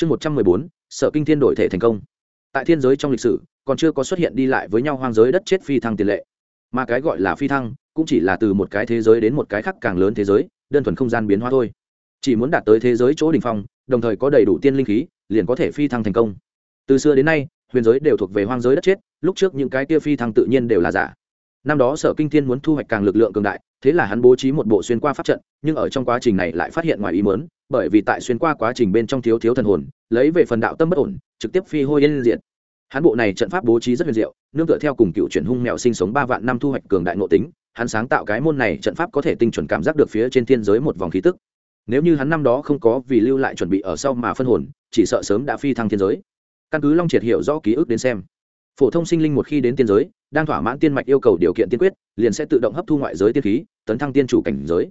chương một trăm mười bốn, sở kinh thiên đổi thể thành công. Tại thiên giới trong lịch sử, còn chưa có xuất hiện đi lại với nhau hoang giới đất chết phi thăng tiền lệ. Mà cái gọi là phi thăng, cũng chỉ là từ một cái thế giới đến một cái khác càng lớn thế giới, đơn thuần không gian biến hóa thôi. Chỉ muốn đạt tới thế giới chỗ đ ỉ n h phong, đồng thời có đầy đủ tiên linh khí, liền có thể phi thăng thành công. Từ xưa đến nay, huyền giới đều thuộc về hoang giới đất chết, lúc trước những cái kia phi thăng tự nhiên đều là giả. Năm đó sở kinh thiên muốn thu hoạch càng lực lượng cường đại thế là hắn bố trí một bộ xuyên qua pháp trận, nhưng ở trong quá trình này lại phát hiện ngoài ý mớn bởi vì tại xuyên qua quá trình bên trong thiếu thiếu thần hồn, lấy về phần đạo tâm bất ổn, trực tiếp phi hôi yên diện hắn bộ này trận pháp bố trí rất huyền diệu, nương tựa theo cùng cựu chuyển hung mèo sinh sống ba vạn năm thu hoạch cường đại nội tính, hắn sáng tạo cái môn này trận pháp có thể tinh chuẩn cảm giác được phía trên thiên giới một vòng khí tức. Nếu như hắn năm đó không có vì lưu lại chuẩn bị ở sau mà phân hồn, chỉ sợ sớm đã phi thăng thiên giới. Căn cứ long triệt hiểu rõ ký ức đến xem phổ thông sinh linh một khi đến tiên giới, đang thỏa mãn tiên mạch yêu cầu điều kiện tiên quyết, liền sẽ tự động hấp thu ngoại giới tiên khí, tấn thăng tiên chủ cảnh giới.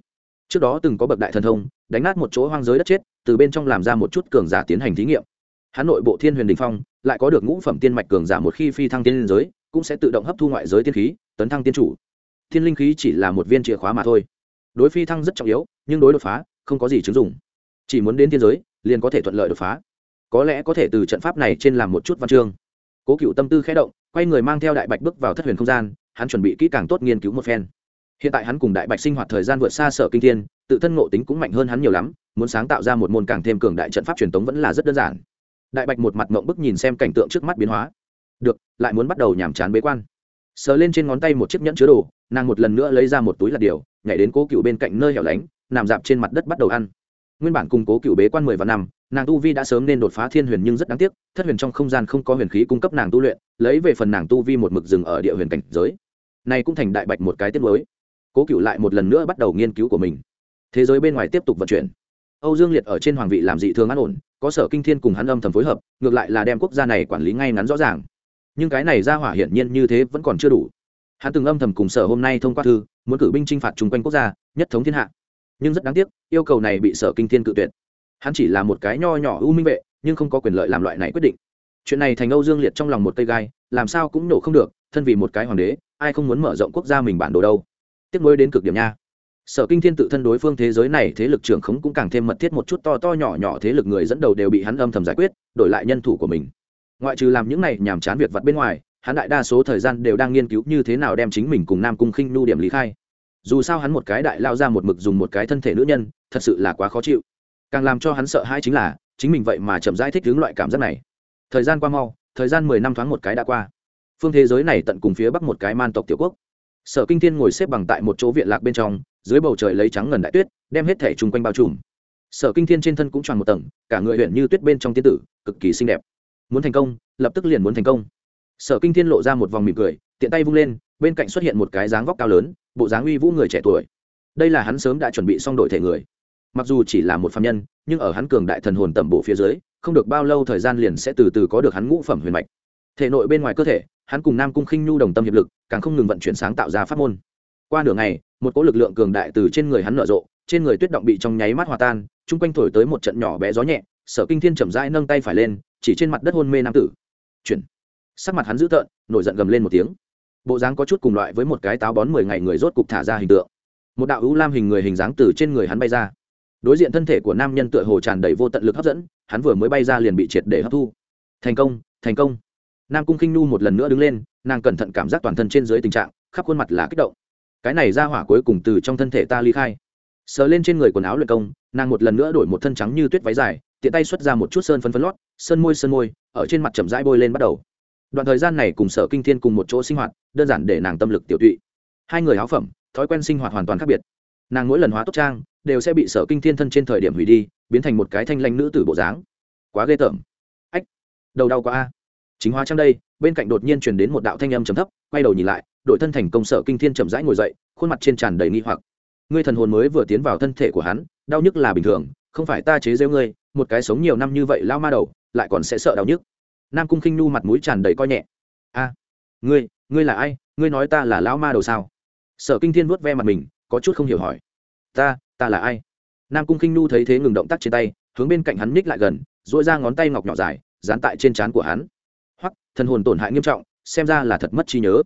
Trước đó từng có bậc đại thần thông, đánh nát một chỗ hoang giới đất chết, từ bên trong làm ra một chút cường giả tiến hành thí nghiệm. Hắn nội bộ thiên huyền đình phong, lại có được ngũ phẩm tiên mạch cường giả một khi phi thăng tiên giới, cũng sẽ tự động hấp thu ngoại giới tiên khí, tấn thăng tiên chủ. Thiên linh khí chỉ là một viên chìa khóa mà thôi. Đối phi thăng rất trọng yếu, nhưng đối đột phá, không có gì chứng dụng. Chỉ muốn đến tiên giới, liền có thể thuận lợi đột phá. Có lẽ có thể từ trận pháp này trên làm một chút văn chương cố cựu tâm tư khẽ động, quay người mang theo đại bạch bước vào thất huyền không gian, hắn chuẩn bị kỹ càng tốt nghiên cứu một phen. Hiện tại hắn cùng đại bạch sinh hoạt thời gian vượt xa sở kinh thiên, tự thân ngộ tính cũng mạnh hơn hắn nhiều lắm, muốn sáng tạo ra một môn càng thêm cường đại trận pháp truyền thống vẫn là rất đơn giản. Đại bạch một mặt mộng bức nhìn xem cảnh tượng trước mắt biến hóa. Được, lại muốn bắt đầu nhàm chán bế quan. Sờ lên trên ngón tay một chiếc nhẫn chứa đồ, nàng một lần nữa lấy ra một túi lạt điều, nhảy đến cố cựu bên cạnh nơi hẻo lánh, nằm dạp trên mặt đất bắt đầu ăn nguyên bản cùng cố cựu bế quan mười và năm, nàng tu vi đã sớm nên đột phá thiên huyền nhưng rất đáng tiếc, thất huyền trong không gian không có huyền khí cung cấp nàng tu luyện, lấy về phần nàng tu vi một mực rừng ở địa huyền cảnh giới. Này cũng thành đại bạch một cái tiết mới. Cố cựu lại một lần nữa bắt đầu nghiên cứu của mình. Thế giới bên ngoài tiếp tục vận chuyển. Âu dương liệt ở trên hoàng vị làm dị thường an ổn, có sở kinh thiên cùng hắn âm thầm phối hợp, ngược lại là đem quốc gia này quản lý ngay ngắn rõ ràng. Nhưng cái này ra hỏa hiển nhiên như thế vẫn còn chưa đủ. Hắn từng âm thầm cùng sở hôm nay thông qua thư, muốn cử binh chinh phạt chung quanh quốc gia, nhất thống thiên hạ nhưng rất đáng tiếc, yêu cầu này bị sở kinh thiên cự tuyệt. Hắn chỉ là một cái nho nhỏ ưu minh vệ, nhưng không có quyền lợi làm loại này quyết định. Chuyện này thành âu dương liệt trong lòng một cây gai, làm sao cũng nổ không được, thân vì một cái hoàng đế, ai không muốn mở rộng quốc gia mình bản đồ đâu. Tiếp nối đến cực điểm nha. Sở kinh thiên tự thân đối phương thế giới này thế lực trưởng khống cũng càng thêm mật thiết một chút to to nhỏ nhỏ thế lực người dẫn đầu đều bị hắn âm thầm giải quyết, đổi lại nhân thủ của mình. Ngoại trừ làm những này nhàm chán việc vặt bên ngoài, hắn đại đa số thời gian đều đang nghiên cứu như thế nào đem chính mình cùng nam cung khinh nu điểm lý khai dù sao hắn một cái đại lao ra một mực dùng một cái thân thể nữ nhân, thật sự là quá khó chịu. Càng làm cho hắn sợ hãi chính là, chính mình vậy mà chậm giải thích hướng loại cảm giác này. Thời gian qua mau, thời gian mười năm thoáng một cái đã qua. Phương thế giới này tận cùng phía bắc một cái man tộc tiểu quốc. Sở kinh thiên ngồi xếp bằng tại một chỗ viện lạc bên trong, dưới bầu trời lấy trắng ngần đại tuyết, đem hết thể chung quanh bao trùm. Sở kinh thiên trên thân cũng tròn một tầng, cả người huyện như tuyết bên trong tiên tử, cực kỳ xinh đẹp. Muốn thành công, lập tức liền muốn thành công. Sở kinh thiên lộ ra một vòng mỉm cười tiện tay vung lên, bên cạnh xuất hiện một cái dáng vóc cao lớn, bộ dáng uy vũ người trẻ tuổi. Đây là hắn sớm đã chuẩn bị xong đổi thể người. Mặc dù chỉ là một phạm nhân, nhưng ở hắn cường đại thần hồn tẩm bộ phía dưới, không được bao lâu thời gian liền sẽ từ từ có được hắn ngũ phẩm huyền mạch. Thể nội bên ngoài cơ thể, hắn cùng nam cung khinh nhu đồng tâm hiệp lực, càng không ngừng vận chuyển sáng tạo ra pháp môn. Qua nửa ngày, một cỗ lực lượng cường đại từ trên người hắn nở rộ, trên người tuyết động bị trong nháy mắt hòa tan, chung quanh thổi tới một trận nhỏ bé gió nhẹ, sở kinh thiên chậm rãi nâng tay phải lên, chỉ trên mặt đất hôn mê nam tử. Chuyển. Sắc mặt hắn dữ tợn, nổi giận gầm lên một tiếng bộ dáng có chút cùng loại với một cái táo bón mười ngày người rốt cục thả ra hình tượng. Một đạo hữu lam hình người hình dáng từ trên người hắn bay ra. Đối diện thân thể của nam nhân tựa hồ tràn đầy vô tận lực hấp dẫn, hắn vừa mới bay ra liền bị triệt để hấp thu. Thành công thành công. Nam cung khinh nu một lần nữa đứng lên, nàng cẩn thận cảm giác toàn thân trên dưới tình trạng, khắp khuôn mặt là kích động. Cái này ra hỏa cuối cùng từ trong thân thể ta ly khai. Sờ lên trên người quần áo luyện công, nàng một lần nữa đổi một thân trắng như tuyết váy dài, tiện tay xuất ra một chút sơn phấn phấn lót, sơn môi sơn môi, ở trên mặt chậm rãi bôi lên bắt đầu đoạn thời gian này cùng sở kinh thiên cùng một chỗ sinh hoạt, đơn giản để nàng tâm lực tiểu tụy. Hai người háo phẩm, thói quen sinh hoạt hoàn toàn khác biệt. Nàng mỗi lần hóa tốt trang, đều sẽ bị sở kinh thiên thân trên thời điểm hủy đi, biến thành một cái thanh lanh nữ tử bộ dáng. Quá ghê tởm. Ách, đầu đau quá a. Chính hóa trang đây, bên cạnh đột nhiên truyền đến một đạo thanh âm trầm thấp, quay đầu nhìn lại, đội thân thành công sở kinh thiên chậm rãi ngồi dậy, khuôn mặt trên tràn đầy nghi hoặc. Ngươi thần hồn mới vừa tiến vào thân thể của hắn, đau nhức là bình thường, không phải ta chế giễu ngươi, một cái sống nhiều năm như vậy lao ma đầu, lại còn sẽ sợ đau nhức nam cung khinh nu mặt mũi tràn đầy coi nhẹ. A, ngươi ngươi là ai? Ngươi nói ta là lão ma đầu sao? Sở kinh thiên vuốt ve mặt mình, có chút không hiểu hỏi. Ta ta là ai? Nam cung khinh nu thấy thế ngừng động tác trên tay, hướng bên cạnh hắn ních lại gần dội ra ngón tay ngọc nhỏ dài, dán tại trên trán của hắn. Hoặc thần hồn tổn hại nghiêm trọng, xem ra là thật mất trí nhớ.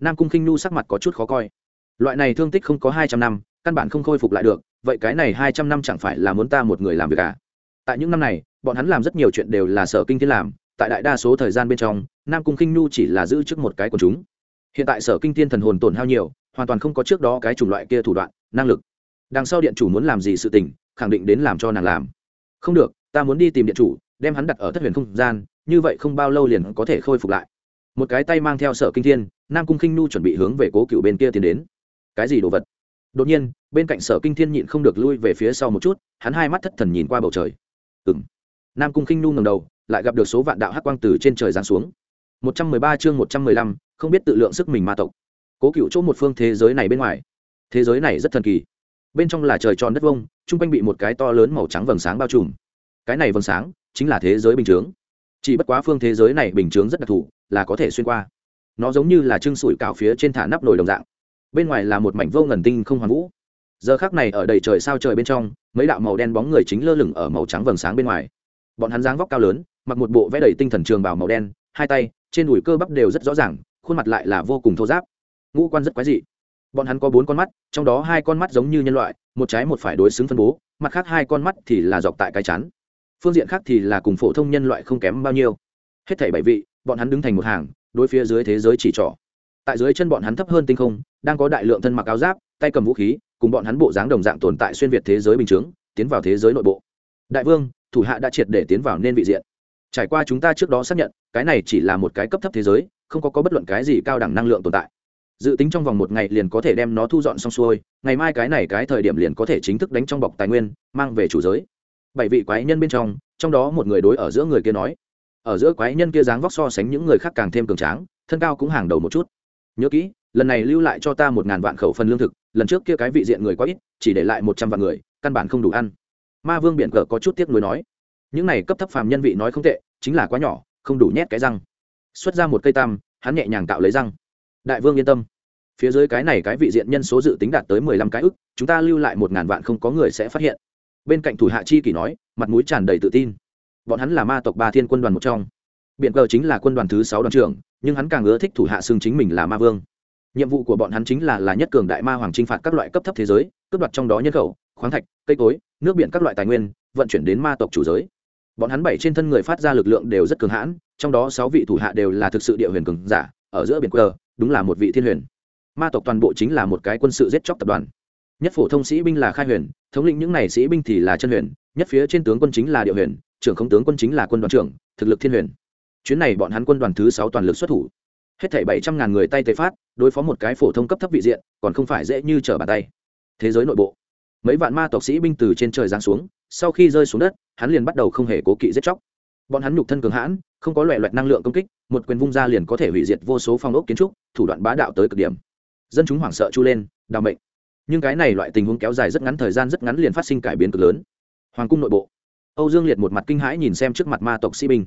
Nam cung khinh nu sắc mặt có chút khó coi. Loại này thương tích không có hai trăm năm, căn bản không khôi phục lại được, vậy cái này hai trăm năm chẳng phải là muốn ta một người làm việc à? Tại những năm này, bọn hắn làm rất nhiều chuyện đều là sở kinh thiên làm tại đại đa số thời gian bên trong, nam cung khinh nhu chỉ là giữ trước một cái của chúng. Hiện tại sở kinh thiên thần hồn tổn hao nhiều, hoàn toàn không có trước đó cái chủng loại kia thủ đoạn, năng lực. Đằng sau điện chủ muốn làm gì sự tình, khẳng định đến làm cho nàng làm. Không được, ta muốn đi tìm điện chủ, đem hắn đặt ở thất huyền không gian, như vậy không bao lâu liền có thể khôi phục lại. Một cái tay mang theo sở kinh thiên, nam cung khinh nu chuẩn bị hướng về cố cựu bên kia tiến đến. Cái gì đồ vật? Đột nhiên, bên cạnh sở kinh thiên nhịn không được lui về phía sau một chút, hắn hai mắt thất thần nhìn qua bầu trời. Ừ m nam cung khinh nu ngầm đầu lại gặp được số vạn đạo hắc quang từ trên trời giáng xuống. Một trăm mười ba chương một trăm mười lăm không biết tự lượng sức mình ma tộc. Cố cựu chỗ một phương thế giới này bên ngoài. Thế giới này rất thần kỳ. Bên trong là trời tròn đất vông trung quanh bị một cái to lớn màu trắng vầng sáng bao trùm. Cái này vầng sáng chính là thế giới bình thường, chỉ bất quá phương thế giới này bình thường rất đặc thù là có thể xuyên qua. Nó giống như là trưng sủi cảo phía trên thả nắp nồi đồng dạng. Bên ngoài là một mảnh vô ngần tinh không hoàn vũ. Giờ khắc này ở đầy trời sao trời bên trong mấy đạo màu đen bóng người chính lơ lửng ở màu trắng vầng sáng bên ngoài. Bọn hắn dáng vóc cao lớn mặc một bộ vẽ đầy tinh thần trường bào màu đen, hai tay, trên đùi cơ bắp đều rất rõ ràng, khuôn mặt lại là vô cùng thô giáp ngũ quan rất quái dị. Bọn hắn có bốn con mắt, trong đó hai con mắt giống như nhân loại, một trái một phải đối xứng phân bố, mặt khác hai con mắt thì là dọc tại cái chắn phương diện khác thì là cùng phổ thông nhân loại không kém bao nhiêu. Hết thảy bảy vị, bọn hắn đứng thành một hàng, đối phía dưới thế giới chỉ trỏ. Tại dưới chân bọn hắn thấp hơn tinh không, đang có đại lượng thân mặc áo giáp, tay cầm vũ khí, cùng bọn hắn bộ dáng đồng dạng tồn tại xuyên việt thế giới bình chướng, tiến vào thế giới nội bộ. Đại vương, thủ hạ đã triệt để tiến vào nên vị diện trải qua chúng ta trước đó xác nhận cái này chỉ là một cái cấp thấp thế giới không có, có bất luận cái gì cao đẳng năng lượng tồn tại. Dự tính trong vòng một ngày liền có thể đem nó thu dọn xong xuôi ngày mai cái này cái thời điểm liền có thể chính thức đánh trong bọc tài nguyên mang về chủ giới. Bảy vị quái nhân bên trong trong đó một người đối ở giữa người kia nói. Ở giữa quái nhân kia dáng vóc so sánh những người khác càng thêm cường tráng thân cao cũng hàng đầu một chút. Nhớ kỹ lần này lưu lại cho ta một ngàn vạn khẩu phần lương thực lần trước kia cái vị diện người quá ít chỉ để lại một trăm vạn người căn bản không đủ ăn. Ma vương biển cờ có chút tiếc nuối nói những này cấp thấp phàm nhân vị nói không tệ, chính là quá nhỏ, không đủ nhét cái răng. Xuất ra một cây tam, hắn nhẹ nhàng tạo lấy răng. Đại vương yên tâm. Phía dưới cái này cái vị diện nhân số dự tính đạt tới mười lăm cái ức, chúng ta lưu lại một ngàn vạn không có người sẽ phát hiện. Bên cạnh thủ hạ chi kỷ nói, mặt mũi tràn đầy tự tin. Bọn hắn là ma tộc ba thiên quân đoàn một trong. Biện cờ chính là quân đoàn thứ sáu đoàn trưởng, nhưng hắn càng ưa thích thủ hạ xương chính mình là ma vương. Nhiệm vụ của bọn hắn chính là là nhất cường đại ma hoàng t r i n h phạt các loại cấp thấp thế giới, cướp đoạt trong đó nhân khẩu, khoáng thạch, cây cối, nước biển các loại tài nguyên, vận chuyển đến ma tộc chủ giới bọn hắn bảy trên thân người phát ra lực lượng đều rất cường hãn, trong đó sáu vị thủ hạ đều là thực sự địa huyền cường giả, ở giữa biển cờ đúng là một vị thiên huyền. Ma tộc toàn bộ chính là một cái quân sự giết chóc tập đoàn. Nhất phổ thông sĩ binh là khai huyền, thống lĩnh những n à y sĩ binh thì là chân huyền, nhất phía trên tướng quân chính là địa huyền, trưởng không tướng quân chính là quân đoàn trưởng, thực lực thiên huyền. Chuyến này bọn hắn quân đoàn thứ sáu toàn lực xuất thủ. Hết thảy bảy trăm ngàn người tay tây phát, đối phó một cái phổ thông cấp thấp vị diện, còn không phải dễ như trở bàn tay. Thế giới nội bộ mấy vạn ma tộc sĩ binh từ trên trời giáng xuống, sau khi rơi xuống đất, hắn liền bắt đầu không hề cố kỵ giết chóc. Bọn hắn nhục thân cường hãn, không có loại loại năng lượng công kích, một quyền vung ra liền có thể hủy diệt vô số phong ốc kiến trúc, thủ đoạn bá đạo tới cực điểm. Dân chúng hoảng sợ chu lên, đào mệnh. Nhưng cái này loại tình huống kéo dài rất ngắn, thời gian rất ngắn liền phát sinh cải biến cực lớn. Hoàng cung nội bộ. Âu dương liệt một mặt kinh hãi nhìn xem trước mặt ma tộc sĩ binh.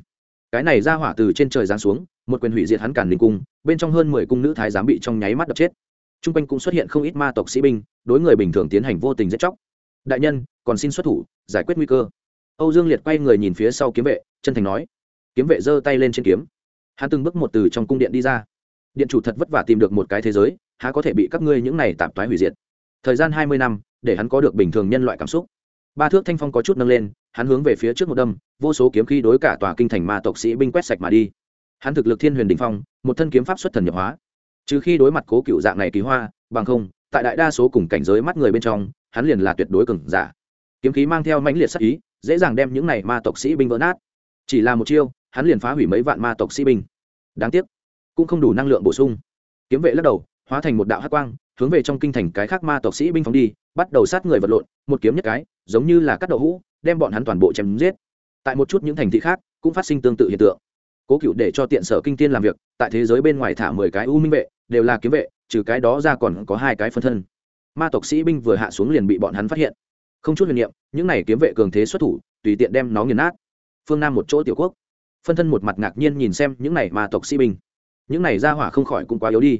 Cái này ra hỏa từ trên trời giáng xuống, một quyền hủy diệt hắn cản đình cung, bên trong hơn mười cung nữ thái giám bị trong nháy mắt đập chết t r u n g quanh cũng xuất hiện không ít ma tộc sĩ binh, đối người bình thường tiến hành vô tình giết chóc. Đại nhân, còn xin xuất thủ, giải quyết nguy cơ. Âu dương liệt quay người nhìn phía sau kiếm vệ, chân thành nói. Kiếm vệ giơ tay lên trên kiếm. Hắn từng bước một từ trong cung điện đi ra. Điện chủ thật vất vả tìm được một cái thế giới, há có thể bị các ngươi những này tạp thoái hủy diệt. Thời gian hai mươi năm, để hắn có được bình thường nhân loại cảm xúc. Ba thước thanh phong có chút nâng lên, hắn hướng về phía trước một đâm, vô số kiếm khí đối cả tòa kinh thành ma tộc sĩ binh quét sạch mà đi. Hắn thực lực thiên huyền đình phong, một thân kiếm pháp xuất thần nhập hóa trừ khi đối mặt cố cựu dạng này kỳ hoa, bằng không, tại đại đa số cùng cảnh giới mắt người bên trong, hắn liền là tuyệt đối cừng giả. Kiếm khí mang theo mãnh liệt sắc ý, dễ dàng đem những này ma tộc sĩ binh vỡ nát. Chỉ là một chiêu, hắn liền phá hủy mấy vạn ma tộc sĩ binh. Đáng tiếc, cũng không đủ năng lượng bổ sung. Kiếm vệ lắc đầu, hóa thành một đạo hát quang, hướng về trong kinh thành cái khác ma tộc sĩ binh phóng đi, bắt đầu sát người vật lộn, một kiếm nhất cái, giống như là cắt đậu hũ, đem bọn hắn toàn bộ chém giết. Tại một chút những thành thị khác, cũng phát sinh tương tự hiện tượng. Cố cựu để cho tiện sở kinh tiên làm việc, tại thế giới bên ngoài thả mười cái u minh vệ đều là kiếm vệ, trừ cái đó ra còn có hai cái phân thân. Ma tộc sĩ binh vừa hạ xuống liền bị bọn hắn phát hiện. Không chút huyền niệm, những này kiếm vệ cường thế xuất thủ, tùy tiện đem nó nghiền nát. Phương nam một chỗ tiểu quốc. Phân thân một mặt ngạc nhiên nhìn xem những này ma tộc sĩ binh. Những này ra hỏa không khỏi cũng quá yếu đi.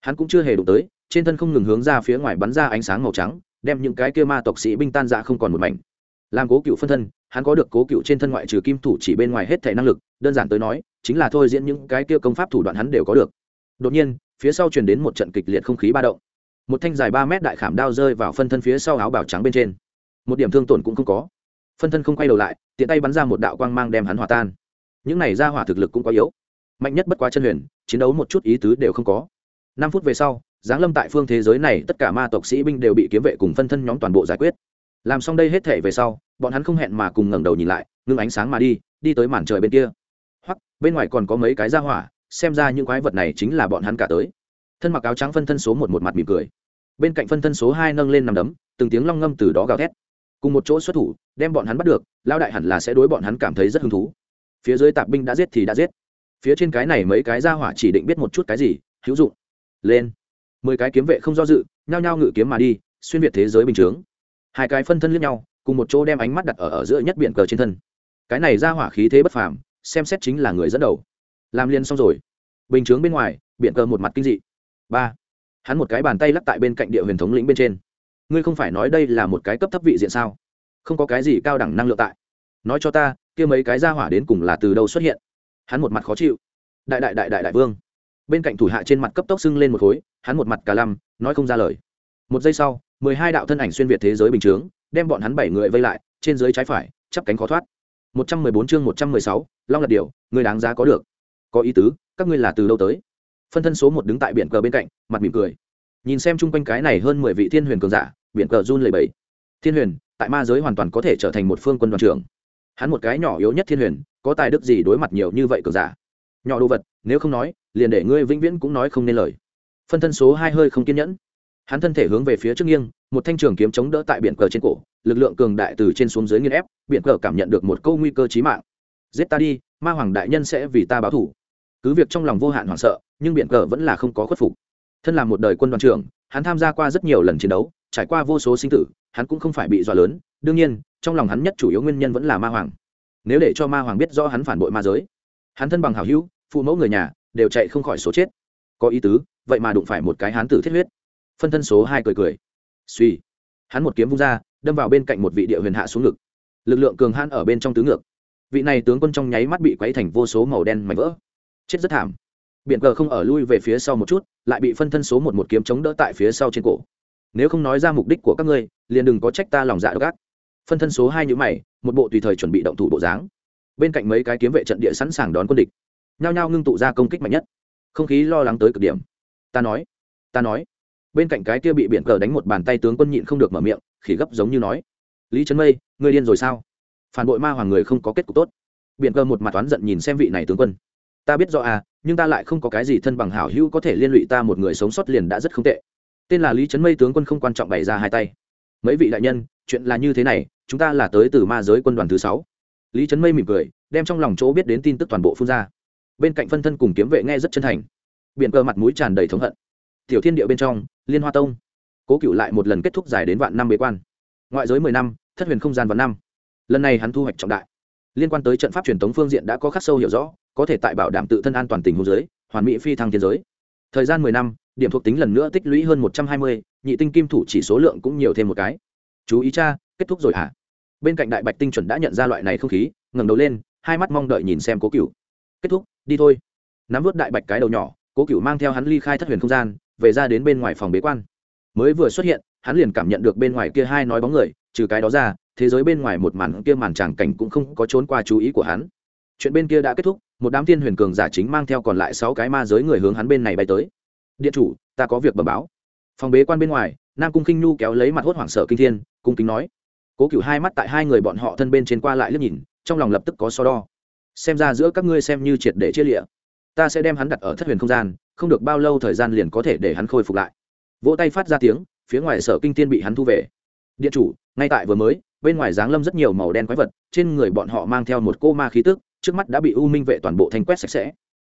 Hắn cũng chưa hề đụng tới, trên thân không ngừng hướng ra phía ngoài bắn ra ánh sáng màu trắng, đem những cái kia ma tộc sĩ binh tan ra không còn một mảnh. Làm cố cựu phân thân, hắn có được cố cựu trên thân ngoại trừ kim thủ chỉ bên ngoài hết thể năng lực, đơn giản tới nói, chính là thôi diễn những cái kia công pháp thủ đoạn hắn đều có được. Đột nhiên phía sau truyền đến một trận kịch liệt không khí ba động. Một thanh dài ba mét đại khảm đao rơi vào phân thân phía sau áo bào trắng bên trên. Một điểm thương tổn cũng không có. Phân thân không quay đầu lại, tiện tay bắn ra một đạo quang mang đem hắn hòa tan. Những này ra hỏa thực lực cũng quá yếu. Mạnh nhất bất quá chân huyền, chiến đấu một chút ý tứ đều không có. Năm phút về sau, giáng lâm tại phương thế giới này, tất cả ma tộc sĩ binh đều bị kiếm vệ cùng phân thân nhóm toàn bộ giải quyết. Làm xong đây hết thể về sau, bọn hắn không hẹn mà cùng ngẩng đầu nhìn lại, ngưng ánh sáng mà đi đi tới màn trời bên kia. Hoặc bên ngoài còn có mấy cái ra hỏa xem ra những quái vật này chính là bọn hắn cả tới. Thân mặc áo trắng phân thân số một một mặt mỉm cười. Bên cạnh phân thân số hai nâng lên nằm đấm từng tiếng long ngâm từ đó gào thét. Cùng một chỗ xuất thủ đem bọn hắn bắt được lao đại hẳn là sẽ đối bọn hắn cảm thấy rất hứng thú. Phía dưới tạp binh đã giết thì đã giết. Phía trên cái này mấy cái ra hỏa chỉ định biết một chút cái gì hữu dụng. Lên. Mười cái kiếm vệ không do dự nhao nhao ngự kiếm mà đi xuyên việt thế giới bình chướng. Hai cái phân thân lẫn nhau cùng một chỗ đem ánh mắt đặt ở, ở giữa nhất biển cờ trên thân. Cái này ra hỏa khí thế bất phàm xem xét chính là người dẫn đầu làm liền xong rồi. Bình chướng bên ngoài, biển cờ một mặt kinh dị. Ba. Hắn một cái bàn tay lắc tại bên cạnh địa huyền thống lĩnh bên trên. Ngươi không phải nói đây là một cái cấp thấp vị diện sao? Không có cái gì cao đẳng năng lượng tại. Nói cho ta, kia mấy cái ra hỏa đến cùng là từ đâu xuất hiện? Hắn một mặt khó chịu. Đại đại đại đại đại vương. Bên cạnh thủ hạ trên mặt cấp tốc sưng lên một khối, hắn một mặt cả lăm, nói không ra lời. Một giây sau, mười hai đạo thân ảnh xuyên việt thế giới bình chướng, đem bọn hắn bảy người vây lại, trên dưới trái phải, chắp cánh khó thoát. Một trăm mười bốn chương một trăm mười sáu, long lật điều người đáng giá có được có ý tứ, các ngươi là từ đâu tới? Phân thân số một đứng tại biển cờ bên cạnh, mặt mỉm cười. Nhìn xem chung quanh cái này hơn mười vị thiên huyền cường giả, biển cờ run lầy bẫy thiên huyền, tại ma giới hoàn toàn có thể trở thành một phương quân đoàn trưởng. Hắn một cái nhỏ yếu nhất thiên huyền, có tài đức gì đối mặt nhiều như vậy cường giả? Nhỏ đồ vật, nếu không nói, liền để ngươi vĩnh viễn cũng nói không nên lời. Phân thân số hai hơi không kiên nhẫn. Hắn thân thể hướng về phía trước nghiêng, một thanh trường kiếm chống đỡ tại biển cờ trên cổ, lực lượng cường đại từ trên xuống dưới nghiên ép, biển cờ cảm nhận được một câu nguy cơ chí mạng. Giết ta đi, ma hoàng đại nhân sẽ vì ta báo thủ cứ việc trong lòng vô hạn hoảng sợ, nhưng biển cờ vẫn là không có khuất phục. Thân là một đời quân đoàn trưởng, hắn tham gia qua rất nhiều lần chiến đấu, trải qua vô số sinh tử, hắn cũng không phải bị dọa lớn. Đương nhiên, trong lòng hắn nhất chủ yếu nguyên nhân vẫn là ma hoàng. Nếu để cho ma hoàng biết do hắn phản bội ma giới, hắn thân bằng hảo hữu, phụ mẫu người nhà, đều chạy không khỏi số chết. Có ý tứ, vậy mà đụng phải một cái hán tử thiết huyết. Phân thân số hai cười cười. Suy hắn một kiếm vung ra, đâm vào bên cạnh một vị địa huyền hạ xuống ngực. Lực lượng cường hãn ở bên trong tứ ngược. Vị này tướng quân trong nháy mắt bị quấy thành vô số màu đen mảnh vỡ chết rất thảm. Biện cờ không ở lui về phía sau một chút, lại bị phân thân số một một kiếm chống đỡ tại phía sau trên cổ. Nếu không nói ra mục đích của các ngươi, liền đừng có trách ta lòng dạ độc ác. Phân thân số hai nhữ mày, một bộ tùy thời chuẩn bị động thủ bộ dáng. Bên cạnh mấy cái kiếm vệ trận địa sẵn sàng đón quân địch. Nhao nhao ngưng tụ ra công kích mạnh nhất. Không khí lo lắng tới cực điểm. Ta nói ta nói. Bên cạnh cái kia bị biển cờ đánh một bàn tay tướng quân nhịn không được mở miệng, khỉ gấp giống như nói. Lý trấn mây người điên rồi sao? Phản bội ma hoàng người không có kết cục tốt. Biển cờ một mặt toán giận nhìn xem vị này tướng quân ta biết rõ à nhưng ta lại không có cái gì thân bằng hảo hữu có thể liên lụy ta một người sống sót liền đã rất không tệ. Tên là lý trấn mây tướng quân không quan trọng bày ra hai tay. Mấy vị đại nhân, chuyện là như thế này, chúng ta là tới từ ma giới quân đoàn thứ sáu. Lý trấn mây mỉm cười, đem trong lòng chỗ biết đến tin tức toàn bộ phun ra. Bên cạnh phân thân cùng kiếm vệ nghe rất chân thành. Biện cơ mặt mũi tràn đầy thống hận. Tiểu thiên địa bên trong, liên hoa tông. Cố cựu lại một lần kết thúc dài đến vạn năm bế quan. Ngoại giới mười năm, thất huyền không gian vạn năm. Lần này hắn thu hoạch trọng đại liên quan tới trận pháp truyền thống phương diện đã có khắc sâu hiểu rõ, có thể tại bảo đảm tự thân an toàn tình hồ giới hoàn mỹ phi thăng thiên giới. Thời gian mười năm, điểm thuộc tính lần nữa tích lũy hơn một trăm hai mươi, nhị tinh kim thủ chỉ số lượng cũng nhiều thêm một cái. Chú ý cha, kết thúc rồi hả? Bên cạnh đại bạch tinh chuẩn đã nhận ra loại này không khí, ngẩng đầu lên, hai mắt mong đợi nhìn xem cố cựu kết thúc, đi thôi. Nắm vớt đại bạch cái đầu nhỏ, cố cựu mang theo hắn ly khai thất huyền không gian, về ra đến bên ngoài phòng bế quan. Mới vừa xuất hiện, hắn liền cảm nhận được bên ngoài kia hai nói bóng người, trừ cái đó ra thế giới bên ngoài một màn kia màn tràng cảnh cũng không có trốn qua chú ý của hắn. Chuyện bên kia đã kết thúc, một đám thiên huyền cường giả chính mang theo còn lại sáu cái ma giới người hướng hắn bên này bay tới. Điện chủ, ta có việc bẩm báo. Phòng bế quan bên ngoài, nam cung khinh nhu kéo lấy mặt hốt hoảng sợ kinh thiên, cung kính nói. Cố cựu hai mắt tại hai người bọn họ thân bên trên qua lại liếc nhìn, trong lòng lập tức có so đo. Xem ra giữa các ngươi xem như triệt để chia lịa. Ta sẽ đem hắn đặt ở thất huyền không gian, không được bao lâu thời gian liền có thể để hắn khôi phục lại. Vỗ tay phát ra tiếng, phía ngoài sở kinh thiên bị hắn thu về. Điện chủ, ngay tại vừa mới bên ngoài dáng lâm rất nhiều màu đen quái vật, trên người bọn họ mang theo một cô ma khí tức, trước mắt đã bị u minh vệ toàn bộ thanh quét sạch sẽ.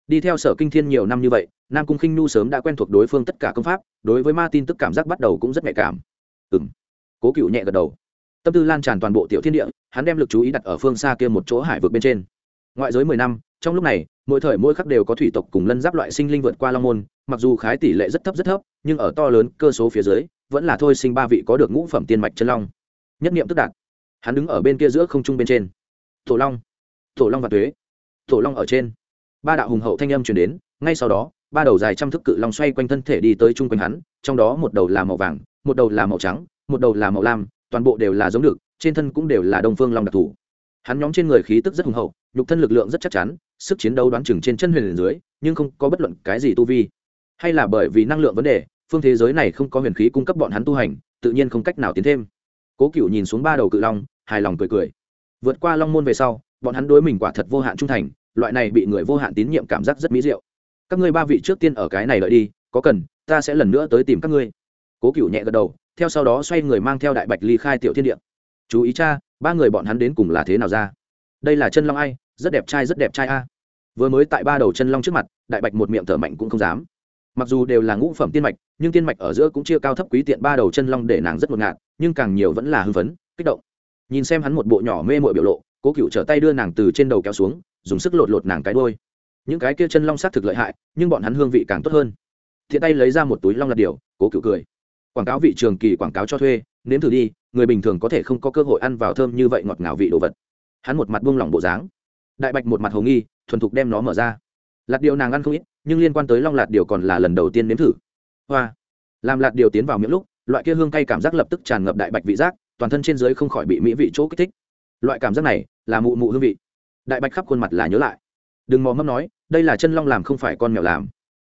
Đi theo sở kinh thiên nhiều năm như vậy, nam cung khinh nu sớm đã quen thuộc đối phương tất cả công pháp, đối với ma tin tức cảm giác bắt đầu cũng rất nhạy cảm. Ừ m cố cựu nhẹ gật đầu. Tâm tư lan tràn toàn bộ tiểu thiên địa, hắn đem l ự c chú ý đặt ở phương xa kia một chỗ hải vực bên trên. Ngoại giới mười năm, trong lúc này, mỗi thời mỗi khắc đều có thủy tộc cùng lân giáp loại sinh linh vượt qua long môn, mặc dù khái tỷ lệ rất thấp rất thấp, nhưng ở to lớn cơ số phía dưới, vẫn là thôi sinh ba vị có được ngũ phẩm tiên mạch chân long nhất niệm tức đạt. Hắn đứng ở bên kia giữa không trung bên trên. Tổ long tổ long và tuế, tổ long ở trên. Ba đạo hùng hậu thanh âm chuyển đến, ngay sau đó, ba đầu dài trăm thước cự long xoay quanh thân thể đi tới chung quanh hắn, trong đó một đầu là màu vàng, một đầu là màu trắng, một đầu là màu lam, toàn bộ đều là giống được, trên thân cũng đều là đông phương long đặc thù. Hắn nhóm trên người khí tức rất hùng hậu, nhục thân lực lượng rất chắc chắn, sức chiến đấu đoán chừng trên chân huyền dưới, nhưng không có bất luận cái gì tu vi. Hay là bởi vì năng lượng vấn đề, phương thế giới này không có huyền khí cung cấp bọn hắn tu hành, tự nhiên không cách nào tiến thêm cố cựu nhìn xuống ba đầu cự long, hài lòng cười cười. Vượt qua long môn về sau, bọn hắn đối mình quả thật vô hạn trung thành, loại này bị người vô hạn tín nhiệm cảm giác rất mỹ diệu. Các ngươi ba vị trước tiên ở cái này lợi đi, có cần, ta sẽ lần nữa tới tìm các ngươi. Cố cựu nhẹ gật đầu, theo sau đó xoay người mang theo đại bạch ly khai tiểu thiên địa. Chú ý cha, ba người bọn hắn đến cùng là thế nào ra? Đây là chân long ai, rất đẹp trai, rất đẹp trai a. Vừa mới tại ba đầu chân long trước mặt, đại bạch một miệng thở mạnh cũng không dám. Mặc dù đều là ngũ phẩm tiên mạch, nhưng tiên mạch ở giữa cũng chia cao thấp quý tiện ba đầu chân long để nàng rất ngột ngạt nhưng càng nhiều vẫn là hưng phấn, kích động. Nhìn xem hắn một bộ nhỏ mê mội biểu lộ, cố cựu trở tay đưa nàng từ trên đầu kéo xuống, dùng sức lột lột nàng cái đôi những cái kia chân long s á t thực lợi hại, nhưng bọn hắn hương vị càng tốt hơn. Thiện tay lấy ra một túi long lạt điều cố cựu cười. Quảng cáo vị trường kỳ quảng cáo cho thuê, nếm thử đi, người bình thường có thể không có cơ hội ăn vào thơm như vậy ngọt ngào vị đồ vật. Hắn một mặt buông lỏng bộ dáng. Đại bạch một mặt hồng nghi, thuần thục đem nó mở ra. Lạt điều nàng ăn không ít, nhưng liên quan tới long lạt điều còn là lần đầu tiên nếm thử. Hoa. Làm lạt điều tiến vào miệng lúc loại kia hương cay cảm giác lập tức tràn ngập đại bạch vị giác, toàn thân trên dưới không khỏi bị mỹ vị chỗ kích thích. Loại cảm giác này là mụ mụ hương vị. Đại bạch khắp khuôn mặt là nhớ lại. Đừng mò mâm nói, đây là chân long làm không phải con mèo làm.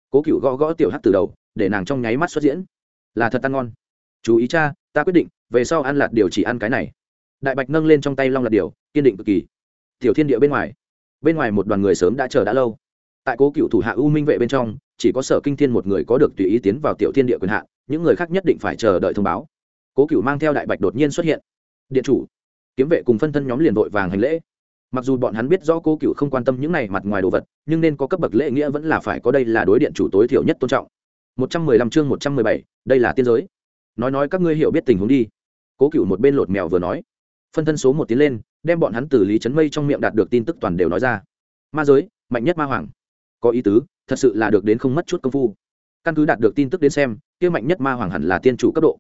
Cố cựu gõ gõ tiểu hát từ đầu, để nàng trong nháy mắt xuất diễn. Là thật ăn ngon. Chú ý cha, ta quyết định, về sau ăn lạt điều chỉ ăn cái này. Đại bạch nâng lên trong tay long lạt điều, kiên định cực kỳ. Tiểu thiên địa bên ngoài. Bên ngoài một đoàn người sớm đã chờ đã lâu. Tại cố cựu thủ hạ u minh vệ bên trong, chỉ có sở kinh thiên một người có được tùy ý tiến vào tiểu thiên địa quyền hạn những người khác nhất định phải chờ đợi thông báo. Cố cựu mang theo đại bạch đột nhiên xuất hiện. Điện chủ, kiếm vệ cùng phân thân nhóm liền vội vàng hành lễ. Mặc dù bọn hắn biết rõ cố cựu không quan tâm những này mặt ngoài đồ vật, nhưng nên có cấp bậc lễ nghĩa vẫn là phải có đây là đối điện chủ tối thiểu nhất tôn trọng. Một trăm mười lăm chương một trăm mười bảy, đây là tiên giới. Nói nói các ngươi hiểu biết tình huống đi. Cố cựu một bên lột mèo vừa nói. Phân thân số một tiến lên, đem bọn hắn từ lý trấn mây trong miệng đạt được tin tức toàn đều nói ra. Ma giới, mạnh nhất ma hoàng. Có ý tứ, thật sự là được đến không mất chút công phu. Căn cứ đạt được tin tức đến xem kia mạnh nhất ma hoàng hẳn là tiên chủ cấp độ.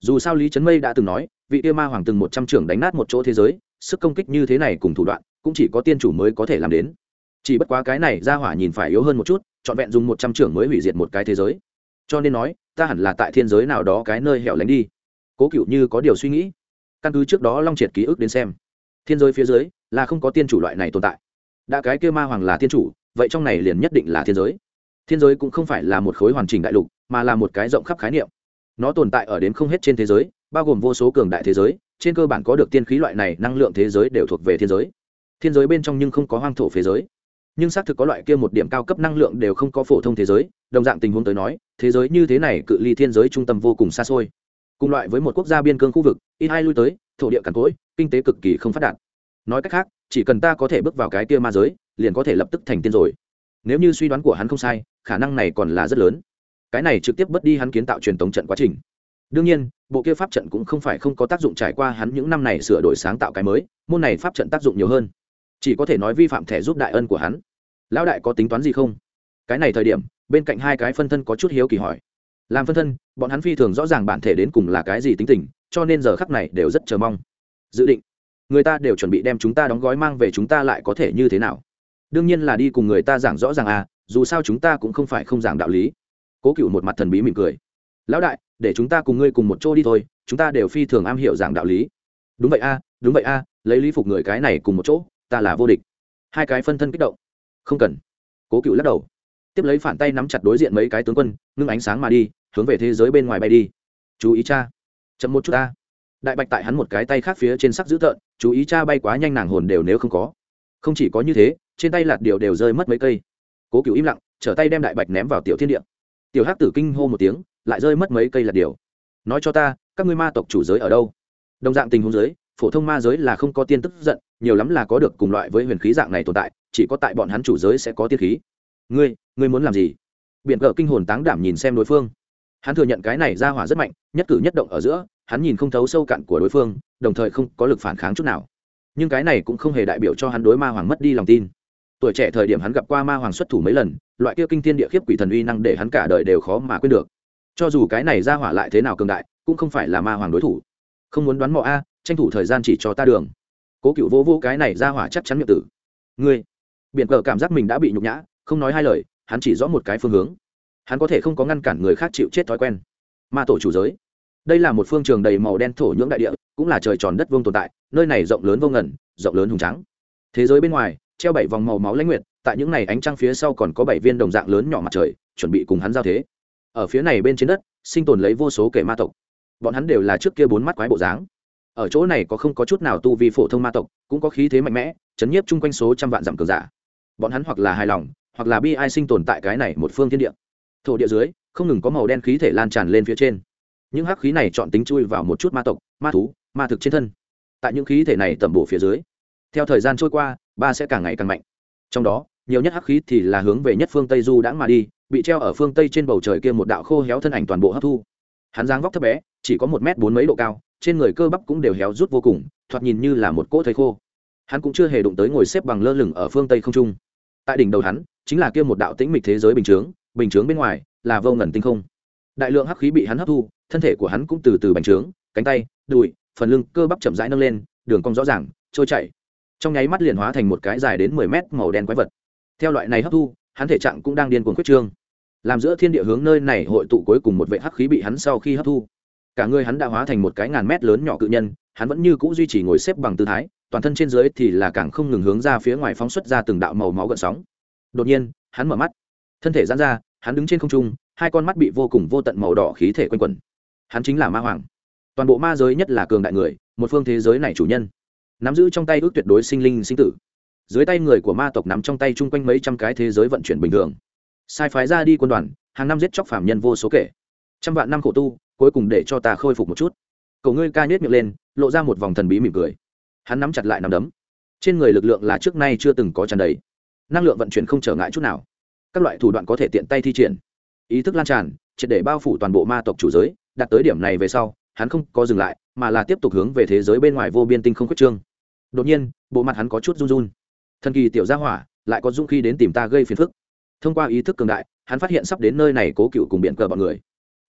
Dù sao lý trấn mây đã từng nói, vị kia ma hoàng từng một trăm trưởng đánh nát một chỗ thế giới, sức công kích như thế này cùng thủ đoạn, cũng chỉ có tiên chủ mới có thể làm đến. Chỉ bất quá cái này ra hỏa nhìn phải yếu hơn một chút, trọn vẹn dùng một trăm trưởng mới hủy diệt một cái thế giới. Cho nên nói, ta hẳn là tại thiên giới nào đó cái nơi hẻo lánh đi. Cố cựu như có điều suy nghĩ. Căn cứ trước đó long triệt ký ức đến xem, thiên giới phía dưới là không có tiên chủ loại này tồn tại. Đã cái kia ma hoàng là tiên chủ, vậy trong này liền nhất định là thiên giới. Thiên giới cũng không phải là một khối hoàn chỉnh đại lục mà là một cái rộng khắp khái niệm. Nó tồn tại ở đến không hết trên thế giới, bao gồm vô số cường đại thế giới, trên cơ bản có được tiên khí loại này, năng lượng thế giới đều thuộc về thiên giới. Thiên giới bên trong nhưng không có hoang thổ phế giới. Nhưng xác thực có loại kia một điểm cao cấp năng lượng đều không có phổ thông thế giới, đồng dạng tình huống tới nói, thế giới như thế này cự ly thiên giới trung tâm vô cùng xa xôi. Cùng loại với một quốc gia biên cương khu vực, ít hai lui tới, thổ địa cằn cỗi, kinh tế cực kỳ không phát đạt. Nói cách khác, chỉ cần ta có thể bước vào cái kia ma giới, liền có thể lập tức thành tiên rồi. Nếu như suy đoán của hắn không sai, khả năng này còn là rất lớn cái này trực tiếp bớt đi hắn kiến tạo truyền tống trận quá trình. Đương nhiên, bộ kia pháp trận cũng không phải không có tác dụng trải qua hắn những năm này sửa đổi sáng tạo cái mới, môn này pháp trận tác dụng nhiều hơn. Chỉ có thể nói vi phạm thẻ giúp đại ân của hắn. Lão đại có tính toán gì không? Cái này thời điểm, bên cạnh hai cái phân thân có chút hiếu kỳ hỏi. Làm phân thân, bọn hắn phi thường rõ ràng bản thể đến cùng là cái gì tính tình, cho nên giờ khắc này đều rất chờ mong. Dự định, người ta đều chuẩn bị đem chúng ta đóng gói mang về chúng ta lại có thể như thế nào? Đương nhiên là đi cùng người ta giảng rõ ràng à dù sao chúng ta cũng không phải không giảng đạo lý cố cựu một mặt thần bí mỉm cười. Lão đại, để chúng ta cùng ngươi cùng một chỗ đi thôi, chúng ta đều phi thường am hiểu giảng đạo lý. Đúng vậy a, đúng vậy a, lấy lý phục người cái này cùng một chỗ, ta là vô địch. Hai cái phân thân kích động. Không cần. Cố cựu lắc đầu. Tiếp lấy phản tay nắm chặt đối diện mấy cái tướng quân, ngưng ánh sáng mà đi, hướng về thế giới bên ngoài bay đi. Chú ý cha. Chậm một chút ta đại bạch tại hắn một cái tay khác phía trên sắc dữ tợn, chú ý cha bay quá nhanh nàng hồn đều nếu không có. Không chỉ có như thế, trên tay lạt điều đều rơi mất mấy cây. Cố cựu im lặng, trở tay đem đại bạch ném vào tiểu thiên địa tiểu hắc tử kinh hô một tiếng, lại rơi mất mấy cây lạt điều. Nói cho ta, các ngươi ma tộc chủ giới ở đâu? Đồng dạng tình huống giới, phổ thông ma giới là không có tiên tức giận, nhiều lắm là có được cùng loại với huyền khí dạng này tồn tại, chỉ có tại bọn hắn chủ giới sẽ có tiên khí. Ngươi ngươi muốn làm gì? Biện cờ kinh hồn táng đảm nhìn xem đối phương. Hắn thừa nhận cái này ra hỏa rất mạnh, nhất cử nhất động ở giữa, hắn nhìn không thấu sâu cạn của đối phương, đồng thời không có lực phản kháng chút nào. Nhưng cái này cũng không hề đại biểu cho hắn đối ma hoàng mất đi lòng tin tuổi trẻ thời điểm hắn gặp qua ma hoàng xuất thủ mấy lần, loại kia kinh thiên địa khiếp quỷ thần uy năng để hắn cả đời đều khó mà quên được. Cho dù cái này ra hỏa lại thế nào cường đại, cũng không phải là ma hoàng đối thủ. Không muốn đoán mò a, tranh thủ thời gian chỉ cho ta đường. Cố cựu vô vô cái này ra hỏa chắc chắn miệng tử. Ngươi, Biển cờ cảm giác mình đã bị nhục nhã, không nói hai lời, hắn chỉ rõ một cái phương hướng. Hắn có thể không có ngăn cản người khác chịu chết thói quen. Ma tổ chủ giới. Đây là một phương trường đầy màu đen thổ nhưỡng đại địa, cũng là trời tròn đất vuông tồn tại, nơi này rộng lớn vô ngẩn rộng lớn hùng trắng thế giới bên ngoài treo bảy vòng màu máu lãnh nguyệt, tại những này ánh trăng phía sau còn có bảy viên đồng dạng lớn nhỏ mặt trời, chuẩn bị cùng hắn giao thế. Ở phía này bên trên đất, sinh tồn lấy vô số kẻ ma tộc. Bọn hắn đều là trước kia bốn mắt quái bộ dáng. Ở chỗ này có không có chút nào tu vi phổ thông ma tộc, cũng có khí thế mạnh mẽ, chấn nhiếp chung quanh số trăm vạn dặm cường giả. Bọn hắn hoặc là hài lòng, hoặc là bi ai sinh tồn tại cái này một phương thiên địa. Thổ địa dưới, không ngừng có màu đen khí thể lan tràn lên phía trên. Những hắc khí này chọn tính chui vào một chút ma tộc, ma thú, ma thực trên thân. Tại những khí thể này tẩm bổ phía dưới, theo thời gian trôi qua ba sẽ càng ngày càng mạnh. Trong đó, nhiều nhất hắc khí thì là hướng về nhất phương tây du đãng mà đi, bị treo ở phương tây trên bầu trời kia một đạo khô héo thân ảnh toàn bộ hấp thu. Hắn dáng vóc thấp bé, chỉ có một m bốn mấy độ cao, trên người cơ bắp cũng đều héo rút vô cùng, thoạt nhìn như là một cỗ thây khô. Hắn cũng chưa hề đụng tới ngồi xếp bằng lơ lửng ở phương tây không trung. Tại đỉnh đầu hắn, chính là kia một đạo tĩnh mịch thế giới bình chướng bình chướng bên ngoài là vô ngần tinh không. Đại lượng hắc khí bị hắn hấp thu, thân thể của hắn cũng từ từ bành trướng, cánh tay, đùi, phần lưng, cơ bắp chậm rãi nâng lên, đường cong rõ ràng, trôi chảy trong nháy mắt liền hóa thành một cái dài đến mười mét màu đen quái vật. Theo loại này hấp thu, hắn thể trạng cũng đang điên cuồng quyết trương. Làm giữa thiên địa hướng nơi này hội tụ cuối cùng một vệ hắc khí bị hắn sau khi hấp thu. Cả người hắn đã hóa thành một cái ngàn mét lớn nhỏ cự nhân, hắn vẫn như cũ duy trì ngồi xếp bằng tư thái, toàn thân trên dưới thì là càng không ngừng hướng ra phía ngoài phóng xuất ra từng đạo màu máu gợn sóng. Đột nhiên, hắn mở mắt. Thân thể giãn ra, hắn đứng trên không trung, hai con mắt bị vô cùng vô tận màu đỏ khí thể quanh quẩn. Hắn chính là ma hoàng. Toàn bộ ma giới nhất là cường đại người, một phương thế giới này chủ nhân nắm giữ trong tay ước tuyệt đối sinh linh sinh tử. Dưới tay người của ma tộc nắm trong tay chung quanh mấy trăm cái thế giới vận chuyển bình thường. Sai phái ra đi quân đoàn, hàng năm giết chóc phạm nhân vô số kể. Trăm vạn năm khổ tu, cuối cùng để cho ta khôi phục một chút. Cầu ngươi ca nhét miệng lên, lộ ra một vòng thần bí mỉm cười. Hắn nắm chặt lại nắm đấm. Trên người lực lượng là trước nay chưa từng có tràn đầy. Năng lượng vận chuyển không trở ngại chút nào. Các loại thủ đoạn có thể tiện tay thi triển. Ý thức lan tràn, triệt để bao phủ toàn bộ ma tộc chủ giới, đạt tới điểm này về sau hắn không có dừng lại, mà là tiếp tục hướng về thế giới bên ngoài vô biên tinh không khuyết trương. Đột nhiên, bộ mặt hắn có chút run run. Thần kỳ tiểu gia hỏa, lại có dũng khi đến tìm ta gây phiền phức. Thông qua ý thức cường đại, hắn phát hiện sắp đến nơi này cố cựu cùng biện cờ bọn người.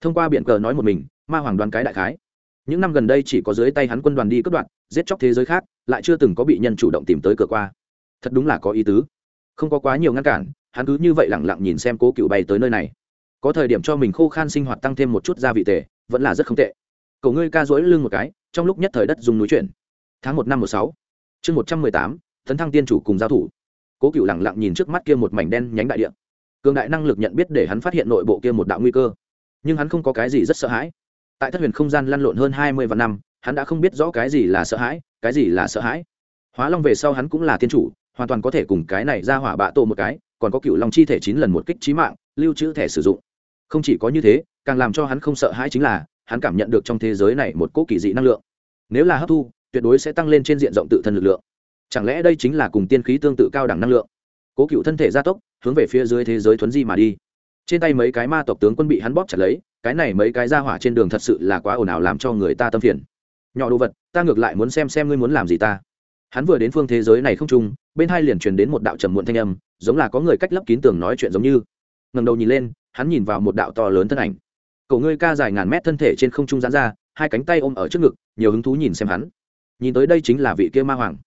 Thông qua biện cờ nói một mình, ma hoàng đoàn cái đại khái. Những năm gần đây chỉ có dưới tay hắn quân đoàn đi cướp đoạt, giết chóc thế giới khác, lại chưa từng có bị nhân chủ động tìm tới cửa qua. Thật đúng là có ý tứ. Không có quá nhiều ngăn cản, hắn cứ như vậy lẳng lặng nhìn xem cố cựu bay tới nơi này. Có thời điểm cho mình khô khan sinh hoạt tăng thêm một chút gia vị tề, vẫn là rất không tệ cậu ngươi ca dỗi lưng một cái, trong lúc nhất thời đất dùng núi chuyển. Tháng một năm một sáu, chương một trăm mười tám, tấn thăng tiên chủ cùng giao thủ. Cố cựu lẳng lặng nhìn trước mắt kia một mảnh đen nhánh đại địa. Cường đại năng lực nhận biết để hắn phát hiện nội bộ kia một đạo nguy cơ. Nhưng hắn không có cái gì rất sợ hãi. Tại thất huyền không gian lăn lộn hơn hai mươi vạn năm, hắn đã không biết rõ cái gì là sợ hãi, cái gì là sợ hãi. Hóa long về sau hắn cũng là tiên chủ, hoàn toàn có thể cùng cái này ra hỏa bạ tổ một cái, còn có cựu long chi thể chín lần một kích trí mạng, lưu trữ thẻ sử dụng. Không chỉ có như thế, càng làm cho hắn không sợ hãi chính là hắn cảm nhận được trong thế giới này một cỗ kỳ dị năng lượng. Nếu là hấp thu, tuyệt đối sẽ tăng lên trên diện rộng tự thân lực lượng. Chẳng lẽ đây chính là cùng tiên khí tương tự cao đẳng năng lượng? Cố cựu thân thể gia tốc, hướng về phía dưới thế giới thuấn di mà đi. Trên tay mấy cái ma tộc tướng quân bị hắn bóp chặt lấy, cái này mấy cái ra hỏa trên đường thật sự là quá ồn ào làm cho người ta tâm phiền. Nhỏ đồ vật, ta ngược lại muốn xem xem ngươi muốn làm gì ta. Hắn vừa đến phương thế giới này không chung bên hai liền truyền đến một đạo trầm muộn thanh âm, giống là có người cách lấp kín tường nói chuyện giống như. Ngầm đầu nhìn lên, hắn nhìn vào một đạo to lớn thân ảnh cậu ngươi ca dài ngàn mét thân thể trên không trung giãn ra, hai cánh tay ôm ở trước ngực, nhiều hứng thú nhìn xem hắn. Nhìn tới đây chính là vị kia ma hoàng.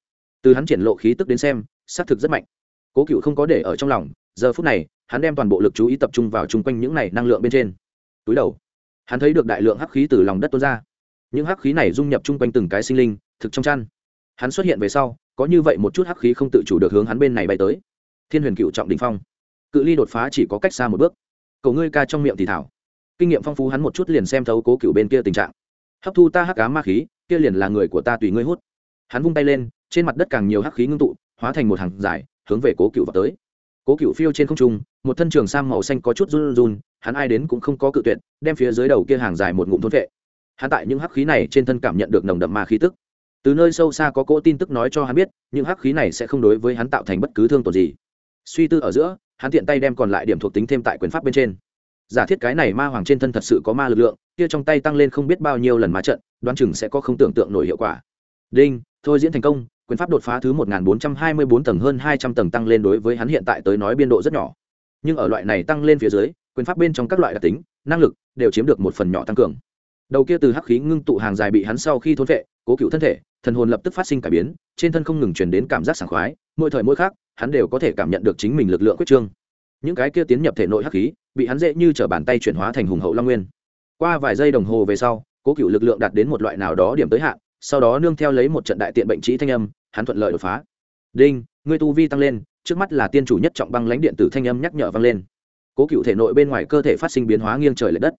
Từ hắn triển lộ khí tức đến xem xác thực rất mạnh. Cố cựu không có để ở trong lòng, giờ phút này, hắn đem toàn bộ lực chú ý tập trung vào chung quanh những này năng lượng bên trên. Túi đầu, hắn thấy được đại lượng hắc khí từ lòng đất tuôn ra. Những hắc khí này dung nhập chung quanh từng cái sinh linh, thực trong chăn. Hắn xuất hiện về sau, có như vậy một chút hắc khí không tự chủ được hướng hắn bên này bay tới. Thiên huyền cựu trọng đình phong. Cự ly đột phá chỉ có cách xa một bước. Cầu ngươi ca trong miệng thì thảo kinh nghiệm phong phú hắn một chút liền xem thấu cố cựu bên kia tình trạng. Hấp thu ta hắc cá ma khí, kia liền là người của ta tùy ngươi hút. Hắn vung tay lên, trên mặt đất càng nhiều hắc khí ngưng tụ, hóa thành một hàng dài, hướng về cố cựu vào tới. Cố cựu phiêu trên không trung, một thân trường sam màu xanh có chút run run, hắn ai đến cũng không có cự tuyệt, đem phía dưới đầu kia hàng dài một ngụm thôn vệ. Hắn tại những hắc khí này trên thân cảm nhận được nồng đậm ma khí tức. Từ nơi sâu xa có cỗ tin tức nói cho hắn biết, những hắc khí này sẽ không đối với hắn tạo thành bất cứ thương tổn gì. Suy tư ở giữa, hắn tiện tay đem còn lại điểm thuộc tính thêm tại quyền pháp bên trên giả thiết cái này ma hoàng trên thân thật sự có ma lực lượng, kia trong tay tăng lên không biết bao nhiêu lần ma trận, đoán chừng sẽ có không tưởng tượng nổi hiệu quả. Đinh, thôi diễn thành công, quyền pháp đột phá thứ một nghìn bốn trăm hai mươi bốn tầng hơn hai trăm tầng tăng lên đối với hắn hiện tại tới nói biên độ rất nhỏ. Nhưng ở loại này tăng lên phía dưới, quyền pháp bên trong các loại đặc tính, năng lực đều chiếm được một phần nhỏ tăng cường. Đầu kia từ hắc khí ngưng tụ hàng dài bị hắn sau khi thốn vệ, cố cựu thân thể, thần hồn lập tức phát sinh cải biến, trên thân không ngừng truyền đến cảm giác sảng khoái, mỗi thời mỗi khác hắn đều có thể cảm nhận được chính mình lực lượng quyết trương. Những cái kia tiến nhập thể nội hắc khí bị hắn dễ như t r ở bàn tay chuyển hóa thành hùng hậu long nguyên. Qua vài giây đồng hồ về sau, cố cựu lực lượng đạt đến một loại nào đó điểm tới hạn, sau đó nương theo lấy một trận đại tiện bệnh trí thanh âm, hắn thuận lợi đột phá. Đinh, ngươi tu vi tăng lên, trước mắt là tiên chủ nhất trọng băng lãnh điện tử thanh âm nhắc nhở vang lên. Cố cựu thể nội bên ngoài cơ thể phát sinh biến hóa nghiêng trời l ệ đất.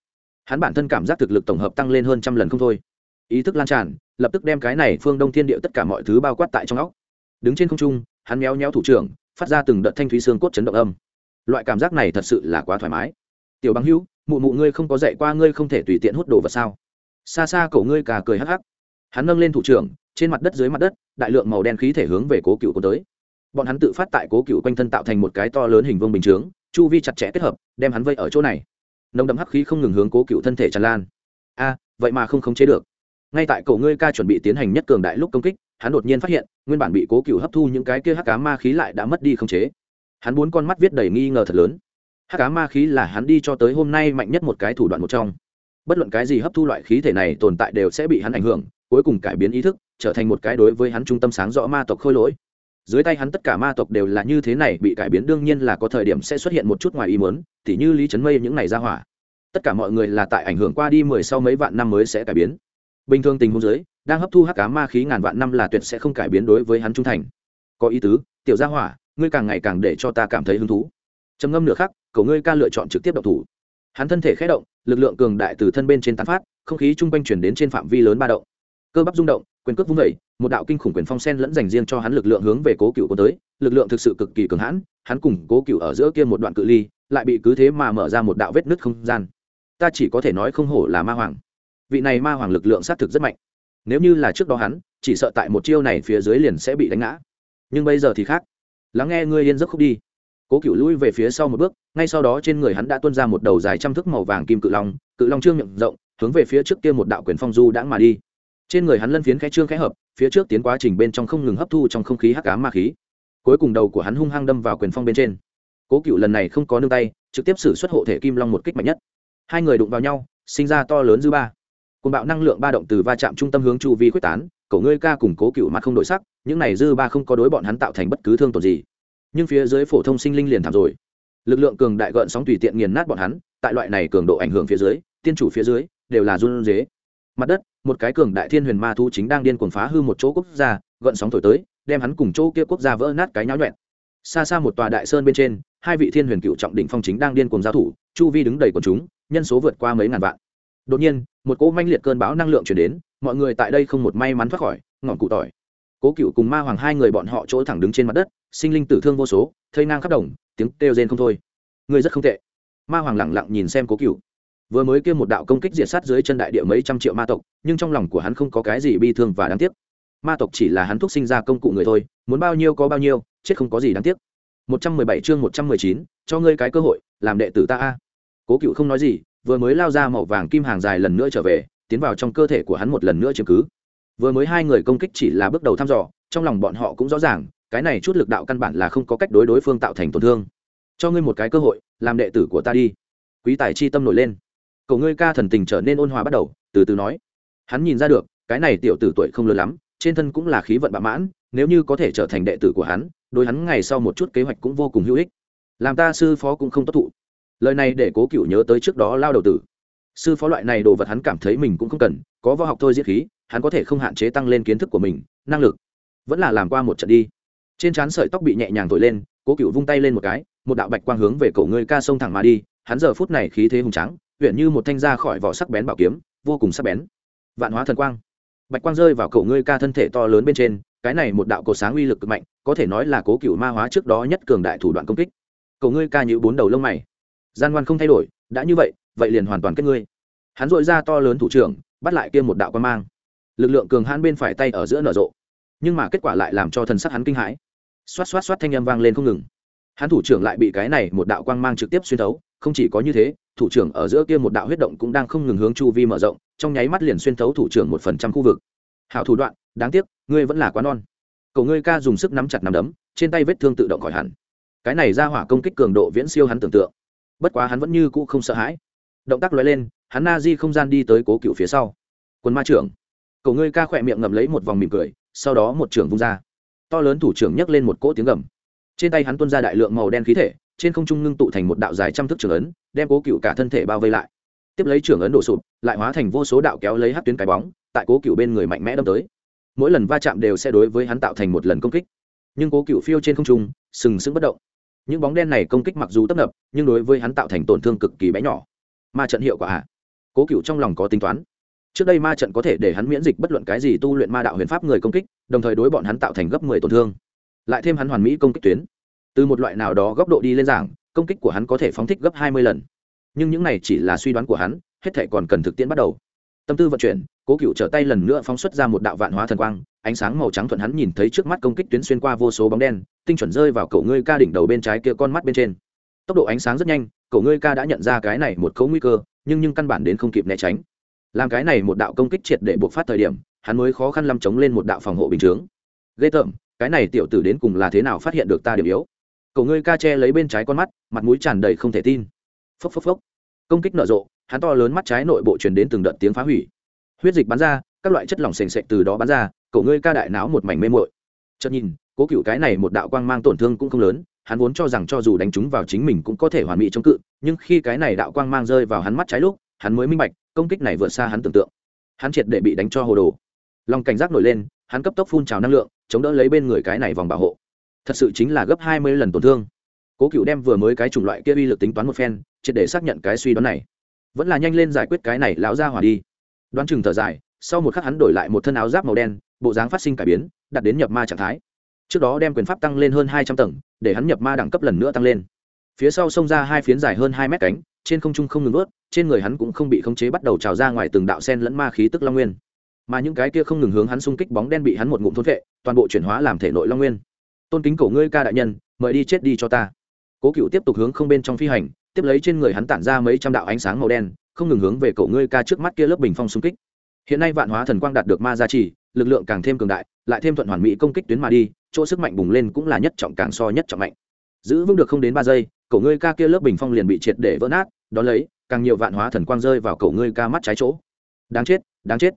Hắn bản thân cảm giác thực lực tổng hợp tăng lên hơn trăm lần không thôi. Ý thức lan tràn, lập tức đem cái này phương đông thiên địa tất cả mọi thứ bao quát tại trong óc. Đứng trên không trung, hắn méo nhéo thủ trưởng, phát ra từng đợt thanh thúy xương cốt chấn động âm loại cảm giác này thật sự là quá thoải mái. Tiểu bằng hữu, mụ mụ ngươi không có dạy qua ngươi không thể tùy tiện hút đồ vật sao? Xa xa cổ ngươi cà cười hắc hắc. Hắn nâng lên thủ trưởng, trên mặt đất dưới mặt đất, đại lượng màu đen khí thể hướng về cố cựu cuốn tới. Bọn hắn tự phát tại cố cựu quanh thân tạo thành một cái to lớn hình vương bình chướng, chu vi chặt chẽ kết hợp, đem hắn vây ở chỗ này. Nồng đậm hắc khí không ngừng hướng cố cựu thân thể tràn lan. A, vậy mà không khống chế được. Ngay tại cổ ngươi ca chuẩn bị tiến hành nhất cường đại lúc công kích, hắn đột nhiên phát hiện, nguyên bản bị cố cựu hấp thu những cái kia hắc cá ma khí lại đã mất đi khống chế hắn bốn con mắt viết đầy nghi ngờ thật lớn. Hắc cá ma khí là hắn đi cho tới hôm nay mạnh nhất một cái thủ đoạn một trong. Bất luận cái gì hấp thu loại khí thể này tồn tại đều sẽ bị hắn ảnh hưởng, cuối cùng cải biến ý thức, trở thành một cái đối với hắn trung tâm sáng rõ ma tộc khôi lỗi. Dưới tay hắn tất cả ma tộc đều là như thế này, bị cải biến đương nhiên là có thời điểm sẽ xuất hiện một chút ngoài ý muốn, tỉ như lý trấn mây những này ra hỏa. Tất cả mọi người là tại ảnh hưởng qua đi mười sau mấy vạn năm mới sẽ cải biến. Bình thường tình huống dưới, đang hấp thu hắc cá ma khí ngàn vạn năm là tuyệt sẽ không cải biến đối với hắn trung thành. Có ý tứ, tiểu gia hỏa ngươi càng ngày càng để cho ta cảm thấy hứng thú. Trầm ngâm nửa khắc, cậu ngươi ca lựa chọn trực tiếp độc thủ. Hắn thân thể khé động, lực lượng cường đại từ thân bên trên tán phát, không khí chung quanh chuyển đến trên phạm vi lớn ba động. Cơ bắp rung động, quyền cước vung vẩy một đạo kinh khủng quyền phong sen lẫn dành riêng cho hắn lực lượng hướng về cố cựu có tới, lực lượng thực sự cực kỳ cường hãn, hắn cùng cố cựu ở giữa kia một đoạn cự ly, lại bị cứ thế mà mở ra một đạo vết nứt không gian. Ta chỉ có thể nói không hổ là ma hoàng. Vị này ma hoàng lực lượng xác thực rất mạnh. Nếu như là trước đó hắn, chỉ sợ tại một chiêu này phía dưới liền sẽ bị đánh ngã. Nhưng bây giờ thì khác lắng nghe ngươi yên giấc khúc đi. Cố cựu lui về phía sau một bước, ngay sau đó trên người hắn đã tuôn ra một đầu dài trăm thước màu vàng kim cự long cự long trương miệng rộng, hướng về phía trước kia một đạo quyền phong du đã mà đi. Trên người hắn lân phiến khẽ trương khẽ hợp, phía trước tiến quá trình bên trong không ngừng hấp thu trong không khí hắc cá ma khí. Cuối cùng đầu của hắn hung hăng đâm vào quyền phong bên trên. Cố cựu lần này không có nương tay, trực tiếp xử xuất hộ thể kim long một kích mạnh nhất. Hai người đụng vào nhau, sinh ra to lớn dư ba. Côn bạo năng lượng ba động từ va chạm trung tâm hướng chu vi quyết tán cậu ngươi ca cùng cố cựu mặt không đổi sắc, những này dư ba không có đối bọn hắn tạo thành bất cứ thương tổn gì. Nhưng phía dưới phổ thông sinh linh liền thảm rồi. Lực lượng cường đại gợn sóng tùy tiện nghiền nát bọn hắn, tại loại này cường độ ảnh hưởng phía dưới, tiên chủ phía dưới, đều là run dế mặt đất, một cái cường đại thiên huyền ma thu chính đang điên cuồng phá hư một chỗ quốc gia, gợn sóng thổi tới, đem hắn cùng chỗ kia quốc gia vỡ nát cái nháo nhuẹn. Xa xa một tòa đại sơn bên trên, hai vị thiên huyền cựu trọng đỉnh phong chính đang điên cuồng giao thủ, chu vi đứng đầy quần chúng, nhân số vượt qua mấy ngàn vạn. Đột nhiên, một cỗ manh liệt cơn bão năng lượng chuyển đến mọi người tại đây không một may mắn thoát khỏi, ngọn cụ tỏi. Cố cựu cùng ma hoàng hai người bọn họ chỗ thẳng đứng trên mặt đất, sinh linh tử thương vô số, thây ngang khắp đồng, tiếng kêu rên không thôi. Người rất không tệ. Ma hoàng lẳng lặng nhìn xem cố cựu vừa mới kêu một đạo công kích diệt sát dưới chân đại địa mấy trăm triệu ma tộc, nhưng trong lòng của hắn không có cái gì bi thương và đáng tiếc. Ma tộc chỉ là hắn thúc sinh ra công cụ người thôi, muốn bao nhiêu có bao nhiêu, chết không có gì đáng tiếc. Một trăm mười bảy chương một trăm mười chín, cho ngươi cái cơ hội, làm đệ tử ta a. Cố cựu không nói gì, vừa mới lao ra màu vàng kim hàng dài lần nữa trở về tiến vào trong cơ thể của hắn một lần nữa chiếm cứ. Vừa mới hai người công kích chỉ là bước đầu thăm dò, trong lòng bọn họ cũng rõ ràng, cái này chút lực đạo căn bản là không có cách đối đối phương tạo thành tổn thương. Cho ngươi một cái cơ hội, làm đệ tử của ta đi. Quý tài chi tâm nổi lên. Cậu ngươi ca thần tình trở nên ôn hòa bắt đầu, từ từ nói. Hắn nhìn ra được, cái này tiểu tử tuổi không lớn lắm, trên thân cũng là khí vận bạ mãn, nếu như có thể trở thành đệ tử của hắn, đối hắn ngày sau một chút kế hoạch cũng vô cùng hữu ích. Làm ta sư phó cũng không tốt thụ. Lời này để cố cựu nhớ tới trước đó lao đầu tử sư phó loại này đồ vật hắn cảm thấy mình cũng không cần, có võ học thôi diễn khí, hắn có thể không hạn chế tăng lên kiến thức của mình, năng lực. Vẫn là làm qua một trận đi. Trên trán sợi tóc bị nhẹ nhàng thổi lên, cố cựu vung tay lên một cái, một đạo bạch quang hướng về cổ ngươi ca sông thẳng mà đi, hắn giờ phút này khí thế hùng trắng huyện như một thanh ra khỏi vỏ sắc bén bảo kiếm, vô cùng sắc bén. Vạn hóa thần quang. Bạch quang rơi vào cổ ngươi ca thân thể to lớn bên trên, cái này một đạo cổ sáng uy lực cực mạnh, có thể nói là cố cựu ma hóa trước đó nhất cường đại thủ đoạn công kích. Cổ ngươi ca nhữ bốn đầu lông mày. Gian ngoan không thay đổi, đã như vậy vậy liền hoàn toàn kết ngươi. Hắn dội ra to lớn thủ trưởng, bắt lại kia một đạo quan mang. Lực lượng cường hãn bên phải tay ở giữa nở rộ. Nhưng mà kết quả lại làm cho thần sắc hắn kinh hãi. Xoát xoát xoát thanh â m vang lên không ngừng. Hắn thủ trưởng lại bị cái này một đạo quang mang trực tiếp xuyên thấu, không chỉ có như thế, thủ trưởng ở giữa kia một đạo huyết động cũng đang không ngừng hướng chu vi mở rộng, trong nháy mắt liền xuyên thấu thủ trưởng một phần trăm khu vực. Hảo thủ đoạn, đáng tiếc, ngươi vẫn là quá non. Cậu ngươi ca dùng sức nắm chặt nắm đấm, trên tay vết thương tự động khỏi hẳn. Cái này ra hỏa công kích cường độ viễn siêu hắn tưởng tượng. Bất quá hắn vẫn như cũ không sợ hãi động tác lóe lên, hắn na di không gian đi tới cố cựu phía sau. Quân ma trưởng, cậu ngươi ca khỏe miệng ngậm lấy một vòng mỉm cười, sau đó một trưởng vung ra. To lớn thủ trưởng nhấc lên một cỗ tiếng gầm. Trên tay hắn tuôn ra đại lượng màu đen khí thể, trên không trung ngưng tụ thành một đạo dài trăm thước trưởng ấn, đem cố cựu cả thân thể bao vây lại. Tiếp lấy trưởng ấn đổ sụp, lại hóa thành vô số đạo kéo lấy hát tuyến cái bóng, tại cố cựu bên người mạnh mẽ đâm tới. Mỗi lần va chạm đều sẽ đối với hắn tạo thành một lần công kích. Nhưng cố cựu phiêu trên không trung, sừng sững bất động. Những bóng đen này công kích mặc dù tấp nập, nhưng đối với hắn tạo thành tổn thương cực kỳ bé nhỏ ma trận hiệu quả à? cố cựu trong lòng có tính toán. Trước đây ma trận có thể để hắn miễn dịch bất luận cái gì tu luyện ma đạo huyền pháp người công kích, đồng thời đối bọn hắn tạo thành gấp mười tổn thương. Lại thêm hắn hoàn mỹ công kích tuyến. Từ một loại nào đó góc độ đi lên giảng, công kích của hắn có thể phóng thích gấp hai mươi lần. Nhưng những này chỉ là suy đoán của hắn, hết thể còn cần thực tiễn bắt đầu. Tâm tư vận chuyển, cố cựu trở tay lần nữa phóng xuất ra một đạo vạn hóa thần quang, ánh sáng màu trắng thuận hắn nhìn thấy trước mắt công kích tuyến xuyên qua vô số bóng đen, tinh chuẩn rơi vào cậu ngươi ca đỉnh đầu bên trái kia con mắt bên trên tốc độ ánh sáng rất nhanh, cậu ngươi ca đã nhận ra cái này một cấu nguy cơ, nhưng nhưng căn bản đến không kịp né tránh. Làm cái này một đạo công kích triệt để buộc phát thời điểm, hắn mới khó khăn lắm chống lên một đạo phòng hộ bình chướng. Ghê tởm, cái này tiểu tử đến cùng là thế nào phát hiện được ta điểm yếu? Cậu ngươi ca che lấy bên trái con mắt, mặt mũi tràn đầy không thể tin. Phốc phốc phốc. Công kích nở rộ, hắn to lớn mắt trái nội bộ truyền đến từng đợt tiếng phá hủy. Huyết dịch bắn ra, các loại chất lỏng sền sệt từ đó bắn ra, cậu ngươi ca đại náo một mảnh mê mội chợt nhìn, cố cựu cái này một đạo quang mang tổn thương cũng không lớn hắn vốn cho rằng cho dù đánh chúng vào chính mình cũng có thể hoàn mỹ chống cự, nhưng khi cái này đạo quang mang rơi vào hắn mắt trái lúc, hắn mới minh bạch, công kích này vượt xa hắn tưởng tượng. Hắn triệt để bị đánh cho hồ đồ. Lòng cảnh giác nổi lên, hắn cấp tốc phun trào năng lượng, chống đỡ lấy bên người cái này vòng bảo hộ. Thật sự chính là gấp hai mươi lần tổn thương. Cố cựu đem vừa mới cái chủng loại kia uy lực tính toán một phen, triệt để xác nhận cái suy đoán này. Vẫn là nhanh lên giải quyết cái này lão ra hỏa đi. Đoán chừng thở dài, sau một khắc hắn đổi lại một thân áo giáp màu đen, bộ dáng phát sinh cải biến đặt đến nhập ma trạng thái trước đó đem quyền pháp tăng lên hơn hai trăm tầng, để hắn nhập ma đẳng cấp lần nữa tăng lên. Phía sau xông ra hai phiến dài hơn hai mét cánh, trên không trung không ngừng ướt trên người hắn cũng không bị khống chế bắt đầu trào ra ngoài từng đạo sen lẫn ma khí tức long nguyên. Mà những cái kia không ngừng hướng hắn xung kích bóng đen bị hắn một ngụm thôn vệ, toàn bộ chuyển hóa làm thể nội long nguyên. Tôn kính cổ ngươi ca đại nhân, mời đi chết đi cho ta. Cố cựu tiếp tục hướng không bên trong phi hành, tiếp lấy trên người hắn tản ra mấy trăm đạo ánh sáng màu đen, không ngừng hướng về cổ ngươi ca trước mắt kia lớp bình phong xung kích. Hiện nay vạn hóa thần quang đạt được ma gia trì, lực lượng càng thêm cường đại, lại thêm thuận hoàn mỹ công kích tuyến mà đi chỗ sức mạnh bùng lên cũng là nhất trọng càng so nhất trọng mạnh. Giữ vững được không đến ba giây cổ ngươi ca kia lớp bình phong liền bị triệt để vỡ nát, đón lấy, càng nhiều vạn hóa thần quang rơi vào cổ ngươi ca mắt trái chỗ. Đáng chết đáng chết.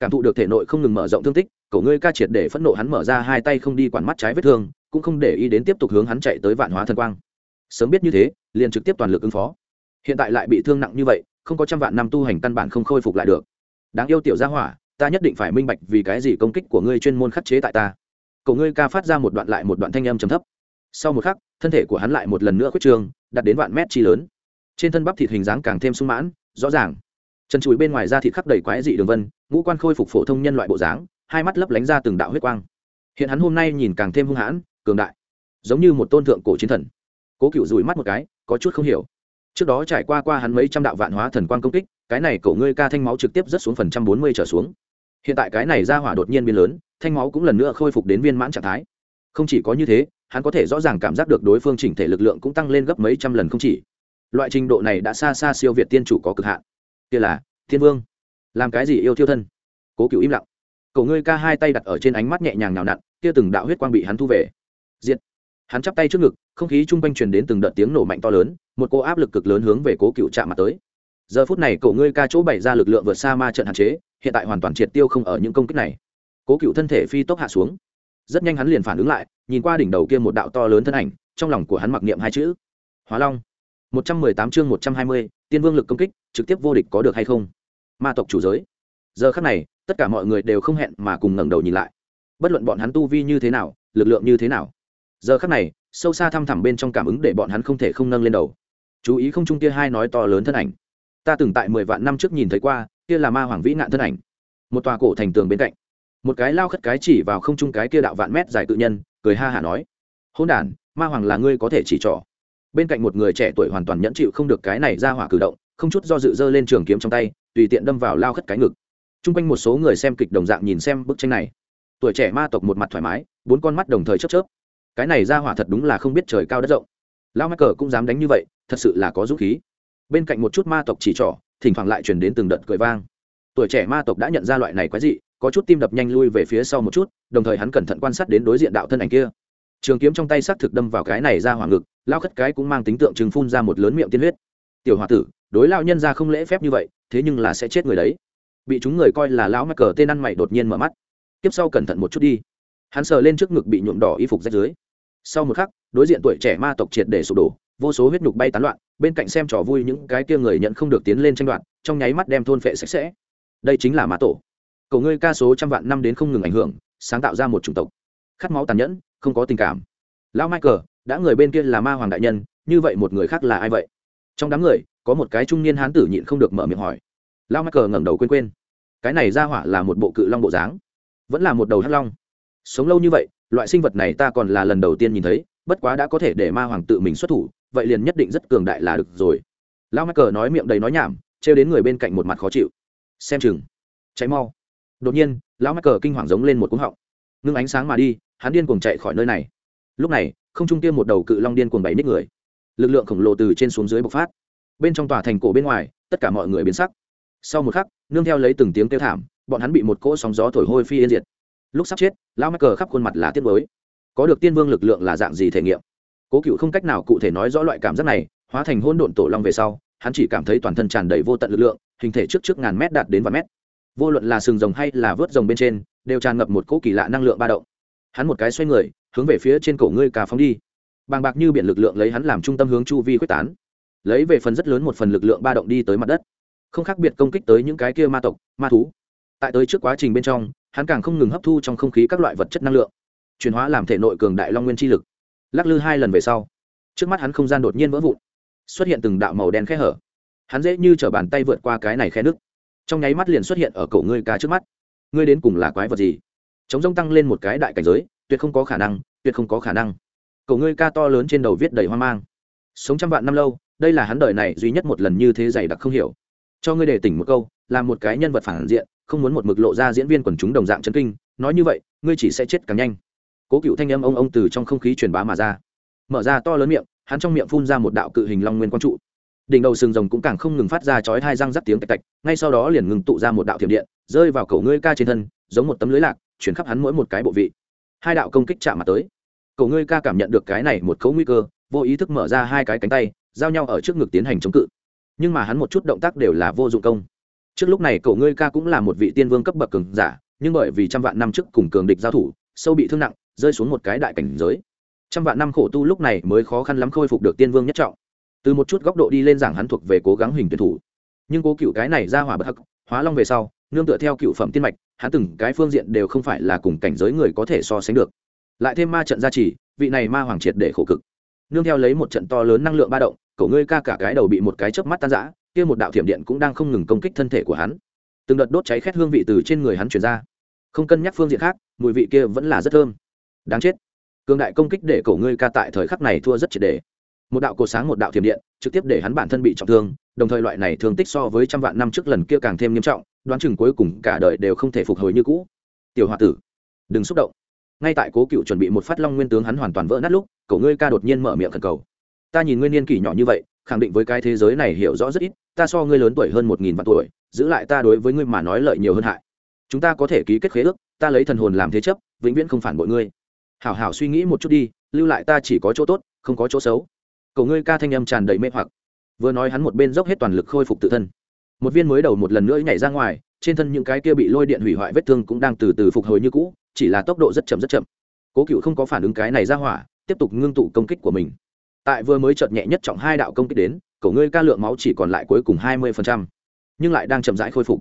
Cảm thụ được thể nội không ngừng mở rộng thương tích cổ ngươi ca triệt để phẫn nộ hắn mở ra hai tay không đi quản mắt trái vết thương, cũng không để ý đến tiếp tục hướng hắn chạy tới vạn hóa thần quang. Sớm biết như thế, liền trực tiếp toàn lực ứng phó. Hiện tại lại bị thương nặng như vậy, không có trăm vạn năm tu hành căn bản không khôi phục lại được. Đáng yêu tiểu gia hỏa, ta nhất định phải minh bạch vì cái gì công kích của ngươi chuyên môn khắc chế tại ta cậu ngươi ca phát ra một đoạn lại một đoạn thanh âm trầm thấp. Sau một khắc, thân thể của hắn lại một lần nữa khuyết trường đạt đến vạn mét chi lớn. Trên thân bắp thịt hình dáng càng thêm sung mãn, rõ ràng. Chân chùi bên ngoài da thịt khắp đầy quái dị đường vân, ngũ quan khôi phục phổ thông nhân loại bộ dáng, hai mắt lấp lánh ra từng đạo huyết quang. Hiện hắn hôm nay nhìn càng thêm hung hãn, cường đại. Giống như một tôn thượng cổ chiến thần. Cố cựu rủi mắt một cái, có chút không hiểu. Trước đó trải qua qua hắn mấy trăm đạo vạn hóa thần quang công kích, cái này cậu ngươi ca thanh máu trực tiếp rất xuống phần trăm bốn mươi trở xuống. Hiện tại cái này ra hỏa đột nhiên biến lớn thanh máu cũng lần nữa khôi phục đến viên mãn trạng thái. Không chỉ có như thế, hắn có thể rõ ràng cảm giác được đối phương chỉnh thể lực lượng cũng tăng lên gấp mấy trăm lần không chỉ. Loại trình độ này đã xa xa siêu việt tiên chủ có cực hạn. Kia là, thiên vương. Làm cái gì yêu thiêu thân? Cố cựu im lặng. Cậu ngươi ca hai tay đặt ở trên ánh mắt nhẹ nhàng nào nặn, kia từng đạo huyết quang bị hắn thu về. Diệt. Hắn chắp tay trước ngực, không khí chung quanh truyền đến từng đợt tiếng nổ mạnh to lớn, một cô áp lực cực lớn hướng về cố cựu chạm mặt tới. Giờ phút này cậu ngươi ca chỗ bày ra lực lượng vượt xa ma trận hạn chế, hiện tại hoàn toàn triệt tiêu không ở những công kích này cố cựu thân thể phi tốc hạ xuống. Rất nhanh hắn liền phản ứng lại, nhìn qua đỉnh đầu kia một đạo to lớn thân ảnh, trong lòng của hắn mặc niệm hai chữ. Hóa long. Một trăm mười tám chương một trăm hai mươi, tiên vương lực công kích, trực tiếp vô địch có được hay không? Ma tộc chủ giới. Giờ khắc này, tất cả mọi người đều không hẹn mà cùng ngẩng đầu nhìn lại. Bất luận bọn hắn tu vi như thế nào, lực lượng như thế nào. Giờ khắc này, sâu xa thăm thẳm bên trong cảm ứng để bọn hắn không thể không nâng lên đầu. Chú ý không trung kia hai nói to lớn thân ảnh. Ta từng tại mười vạn năm trước nhìn thấy qua, kia là ma hoàng vĩ nạn thân ảnh. Một tòa cổ thành tường bên cạnh một cái lao khất cái chỉ vào không trung cái kia đạo vạn mét dài tự nhân, cười ha hả nói hôn đản, ma hoàng là ngươi có thể chỉ trỏ. Bên cạnh một người trẻ tuổi hoàn toàn nhẫn chịu không được cái này ra hỏa cử động, không chút do dự dơ lên trường kiếm trong tay, tùy tiện đâm vào lao khất cái ngực. T r u n g quanh một số người xem kịch đồng dạng nhìn xem bức tranh này. Tuổi trẻ ma tộc một mặt thoải mái, bốn con mắt đồng thời chớp chớp. Cái này ra hỏa thật đúng là không biết trời cao đất rộng. Lao mắc cờ cũng dám đánh như vậy, thật sự là có dũng khí. Bên cạnh một chút ma tộc chỉ trỏ, thỉnh thoảng lại chuyển đến từng đợt cười vang. Tuổi trẻ ma tộc đã nhận ra loại này quái dị có chút tim đập nhanh lui về phía sau một chút, đồng thời hắn cẩn thận quan sát đến đối diện đạo thân ảnh kia. Trường kiếm trong tay xác thực đâm vào cái này ra hỏa ngực, lao khất cái cũng mang tính tượng chừng phun ra một lớn miệng tiên huyết. Tiểu h o a tử, đối lao nhân ra không lễ phép như vậy, thế nhưng là sẽ chết người đấy. Bị chúng người coi là lão mắc cờ tên ăn mày đột nhiên mở mắt. Tiếp sau cẩn thận một chút đi. Hắn sờ lên trước ngực bị nhuộm đỏ y phục rách dưới. Sau một khắc, đối diện tuổi trẻ ma tộc triệt để sụp đổ, vô số huyết nhục bay tán loạn, bên cạnh xem trò vui những cái kia người nhận không được tiến lên tranh đoạn trong nháy mắt đem thôn phệ sạch sẽ. Đây chính là ma tổ cậu ngươi ca số trăm vạn năm đến không ngừng ảnh hưởng, sáng tạo ra một chủng tộc. Khát máu tàn nhẫn, không có tình cảm. Lão michael, đã người bên kia là ma hoàng đại nhân, như vậy một người khác là ai vậy? Trong đám người, có một cái trung niên hán tử nhịn không được mở miệng hỏi. Lão michael ngẩng đầu quên quên. Cái này ra hỏa là một bộ cự long bộ dáng, vẫn là một đầu hắc long. Sống lâu như vậy, loại sinh vật này ta còn là lần đầu tiên nhìn thấy, bất quá đã có thể để ma hoàng tự mình xuất thủ, vậy liền nhất định rất cường đại là được rồi. Lão mắc cờ nói miệng đầy nói nhảm, trêu đến người bên cạnh một mặt khó chịu. Xem chừng. Cháy mau đột nhiên, lão mắc cờ kinh hoàng giống lên một cúng họng. Ngưng ánh sáng mà đi, hắn điên cuồng chạy khỏi nơi này. Lúc này, không trung tiêm một đầu cự long điên cuồng bảy ních người. Lực lượng khổng lồ từ trên xuống dưới bộc phát. Bên trong tòa thành cổ bên ngoài, tất cả mọi người biến sắc. Sau một khắc, nương theo lấy từng tiếng kêu thảm, bọn hắn bị một cỗ sóng gió thổi hôi phi yên diệt. Lúc sắp chết, lão mắc cờ khắp khuôn mặt là tiếc mới có được tiên vương lực lượng là dạng gì thể nghiệm? Cố cựu không cách nào cụ thể nói rõ loại cảm giác này, hóa thành hôn độn tổ long về sau, hắn chỉ cảm thấy toàn thân tràn đầy vô tận lực lượng, hình thể trước trước ngàn mét đạt đến vài mét vô luận là sừng rồng hay là vớt rồng bên trên, đều tràn ngập một cỗ kỳ lạ năng lượng ba động. Hắn một cái xoay người, hướng về phía trên cổ ngươi cà phóng đi. Bàng bạc như biển lực lượng lấy hắn làm trung tâm hướng chu vi quyết tán. Lấy về phần rất lớn một phần lực lượng ba động đi tới mặt đất. Không khác biệt công kích tới những cái kia ma tộc, ma thú. Tại tới trước quá trình bên trong, hắn càng không ngừng hấp thu trong không khí các loại vật chất năng lượng. Chuyển hóa làm thể nội cường đại long nguyên chi lực. Lắc lư hai lần về sau, trước mắt hắn không gian đột nhiên vỡ vụn, xuất hiện từng đạo màu đen khe hở. Hắn dễ như t bàn tay vượt qua cái này khe nước trong nháy mắt liền xuất hiện ở cổ ngươi ca trước mắt. Ngươi đến cùng là quái vật gì? Chống rông tăng lên một cái đại cảnh giới, tuyệt không có khả năng, tuyệt không có khả năng. Cổ ngươi ca to lớn trên đầu viết đầy hoang mang. Sống trăm vạn năm lâu, đây là hắn đời này duy nhất một lần như thế dày đặc không hiểu. Cho ngươi để tỉnh một câu, là một cái nhân vật phản diện, không muốn một mực lộ ra diễn viên quần chúng đồng dạng chân kinh. Nói như vậy, ngươi chỉ sẽ chết càng nhanh. Cố cựu thanh âm ông ông từ trong không khí truyền bá mà ra. Mở ra to lớn miệng, hắn trong miệng phun ra một đạo cự hình long nguyên quang trụ đỉnh đầu sừng rồng cũng càng không ngừng phát ra chói hai răng rắc tiếng tạch tạch, ngay sau đó liền ngừng tụ ra một đạo thiểm điện, rơi vào cầu ngươi ca trên thân, giống một tấm lưới lạc, chuyển khắp hắn mỗi một cái bộ vị. Hai đạo công kích chạm mặt tới. Cầu ngươi ca cảm nhận được cái này một cấu nguy cơ, vô ý thức mở ra hai cái cánh tay, giao nhau ở trước ngực tiến hành chống cự. Nhưng mà hắn một chút động tác đều là vô dụng công. Trước lúc này cầu ngươi ca cũng là một vị tiên vương cấp bậc cường giả, nhưng bởi vì trăm vạn năm trước cùng cường địch giao thủ, sâu bị thương nặng, rơi xuống một cái đại cảnh giới. Trăm vạn năm khổ tu lúc này mới khó khăn lắm khôi phục được tiên vương nhất trọng từ một chút góc độ đi lên giảng hắn thuộc về cố gắng hình tuyển thủ. Nhưng cố cựu cái này ra hỏa bất hắc, hóa long về sau, nương tựa theo cựu phẩm tiên mạch, hắn từng cái phương diện đều không phải là cùng cảnh giới người có thể so sánh được. Lại thêm ma trận gia trì, vị này ma hoàng triệt để khổ cực. Nương theo lấy một trận to lớn năng lượng ba động, cậu ngươi ca cả cái đầu bị một cái chớp mắt tan rã, kia một đạo thiểm điện cũng đang không ngừng công kích thân thể của hắn. Từng đợt đốt cháy khét hương vị từ trên người hắn chuyển ra. Không cân nhắc phương diện khác, mùi vị kia vẫn là rất thơm. Đáng chết. Cường đại công kích để cổ ngươi ca tại thời khắc này thua rất triệt đề một đạo cổ sáng một đạo thiểm điện, trực tiếp để hắn bản thân bị trọng thương, đồng thời loại này thương tích so với trăm vạn năm trước lần kia càng thêm nghiêm trọng, đoán chừng cuối cùng cả đời đều không thể phục hồi như cũ. Tiểu h o a tử, đừng xúc động. Ngay tại cố cựu chuẩn bị một phát long nguyên tướng hắn hoàn toàn vỡ nát lúc, cậu ngươi ca đột nhiên mở miệng khẩn cầu. Ta nhìn nguyên niên kỷ nhỏ như vậy, khẳng định với cái thế giới này hiểu rõ rất ít, ta so ngươi lớn tuổi hơn một nghìn vạn tuổi, giữ lại ta đối với ngươi mà nói lợi nhiều hơn hại. Chúng ta có thể ký kết khế ước, ta lấy thần hồn làm thế chấp, vĩnh viễn không phản bội ngươi. Hảo hảo suy nghĩ một chút đi, lưu lại ta chỉ có chỗ tốt, không có chỗ xấu cậu ngươi ca thanh âm tràn đầy mê hoặc. Vừa nói hắn một bên dốc hết toàn lực khôi phục tự thân. Một viên mới đầu một lần nữa nhảy ra ngoài, trên thân những cái kia bị lôi điện hủy hoại vết thương cũng đang từ từ phục hồi như cũ, chỉ là tốc độ rất chậm rất chậm. Cố cựu không có phản ứng cái này ra hỏa, tiếp tục ngưng tụ công kích của mình. Tại vừa mới chợt nhẹ nhất trọng hai đạo công kích đến cậu ngươi ca lượng máu chỉ còn lại cuối cùng hai mươi nhưng lại đang chậm rãi khôi phục.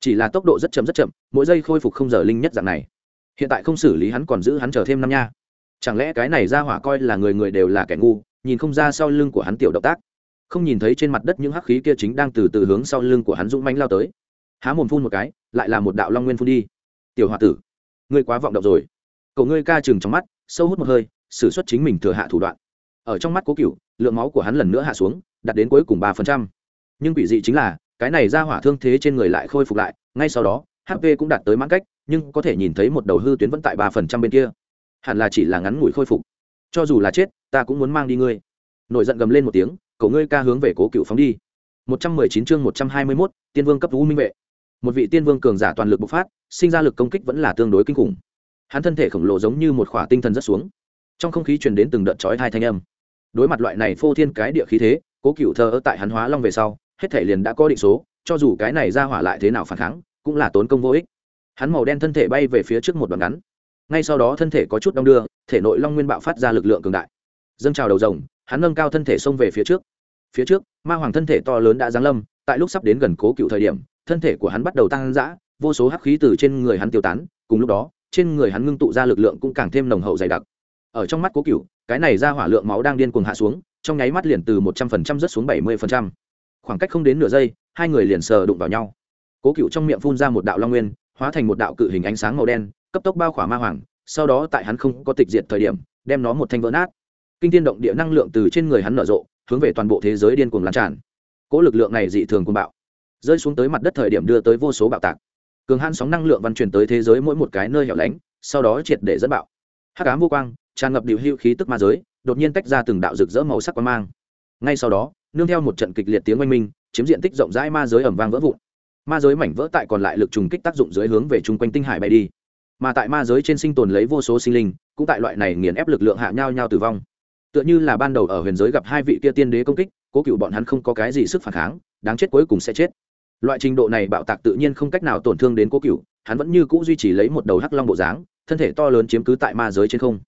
Chỉ là tốc độ rất chậm rất chậm, mỗi giây khôi phục không giờ linh nhất dạng này. Hiện tại không xử lý hắn còn giữ hắn chờ thêm năm nha. Chẳng lẽ cái này ra hỏa coi là người người đều là kẻ ngu nhìn không ra sau lưng của hắn tiểu động tác. Không nhìn thấy trên mặt đất những hắc khí kia chính đang từ từ hướng sau lưng của hắn dũng mánh lao tới. Há mồm phun một cái, lại là một đạo long nguyên phun đi. Tiểu h o a tử, ngươi quá vọng động rồi. Cậu ngươi ca chừng trong mắt, sâu hút một hơi xử suất chính mình thừa hạ thủ đoạn. Ở trong mắt cố cựu lượng máu của hắn lần nữa hạ xuống, đạt đến cuối cùng ba phần trăm. Nhưng quỷ dị chính là, cái này ra hỏa thương thế trên người lại khôi phục lại, ngay sau đó hp cũng đạt tới mãn cách, nhưng có thể nhìn thấy một đầu hư tuyến vẫn tại ba phần trăm bên kia. Hẳn là chỉ là ngắn ngủi khôi phục. Cho dù là chết ta cũng muốn mang đi ngươi. Nổi giận gầm lên một tiếng, cậu ngươi ca hướng về cố cựu phóng đi. Một trăm mười chín chương một trăm hai mươi mốt, tiên vương cấp vũ minh vệ. Một vị tiên vương cường giả toàn lực bộc phát, sinh ra lực công kích vẫn là tương đối kinh khủng. Hắn thân thể khổng lồ giống như một khỏa tinh thần rất xuống. Trong không khí truyền đến từng đợt chói hai thanh âm. Đối mặt loại này phô thiên cái địa khí thế, cố cựu thờ ở tại hắn hóa long về sau, hết thể liền đã có định số, cho dù cái này ra hỏa lại thế nào phản kháng, cũng là tốn công vô ích. Hắn màu đen thân thể bay về phía trước một đoạn ngắn. Ngay sau đó thân thể có chút đong đưa, thể nội long nguyên bạo phát ra lực lượng cường đại dâng trào đầu rồng, hắn nâng cao thân thể xông về phía trước. Phía trước, ma hoàng thân thể to lớn đã giáng lâm, tại lúc sắp đến gần cố cựu thời điểm, thân thể của hắn bắt đầu tăng giã vô số hắc khí từ trên người hắn tiêu tán, cùng lúc đó, trên người hắn ngưng tụ ra lực lượng cũng càng thêm nồng hậu dày đặc. Ở trong mắt cố cựu, cái này ra hỏa lượng máu đang điên cuồng hạ xuống, trong nháy mắt liền từ một trăm phần trăm rớt xuống bảy mươi phần trăm. Khoảng cách không đến nửa giây, hai người liền sờ đụng vào nhau. Cố cựu trong miệng phun ra một đạo long nguyên, hóa thành một đạo cự hình ánh sáng màu đen, cấp tốc bao khỏa ma hoàng, sau đó tại hắn không có tịch diệt thời điểm, đem nó một thanh vỡ nát kinh tiên động địa năng lượng từ trên người hắn nở rộ, hướng về toàn bộ thế giới điên cuồng lan tràn. Cỗ lực lượng này dị thường cuồng bạo, rơi xuống tới mặt đất thời điểm đưa tới vô số bạo tạc. Cường hãn sóng năng lượng văn truyền tới thế giới mỗi một cái nơi hẻo lánh, sau đó triệt để dẫn bạo. Hắc ám vô quang, tràn ngập điệu hữu khí tức ma giới, đột nhiên tách ra từng đạo rực rỡ màu sắc quang mang. Ngay sau đó, nương theo một trận kịch liệt tiếng oanh minh, chiếm diện tích rộng rãi ma giới ẩm vang vỡ vụn. Ma giới mảnh vỡ tại còn lại lực trùng kích tác dụng dưới hướng về chung quanh tinh hải bay đi. Mà tại ma giới trên sinh tồn lấy vô số sinh linh, cũng tại loại này nghiền ép lực lượng hạ nhau nhau tử vong tựa như là ban đầu ở huyền giới gặp hai vị kia tiên đế công kích, cố cựu bọn hắn không có cái gì sức phản kháng, đáng chết cuối cùng sẽ chết. Loại trình độ này bạo tạc tự nhiên không cách nào tổn thương đến cố cựu, hắn vẫn như cũ duy trì lấy một đầu hắc long bộ dáng, thân thể to lớn chiếm cứ tại ma giới trên không.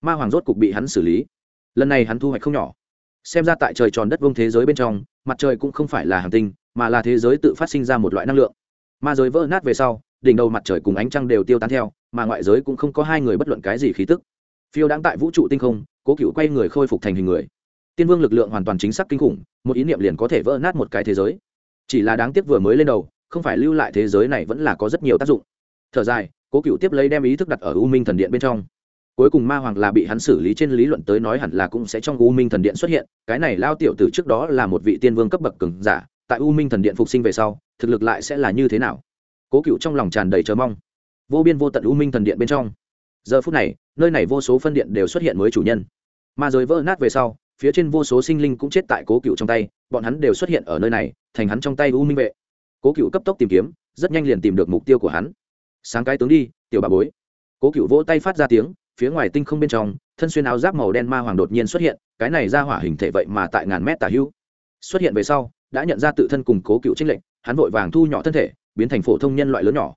Ma hoàng rốt cục bị hắn xử lý. Lần này hắn thu hoạch không nhỏ. Xem ra tại trời tròn đất vông thế giới bên trong, mặt trời cũng không phải là hàng tinh, mà là thế giới tự phát sinh ra một loại năng lượng. Ma giới vỡ nát về sau, đỉnh đầu mặt trời cùng ánh trăng đều tiêu tán theo, mà ngoại giới cũng không có hai người bất luận cái gì khí tức. Phiêu đang tại vũ trụ tinh không cố cựu quay người khôi phục thành hình người. Tiên vương lực lượng hoàn toàn chính xác kinh khủng, một ý niệm liền có thể vỡ nát một cái thế giới. Chỉ là đáng tiếc vừa mới lên đầu, không phải lưu lại thế giới này vẫn là có rất nhiều tác dụng. Thở dài, cố cựu tiếp lấy đem ý thức đặt ở u minh thần điện bên trong. Cuối cùng ma hoàng là bị hắn xử lý trên lý luận tới nói hẳn là cũng sẽ trong u minh thần điện xuất hiện, cái này lao tiểu từ trước đó là một vị tiên vương cấp bậc cường giả, tại u minh thần điện phục sinh về sau, thực lực lại sẽ là như thế nào? Cố cựu trong lòng tràn đầy chờ mong. Vô biên vô tận u minh thần điện bên trong giờ phút này, nơi này vô số phân điện đều xuất hiện mới chủ nhân. Mà rồi vỡ nát về sau, phía trên vô số sinh linh cũng chết tại cố cựu trong tay, bọn hắn đều xuất hiện ở nơi này, thành hắn trong tay u minh vệ. Cố cựu cấp tốc tìm kiếm, rất nhanh liền tìm được mục tiêu của hắn. Sáng cái tướng đi, tiểu bà bối. Cố cựu vỗ tay phát ra tiếng, phía ngoài tinh không bên trong, thân xuyên áo giáp màu đen ma hoàng đột nhiên xuất hiện, cái này ra hỏa hình thể vậy mà tại ngàn mét tả hưu. xuất hiện về sau, đã nhận ra tự thân cùng cố cựu trinh lệnh hắn vội vàng thu nhỏ thân thể, biến thành phổ thông nhân loại lớn nhỏ.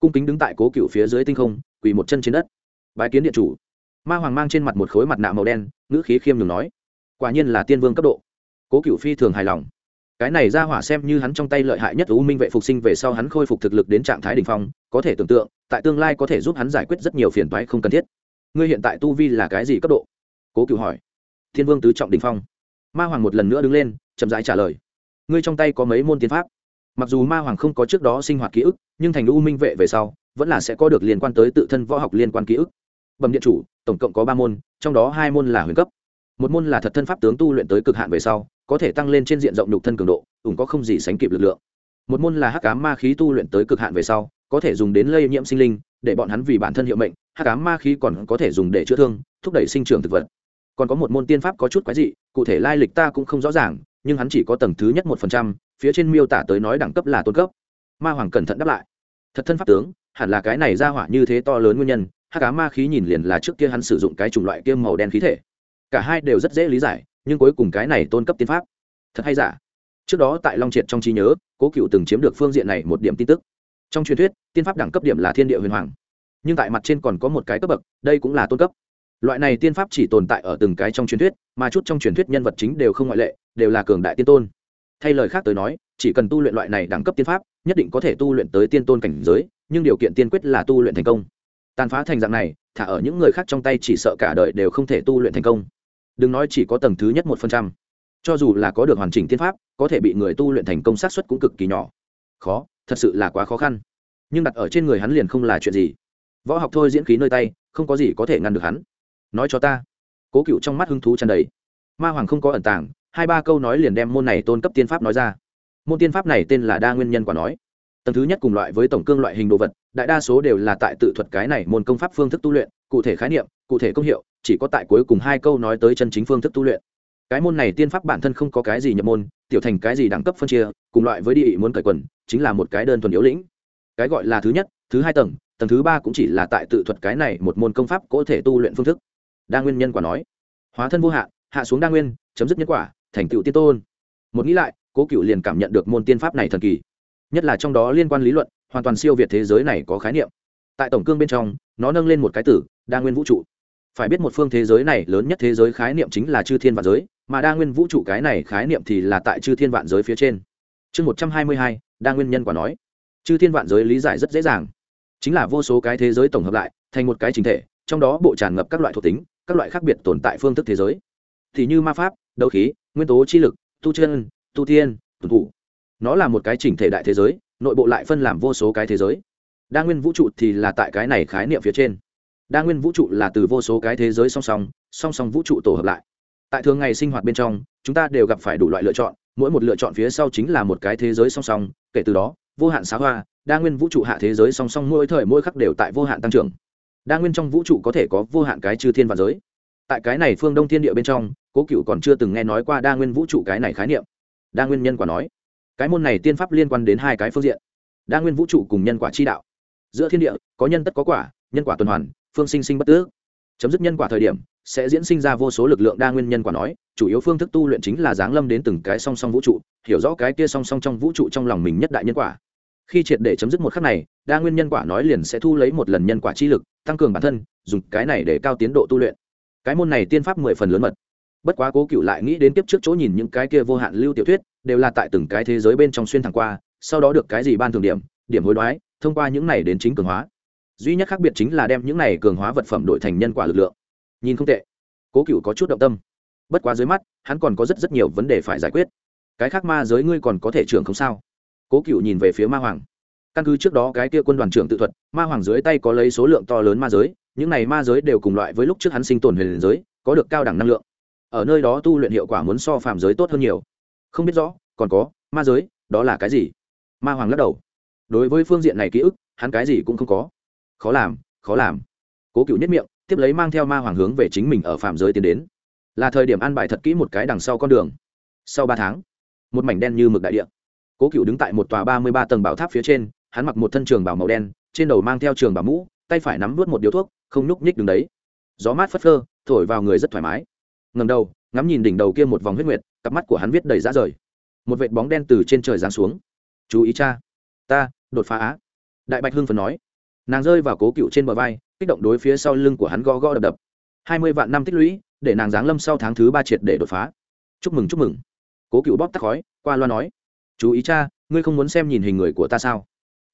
Cung kính đứng tại cố cựu phía dưới tinh không, quỳ một chân trên đất bái kiến điện chủ. Ma hoàng mang trên mặt một khối mặt nạ màu đen, ngữ khí khiêm nhường nói, quả nhiên là tiên vương cấp độ. Cố cựu phi thường hài lòng. Cái này ra hỏa xem như hắn trong tay lợi hại nhất u minh vệ phục sinh về sau hắn khôi phục thực lực đến trạng thái đ ỉ n h phong, có thể tưởng tượng, tại tương lai có thể giúp hắn giải quyết rất nhiều phiền toái không cần thiết. Ngươi hiện tại tu vi là cái gì cấp độ? Cố cựu hỏi. Thiên vương tứ trọng đình phong. Ma hoàng một lần nữa đứng lên, chậm rãi trả lời. Ngươi trong tay có mấy môn tiến pháp? Mặc dù ma hoàng không có trước đó sinh hoạt ký ức, nhưng thành u minh vệ về sau, vẫn là sẽ có được liên quan tới tự thân võ học liên quan ký ức bẩm điện chủ, tổng cộng có ba môn, trong đó hai môn là huyền cấp. Một môn là thật thân pháp tướng tu luyện tới cực hạn về sau, có thể tăng lên trên diện rộng nhục thân cường độ, ủng có không gì sánh kịp lực lượng. Một môn là hắc ám ma khí tu luyện tới cực hạn về sau, có thể dùng đến lây nhiễm sinh linh, để bọn hắn vì bản thân hiệu mệnh, hắc ám ma khí còn có thể dùng để chữa thương, thúc đẩy sinh trưởng thực vật. Còn có một môn tiên pháp có chút quái dị, cụ thể lai lịch ta cũng không rõ ràng, nhưng hắn chỉ có tầng thứ nhất một phần trăm, phía trên miêu tả tới nói đẳng cấp là tôn cấp. Ma hoàng cẩn thận đáp lại. Thật thân pháp tướng, hẳn là cái này ra hỏa như thế to lớn nguyên nhân hắc ám ma khí nhìn liền là trước kia hắn sử dụng cái chủng loại kia màu đen khí thể. Cả hai đều rất dễ lý giải, nhưng cuối cùng cái này tôn cấp tiên pháp, thật hay giả? Trước đó tại long triệt trong trí nhớ, cố cựu từng chiếm được phương diện này một điểm tin tức. Trong truyền thuyết, tiên pháp đẳng cấp điểm là thiên địa huyền hoàng, nhưng tại mặt trên còn có một cái cấp bậc, đây cũng là tôn cấp. Loại này tiên pháp chỉ tồn tại ở từng cái trong truyền thuyết, mà chút trong truyền thuyết nhân vật chính đều không ngoại lệ, đều là cường đại tiên tôn. Thay lời khác tới nói, chỉ cần tu luyện loại này đẳng cấp tiên pháp, nhất định có thể tu luyện tới tiên tôn cảnh giới, nhưng điều kiện tiên quyết là tu luyện thành công tàn phá thành dạng này, thả ở những người khác trong tay chỉ sợ cả đời đều không thể tu luyện thành công. Đừng nói chỉ có tầng thứ nhất một phần trăm. Cho dù là có được hoàn chỉnh tiên pháp, có thể bị người tu luyện thành công sát xuất cũng cực kỳ nhỏ. Khó, thật sự là quá khó khăn. Nhưng đặt ở trên người hắn liền không là chuyện gì. Võ học thôi diễn khí nơi tay, không có gì có thể ngăn được hắn. Nói cho ta. Cố cựu trong mắt hứng thú tràn đầy. Ma hoàng không có ẩn tàng, hai ba câu nói liền đem môn này tôn cấp tiên pháp nói ra. Môn tiên pháp này tên là đa nguyên nhân quả nói. Tầng thứ nhất cùng loại với tổng cương loại hình đồ vật đại đa số đều là tại tự thuật cái này môn công pháp phương thức tu luyện, cụ thể khái niệm, cụ thể công hiệu, chỉ có tại cuối cùng hai câu nói tới chân chính phương thức tu luyện. Cái môn này tiên pháp bản thân không có cái gì nhập môn, tiểu thành cái gì đẳng cấp phân chia, cùng loại với địa muốn cởi quần, chính là một cái đơn thuần yếu lĩnh. Cái gọi là thứ nhất, thứ hai tầng tầng thứ ba cũng chỉ là tại tự thuật cái này một môn công pháp có thể tu luyện phương thức. Đa nguyên nhân quả nói, hóa thân vô hạn hạ xuống đa nguyên, chấm dứt nhân quả, thành tựu tiên tôn. Một nghĩ lại, cố cựu liền cảm nhận được môn tiên pháp này thần kỳ, nhất là trong đó liên quan lý luận hoàn toàn siêu việt thế giới này có khái niệm. Tại tổng cương bên trong, nó nâng lên một cái tử, đa nguyên vũ trụ. Phải biết một phương thế giới này lớn nhất thế giới khái niệm chính là chư thiên vạn giới, mà đa nguyên vũ trụ cái này khái niệm thì là tại chư thiên vạn giới phía trên. Chương một trăm hai mươi hai, đa nguyên nhân quả nói. Chư thiên vạn giới lý giải rất dễ dàng. Chính là vô số cái thế giới tổng hợp lại, thành một cái chính thể, trong đó bộ tràn ngập các loại thuộc tính, các loại khác biệt tồn tại phương thức thế giới. Thì như ma pháp, đấu khí, nguyên tố chi lực, tu chân, tu tiên tuần thủ. Nó là một cái chỉnh thể đại thế giới nội bộ lại phân làm vô số cái thế giới. Đa nguyên vũ trụ thì là tại cái này khái niệm phía trên. Đa nguyên vũ trụ là từ vô số cái thế giới song song song song vũ trụ tổ hợp lại. Tại thường ngày sinh hoạt bên trong, chúng ta đều gặp phải đủ loại lựa chọn, mỗi một lựa chọn phía sau chính là một cái thế giới song song, kể từ đó, vô hạn xá hoa, đa nguyên vũ trụ hạ thế giới song song mỗi thời mỗi khắc đều tại vô hạn tăng trưởng. Đa nguyên trong vũ trụ có thể có vô hạn cái chư thiên và giới. Tại cái này phương đông thiên địa bên trong, cố cựu còn chưa từng nghe nói qua đa nguyên vũ trụ cái này khái niệm. Đa nguyên nhân quả nói cái môn này tiên pháp liên quan đến hai cái phương diện. Đa nguyên vũ trụ cùng nhân quả chi đạo. Giữa thiên địa, có nhân tất có quả, nhân quả tuần hoàn, phương sinh sinh bất tước. Chấm dứt nhân quả thời điểm, sẽ diễn sinh ra vô số lực lượng đa nguyên nhân quả nói, chủ yếu phương thức tu luyện chính là giáng lâm đến từng cái song song vũ trụ, hiểu rõ cái kia song song trong vũ trụ trong lòng mình nhất đại nhân quả. Khi triệt để chấm dứt một khắc này, đa nguyên nhân quả nói liền sẽ thu lấy một lần nhân quả chi lực, tăng cường bản thân, dùng cái này để cao tiến độ tu luyện. Cái môn này tiên pháp mười phần lớn mật. Bất quá cố cựu lại nghĩ đến tiếp trước chỗ nhìn những cái kia vô hạn lưu tiểu thuyết đều là tại từng cái thế giới bên trong xuyên thẳng qua, sau đó được cái gì ban thường điểm điểm hối đoái, thông qua những này đến chính cường hóa. Duy nhất khác biệt chính là đem những này cường hóa vật phẩm đổi thành nhân quả lực lượng. Nhìn không tệ. Cố cựu có chút động tâm. Bất quá dưới mắt, hắn còn có rất rất nhiều vấn đề phải giải quyết. Cái khác ma giới ngươi còn có thể trưởng không sao? Cố cựu nhìn về phía ma hoàng. Căn cứ trước đó cái kia quân đoàn trưởng tự thuật, ma hoàng dưới tay có lấy số lượng to lớn ma giới, những này ma giới đều cùng loại với lúc trước hắn sinh tồn huyền giới, có được cao đẳng năng lượng. Ở nơi đó tu luyện hiệu quả muốn so phạm giới tốt hơn nhiều không biết rõ, còn có, ma giới, đó là cái gì? Ma hoàng lắc đầu. Đối với phương diện này ký ức, hắn cái gì cũng không có. Khó làm khó làm. Cố cựu nhất miệng, tiếp lấy mang theo ma hoàng hướng về chính mình ở phạm giới tiến đến. Là thời điểm an bài thật kỹ một cái đằng sau con đường. Sau ba tháng, một mảnh đen như mực đại địa. Cố cựu đứng tại một tòa ba mươi ba tầng bảo tháp phía trên, hắn mặc một thân trường bảo màu đen, trên đầu mang theo trường bảo mũ, tay phải nắm vớt một điếu thuốc, không nhúc nhích đứng đấy. Gió mát phất phơ, thổi vào người rất thoải mái. Ngầm đầu, ngắm nhìn đỉnh đầu kia một vòng huyết nguyệt cặp mắt của hắn viết đầy rã rời. Một vệt bóng đen từ trên trời giáng xuống. Chú ý cha, ta đột phá á. Đại bạch hưng phần nói. Nàng rơi vào cố cựu trên bờ vai, kích động đối phía sau lưng của hắn go go đập đập. Hai mươi vạn năm tích lũy, để nàng giáng lâm sau tháng thứ ba triệt để đột phá. Chúc mừng chúc mừng. Cố cựu bóp tắc khói, qua loa nói. Chú ý cha, ngươi không muốn xem nhìn hình người của ta sao?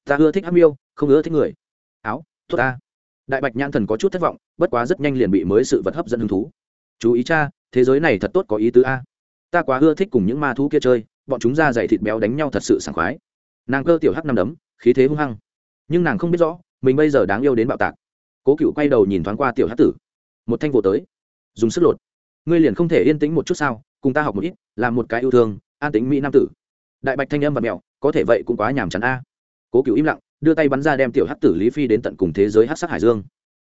Ta ưa thích âm miêu, không ưa thích người. Áo thuốc ta. Đại bạch nhãn thần có chút thất vọng, bất quá rất nhanh liền bị mới sự vật hấp dẫn hứng thú. Chú ý cha, thế giới này thật tốt có ý tứ a ta quá ưa thích cùng những ma thú kia chơi, bọn chúng ra dày thịt béo đánh nhau thật sự sảng khoái. Nàng cơ tiểu hắc năm đấm, khí thế hung hăng. Nhưng nàng không biết rõ, mình bây giờ đáng yêu đến bạo tạc. Cố cựu quay đầu nhìn thoáng qua tiểu hắc tử. Một thanh vô tới. Dùng sức lột. Ngươi liền không thể yên tĩnh một chút sao, cùng ta học một ít, làm một cái yêu thương, an tính mỹ nam tử. Đại bạch thanh âm và mẹo có thể vậy cũng quá nhàm chán a. Cố cựu im lặng, đưa tay bắn ra đem tiểu hắc tử lý phi đến tận cùng thế giới hắc sắc hải dương.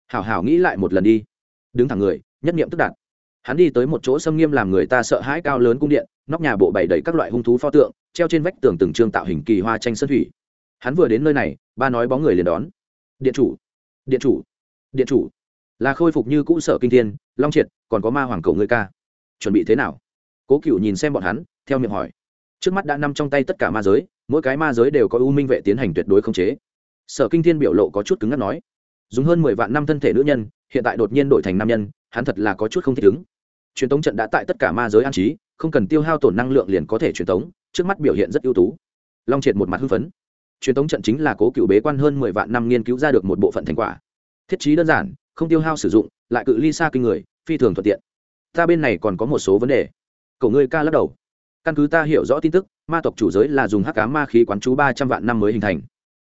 Hảo hảo nghĩ lại một lần đi. Đứng thẳng người, nhất nghiệm tức đạt hắn đi tới một chỗ xâm nghiêm làm người ta sợ hãi cao lớn cung điện, nóc nhà bộ bày đầy các loại hung thú pho tượng, treo trên vách tường từng trương tạo hình kỳ hoa tranh sơn thủy. Hắn vừa đến nơi này, ba nói bóng người liền đón. Điện chủ điện chủ điện chủ. Là khôi phục như cũ sở kinh thiên, long triệt, còn có ma hoàng cầu ngươi ca. Chuẩn bị thế nào? Cố cựu nhìn xem bọn hắn, theo miệng hỏi. Trước mắt đã nằm trong tay tất cả ma giới, mỗi cái ma giới đều có ưu minh vệ tiến hành tuyệt đối khống chế. Sở kinh thiên biểu lộ có chút cứng ngắt nói dùng hơn mười vạn năm thân thể nữ nhân, hiện tại đột nhiên đổi thành nam nhân, hắn thật là có chút không thích ứng. Truyền tống trận đã tại tất cả ma giới an trí, không cần tiêu hao tổn năng lượng liền có thể truyền tống, trước mắt biểu hiện rất ưu tú. Long triệt một mặt hưng phấn. Truyền tống trận chính là cố cựu bế quan hơn mười vạn năm nghiên cứu ra được một bộ phận thành quả. Thiết trí đơn giản, không tiêu hao sử dụng, lại cự ly xa kinh người, phi thường thuận tiện. Ta bên này còn có một số vấn đề. Cậu ngươi ca lắc đầu. Căn cứ ta hiểu rõ tin tức, ma tộc chủ giới là dùng hắc cá ma khí quán chú ba trăm vạn năm mới hình thành.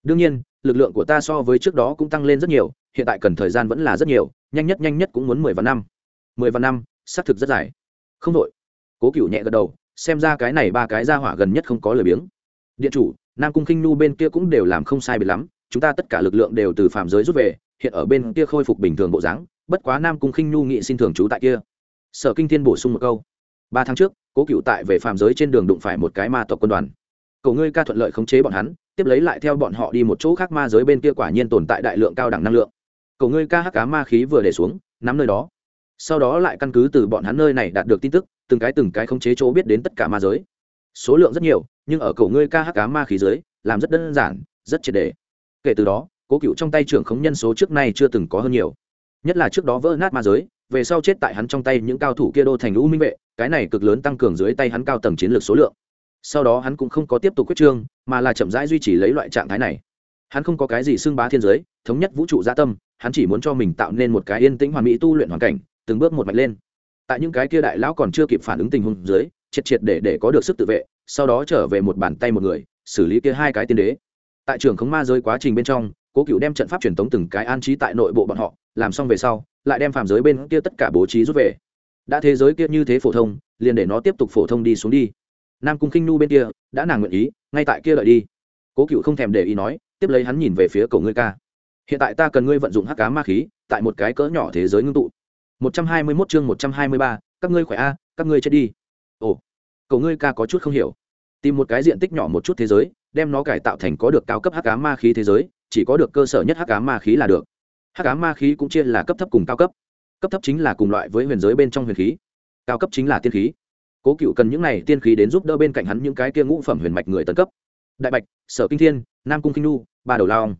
Đương nhiên lực lượng của ta so với trước đó cũng tăng lên rất nhiều, hiện tại cần thời gian vẫn là rất nhiều, nhanh nhất nhanh nhất cũng muốn mười vạn năm. Mười vạn năm, xác thực rất dài. Không đội. Cố cựu nhẹ gật đầu, xem ra cái này ba cái ra hỏa gần nhất không có lời biếng. Điện chủ, nam cung khinh nu bên kia cũng đều làm không sai biệt lắm, chúng ta tất cả lực lượng đều từ phạm giới rút về, hiện ở bên kia khôi phục bình thường bộ dáng, bất quá nam cung khinh nu nghị xin thường trú tại kia. Sở kinh thiên bổ sung một câu. Ba tháng trước, cố cựu tại về phạm giới trên đường đụng phải một cái ma tộc quân đoàn. Cầu ngươi ca thuận lợi khống chế bọn hắn tiếp lấy lại theo bọn họ đi một chỗ khác ma giới bên kia quả nhiên tồn tại đại lượng cao đẳng năng lượng. Cầu ngươi ca hắc cá ma khí vừa để xuống, nắm nơi đó. Sau đó lại căn cứ từ bọn hắn nơi này đạt được tin tức, từng cái từng cái khống chế chỗ biết đến tất cả ma giới. Số lượng rất nhiều, nhưng ở cầu ngươi ca hắc cá ma khí giới, làm rất đơn giản, rất triệt đề kể từ đó, cố cựu trong tay trưởng khống nhân số trước nay chưa từng có hơn nhiều. Nhất là trước đó vỡ nát ma giới, về sau chết tại hắn trong tay những cao thủ kia đô thành lũ minh vệ, cái này cực lớn tăng cường dưới tay hắn cao tầng chiến lược số lượng sau đó hắn cũng không có tiếp tục quyết trương, mà là chậm rãi duy trì lấy loại trạng thái này. Hắn không có cái gì xưng bá thiên giới, thống nhất vũ trụ gia tâm, hắn chỉ muốn cho mình tạo nên một cái yên tĩnh hoàn mỹ tu luyện hoàn cảnh, từng bước một mạch lên. Tại những cái kia đại lão còn chưa kịp phản ứng tình huống dưới, triệt triệt để để có được sức tự vệ, sau đó trở về một bàn tay một người, xử lý kia hai cái tiên đế. Tại trường khống ma giới quá trình bên trong, cố cựu đem trận pháp truyền thống từng cái an trí tại nội bộ bọn họ, làm xong về sau, lại đem phàm giới bên kia tất cả bố trí rút về. Đã thế giới kia như thế phổ thông, liền để nó tiếp tục phổ thông đi xuống đi nam cung khinh nu bên kia đã nàng nguyện ý ngay tại kia lợi đi. Cố cựu không thèm để ý nói tiếp lấy hắn nhìn về phía cầu ngươi ca. Hiện tại ta cần ngươi vận dụng hắc cá ma khí tại một cái cỡ nhỏ thế giới ngưng tụ. Một trăm hai mươi 121 chương một trăm hai mươi ba, các ngươi khỏe a các ngươi chết đi. Ồ cầu ngươi ca có chút không hiểu. Tìm một cái diện tích nhỏ một chút thế giới đem nó cải tạo thành có được cao cấp hắc cá ma khí thế giới chỉ có được cơ sở nhất hắc cá ma khí là được. Hắc cá ma khí cũng chia là cấp thấp cùng cao cấp. Cấp thấp chính là cùng loại với huyền giới bên trong huyền khí cao cấp chính là tiên khí cố cựu cần những này tiên khí đến giúp đỡ bên cạnh hắn những cái kia ngũ phẩm huyền mạch người tấn cấp. Đại bạch, sở kinh thiên, nam cung kinh nu ba đầu lao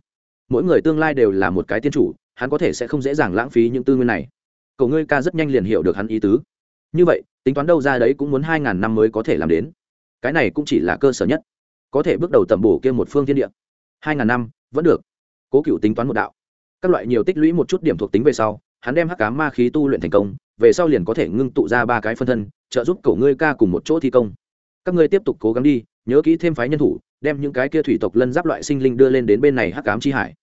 mỗi người tương lai đều là một cái tiên chủ, hắn có thể sẽ không dễ dàng lãng phí những tư nguyên này. Cậu ngươi ca rất nhanh liền hiểu được hắn ý tứ. Như vậy, tính toán đâu ra đấy cũng muốn hai ngàn năm mới có thể làm đến. Cái này cũng chỉ là cơ sở nhất. Có thể bước đầu tầm bổ kia một phương thiên địa. Hai ngàn năm, vẫn được. Cố cựu tính toán một đạo. Các loại nhiều tích lũy một chút điểm thuộc tính về sau hắn đem hắc cá ma khí tu luyện thành công, về sau liền có thể ngưng tụ ra ba cái phân thân, trợ giúp cậu ngươi ca cùng một chỗ thi công. Các ngươi tiếp tục cố gắng đi, nhớ kỹ thêm phái nhân thủ, đem những cái kia thủy tộc lân giáp loại sinh linh đưa lên đến bên này hắc cám chi hải.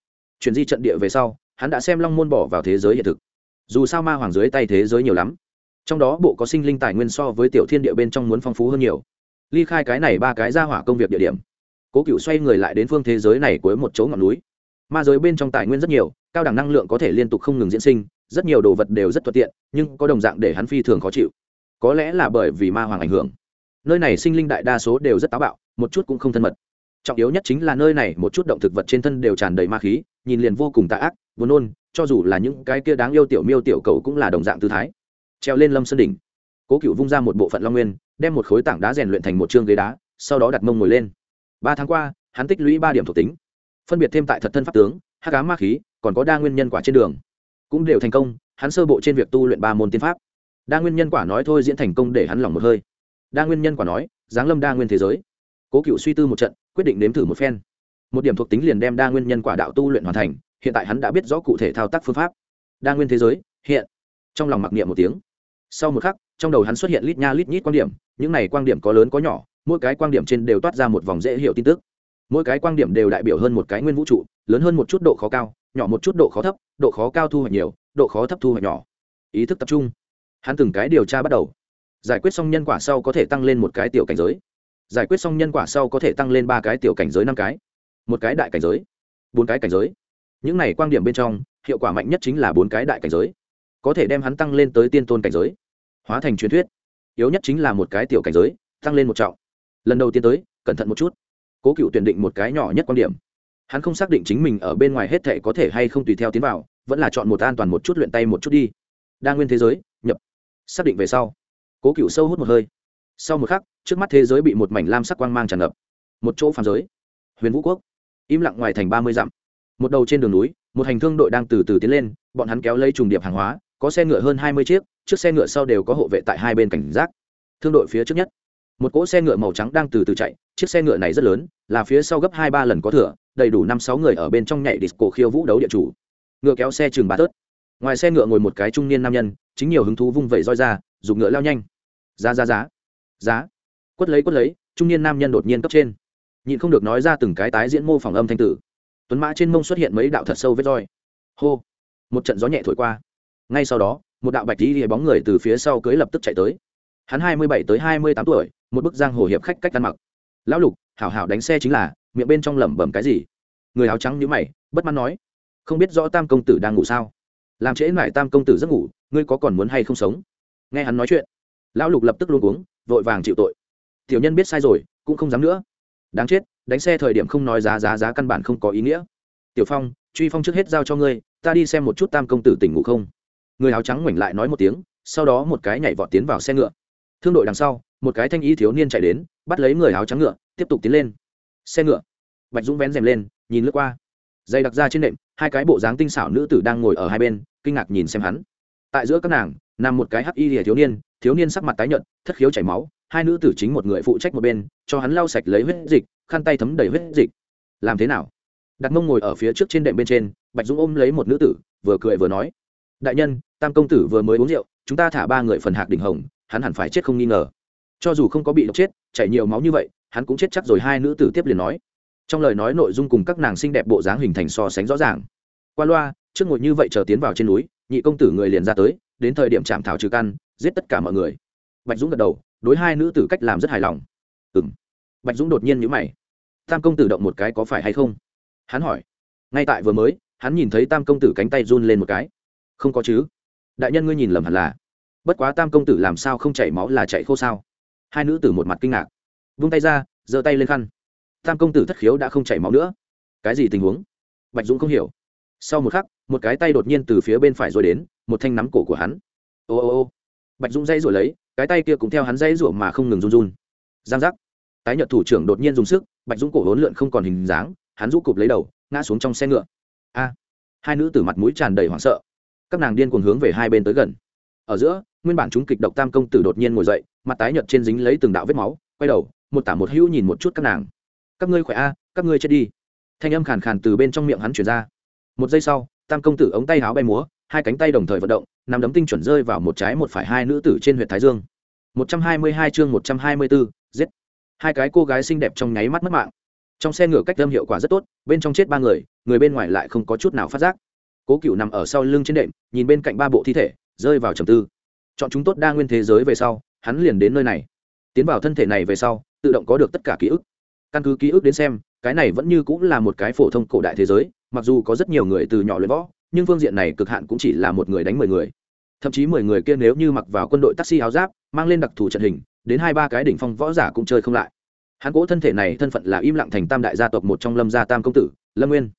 Chuyển di trận địa về sau, hắn đã xem long môn bỏ vào thế giới hiện thực. Dù sao ma hoàng dưới tay thế giới nhiều lắm, trong đó bộ có sinh linh tài nguyên so với tiểu thiên địa bên trong muốn phong phú hơn nhiều. Ly khai cái này ba cái ra hỏa công việc địa điểm, cố cựu xoay người lại đến phương thế giới này cuối một chỗ ngọn núi. Ma giới bên trong tài nguyên rất nhiều, cao đẳng năng lượng có thể liên tục không ngừng diễn sinh rất nhiều đồ vật đều rất thuận tiện, nhưng có đồng dạng để hắn phi thường khó chịu. Có lẽ là bởi vì ma hoàng ảnh hưởng. Nơi này sinh linh đại đa số đều rất táo bạo, một chút cũng không thân mật. Trọng yếu nhất chính là nơi này một chút động thực vật trên thân đều tràn đầy ma khí, nhìn liền vô cùng tà ác, buồn nôn, cho dù là những cái kia đáng yêu tiểu miêu tiểu cầu cũng là đồng dạng tư thái. Treo lên lâm sơn đỉnh, cố cựu vung ra một bộ phận long nguyên, đem một khối tảng đá rèn luyện thành một chương ghế đá, sau đó đặt mông ngồi lên. Ba tháng qua, hắn tích lũy ba điểm thuộc tính, phân biệt thêm tại thật thân pháp tướng hát cá ma khí, còn có đa nguyên nhân quả trên đường cũng đều thành công, hắn sơ bộ trên việc tu luyện ba môn tiên pháp. Đa nguyên nhân quả nói thôi diễn thành công để hắn lòng một hơi. Đa nguyên nhân quả nói, giáng lâm đa nguyên thế giới. Cố cựu suy tư một trận, quyết định nếm thử một phen. Một điểm thuộc tính liền đem đa nguyên nhân quả đạo tu luyện hoàn thành, hiện tại hắn đã biết rõ cụ thể thao tác phương pháp. Đa nguyên thế giới, hiện. Trong lòng mặc niệm một tiếng. Sau một khắc, trong đầu hắn xuất hiện lít nha lít nhít quan điểm, những này quan điểm có lớn có nhỏ, mỗi cái quan điểm trên đều toát ra một vòng dễ hiểu tin tức. Mỗi cái quan điểm đều đại biểu hơn một cái nguyên vũ trụ, lớn hơn một chút độ khó cao nhỏ một chút độ khó thấp, độ khó cao thu hoạch nhiều, độ khó thấp thu hoạch nhỏ. Ý thức tập trung. Hắn từng cái điều tra bắt đầu. Giải quyết xong nhân quả sau có thể tăng lên một cái tiểu cảnh giới. Giải quyết xong nhân quả sau có thể tăng lên ba cái tiểu cảnh giới, năm cái. Một cái đại cảnh giới. Bốn cái cảnh giới. Những này quan điểm bên trong, hiệu quả mạnh nhất chính là bốn cái đại cảnh giới. Có thể đem hắn tăng lên tới tiên tôn cảnh giới. Hóa thành truyền thuyết. Yếu nhất chính là một cái tiểu cảnh giới, tăng lên một trọng. Lần đầu tiên tới, cẩn thận một chút. Cố cựu tuyển định một cái nhỏ nhất quan điểm hắn không xác định chính mình ở bên ngoài hết thể có thể hay không tùy theo tiến vào, vẫn là chọn một an toàn một chút luyện tay một chút đi. Đa nguyên thế giới, nhập. Xác định về sau. Cố cựu sâu hút một hơi. Sau một khắc, trước mắt thế giới bị một mảnh lam sắc quang mang tràn ngập. Một chỗ phàm giới. Huyền vũ quốc. Im lặng ngoài thành ba mươi dặm. Một đầu trên đường núi, một hành thương đội đang từ từ tiến lên, bọn hắn kéo lấy trùng điệp hàng hóa, có xe ngựa hơn hai mươi chiếc, trước xe ngựa sau đều có hộ vệ tại hai bên cảnh giác. Thương đội phía trước nhất. Một cỗ xe ngựa màu trắng đang từ từ chạy, chiếc xe ngựa này rất lớn, là phía sau gấp hai ba lần có thửa đầy đủ năm sáu người ở bên trong nhảy disco khiêu vũ đấu địa chủ. Ngựa kéo xe chừng bà tớt. Ngoài xe ngựa ngồi một cái trung niên nam nhân, chính nhiều hứng thú vung vẩy roi ra, dùng ngựa lao nhanh. Giá giá giá. Giá. Quất lấy quất lấy, trung niên nam nhân đột nhiên cấp trên. Nhịn không được nói ra từng cái tái diễn mô phỏng âm thanh tử. Tuấn mã trên mông xuất hiện mấy đạo thật sâu vết roi. Hô. Một trận gió nhẹ thổi qua. Ngay sau đó, một đạo bạch tí bóng người từ phía sau cưới lập tức chạy tới. Hắn hai mươi bảy tới hai mươi tám tuổi, một bức giang hồ hiệp khách cách ăn mặc. Lão lục, hảo hảo đánh xe chính là miệng bên trong lẩm bẩm cái gì? Người áo trắng nhíu mày, bất mãn nói, không biết rõ tam công tử đang ngủ sao? Làm trễ mải tam công tử giấc ngủ, ngươi có còn muốn hay không sống? Nghe hắn nói chuyện, lão lục lập tức luôn uống vội vàng chịu tội. Tiểu nhân biết sai rồi, cũng không dám nữa. Đáng chết, đánh xe thời điểm không nói giá giá giá căn bản không có ý nghĩa. Tiểu phong, truy phong trước hết giao cho ngươi, ta đi xem một chút tam công tử tỉnh ngủ không. Người áo trắng ngoảnh lại nói một tiếng, sau đó một cái nhảy vọt tiến vào xe ngựa. Thương đội đằng sau, một cái thanh y thiếu niên chạy đến, bắt lấy người áo trắng ngựa, tiếp tục tiến lên xe ngựa. Bạch dũng vén rèm lên, nhìn lướt qua. Dây đặc ra trên nệm, hai cái bộ dáng tinh xảo nữ tử đang ngồi ở hai bên, kinh ngạc nhìn xem hắn. Tại giữa các nàng, nằm một cái hắc y lìa thiếu niên thiếu niên sắc mặt tái nhợt, thất khiếu chảy máu, hai nữ tử chính một người phụ trách một bên, cho hắn lau sạch lấy huyết dịch, khăn tay thấm đầy huyết dịch. Làm thế nào? Đặt mông ngồi ở phía trước trên đệm bên trên, bạch dũng ôm lấy một nữ tử, vừa cười vừa nói. Đại nhân, tam công tử vừa mới uống rượu, chúng ta thả ba người phần hạc đỉnh hồng, hắn hẳn phải chết không nghi ngờ. Cho dù không có bị độc chết, chảy nhiều máu như vậy hắn cũng chết chắc rồi, hai nữ tử tiếp liền nói. Trong lời nói nội dung cùng các nàng xinh đẹp bộ dáng hình thành so sánh rõ ràng. Qua loa, trước ngồi như vậy chờ tiến vào trên núi, nhị công tử người liền ra tới, đến thời điểm chạm thảo trừ căn, giết tất cả mọi người. Bạch dũng gật đầu, đối hai nữ tử cách làm rất hài lòng. Ừ m bạch dũng đột nhiên nhữ mày. Tam công tử động một cái có phải hay không? Hắn hỏi. Ngay tại vừa mới, hắn nhìn thấy tam công tử cánh tay run lên một cái. Không có chứ. Đại nhân ngươi nhìn lầm hẳn là. Bất quá tam công tử làm sao không chảy máu là chạy khô sao? Hai nữ tử một mặt kinh ngạc vung tay ra, giơ tay lên khăn. Tam công tử thất khiếu đã không chảy máu nữa. Cái gì tình huống? Bạch dũng không hiểu. Sau một khắc, một cái tay đột nhiên từ phía bên phải rồi đến, một thanh nắm cổ của hắn. Ô ô ô. Bạch dũng dây rồi lấy, cái tay kia cũng theo hắn dây rủa mà không ngừng run run. Giang giác. Tái nhợt thủ trưởng đột nhiên dùng sức, bạch dũng cổ hốn lượn không còn hình dáng, hắn rũ cụp lấy đầu, ngã xuống trong xe ngựa. A. Hai nữ tử mặt mũi tràn đầy hoảng sợ. Các nàng điên cuồng hướng về hai bên tới gần. Ở giữa, nguyên bản chúng kịch độc tam công tử đột nhiên ngồi dậy, mặt tái nhợt trên dính lấy từng đạo vết máu, quay đầu một tả một hữu nhìn một chút các nàng. Các ngươi khỏe a, các ngươi chết đi. Thanh âm khàn khàn từ bên trong miệng hắn chuyển ra. Một giây sau, tam công tử ống tay háo bay múa, hai cánh tay đồng thời vận động nằm đấm tinh chuẩn rơi vào một trái một phải hai nữ tử trên huyện thái dương. Một trăm hai mươi hai chương một trăm hai mươi bốn giết. Hai cái cô gái xinh đẹp trong nháy mắt mất mạng. Trong xe ngựa cách đâm hiệu quả rất tốt, bên trong chết ba người người bên ngoài lại không có chút nào phát giác. Cố cựu nằm ở sau lưng trên đệm, nhìn bên cạnh ba bộ thi thể, rơi vào trầm tư. Chọn chúng tốt đa nguyên thế giới về sau, hắn liền đến nơi này. Tiến vào thân thể này về sau tự động có được tất cả ký ức. Căn cứ ký ức đến xem, cái này vẫn như cũng là một cái phổ thông cổ đại thế giới, mặc dù có rất nhiều người từ nhỏ luyện võ, nhưng phương diện này cực hạn cũng chỉ là một người đánh mười người. Thậm chí mười người kia nếu như mặc vào quân đội taxi áo giáp, mang lên đặc thù trận hình, đến hai ba cái đỉnh phong võ giả cũng chơi không lại. Hắn cố thân thể này thân phận là im lặng thành tam đại gia tộc một trong lâm gia tam công tử, lâm nguyên.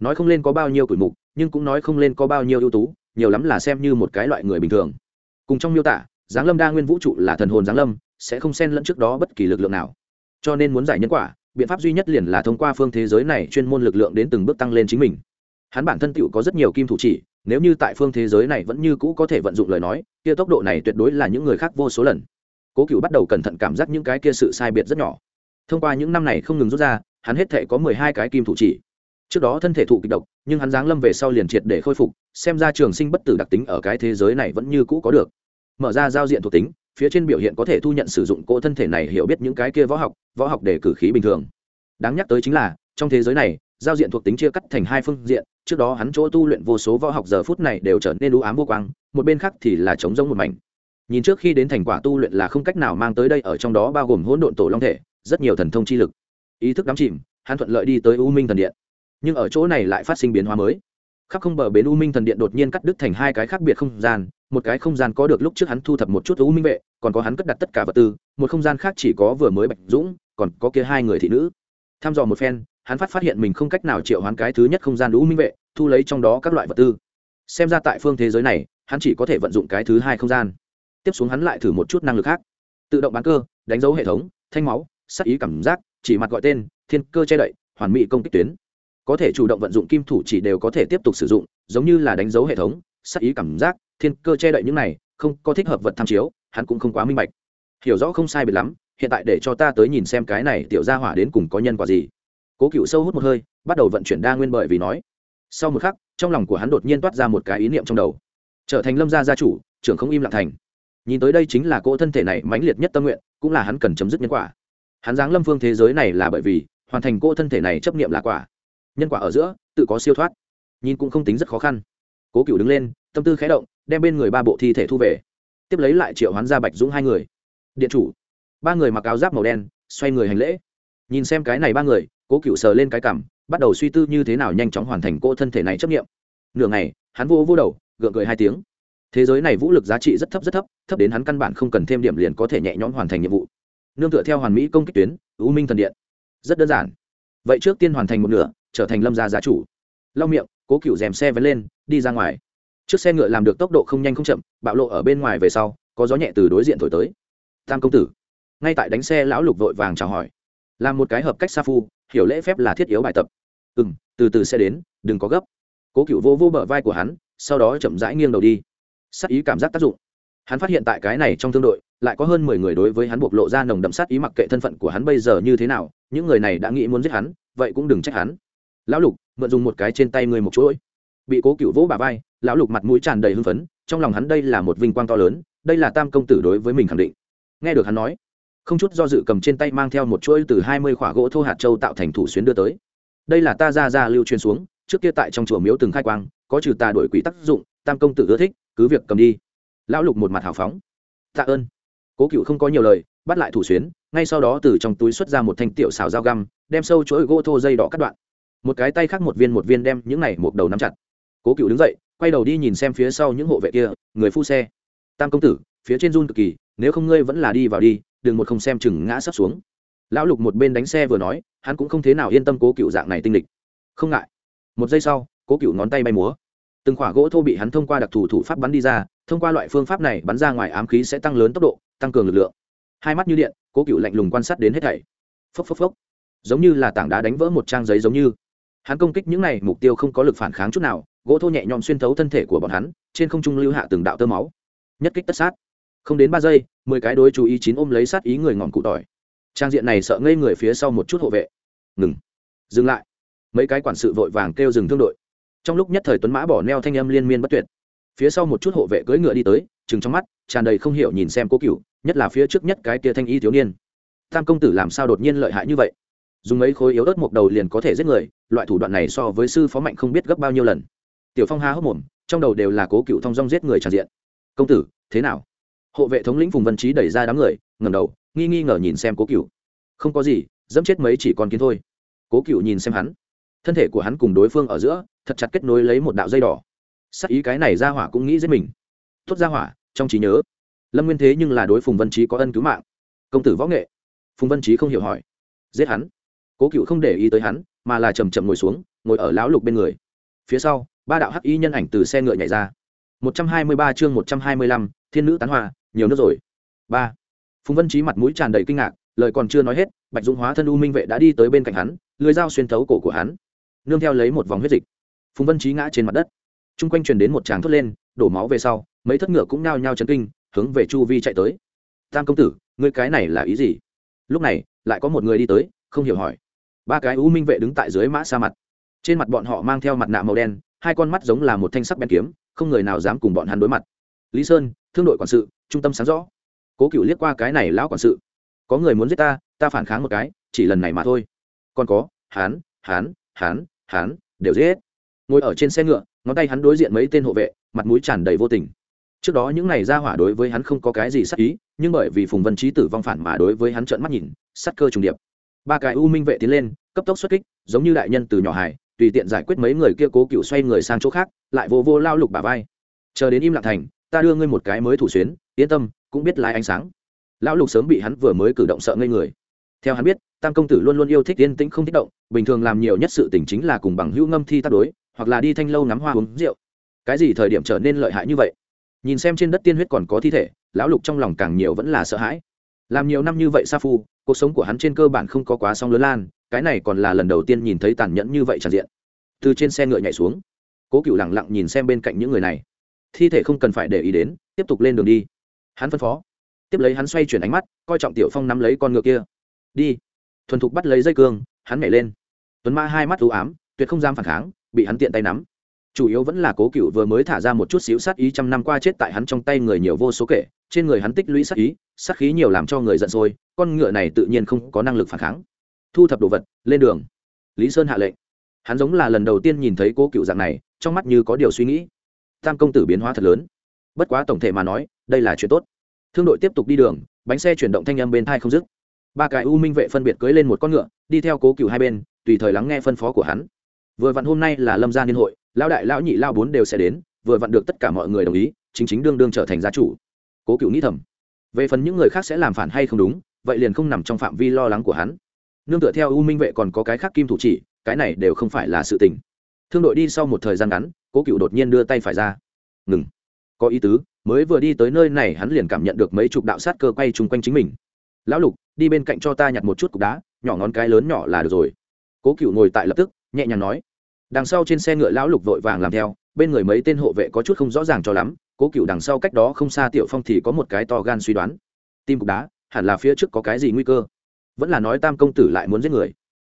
Nói không lên có bao nhiêu cửi mục, nhưng cũng nói không lên có bao nhiêu ưu tú, nhiều lắm là xem như một cái loại người bình thường. Cùng trong miêu tả, giáng lâm đa nguyên vũ trụ là thần hồn giáng lâm sẽ không xen lẫn trước đó bất kỳ lực lượng nào. Cho nên muốn giải nhân quả, biện pháp duy nhất liền là thông qua phương thế giới này chuyên môn lực lượng đến từng bước tăng lên chính mình. Hắn bản thân tựu có rất nhiều kim thủ chỉ, nếu như tại phương thế giới này vẫn như cũ có thể vận dụng lời nói, kia tốc độ này tuyệt đối là những người khác vô số lần. Cố cựu bắt đầu cẩn thận cảm giác những cái kia sự sai biệt rất nhỏ. Thông qua những năm này không ngừng rút ra, hắn hết thể có mười hai cái kim thủ chỉ. Trước đó thân thể thụ kịch độc, nhưng hắn giáng lâm về sau liền triệt để khôi phục, xem ra trường sinh bất tử đặc tính ở cái thế giới này vẫn như cũ có được. Mở ra giao diện thuộc tính phía trên biểu hiện có thể thu nhận sử dụng cỗ thân thể này hiểu biết những cái kia võ học võ học để cử khí bình thường. Đáng nhắc tới chính là, trong thế giới này, giao diện thuộc tính chia cắt thành hai phương diện, trước đó hắn chỗ tu luyện vô số võ học giờ phút này đều trở nên u ám vô quang, một bên khác thì là trống rỗng một mảnh. Nhìn trước khi đến thành quả tu luyện là không cách nào mang tới đây, ở trong đó bao gồm hỗn độn tổ long thể, rất nhiều thần thông chi lực. Ý thức đắm chìm, hắn thuận lợi đi tới u minh thần điện. Nhưng ở chỗ này lại phát sinh biến hóa mới khắp không bờ bến u minh thần điện đột nhiên cắt đứt thành hai cái khác biệt không gian, một cái không gian có được lúc trước hắn thu thập một chút u minh vệ, còn có hắn cất đặt tất cả vật tư, một không gian khác chỉ có vừa mới bạch dũng, còn có kia hai người thị nữ. Tham dò một phen, hắn phát phát hiện mình không cách nào triệu hoán cái thứ nhất không gian u minh vệ, thu lấy trong đó các loại vật tư. Xem ra tại phương thế giới này, hắn chỉ có thể vận dụng cái thứ hai không gian. Tiếp xuống hắn lại thử một chút năng lực khác. Tự động bán cơ, đánh dấu hệ thống, thanh máu, sắc ý cảm giác, chỉ mặt gọi tên, thiên cơ che đậy, hoàn mỹ công kích tuyến có thể chủ động vận dụng kim thủ chỉ đều có thể tiếp tục sử dụng, giống như là đánh dấu hệ thống, sắc ý cảm giác, thiên cơ che đậy những này, không, có thích hợp vật tham chiếu, hắn cũng không quá minh bạch. Hiểu rõ không sai biệt lắm, hiện tại để cho ta tới nhìn xem cái này tiểu gia hỏa đến cùng có nhân quả gì. Cố cựu sâu hút một hơi, bắt đầu vận chuyển đa nguyên bởi vì nói. Sau một khắc, trong lòng của hắn đột nhiên toát ra một cái ý niệm trong đầu. Trở thành lâm gia gia chủ, trưởng không im lặng thành. Nhìn tới đây chính là cỗ thân thể này mãnh liệt nhất tâm nguyện, cũng là hắn cần chấm dứt nhân quả. Hắn giáng lâm phương thế giới này là bởi vì, hoàn thành cỗ thân thể này chấp nghiệm là quả nhân quả ở giữa, tự có siêu thoát. Nhìn cũng không tính rất khó khăn. Cố cựu đứng lên, tâm tư khé động, đem bên người ba bộ thi thể thu về. Tiếp lấy lại triệu hoán ra bạch dũng hai người. Điện chủ. Ba người mặc áo giáp màu đen, xoay người hành lễ. Nhìn xem cái này ba người, cố cựu sờ lên cái cằm bắt đầu suy tư như thế nào nhanh chóng hoàn thành cô thân thể này chấp nghiệm. Nửa ngày, hắn vô vô đầu, gượng cười hai tiếng. Thế giới này vũ lực giá trị rất thấp rất thấp thấp đến hắn căn bản không cần thêm điểm liền có thể nhẹ nhõm hoàn thành nhiệm vụ. Nương tựa theo hoàn mỹ công kích tuyến ưu minh thần điện. Rất đơn giản. Vậy trước tiên hoàn thành một nửa trở thành lâm gia gia chủ. Lau miệng, cố cựu dèm xe vén lên, đi ra ngoài. Chiếc xe ngựa làm được tốc độ không nhanh không chậm, bạo lộ ở bên ngoài về sau, có gió nhẹ từ đối diện thổi tới. Tam công tử. Ngay tại đánh xe, lão lục vội vàng chào hỏi. Làm một cái hợp cách sa phu, hiểu lễ phép là thiết yếu bài tập. Ừ m từ từ sẽ đến, đừng có gấp. Cố cựu vô vô bờ vai của hắn, sau đó chậm rãi nghiêng đầu đi. Sắc ý cảm giác tác dụng. Hắn phát hiện tại cái này trong thương đội, lại có hơn mười người đối với hắn bộc lộ ra nồng đậm sát ý mặc kệ thân phận của hắn bây giờ như thế nào, những người này đã nghĩ muốn giết hắn, vậy cũng đừng trách hắn lão lục, mượn dùng một cái trên tay người một chuỗi. Bị cố cựu vỗ bà vai, lão lục mặt mũi tràn đầy hưng phấn, trong lòng hắn đây là một vinh quang to lớn, đây là tam công tử đối với mình khẳng định. Nghe được hắn nói, không chút do dự cầm trên tay mang theo một chuỗi từ hai mươi khỏa gỗ thô hạt châu tạo thành thủ xuyến đưa tới. Đây là ta ra ra lưu truyền xuống, trước kia tại trong chùa miếu từng khai quang, có trừ ta đổi quỷ tác dụng, tam công tử ưa thích, cứ việc cầm đi. Lão lục một mặt hào phóng. Tạ ơn. Cố cựu không có nhiều lời, bắt lại thủ xuyến, ngay sau đó từ trong túi xuất ra một thanh tiểu xào dao găm, đem sâu chuỗi gỗ thô dây đỏ cắt đoạn một cái tay khác một viên một viên đem những này một đầu nắm chặt. Cố cựu đứng dậy, quay đầu đi nhìn xem phía sau những hộ vệ kia, người phu xe. Tam công tử, phía trên run cực kỳ, nếu không ngươi vẫn là đi vào đi, đừng một không xem chừng ngã sắp xuống. Lão lục một bên đánh xe vừa nói, hắn cũng không thế nào yên tâm cố cựu dạng này tinh lịch. Không ngại. Một giây sau, cố cựu ngón tay bay múa. Từng khỏa gỗ thô bị hắn thông qua đặc thù thủ pháp bắn đi ra, thông qua loại phương pháp này bắn ra ngoài ám khí sẽ tăng lớn tốc độ, tăng cường lực lượng. Hai mắt như điện, cố cựu lạnh lùng quan sát đến hết thảy. Phốc phốc phốc. Giống như là tảng đá đánh vỡ một trang giấy giống như hắn công kích những này, mục tiêu không có lực phản kháng chút nào, gỗ thô nhẹ nhõm xuyên thấu thân thể của bọn hắn, trên không trung lưu hạ từng đạo tơ máu. Nhất kích tất sát. Không đến ba giây, mười cái đối chú ý chín ôm lấy sát ý người ngọn cụ tỏi. Trang diện này sợ ngây người phía sau một chút hộ vệ. Ngừng. Dừng lại. Mấy cái quản sự vội vàng kêu dừng thương đội. Trong lúc nhất thời tuấn mã bỏ neo thanh âm liên miên bất tuyệt. Phía sau một chút hộ vệ cưỡi ngựa đi tới chừng trong mắt, tràn đầy không hiểu nhìn xem cố cựu nhất là phía trước nhất cái kia thanh y thiếu niên. Tam công tử làm sao đột nhiên lợi hại như vậy? Dùng mấy khối yếu ớt một đầu liền có thể giết người, loại thủ đoạn này so với sư phó mạnh không biết gấp bao nhiêu lần. Tiểu phong há hốc mồm, trong đầu đều là cố cựu thong dong giết người tràn diện. Công tử, thế nào? Hộ vệ thống lĩnh phùng văn trí đẩy ra đám người ngầm đầu, nghi nghi ngờ nhìn xem cố cựu. Không có gì, dẫm chết mấy chỉ còn kiến thôi. Cố cựu nhìn xem hắn. Thân thể của hắn cùng đối phương ở giữa, thật chặt kết nối lấy một đạo dây đỏ. Sắc ý cái này ra hỏa cũng nghĩ giết mình. Tốt ra hỏa, trong trí nhớ, lâm nguyên thế nhưng là đối phùng văn trí có ân cứu mạng. Công tử võ nghệ. Phùng văn trí không hiểu hỏi. Giết hắn? Cố cựu không để ý tới hắn, mà là chầm chậm ngồi xuống, ngồi ở lão lục bên người. Phía sau, ba đạo hắc y nhân ảnh từ xe ngựa nhảy ra. Một trăm hai mươi ba chương một trăm hai mươi lăm, thiên nữ tán hoa, nhiều nước rồi. Ba. Phùng văn trí mặt mũi tràn đầy kinh ngạc, lời còn chưa nói hết, bạch dũng hóa thân u minh vệ đã đi tới bên cạnh hắn, lưới dao xuyên thấu cổ của hắn, nương theo lấy một vòng huyết dịch. Phùng văn trí ngã trên mặt đất. T r u n g quanh truyền đến một tràng thốt lên, đổ máu về sau, mấy thất ngựa cũng nao nhao chấn kinh, hướng về chu vi chạy tới. Tam công tử, ngươi cái này là ý gì? Lúc này, lại có một người đi tới, không hiểu hỏi ba cái u minh vệ đứng tại dưới mã sa mặt. Trên mặt bọn họ mang theo mặt nạ màu đen, hai con mắt giống là một thanh sắc bén kiếm, không người nào dám cùng bọn hắn đối mặt. Lý sơn, thương đội quản sự, trung tâm sáng rõ. Cố cựu liếc qua cái này lão quản sự. Có người muốn giết ta ta phản kháng một cái, chỉ lần này mà thôi. Còn có hán hán hán hán đều giết. Ngồi ở trên xe ngựa, ngón tay hắn đối diện mấy tên hộ vệ, mặt mũi tràn đầy vô tình. Trước đó những ngày ra hỏa đối với hắn không có cái gì sắc ý, nhưng bởi vì phùng vân trí tử vong phản mà đối với hắn trợn mắt nhìn, sắc cơ trùng điệp ba cái u minh vệ tiến lên, cấp tốc xuất kích, giống như đại nhân từ nhỏ hải tùy tiện giải quyết mấy người kia cố cựu xoay người sang chỗ khác, lại vô vô lao lục bà vai. Chờ đến im lặng thành, ta đưa ngươi một cái mới thủ xuyến, yên tâm, cũng biết lái ánh sáng. Lão lục sớm bị hắn vừa mới cử động sợ ngây người. Theo hắn biết, tam công tử luôn luôn yêu thích yên tĩnh không thích động, bình thường làm nhiều nhất sự tình chính là cùng bằng hữu ngâm thi tác đối, hoặc là đi thanh lâu ngắm hoa uống rượu. Cái gì thời điểm trở nên lợi hại như vậy? Nhìn xem trên đất tiên huyết còn có thi thể, lão lục trong lòng càng nhiều vẫn là sợ hãi. Làm nhiều năm như vậy sa phu cuộc sống của hắn trên cơ bản không có quá song lớn lan, cái này còn là lần đầu tiên nhìn thấy tàn nhẫn như vậy tràn diện. Từ trên xe ngựa nhảy xuống, cố cựu lẳng lặng nhìn xem bên cạnh những người này. Thi thể không cần phải để ý đến, tiếp tục lên đường đi. Hắn phân phó, tiếp lấy hắn xoay chuyển ánh mắt, coi trọng tiểu phong nắm lấy con ngựa kia. Đi. Thuần thục bắt lấy dây cương, hắn nhảy lên. Tuấn ma hai mắt ưu ám, tuyệt không dám phản kháng, bị hắn tiện tay nắm. Chủ yếu vẫn là cố cựu vừa mới thả ra một chút xíu sát ý trăm năm qua chết tại hắn trong tay người nhiều vô số kể trên người hắn tích lũy sát ý, sát khí nhiều làm cho người giận sôi, con ngựa này tự nhiên không có năng lực phản kháng. Thu thập đồ vật, lên đường. Lý sơn hạ lệnh. Hắn giống là lần đầu tiên nhìn thấy cố cựu dạng này, trong mắt như có điều suy nghĩ. Tam công tử biến hóa thật lớn. Bất quá tổng thể mà nói, đây là chuyện tốt. Thương đội tiếp tục đi đường, bánh xe chuyển động thanh âm bên thai không dứt. Ba cái u minh vệ phân biệt cưới lên một con ngựa, đi theo cố cựu hai bên, tùy thời lắng nghe phân phó của hắn. Vừa vặn hôm nay là lâm gia niên hội, lão đại, lão nhị lao bốn đều sẽ đến, vừa vặn được tất cả mọi người đồng ý, chính chính đương đương trở thành gia chủ cố cựu nghĩ thầm. Về phần những người khác sẽ làm phản hay không đúng, vậy liền không nằm trong phạm vi lo lắng của hắn. Nương tựa theo u minh vệ còn có cái khác kim thủ chỉ, cái này đều không phải là sự tình. Thương đội đi sau một thời gian ngắn, cố cựu đột nhiên đưa tay phải ra. Ngừng. Có ý tứ, mới vừa đi tới nơi này hắn liền cảm nhận được mấy chục đạo sát cơ quay chung quanh chính mình. Lão lục, đi bên cạnh cho ta nhặt một chút cục đá, nhỏ ngón cái lớn nhỏ là được rồi. Cố cựu ngồi tại lập tức, nhẹ nhàng nói. Đằng sau trên xe ngựa lão lục vội vàng làm theo, bên người mấy tên hộ vệ có chút không rõ ràng cho lắm cố cựu đằng sau cách đó không xa tiểu phong thì có một cái to gan suy đoán. Tim cục đá, hẳn là phía trước có cái gì nguy cơ? Vẫn là nói tam công tử lại muốn giết người.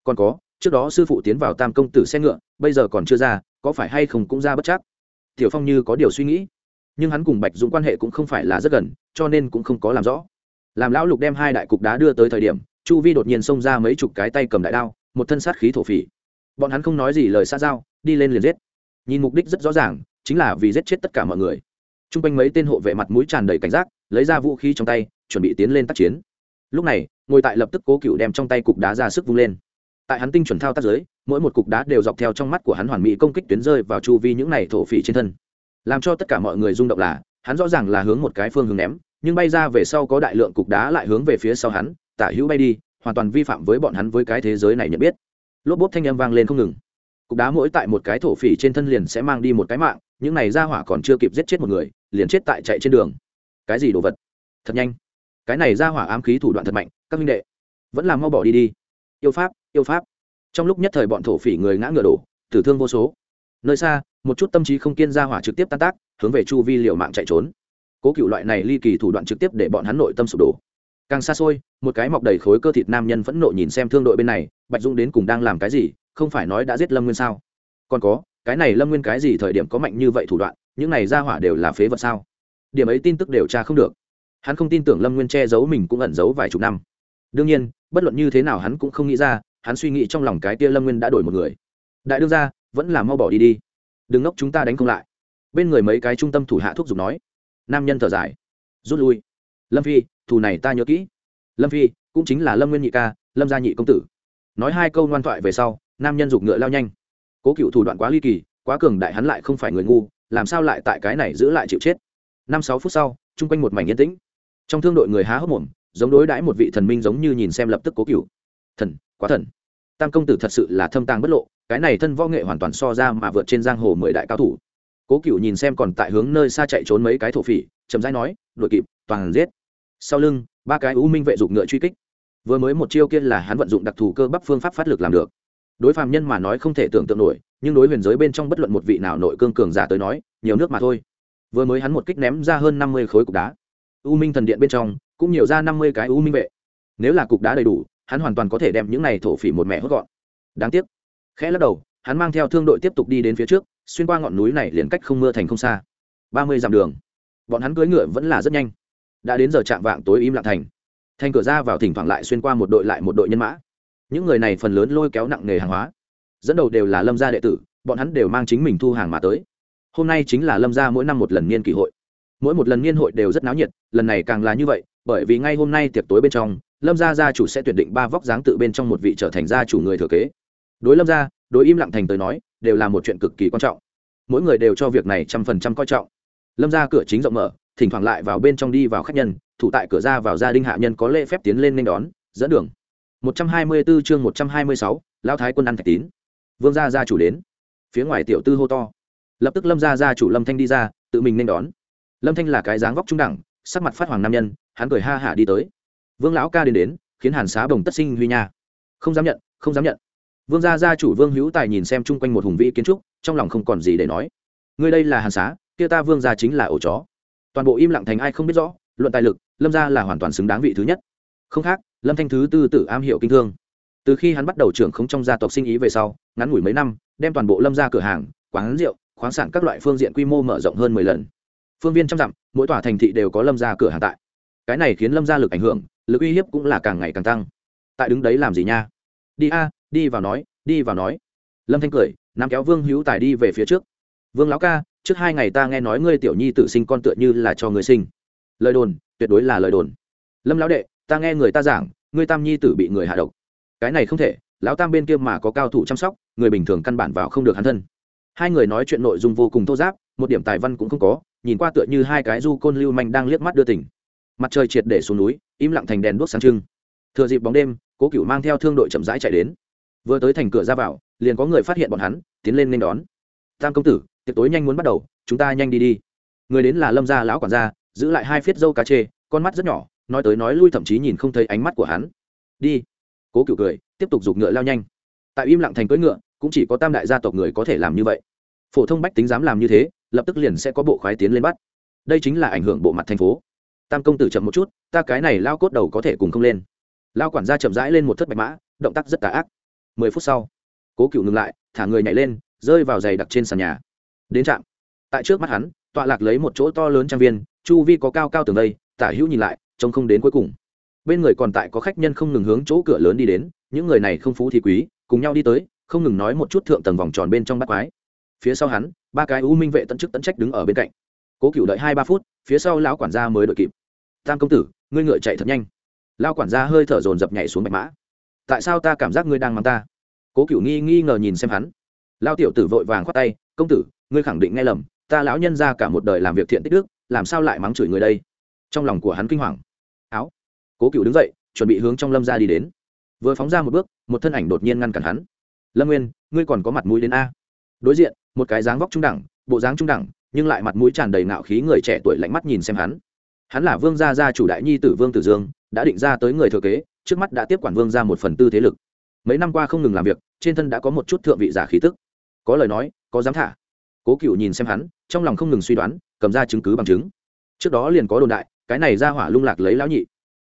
Còn có, trước đó sư phụ tiến vào tam công tử xe ngựa, bây giờ còn chưa ra, có phải hay không cũng ra bất chắc? Tiểu phong như có điều suy nghĩ. Nhưng hắn cùng bạch dũng quan hệ cũng không phải là rất gần, cho nên cũng không có làm rõ. Làm lão lục đem hai đại cục đá đưa tới thời điểm, chu vi đột nhiên xông ra mấy chục cái tay cầm đại đao, một thân sát khí thổ phỉ. Bọn hắn không nói gì lời xa giao, đi lên liền giết. Nhìn mục đích rất rõ ràng, chính là vì giết chết tất cả mọi người chung quanh mấy tên hộ vệ mặt mũi tràn đầy cảnh giác, lấy ra vũ khí trong tay, chuẩn bị tiến lên tác chiến. Lúc này, ngồi tại lập tức cố cựu đem trong tay cục đá ra sức vung lên. Tại hắn tinh chuẩn thao tác giới mỗi một cục đá đều dọc theo trong mắt của hắn hoàn mỹ công kích tuyến rơi vào chu vi những này thổ phỉ trên thân. Làm cho tất cả mọi người rung động là, hắn rõ ràng là hướng một cái phương hướng ném, nhưng bay ra về sau có đại lượng cục đá lại hướng về phía sau hắn, tả hữu bay đi, hoàn toàn vi phạm với bọn hắn với cái thế giới này nhận biết. Lốp bốp thanh âm vang lên không ngừng cục đá mỗi tại một cái thổ phỉ trên thân liền sẽ mang đi một cái mạng, những này ra hỏa còn chưa kịp giết chết một người, liền chết tại chạy trên đường. Cái gì đồ vật? Thật nhanh. Cái này ra hỏa ám khí thủ đoạn thật mạnh, các minh đệ. Vẫn làm mau bỏ đi đi. Yêu pháp yêu pháp. Trong lúc nhất thời bọn thổ phỉ người ngã ngựa đổ, tử thương vô số. Nơi xa, một chút tâm trí không kiên ra hỏa trực tiếp tan tác, hướng về chu vi liều mạng chạy trốn. Cố cựu loại này ly kỳ thủ đoạn trực tiếp để bọn hắn nội tâm sụp đổ. Càng xa xôi, một cái mọc đầy khối cơ thịt nam nhân vẫn nộ nhìn xem thương đội bên này, bạch dung đến cùng đang làm cái gì không phải nói đã giết lâm nguyên sao? Còn có, cái này lâm nguyên cái gì thời điểm có mạnh như vậy thủ đoạn, những này ra hỏa đều là phế vật sao? Điểm ấy tin tức điều tra không được. Hắn không tin tưởng lâm nguyên che giấu mình cũng ẩn giấu vài chục năm. Đương nhiên, bất luận như thế nào hắn cũng không nghĩ ra, hắn suy nghĩ trong lòng cái tia lâm nguyên đã đổi một người. Đại đương ra vẫn là mau bỏ đi đi. Đừng ngốc chúng ta đánh không lại. Bên người mấy cái trung tâm thủ hạ thuốc giục nói. Nam nhân thở dài. Rút lui. Lâm phi, thù này ta nhớ kỹ. Lâm phi, cũng chính là lâm nguyên nhị ca, lâm gia nhị công tử. Nói hai câu ngoan thoại về sau nam nhân dục ngựa lao nhanh. Cố cựu thủ đoạn quá ly kỳ, quá cường đại hắn lại không phải người ngu, làm sao lại tại cái này giữ lại chịu chết? Năm sáu phút sau, chung quanh một mảnh yên tĩnh. Trong thương đội người há hốc mồm, giống đối đãi một vị thần minh giống như nhìn xem lập tức cố cựu. Thần, quá thần. Tam công tử thật sự là thâm tàng bất lộ, cái này thân võ nghệ hoàn toàn so ra mà vượt trên giang hồ mười đại cao thủ. Cố cựu nhìn xem còn tại hướng nơi xa chạy trốn mấy cái thổ phỉ, chậm rãi nói, đội kịp, toàn giết. Sau lưng, ba cái u minh vệ dụng ngựa truy kích. Vừa mới một chiêu kia là hắn vận dụng đặc thù cơ bắp phương pháp phát lực làm được đối phàm nhân mà nói không thể tưởng tượng nổi, nhưng đối huyền giới bên trong bất luận một vị nào nội cương cường giả tới nói, nhiều nước mà thôi. Vừa mới hắn một kích ném ra hơn năm mươi khối cục đá. U minh thần điện bên trong, cũng nhiều ra năm mươi cái u minh vệ. Nếu là cục đá đầy đủ, hắn hoàn toàn có thể đem những này thổ phỉ một mẹ hốt gọn. Đáng tiếc. Khẽ lắc đầu, hắn mang theo thương đội tiếp tục đi đến phía trước, xuyên qua ngọn núi này liền cách không mưa thành không xa. Ba mươi dặm đường. Bọn hắn cưỡi ngựa vẫn là rất nhanh. Đã đến giờ chạm vạng tối im lặng thành. Thành cửa ra vào thỉnh thoảng lại xuyên qua một đội lại một đội nhân mã những người này phần lớn lôi kéo nặng nghề hàng hóa. Dẫn đầu đều là lâm gia đệ tử, bọn hắn đều mang chính mình thu hàng mà tới. Hôm nay chính là lâm gia mỗi năm một lần niên kỷ hội. Mỗi một lần niên hội đều rất náo nhiệt, lần này càng là như vậy, bởi vì ngay hôm nay tiệc tối bên trong, lâm gia gia chủ sẽ tuyển định ba vóc dáng tự bên trong một vị trở thành gia chủ người thừa kế. Đối lâm gia, đối im lặng thành tới nói, đều là một chuyện cực kỳ quan trọng. Mỗi người đều cho việc này trăm phần trăm coi trọng. Lâm gia cửa chính rộng mở, thỉnh thoảng lại vào bên trong đi vào khách nhân, thủ tại cửa ra vào gia đình hạ nhân có lễ phép tiến lên nên đón, dẫn đường. 124 chương 126, lão thái quân ăn thạch tín. Vương gia gia chủ đến. Phía ngoài tiểu tư hô to. Lập tức lâm gia gia chủ lâm thanh đi ra tự mình nên đón. Lâm thanh là cái dáng vóc trung đẳng sắc mặt phát hoàng nam nhân hắn cười ha hả đi tới. Vương lão ca đến đến khiến hàn xá bồng tất sinh huy nha. Không dám nhận không dám nhận. Vương gia gia chủ vương hữu tài nhìn xem chung quanh một hùng vĩ kiến trúc trong lòng không còn gì để nói. Người đây là hàn xá kia ta vương gia chính là ổ chó. Toàn bộ im lặng thành ai không biết rõ luận tài lực lâm gia là hoàn toàn xứng đáng vị thứ nhất. Không khác lâm thanh thứ tư tự am hiểu kinh thương. Từ khi hắn bắt đầu trưởng khống trong gia tộc sinh ý về sau, ngắn ngủi mấy năm, đem toàn bộ lâm gia cửa hàng, quán rượu, khoáng sản các loại phương diện quy mô mở rộng hơn mười lần. Phương viên trăm dặm, mỗi tòa thành thị đều có lâm gia cửa hàng tại. Cái này khiến lâm gia lực ảnh hưởng, lực uy hiếp cũng là càng ngày càng tăng. Tại đứng đấy làm gì nha? Đi a, đi vào nói, đi vào nói. Lâm thanh cười, nắm kéo vương hữu tài đi về phía trước. Vương lão ca, trước hai ngày ta nghe nói ngươi tiểu nhi tự sinh con tựa như là cho người sinh. Lời đồn, tuyệt đối là lời đồn. Lâm lão đệ, ta nghe người ta giảng ngươi tam nhi tử bị người hạ độc. Cái này không thể, lão tam bên kia mà có cao thủ chăm sóc, người bình thường căn bản vào không được hắn thân. Hai người nói chuyện nội dung vô cùng thô giáp, một điểm tài văn cũng không có, nhìn qua tựa như hai cái du côn lưu manh đang liếc mắt đưa tỉnh mặt trời triệt để xuống núi, im lặng thành đèn đuốc sáng trưng. Thừa dịp bóng đêm, cố cựu mang theo thương đội chậm rãi chạy đến. Vừa tới thành cửa ra vào, liền có người phát hiện bọn hắn, tiến lên nên đón. Tam công tử, tiệc tối nhanh muốn bắt đầu, chúng ta nhanh đi đi. Người đến là lâm gia lão quản gia, giữ lại hai phiết dâu cá chê, con mắt rất nhỏ nói tới nói lui thậm chí nhìn không thấy ánh mắt của hắn. Đi. Cố cựu cười, tiếp tục giục ngựa lao nhanh. Tại im lặng thành cưỡi ngựa, cũng chỉ có tam đại gia tộc người có thể làm như vậy. Phổ thông bách tính dám làm như thế, lập tức liền sẽ có bộ khoái tiến lên bắt. Đây chính là ảnh hưởng bộ mặt thành phố. Tam công tử chậm một chút, ta cái này lao cốt đầu có thể cùng không lên. Lao quản gia chậm rãi lên một thất bạch mã, động tác rất tà ác. Mười phút sau, cố cựu ngừng lại, thả người nhảy lên, rơi vào giày đặc trên sàn nhà. Đến trạm. Tại trước mắt hắn, tọa lạc lấy một chỗ to lớn trang viên, chu vi có cao cao tường đây, tả hữu nhìn lại trông không đến cuối cùng. Bên người còn tại có khách nhân không ngừng hướng chỗ cửa lớn đi đến, những người này không phú thì quý, cùng nhau đi tới, không ngừng nói một chút thượng tầng vòng tròn bên trong bát quái. Phía sau hắn, ba cái u minh vệ tận chức tận trách đứng ở bên cạnh. Cố cựu đợi hai ba phút, phía sau lão quản gia mới đội kịp. Tam công tử, ngươi ngựa chạy thật nhanh. Lao quản gia hơi thở dồn dập nhảy xuống bạch mã. Tại sao ta cảm giác ngươi đang mang ta? Cố cựu nghi nghi ngờ nhìn xem hắn. Lao tiểu tử vội vàng khoát tay, công tử, ngươi khẳng định nghe lầm, ta lão nhân ra cả một đời làm việc thiện tích đức, làm sao lại mắng chửi người đây? Trong lòng của hắn kinh hoàng. Áo. Cố cựu đứng dậy, chuẩn bị hướng trong lâm ra đi đến. Vừa phóng ra một bước, một thân ảnh đột nhiên ngăn cản hắn. Lâm nguyên, ngươi còn có mặt mũi đến a? Đối diện, một cái dáng vóc trung đẳng, bộ dáng trung đẳng, nhưng lại mặt mũi tràn đầy ngạo khí người trẻ tuổi lạnh mắt nhìn xem hắn. Hắn là vương gia gia chủ đại nhi tử vương tử dương, đã định ra tới người thừa kế, trước mắt đã tiếp quản vương gia một phần tư thế lực. Mấy năm qua không ngừng làm việc, trên thân đã có một chút thượng vị giả khí tức. Có lời nói, có dám thả. Cố cựu nhìn xem hắn, trong lòng không ngừng suy đoán, cầm ra chứng cứ bằng chứng. Trước đó liền có đồn đại cái này ra hỏa lung lạc lấy lão nhị.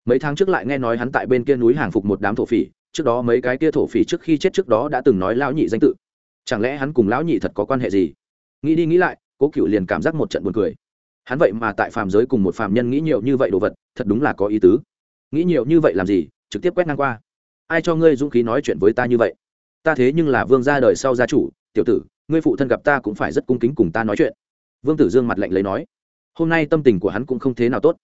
Mấy tháng trước lại nghe nói hắn tại bên kia núi hàng phục một đám thổ phỉ, trước đó mấy cái kia thổ phỉ trước khi chết trước đó đã từng nói lão nhị danh tự. Chẳng lẽ hắn cùng lão nhị thật có quan hệ gì? Nghĩ đi nghĩ lại, cố cựu liền cảm giác một trận buồn cười. Hắn vậy mà tại phàm giới cùng một phàm nhân nghĩ nhiều như vậy đồ vật, thật đúng là có ý tứ. Nghĩ nhiều như vậy làm gì? Trực tiếp quét ngang qua. Ai cho ngươi dũng khí nói chuyện với ta như vậy? Ta thế nhưng là vương gia đời sau gia chủ, tiểu tử, ngươi phụ thân gặp ta cũng phải rất cung kính cùng ta nói chuyện. Vương tử dương mặt lạnh lấy nói hôm nay tâm tình của hắn cũng không thế nào tốt.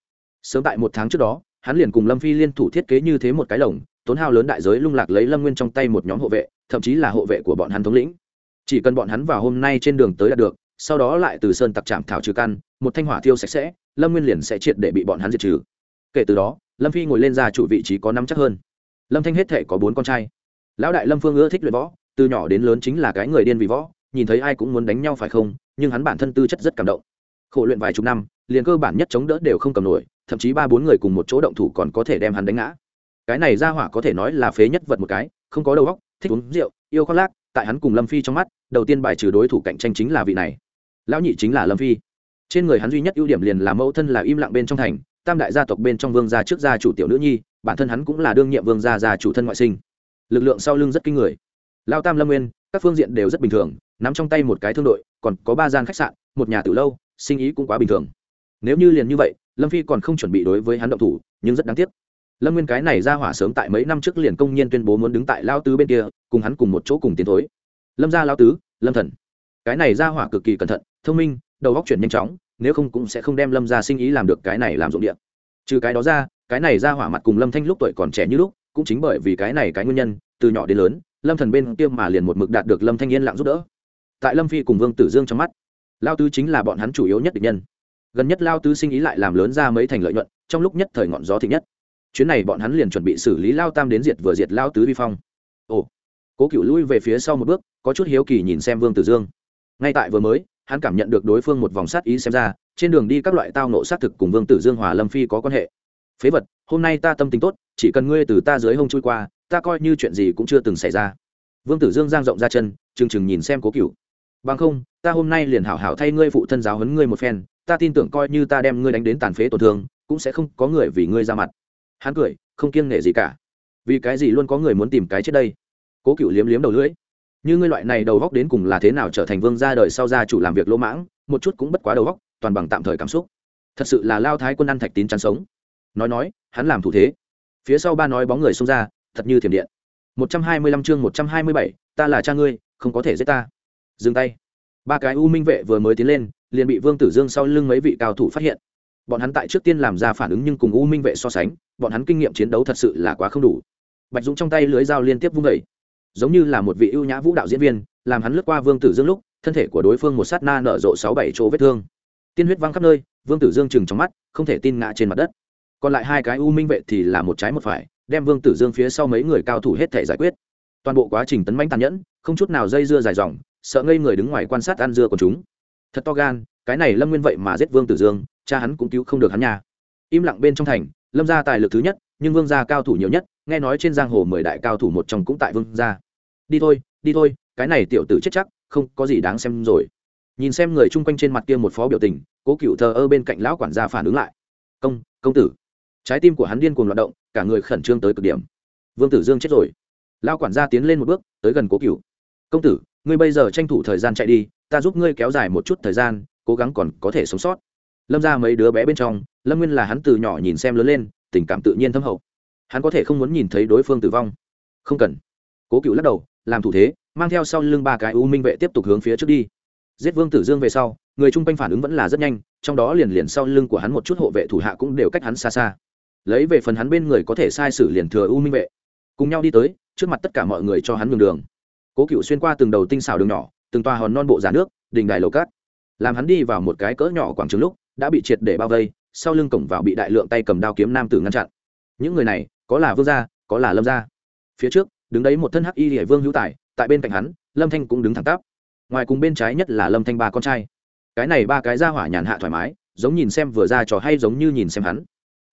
Sớm tại một tháng trước đó, hắn liền cùng lâm phi liên thủ thiết kế như thế một cái lồng, tốn hao lớn đại giới lung lạc lấy lâm nguyên trong tay một nhóm hộ vệ, thậm chí là hộ vệ của bọn hắn thống lĩnh. Chỉ cần bọn hắn vào hôm nay trên đường tới đạt được, sau đó lại từ sơn tặc trạm thảo trừ căn, một thanh hỏa thiêu sạch sẽ, lâm nguyên liền sẽ triệt để bị bọn hắn diệt trừ. Kể từ đó, lâm phi ngồi lên ra chủ vị trí có năm chắc hơn. Lâm thanh hết thể có bốn con trai. Lão đại lâm phương ưa thích luyện võ, từ nhỏ đến lớn chính là cái người điên vì võ, nhìn thấy ai cũng muốn đánh nhau phải không, nhưng hắn bản thân tư chất rất cảm động khổ luyện vài chục năm, liền cơ bản nhất chống đỡ đều không cầm nổi, thậm chí ba bốn người cùng một chỗ động thủ còn có thể đem hắn đánh ngã. Cái này ra hỏa có thể nói là phế nhất vật một cái, không có đầu óc, thích uống rượu, yêu khoác lác, tại hắn cùng lâm phi trong mắt, đầu tiên bài trừ đối thủ cạnh tranh chính là vị này. Lão nhị chính là lâm phi. Trên người hắn duy nhất ưu điểm liền là mẫu thân là im lặng bên trong thành, tam đại gia tộc bên trong vương gia trước gia chủ tiểu nữ nhi, bản thân hắn cũng là đương nhiệm vương gia gia chủ thân ngoại sinh. Lực lượng sau lưng rất kinh người. Lao tam lâm nguyên, các phương diện đều rất bình thường, nắm trong tay một cái thương đội, còn có ba gian khách sạn, một nhà từ lâu sinh ý cũng quá bình thường. Nếu như liền như vậy, lâm phi còn không chuẩn bị đối với hắn động thủ, nhưng rất đáng tiếc. Lâm nguyên cái này ra hỏa sớm tại mấy năm trước liền công nhiên tuyên bố muốn đứng tại lao tứ bên kia, cùng hắn cùng một chỗ cùng tiến thối. Lâm gia lao tứ, lâm thần. Cái này ra hỏa cực kỳ cẩn thận, thông minh, đầu góc chuyển nhanh chóng, nếu không cũng sẽ không đem lâm ra sinh ý làm được cái này làm dụng địa. Trừ cái đó ra, cái này ra hỏa mặt cùng lâm thanh lúc tuổi còn trẻ như lúc, cũng chính bởi vì cái này cái nguyên nhân, từ nhỏ đến lớn, lâm thần bên kia mà liền một mực đạt được lâm thanh yên lặng giúp đỡ. Tại lâm phi cùng vương tử dương trong mắt lao tứ chính là bọn hắn chủ yếu nhất địch nhân. Gần nhất lao tứ sinh ý lại làm lớn ra mấy thành lợi nhuận, trong lúc nhất thời ngọn gió thịnh nhất. Chuyến này bọn hắn liền chuẩn bị xử lý lao tam đến diệt vừa diệt lao tứ vi phong. Ồ, cố cựu lui về phía sau một bước, có chút hiếu kỳ nhìn xem vương tử dương. Ngay tại vừa mới, hắn cảm nhận được đối phương một vòng sát ý xem ra, trên đường đi các loại tao nộ sát thực cùng vương tử dương hòa lâm phi có quan hệ. Phế vật, hôm nay ta tâm tính tốt, chỉ cần ngươi từ ta dưới hông chui qua, ta coi như chuyện gì cũng chưa từng xảy ra. Vương tử dương giang rộng ra chân, chừng chừng nhìn xem cố cựu bằng không, ta hôm nay liền hảo hảo thay ngươi phụ thân giáo huấn ngươi một phen, ta tin tưởng coi như ta đem ngươi đánh đến tàn phế tổn thương, cũng sẽ không có người vì ngươi ra mặt. Hắn cười, không kiêng nể gì cả. Vì cái gì luôn có người muốn tìm cái chết đây? Cố cựu liếm liếm đầu lưỡi. Như ngươi loại này đầu góc đến cùng là thế nào trở thành vương gia đời sau gia chủ làm việc lỗ mãng, một chút cũng bất quá đầu góc, toàn bằng tạm thời cảm xúc. Thật sự là lao thái quân ăn thạch tín chắn sống. Nói nói, hắn làm thủ thế. Phía sau ba nói bóng người xông ra, thật như thiểm điện. Một trăm hai mươi lăm chương một trăm hai mươi bảy, ta là cha ngươi, không có thể giết ta dừng tay. Ba cái u minh vệ vừa mới tiến lên, liền bị vương tử dương sau lưng mấy vị cao thủ phát hiện. Bọn hắn tại trước tiên làm ra phản ứng nhưng cùng u minh vệ so sánh, bọn hắn kinh nghiệm chiến đấu thật sự là quá không đủ. Bạch dũng trong tay lưới dao liên tiếp vung vẩy giống như là một vị ưu nhã vũ đạo diễn viên, làm hắn lướt qua vương tử dương lúc, thân thể của đối phương một sát na nở rộ sáu bảy chỗ vết thương. Tiên huyết văng khắp nơi, vương tử dương chừng trong mắt, không thể tin ngã trên mặt đất. Còn lại hai cái u minh vệ thì là một trái một phải, đem vương tử dương phía sau mấy người cao thủ hết thể giải quyết. Toàn bộ quá trình tấn manh tàn nhẫn, không chút nào dây dưa dài dòng sợ ngây người đứng ngoài quan sát ăn dưa của chúng. Thật to gan, cái này lâm nguyên vậy mà giết vương tử dương, cha hắn cũng cứu không được hắn nhà im lặng bên trong thành, lâm gia tài lực thứ nhất, nhưng vương gia cao thủ nhiều nhất, nghe nói trên giang hồ mười đại cao thủ một trong cũng tại vương gia. Đi thôi đi thôi, cái này tiểu tử chết chắc, không có gì đáng xem rồi. Nhìn xem người chung quanh trên mặt kia một phó biểu tình, cố cựu thờ ơ bên cạnh lão quản gia phản ứng lại. Công công tử. Trái tim của hắn điên cuồng loạt động, cả người khẩn trương tới cực điểm. Vương tử dương chết rồi. Lão quản gia tiến lên một bước, tới gần cố cựu công tử ngươi bây giờ tranh thủ thời gian chạy đi, ta giúp ngươi kéo dài một chút thời gian, cố gắng còn có thể sống sót. Lâm ra mấy đứa bé bên trong, lâm nguyên là hắn từ nhỏ nhìn xem lớn lên, tình cảm tự nhiên thâm hậu. Hắn có thể không muốn nhìn thấy đối phương tử vong. Không cần. Cố cựu lắc đầu, làm thủ thế, mang theo sau lưng ba cái u minh vệ tiếp tục hướng phía trước đi. Giết vương tử dương về sau, người chung quanh phản ứng vẫn là rất nhanh, trong đó liền liền sau lưng của hắn một chút hộ vệ thủ hạ cũng đều cách hắn xa xa. Lấy về phần hắn bên người có thể sai sử liền thừa u minh vệ. Cùng nhau đi tới, trước mặt tất cả mọi người cho hắn nhường đường cố cựu xuyên qua từng đầu tinh xảo đường nhỏ, từng toa hòn non bộ giá nước đình đài lầu cát. Làm hắn đi vào một cái cỡ nhỏ quảng trường lúc, đã bị triệt để bao vây, sau lưng cổng vào bị đại lượng tay cầm đao kiếm nam tử ngăn chặn. Những người này, có là vương gia, có là lâm gia. Phía trước, đứng đấy một thân hắc y hệ vương hữu tài, tại bên cạnh hắn, lâm thanh cũng đứng thẳng tắp. Ngoài cùng bên trái nhất là lâm thanh ba con trai. Cái này ba cái ra hỏa nhàn hạ thoải mái, giống nhìn xem vừa ra trò hay giống như nhìn xem hắn.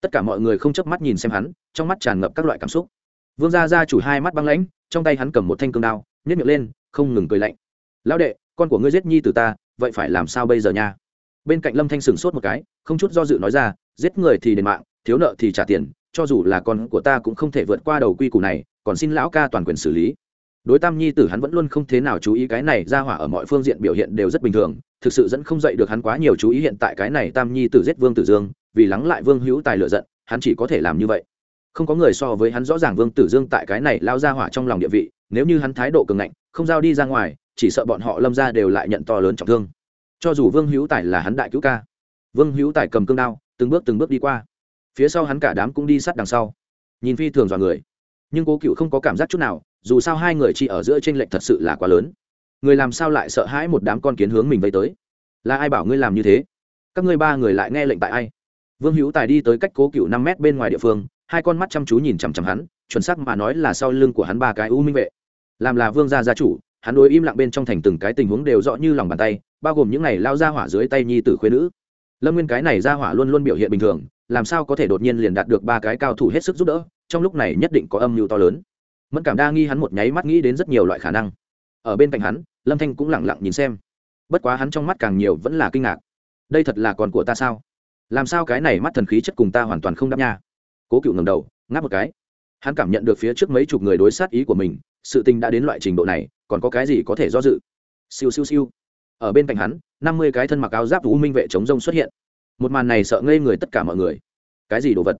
Tất cả mọi người không chớp mắt nhìn xem hắn, trong mắt tràn ngập các loại cảm xúc. Vương gia gia chủ hai mắt băng lãnh, trong tay hắn cầm một thanh cương đao nhét miệng lên, không ngừng cười lạnh. Lão đệ, con của ngươi giết nhi từ ta, vậy phải làm sao bây giờ nha? Bên cạnh lâm thanh sửng sốt một cái, không chút do dự nói ra, giết người thì đền mạng, thiếu nợ thì trả tiền, cho dù là con của ta cũng không thể vượt qua đầu quy củ này, còn xin lão ca toàn quyền xử lý. Đối tam nhi tử hắn vẫn luôn không thế nào chú ý cái này, ra hỏa ở mọi phương diện biểu hiện đều rất bình thường, thực sự dẫn không dậy được hắn quá nhiều chú ý hiện tại cái này tam nhi tử giết vương tử dương, vì lắng lại vương hữu tài lựa giận, hắn chỉ có thể làm như vậy. Không có người so với hắn rõ ràng vương tử dương tại cái này lao ra hỏa trong lòng địa vị nếu như hắn thái độ cường ngạnh, không giao đi ra ngoài, chỉ sợ bọn họ lâm ra đều lại nhận to lớn trọng thương. Cho dù vương hữu tài là hắn đại cứu ca, vương hữu tài cầm cương đao, từng bước từng bước đi qua. Phía sau hắn cả đám cũng đi sát đằng sau, nhìn phi thường dọa người. Nhưng cố cựu không có cảm giác chút nào, dù sao hai người chỉ ở giữa tranh lệch thật sự là quá lớn. Người làm sao lại sợ hãi một đám con kiến hướng mình vây tới? Là ai bảo ngươi làm như thế? Các ngươi ba người lại nghe lệnh tại ai? Vương hữu tài đi tới cách cố cựu năm mét bên ngoài địa phương, hai con mắt chăm chú nhìn chằm chằm hắn, chuẩn xác mà nói là sau lưng của hắn ba cái u minh vệ làm là vương gia gia chủ, hắn đối im lặng bên trong thành từng cái tình huống đều rõ như lòng bàn tay, bao gồm những này lao ra hỏa dưới tay nhi tử khuyên nữ. Lâm nguyên cái này ra hỏa luôn luôn biểu hiện bình thường, làm sao có thể đột nhiên liền đạt được ba cái cao thủ hết sức giúp đỡ, trong lúc này nhất định có âm mưu to lớn. Mẫn cảm đa nghi hắn một nháy mắt nghĩ đến rất nhiều loại khả năng. Ở bên cạnh hắn, lâm thanh cũng lẳng lặng nhìn xem. Bất quá hắn trong mắt càng nhiều vẫn là kinh ngạc. Đây thật là con của ta sao? Làm sao cái này mắt thần khí chất cùng ta hoàn toàn không đáp nha? Cố cựu ngầm đầu, ngáp một cái. Hắn cảm nhận được phía trước mấy chục người đối sát ý của mình sự tình đã đến loại trình độ này, còn có cái gì có thể do dự? Siêu siêu siêu. Ở bên cạnh hắn, năm mươi cái thân mặc áo giáp u minh vệ chống rông xuất hiện. Một màn này sợ ngây người tất cả mọi người. Cái gì đồ vật?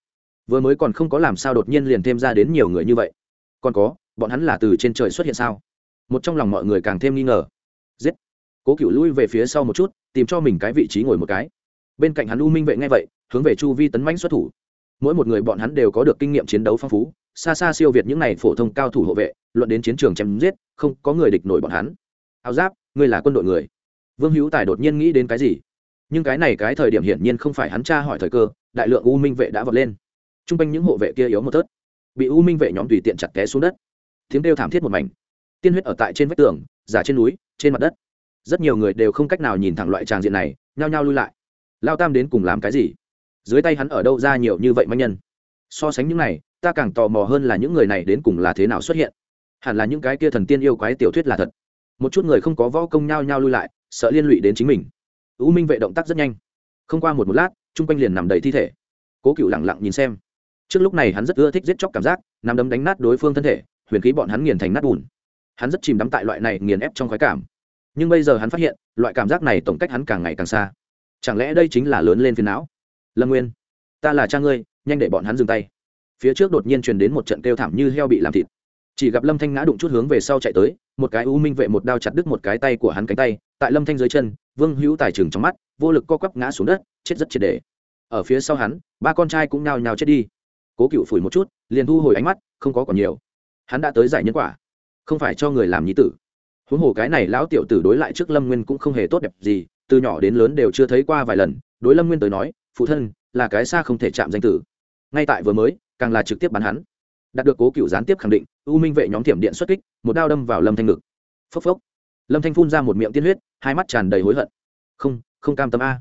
Vừa mới còn không có làm sao đột nhiên liền thêm ra đến nhiều người như vậy. Còn có, bọn hắn là từ trên trời xuất hiện sao? Một trong lòng mọi người càng thêm nghi ngờ. Giết. Cố cựu lui về phía sau một chút, tìm cho mình cái vị trí ngồi một cái. Bên cạnh hắn u minh vệ nghe vậy, hướng về chu vi tấn mãnh xuất thủ mỗi một người bọn hắn đều có được kinh nghiệm chiến đấu phong phú, xa xa siêu việt những n à y phổ thông cao thủ hộ vệ, luận đến chiến trường chém giết, không có người địch nổi bọn hắn. Áo giáp, ngươi là quân đội người. Vương hữu tài đột nhiên nghĩ đến cái gì? Nhưng cái này cái thời điểm hiển nhiên không phải hắn tra hỏi thời cơ, đại lượng u minh vệ đã vọt lên. T r u n g quanh những hộ vệ kia yếu một tớt. Bị u minh vệ nhóm tùy tiện chặt té xuống đất. Tiếng kêu thảm thiết một mảnh. Tiên huyết ở tại trên vách tường, giả trên núi, trên mặt đất. Rất nhiều người đều không cách nào nhìn thẳng loại tràng diện này, nhao nhao lui lại. Lao tam đến cùng làm cái gì? Dưới tay hắn ở đâu ra nhiều như vậy manh nhân? So sánh những này, ta càng tò mò hơn là những người này đến cùng là thế nào xuất hiện. Hẳn là những cái kia thần tiên yêu quái tiểu thuyết là thật. Một chút người không có võ công nhao nhao lui lại, sợ liên lụy đến chính mình. U minh vệ động tác rất nhanh. Không qua một một lát, chung quanh liền nằm đầy thi thể. Cố cựu lẳng lặng nhìn xem. Trước lúc này hắn rất ưa thích giết chóc cảm giác, nằm đấm đánh nát đối phương thân thể, huyền khí bọn hắn nghiền thành nát bùn. Hắn rất chìm đắm tại loại này nghiền ép trong khoái cảm. Nhưng bây giờ hắn phát hiện, loại cảm giác này tổng cách hắn càng ngày càng xa. Chẳng lẽ đây chính là lớn lên phiền não? Lâm nguyên ta là cha ngươi nhanh để bọn hắn dừng tay phía trước đột nhiên truyền đến một trận kêu thảm như heo bị làm thịt chỉ gặp lâm thanh ngã đụng chút hướng về sau chạy tới một cái u minh vệ một đao chặt đứt một cái tay của hắn cánh tay tại lâm thanh dưới chân vương hữu tài trừng trong mắt vô lực co quắp ngã xuống đất chết rất triệt để. ở phía sau hắn ba con trai cũng nhào nhào chết đi cố cựu phủi một chút liền thu hồi ánh mắt không có còn nhiều hắn đã tới giải nhân quả không phải cho người làm nhí tử huống hồ cái này lão tiểu tử đối lại trước lâm nguyên cũng không hề tốt đẹp gì từ nhỏ đến lớn đều chưa thấy qua vài lần đối lâm nguyên tới nói phụ thân là cái xa không thể chạm danh tử. Ngay tại vừa mới, càng là trực tiếp bắn hắn. Đạt được cố cựu gián tiếp khẳng định, u minh vệ nhóm thiểm điện xuất kích, một đao đâm vào lâm thanh ngực. Phốc phốc. Lâm thanh phun ra một miệng tiên huyết, hai mắt tràn đầy hối hận. Không không cam tâm a.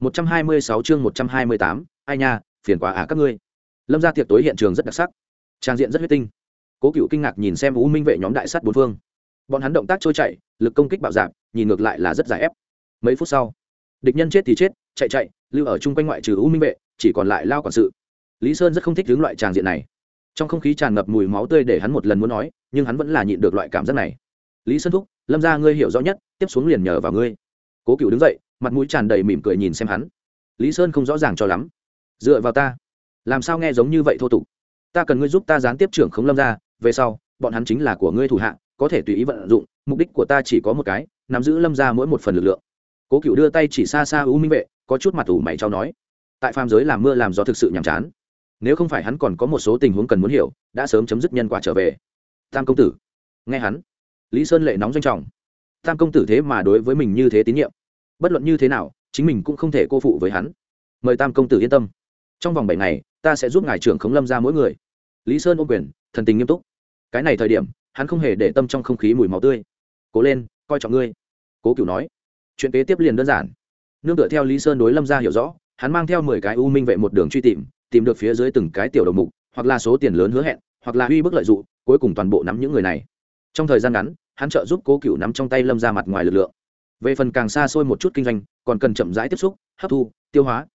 Một trăm hai mươi sáu chương một trăm hai mươi tám, ai nha, phiền quá à các ngươi. Lâm ra tiệc tối hiện trường rất đặc sắc. Trang diện rất huyết tinh. Cố cựu kinh ngạc nhìn xem u minh vệ nhóm đại sắt bốn phương. Bọn hắn động tác trôi chạy lực công kích bạo dạp nhìn ngược lại là rất dài ép. Mấy phút sau, địch nhân chết thì chết, chạy chạy lưu ở chung quanh ngoại trừ u minh vệ, chỉ còn lại lao quản sự. Lý sơn rất không thích đứng loại tràng diện này. Trong không khí tràn ngập mùi máu tươi để hắn một lần muốn nói, nhưng hắn vẫn là nhịn được loại cảm giác này. Lý sơn thúc, lâm ra ngươi hiểu rõ nhất, tiếp xuống liền nhờ vào ngươi. Cố cựu đứng dậy, mặt mũi tràn đầy mỉm cười nhìn xem hắn. Lý sơn không rõ ràng cho lắm. Dựa vào ta, làm sao nghe giống như vậy thô tục? Ta cần ngươi giúp ta gián tiếp trưởng khống lâm ra về sau, bọn hắn chính là của ngươi thủ hạ, có thể tùy ý vận dụng, mục đích của ta chỉ có một cái, nắm giữ lâm ra mỗi một phần lực lượng. Cố cựu đưa tay chỉ xa xa u minh vệ có chút mặt ủ mày trao nói, tại phàm giới làm mưa làm gió thực sự nhàm chán. Nếu không phải hắn còn có một số tình huống cần muốn hiểu, đã sớm chấm dứt nhân quả trở về. Tam công tử, nghe hắn. Lý sơn lệ nóng danh trọng. Tam công tử thế mà đối với mình như thế tín nhiệm. Bất luận như thế nào, chính mình cũng không thể cô phụ với hắn. Mời tam công tử yên tâm. Trong vòng bảy ngày, ta sẽ giúp ngài trưởng khống lâm ra mỗi người. Lý sơn ôm quyền, thần tình nghiêm túc. Cái này thời điểm, hắn không hề để tâm trong không khí mùi máu tươi. Cố lên, coi trọng ngươi. Cố cửu nói. Chuyện kế tiếp liền đơn giản nương tựa theo lý sơn đối lâm ra hiểu rõ, hắn mang theo mười cái u minh vệ một đường truy tìm tìm được phía dưới từng cái tiểu đầu mục, hoặc là số tiền lớn hứa hẹn, hoặc là uy bức lợi dụng, cuối cùng toàn bộ nắm những người này. Trong thời gian ngắn, hắn trợ giúp cố cựu nắm trong tay lâm ra mặt ngoài lực lượng. Về phần càng xa xôi một chút kinh doanh, còn cần chậm rãi tiếp xúc, hấp thu, tiêu hóa.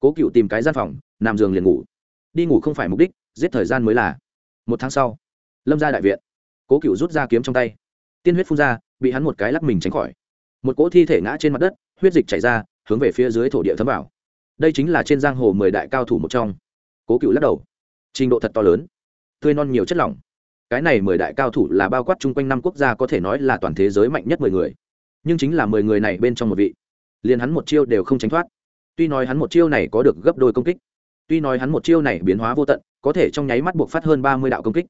Cố cựu tìm cái gian phòng, nằm giường liền ngủ. Đi ngủ không phải mục đích, giết thời gian mới là. Một tháng sau, lâm ra đại viện. Cố cựu rút ra kiếm trong tay. Tiên huyết phun ra, bị hắn một cái lắc mình tránh khỏi. Một cỗ thi thể ngã trên mặt đất, huyết dịch chảy ra hướng về phía dưới thổ địa thấm vào. Đây chính là trên giang hồ mười đại cao thủ một trong. Cố cựu lắc đầu. Trình độ thật to lớn. Tươi non nhiều chất lỏng. Cái này mười đại cao thủ là bao quát chung quanh năm quốc gia có thể nói là toàn thế giới mạnh nhất mười người. Nhưng chính là mười người này bên trong một vị. Liền hắn một chiêu đều không tránh thoát. Tuy nói hắn một chiêu này có được gấp đôi công kích, tuy nói hắn một chiêu này biến hóa vô tận, có thể trong nháy mắt buộc phát hơn ba mươi đạo công kích.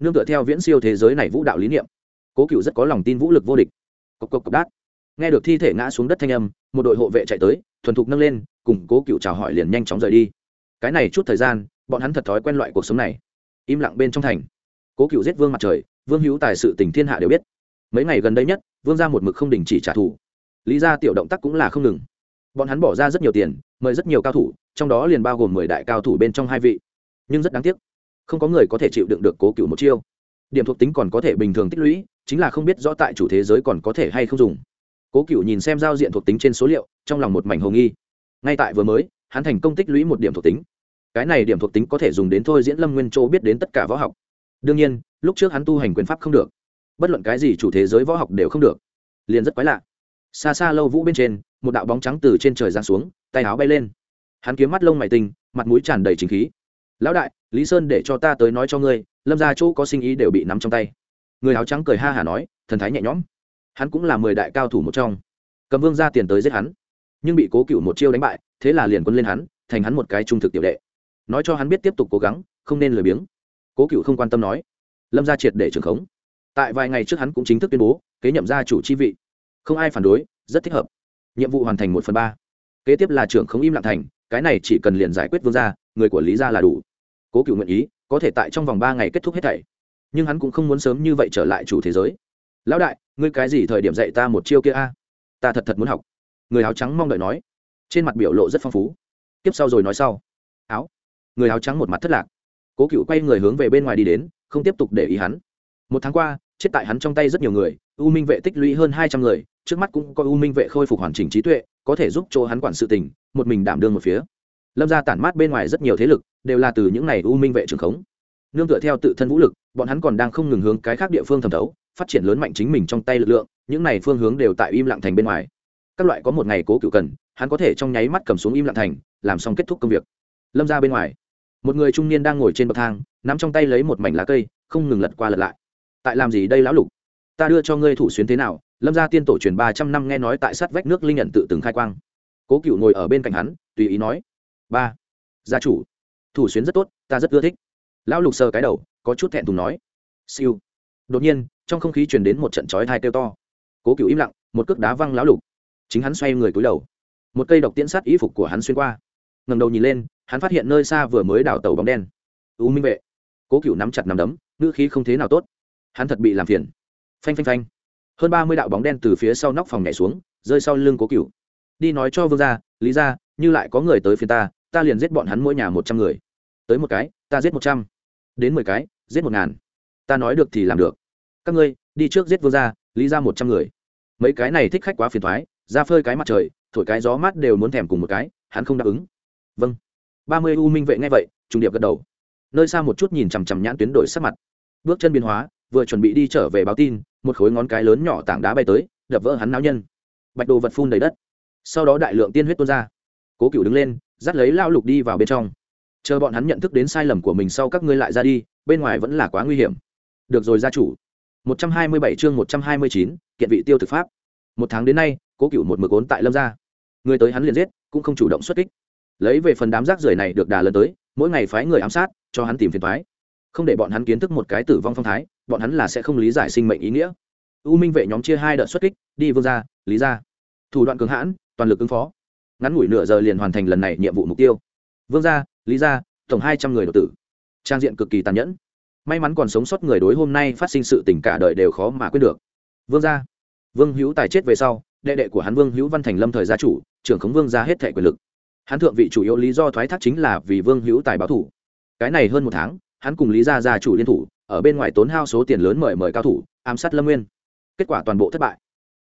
Nương tựa theo viễn siêu thế giới này vũ đạo lý niệm, cố cựu rất có lòng tin vũ lực vô địch. Cộc cộc cộc, đát. Nghe được thi thể ngã xuống đất thanh âm một đội hộ vệ chạy tới, thuần thục nâng lên cùng cố cựu chào hỏi liền nhanh chóng rời đi. Cái này chút thời gian, bọn hắn thật thói quen loại cuộc sống này. Im lặng bên trong thành. Cố cựu giết vương mặt trời, vương hữu tài sự tình thiên hạ đều biết. Mấy ngày gần đây nhất, vương ra một mực không đình chỉ trả thù. Lý ra tiểu động tác cũng là không ngừng. Bọn hắn bỏ ra rất nhiều tiền, mời rất nhiều cao thủ, trong đó liền bao gồm mười đại cao thủ bên trong hai vị. Nhưng rất đáng tiếc, không có người có thể chịu đựng được cố cựu một chiêu. Điểm thuộc tính còn có thể bình thường tích lũy, chính là không biết rõ tại chủ thế giới còn có thể hay không dùng cố cựu nhìn xem giao diện thuộc tính trên số liệu, trong lòng một mảnh hồ nghi. Ngay tại vừa mới, hắn thành công tích lũy một điểm thuộc tính. Cái này điểm thuộc tính có thể dùng đến thôi diễn lâm nguyên châu biết đến tất cả võ học. Đương nhiên, lúc trước hắn tu hành quyền pháp không được. Bất luận cái gì chủ thế giới võ học đều không được. Liền rất quái lạ. Xa xa lâu vũ bên trên, một đạo bóng trắng từ trên trời giáng xuống, tay áo bay lên. Hắn kiếm mắt lông mày tinh, mặt mũi tràn đầy chính khí. Lão đại, lý sơn để cho ta tới nói cho ngươi, lâm ra chỗ có sinh ý đều bị nắm trong tay. Người áo trắng cười ha hả nói, thần thái nhẹ nhõm hắn cũng là mười đại cao thủ một trong. Cầm vương ra tiền tới giết hắn, nhưng bị cố cựu một chiêu đánh bại, thế là liền quân lên hắn, thành hắn một cái trung thực tiểu đệ. Nói cho hắn biết tiếp tục cố gắng, không nên lười biếng. Cố cựu không quan tâm nói. Lâm ra triệt để trưởng khống. Tại vài ngày trước hắn cũng chính thức tuyên bố, kế nhậm gia chủ chi vị. Không ai phản đối, rất thích hợp. Nhiệm vụ hoàn thành một phần ba. Kế tiếp là trưởng không im lặng thành, cái này chỉ cần liền giải quyết vương gia, người của lý gia là đủ. Cố cựu nguyện ý, có thể tại trong vòng ba ngày kết thúc hết thảy. Nhưng hắn cũng không muốn sớm như vậy trở lại chủ thế giới lão đại, ngươi cái gì thời điểm dạy ta một chiêu kia a? Ta thật thật muốn học. Người áo trắng mong đợi nói. Trên mặt biểu lộ rất phong phú. Tiếp sau rồi nói sau. Áo. Người áo trắng một mặt thất lạc. Cố cựu quay người hướng về bên ngoài đi đến, không tiếp tục để ý hắn. Một tháng qua, chết tại hắn trong tay rất nhiều người, u minh vệ tích lũy hơn hai trăm người, trước mắt cũng có u minh vệ khôi phục hoàn chỉnh trí tuệ, có thể giúp cho hắn quản sự tình, một mình đảm đương một phía. Lâm ra tản mát bên ngoài rất nhiều thế lực, đều là từ những n à y u minh vệ trường khống. Nương tựa theo tự thân vũ lực, bọn hắn còn đang không ngừng hướng cái khác địa phương thẩm thấu phát triển lớn mạnh chính mình trong tay lực lượng, những này phương hướng đều tại im lặng thành bên ngoài. Các loại có một ngày cố cựu cần, hắn có thể trong nháy mắt cầm xuống im lặng thành, làm xong kết thúc công việc. Lâm ra bên ngoài, một người trung niên đang ngồi trên bậc thang n ắ m trong tay lấy một mảnh lá cây, không ngừng lật qua lật lại. Tại làm gì đây lão lục? Ta đưa cho ngươi thủ xuyến thế nào? Lâm gia tiên tổ truyền ba trăm năm nghe nói tại sát vách nước linh nhận tự từng khai quang. Cố cựu ngồi ở bên cạnh hắn, tùy ý nói, ba, gia chủ, thủ xuyến rất tốt, ta rất ưa thích. Lão lục sờ cái đầu, có chút thẹn thùng nói, siêu. Đột nhiên trong không khí truyền đến một trận chói thai kêu to. Cố cựu im lặng, một cước đá văng lão lục. Chính hắn xoay người cúi đầu. Một cây độc tiễn sát ý phục của hắn xuyên qua. Ngầm đầu nhìn lên, hắn phát hiện nơi xa vừa mới đào tàu bóng đen. U minh vệ. Cố cựu nắm chặt nắm đấm, ngữ khí không thế nào tốt. Hắn thật bị làm phiền. Phanh phanh phanh. Hơn ba mươi đạo bóng đen từ phía sau nóc phòng nhảy xuống, rơi sau lưng cố cựu đi nói cho vương gia, lý gia, như lại có người tới phía ta ta liền giết bọn hắn mỗi nhà một trăm người. Tới một cái, ta giết một trăm. Đến mười cái, giết một ngàn. Ta nói được thì làm được các ngươi, đi trước giết vương gia, lý ra một trăm người. Mấy cái này thích khách quá phiền thoái, ra phơi cái mặt trời, thổi cái gió mát đều muốn thèm cùng một cái, hắn không đáp ứng. Vâng. Ba mươi u minh vệ nghe vậy, trùng điệp gật đầu. Nơi xa một chút nhìn chằm chằm nhãn tuyến đổi sắc mặt. Bước chân biến hóa, vừa chuẩn bị đi trở về báo tin, một khối ngón cái lớn nhỏ tảng đá bay tới, đập vỡ hắn náo nhân. Bạch đồ vật phun đầy đất. Sau đó đại lượng tiên huyết tuôn ra. Cố cựu đứng lên, dắt lấy lao lục đi vào bên trong. Chờ bọn hắn nhận thức đến sai lầm của mình sau các ngươi lại ra đi, bên ngoài vẫn là quá nguy hiểm. Được rồi, gia chủ. 127 chương 129, kiện vị tiêu thực pháp. Một tháng đến nay cố Cửu một mực ốn tại lâm gia. Người tới hắn liền giết cũng không chủ động xuất kích. Lấy về phần đám rác rưởi này được đà lớn tới mỗi ngày phái người ám sát cho hắn tìm phiền toái. không để bọn hắn kiến thức một cái tử vong phong thái bọn hắn là sẽ không lý giải sinh mệnh ý nghĩa. U minh vệ nhóm chia hai đợt xuất kích đi vương gia lý gia. Thủ đoạn cứng hãn toàn lực ứng phó. Ngắn ngủi nửa giờ liền hoàn thành lần này nhiệm vụ mục tiêu. Vương gia lý gia tổng hai trăm người đột tử. Trang diện cực kỳ tàn nhẫn may mắn còn sống sót người đối hôm nay phát sinh sự tình cả đời đều khó mà quên được. Vương gia. Vương hữu tài chết về sau, đệ đệ của hắn vương hữu văn thành lâm thời gia chủ, trưởng khống vương gia hết thẻ quyền lực. Hắn thượng vị chủ yếu lý do thoái thác chính là vì vương hữu tài báo thủ. Cái này hơn một tháng, hắn cùng lý gia gia chủ liên thủ, ở bên ngoài tốn hao số tiền lớn mời mời cao thủ, ám sát lâm nguyên. Kết quả toàn bộ thất bại.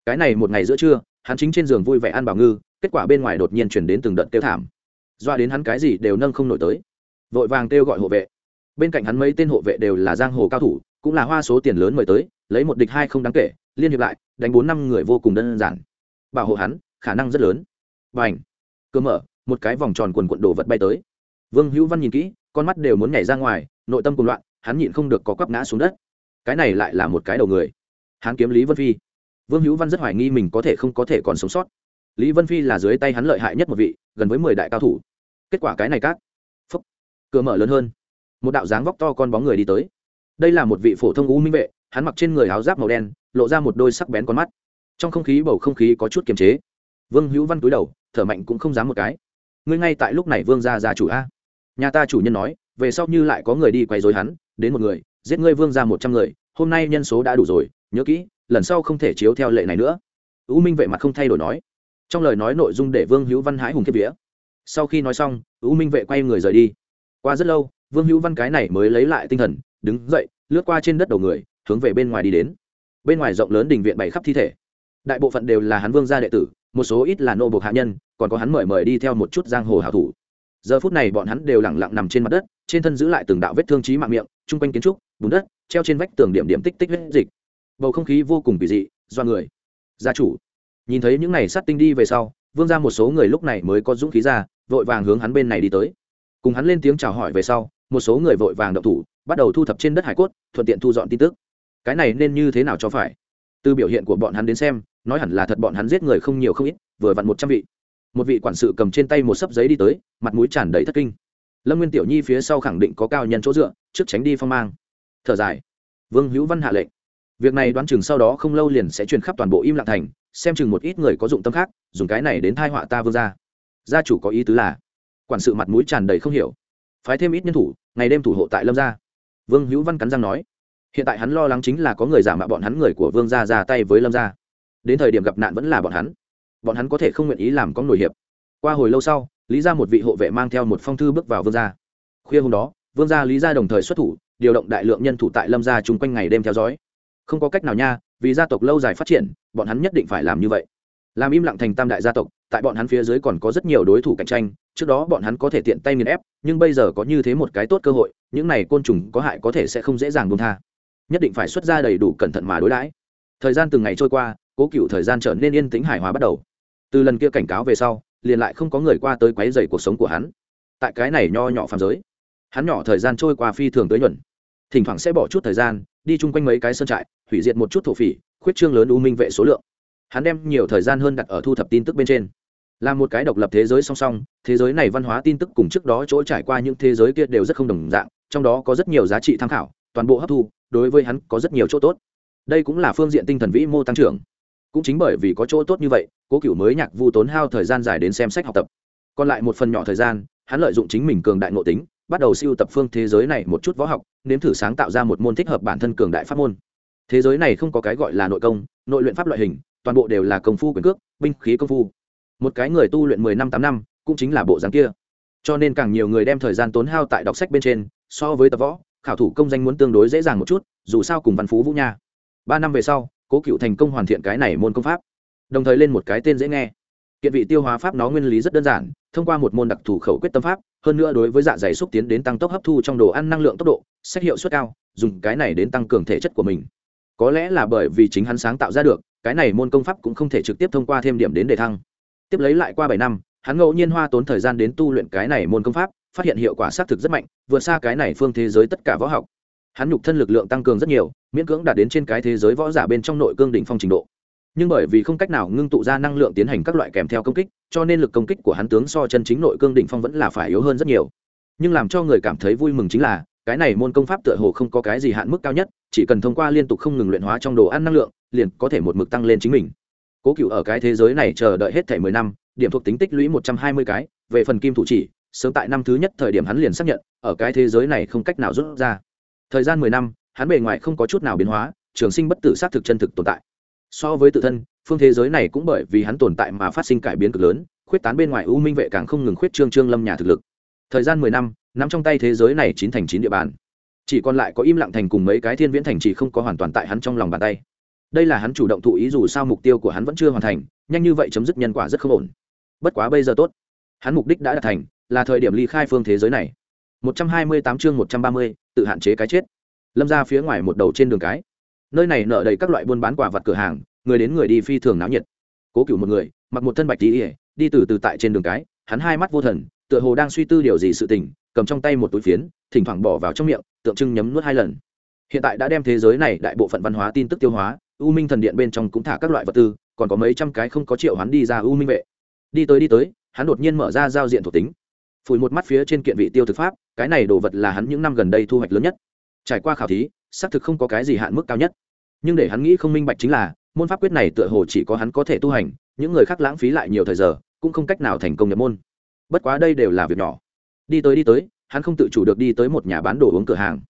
Cái này một ngày giữa trưa, hắn chính trên giường vui vẻ ăn bảo ngư, kết quả bên ngoài đột nhiên chuyển đến từng đợt tiêu thảm. Doa đến hắn cái gì đều nâng không nổi tới. Vội vàng kêu gọi hộ vệ bên cạnh hắn mấy tên hộ vệ đều là giang hồ cao thủ, cũng là hoa số tiền lớn mời tới, lấy một địch hai không đáng kể, liên hiệp lại, đánh bốn năm người vô cùng đơn giản. Bảo hộ hắn, khả năng rất lớn. B à n h cơ mở, một cái vòng tròn quần quận đồ vật bay tới. Vương hữu văn nhìn kỹ, con mắt đều muốn nhảy ra ngoài, nội tâm cùng loạn, hắn nhịn không được có quắp ngã xuống đất. Cái này lại là một cái đầu người. Hắn kiếm lý vân phi. Vương hữu văn rất hoài nghi mình có thể không có thể còn sống sót. Lý vân phi là dưới tay hắn lợi hại nhất một vị, gần với mười đại cao thủ. Kết quả cái này các phúc! Cửa mở lớn hơn một đạo dáng vóc to con bóng người đi tới. Đây là một vị phổ thông u minh vệ, hắn mặc trên người áo giáp màu đen, lộ ra một đôi sắc bén con mắt. Trong không khí bầu không khí có chút kiềm chế. Vương hữu văn túi đầu, thở mạnh cũng không dám một cái. Ngươi ngay tại lúc này vương gia gia chủ a. Nhà ta chủ nhân nói, về sau như lại có người đi quay dối hắn, đến một người, giết ngươi vương ra một trăm người, hôm nay nhân số đã đủ rồi, nhớ kỹ, lần sau không thể chiếu theo lệ này nữa. U minh vệ mặt không thay đổi nói. Trong lời nói nội dung để vương hữu văn hãi hùng kiếp vía. Sau khi nói xong, u minh vệ quay người rời đi. Qua rất lâu vương hữu văn cái này mới lấy lại tinh thần, đứng dậy, lướt qua trên đất đầu người, hướng về bên ngoài đi đến. Bên ngoài rộng lớn đình viện bày khắp thi thể. Đại bộ phận đều là hắn vương gia đệ tử, một số ít là nô buộc hạ nhân, còn có hắn mời mời đi theo một chút giang hồ hảo thủ. Giờ phút này bọn hắn đều lẳng lặng nằm trên mặt đất, trên thân giữ lại từng đạo vết thương trí mạng miệng, chung quanh kiến trúc, bùn đất, treo trên vách tường điểm điểm tích tích huyết dịch. Bầu không khí vô cùng kỳ dị, do người. Gia chủ. Nhìn thấy những này sát tinh đi về sau, vương ra một số người lúc này mới có dũng khí ra, vội vàng hướng hắn bên này đi tới. Cùng hắn lên tiếng chào hỏi về sau một số người vội vàng động thủ, bắt đầu thu thập trên đất hải cốt, thuận tiện thu dọn tin tức. Cái này nên như thế nào cho phải? Từ biểu hiện của bọn hắn đến xem, nói hẳn là thật bọn hắn giết người không nhiều không ít, vừa vặn một trăm vị. Một vị quản sự cầm trên tay một sấp giấy đi tới, mặt mũi tràn đầy thất kinh. Lâm nguyên tiểu nhi phía sau khẳng định có cao nhân chỗ dựa, trước tránh đi phong mang. Thở dài. Vương hữu văn hạ lệnh. Việc này đoán chừng sau đó không lâu liền sẽ truyền khắp toàn bộ im lặng thành, xem chừng một ít người có dụng tâm khác, dùng cái này đến thai họa ta vương gia. Gia chủ có ý tứ là? Quản sự mặt mũi tràn đầy không hiểu. Phái thêm ít nhân thủ ngày đêm thủ hộ tại lâm gia. Vương hữu văn cắn răng nói, hiện tại hắn lo lắng chính là có người giả mạo bọn hắn người của vương gia ra tay với lâm gia. Đến thời điểm gặp nạn vẫn là bọn hắn. Bọn hắn có thể không nguyện ý làm con nổi hiệp. Qua hồi lâu sau, lý ra một vị hộ vệ mang theo một phong thư bước vào vương gia. Khuya hôm đó, vương gia lý gia đồng thời xuất thủ, điều động đại lượng nhân thủ tại lâm gia chung quanh ngày đêm theo dõi. Không có cách nào nha, vì gia tộc lâu dài phát triển, bọn hắn nhất định phải làm như vậy. Làm im lặng thành tam đại gia tộc tại bọn hắn phía dưới còn có rất nhiều đối thủ cạnh tranh, trước đó bọn hắn có thể tiện tay nghiền ép, nhưng bây giờ có như thế một cái tốt cơ hội, những này côn trùng có hại có thể sẽ không dễ dàng buông tha. Nhất định phải xuất ra đầy đủ cẩn thận mà đối đãi. Thời gian từng ngày trôi qua, cố cựu thời gian trở nên yên tĩnh hài hòa bắt đầu. Từ lần kia cảnh cáo về sau, liền lại không có người qua tới quấy dày cuộc sống của hắn. Tại cái này nho nhỏ phàm giới, hắn nhỏ thời gian trôi qua phi thường tới nhuận. Thỉnh thoảng sẽ bỏ chút thời gian, đi chung quanh mấy cái sơn trại, hủy diệt một chút thổ phỉ, khuyết trương lớn u minh vệ số lượng. Hắn đem nhiều thời gian hơn đặt ở thu thập tin tức bên trên là một cái độc lập thế giới song song, thế giới này văn hóa tin tức cùng trước đó chỗ trải qua những thế giới kia đều rất không đồng dạng, trong đó có rất nhiều giá trị tham khảo, toàn bộ hấp thu, đối với hắn có rất nhiều chỗ tốt. Đây cũng là phương diện tinh thần vĩ mô tăng trưởng. Cũng chính bởi vì có chỗ tốt như vậy, cố cựu mới nhạc vu tốn hao thời gian dài đến xem sách học tập. Còn lại một phần nhỏ thời gian, hắn lợi dụng chính mình cường đại ngộ tính, bắt đầu siêu tập phương thế giới này một chút võ học, nếm thử sáng tạo ra một môn thích hợp bản thân cường đại pháp môn. Thế giới này không có cái gọi là nội công, nội luyện pháp loại hình, toàn bộ đều là công phu quyền cước, binh khí công phu một cái người tu luyện mười năm tám năm, cũng chính là bộ dáng kia. Cho nên càng nhiều người đem thời gian tốn hao tại đọc sách bên trên, so với tập võ, khảo thủ công danh muốn tương đối dễ dàng một chút, dù sao cùng văn phú vũ nha. Ba năm về sau, cố cựu thành công hoàn thiện cái này môn công pháp. Đồng thời lên một cái tên dễ nghe. Kiện vị tiêu hóa pháp nó nguyên lý rất đơn giản, thông qua một môn đặc thù khẩu quyết tâm pháp, hơn nữa đối với dạ dày xúc tiến đến tăng tốc hấp thu trong đồ ăn năng lượng tốc độ xét hiệu suất cao, dùng cái này đến tăng cường thể chất của mình. Có lẽ là bởi vì chính hắn sáng tạo ra được, cái này môn công pháp cũng không thể trực tiếp thông qua thêm điểm đến đề thăng tiếp lấy lại qua bảy năm, hắn ngẫu nhiên hoa tốn thời gian đến tu luyện cái này môn công pháp, phát hiện hiệu quả xác thực rất mạnh, vượt xa cái này phương thế giới tất cả võ học. Hắn nhục thân lực lượng tăng cường rất nhiều, miễn cưỡng đạt đến trên cái thế giới võ giả bên trong nội cương đỉnh phong trình độ. Nhưng bởi vì không cách nào ngưng tụ ra năng lượng tiến hành các loại kèm theo công kích, cho nên lực công kích của hắn tướng so chân chính nội cương đỉnh phong vẫn là phải yếu hơn rất nhiều. Nhưng làm cho người cảm thấy vui mừng chính là, cái này môn công pháp tựa hồ không có cái gì hạn mức cao nhất, chỉ cần thông qua liên tục không ngừng luyện hóa trong đồ ăn năng lượng, liền có thể một mực tăng lên chính mình cố cựu ở cái thế giới này chờ đợi hết thẻ mười năm, điểm thuộc tính tích lũy một trăm hai mươi cái, về phần kim thủ chỉ, sớm tại năm thứ nhất thời điểm hắn liền xác nhận, ở cái thế giới này không cách nào rút ra. Thời gian mười năm, hắn bề ngoài không có chút nào biến hóa, trường sinh bất tử xác thực chân thực tồn tại. So với tự thân, phương thế giới này cũng bởi vì hắn tồn tại mà phát sinh cải biến cực lớn, khuyết tán bên ngoài u minh vệ càng không ngừng khuyết trương trương lâm nhà thực lực. Thời gian mười năm, nắm trong tay thế giới này chín thành chín địa bàn. Chỉ còn lại có im lặng thành cùng mấy cái thiên viễn thành chỉ không có hoàn toàn tại hắn trong lòng bàn tay đây là hắn chủ động thụ ý dù sao mục tiêu của hắn vẫn chưa hoàn thành nhanh như vậy chấm dứt nhân quả rất không ổn. Bất quá bây giờ tốt. Hắn mục đích đã đạt thành là thời điểm ly khai phương thế giới này. 128 chương 130, tự hạn chế cái chết. Lâm ra phía ngoài một đầu trên đường cái. Nơi này nở đầy các loại buôn bán quả vật cửa hàng người đến người đi phi thường náo nhiệt. Cố cựu một người mặc một thân bạch tí ỉa đi từ từ tại trên đường cái hắn hai mắt vô thần tựa hồ đang suy tư điều gì sự tình cầm trong tay một túi phiến thỉnh thoảng bỏ vào trong miệng tượng trưng nhấm nuốt hai lần. Hiện tại đã đem thế giới này đại bộ phận văn hóa tin tức tiêu hóa u minh thần điện bên trong cũng thả các loại vật tư, còn có mấy trăm cái không có triệu hắn đi ra u minh vệ. Đi tới đi tới, hắn đột nhiên mở ra giao diện thuộc tính. Phủi một mắt phía trên kiện vị tiêu thực pháp, cái này đồ vật là hắn những năm gần đây thu hoạch lớn nhất. Trải qua khảo thí, xác thực không có cái gì hạn mức cao nhất. Nhưng để hắn nghĩ không minh bạch chính là, môn pháp quyết này tựa hồ chỉ có hắn có thể tu hành, những người khác lãng phí lại nhiều thời giờ, cũng không cách nào thành công nhập môn. Bất quá đây đều là việc nhỏ. Đi tới đi tới, hắn không tự chủ được đi tới một nhà bán đồ uống cửa hàng.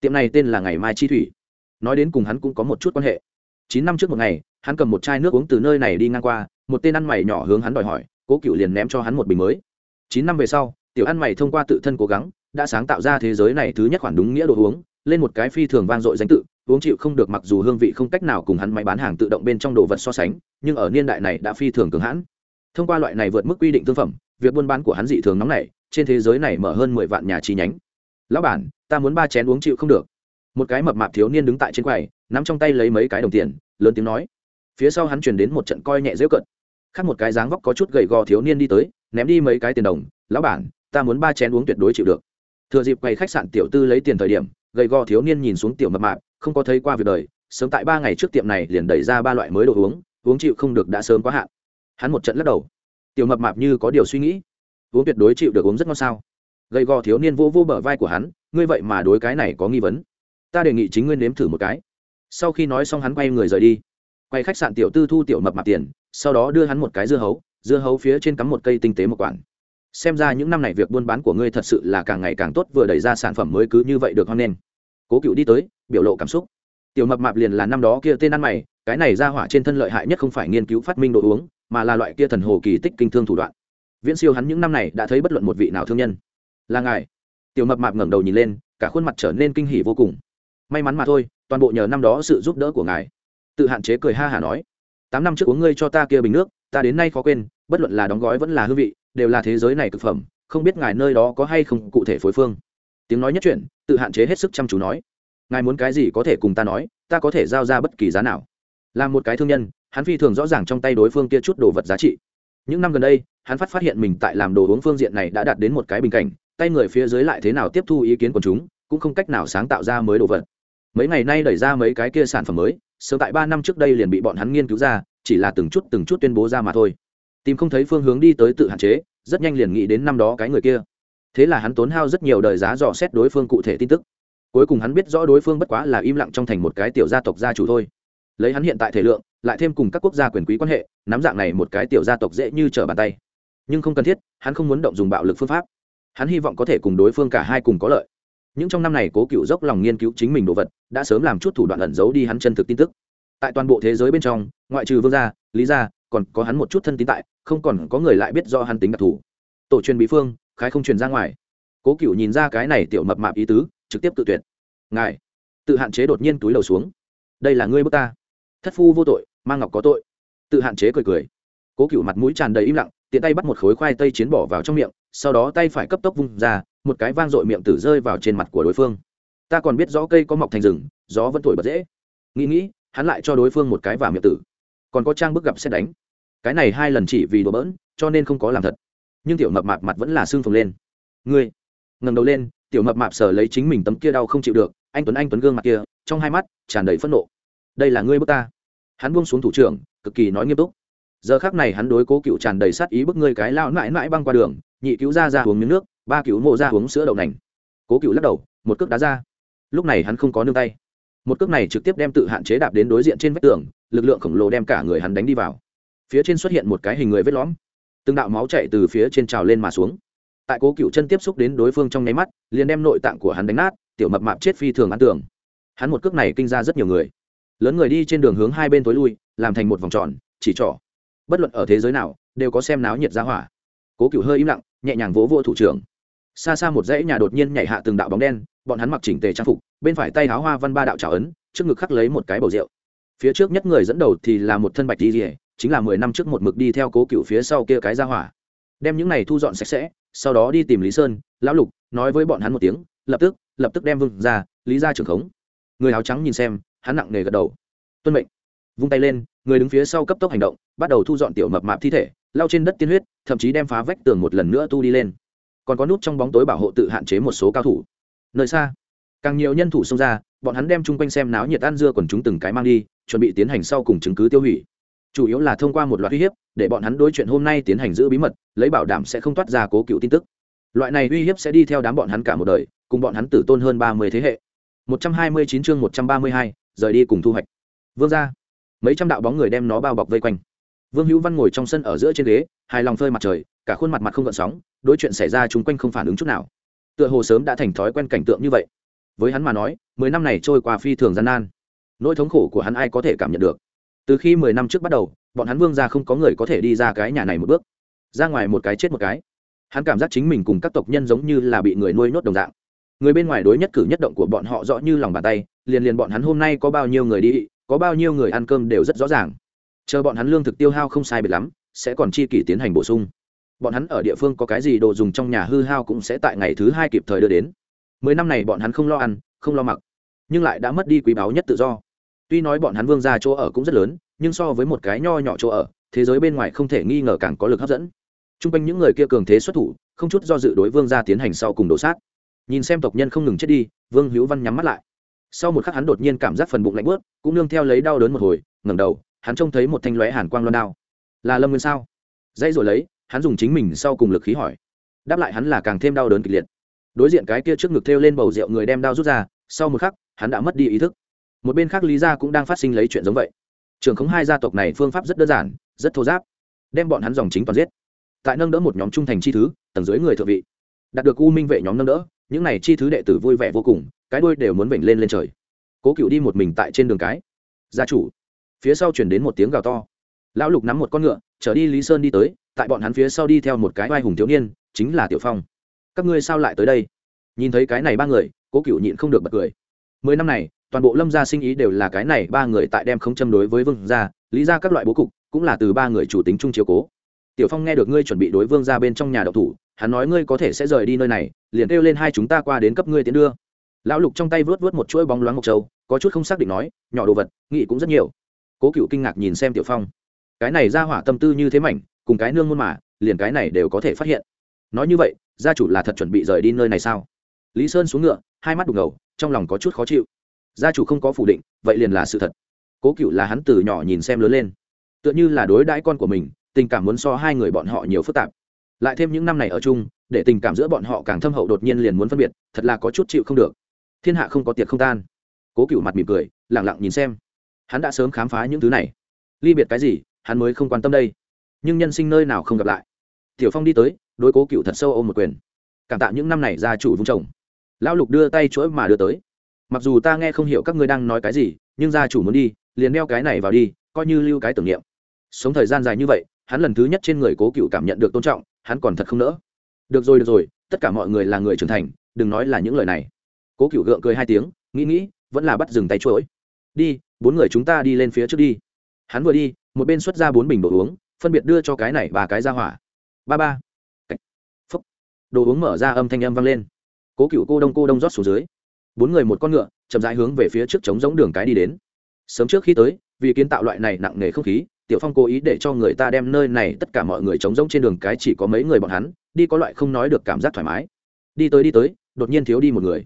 Tiệm này tên là ngày mai chi thủy. Nói đến cùng hắn cũng có một chút quan hệ chín năm trước một ngày, hắn cầm một chai nước uống từ nơi này đi ngang qua, một tên ăn mày nhỏ hướng hắn đòi hỏi, cố cựu liền ném cho hắn một bình mới. Chín năm về sau, tiểu ăn mày thông qua tự thân cố gắng, đã sáng tạo ra thế giới này thứ nhất khoản đúng nghĩa đồ uống, lên một cái phi thường vang dội danh tự, uống chịu không được mặc dù hương vị không cách nào cùng hắn máy bán hàng tự động bên trong đồ vật so sánh, nhưng ở niên đại này đã phi thường cường hãn. Thông qua loại này vượt mức quy định thương phẩm, việc buôn bán của hắn dị thường nóng nảy, trên thế giới này mở hơn mười vạn nhà chi nhánh. Lão bản, ta muốn ba chén uống chịu không được. Một cái mập mạp thiếu niên đứng tại trên quầy nắm trong tay lấy mấy cái đồng tiền, lớn tiếng nói. Phía sau hắn chuyển đến một trận coi nhẹ dễ cận khác một cái dáng vóc có chút gầy gò thiếu niên đi tới, ném đi mấy cái tiền đồng. Lão bản, ta muốn ba chén uống tuyệt đối chịu được. Thừa dịp quầy khách sạn tiểu tư lấy tiền thời điểm, gầy gò thiếu niên nhìn xuống tiểu mập mạp, không có thấy qua việc đời. Sớm tại ba ngày trước tiệm này liền đẩy ra ba loại mới đồ uống uống chịu không được đã sớm quá hạn. Hắn một trận lắc đầu. Tiểu mập mạp như có điều suy nghĩ. Uống tuyệt đối chịu được, uống rất ngon sao? Gầy gò thiếu niên vô vô bờ vai của hắn. Ngươi vậy mà đối cái này có nghi vấn. Ta đề nghị chính ngươi nếm thử một cái sau khi nói xong hắn quay người rời đi. Quay khách sạn tiểu tư thu tiểu mập mạp tiền, sau đó đưa hắn một cái dưa hấu dưa hấu phía trên cắm một cây tinh tế một quản. Xem ra những năm này việc buôn bán của ngươi thật sự là càng ngày càng tốt, vừa đẩy ra sản phẩm mới cứ như vậy được hoan nghênh. Cố cựu đi tới, biểu lộ cảm xúc. Tiểu mập mạp liền là năm đó kia tên ăn mày, cái này ra hỏa trên thân lợi hại nhất không phải nghiên cứu phát minh đồ uống, mà là loại kia thần hồ kỳ tích kinh thương thủ đoạn. Viễn siêu hắn những năm này đã thấy bất luận một vị nào thương nhân. Là ngài. Tiểu mập mạp ngẩng đầu nhìn lên, cả khuôn mặt trở nên kinh hỉ vô cùng. May mắn mà thôi toàn bộ nhờ năm đó sự giúp đỡ của ngài. Tự hạn chế cười ha hả nói, tám năm trước uống ngươi cho ta kia bình nước, ta đến nay khó quên, bất luận là đóng gói vẫn là hương vị, đều là thế giới này thực phẩm, không biết ngài nơi đó có hay không cụ thể phối phương. Tiếng nói nhất chuyện tự hạn chế hết sức chăm chú nói, ngài muốn cái gì có thể cùng ta nói, ta có thể giao ra bất kỳ giá nào. Là một cái thương nhân, hắn phi thường rõ ràng trong tay đối phương kia chút đồ vật giá trị. Những năm gần đây, hắn phát phát hiện mình tại làm đồ uống phương diện này đã đạt đến một cái bình cảnh, tay người phía dưới lại thế nào tiếp thu ý kiến của chúng, cũng không cách nào sáng tạo ra mới đồ vật mấy ngày nay đẩy ra mấy cái kia sản phẩm mới, sớm tại ba năm trước đây liền bị bọn hắn nghiên cứu ra, chỉ là từng chút từng chút tuyên bố ra mà thôi. Tìm không thấy phương hướng đi tới tự hạn chế, rất nhanh liền nghĩ đến năm đó cái người kia. Thế là hắn tốn hao rất nhiều đời giá dò xét đối phương cụ thể tin tức. Cuối cùng hắn biết rõ đối phương bất quá là im lặng trong thành một cái tiểu gia tộc gia chủ thôi. Lấy hắn hiện tại thể lượng, lại thêm cùng các quốc gia quyền quý quan hệ, nắm dạng này một cái tiểu gia tộc dễ như trở bàn tay. Nhưng không cần thiết, hắn không muốn động dùng bạo lực phương pháp. Hắn hy vọng có thể cùng đối phương cả hai cùng có lợi những trong năm này cố cựu dốc lòng nghiên cứu chính mình đồ vật, đã sớm làm chút thủ đoạn ẩn giấu đi hắn chân thực tin tức. Tại toàn bộ thế giới bên trong, ngoại trừ vương gia, lý gia, còn có hắn một chút thân tín tại, không còn có người lại biết do hắn tính đặc thù. Tổ truyền bí phương, khái không truyền ra ngoài. Cố cựu nhìn ra cái này tiểu mập mạp ý tứ, trực tiếp tự tuyệt. Ngài, tự hạn chế đột nhiên túi đầu xuống. Đây là ngươi bước ta. Thất phu vô tội mang ngọc có tội. Tự hạn chế cười cười. Cố cựu mặt mũi tràn đầy im lặng, tiện tay bắt một khối khoai tây chiến bỏ vào trong miệng, sau đó tay phải cấp tốc vung ra một cái vang dội miệng tử rơi vào trên mặt của đối phương. Ta còn biết rõ cây có mọc thành rừng, gió vẫn thổi bật dễ. Nghĩ nghĩ, hắn lại cho đối phương một cái vào miệng tử. Còn có trang bức gặp xét đánh. Cái này hai lần chỉ vì đùa bỡn, cho nên không có làm thật. Nhưng tiểu mập mạp mặt vẫn là xương phồng lên. Ngươi, ngẩng đầu lên, tiểu mập mạp sờ lấy chính mình tấm kia đau không chịu được, anh tuấn anh tuấn gương mặt kia, trong hai mắt tràn đầy phẫn nộ. Đây là ngươi bức ta. Hắn buông xuống thủ trưởng, cực kỳ nói nghiêm túc. Giờ khác này hắn đối cố cựu tràn đầy sát ý bức ngươi cái lao mãi mãi băng qua đường, nhị cứu ra ra uống miếng nước ba cựu mộ ra uống sữa đậu nành. Cố cựu lắc đầu, một cước đá ra. Lúc này hắn không có nương tay. Một cước này trực tiếp đem tự hạn chế đạp đến đối diện trên vách tường, lực lượng khổng lồ đem cả người hắn đánh đi vào. Phía trên xuất hiện một cái hình người vết lõm. Từng đạo máu chạy từ phía trên trào lên mà xuống. Tại cố cựu chân tiếp xúc đến đối phương trong nháy mắt, liền đem nội tạng của hắn đánh nát, tiểu mập mạp chết phi thường ăn tưởng. Hắn một cước này kinh ra rất nhiều người. Lớn người đi trên đường hướng hai bên tối lui, làm thành một vòng tròn, chỉ trỏ. Bất luận ở thế giới nào, đều có xem náo nhiệt ra hỏa. Cố cựu hơi im lặng, nhẹ nhàng vỗ vô thủ trưởng xa xa một dãy nhà đột nhiên nhảy hạ từng đạo bóng đen, bọn hắn mặc chỉnh tề trang phục, bên phải tay háo hoa văn ba đạo trào ấn, trước ngực khắc lấy một cái bầu rượu. Phía trước nhất người dẫn đầu thì là một thân bạch đi rỉa chính là mười năm trước một mực đi theo cố cựu phía sau kia cái ra hỏa. Đem những này thu dọn sạch sẽ, sau đó đi tìm lý sơn, lão lục, nói với bọn hắn một tiếng, lập tức lập tức đem vương ra, lý ra trưởng khống. Người áo trắng nhìn xem, hắn nặng nề gật đầu. Tuân mệnh. Vung tay lên, người đứng phía sau cấp tốc hành động, bắt đầu thu dọn tiểu mập mạp thi thể lao trên đất tiên huyết, thậm chí đem phá vách tường một lần nữa tu đi lên còn có nút trong bóng tối bảo hộ tự hạn chế một số cao thủ. Nơi xa, càng nhiều nhân thủ xông ra, bọn hắn đem chung quanh xem náo nhiệt ăn dưa còn chúng từng cái mang đi, chuẩn bị tiến hành sau cùng chứng cứ tiêu hủy. Chủ yếu là thông qua một loạt uy hiếp, để bọn hắn đối chuyện hôm nay tiến hành giữ bí mật, lấy bảo đảm sẽ không toát ra cố cựu tin tức. Loại này uy hiếp sẽ đi theo đám bọn hắn cả một đời, cùng bọn hắn tử tôn hơn ba mươi thế hệ. một trăm hai mươi chín chương một trăm ba mươi hai, rời đi cùng thu hoạch. Vương ra mấy trăm đạo bóng người đem nó bao bọc vây quanh vương hữu văn ngồi trong sân ở giữa trên ghế, hài lòng phơi mặt trời, cả khuôn mặt mặt không gợn sóng, đối chuyện xảy ra chung quanh không phản ứng chút nào. Tựa hồ sớm đã thành thói quen cảnh tượng như vậy. Với hắn mà nói, mười năm này trôi qua phi thường gian nan. Nỗi thống khổ của hắn ai có thể cảm nhận được? Từ khi mười năm trước bắt đầu, bọn hắn vương ra không có người có thể đi ra cái nhà này một bước. Ra ngoài một cái chết một cái. Hắn cảm giác chính mình cùng các tộc nhân giống như là bị người nuôi nhốt đồng dạng. Người bên ngoài đối nhất cử nhất động của bọn họ rõ như lòng bàn tay, liền liền bọn hắn hôm nay có bao nhiêu người đi, có bao nhiêu người ăn cơm đều rất rõ ràng chờ bọn hắn lương thực tiêu hao không sai biệt lắm, sẽ còn chi kỷ tiến hành bổ sung. Bọn hắn ở địa phương có cái gì đồ dùng trong nhà hư hao cũng sẽ tại ngày thứ hai kịp thời đưa đến. Mười năm này bọn hắn không lo ăn, không lo mặc, nhưng lại đã mất đi quý báu nhất tự do. Tuy nói bọn hắn vương ra chỗ ở cũng rất lớn, nhưng so với một cái nho nhỏ chỗ ở, thế giới bên ngoài không thể nghi ngờ càng có lực hấp dẫn. T r u n g quanh những người kia cường thế xuất thủ, không chút do dự đối vương ra tiến hành sau cùng đổ sát. Nhìn xem tộc nhân không ngừng chết đi, vương hữu văn nhắm mắt lại. Sau một khắc hắn đột nhiên cảm giác phần bụng lạnh bớt cũng nương theo lấy đau đớn một hồi, ngẩng đầu hắn trông thấy một thanh lóe hàn quang loan đao. Là lâm nguyên sao? Dãy rồi lấy, hắn dùng chính mình sau cùng lực khí hỏi. Đáp lại hắn là càng thêm đau đớn kịch liệt. Đối diện cái kia trước ngực thêu lên bầu rượu người đem đao rút ra, sau một khắc, hắn đã mất đi ý thức. Một bên khác lý gia cũng đang phát sinh lấy chuyện giống vậy. Trường khống hai gia tộc này phương pháp rất đơn giản, rất thô giáp. Đem bọn hắn dòng chính toàn giết. Tại nâng đỡ một nhóm trung thành chi thứ, tầng dưới người thượng vị. Đạt được u minh vệ nhóm nâng đỡ, những này chi thứ đệ tử vui vẻ vô cùng, cái đuôi đều muốn vểnh lên lên trời. Cố cựu đi một mình tại trên đường cái. Gia chủ phía sau chuyển đến một tiếng gào to. Lão lục nắm một con ngựa trở đi lý sơn đi tới tại bọn hắn phía sau đi theo một cái vai hùng thiếu niên chính là tiểu phong. Các ngươi sao lại tới đây? Nhìn thấy cái này ba người cố cựu nhịn không được bật cười. Mười năm này toàn bộ lâm gia sinh ý đều là cái này ba người tại đem không châm đối với vương gia lý ra các loại bố cục cũng là từ ba người chủ tính chung chiếu cố. Tiểu phong nghe được ngươi chuẩn bị đối vương ra bên trong nhà đậu thủ hắn nói ngươi có thể sẽ rời đi nơi này liền kêu lên hai chúng ta qua đến cấp ngươi tiến đưa. Lão lục trong tay vớt vớt một chuỗi bóng loáng mộc châu, có chút không xác định nói nhỏ đồ vật nghị cũng rất nhiều cố cựu kinh ngạc nhìn xem tiểu phong. Cái này ra hỏa tâm tư như thế mảnh, cùng cái nương môn mà, liền cái này đều có thể phát hiện. Nói như vậy, gia chủ là thật chuẩn bị rời đi nơi này sao? Lý sơn xuống ngựa, hai mắt đục ngầu, trong lòng có chút khó chịu. Gia chủ không có phủ định, vậy liền là sự thật. Cố cựu là hắn từ nhỏ nhìn xem lớn lên. Tựa như là đối đãi con của mình, tình cảm muốn so hai người bọn họ nhiều phức tạp. Lại thêm những năm này ở chung, để tình cảm giữa bọn họ càng thâm hậu đột nhiên liền muốn phân biệt, thật là có chút chịu không được. Thiên hạ không có tiệc không tan. Cố cựu mặt mỉm cười lẳng lặng nhìn xem hắn đã sớm khám phá những thứ này. Ly biệt cái gì, hắn mới không quan tâm đây. Nhưng nhân sinh nơi nào không gặp lại. Tiểu phong đi tới, đối cố cựu thật sâu ôm một quyền. Cảm tạ những năm này gia chủ vung chồng. Lão lục đưa tay chuỗi mà đưa tới. Mặc dù ta nghe không hiểu các ngươi đang nói cái gì, nhưng gia chủ muốn đi, liền đeo cái này vào đi, coi như lưu cái tưởng niệm. Sống thời gian dài như vậy, hắn lần thứ nhất trên người cố cựu cảm nhận được tôn trọng, hắn còn thật không nỡ. Được rồi được rồi, tất cả mọi người là người trưởng thành, đừng nói là những lời này. Cố cựu gượng cười hai tiếng, nghĩ nghĩ, vẫn là bắt dừng tay chuỗi. Đi bốn người chúng ta đi lên phía trước đi. Hắn vừa đi, một bên xuất ra bốn bình đồ uống, phân biệt đưa cho cái này và cái ra hỏa. Ba ba. Cách. phúc. Đồ uống mở ra âm thanh âm vang lên. Cố cựu cô đông cô đông rót xuống dưới. Bốn người một con ngựa, chậm rãi hướng về phía trước trống giống đường cái đi đến. Sớm trước khi tới, vì kiến tạo loại này nặng nề không khí, tiểu phong cố ý để cho người ta đem nơi này tất cả mọi người trống giống trên đường cái chỉ có mấy người bọn hắn, đi có loại không nói được cảm giác thoải mái. Đi tới đi tới, đột nhiên thiếu đi một người.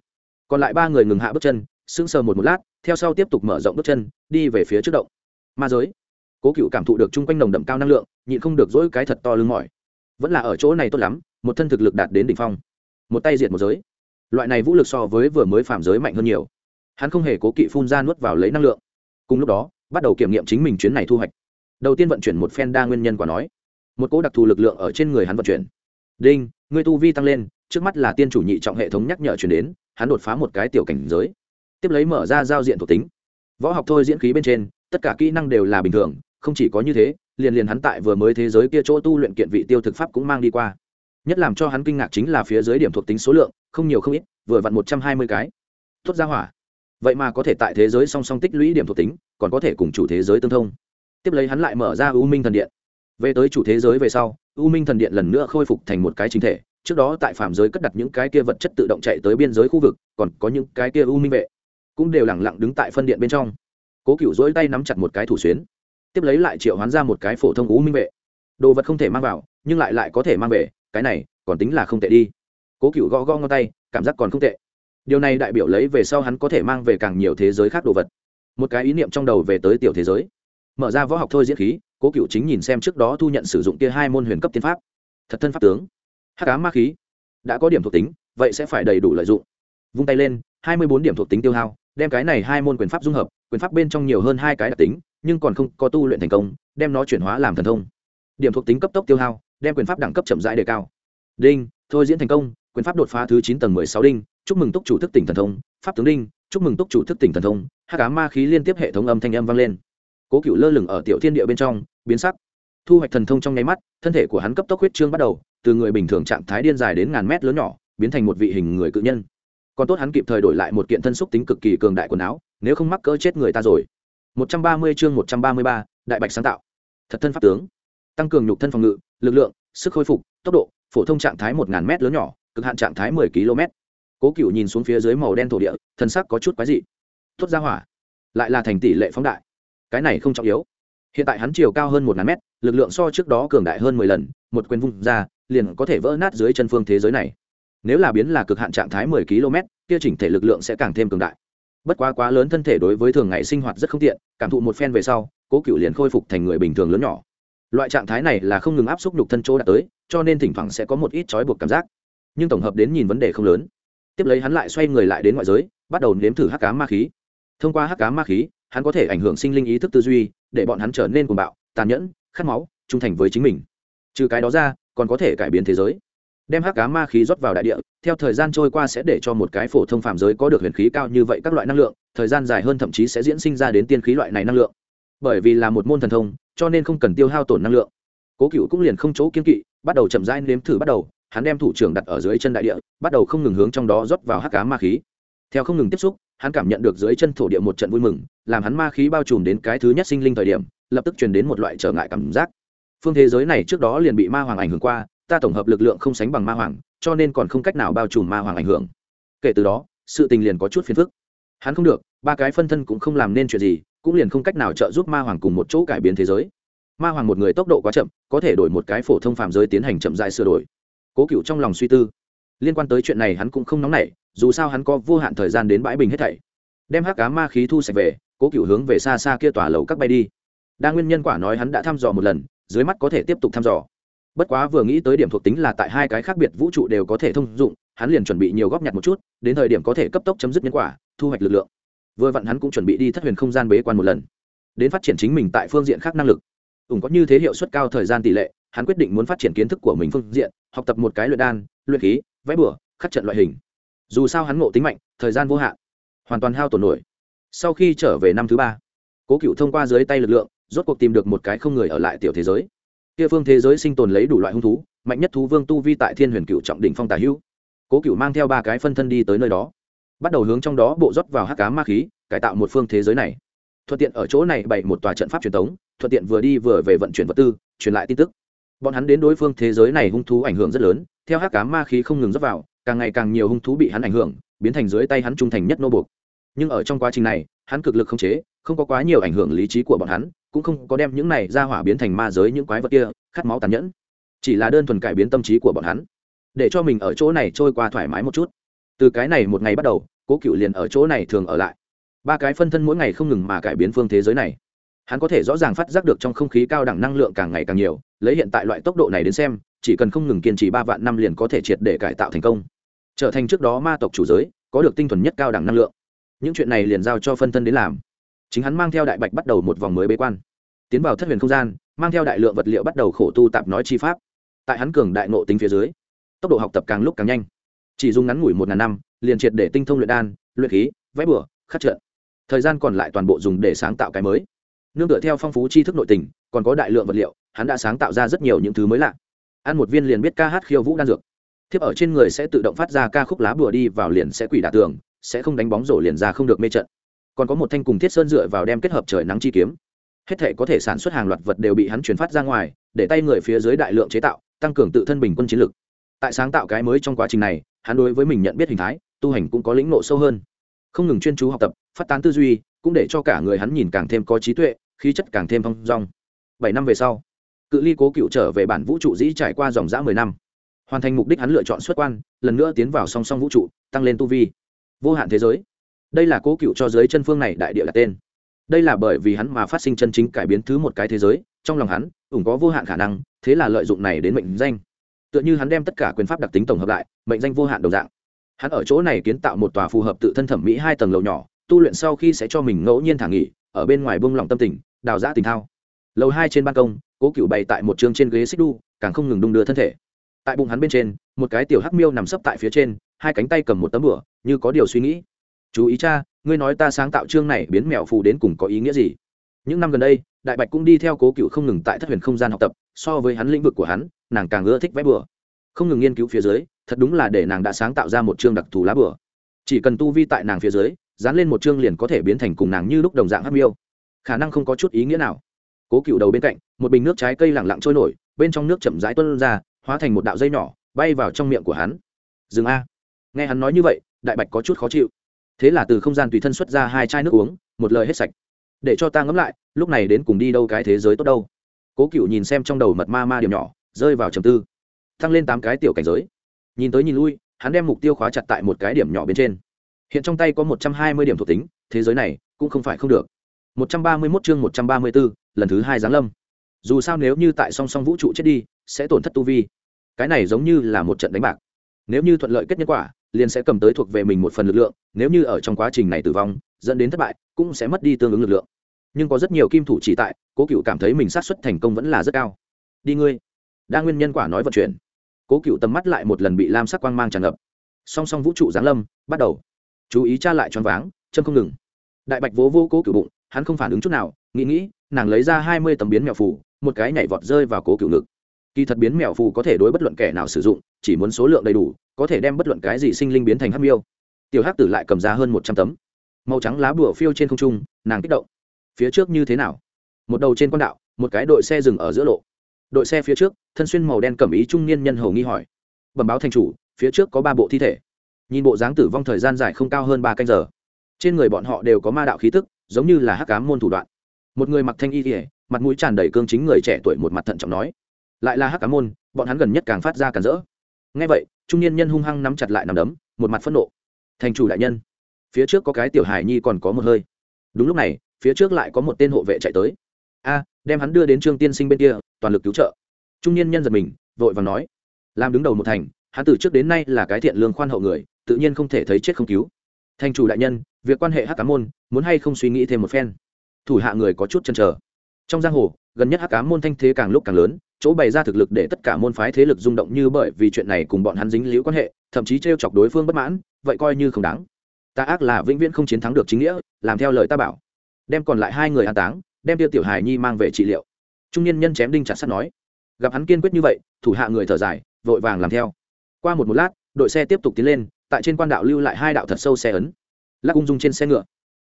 Còn lại ba người ngừng hạ bước chân, sững sờ một một lát theo sau tiếp tục mở rộng bước chân, đi về phía trước động. Ma giới. Cố cựu cảm thụ được chung quanh nồng đậm cao năng lượng, nhịn không được dỗi cái thật to lưng mỏi. Vẫn là ở chỗ này tốt lắm, một thân thực lực đạt đến đỉnh phong. Một tay diệt một giới. Loại này vũ lực so với vừa mới phạm giới mạnh hơn nhiều. Hắn không hề cố kỵ phun ra nuốt vào lấy năng lượng. Cùng lúc đó, bắt đầu kiểm nghiệm chính mình chuyến này thu hoạch. Đầu tiên vận chuyển một phen đa nguyên nhân quả nói. Một cỗ đặc thù lực lượng ở trên người hắn vận chuyển. Đinh người tu vi tăng lên, trước mắt là tiên chủ nhị trọng hệ thống nhắc nhở chuyển đến, hắn đột phá một cái tiểu cảnh giới tiếp lấy mở ra giao diện thuộc tính. Võ học thôi diễn khí bên trên, tất cả kỹ năng đều là bình thường, không chỉ có như thế, liền liền hắn tại vừa mới thế giới kia chỗ tu luyện kiện vị tiêu thực pháp cũng mang đi qua. Nhất làm cho hắn kinh ngạc chính là phía dưới điểm thuộc tính số lượng, không nhiều không ít, vừa vặn một trăm hai mươi cái. Tuốt ra hỏa. Vậy mà có thể tại thế giới song song tích lũy điểm thuộc tính, còn có thể cùng chủ thế giới tương thông. Tiếp lấy hắn lại mở ra u minh thần điện. Về tới chủ thế giới về sau, u minh thần điện lần nữa khôi phục thành một cái chính thể, trước đó tại phạm giới cất đặt những cái kia vật chất tự động chạy tới biên giới khu vực, còn có những cái kia u minh vệ cũng đều lẳng lặng đứng tại phân điện bên trong. Cố cựu dỗi tay nắm chặt một cái thủ xuyến, tiếp lấy lại triệu hoán ra một cái phổ thông ú minh vệ. Đồ vật không thể mang vào, nhưng lại lại có thể mang về, cái này còn tính là không tệ đi. Cố cựu gõ gõ ngón tay, cảm giác còn không tệ. Điều này đại biểu lấy về sau hắn có thể mang về càng nhiều thế giới khác đồ vật. Một cái ý niệm trong đầu về tới tiểu thế giới. Mở ra võ học thôi diễn khí, cố cựu chính nhìn xem trước đó thu nhận sử dụng kia hai môn huyền cấp tiên pháp. Thật thân pháp tướng. Hắc ám ma khí. Đã có điểm thuộc tính, vậy sẽ phải đầy đủ lợi dụng. Vung tay lên, hai mươi bốn điểm thuộc tính tiêu hao đem cái này hai môn quyền pháp dung hợp, quyền pháp bên trong nhiều hơn hai cái đặc tính, nhưng còn không có tu luyện thành công, đem nó chuyển hóa làm thần thông. Điểm thuộc tính cấp tốc tiêu hao, đem quyền pháp đẳng cấp chậm rãi đề cao. Đinh, thôi diễn thành công, quyền pháp đột phá thứ chín tầng mười sáu đinh, chúc mừng túc chủ thức tỉnh thần thông, pháp tướng đinh, chúc mừng túc chủ thức tỉnh thần thông, hát cá ma khí liên tiếp hệ thống âm thanh âm vang lên. Cố cựu lơ lửng ở tiểu thiên địa bên trong, biến sắc. Thu hoạch thần thông trong nháy mắt, thân thể của hắn cấp tốc huyết trương bắt đầu, từ người bình thường trạng thái điên dài đến ngàn mét lớn nhỏ, biến thành một vị hình người cự nhân còn tốt hắn kịp thời đổi lại một kiện thân xúc tính cực kỳ cường đại quần áo nếu không mắc cỡ chết người ta rồi. 130 chương 133, đại bạch sáng tạo. Thật thân pháp tướng. Tăng cường nhục thân phòng ngự lực lượng sức hồi phục tốc độ phổ thông trạng thái 1.000 m lớn nhỏ cực hạn trạng thái 10 km. Cố cựu nhìn xuống phía dưới màu đen thổ địa thân sắc có chút quái dị. Thốt ra hỏa. Lại là thành tỷ lệ phóng đại. Cái này không trọng yếu. Hiện tại hắn chiều cao hơn một ngàn mét lực lượng so trước đó cường đại hơn mười lần một quyền vung ra liền có thể vỡ nát dưới chân phương thế giới này nếu là biến là cực hạn trạng thái mười km, kia chỉnh thể lực lượng sẽ càng thêm cường đại. Bất quá quá lớn thân thể đối với thường ngày sinh hoạt rất không tiện, cảm thụ một phen về sau, cố cựu liền khôi phục thành người bình thường lớn nhỏ. Loại trạng thái này là không ngừng áp xúc nhục thân chỗ đã tới, cho nên thỉnh thoảng sẽ có một ít trói buộc cảm giác. Nhưng tổng hợp đến nhìn vấn đề không lớn. Tiếp lấy hắn lại xoay người lại đến ngoại giới, bắt đầu nếm thử hắc cá ma khí. Thông qua hắc cá ma khí, hắn có thể ảnh hưởng sinh linh ý thức tư duy, để bọn hắn trở nên cuồng bạo, tàn nhẫn, khát máu, trung thành với chính mình. Trừ cái đó ra, còn có thể cải biến thế giới đem hắc cá ma khí rót vào đại địa, theo thời gian trôi qua sẽ để cho một cái phổ thông phạm giới có được huyền khí cao như vậy các loại năng lượng, thời gian dài hơn thậm chí sẽ diễn sinh ra đến tiên khí loại này năng lượng. Bởi vì là một môn thần thông, cho nên không cần tiêu hao tổn năng lượng. Cố cựu cũng liền không chỗ kiên kỵ, bắt đầu chậm rãi nếm thử bắt đầu, hắn đem thủ trưởng đặt ở dưới chân đại địa, bắt đầu không ngừng hướng trong đó rót vào hắc cá ma khí. Theo không ngừng tiếp xúc, hắn cảm nhận được dưới chân thổ địa một trận vui mừng, làm hắn ma khí bao trùm đến cái thứ nhất sinh linh thời điểm, lập tức truyền đến một loại trở ngại cảm giác. Phương thế giới này trước đó liền bị ma hoàng ảnh hưởng qua ta tổng hợp lực lượng không sánh bằng ma hoàng, cho nên còn không cách nào bao trùm ma hoàng ảnh hưởng. Kể từ đó, sự tình liền có chút phiền phức. Hắn không được, ba cái phân thân cũng không làm nên chuyện gì, cũng liền không cách nào trợ giúp ma hoàng cùng một chỗ cải biến thế giới. Ma hoàng một người tốc độ quá chậm, có thể đổi một cái phổ thông phạm giới tiến hành chậm dại sửa đổi. Cố cựu trong lòng suy tư. Liên quan tới chuyện này hắn cũng không nóng nảy, dù sao hắn có vô hạn thời gian đến bãi bình hết thảy. Đem hắc cá ma khí thu sạch về, cố cựu hướng về xa xa kia tòa lầu các bay đi. Đa nguyên nhân quả nói hắn đã thăm dò một lần, dưới mắt có thể tiếp tục thăm dò bất quá vừa nghĩ tới điểm thuộc tính là tại hai cái khác biệt vũ trụ đều có thể thông dụng, hắn liền chuẩn bị nhiều góp nhặt một chút, đến thời điểm có thể cấp tốc chấm dứt nhân quả, thu hoạch lực lượng. Vừa vặn hắn cũng chuẩn bị đi thất huyền không gian bế quan một lần, đến phát triển chính mình tại phương diện khác năng lực. Ủng có như thế hiệu suất cao thời gian tỷ lệ, hắn quyết định muốn phát triển kiến thức của mình phương diện, học tập một cái luyện đan, luyện khí, vẽ bửa khắc trận loại hình. Dù sao hắn ngộ tính mạnh, thời gian vô hạn, hoàn toàn hao tổn nổi. Sau khi trở về năm thứ ba, cố cựu thông qua dưới tay lực lượng, rốt cuộc tìm được một cái không người ở lại tiểu thế giới kia phương thế giới sinh tồn lấy đủ loại hung thú, mạnh nhất thú vương tu vi tại thiên huyền cựu trọng đỉnh phong tà hữu. Cố cựu mang theo ba cái phân thân đi tới nơi đó. Bắt đầu hướng trong đó bộ rót vào hắc cá ma khí, cải tạo một phương thế giới này. Thuận tiện ở chỗ này bày một tòa trận pháp truyền thống thuận tiện vừa đi vừa về vận chuyển vật tư, truyền lại tin tức. Bọn hắn đến đối phương thế giới này hung thú ảnh hưởng rất lớn, theo hát cá ma khí không ngừng dốc vào, càng ngày càng nhiều hung thú bị hắn ảnh hưởng, biến thành dưới tay hắn trung thành nhất nô buộc. Nhưng ở trong quá trình này, hắn cực lực không chế, không có quá nhiều ảnh hưởng lý trí của bọn hắn cũng không có đem những này ra hỏa biến thành ma giới những quái vật kia, khát máu tàn nhẫn. Chỉ là đơn thuần cải biến tâm trí của bọn hắn, để cho mình ở chỗ này trôi qua thoải mái một chút. Từ cái này một ngày bắt đầu, cố cựu liền ở chỗ này thường ở lại. Ba cái phân thân mỗi ngày không ngừng mà cải biến phương thế giới này. Hắn có thể rõ ràng phát giác được trong không khí cao đẳng năng lượng càng ngày càng nhiều, lấy hiện tại loại tốc độ này đến xem, chỉ cần không ngừng kiên trì ba vạn năm liền có thể triệt để cải tạo thành công. Trở thành trước đó ma tộc chủ giới, có được tinh thuần nhất cao đẳng năng lượng. Những chuyện này liền giao cho phân thân đến làm chính hắn mang theo đại bạch bắt đầu một vòng mới bế quan. Tiến vào thất huyền không gian, mang theo đại lượng vật liệu bắt đầu khổ tu tạp nói chi pháp. Tại hắn cường đại nộ tính phía dưới, tốc độ học tập càng lúc càng nhanh. Chỉ dùng ngắn ngủi một ngàn năm, liền triệt để tinh thông luyện đan, luyện khí, vẽ bửa khắc trượt thời gian còn lại toàn bộ dùng để sáng tạo cái mới. Nương tựa theo phong phú tri thức nội tình, còn có đại lượng vật liệu, hắn đã sáng tạo ra rất nhiều những thứ mới lạ. Ăn một viên liền biết ca hát khiêu vũ đan dược. Thiếp ở trên người sẽ tự động phát ra ca khúc lá bùa đi vào liền sẽ quỷ đả tường, sẽ không đánh bóng rổ liền ra không được mê trận còn có một thanh cùng thiết sơn dựa vào đem kết hợp trời nắng chi kiếm. Hết thể có thể sản xuất hàng loạt vật đều bị hắn chuyển phát ra ngoài, để tay người phía dưới đại lượng chế tạo, tăng cường tự thân bình quân chiến lực. Tại sáng tạo cái mới trong quá trình này, hắn đối với mình nhận biết hình thái, tu hành cũng có lĩnh nộ sâu hơn. Không ngừng chuyên chú học tập, phát tán tư duy, cũng để cho cả người hắn nhìn càng thêm có trí tuệ, khí chất càng thêm phong dong. Bảy năm về sau, cự ly cố cựu trở về bản vũ trụ dĩ trải qua dòng dã mười năm. Hoàn thành mục đích hắn lựa chọn xuất quan, lần nữa tiến vào song song vũ trụ, tăng lên tu vi. Vô hạn thế giới đây là cố cựu cho giới chân phương này đại địa là tên. Đây là bởi vì hắn mà phát sinh chân chính cải biến thứ một cái thế giới, trong lòng hắn, ủng có vô hạn khả năng, thế là lợi dụng này đến mệnh danh. Tựa như hắn đem tất cả quyền pháp đặc tính tổng hợp lại, mệnh danh vô hạn đồng dạng. Hắn ở chỗ này kiến tạo một tòa phù hợp tự thân thẩm mỹ hai tầng lầu nhỏ, tu luyện sau khi sẽ cho mình ngẫu nhiên thả nghỉ, ở bên ngoài bông lòng tâm tình, đào giã tình thao. Lầu hai trên ban công, cố cựu bày tại một trường trên ghế xích đu, càng không ngừng đung đưa thân thể. Tại bụng hắn bên trên, một cái tiểu hắc miêu nằm sấp tại phía trên, hai cánh tay cầm một tấm bửa như có điều suy nghĩ chú ý cha, ngươi nói ta sáng tạo chương này biến mèo phù đến cùng có ý nghĩa gì? Những năm gần đây, đại bạch cũng đi theo cố cựu không ngừng tại thất huyền không gian học tập, so với hắn lĩnh vực của hắn, nàng càng ưa thích vẽ bừa. Không ngừng nghiên cứu phía dưới, thật đúng là để nàng đã sáng tạo ra một chương đặc thù lá bừa. Chỉ cần tu vi tại nàng phía dưới, dán lên một chương liền có thể biến thành cùng nàng như lúc đồng dạng hắc miêu. Khả năng không có chút ý nghĩa nào. Cố cựu đầu bên cạnh, một bình nước trái cây lẳng lặng trôi nổi, bên trong nước chậm rãi tuân ra, hóa thành một đạo dây nhỏ, bay vào trong miệng của hắn. Dừng a. Nghe hắn nói như vậy, đại bạch có chút khó chịu thế là từ không gian tùy thân xuất ra hai chai nước uống một lời hết sạch. Để cho ta ngẫm lại lúc này đến cùng đi đâu cái thế giới tốt đâu. Cố cựu nhìn xem trong đầu mật ma ma điểm nhỏ rơi vào trầm tư. Tăng lên tám cái tiểu cảnh giới. Nhìn tới nhìn lui hắn đem mục tiêu khóa chặt tại một cái điểm nhỏ bên trên. Hiện trong tay có một trăm hai mươi điểm thuộc tính thế giới này cũng không phải không được. Một trăm ba mươi 131 chương một trăm ba mươi 134, lần thứ hai giáng lâm. Dù sao nếu như tại song song vũ trụ chết đi sẽ tổn thất tu vi. Cái này giống như là một trận đánh bạc. Nếu như thuận lợi kết nhân quả liền sẽ cầm tới thuộc về mình một phần lực lượng, nếu như ở trong quá trình này tử vong, dẫn đến thất bại, cũng sẽ mất đi tương ứng lực lượng. Nhưng có rất nhiều kim thủ chỉ tại, cố cựu cảm thấy mình sát xuất thành công vẫn là rất cao. Đi ngươi. Đa nguyên nhân quả nói vận chuyển. Cố cựu tầm mắt lại một lần bị lam sắc quang mang tràn ngập. Song song vũ trụ giáng lâm, bắt đầu. Chú ý tra lại choáng váng, chân không ngừng. Đại bạch vỗ vô cố cựu bụng, hắn không phản ứng chút nào, nghĩ nghĩ, nàng lấy ra hai mươi tấm biến mèo phù, một cái nhảy vọt rơi vào cố cựu ngực. Kỳ thật biến mèo phù có thể đối bất luận kẻ nào sử dụng, chỉ muốn số lượng đầy đủ có thể đem bất luận cái gì sinh linh biến thành hắc miêu. Tiểu hắc tử lại cầm ra hơn một trăm tấm. Màu trắng lá bùa phiêu trên không trung, nàng kích động. Phía trước như thế nào? Một đầu trên con đạo, một cái đội xe dừng ở giữa lộ. Đội xe phía trước, thân xuyên màu đen cẩm ý trung niên nhân hầu nghi hỏi. Bẩm báo thành chủ, phía trước có ba bộ thi thể. Nhìn bộ dáng tử vong thời gian dài không cao hơn ba canh giờ. Trên người bọn họ đều có ma đạo khí tức, giống như là hắc cám môn thủ đoạn. Một người mặc thanh y ỉa mặt mũi tràn đầy cương chính người trẻ tuổi một mặt thận trọng nói. Lại là hắc cám môn, bọn hắn gần nhất càng phát ra càng rỡ ngay vậy, trung niên nhân hung hăng nắm chặt lại nằm đấm, một mặt phẫn nộ. Thành chủ đại nhân, phía trước có cái tiểu hải nhi còn có một hơi. Đúng lúc này, phía trước lại có một tên hộ vệ chạy tới. A, đem hắn đưa đến trương tiên sinh bên kia, toàn lực cứu trợ. Trung niên nhân giật mình, vội và nói. Làm đứng đầu một thành, hắn từ trước đến nay là cái thiện lương khoan hậu người, tự nhiên không thể thấy chết không cứu. Thành chủ đại nhân, việc quan hệ hắc cá môn, muốn hay không suy nghĩ thêm một phen? Thủ hạ người có chút chăn trở trong giang hồ gần nhất hắc cá môn thanh thế càng lúc càng lớn, chỗ bày ra thực lực để tất cả môn phái thế lực rung động như bởi vì chuyện này cùng bọn hắn dính liễu quan hệ, thậm chí t chọc đối phương bất mãn, vậy coi như không đáng. Ta ác là vĩnh viễn không chiến thắng được chính nghĩa, làm theo lời ta bảo. Đem còn lại hai người an táng, đem tiêu tiểu hài nhi mang về trị liệu. Trung niên nhân chém đinh chặt sắt nói. Gặp hắn kiên quyết như vậy, thủ hạ người thở dài, vội vàng làm theo. Qua một một lát, đội xe tiếp tục tiến lên, tại trên quan đạo lưu lại hai đạo thật sâu xe ấn. Lắc ung dung trên xe ngựa.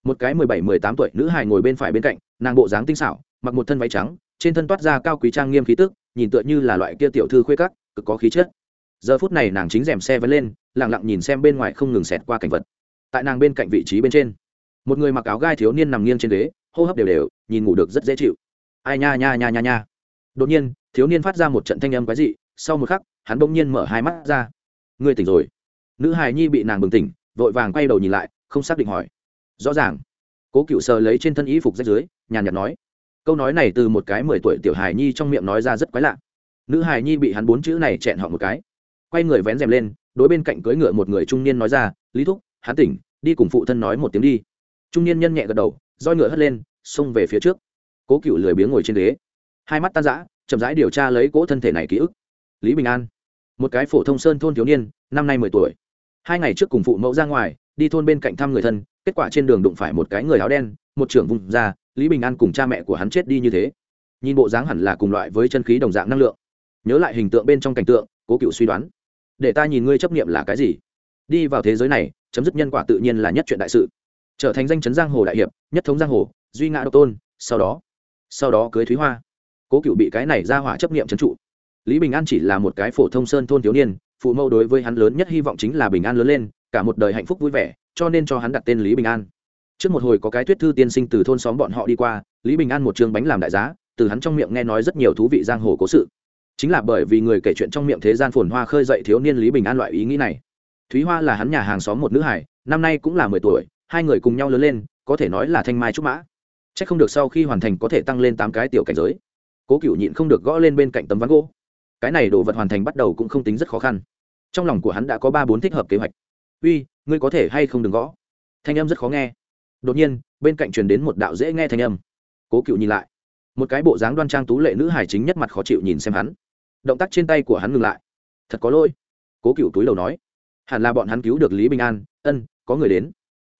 Một cái mười bảy, mười tám tuổi nữ hài ngồi bên phải bên cạnh, nàng bộ dáng tinh xảo mặc một thân váy trắng, trên thân toát ra cao quý trang nghiêm khí tức, nhìn tựa như là loại kia tiểu thư khuê cắt cực có khí chất. Giờ phút này nàng chính rèm xe vẫn lên lẳng lặng nhìn xem bên ngoài không ngừng xẹt qua cảnh vật. Tại nàng bên cạnh vị trí bên trên, một người mặc áo gai thiếu niên nằm nghiêng trên ghế, hô hấp đều đều, nhìn ngủ được rất dễ chịu. Ai nha nha nha nha nha. Đột nhiên, thiếu niên phát ra một trận thanh âm quái dị, sau một khắc, hắn bỗng nhiên mở hai mắt ra. Ngươi tỉnh rồi. Nữ hài nhi bị nàng bừng tỉnh, vội vàng quay đầu nhìn lại, không xác định hỏi. Rõ ràng, cố cựu sờ lấy trên thân y phục rách dưới, nhàn nhạt nói câu nói này từ một cái mười tuổi tiểu hài nhi trong miệng nói ra rất quái lạ. Nữ hài nhi bị hắn bốn chữ này chẹn họ một cái. Quay người vén rèm lên, đối bên cạnh cưỡi ngựa một người trung niên nói ra, lý thúc, hắn tỉnh, đi cùng phụ thân nói một tiếng đi. Trung niên nhân nhẹ gật đầu, roi ngựa hất lên, xông về phía trước. Cố cựu lười biếng ngồi trên ghế. Hai mắt tan rã, chậm rãi điều tra lấy cỗ thân thể này ký ức. Lý bình an, một cái phổ thông sơn thôn thiếu niên, năm nay mười tuổi. Hai ngày trước cùng phụ mẫu ra ngoài, đi thôn bên cạnh thăm người thân, kết quả trên đường đụng phải một cái người áo đen, một trưởng vùng ra lý bình an cùng cha mẹ của hắn chết đi như thế. Nhìn bộ dáng hẳn là cùng loại với chân khí đồng dạng năng lượng. Nhớ lại hình tượng bên trong cảnh tượng, cố cựu suy đoán. Để ta nhìn ngươi chấp nghiệm là cái gì? Đi vào thế giới này, chấm dứt nhân quả tự nhiên là nhất chuyện đại sự. Trở thành danh chấn giang hồ đại hiệp, nhất thống giang hồ, duy ngã độc tôn, sau đó sau đó cưới thúy hoa. Cố cựu bị cái này ra hỏa chấp nghiệm trấn trụ. Lý bình an chỉ là một cái phổ thông sơn thôn thiếu niên, phụ mẫu đối với hắn lớn nhất hy vọng chính là bình an lớn lên, cả một đời hạnh phúc vui vẻ, cho nên cho hắn đặt tên lý bình an trước một hồi có cái thuyết thư tiên sinh từ thôn xóm bọn họ đi qua, lý bình an một chương bánh làm đại giá, từ hắn trong miệng nghe nói rất nhiều thú vị giang hồ cố sự. Chính là bởi vì người kể chuyện trong miệng thế gian phồn hoa khơi dậy thiếu niên lý bình an loại ý nghĩ này. Thúy hoa là hắn nhà hàng xóm một nữ hải, năm nay cũng là mười tuổi, hai người cùng nhau lớn lên, có thể nói là thanh mai trúc mã. C h ắ c không được sau khi hoàn thành có thể tăng lên tám cái tiểu cảnh giới. Cố cựu nhịn không được gõ lên bên cạnh tấm ván gỗ. Cái này đồ vật hoàn thành bắt đầu cũng không tính rất khó khăn. Trong lòng của hắn đã có ba bốn thích hợp kế hoạch. Uy, ngươi có thể hay không đừng gõ? Thanh âm rất khó nghe đột nhiên, bên cạnh truyền đến một đạo dễ nghe thanh âm. Cố cựu nhìn lại. Một cái bộ dáng đoan trang tú lệ nữ hải chính nhất mặt khó chịu nhìn xem hắn. Động tác trên tay của hắn ngừng lại. Thật có lỗi. Cố cựu túi đầu nói. Hẳn là bọn hắn cứu được lý bình an. Ân, có người đến.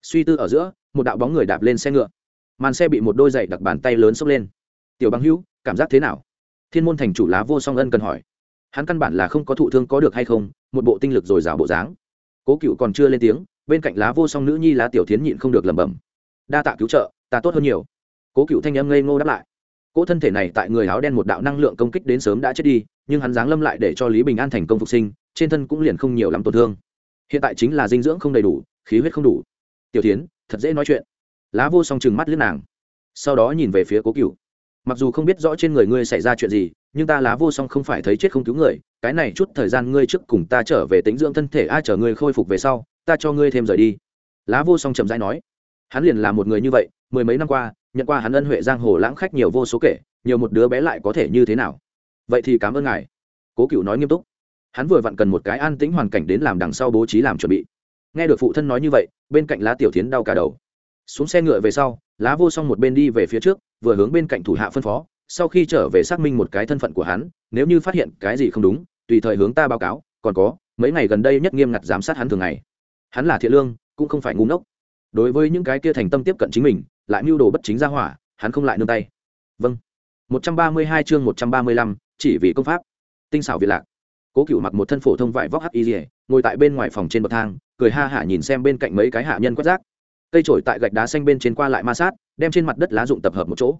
Suy tư ở giữa, một đạo bóng người đạp lên xe ngựa. Màn xe bị một đôi giày đặc bàn tay lớn xốc lên. Tiểu băng hữu, cảm giác thế nào? Thiên môn thành chủ lá vô song ân cần hỏi. Hắn căn bản là không có thụ thương có được hay không, một bộ tinh lực dồi dào bộ dáng. Cố cựu còn chưa lên tiếng, bên cạnh lá vô song nữ nhi lá tiểu tiến nhịn không được lẩm bẩm đa tạ cứu trợ, ta tốt hơn nhiều. Cố cựu thanh âm ngây ngô đáp lại. Cỗ thân thể này tại người áo đen một đạo năng lượng công kích đến sớm đã chết đi, nhưng hắn giáng lâm lại để cho lý bình an thành công phục sinh, trên thân cũng liền không nhiều lắm tổn thương. Hiện tại chính là dinh dưỡng không đầy đủ, khí huyết không đủ. Tiểu tiến thật dễ nói chuyện. Lá vô song chừng mắt lướt nàng. Sau đó nhìn về phía cố cựu mặc dù không biết rõ trên người ngươi xảy ra chuyện gì, nhưng ta lá vô song không phải thấy chết không cứu người, cái này chút thời gian ngươi trước cùng ta trở về tính dưỡng thân thể, ai chở ngươi khôi phục về sau, ta cho ngươi thêm rời đi. Lá vô song chậm rãi nói hắn liền là một người như vậy, mười mấy năm qua, nhận qua hắn ân huệ giang hồ lãng khách nhiều vô số kể, nhiều một đứa bé lại có thể như thế nào? Vậy thì cảm ơn ngài. Cố cựu nói nghiêm túc. Hắn vừa vặn cần một cái an tĩnh hoàn cảnh đến làm đằng sau bố trí làm chuẩn bị. Nghe được phụ thân nói như vậy, bên cạnh lá tiểu tiến đau cả đầu. Xuống xe ngựa về sau, lá vô song một bên đi về phía trước, vừa hướng bên cạnh thủ hạ phân phó, sau khi trở về xác minh một cái thân phận của hắn, nếu như phát hiện cái gì không đúng, tùy thời hướng ta báo cáo, còn có, mấy ngày gần đây nhất nghiêm ngặt giám sát hắn thường ngày. Hắn là thiện lương, cũng không phải ngu ngốc đối với những cái kia thành tâm tiếp cận chính mình, lại mưu đồ bất chính ra hỏa, hắn không lại nương tay. Vâng. Một trăm ba mươi hai chương một trăm ba mươi lăm, chỉ vì công pháp. Tinh xảo việt lạc. Cố cựu mặc một thân phổ thông vải vóc hắc y dỉa ngồi tại bên ngoài phòng trên bậc thang, cười ha hả nhìn xem bên cạnh mấy cái hạ nhân quét rác. Cây trổi tại gạch đá xanh bên trên qua lại ma sát, đem trên mặt đất lá dụng tập hợp một chỗ.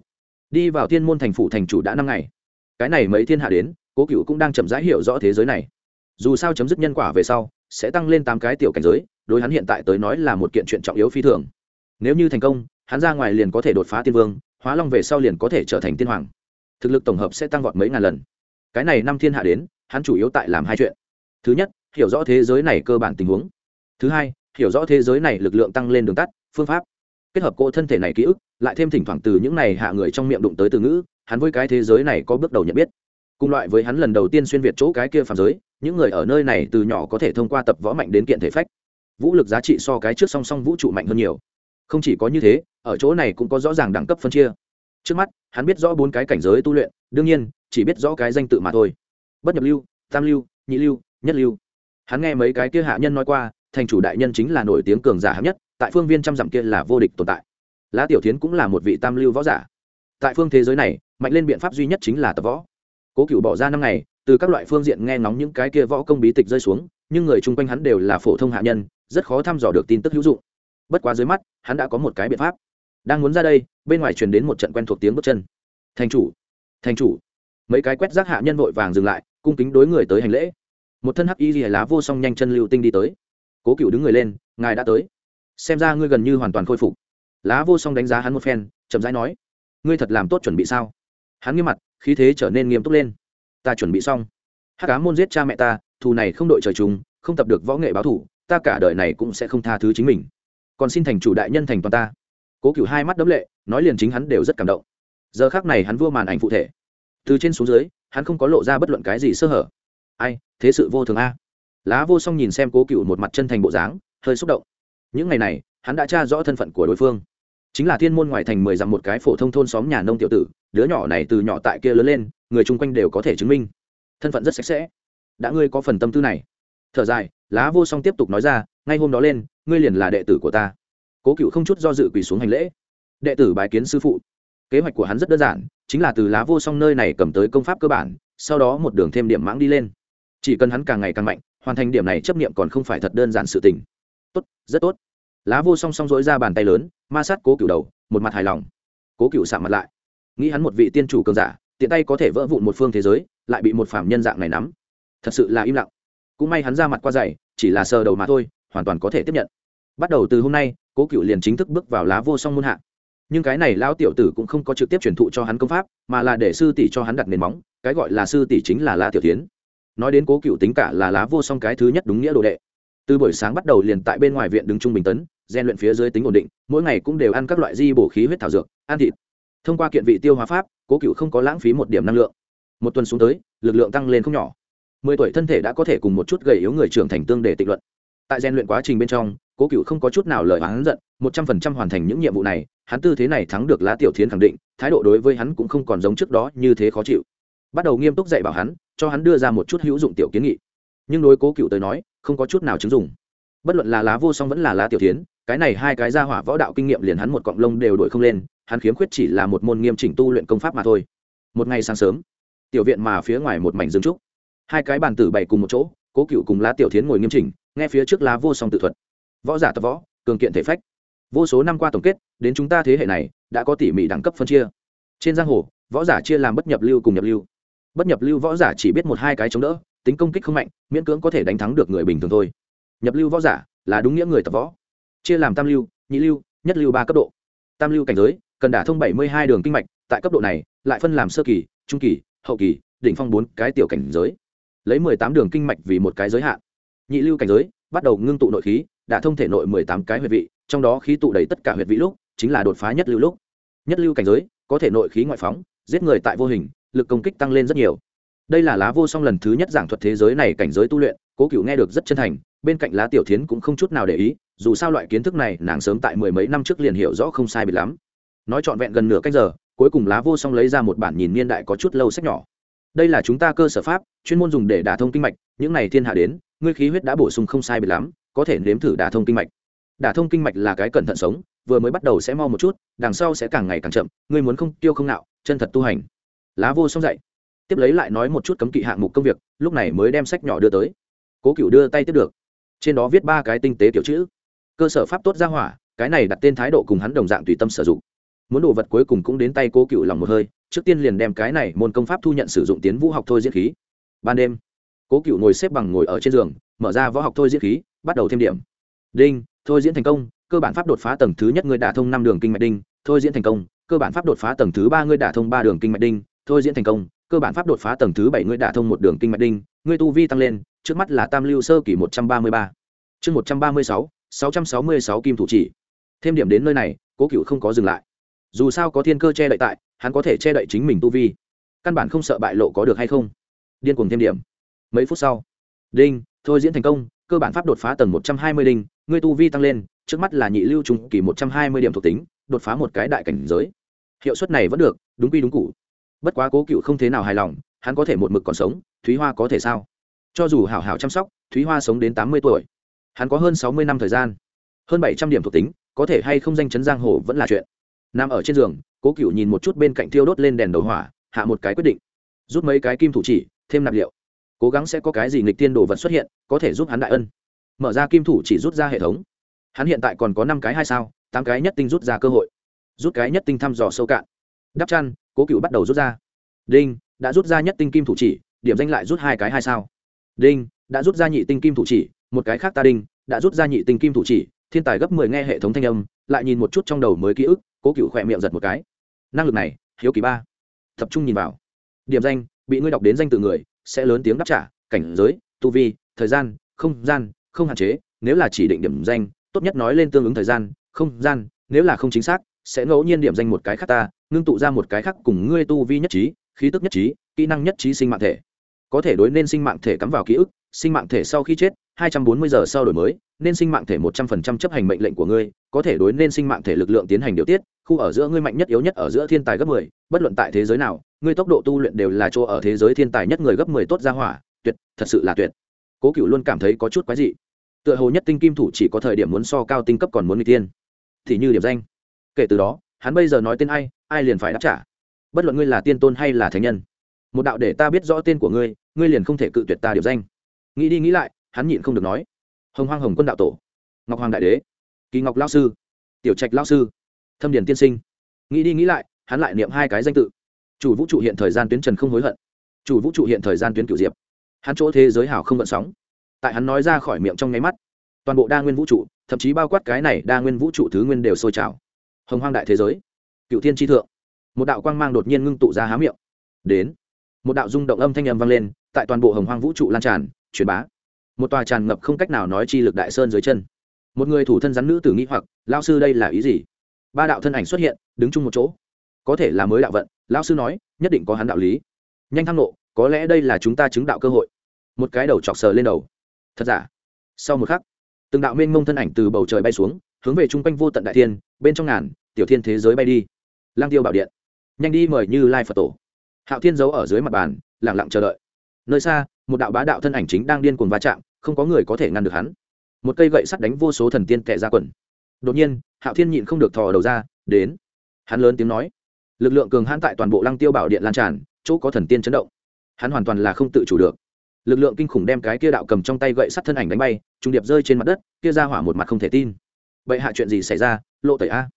Đi vào thiên môn thành phủ thành chủ đã năm ngày. Cái này mấy thiên hạ đến, cố cựu cũng đang chậm rãi hiểu rõ thế giới này. Dù sao chấm dứt nhân quả về sau, sẽ tăng lên tám cái tiểu cảnh giới đối hắn hiện tại tới nói là một kiện chuyện trọng yếu phi thường. Nếu như thành công, hắn ra ngoài liền có thể đột phá tiên vương, hóa long về sau liền có thể trở thành tiên hoàng. Thực lực tổng hợp sẽ tăng vọt mấy ngàn lần. Cái này năm thiên hạ đến, hắn chủ yếu tại làm hai chuyện. Thứ nhất, hiểu rõ thế giới này cơ bản tình huống. Thứ hai, hiểu rõ thế giới này lực lượng tăng lên đường tắt, phương pháp. Kết hợp cô thân thể này ký ức, lại thêm thỉnh thoảng từ những này hạ người trong miệng đụng tới từ ngữ, hắn với cái thế giới này có bước đầu nhận biết. Cùng loại với hắn lần đầu tiên xuyên việt chỗ cái kia phàm giới, những người ở nơi này từ nhỏ có thể thông qua tập võ mạnh đến kiện thể phách vũ lực giá trị so cái trước song song vũ trụ mạnh hơn nhiều. Không chỉ có như thế, ở chỗ này cũng có rõ ràng đẳng cấp phân chia. Trước mắt, hắn biết rõ bốn cái cảnh giới tu luyện, đương nhiên, chỉ biết rõ cái danh tự mà thôi. Bất nhập lưu, tam lưu, nhị lưu, nhất lưu. Hắn nghe mấy cái kia hạ nhân nói qua, thành chủ đại nhân chính là nổi tiếng cường giả hạng nhất, tại phương viên trăm dặm kia là vô địch tồn tại. Lá tiểu tiến cũng là một vị tam lưu võ giả. Tại phương thế giới này, mạnh lên biện pháp duy nhất chính là tập võ. Cố cựu bỏ ra năm ngày, từ các loại phương diện nghe ngóng những cái kia võ công bí tịch rơi xuống, nhưng người chung quanh hắn đều là phổ thông hạ nhân rất khó thăm dò được tin tức hữu dụng. Bất quá dưới mắt, hắn đã có một cái biện pháp. Đang muốn ra đây, bên ngoài truyền đến một trận quen thuộc tiếng bước chân. Thành chủ thành chủ. Mấy cái quét rác hạ nhân vội vàng dừng lại, cung kính đối người tới hành lễ. Một thân hắc y lìa lá vô song nhanh chân lưu tinh đi tới. Cố cựu đứng người lên, ngài đã tới. Xem ra ngươi gần như hoàn toàn khôi phục. Lá vô song đánh giá hắn một phen, chậm rãi nói, ngươi thật làm tốt chuẩn bị sao? Hắn nghiêm mặt, khí thế trở nên nghiêm túc lên. Ta chuẩn bị xong. Hắc cá môn giết cha mẹ ta, thù này không đội trời chúng không tập được võ nghệ báo thủ ta cả đời này cũng sẽ không tha thứ chính mình. Còn xin thành chủ đại nhân thành toàn ta. Cố cựu hai mắt đấm lệ, nói liền chính hắn đều rất cảm động. Giờ khác này hắn vua màn ảnh phụ thể. Từ trên xuống dưới, hắn không có lộ ra bất luận cái gì sơ hở. Ai, thế sự vô thường a. Lá vô song nhìn xem cố cựu một mặt chân thành bộ dáng, hơi xúc động. Những ngày này, hắn đã tra rõ thân phận của đối phương. Chính là thiên môn ngoài thành mười dặm một cái phổ thông thôn xóm nhà nông tiểu tử, đứa nhỏ này từ nhỏ tại kia lớn lên, người chung quanh đều có thể chứng minh. Thân phận rất sạch sẽ. Đã ngươi có phần tâm tư này. Thở dài lá vô song tiếp tục nói ra, ngay hôm đó lên, ngươi liền là đệ tử của ta. Cố cựu không chút do dự quỳ xuống hành lễ. Đệ tử bái kiến sư phụ. Kế hoạch của hắn rất đơn giản, chính là từ lá vô song nơi này cầm tới công pháp cơ bản, sau đó một đường thêm điểm mãng đi lên. Chỉ cần hắn càng ngày càng mạnh, hoàn thành điểm này chấp nghiệm còn không phải thật đơn giản sự tình. Tốt, rất tốt. Lá vô song song dối ra bàn tay lớn, ma sát cố cựu đầu, một mặt hài lòng. Cố cựu sạm mặt lại. Nghĩ hắn một vị tiên chủ cường giả, tiện tay có thể vỡ vụn một phương thế giới, lại bị một phạm nhân dạng này nắm. Thật sự là im lặng cũng may hắn ra mặt qua dày chỉ là sờ đầu mà thôi, hoàn toàn có thể tiếp nhận. Bắt đầu từ hôm nay, cố cựu liền chính thức bước vào lá vô song muôn hạ. Nhưng cái này lão tiểu tử cũng không có trực tiếp truyền thụ cho hắn công pháp, mà là để sư tỷ cho hắn đặt nền móng, cái gọi là sư tỷ chính là la tiểu tiến nói đến cố cựu tính cả là lá vô song cái thứ nhất đúng nghĩa đồ đệ. Từ buổi sáng bắt đầu liền tại bên ngoài viện đứng trung bình tấn gian luyện phía dưới tính ổn định, mỗi ngày cũng đều ăn các loại di bổ khí huyết thảo dược, ăn thịt. Thông qua kiện vị tiêu hóa pháp, cố cựu không có lãng phí một điểm năng lượng. Một tuần xuống tới, lực lượng tăng lên không nhỏ mười tuổi thân thể đã có thể cùng một chút gầy yếu người trưởng thành tương để tịnh luận. Tại gian luyện quá trình bên trong, cố cựu không có chút nào lời hắn giận, một trăm phần trăm hoàn thành những nhiệm vụ này, hắn tư thế này thắng được lá tiểu thiến khẳng định, thái độ đối với hắn cũng không còn giống trước đó như thế khó chịu. Bắt đầu nghiêm túc dạy bảo hắn, cho hắn đưa ra một chút hữu dụng tiểu kiến nghị. Nhưng đối cố cựu tới nói, không có chút nào chứng dụng. Bất luận là lá vô song vẫn là lá tiểu thiến, cái này hai cái ra hỏa võ đạo kinh nghiệm liền hắn một cọng lông đều đổi không lên, hắn khiếm khuyết chỉ là một môn nghiêm chỉnh tu luyện công pháp mà thôi. Một ngày sáng sớm, tiểu viện mà phía ngoài một mảnh dương trúc hai cái bàn tử bày cùng một chỗ, cố cựu cùng lá tiểu thiến ngồi nghiêm chỉnh, nghe phía trước lá vô song tự thuật. Võ giả tập võ, cường kiện thể phách. Vô số năm qua tổng kết, đến chúng ta thế hệ này, đã có tỉ mỉ đẳng cấp phân chia. Trên giang hồ, võ giả chia làm bất nhập lưu cùng nhập lưu. Bất nhập lưu võ giả chỉ biết một hai cái chống đỡ, tính công kích không mạnh, miễn cưỡng có thể đánh thắng được người bình thường thôi. Nhập lưu võ giả là đúng nghĩa người tập võ. Chia làm tam lưu, nhị lưu, nhất lưu ba cấp độ. Tam lưu cảnh giới, cần đả thông bảy mươi hai đường kinh mạch, tại cấp độ này, lại phân làm sơ kỳ, trung kỳ, hậu kỳ, đỉnh phong bốn cái tiểu cảnh giới lấy mười tám đường kinh mạch vì một cái giới hạn. Nhị lưu cảnh giới, bắt đầu ngưng tụ nội khí đã thông thể nội mười tám cái huyệt vị, trong đó khí tụ đầy tất cả huyệt vị lúc, chính là đột phá nhất lưu lúc. Nhất lưu cảnh giới, có thể nội khí ngoại phóng, giết người tại vô hình, lực công kích tăng lên rất nhiều. Đây là lá vô song lần thứ nhất giảng thuật thế giới này cảnh giới tu luyện, cố cựu nghe được rất chân thành, bên cạnh lá tiểu thiến cũng không chút nào để ý, dù sao loại kiến thức này nàng sớm tại mười mấy năm trước liền hiểu rõ không sai biệt lắm. Nói trọn vẹn gần nửa cách giờ, cuối cùng lá vô song lấy ra một bản nhìn niên đại có chút lâu sách nhỏ đây là chúng ta cơ sở pháp, chuyên môn dùng để đả thông kinh mạch, những này thiên hạ đến, ngươi khí huyết đã bổ sung không sai biệt lắm, có thể nếm thử đả thông kinh mạch. Đả thông kinh mạch là cái cẩn thận sống, vừa mới bắt đầu sẽ mau một chút, đằng sau sẽ càng ngày càng chậm, ngươi muốn không tiêu không nạo, chân thật tu hành. Lá vô song dậy tiếp lấy lại nói một chút cấm kỵ hạng mục công việc, lúc này mới đem sách nhỏ đưa tới. Cố cựu đưa tay tiếp được. Trên đó viết ba cái tinh tế kiểu chữ. Cơ sở pháp tốt ra hỏa, cái này đặt tên thái độ cùng hắn đồng dạng tùy tâm sử dụng. Muốn đồ vật cuối cùng cũng đến tay cố cựu lòng một hơi trước tiên liền đem cái này môn công pháp thu nhận sử dụng tiến vũ học thôi diễn khí. Ban đêm, cố cựu ngồi xếp bằng ngồi ở trên giường, mở ra võ học thôi diễn khí, bắt đầu thêm điểm. Đinh, thôi diễn thành công, cơ bản pháp đột phá tầng thứ nhất người đả thông năm đường kinh mạch đinh, thôi diễn thành công, cơ bản pháp đột phá tầng thứ ba người đả thông ba đường kinh mạch đinh, thôi diễn thành công, cơ bản pháp đột phá tầng thứ bảy người đả thông một đường kinh mạch đinh, người tu vi tăng lên, trước mắt là tam lưu sơ kỷ một trăm ba mươi ba. Chương một trăm ba mươi sáu sáu trăm sáu mươi sáu kim thủ chỉ. Thêm điểm đến nơi này, cố cựu không có dừng lại. Dù sao có thiên cơ che đậy tại hắn có thể che đậy chính mình tu vi. Căn bản không sợ bại lộ có được hay không. Điên cuồng thêm điểm. Mấy phút sau, đinh, thôi diễn thành công, cơ bản pháp đột phá tầng một trăm hai mươi đinh, ngươi tu vi tăng lên, trước mắt là nhị lưu trung kỳ một trăm hai mươi điểm thuộc tính, đột phá một cái đại cảnh giới. Hiệu suất này vẫn được, đúng quy đúng cụ bất quá cố cựu không thế nào hài lòng, hắn có thể một mực còn sống, thúy hoa có thể sao? Cho dù hảo hảo chăm sóc, thúy hoa sống đến tám mươi tuổi, hắn có hơn sáu mươi năm thời gian. Hơn bảy trăm điểm thuộc tính, có thể hay không danh chấn giang hồ vẫn là chuyện nằm ở trên giường, cố cựu nhìn một chút bên cạnh thiêu đốt lên đèn đầu hỏa, hạ một cái quyết định. Rút mấy cái kim thủ chỉ, thêm nạp liệu. Cố gắng sẽ có cái gì nghịch tiên đồ vật xuất hiện, có thể giúp hắn đại ân. Mở ra kim thủ chỉ rút ra hệ thống. Hắn hiện tại còn có năm cái hai sao, tám cái nhất tinh rút ra cơ hội. Rút cái nhất tinh thăm dò sâu cạn. Đắp chăn, cố cựu bắt đầu rút ra. Đinh, đã rút ra nhất tinh kim thủ chỉ, điểm danh lại rút hai cái hai sao. Đinh, đã rút ra nhị tinh kim thủ chỉ, một cái khác ta đinh, đã rút ra nhị tinh kim thủ chỉ, thiên tài gấp mười nghe hệ thống thanh âm, lại nhìn một chút trong đầu mới ký ức cố cựu khỏe miệng giật một cái. Năng lực này, hiếu kỳ ba. Tập trung nhìn vào. Điểm danh, bị ngươi đọc đến danh từ người, sẽ lớn tiếng đáp trả, cảnh giới, tu vi, thời gian, không gian, không hạn chế, nếu là chỉ định điểm danh, tốt nhất nói lên tương ứng thời gian, không gian, nếu là không chính xác, sẽ ngẫu nhiên điểm danh một cái khác ta, ngưng tụ ra một cái khác cùng ngươi tu vi nhất trí, khí tức nhất trí, kỹ năng nhất trí sinh mạng thể. Có thể đối nên sinh mạng thể cắm vào ký ức, sinh mạng thể sau khi chết 240 giờ sau đổi mới nên sinh mạng thể 100% chấp hành mệnh lệnh của ngươi có thể đối nên sinh mạng thể lực lượng tiến hành điều tiết khu ở giữa ngươi mạnh nhất yếu nhất ở giữa thiên tài gấp 10, bất luận tại thế giới nào ngươi tốc độ tu luyện đều là chỗ ở thế giới thiên tài nhất người gấp 10 tốt ra hỏa tuyệt thật sự là tuyệt. Cố cựu luôn cảm thấy có chút quái dị. Tựa hồ nhất tinh kim thủ chỉ có thời điểm muốn so cao tinh cấp còn muốn người tiên thì như điểm danh. Kể từ đó hắn bây giờ nói tên ai ai liền phải đáp trả. Bất luận ngươi là tiên tôn hay là thánh nhân một đạo để ta biết rõ tên của ngươi ngươi liền không thể cự tuyệt ta điểm danh. Nghĩ đi nghĩ lại hắn nhịn không được nói. Hồng hoang hồng quân đạo tổ, ngọc hoàng đại đế, kỳ ngọc lao sư, tiểu trạch lao sư, thâm điển tiên sinh. Nghĩ đi nghĩ lại, hắn lại niệm hai cái danh tự. Chủ vũ trụ hiện thời gian tuyến trần không hối hận. Chủ vũ trụ hiện thời gian tuyến cửu diệp. Hắn chỗ thế giới hảo không vận sóng. Tại hắn nói ra khỏi miệng trong nháy mắt, toàn bộ đa nguyên vũ trụ, thậm chí bao quát cái này đa nguyên vũ trụ thứ nguyên đều sôi trào. Hồng hoang đại thế giới, cựu thiên tri thượng. Một đạo quang mang đột nhiên ngưng tụ ra há miệng. Đến, một đạo rung động âm thanh âm vang lên, tại toàn bộ hồng hoang vũ trụ lan tràn, truyền bá một tòa tràn ngập không cách nào nói chi lực đại sơn dưới chân. Một người thủ thân rắn nữ tử nghĩ hoặc lao sư đây là ý gì? Ba đạo thân ảnh xuất hiện, đứng chung một chỗ. Có thể là mới đạo vận. Lao sư nói, nhất định có hắn đạo lý. Nhanh thăng nộ, có lẽ đây là chúng ta chứng đạo cơ hội. Một cái đầu chọc sờ lên đầu. Thật giả? Sau một khắc, từng đạo mênh mông thân ảnh từ bầu trời bay xuống, hướng về chung quanh vô tận đại thiên, bên trong ngàn, tiểu thiên thế giới bay đi. Lang tiêu bảo điện. Nhanh đi mời như lai phật tổ. Hạo thiên giấu ở dưới mặt bàn lẳng lặng chờ đợi nơi xa, một đạo bá đạo thân ảnh chính đang điên cuồng va chạm, không có người có thể ngăn được hắn. Một cây gậy sắt đánh vô số thần tiên tệ ra quần. Đột nhiên, hạo thiên nhịn không được thò đầu ra, đến. Hắn lớn tiếng nói. Lực lượng cường hãn tại toàn bộ lăng tiêu bảo điện lan tràn, chỗ có thần tiên chấn động. Hắn hoàn toàn là không tự chủ được. Lực lượng kinh khủng đem cái kia đạo cầm trong tay gậy sắt thân ảnh đánh bay, trung điệp rơi trên mặt đất, kia ra hỏa một mặt không thể tin. Vậy hạ chuyện gì xảy ra, lộ tẩy a.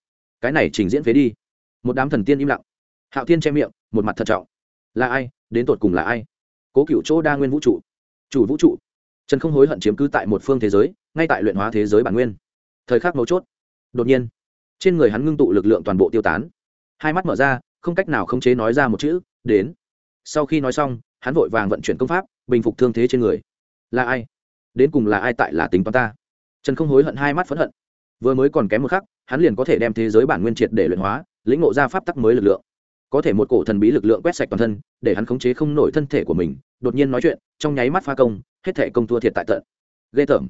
Cái này trình diễn phế đi. Một đám thần tiên im lặng. Hạo thiên che miệng, một mặt thận trọng. Là ai, đến tột cùng là ai? Cố cựu chỗ đa nguyên vũ trụ. Chủ vũ trụ. Trần không hối hận chiếm cứ tại một phương thế giới, ngay tại luyện hóa thế giới bản nguyên. Thời khắc mấu chốt. Đột nhiên, trên người hắn ngưng tụ lực lượng toàn bộ tiêu tán. Hai mắt mở ra, không cách nào khống chế nói ra một chữ, đến. Sau khi nói xong, hắn vội vàng vận chuyển công pháp, bình phục thương thế trên người. Là ai? Đến cùng là ai tại là tính toán ta? Trần không hối hận hai mắt phẫn hận. Vừa mới còn kém một khắc, hắn liền có thể đem thế giới bản nguyên triệt để luyện hóa, lĩnh ngộ ra pháp tắc mới lực lượng có thể một cổ thần bí lực lượng quét sạch toàn thân, để hắn khống chế không nổi thân thể của mình, đột nhiên nói chuyện, trong nháy mắt pha công, hết thể công thua thiệt tại tận. Ghê tởm.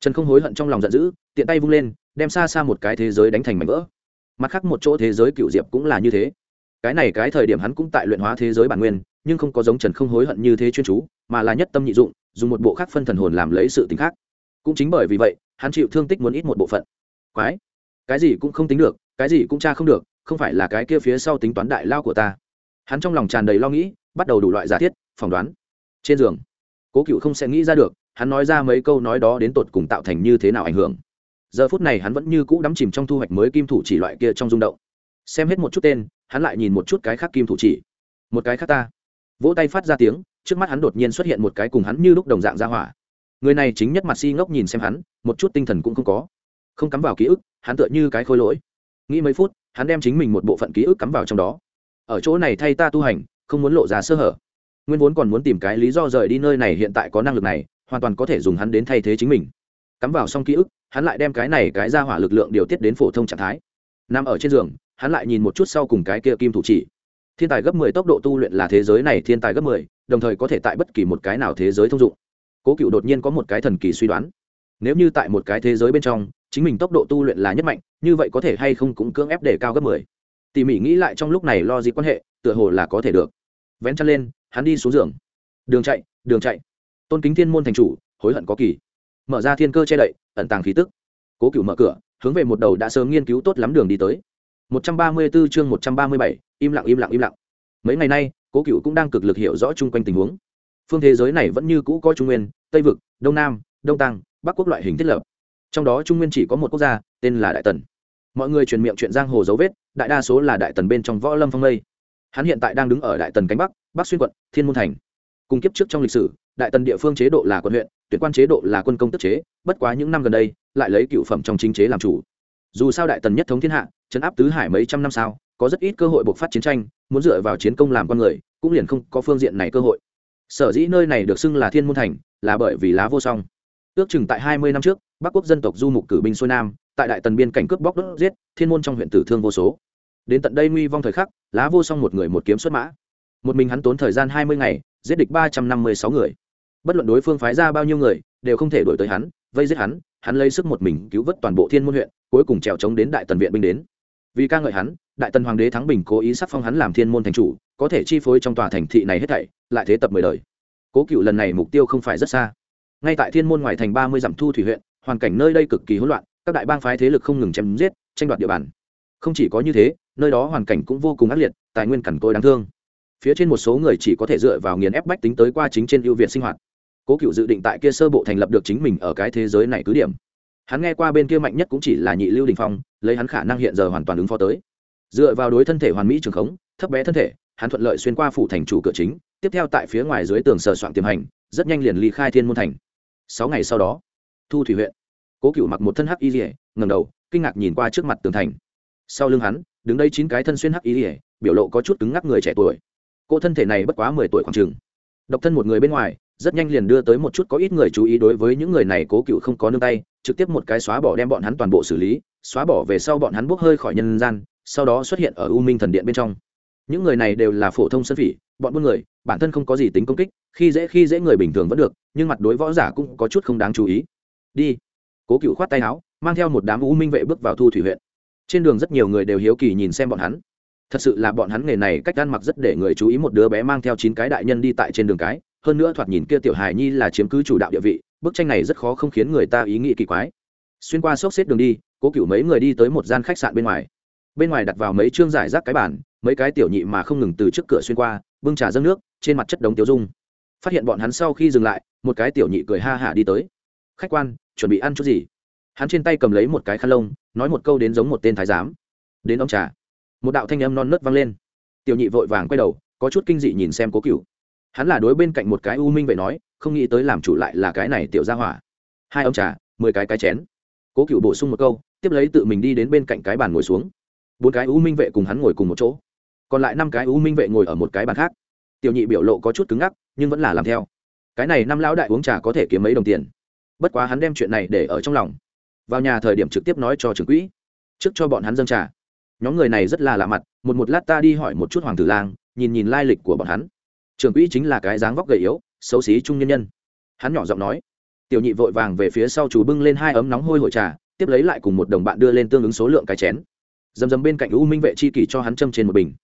Trần không hối hận trong lòng giận dữ, tiện tay vung lên, đem xa xa một cái thế giới đánh thành mảnh vỡ. Mặt khác một chỗ thế giới cựu diệp cũng là như thế. Cái này cái thời điểm hắn cũng tại luyện hóa thế giới bản nguyên, nhưng không có giống trần không hối hận như thế chuyên chú, mà là nhất tâm nhị dụng, dùng một bộ khác phân thần hồn làm lấy sự tính khác. Cũng chính bởi vì vậy, hắn chịu thương tích muốn ít một bộ phận. Quái. Cái gì cũng không tính được, cái gì cũng tra không được không phải là cái kia phía sau tính toán đại lao của ta. Hắn trong lòng tràn đầy lo nghĩ, bắt đầu đủ loại giả thiết, phỏng đoán. Trên giường, cố cựu không sẽ nghĩ ra được, hắn nói ra mấy câu nói đó đến tột cùng tạo thành như thế nào ảnh hưởng. Giờ phút này hắn vẫn như cũ đắm chìm trong thu hoạch mới kim thủ chỉ loại kia trong rung động. Xem hết một chút tên, hắn lại nhìn một chút cái khác kim thủ chỉ. Một cái khác ta. Vỗ tay phát ra tiếng, trước mắt hắn đột nhiên xuất hiện một cái cùng hắn như lúc đồng dạng ra hỏa. Người này chính nhất mặt si ngốc nhìn xem hắn, một chút tinh thần cũng không có. Không cắm vào ký ức, hắn tựa như cái khôi lỗi. Nghĩ mấy phút hắn đem chính mình một bộ phận ký ức cắm vào trong đó. Ở chỗ này thay ta tu hành, không muốn lộ ra sơ hở. Nguyên vốn còn muốn tìm cái lý do rời đi nơi này hiện tại có năng lực này, hoàn toàn có thể dùng hắn đến thay thế chính mình. Cắm vào xong ký ức, hắn lại đem cái này cái ra hỏa lực lượng điều tiết đến phổ thông trạng thái. Nằm ở trên giường, hắn lại nhìn một chút sau cùng cái kia kim thủ chỉ. Thiên tài gấp mười tốc độ tu luyện là thế giới này thiên tài gấp mười, đồng thời có thể tại bất kỳ một cái nào thế giới thông dụng. Cố cựu đột nhiên có một cái thần kỳ suy đoán. Nếu như tại một cái thế giới bên trong, chính mình tốc độ tu luyện là nhất mạnh như vậy có thể hay không cũng cưỡng ép để cao gấp mười. Tỉ mỉ nghĩ lại trong lúc này lo gì quan hệ tựa hồ là có thể được. Vén chân lên hắn đi xuống giường. Đường chạy đường chạy. Tôn kính thiên môn thành chủ hối hận có kỳ. Mở ra thiên cơ che đậy ẩn tàng khí tức. Cố cựu mở cửa hướng về một đầu đã sớm nghiên cứu tốt lắm đường đi tới. 134 chương 137, im lặng im lặng im lặng. Mấy ngày nay cố cựu cũng đang cực lực hiểu rõ chung quanh tình huống. Phương thế giới này vẫn như cũ có trung nguyên tây vực đông nam đông tăng bắc quốc loại hình thiết lập trong đó trung nguyên chỉ có một quốc gia, tên là đại tần. Mọi người truyền miệng chuyện giang hồ dấu vết, đại đa số là đại tần bên trong võ lâm phong mây hắn hiện tại đang đứng ở đại tần cánh bắc bắc xuyên quận, thiên môn thành. Cùng kiếp trước trong lịch sử, đại tần địa phương chế độ là quận huyện, tuyển quan chế độ là quân công tức chế, bất quá những năm gần đây, lại lấy cựu phẩm trong chính chế làm chủ. Dù sao đại tần nhất thống thiên hạ chấn áp tứ hải mấy trăm năm sau có rất ít cơ hội bộc phát chiến tranh, muốn dựa vào chiến công làm con người, cũng liền không có phương diện này cơ hội. Sở dĩ nơi này được xưng là thiên môn thành, là bởi vì lá vô song. Ước chừng tại hai mươi năm trước bắc quốc dân tộc du mục cử binh xuôi nam, tại đại tần biên cảnh cướp bóc đốt giết, thiên môn trong huyện tử thương vô số. Đến tận đây nguy vong thời khắc, lá vô song một người một kiếm xuất mã. Một mình hắn tốn thời gian hai mươi ngày, giết địch ba trăm năm mươi sáu người. Bất luận đối phương phái ra bao nhiêu người, đều không thể đổi tới hắn, vây giết hắn hắn lấy sức một mình cứu vớt toàn bộ thiên môn huyện, cuối cùng trèo trống đến đại tần viện binh đến. Vì ca ngợi hắn, đại tần hoàng đế thắng bình cố ý sắc phong hắn làm thiên môn thành chủ, có thể chi phối trong tòa thành thị này hết thảy, lại thế tập mười đời. Cố cựu lần này mục tiêu không phải rất xa. Ngay tại thiên môn ngoài thành ba mươi dặm thu thủy huyện hoàn cảnh nơi đây cực kỳ hỗn loạn các đại bang phái thế lực không ngừng chém giết tranh đoạt địa bàn. Không chỉ có như thế nơi đó hoàn cảnh cũng vô cùng ác liệt tài nguyên cằn cỗi, đáng thương. Phía trên một số người chỉ có thể dựa vào nghiền ép bách tính tới qua chính trên ưu việt sinh hoạt. Cố cựu dự định tại kia sơ bộ thành lập được chính mình ở cái thế giới này cứ điểm. Hắn nghe qua bên kia mạnh nhất cũng chỉ là nhị lưu đình phong lấy hắn khả năng hiện giờ hoàn toàn ứng phó tới. Dựa vào đối thân thể hoàn mỹ trường khống thấp bé thân thể hắn thuận lợi xuyên qua phủ thành chủ cửa chính tiếp theo tại phía ngoài dưới tường sờ soạn tiềm hành rất nhanh liền ly khai thiên môn thành. Sáu ngày sau đó thu thủy huyện. Cố cựu mặc một thân hắc y rỉa ngầm đầu, kinh ngạc nhìn qua trước mặt tường thành. Sau lưng hắn, đứng đây chín cái thân xuyên hắc y rỉa biểu lộ có chút cứng ngắc người trẻ tuổi. Cô thân thể này bất quá mười tuổi khoảng chừng. Độc thân một người bên ngoài, rất nhanh liền đưa tới một chút có ít người chú ý đối với những người này cố cựu không có nương tay, trực tiếp một cái xóa bỏ đem bọn hắn toàn bộ xử lý, xóa bỏ về sau bọn hắn bốc hơi khỏi nhân gian, sau đó xuất hiện ở u minh thần điện bên trong. Những người này đều là phổ thông sân phỉ, bọn buôn người, bản thân không có gì tính công kích, khi dễ khi dễ người bình thường vẫn được, nhưng mặt đối võ giả cũng có chút không đáng chú ý đi. Cố cựu khoát tay áo, mang theo một đám u minh vệ bước vào thu thủy huyện. Trên đường rất nhiều người đều hiếu kỳ nhìn xem bọn hắn. Thật sự là bọn hắn nghề này cách ăn mặc rất để người chú ý một đứa bé mang theo chín cái đại nhân đi tại trên đường cái, hơn nữa thoạt nhìn kia tiểu hài nhi là chiếm cứ chủ đạo địa vị, bức tranh này rất khó không khiến người ta ý nghĩ kỳ quái. Xuyên qua xốc xếp đường đi, cố cựu mấy người đi tới một gian khách sạn bên ngoài. Bên ngoài đặt vào mấy chương giải rác cái bản mấy cái tiểu nhị mà không ngừng từ trước cửa xuyên qua, bưng trà dâng nước, trên mặt chất đống tiêu dung. Phát hiện bọn hắn sau khi dừng lại, một cái tiểu nhị cười ha hả đi tới. Khách quan chuẩn bị ăn chút gì? Hắn trên tay cầm lấy một cái khăn lông, nói một câu đến giống một tên thái giám. Đến ông trà. Một đạo thanh âm non nớt vang lên. Tiểu nhị vội vàng quay đầu, có chút kinh dị nhìn xem cố cựu hắn là đối bên cạnh một cái u minh vậy nói, không nghĩ tới làm chủ lại là cái này tiểu gia hỏa. Hai ông trà, mười cái cái chén. Cố cựu bổ sung một câu, tiếp lấy tự mình đi đến bên cạnh cái bàn ngồi xuống. Bốn cái u minh vệ cùng hắn ngồi cùng một chỗ. Còn lại năm cái u minh vệ ngồi ở một cái bàn khác. Tiểu nhị biểu lộ có chút cứng ngắc, nhưng vẫn là làm theo. Cái này năm lão đại uống trà có thể kiếm mấy đồng tiền? Bất quá hắn đem chuyện này để ở trong lòng. Vào nhà thời điểm trực tiếp nói cho trưởng quỹ, trước cho bọn hắn dâng trà. Nhóm người này rất là lạ mặt, một một lát ta đi hỏi một chút hoàng tử lang, nhìn nhìn lai lịch của bọn hắn. Trưởng quỹ chính là cái dáng vóc gầy yếu, xấu xí trung nhân nhân. Hắn nhỏ giọng nói, tiểu nhị vội vàng về phía sau chú bưng lên hai ấm nóng hôi hội trà, tiếp lấy lại cùng một đồng bạn đưa lên tương ứng số lượng cái chén. Dầm dầm bên cạnh u minh vệ chi kỷ cho hắn châm trên một bình.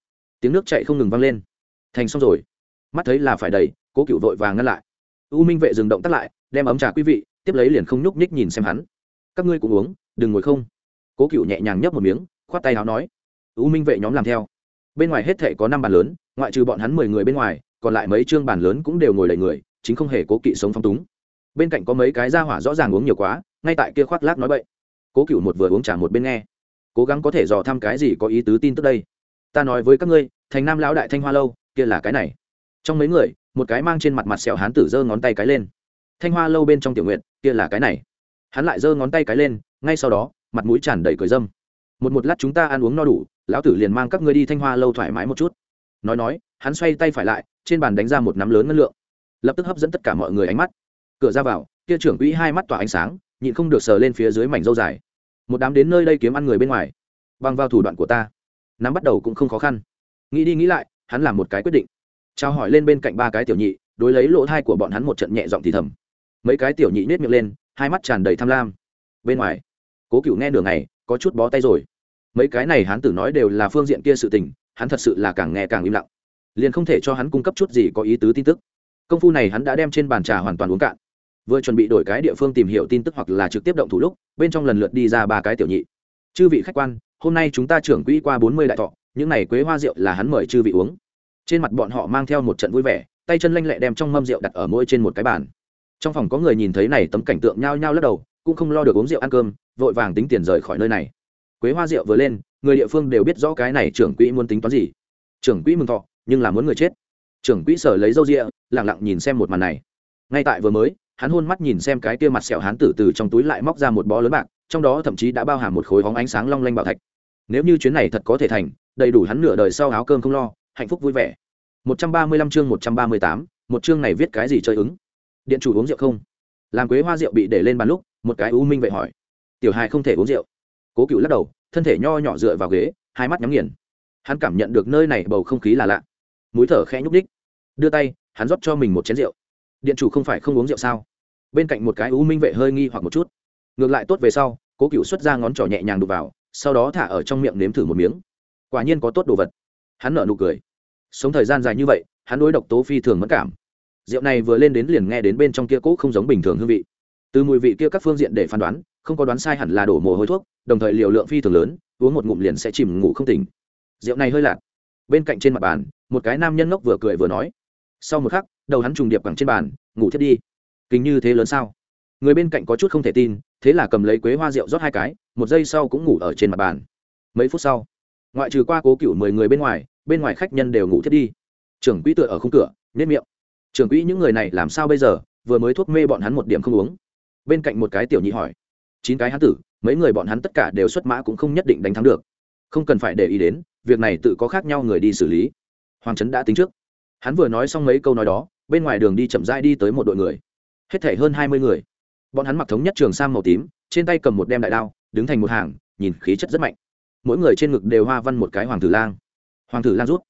Tiếng nước chạy không ngừng vang lên. Thành xong rồi. Mắt thấy là phải đầy, cố cựu vội vàng ngăn lại. U minh vệ dừng động tắt lại, đem ấm trà quý vị tiếp lấy liền không nhúc nhích nhìn xem hắn. Các ngươi cũng uống, đừng ngồi không. Cố cựu nhẹ nhàng nhấp một miếng, khoát tay áo nói, u minh vệ nhóm làm theo. Bên ngoài hết thể có năm bàn lớn, ngoại trừ bọn hắn mười người bên ngoài, còn lại mấy chương bàn lớn cũng đều ngồi đầy người, chính không hề cố kỵ sống phong túng. Bên cạnh có mấy cái ra hỏa rõ ràng uống nhiều quá, ngay tại kia khoác lác nói bậy. Cố cựu một vừa uống trà một bên nghe. Cố gắng có thể dò thăm cái gì có ý tứ tin tức đây? Ta nói với các ngươi, thành nam lão đại thanh hoa lâu, kia là cái này. Trong mấy người, một cái mang trên mặt mặt sẹo hán tử giơ ngón tay cái lên thanh hoa lâu bên trong tiểu nguyện kia là cái này. Hắn lại giơ ngón tay cái lên, ngay sau đó, mặt mũi tràn đầy cười dâm. Một một lát chúng ta ăn uống no đủ, lão tử liền mang các ngươi đi thanh hoa lâu thoải mái một chút. Nói nói, hắn xoay tay phải lại, trên bàn đánh ra một nắm lớn ngân lượng. Lập tức hấp dẫn tất cả mọi người ánh mắt. Cửa ra vào, kia trưởng quỹ hai mắt tỏa ánh sáng, nhịn không được sờ lên phía dưới mảnh dâu dài. Một đám đến nơi đây kiếm ăn người bên ngoài. Bằng vào thủ đoạn của ta, nắm bắt đầu cũng không khó khăn. Nghĩ đi nghĩ lại, hắn làm một cái quyết định. Trao hỏi lên bên cạnh ba cái tiểu nhị, đối lấy lỗ thai của bọn hắn một trận nhẹ giọng thì thầm mấy cái tiểu nhị nết miệng lên, hai mắt tràn đầy tham lam. Bên ngoài, cố cựu nghe đường này có chút bó tay rồi. Mấy cái này hắn tử nói đều là phương diện kia sự tình, hắn thật sự là càng nghe càng im lặng. Liền không thể cho hắn cung cấp chút gì có ý tứ tin tức. Công phu này hắn đã đem trên bàn trà hoàn toàn uống cạn. Vừa chuẩn bị đổi cái địa phương tìm hiểu tin tức hoặc là trực tiếp động thủ lúc, bên trong lần lượt đi ra ba cái tiểu nhị. Chư vị khách quan, hôm nay chúng ta trưởng quỹ qua bốn mươi đại thọ, những này quế hoa rượu là hắn mời chư vị uống. Trên mặt bọn họ mang theo một trận vui vẻ, tay chân lanh lẹ đem trong mâm rượu đặt ở mỗi trên một cái bàn trong phòng có người nhìn thấy này tấm cảnh tượng nhao nhao lắc đầu cũng không lo được uống rượu ăn cơm vội vàng tính tiền rời khỏi nơi này. Quế hoa rượu vừa lên người địa phương đều biết rõ cái này trưởng quỹ muốn tính toán gì. Trưởng quỹ mừng thọ nhưng là muốn người chết. Trưởng quỹ sở lấy râu rịa lẳng lặng nhìn xem một màn này. Ngay tại vừa mới hắn hôn mắt nhìn xem cái kia mặt sẹo hán tử từ trong túi lại móc ra một bó lớn bạc trong đó thậm chí đã bao hàm một khối hóng ánh sáng long lanh bảo thạch. Nếu như chuyến này thật có thể thành đầy đủ hắn nửa đời sau áo cơm không lo hạnh phúc vui vẻ. 135 chương 138, một chương này viết cái gì chơi ứng? Điện chủ uống rượu không? Làm quế hoa rượu bị để lên bàn lúc, một cái u minh vậy hỏi. Tiểu hài không thể uống rượu. Cố cựu lắc đầu, thân thể nho nhỏ dựa vào ghế, hai mắt nhắm nghiền. Hắn cảm nhận được nơi này bầu không khí là lạ. Mũi thở khẽ nhúc ních đưa tay, hắn rót cho mình một chén rượu. Điện chủ không phải không uống rượu sao? Bên cạnh một cái u minh vệ hơi nghi hoặc một chút. Ngược lại tốt về sau, cố cựu xuất ra ngón trỏ nhẹ nhàng đục vào, sau đó thả ở trong miệng nếm thử một miếng. Quả nhiên có tốt đồ vật. Hắn nở nụ cười. Sống thời gian dài như vậy, hắn đối độc tố phi thường mất cảm rượu này vừa lên đến liền nghe đến bên trong kia cỗ không giống bình thường hương vị. Từ mùi vị kia các phương diện để phán đoán, không có đoán sai hẳn là đổ mồ hôi thuốc, đồng thời liều lượng phi thường lớn, uống một ngụm liền sẽ chìm ngủ không tỉnh. Rượu này hơi lạc bên cạnh trên mặt bàn, một cái nam nhân ngốc vừa cười vừa nói, sau một khắc, đầu hắn trùng điệp cẳng trên bàn, ngủ thiết đi. Kính như thế lớn sao? Người bên cạnh có chút không thể tin, thế là cầm lấy quế hoa rượu rót hai cái, một giây sau cũng ngủ ở trên mặt bàn. Mấy phút sau, ngoại trừ qua cố cựu mười người bên ngoài bên ngoài khách nhân đều ngủ thiết đi. Trưởng quỹ tựa ở khung cửa nếp miệng trưởng quỹ những người này làm sao bây giờ? Vừa mới thuốc mê bọn hắn một điểm không uống. Bên cạnh một cái tiểu nhị hỏi. Chín cái hán tử, mấy người bọn hắn tất cả đều xuất mã cũng không nhất định đánh thắng được. Không cần phải để ý đến, việc này tự có khác nhau người đi xử lý. Hoàng trấn đã tính trước. Hắn vừa nói xong mấy câu nói đó, bên ngoài đường đi chậm rãi đi tới một đội người. Hết thể hơn hai mươi người. Bọn hắn mặc thống nhất trường sam màu tím, trên tay cầm một đem đại đao, đứng thành một hàng, nhìn khí chất rất mạnh. Mỗi người trên ngực đều hoa văn một cái hoàng tử lang. Hoàng tử lang rút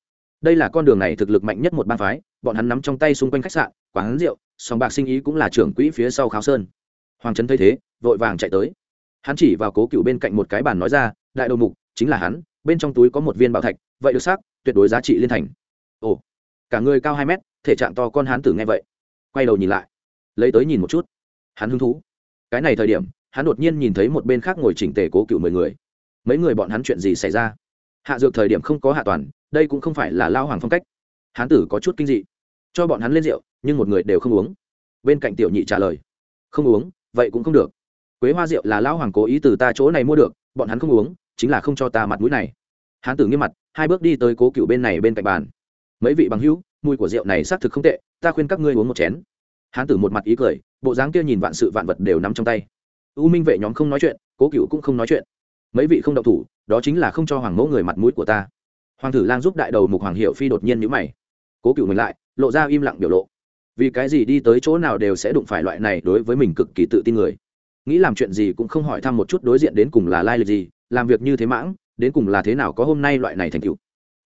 đây là con đường này thực lực mạnh nhất một bang phái, bọn hắn nắm trong tay xung quanh khách sạn, quán rượu, sòng bạc sinh ý cũng là trưởng quỹ phía sau kháo sơn. Hoàng trấn thấy thế, vội vàng chạy tới. Hắn chỉ vào cố cựu bên cạnh một cái bàn nói ra, đại đầu mục, chính là hắn, bên trong túi có một viên bảo thạch, vậy được xác, tuyệt đối giá trị liên thành. Ồ, cả người cao hai mét, thể trạng to con hán tử nghe vậy, quay đầu nhìn lại, lấy tới nhìn một chút. Hắn hứng thú. Cái này thời điểm, hắn đột nhiên nhìn thấy một bên khác ngồi chỉnh tề cố cựu mười người. Mấy người bọn hắn chuyện gì xảy ra? Hạ dược thời điểm không có hạ toàn đây cũng không phải là lao hoàng phong cách. Hán tử có chút kinh dị. Cho bọn hắn lên rượu, nhưng một người đều không uống. Bên cạnh tiểu nhị trả lời, không uống, vậy cũng không được. Quế hoa rượu là lão hoàng cố ý từ ta chỗ này mua được, bọn hắn không uống, chính là không cho ta mặt mũi này. Hán tử nghiêm mặt, hai bước đi tới cố cựu bên này bên cạnh bàn. Mấy vị bằng hữu, mùi của rượu này xác thực không tệ, ta khuyên các ngươi uống một chén. Hán tử một mặt ý cười, bộ dáng kia nhìn vạn sự vạn vật đều nắm trong tay. U minh vệ nhóm không nói chuyện, cố cựu cũng không nói chuyện. Mấy vị không đậu thủ, đó chính là không cho hoàng mẫu người mặt mũi của ta hoàng tử lang giúp đại đầu mục hoàng hiệu phi đột nhiên nhữ mày. Cố cựu mình lại, lộ ra im lặng biểu lộ. Vì cái gì đi tới chỗ nào đều sẽ đụng phải loại này đối với mình cực kỳ tự tin người. Nghĩ làm chuyện gì cũng không hỏi thăm một chút đối diện đến cùng là lai lịch gì, làm việc như thế mãng, đến cùng là thế nào có hôm nay loại này thành cựu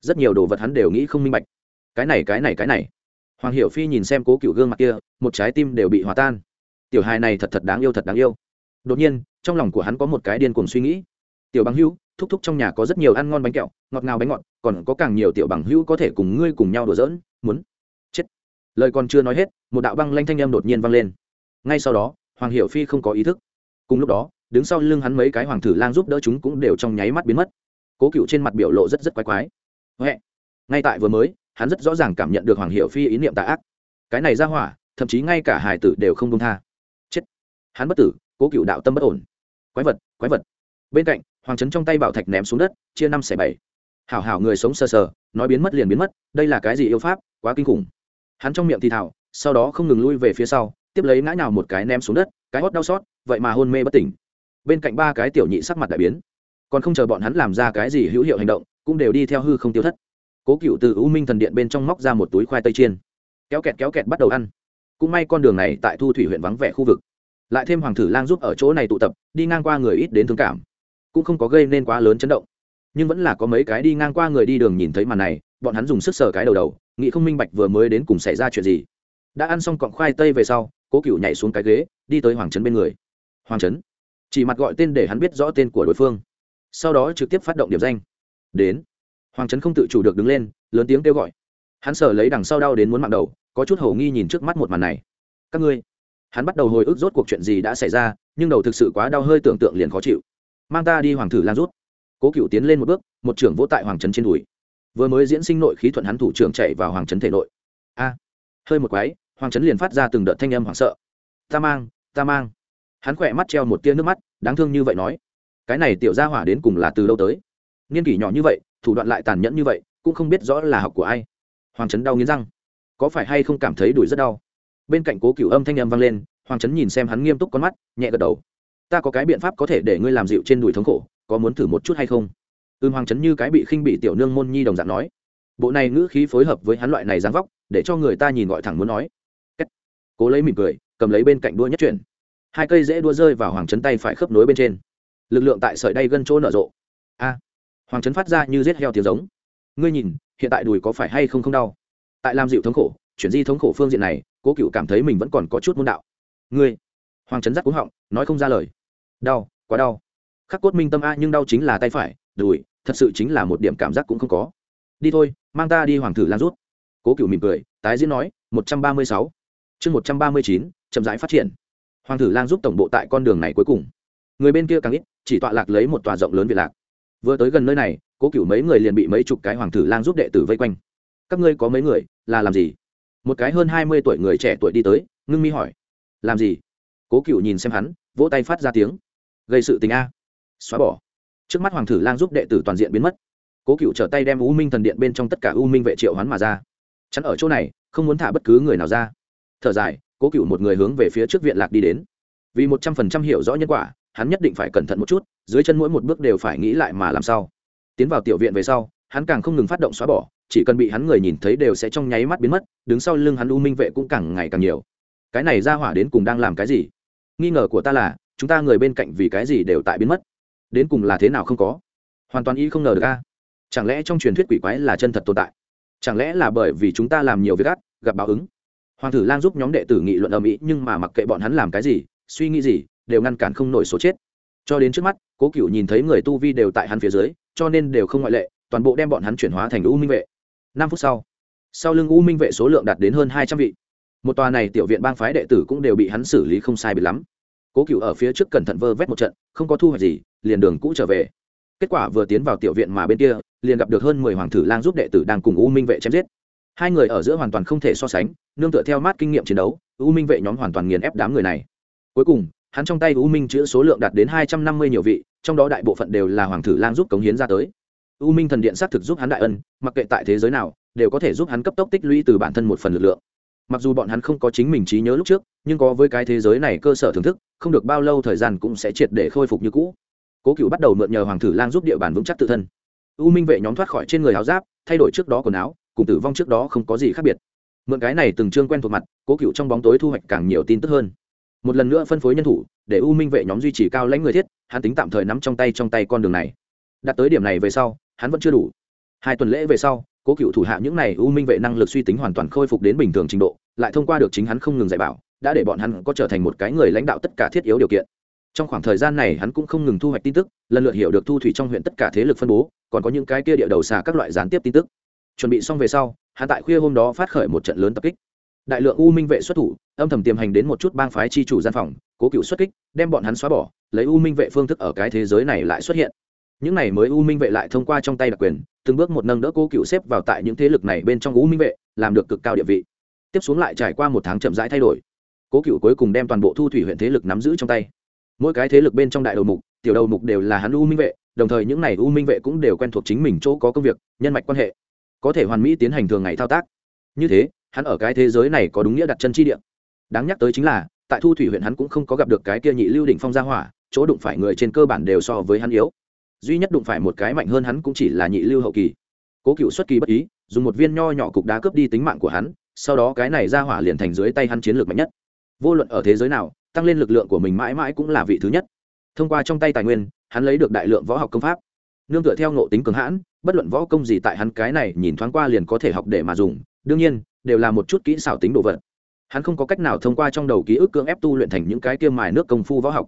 rất nhiều đồ vật hắn đều nghĩ không minh bạch. Cái này cái này cái này. Hoàng hiểu phi nhìn xem cố cựu gương mặt kia, một trái tim đều bị hòa tan. Tiểu hài này thật thật đáng yêu, thật đáng yêu. Đột nhiên, trong lòng của hắn có một cái điên cuồng suy nghĩ. Tiểu bằng hữu thúc thúc trong nhà có rất nhiều ăn ngon bánh kẹo, ngọt ngào bánh ngọt, còn có càng nhiều tiểu bằng hữu có thể cùng ngươi cùng nhau đùa giỡn, muốn chết. Lời còn chưa nói hết, một đạo băng lanh thanh âm đột nhiên vang lên. Ngay sau đó, hoàng hiệu phi không có ý thức. Cùng lúc đó, đứng sau lưng hắn mấy cái hoàng thử lang giúp đỡ chúng cũng đều trong nháy mắt biến mất. Cố cựu trên mặt biểu lộ rất rất quái quái. Huệ. ngay tại vừa mới, hắn rất rõ ràng cảm nhận được hoàng hiệu phi ý niệm tạ ác. Cái này ra hỏa, thậm chí ngay cả hải tử đều không công tha. Chết. Hắn bất tử, cố cựu đạo tâm bất ổn. Quái vật quái vật. Bên cạnh hoàng trấn trong tay bảo thạch ném xuống đất, chia năm xẻ bảy. Hảo hảo người sống sờ sờ, nói biến mất liền biến mất, đây là cái gì yêu pháp, quá kinh khủng. Hắn trong miệng thì thảo, sau đó không ngừng lui về phía sau, tiếp lấy ngã nào một cái ném xuống đất, cái hót đau xót, vậy mà hôn mê bất tỉnh. Bên cạnh ba cái tiểu nhị sắc mặt đại biến. Còn không chờ bọn hắn làm ra cái gì hữu hiệu hành động, cũng đều đi theo hư không tiêu thất. Cố cựu từ u minh thần điện bên trong móc ra một túi khoai tây chiên. Kéo kẹt kéo kẹt bắt đầu ăn. Cũng may con đường này tại thu thủy huyện vắng vẻ khu vực. Lại thêm hoàng thử lang giúp ở chỗ này tụ tập, đi ngang qua người ít đến thương cảm cũng không có gây nên quá lớn chấn động. Nhưng vẫn là có mấy cái đi ngang qua người đi đường nhìn thấy màn này, bọn hắn dùng sức sờ cái đầu đầu, nghĩ không minh bạch vừa mới đến cùng xảy ra chuyện gì. Đã ăn xong cọng khoai tây về sau, cố cựu nhảy xuống cái ghế, đi tới hoàng trấn bên người. Hoàng trấn? Chỉ mặt gọi tên để hắn biết rõ tên của đối phương. Sau đó trực tiếp phát động điểm danh. Đến. Hoàng trấn không tự chủ được đứng lên, lớn tiếng kêu gọi. Hắn sờ lấy đằng sau đau đến muốn mạng đầu, có chút hầu nghi nhìn trước mắt một màn này. Các ngươi. Hắn bắt đầu hồi ức rốt cuộc chuyện gì đã xảy ra, nhưng đầu thực sự quá đau hơi tưởng tượng liền khó chịu mang ta đi hoàng thử lan rút. Cố cựu tiến lên một bước, một trưởng vỗ tại hoàng trấn trên đùi. Vừa mới diễn sinh nội khí thuận hắn thủ trưởng chạy vào hoàng trấn thể nội. A! Hơi một quái, hoàng trấn liền phát ra từng đợt thanh âm hoảng sợ. Ta mang ta mang. Hắn khỏe mắt treo một tia nước mắt, đáng thương như vậy nói. Cái này tiểu gia hỏa đến cùng là từ đâu tới? Niên kỷ nhỏ như vậy, thủ đoạn lại tàn nhẫn như vậy, cũng không biết rõ là học của ai. Hoàng trấn đau nghiến răng. Có phải hay không cảm thấy đùi rất đau? Bên cạnh cố cửu âm thanh âm vang lên, hoàng trấn nhìn xem hắn nghiêm túc con mắt, nhẹ gật đầu ta có cái biện pháp có thể để ngươi làm dịu trên đùi thống khổ, có muốn thử một chút hay không? Ưm hoàng trấn như cái bị khinh bị tiểu nương môn nhi đồng dạng nói. Bộ này ngữ khí phối hợp với hắn loại này dáng vóc, để cho người ta nhìn gọi thẳng muốn nói. Kết. cố lấy mỉm cười, cầm lấy bên cạnh đua nhất chuyển. Hai cây dễ đua rơi vào hoàng trấn tay phải khớp nối bên trên. Lực lượng tại sợi đay gân chỗ nở rộ. A. Hoàng trấn phát ra như rết heo tiếng giống. Ngươi nhìn, hiện tại đùi có phải hay không không đau? Tại làm dịu thống khổ, chuyển di thống khổ phương diện này, cố cựu cảm thấy mình vẫn còn có chút môn đạo. Ngươi? Hoàng trấn giác cúng họng, nói không ra lời đau, quá đau. Khắc cốt minh tâm a, nhưng đau chính là tay phải, đùi, thật sự chính là một điểm cảm giác cũng không có. Đi thôi, mang ta đi hoàng thử lan rút. Cố cựu mỉm cười, tái diễn nói, một trăm ba mươi sáu. Chương một trăm ba mươi chín, chậm rãi phát triển. Hoàng thử lan giúp tổng bộ tại con đường này cuối cùng. Người bên kia càng ít, chỉ tọa lạc lấy một tòa rộng lớn việt lạc. Vừa tới gần nơi này, cố cựu mấy người liền bị mấy chục cái hoàng thử lang giúp đệ tử vây quanh. Các ngươi có mấy người, là làm gì? Một cái hơn hai mươi tuổi người trẻ tuổi đi tới, ngưng mi hỏi. Làm gì? Cố cựu nhìn xem hắn, vỗ tay phát ra tiếng gây sự tình a. Xóa bỏ. Trước mắt hoàng thử lang giúp đệ tử toàn diện biến mất. Cố cựu trở tay đem u minh thần điện bên trong tất cả u minh vệ triệu hoán mà ra. Chắn ở chỗ này, không muốn thả bất cứ người nào ra. Thở dài, cố cựu một người hướng về phía trước viện lạc đi đến. Vì một trăm phần trăm hiểu rõ nhân quả, hắn nhất định phải cẩn thận một chút, dưới chân mỗi một bước đều phải nghĩ lại mà làm sao. Tiến vào tiểu viện về sau, hắn càng không ngừng phát động xóa bỏ, chỉ cần bị hắn người nhìn thấy đều sẽ trong nháy mắt biến mất, đứng sau lưng hắn u minh vệ cũng càng ngày càng nhiều. Cái này ra hỏa đến cùng đang làm cái gì? Nghi ngờ của ta là chúng ta người bên cạnh vì cái gì đều tại biến mất. Đến cùng là thế nào không có? Hoàn toàn y không ngờ được a. Chẳng lẽ trong truyền thuyết quỷ quái là chân thật tồn tại? Chẳng lẽ là bởi vì chúng ta làm nhiều việc ác, gặp báo ứng? Hoàng thử lang giúp nhóm đệ tử nghị luận ở mỹ nhưng mà mặc kệ bọn hắn làm cái gì, suy nghĩ gì, đều ngăn cản không nổi số chết. Cho đến trước mắt, cố cựu nhìn thấy người tu vi đều tại hắn phía dưới, cho nên đều không ngoại lệ, toàn bộ đem bọn hắn chuyển hóa thành u minh vệ. Năm phút sau sau lưng u minh vệ số lượng đạt đến hơn hai trăm vị. Một tòa này tiểu viện bang phái đệ tử cũng đều bị hắn xử lý không sai bị lắm cố cựu ở phía trước cẩn thận vơ vét một trận, không có thu hoạch gì, liền đường cũ trở về. Kết quả vừa tiến vào tiểu viện mà bên kia, liền gặp được hơn mười hoàng thử lang giúp đệ tử đang cùng u minh vệ chém giết. Hai người ở giữa hoàn toàn không thể so sánh, nương tựa theo mát kinh nghiệm chiến đấu, u minh vệ nhóm hoàn toàn nghiền ép đám người này. Cuối cùng, hắn trong tay u minh chữ số lượng đạt đến hai trăm năm mươi nhiều vị, trong đó đại bộ phận đều là hoàng thử lang giúp cống hiến ra tới. U minh thần điện xác thực giúp hắn đại ân, mặc kệ tại thế giới nào, đều có thể giúp hắn cấp tốc tích lũy từ bản thân một phần lực lượng mặc dù bọn hắn không có chính mình trí nhớ lúc trước, nhưng có với cái thế giới này cơ sở thưởng thức, không được bao lâu thời gian cũng sẽ triệt để khôi phục như cũ. Cố cựu bắt đầu mượn nhờ hoàng thử lang giúp địa bàn vững chắc tự thân. U minh vệ nhóm thoát khỏi trên người áo giáp, thay đổi trước đó quần áo, cùng tử vong trước đó không có gì khác biệt. Mượn cái này từng chương quen thuộc mặt, cố cựu trong bóng tối thu hoạch càng nhiều tin tức hơn. Một lần nữa phân phối nhân thủ, để u minh vệ nhóm duy trì cao lãnh người thiết, hắn tính tạm thời nắm trong tay trong tay con đường này. Đạt tới điểm này về sau, hắn vẫn chưa đủ. Hai tuần lễ về sau cố cựu thủ hạ những này u minh vệ năng lực suy tính hoàn toàn khôi phục đến bình thường trình độ, lại thông qua được chính hắn không ngừng dạy bảo, đã để bọn hắn có trở thành một cái người lãnh đạo tất cả thiết yếu điều kiện. Trong khoảng thời gian này hắn cũng không ngừng thu hoạch tin tức, lần lượt hiểu được thu thủy trong huyện tất cả thế lực phân bố, còn có những cái kia địa đầu xà các loại gián tiếp tin tức. Chuẩn bị xong về sau, hắn tại khuya hôm đó phát khởi một trận lớn tập kích. Đại lượng u minh vệ xuất thủ, âm thầm tiềm hành đến một chút bang phái chi chủ gian phòng, cố cựu xuất kích, đem bọn hắn xóa bỏ, lấy u minh vệ phương thức ở cái thế giới này lại xuất hiện. Những này mới u minh vệ lại thông qua trong tay đặc quyền từng bước một nâng đỡ cố cựu xếp vào tại những thế lực này bên trong u minh vệ, làm được cực cao địa vị. Tiếp xuống lại trải qua một tháng chậm rãi thay đổi. Cố cựu cuối cùng đem toàn bộ thu thủy huyện thế lực nắm giữ trong tay. Mỗi cái thế lực bên trong đại đầu mục, tiểu đầu mục đều là hắn u minh vệ, đồng thời những n à y u minh vệ cũng đều quen thuộc chính mình chỗ có công việc, nhân mạch quan hệ. Có thể hoàn mỹ tiến hành thường ngày thao tác. Như thế, hắn ở cái thế giới này có đúng nghĩa đặt chân chi địa. Đáng nhắc tới chính là, tại thu thủy huyện hắn cũng không có gặp được cái kia nhị lưu đỉnh phong gia hỏa, chỗ đụng phải người trên cơ bản đều so với hắn yếu duy nhất đụng phải một cái mạnh hơn hắn cũng chỉ là nhị lưu hậu kỳ. Cố cựu xuất kỳ bất ý, dùng một viên nho nhỏ cục đá cướp đi tính mạng của hắn, sau đó cái này ra hỏa liền thành dưới tay hắn chiến lược mạnh nhất. Vô luận ở thế giới nào, tăng lên lực lượng của mình mãi mãi cũng là vị thứ nhất. Thông qua trong tay tài nguyên, hắn lấy được đại lượng võ học công pháp. Nương tựa theo ngộ tính cường hãn, bất luận võ công gì tại hắn cái này nhìn thoáng qua liền có thể học để mà dùng, đương nhiên, đều là một chút kỹ xảo tính đồ vật. Hắn không có cách nào thông qua trong đầu ký ức cưỡng ép tu luyện thành những cái kia mài nước công phu võ học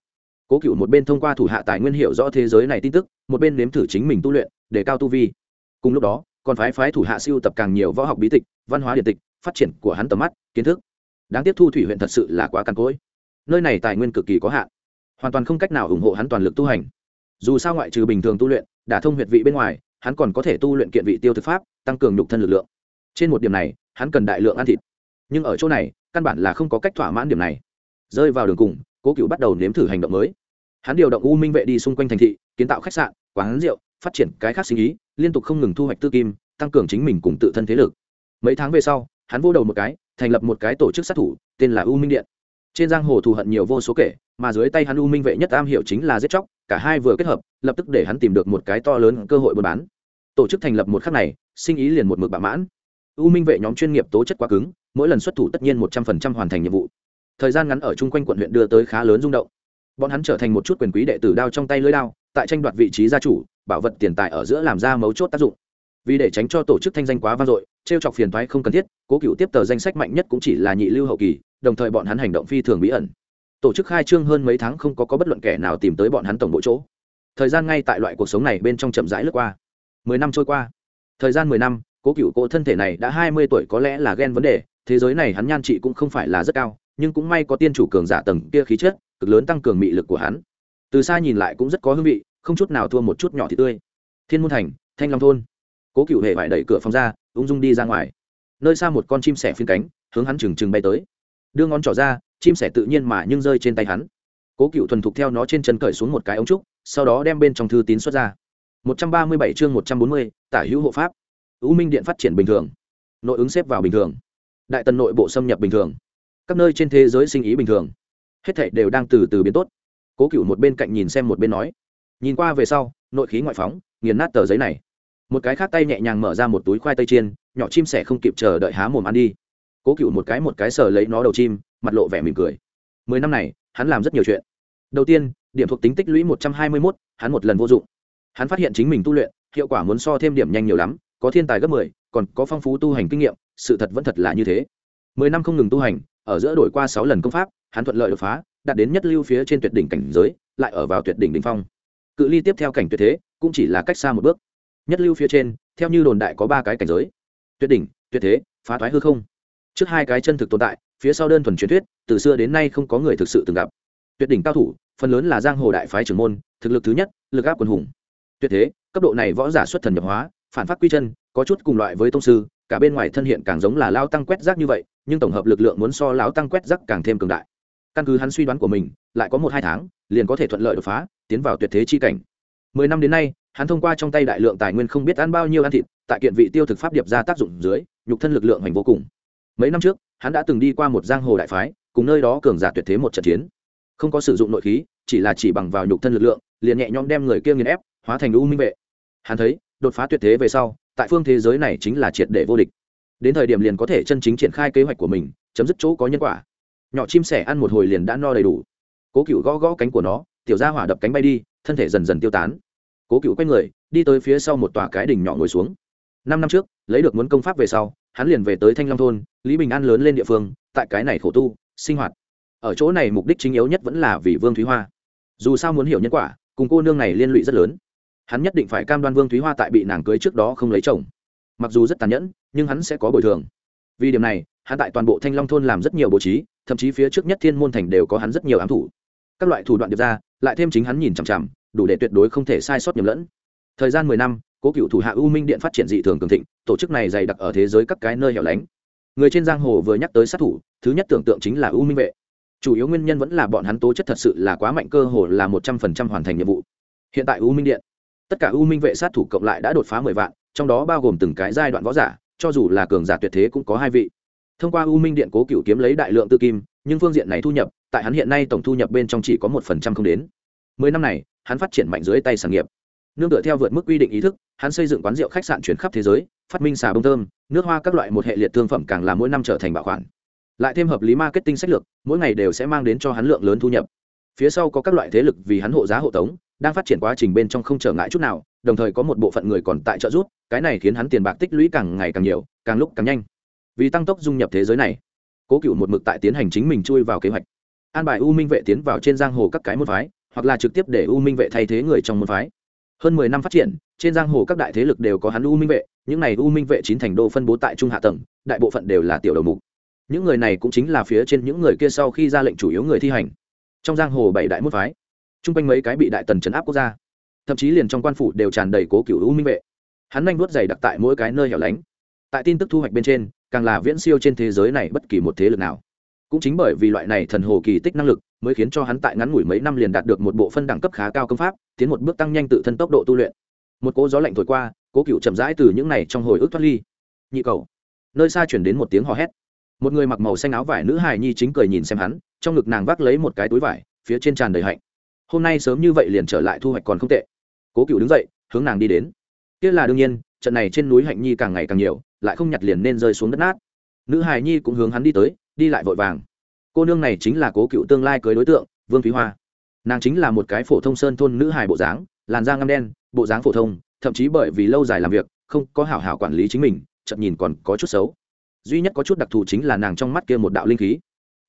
cố cựu một bên thông qua thủ hạ tài nguyên hiệu rõ thế giới này tin tức, một bên nếm thử chính mình tu luyện, để cao tu vi. Cùng lúc đó, còn phái phái thủ hạ siêu tập càng nhiều võ học bí tịch, văn hóa điện tịch, phát triển của hắn tầm mắt, kiến thức. Đáng tiếc thu thủy huyện thật sự là quá càn cỗi. Nơi này tài nguyên cực kỳ có hạn, hoàn toàn không cách nào ủng hộ hắn toàn lực tu hành. Dù sao ngoại trừ bình thường tu luyện đã thông huyệt vị bên ngoài, hắn còn có thể tu luyện kiện vị tiêu thực pháp, tăng cường nhục thân lực lượng. Trên một điểm này, hắn cần đại lượng ăn thịt. Nhưng ở chỗ này, căn bản là không có cách thỏa mãn điểm này. Rơi vào đường cùng cố cựu bắt đầu nếm thử hành động mới. Hắn điều động u minh vệ đi xung quanh thành thị, kiến tạo khách sạn, quán rượu, phát triển cái khác sinh ý, liên tục không ngừng thu hoạch tư kim, tăng cường chính mình cùng tự thân thế lực. Mấy tháng về sau, hắn vô đầu một cái, thành lập một cái tổ chức sát thủ, tên là u minh điện. Trên giang hồ thù hận nhiều vô số kể, mà dưới tay hắn u minh vệ nhất am hiểu chính là giết chóc, cả hai vừa kết hợp, lập tức để hắn tìm được một cái to lớn cơ hội buôn bán. Tổ chức thành lập một khắc này, sinh ý liền một mực bạo mãn. U minh vệ nhóm chuyên nghiệp tố chất quá cứng, mỗi lần xuất thủ tất nhiên một trăm phần trăm hoàn thành nhiệm vụ thời gian ngắn ở chung quanh quận huyện đưa tới khá lớn rung động. Bọn hắn trở thành một chút quyền quý đệ tử đao trong tay lưới đao tại tranh đoạt vị trí gia chủ bảo vật tiền tài ở giữa làm ra mấu chốt tác dụng. Vì để tránh cho tổ chức thanh danh quá vang dội t r e o chọc phiền thoái không cần thiết cố cựu tiếp tờ danh sách mạnh nhất cũng chỉ là nhị lưu hậu kỳ đồng thời bọn hắn hành động phi thường bí ẩn. Tổ chức khai trương hơn mấy tháng không có, có bất luận kẻ nào tìm tới bọn hắn tổng bộ chỗ. Thời gian ngay tại loại cuộc sống này bên trong chậm rãi lướt qua. Mười năm trôi qua. Thời gian mười năm cố cựu cố thân thể này đã hai mươi tuổi có lẽ là ghen vấn đề thế giới này hắn nhan trị cũng không phải là rất cao nhưng cũng may có tiên chủ cường giả tầng kia khí chất cực lớn tăng cường mị lực của hắn. Từ xa nhìn lại cũng rất có hương vị không chút nào thua một chút nhỏ thì tươi. Thiên môn thành thanh long thôn. Cố cựu hề vải đẩy cửa phòng ra ung dung đi ra ngoài. Nơi xa một con chim sẻ phiên cánh hướng hắn chừng chừng bay tới. Đưa ngón trỏ ra chim sẻ tự nhiên mà nhưng rơi trên tay hắn. Cố cựu thuần thục theo nó trên chân cởi xuống một cái ống trúc sau đó đem bên trong thư tín xuất ra. 137 chương 140, tả hữu hộ pháp. U Minh Điện phát triển bình thường, nội ứng xếp vào bình thường, đại tần nội bộ xâm nhập bình thường, các nơi trên thế giới sinh ý bình thường, hết thảy đều đang từ từ biến tốt. Cố cựu một bên cạnh nhìn xem một bên nói, nhìn qua về sau, nội khí ngoại phóng, nghiền nát tờ giấy này. Một cái khác tay nhẹ nhàng mở ra một túi khoai tây chiên, nhỏ chim sẻ không kịp chờ đợi há mồm ăn đi. Cố cựu một cái một cái sờ lấy nó đầu chim, mặt lộ vẻ mỉm cười. Mười năm này, hắn làm rất nhiều chuyện. Đầu tiên, điểm thuộc tính tích lũy 121, hắn một lần vô dụng hắn phát hiện chính mình tu luyện hiệu quả muốn so thêm điểm nhanh nhiều lắm có thiên tài gấp mười còn có phong phú tu hành kinh nghiệm sự thật vẫn thật là như thế mười năm không ngừng tu hành ở giữa đổi qua sáu lần công pháp, hắn thuận lợi đột phá, đạt đến nhất lưu phía trên tuyệt đỉnh cảnh giới, lại ở vào tuyệt đỉnh đỉnh phong. Cự ly tiếp theo cảnh tuyệt thế, cũng chỉ là cách xa một bước. Nhất lưu phía trên, theo như đồn đại có ba cái cảnh giới. Tuyệt đỉnh, tuyệt thế, phá thoái hư không. Trước hai cái chân thực tồn tại, phía sau đơn thuần truyền thuyết, từ xưa đến nay không có người thực sự từng gặp. Tuyệt đỉnh cao thủ, phần lớn là giang hồ đại phái trưởng môn, thực lực thứ nhất, lực áp quần hùng. Tuyệt thế, cấp độ này võ giả xuất thần nhập hóa, phản phát quy chân, có chút cùng loại với tông sư, cả bên ngoài thân hiện càng giống là lao tăng quét rác như vậy nhưng tổng hợp lực lượng muốn so lão tăng quét rắc càng thêm cường đại. Căn cứ hắn suy đoán của mình, lại có một hai tháng, liền có thể thuận lợi đột phá, tiến vào tuyệt thế chi cảnh. Mười năm đến nay, hắn thông qua trong tay đại lượng tài nguyên không biết ăn bao nhiêu ăn thịt, tại kiện vị tiêu thực pháp điệp ra tác dụng dưới, nhục thân lực lượng hành vô cùng. Mấy năm trước, hắn đã từng đi qua một giang hồ đại phái, cùng nơi đó cường giả tuyệt thế một trận chiến. Không có sử dụng nội khí, chỉ là chỉ bằng vào nhục thân lực lượng, liền nhẹ nhõm đem người kia nghiền ép, hóa thành u minh vệ. Hắn thấy, đột phá tuyệt thế về sau, tại phương thế giới này chính là triệt để vô địch đến thời điểm liền có thể chân chính triển khai kế hoạch của mình, chấm dứt chỗ có nhân quả. Nhỏ chim sẻ ăn một hồi liền đã no đầy đủ. Cố cựu gõ gõ cánh của nó, tiểu ra hỏa đập cánh bay đi, thân thể dần dần tiêu tán. Cố cựu quay người, đi tới phía sau một tòa cái đỉnh nhỏ ngồi xuống. Năm năm trước, lấy được muốn công pháp về sau, hắn liền về tới thanh long thôn, lý bình an lớn lên địa phương, tại cái này khổ tu, sinh hoạt. Ở chỗ này mục đích chính yếu nhất vẫn là vì vương thúy hoa. Dù sao muốn hiểu nhân quả, cùng cô nương này liên lụy rất lớn. Hắn nhất định phải cam đoan vương thúy hoa tại bị nàng cưới trước đó không lấy chồng mặc dù rất tàn nhẫn, nhưng hắn sẽ có bồi thường. Vì điểm này, hắn tại toàn bộ thanh long thôn làm rất nhiều bố trí, thậm chí phía trước nhất thiên môn thành đều có hắn rất nhiều ám thủ. Các loại thủ đoạn điệp ra, lại thêm chính hắn nhìn chằm chằm, đủ để tuyệt đối không thể sai sót nhầm lẫn. Thời gian mười năm, cố cựu thủ hạ u minh điện phát triển dị thường cường thịnh, tổ chức này dày đặc ở thế giới các cái nơi hẻo lánh. Người trên giang hồ vừa nhắc tới sát thủ, thứ nhất tưởng tượng chính là u minh vệ. Chủ yếu nguyên nhân vẫn là bọn hắn tố chất thật sự là quá mạnh cơ hồ là một trăm phần trăm hoàn thành nhiệm vụ. Hiện tại u minh điện, tất cả u minh vệ sát thủ cộng lại đã đột phá mười vạn trong đó bao gồm từng cái giai đoạn võ giả, cho dù là cường giả tuyệt thế cũng có hai vị. Thông qua u minh điện cố cựu kiếm lấy đại lượng tự kim, nhưng phương diện này thu nhập, tại hắn hiện nay tổng thu nhập bên trong chỉ có một phần trăm không đến. Mười năm này, hắn phát triển mạnh dưới tay sản nghiệp. Nương tựa theo vượt mức quy định ý thức, hắn xây dựng quán rượu khách sạn chuyển khắp thế giới, phát minh xà bông thơm, nước hoa các loại một hệ liệt thương phẩm càng là mỗi năm trở thành bảo khoản lại thêm hợp lý marketing sách lược, mỗi ngày đều sẽ mang đến cho hắn lượng lớn thu nhập. Phía sau có các loại thế lực vì hắn hộ giá hộ tống đang phát triển quá trình bên trong không trở ngại chút nào, đồng thời có một bộ phận người còn tại trợ giúp, cái này khiến hắn tiền bạc tích lũy càng ngày càng nhiều, càng lúc càng nhanh. Vì tăng tốc dung nhập thế giới này, cố cựu một mực tại tiến hành chính mình chui vào kế hoạch. An bài u minh vệ tiến vào trên giang hồ các cái môn phái, hoặc là trực tiếp để u minh vệ thay thế người trong môn phái. Hơn mười năm phát triển, trên giang hồ các đại thế lực đều có hắn u minh vệ, những này u minh vệ chín thành đô phân bố tại trung hạ tầng, đại bộ phận đều là tiểu đầu mục. Những người này cũng chính là phía trên những người kia sau khi ra lệnh chủ yếu người thi hành. Trong giang hồ bảy đại môn phái chung quanh mấy cái bị đại tần chấn áp quốc gia, thậm chí liền trong quan phủ đều tràn đầy cố cựu u minh vệ. Hắn nhanh vuốt dày đặc tại mỗi cái nơi hẻo lánh. Tại tin tức thu hoạch bên trên, càng là viễn siêu trên thế giới này bất kỳ một thế lực nào. Cũng chính bởi vì loại này thần hồ kỳ tích năng lực, mới khiến cho hắn tại ngắn ngủi mấy năm liền đạt được một bộ phân đẳng cấp khá cao công pháp, tiến một bước tăng nhanh tự thân tốc độ tu luyện. Một cỗ gió lạnh thổi qua, cố cựu chậm rãi từ những này trong hồi ức thoát ly. Nhị cầu. Nơi xa chuyển đến một tiếng hò hét. Một người mặc màu xanh áo vải nữ hài nhi chính cười nhìn xem hắn, trong ngực nàng vác lấy một cái túi vải, phía trên tràn đầy hạnh hôm nay sớm như vậy liền trở lại thu hoạch còn không tệ. Cố cựu đứng dậy, hướng nàng đi đến. Kia là đương nhiên, trận này trên núi hạnh nhi càng ngày càng nhiều, lại không nhặt liền nên rơi xuống đất nát. Nữ hài nhi cũng hướng hắn đi tới, đi lại vội vàng. Cô nương này chính là cố cựu tương lai cưới đối tượng, vương thúy hoa. Nàng chính là một cái phổ thông sơn thôn nữ hài bộ dáng, làn da ngăm đen, bộ dáng phổ thông, thậm chí bởi vì lâu dài làm việc, không có hảo hảo quản lý chính mình chậm nhìn còn có chút xấu. Duy nhất có chút đặc thù chính là nàng trong mắt kia một đạo linh khí.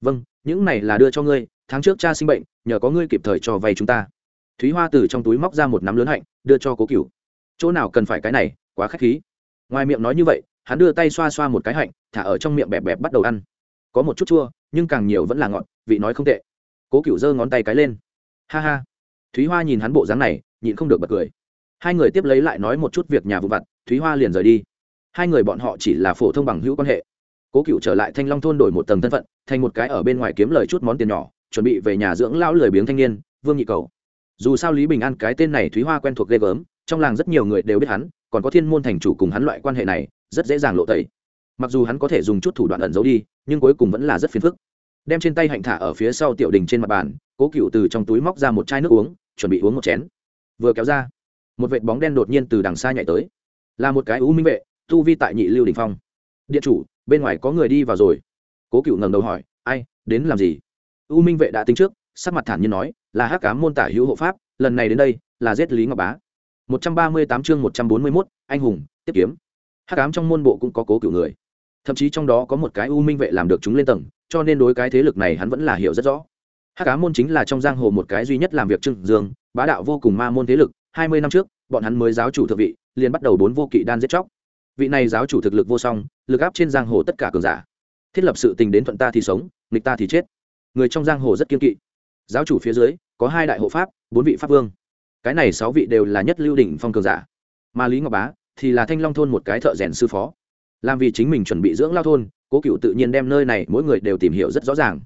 Vâng những này là đưa cho ngươi tháng trước cha sinh bệnh, nhờ có ngươi kịp thời cho vay chúng ta. Thúy hoa từ trong túi móc ra một nắm lớn hạnh, đưa cho cố cựu chỗ nào cần phải cái này, quá k h á c h khí. Ngoài miệng nói như vậy, hắn đưa tay xoa xoa một cái hạnh, thả ở trong miệng bẹp bẹp bắt đầu ăn. Có một chút chua, nhưng càng nhiều vẫn là ngọt, vị nói không tệ. Cố cựu giơ ngón tay cái lên. Ha ha. Thúy hoa nhìn hắn bộ dáng này, nhịn không được bật cười. Hai người tiếp lấy lại nói một chút việc nhà vụ vặt, thúy hoa liền rời đi. Hai người bọn họ chỉ là phổ thông bằng hữu quan hệ. Cố cựu trở lại thanh long thôn đổi một tầng thân phận, thành một cái ở bên ngoài kiếm lời chút món tiền nhỏ chuẩn bị về nhà dưỡng lão lười biếng thanh niên, vương nhị cầu. Dù sao lý bình an cái tên này thúy hoa quen thuộc ghê gớm, trong làng rất nhiều người đều biết hắn, còn có thiên môn thành chủ cùng hắn loại quan hệ này, rất dễ dàng lộ tẩy. Mặc dù hắn có thể dùng chút thủ đoạn ẩn giấu đi, nhưng cuối cùng vẫn là rất phiền phức. Đem trên tay hạnh thả ở phía sau tiểu đình trên mặt bàn, cố cựu từ trong túi móc ra một chai nước uống, chuẩn bị uống một chén. Vừa kéo ra, một vệt bóng đen đột nhiên từ đằng xa nhảy tới. Là một cái u minh vệ, tu vi tại nhị lưu đình phong. Điện chủ, bên ngoài có người đi vào rồi. Cố cựu ngẩng đầu hỏi, ai, đến làm gì? U minh vệ đã tính trước sắc mặt thản nhiên nói là hắc cám môn tả hữu hộ pháp lần này đến đây là giết lý ngọc bá. một trăm ba mươi tám chương một trăm bốn mươi 141, anh hùng tiếp kiếm. Hắc cám trong môn bộ cũng có cố cựu người. Thậm chí trong đó có một cái u minh vệ làm được chúng lên tầng cho nên đối cái thế lực này hắn vẫn là hiểu rất rõ. Hắc cám môn chính là trong giang hồ một cái duy nhất làm việc trưng dương bá đạo vô cùng ma môn thế lực hai mươi năm trước bọn hắn mới giáo chủ thượng vị liền bắt đầu bốn vô kỵ đan giết chóc. Vị này giáo chủ thực lực vô song lực áp trên giang hồ tất cả cường giả. Thiết lập sự tình đến thuận ta thì sống nghịch ta thì chết người trong giang hồ rất kiên kỵ. Giáo chủ phía dưới, có hai đại hộ pháp, bốn vị pháp vương. Cái này sáu vị đều là nhất lưu đỉnh phong cường giả. Mà lý ngọc bá thì là thanh long thôn một cái thợ rèn sư phó. Làm vì chính mình chuẩn bị dưỡng lao thôn, cố cựu tự nhiên đem nơi này mỗi người đều tìm hiểu rất rõ ràng.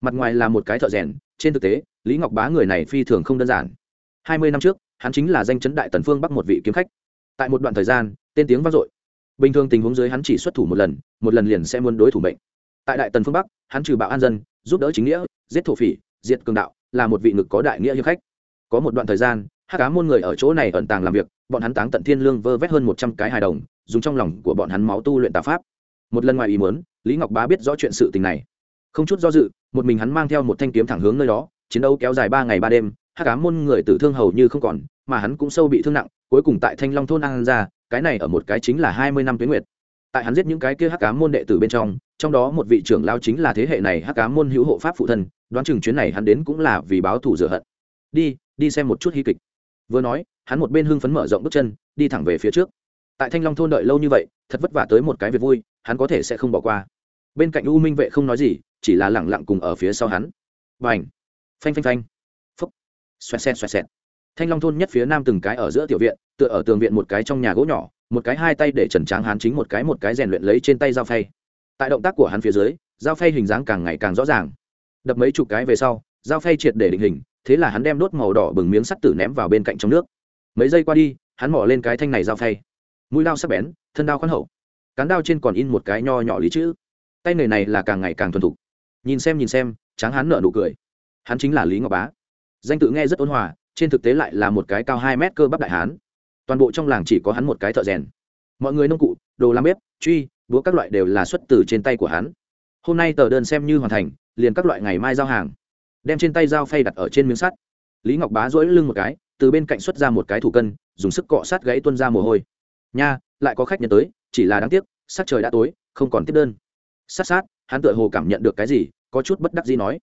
Mặt ngoài là một cái thợ rèn, trên thực tế, lý ngọc bá người này phi thường không đơn giản. Hai mươi năm trước, hắn chính là danh chấn đại tần phương bắc một vị kiếm khách. Tại một đoạn thời gian, tên tiếng vang dội. Bình thường tình huống dưới hắn chỉ xuất thủ một lần một lần liền sẽ muốn đối thủ mệnh. Tại đại tần phương bắc, hắn trừ bạo an dân giúp đỡ chính nghĩa, giết thổ phỉ, diệt cường đạo, là một vị ngực có đại nghĩa hiệp khách. Có một đoạn thời gian hát cá môn người ở chỗ này ẩn tàng làm việc, bọn hắn táng tận thiên lương vơ vét hơn một trăm cái hài đồng, dùng trong lòng của bọn hắn máu tu luyện tà pháp. Một lần ngoài ý muốn, lý ngọc bá biết rõ chuyện sự tình này. Không chút do dự, một mình hắn mang theo một thanh kiếm thẳng hướng nơi đó, chiến đấu kéo dài ba ngày ba đêm hát cá môn người tử thương hầu như không còn, mà hắn cũng sâu bị thương nặng, cuối cùng tại thanh long thôn an ra, cái này ở một cái chính là hai mươi năm tuyến nguyệt. Tại hắn giết những cái kia hắc cá môn đệ tử bên trong trong đó một vị trưởng lao chính là thế hệ này hắc cá môn hữu hộ pháp phụ thân, đoán chừng chuyến này hắn đến cũng là vì báo thù rửa hận. Đi đi xem một chút hy kịch. Vừa nói, hắn một bên hưng phấn mở rộng bước chân, đi thẳng về phía trước. Tại thanh long thôn đợi lâu như vậy, thật vất vả tới một cái việc vui, hắn có thể sẽ không bỏ qua. Bên cạnh u minh vệ không nói gì, chỉ là lẳng lặng cùng ở phía sau hắn. Và ảnh phanh phanh phanh! Phúc! Xoẹt xẹt xoẹt xẹt! Thanh long thôn nhất phía nam từng cái ở giữa tiểu viện, tựa ở tường viện một cái trong nhà gỗ nhỏ, một cái hai tay để trần tráng hán chính một cái một cái rèn luyện lấy trên tay dao phay tại động tác của hắn phía dưới dao phay hình dáng càng ngày càng rõ ràng. Đập mấy chục cái về sau dao phay triệt để định hình, thế là hắn đem đốt màu đỏ bừng miếng sắt tử ném vào bên cạnh trong nước. Mấy giây qua đi, hắn mỏ lên cái thanh này dao phay. Mũi lao sắc bén, thân đao khoan hậu. Cán đao trên còn in một cái nho nhỏ lý chữ. Tay người này là càng ngày càng thuần thục. Nhìn xem nhìn xem, tráng hắn nở nụ cười. Hắn chính là lý ngọc bá. Danh tự nghe rất ôn hòa, trên thực tế lại là một cái cao hai mét cơ bắp đại hán. Toàn bộ trong làng chỉ có hắn một cái thợ rèn. Mọi người nông cụ, đồ làm bếp, truy búa các loại đều là xuất từ trên tay của hắn. Hôm nay tờ đơn xem như hoàn thành, liền các loại ngày mai giao hàng. Đem trên tay dao phay đặt ở trên miếng sắt. Lý ngọc bá dỗi lưng một cái, từ bên cạnh xuất ra một cái thủ cân, dùng sức cọ sát gãy tuân ra mồ hôi. Nha, lại có khách nhận tới, chỉ là đáng tiếc, sắc trời đã tối, không còn tiếp đơn. Sát sát, hắn tựa hồ cảm nhận được cái gì, có chút bất đắc gì nói.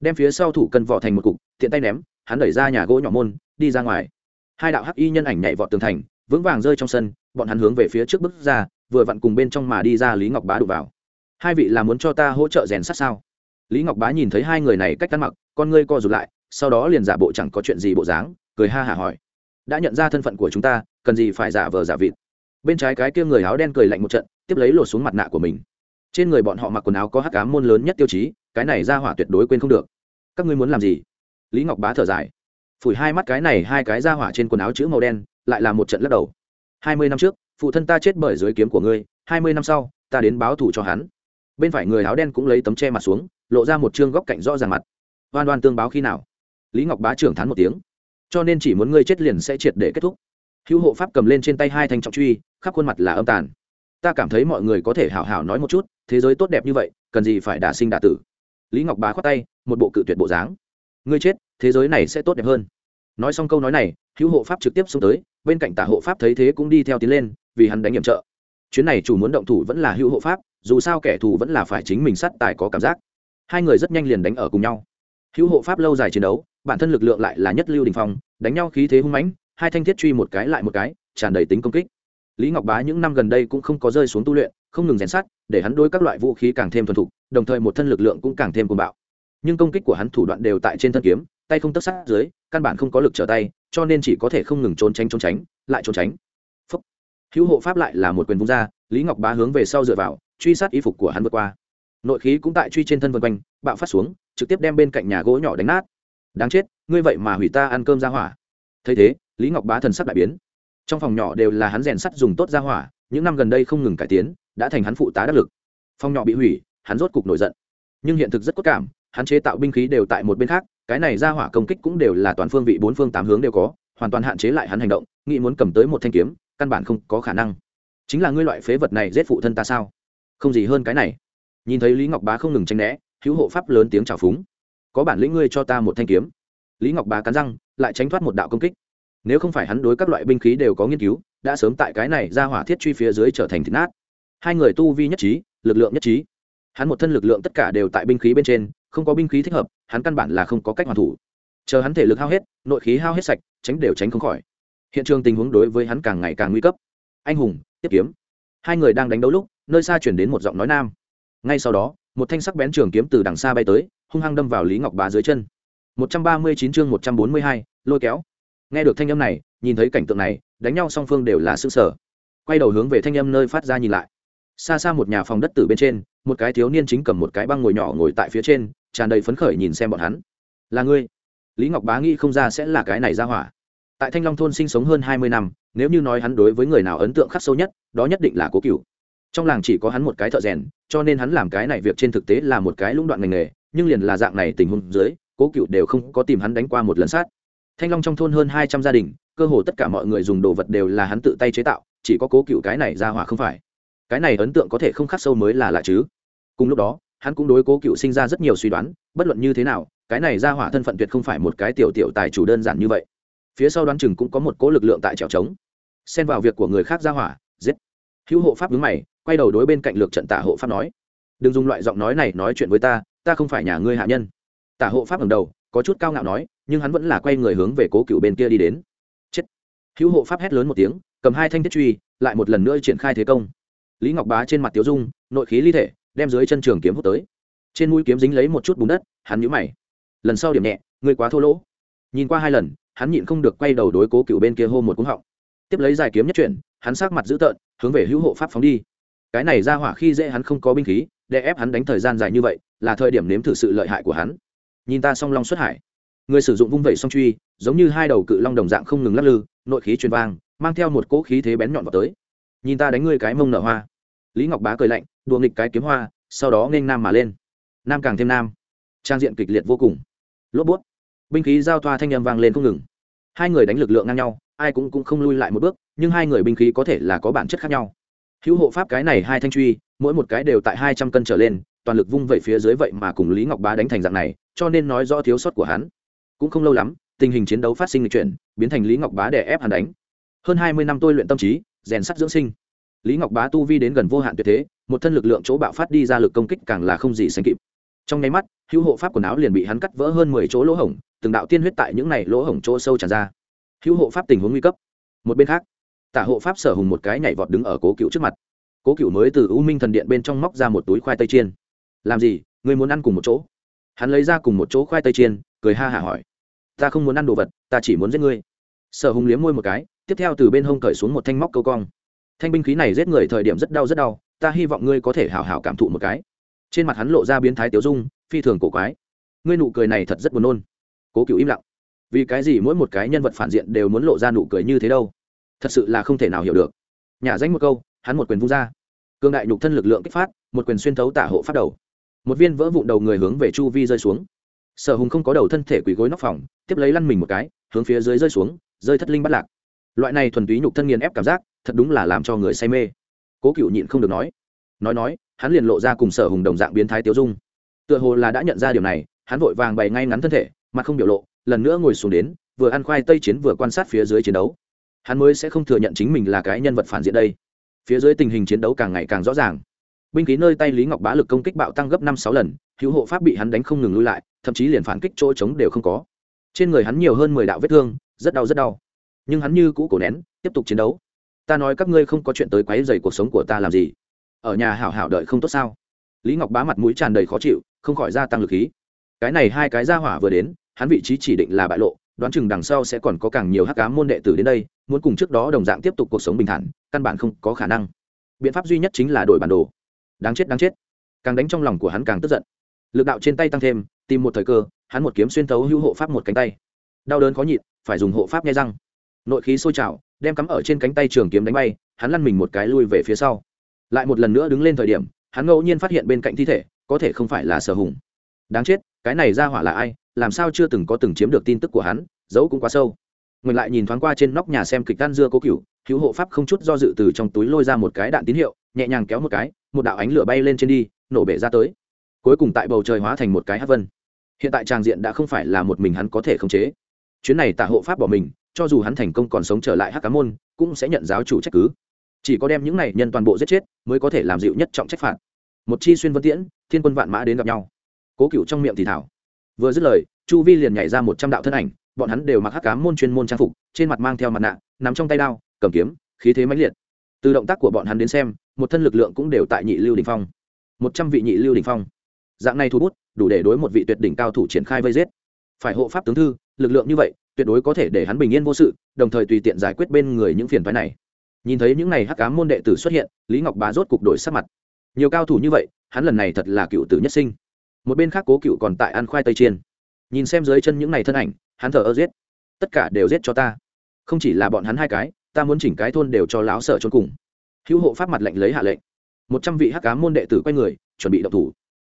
Đem phía sau thủ cân vỏ thành một cục, tiện tay ném, hắn đẩy ra nhà gỗ nhỏ môn, đi ra ngoài. Hai đạo hắc y nhân ảnh nhảy vọt tường thành, vững vàng rơi trong sân, bọn hắn hướng về phía trước bước ra vừa vặn cùng bên trong mà đi ra lý ngọc bá đụng vào. Hai vị là muốn cho ta hỗ trợ rèn sát sao? Lý ngọc bá nhìn thấy hai người này cách ăn mặc, con ngươi co rụt lại, sau đó liền giả bộ chẳng có chuyện gì bộ dáng, cười ha hả hỏi. Đã nhận ra thân phận của chúng ta, cần gì phải giả vờ giả vịt? Bên trái cái kia người áo đen cười lạnh một trận, tiếp lấy lột xuống mặt nạ của mình. Trên người bọn họ mặc quần áo có hắc cám môn lớn nhất tiêu chí, cái này ra hỏa tuyệt đối quên không được. Các ngươi muốn làm gì? Lý ngọc bá thở dài. Phủi hai mắt cái này, hai cái ra hỏa trên quần áo chữ màu đen, lại là một trận lắc đầu. Hai mươi năm trước phụ thân ta chết bởi dưới kiếm của ngươi, hai mươi năm sau, ta đến báo thù cho hắn. Bên phải người áo đen cũng lấy tấm che mặt xuống, lộ ra một chương góc cạnh rõ ràng mặt. Oan oan tương báo khi nào? Lý ngọc bá trưởng thán một tiếng. Cho nên chỉ muốn ngươi chết liền sẽ triệt để kết thúc. Hữu hộ pháp cầm lên trên tay hai thanh trọng truy, khắp khuôn mặt là âm tàn. Ta cảm thấy mọi người có thể hảo hảo nói một chút, thế giới tốt đẹp như vậy, cần gì phải đả sinh đả tử? Lý ngọc bá khoát tay, một bộ cự tuyệt bộ dáng. Ngươi chết, thế giới này sẽ tốt đẹp hơn nói xong câu nói này, hữu hộ pháp trực tiếp xuống tới, bên cạnh tả hộ pháp thấy thế cũng đi theo tiến lên, vì hắn đánh nhiệm trợ. Chuyến này chủ muốn động thủ vẫn là hữu hộ pháp, dù sao kẻ thù vẫn là phải chính mình sát tài có cảm giác. Hai người rất nhanh liền đánh ở cùng nhau. Hữu hộ pháp lâu dài chiến đấu, bản thân lực lượng lại là nhất lưu đình phong, đánh nhau khí thế hung mãnh, hai thanh thiết truy một cái lại một cái, tràn đầy tính công kích. Lý ngọc bá những năm gần đây cũng không có rơi xuống tu luyện, không ngừng rèn sát để hắn đối các loại vũ khí càng thêm thuần thục, đồng thời một thân lực lượng cũng càng thêm cuồng bạo. Nhưng công kích của hắn thủ đoạn đều tại trên thân kiếm tay không tất sát dưới, căn bản không có lực trở tay, cho nên chỉ có thể không ngừng trốn tránh trốn tránh, lại trốn tránh. Phúc. hữu hộ pháp lại là một quyền vung ra, lý ngọc bá hướng về sau dựa vào, truy sát y phục của hắn vượt qua. Nội khí cũng tại truy trên thân vân quanh, bạo phát xuống, trực tiếp đem bên cạnh nhà gỗ nhỏ đánh nát. Đáng chết, ngươi vậy mà hủy ta ăn cơm ra hỏa. Thấy thế, lý ngọc bá thần sắc đại biến. Trong phòng nhỏ đều là hắn rèn sắt dùng tốt ra hỏa, những năm gần đây không ngừng cải tiến, đã thành hắn phụ tá đắc lực. Phòng nhỏ bị hủy, hắn rốt cục nổi giận. Nhưng hiện thực rất cốt cảm, hắn chế tạo binh khí đều tại một bên khác cái này ra hỏa công kích cũng đều là toàn phương vị bốn phương tám hướng đều có, hoàn toàn hạn chế lại hắn hành động, nghĩ muốn cầm tới một thanh kiếm, căn bản không có khả năng. Chính là ngươi loại phế vật này giết phụ thân ta sao? Không gì hơn cái này. Nhìn thấy lý ngọc bá không ngừng tranh né, hữu hộ pháp lớn tiếng trào phúng. Có bản lĩnh ngươi cho ta một thanh kiếm. Lý ngọc bá cắn răng, lại tránh thoát một đạo công kích. Nếu không phải hắn đối các loại binh khí đều có nghiên cứu, đã sớm tại cái này ra hỏa thiết truy phía dưới trở thành thịt nát. Hai người tu vi nhất trí, lực lượng nhất trí. Hắn một thân lực lượng tất cả đều tại binh khí bên trên không có binh khí thích hợp, hắn căn bản là không có cách hoàn thủ. Chờ hắn thể lực hao hết, nội khí hao hết sạch, tránh đều tránh không khỏi. Hiện trường tình huống đối với hắn càng ngày càng nguy cấp. Anh hùng, tiếp kiếm. Hai người đang đánh đấu lúc, nơi xa chuyển đến một giọng nói nam. Ngay sau đó, một thanh sắc bén trường kiếm từ đằng xa bay tới, hung hăng đâm vào lý ngọc bá dưới chân. Một trăm ba mươi chín chương một trăm bốn mươi hai, lôi kéo. Nghe được thanh âm này, nhìn thấy cảnh tượng này, đánh nhau song phương đều là xương sở quay đầu hướng về thanh âm nơi phát ra nhìn lại. Xa xa một nhà phòng đất từ bên trên, một cái thiếu niên chính cầm một cái băng ngồi nhỏ ngồi tại phía trên tràn đầy phấn khởi nhìn xem bọn hắn. Là ngươi? Lý ngọc bá nghĩ không ra sẽ là cái này ra hỏa. Tại thanh long thôn sinh sống hơn hai mươi năm, nếu như nói hắn đối với người nào ấn tượng khắc sâu nhất, đó nhất định là cố cựu trong làng chỉ có hắn một cái thợ rèn, cho nên hắn làm cái này việc trên thực tế là một cái lũng đoạn ngành nghề, nhưng liền là dạng này tình huống dưới, cố cựu đều không có tìm hắn đánh qua một lần sát. Thanh long trong thôn hơn hai trăm gia đình, cơ hồ tất cả mọi người dùng đồ vật đều là hắn tự tay chế tạo, chỉ có cố cựu cái này ra hỏa không phải. Cái này ấn tượng có thể không khắc sâu mới là lạ chứ. Cùng lúc đó hắn cũng đối cố cựu sinh ra rất nhiều suy đoán, bất luận như thế nào, cái này ra hỏa thân phận tuyệt không phải một cái tiểu tiểu tài chủ đơn giản như vậy. Phía sau đoán chừng cũng có một cố lực lượng tại trèo trống. Xen vào việc của người khác ra hỏa, giết. Hữu hộ pháp đứng mày, quay đầu đối bên cạnh lược trận tả hộ pháp nói, đừng dùng loại giọng nói này nói chuyện với ta ta không phải nhà ngươi hạ nhân. Tả hộ pháp ngầm đầu, có chút cao ngạo nói, nhưng hắn vẫn là quay người hướng về cố cựu bên kia đi đến. Chết. Hữu hộ pháp hét lớn một tiếng, cầm hai thanh thiết truy, lại một lần nữa triển khai thế công. Lý ngọc bá trên mặt tiếu dung, nội khí ly thể đem dưới chân trường kiếm hút tới. Trên mũi kiếm dính lấy một chút bùn đất, hắn nhũ mày. Lần sau điểm nhẹ người quá thô lỗ. Nhìn qua hai lần, hắn nhịn không được quay đầu đối cố cựu bên kia hô một cúng họng. Tiếp lấy giải kiếm nhất chuyển, hắn sát mặt dữ tợn, hướng về hữu hộ pháp phóng đi. Cái này ra hỏa khi dễ hắn không có binh khí, để ép hắn đánh thời gian dài như vậy, là thời điểm nếm thử sự lợi hại của hắn. Nhìn ta song long xuất hải. Người sử dụng vung vẩy song truy, giống như hai đầu cự long đồng dạng không ngừng lắc lư, nội khí truyền vang, mang theo một cỗ khí thế bén nhọn vào tới. Nhìn ta đánh ngươi cái mông nở hoa. Lý ngọc bá cười lạnh đùa nghịch cái kiếm hoa sau đó nghênh nam mà lên. Nam càng thêm nam. Trang diện kịch liệt vô cùng. Lốp bút. Binh khí giao thoa thanh â m vang lên không ngừng. Hai người đánh lực lượng ngang nhau ai cũng, cũng không lui lại một bước nhưng hai người binh khí có thể là có bản chất khác nhau. Hữu hộ pháp cái này hai thanh truy mỗi một cái đều tại hai trăm cân trở lên toàn lực vung vẩy phía dưới vậy mà cùng lý ngọc bá đánh thành dạng này cho nên nói rõ thiếu sót của hắn. Cũng không lâu lắm tình hình chiến đấu phát sinh lịch chuyển biến thành lý ngọc bá để ép hắn đánh. Hơn hai mươi năm tôi luyện tâm trí rèn sắt dưỡng sinh lý ngọc bá tu vi đến gần vô hạn tuyệt thế, một thân lực lượng chỗ bạo phát đi ra lực công kích càng là không gì sánh kịp. Trong nháy mắt, hữu hộ pháp quần áo liền bị hắn cắt vỡ hơn mười chỗ lỗ hổng, từng đạo tiên huyết tại những này lỗ hổng chỗ sâu tràn ra. Hữu hộ pháp tình huống nguy cấp. Một bên khác, tả hộ pháp sở hùng một cái nhảy vọt đứng ở cố cựu trước mặt. Cố cựu mới từ u minh thần điện bên trong móc ra một túi khoai tây chiên. Làm gì? Người muốn ăn cùng một chỗ? Hắn lấy ra cùng một chỗ khoai tây chiên, cười ha hả hỏi. Ta không muốn ăn đồ vật, ta chỉ muốn giết ngươi. Sở hùng liếm môi một cái, tiếp theo từ bên hông cởi xuống một thanh móc câu cong thanh binh khí này giết người thời điểm rất đau rất đau, ta hy vọng ngươi có thể hào hào cảm thụ một cái. Trên mặt hắn lộ ra biến thái tiểu dung, phi thường cổ quái. Ngươi nụ cười này thật rất buồn nôn. Cố cựu im lặng. Vì cái gì mỗi một cái nhân vật phản diện đều muốn lộ ra nụ cười như thế đâu? Thật sự là không thể nào hiểu được. Nhà danh một câu, hắn một quyền vung ra. Cương đại nhục thân lực lượng kích phát, một quyền xuyên thấu tả hộ phát đầu. Một viên vỡ vụn đầu người hướng về chu vi rơi xuống. Sở hùng không có đầu thân thể quỳ gối nóc phòng, tiếp lấy lăn mình một cái, hướng phía dưới rơi xuống, rơi thất linh bắt lạc. Loại này thuần túy nhục thân nghiền ép cảm giác thật đúng là làm cho người say mê. Cố cựu nhịn không được nói. Nói nói, hắn liền lộ ra cùng sở hùng đồng dạng biến thái tiêu dung. Tựa hồ là đã nhận ra điều này, hắn vội vàng bày ngay ngắn thân thể, mặt không biểu lộ, lần nữa ngồi xuống đến, vừa ăn khoai tây chiến vừa quan sát phía dưới chiến đấu. Hắn mới sẽ không thừa nhận chính mình là cái nhân vật phản diện đây. Phía dưới tình hình chiến đấu càng ngày càng rõ ràng. Binh khí nơi tay lý ngọc bá lực công kích bạo tăng gấp năm sáu lần, hữu hộ pháp bị hắn đánh không ngừng lui lại, thậm chí liền phản kích chỗ trống đều không có. Trên người hắn nhiều hơn mười đạo vết thương, rất đau rất đau. Nhưng hắn như cũ cổ nén, tiếp tục chiến đấu ta nói các ngươi không có chuyện tới quấy dày cuộc sống của ta làm gì? Ở nhà hảo hảo đợi không tốt sao? Lý ngọc bá mặt mũi tràn đầy khó chịu, không khỏi gia tăng lực khí. Cái này hai cái ra hỏa vừa đến, hắn vị trí chỉ định là bại lộ, đoán chừng đằng sau sẽ còn có càng nhiều hắc cá môn đệ tử đến đây, muốn cùng trước đó đồng dạng tiếp tục cuộc sống bình thản, căn bản không có khả năng. Biện pháp duy nhất chính là đổi bản đồ. Đáng chết đáng chết. Càng đánh trong lòng của hắn càng tức giận. Lực đạo trên tay tăng thêm, tìm một thời cơ, hắn một kiếm xuyên thấu hữu hộ pháp một cánh tay. Đau đớn khó nhịn, phải dùng hộ pháp nhai răng. Nội khí sôi trào đem cắm ở trên cánh tay trường kiếm đánh bay, hắn lăn mình một cái lui về phía sau. Lại một lần nữa đứng lên thời điểm, hắn ngẫu nhiên phát hiện bên cạnh thi thể, có thể không phải là sở hùng. Đáng chết, cái này ra hỏa là ai, làm sao chưa từng có từng chiếm được tin tức của hắn, giấu cũng quá sâu. Ngừng lại nhìn thoáng qua trên nóc nhà xem kịch tan dưa cố cựu hữu hộ pháp không chút do dự từ trong túi lôi ra một cái đạn tín hiệu, nhẹ nhàng kéo một cái, một đạo ánh lửa bay lên trên đi, nổ bể ra tới. Cuối cùng tại bầu trời hóa thành một cái hát vân. Hiện tại tràng diện đã không phải là một mình hắn có thể khống chế. Chuyến này tả hộ pháp bỏ mình cho dù hắn thành công còn sống trở lại hắc cá môn, cũng sẽ nhận giáo chủ trách cứ. Chỉ có đem những này nhân toàn bộ giết chết, mới có thể làm dịu nhất trọng trách phạt. Một chi xuyên vân tiễn, thiên quân vạn mã đến gặp nhau. Cố cựu trong miệng thì thảo. Vừa dứt lời, chu vi liền nhảy ra một trăm đạo thân ảnh, bọn hắn đều mặc hắc cá môn chuyên môn trang phục, trên mặt mang theo mặt nạ nằm trong tay đao, cầm kiếm, khí thế mãnh liệt. Từ động tác của bọn hắn đến xem, một thân lực lượng cũng đều tại nhị lưu đình phong. Một trăm vị nhị lưu đình phong. Dạng này thu bút, đủ để đối một vị tuyệt đỉnh cao thủ triển khai vây giết. Phải hộ pháp tướng thư, lực lượng như vậy tuyệt đối có thể để hắn bình yên vô sự, đồng thời tùy tiện giải quyết bên người những phiền phái này. Nhìn thấy những n à y hắc cám môn đệ tử xuất hiện, lý ngọc bá rốt cục đổi sắc mặt. Nhiều cao thủ như vậy, hắn lần này thật là cựu tử nhất sinh. Một bên khác cố cựu còn tại ăn khoai tây chiên. Nhìn xem dưới chân những n à y thân ảnh, hắn thở ơ giết. Tất cả đều giết cho ta. Không chỉ là bọn hắn hai cái, ta muốn chỉnh cái thôn đều cho láo sợ trốn cùng. Hữu hộ pháp mặt lệnh lấy hạ lệnh. Một trăm vị hắc ám môn đệ tử quay người, chuẩn bị đậu thủ.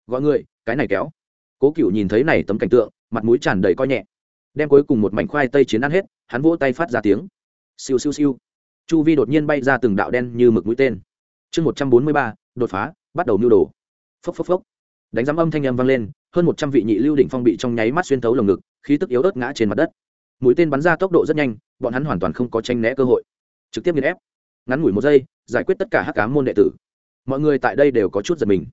Gọi người, cái này kéo. Cố cựu nhìn thấy này tấm cảnh tượng, mặt mũi tràn đầy coi nhẹ đem cuối cùng một mảnh khoai tây chiến ăn hết, hắn vỗ tay phát ra tiếng. Siêu siêu siêu. Chu vi đột nhiên bay ra từng đạo đen như mực mũi tên. Chương một trăm bốn mươi ba, đột phá, bắt đầu mưu đồ. Phốc phốc phốc. Đánh giám âm thanh âm vang lên, hơn một trăm vị nhị lưu đỉnh phong bị trong nháy mắt xuyên thấu lồng ngực, khí tức yếu ớt ngã trên mặt đất. Mũi tên bắn ra tốc độ rất nhanh, bọn hắn hoàn toàn không có tranh né cơ hội. Trực tiếp nghiền ép. Ngắn ngủi một giây, giải quyết tất cả hắc cá môn đệ tử. Mọi người tại đây đều có chút giật mình.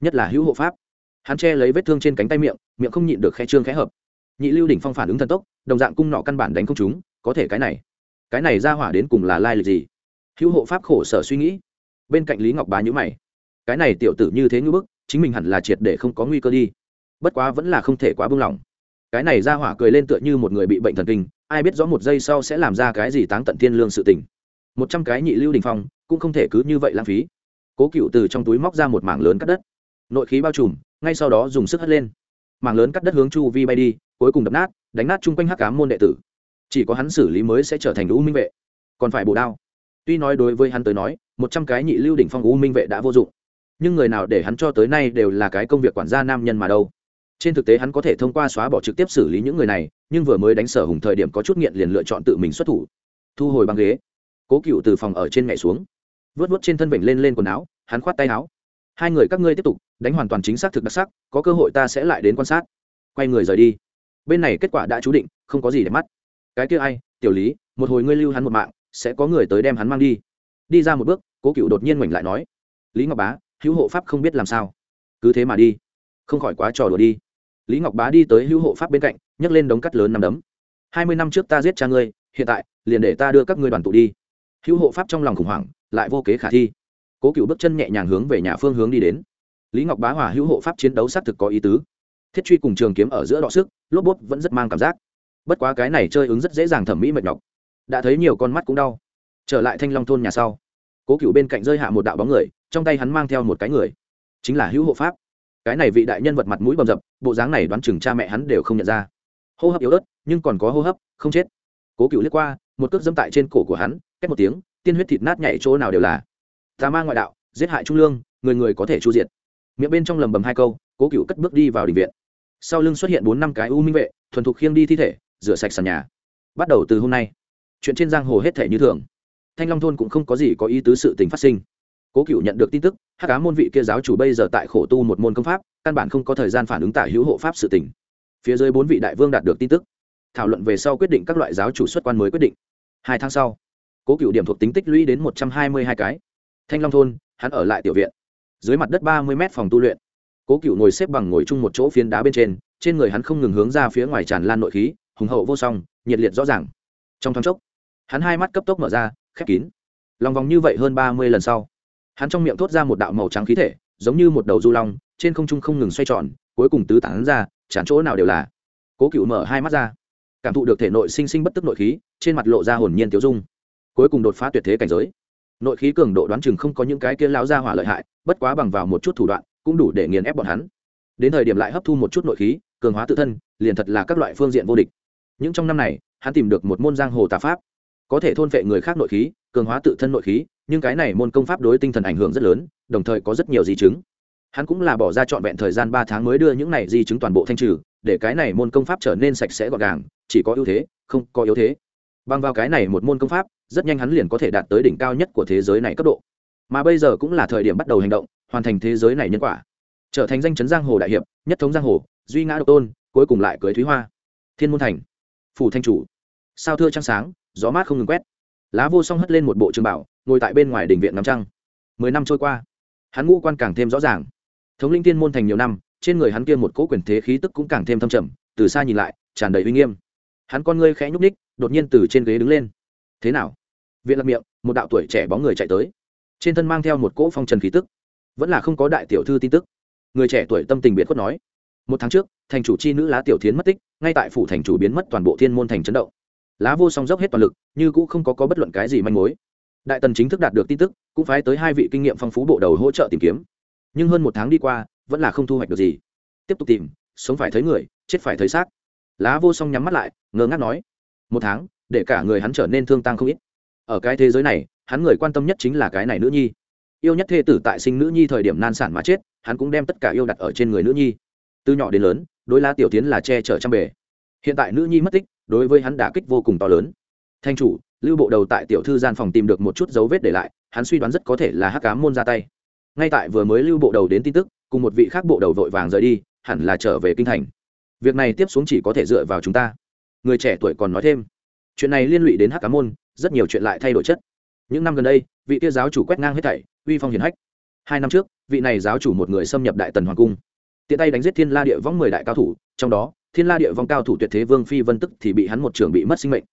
Nhất là hữu hộ pháp. Hắn che lấy vết thương trên cánh tay miệng miệng không nhịn được khe trương khẽ hợp nhị lưu đỉnh phong phản ứng thần tốc, đồng dạng cung nọ căn bản đánh không chúng có thể cái này. Cái này ra hỏa đến cùng là lai lịch gì? Hữu hộ pháp khổ sở suy nghĩ. Bên cạnh lý ngọc bá nhữ mày. Cái này tiểu tử như thế ngưỡng bức, chính mình hẳn là triệt để không có nguy cơ đi. Bất quá vẫn là không thể quá buông lỏng cái này ra hỏa cười lên tựa như một người bị bệnh thần kinh, ai biết rõ một giây sau sẽ làm ra cái gì táng tận thiên lương sự tình. Một trăm cái nhị lưu đình phong, cũng không thể cứ như vậy lãng phí. Cố cựu từ trong túi móc ra một mảng lớn cắt đất. Nội khí bao trùm, ngay sau đó dùng sức hất lên mảng lớn cắt đất hướng chu vi bay đi, cuối cùng đập nát, đánh nát chung quanh hắc cám môn đệ tử. Chỉ có hắn xử lý mới sẽ trở thành u minh vệ. Còn phải bổ đao. Tuy nói đối với hắn tới nói, một trăm cái nhị lưu đỉnh phong u minh vệ đã vô dụng. Nhưng người nào để hắn cho tới nay đều là cái công việc quản gia nam nhân mà đâu. Trên thực tế hắn có thể thông qua xóa bỏ trực tiếp xử lý những người này, nhưng vừa mới đánh sở hùng thời điểm có chút nghiện liền lựa chọn tự mình xuất thủ. Thu hồi băng ghế. Cố cựu từ phòng ở trên mẹ xuống. Vớt vớt trên thân vịnh lên lên quần áo, hắn khoát tay áo. Hai người các ngươi tiếp tục đánh hoàn toàn chính xác thực đặc sắc, có cơ hội ta sẽ lại đến quan sát. Quay người rời đi. Bên này kết quả đã chú định, không có gì để mắt. Cái kia ai, tiểu lý, một hồi ngươi lưu hắn một mạng, sẽ có người tới đem hắn mang đi. Đi ra một bước, cố cựu đột nhiên ngoảnh lại nói, lý ngọc bá, hữu hộ pháp không biết làm sao. Cứ thế mà đi, không khỏi quá trò đùa đi. Lý ngọc bá đi tới hữu hộ pháp bên cạnh, nhấc lên đống cắt lớn nằm đấm. Hai mươi năm trước ta giết cha ngươi, hiện tại, liền để ta đưa các ngươi đoàn tụ đi. Hữu hộ pháp trong lòng khủng hoảng, lại vô kế khả thi. Cố cựu bước chân nhẹ nhàng hướng về nhà phương hướng đi đến lý ngọc bá hòa hữu hộ pháp chiến đấu xác thực có ý tứ. Thiết truy cùng trường kiếm ở giữa đọ sức, lốp bốp vẫn rất mang cảm giác. Bất quá cái này chơi ứng rất dễ dàng thẩm mỹ mệt nhọc. Đã thấy nhiều con mắt cũng đau. Trở lại thanh long thôn nhà sau, cố cựu bên cạnh rơi hạ một đạo bóng người, trong tay hắn mang theo một cái người, chính là hữu hộ pháp. Cái này vị đại nhân vật mặt mũi bầm dập, bộ dáng này đoán chừng cha mẹ hắn đều không nhận ra. Hô hấp yếu ớt, nhưng còn có hô hấp, không chết. Cố cựu liếc qua, một cước dẫm tại trên cổ của hắn cách một tiếng, tiên huyết thịt nát nhảy chỗ nào đều là. Tà ma ngoại đạo, giết hại trung lương, người người có thể chu diệt miệng bên trong lầm bầm hai câu, cố cựu cất bước đi vào đình viện. Sau lưng xuất hiện bốn năm cái u minh vệ, thuần thục khiêng đi thi thể, rửa sạch sàn nhà. Bắt đầu từ hôm nay, chuyện trên giang hồ hết thể như thường. Thanh long thôn cũng không có gì có ý tứ sự tình phát sinh. Cố cựu nhận được tin tức hát cá môn vị kia giáo chủ bây giờ tại khổ tu một môn công pháp, căn bản không có thời gian phản ứng tả hữu hộ pháp sự tình. Phía dưới bốn vị đại vương đạt được tin tức, thảo luận về sau quyết định các loại giáo chủ xuất quan mới quyết định. Hai tháng sau, cố cựu điểm thuộc tính tích lũy đến một trăm hai mươi hai cái. Thanh long thôn, hắn ở lại tiểu viện dưới mặt đất ba mươi mét phòng tu luyện. Cố cựu ngồi xếp bằng ngồi chung một chỗ phiến đá bên trên trên người hắn không ngừng hướng ra phía ngoài tràn lan nội khí, hùng hậu vô song, nhiệt liệt rõ ràng. Trong thoáng chốc, hắn hai mắt cấp tốc mở ra, khép kín. Lòng vòng như vậy hơn ba mươi lần sau, hắn trong miệng thốt ra một đạo màu trắng khí thể, giống như một đầu du long, trên không trung không ngừng xoay tròn, cuối cùng tứ tán ra chán chỗ nào đều là. Cố cựu mở hai mắt ra, cảm thụ được thể nội sinh sinh bất tức nội khí, trên mặt lộ ra hồn nhiên tiêu dung. Cuối cùng đột phá tuyệt thế cảnh giới nội khí cường độ đoán chừng không có những cái kia lao ra hỏa lợi hại, bất quá bằng vào một chút thủ đoạn, cũng đủ để nghiền ép bọn hắn. Đến thời điểm lại hấp thu một chút nội khí, cường hóa tự thân, liền thật là các loại phương diện vô địch. Những trong năm này, hắn tìm được một môn giang hồ tà pháp. Có thể thôn phệ người khác nội khí, cường hóa tự thân nội khí, nhưng cái này môn công pháp đối tinh thần ảnh hưởng rất lớn, đồng thời có rất nhiều di chứng. Hắn cũng là bỏ ra trọn vẹn thời gian ba tháng mới đưa những này di chứng toàn bộ thanh trừ, để cái này môn công pháp trở nên sạch sẽ gọn gàng, chỉ có ưu thế, không có yếu thế bằng vào cái này một môn công pháp, rất nhanh hắn liền có thể đạt tới đỉnh cao nhất của thế giới này cấp độ. Mà bây giờ cũng là thời điểm bắt đầu hành động, hoàn thành thế giới này nhân quả. Trở thành danh chấn giang hồ đại hiệp, nhất thống giang hồ, duy ngã độc tôn, cuối cùng lại cưới thúy hoa. Thiên môn thành. Phủ thanh chủ. Sao thưa trăng sáng, gió mát không ngừng quét. Lá vô song hất lên một bộ trường bảo, ngồi tại bên ngoài đình viện ngắm trăng. Mười năm trôi qua. Hắn ngũ quan càng thêm rõ ràng. Thống linh thiên môn thành nhiều năm, trên người hắn kia một cỗ quyền thế khí tức cũng càng thêm thâm trầm, từ xa nhìn lại, tràn đầy uy nghiêm. Hắn con ngươi khẽ nhúc ních đột nhiên từ trên ghế đứng lên. Thế nào? Viện lập miệng một đạo tuổi trẻ bóng người chạy tới. Trên thân mang theo một cỗ phong trần khí tức vẫn là không có đại tiểu thư tin tức. Người trẻ tuổi tâm tình biệt khuất nói một tháng trước thành chủ chi nữ lá tiểu thiến mất tích ngay tại phủ thành chủ biến mất toàn bộ thiên môn thành chấn động. Lá vô song dốc hết toàn lực như cũng không có, có bất luận cái gì manh mối. Đại tần chính thức đạt được tin tức cũng phái tới hai vị kinh nghiệm phong phú bộ đầu hỗ trợ tìm kiếm. Nhưng hơn một tháng đi qua vẫn là không thu hoạch được gì. Tiếp tục tìm sống phải thấy người chết phải thấy xác. Lá vô song nhắm mắt lại ngơ ngác nói một tháng, để cả người hắn trở nên thương tăng không ít. Ở cái thế giới này, hắn người quan tâm nhất chính là cái này nữ nhi. Yêu nhất thê tử tại sinh nữ nhi thời điểm nan sản mà chết, hắn cũng đem tất cả yêu đặt ở trên người nữ nhi. Từ nhỏ đến lớn, đối lá tiểu tiến là che chở trăm bề. Hiện tại nữ nhi mất tích, đối với hắn đả kích vô cùng to lớn. Thanh chủ, lưu bộ đầu tại tiểu thư gian phòng tìm được một chút dấu vết để lại, hắn suy đoán rất có thể là hắc cám môn ra tay. Ngay tại vừa mới lưu bộ đầu đến tin tức, cùng một vị khác bộ đầu vội vàng rời đi, hẳn là trở về kinh thành. Việc này tiếp xuống chỉ có thể dựa vào chúng ta người trẻ tuổi còn nói thêm. Chuyện này liên lụy đến hắc cá môn, rất nhiều chuyện lại thay đổi chất. Những năm gần đây, vị tia giáo chủ quét ngang hết thảy, uy phong hiền hách. Hai năm trước, vị này giáo chủ một người xâm nhập đại tần hoàng cung. Tiện tay đánh giết thiên la địa vong mười đại cao thủ, trong đó, thiên la địa vong cao thủ tuyệt thế vương phi vân tức thì bị hắn một trường bị mất sinh mệnh.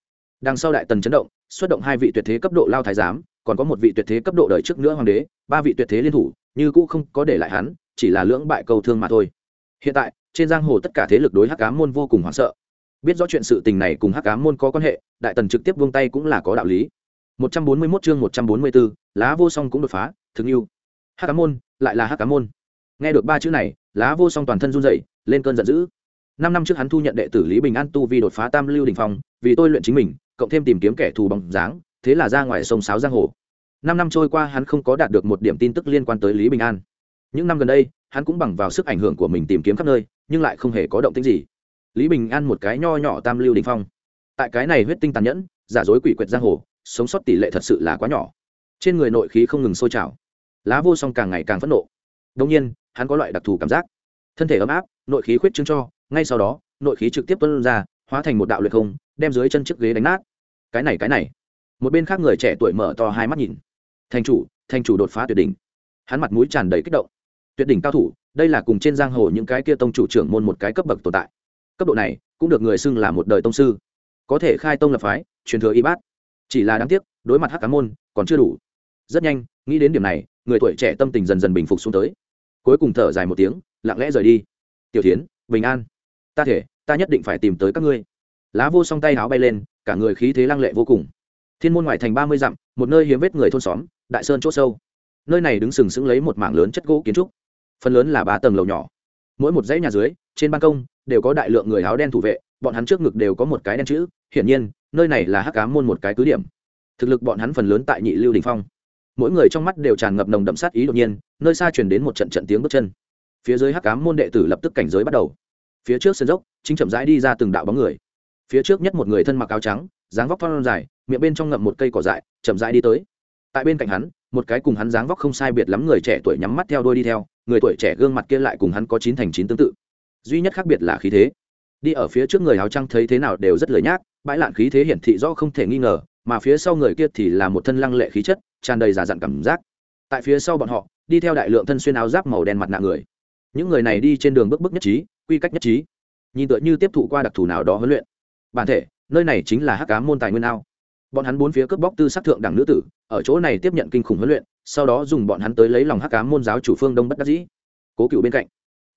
Đằng sau đại tần chấn động, xuất động hai vị tuyệt thế cấp độ lao thái giám, còn có một vị tuyệt thế cấp độ đời trước nữa hoàng đế, ba vị tuyệt thế liên thủ, như cũ không có để lại hắn, chỉ là lưỡng bại cầu thương mà thôi. Hiện tại, trên giang hồ tất cả thế lực đối hắc cá môn vô cùng hoảng sợ biết rõ chuyện sự tình này cùng hắc cá môn có quan hệ đại tần trực tiếp vung tay cũng là có đạo lý. 141 chương 144, lá vô song cũng đột phá thương yêu. Hắc cá môn lại là hắc cá môn. Nghe được ba chữ này lá vô song toàn thân run rẩy lên cơn giận dữ. Năm năm trước hắn thu nhận đệ tử lý bình an tu vi đột phá tam lưu đình phong vì tôi luyện chính mình cộng thêm tìm kiếm kẻ thù bằng dáng thế là ra ngoài sông sáo giang hồ. Năm năm trôi qua hắn không có đạt được một điểm tin tức liên quan tới lý bình an. Những năm gần đây hắn cũng bằng vào sức ảnh hưởng của mình tìm kiếm khắp nơi nhưng lại không hề có động tĩnh gì lý bình an một cái nho nhỏ tam lưu đình phong. Tại cái này huyết tinh tàn nhẫn, giả dối quỷ quyệt giang hồ, sống sót tỷ lệ thật sự là quá nhỏ. Trên người nội khí không ngừng sôi trào. Lá vô song càng ngày càng phẫn nộ. Đông nhiên, hắn có loại đặc thù cảm giác. Thân thể ấm áp, nội khí khuyết chứng cho, ngay sau đó, nội khí trực tiếp tuân ra, hóa thành một đạo luyện không, đem dưới chân chiếc ghế đánh nát. Cái này cái này. Một bên khác người trẻ tuổi mở to hai mắt nhìn. Thành chủ thành chủ đột phá tuyệt đỉnh. Hắn mặt mũi tràn đầy kích động. Tuyệt đỉnh cao thủ, đây là cùng trên giang hồ những cái kia tông chủ trưởng môn một cái cấp bậc tồn tại cấp độ này cũng được người xưng là một đời tông sư. Có thể khai tông lập phái, truyền thừa y bát. Chỉ là đáng tiếc, đối mặt hắc cá môn còn chưa đủ. Rất nhanh, nghĩ đến điểm này, người tuổi trẻ tâm tình dần dần bình phục xuống tới. Cuối cùng thở dài một tiếng, lặng lẽ rời đi. Tiểu tiến bình an. Ta thể, ta nhất định phải tìm tới các ngươi. Lá vô song tay áo bay lên, cả người khí thế lăng lệ vô cùng. Thiên môn ngoại thành ba mươi dặm, một nơi hiếm vết người thôn xóm, đại sơn c h ỗ sâu. Nơi này đứng sừng sững lấy một mảng lớn chất gỗ kiến trúc. Phần lớn là ba tầng lầu nhỏ mỗi một dãy nhà dưới, trên ban công, đều có đại lượng người áo đen thủ vệ, bọn hắn trước ngực đều có một cái đen chữ, hiển nhiên, nơi này là hắc cám môn một cái cứ điểm. Thực lực bọn hắn phần lớn tại nhị lưu đình phong. Mỗi người trong mắt đều tràn ngập nồng đậm sát ý đột nhiên, nơi xa truyền đến một trận trận tiếng bước chân. Phía dưới hắc cám môn đệ tử lập tức cảnh giới bắt đầu. Phía trước sân dốc, chính chậm rãi đi ra từng đạo bóng người. Phía trước nhất một người thân mặc áo trắng, dáng vóc thon dài, miệng bên trong ngậm một cây cỏ dại, chậm rãi đi tới. Tại bên cạnh hắn một cái cùng hắn dáng vóc không sai biệt lắm người trẻ tuổi nhắm mắt theo đôi đi theo, người tuổi trẻ gương mặt kia lại cùng hắn có chín thành chín tương tự. Duy nhất khác biệt là khí thế. Đi ở phía trước người áo trăng thấy thế nào đều rất lời nhác, bãi lạn khí thế hiển thị rõ không thể nghi ngờ, mà phía sau người kia thì là một thân lăng lệ khí chất, tràn đầy giả dặn cảm giác. Tại phía sau bọn họ, đi theo đại lượng thân xuyên áo giáp màu đen mặt nạ người. Những người này đi trên đường bước bước nhất trí, quy cách nhất trí. Nhìn tựa như tiếp thụ qua đặc thù nào đó huấn luyện. Bản thể, nơi này chính là hắc cá môn tài nguyên ao bọn hắn bốn phía cướp bóc tư sắc thượng đẳng nữ tử, ở chỗ này tiếp nhận kinh khủng huấn luyện, sau đó dùng bọn hắn tới lấy lòng hắc cá môn giáo chủ phương đông bất đắc dĩ. Cố cựu bên cạnh.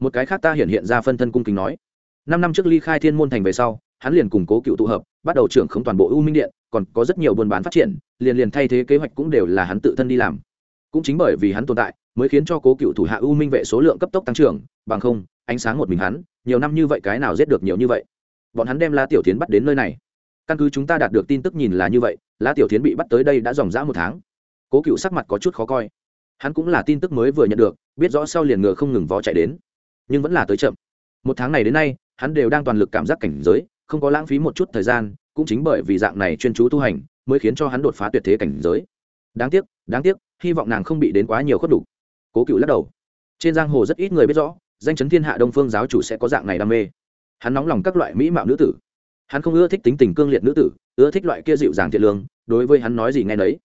Một cái khác ta hiện hiện ra phân thân cung kính nói. Năm năm trước ly khai thiên môn thành về sau, hắn liền cùng cố cựu tụ hợp, bắt đầu trưởng không toàn bộ u minh điện, còn có rất nhiều buôn bán phát triển, liền liền thay thế kế hoạch cũng đều là hắn tự thân đi làm. Cũng chính bởi vì hắn tồn tại, mới khiến cho cố cựu thủ hạ u minh vệ số lượng cấp tốc tăng trưởng, bằng không, ánh sáng một mình hắn, nhiều năm như vậy cái nào giết được nhiều như vậy? Bọn hắn đem la tiểu tiến bắt đến nơi này căn cứ chúng ta đạt được tin tức nhìn là như vậy, lá tiểu tiến bị bắt tới đây đã dòng dã một tháng. Cố cựu sắc mặt có chút khó coi. Hắn cũng là tin tức mới vừa nhận được, biết rõ sau liền ngựa không ngừng vó chạy đến. Nhưng vẫn là tới chậm. Một tháng này đến nay, hắn đều đang toàn lực cảm giác cảnh giới, không có lãng phí một chút thời gian, cũng chính bởi vì dạng này chuyên chú tu hành, mới khiến cho hắn đột phá tuyệt thế cảnh giới. Đáng tiếc đáng tiếc, hy vọng nàng không bị đến quá nhiều khuất đủ. Cố cựu lắc đầu. Trên giang hồ rất ít người biết rõ, danh chấn thiên hạ đông phương giáo chủ sẽ có dạng này đam mê. Hắn nóng lòng các loại mỹ mạo nữ tử hắn không ưa thích tính tình cương liệt nữ tử, ưa thích loại kia dịu dàng thiện lương, đối với hắn nói gì nghe nấy.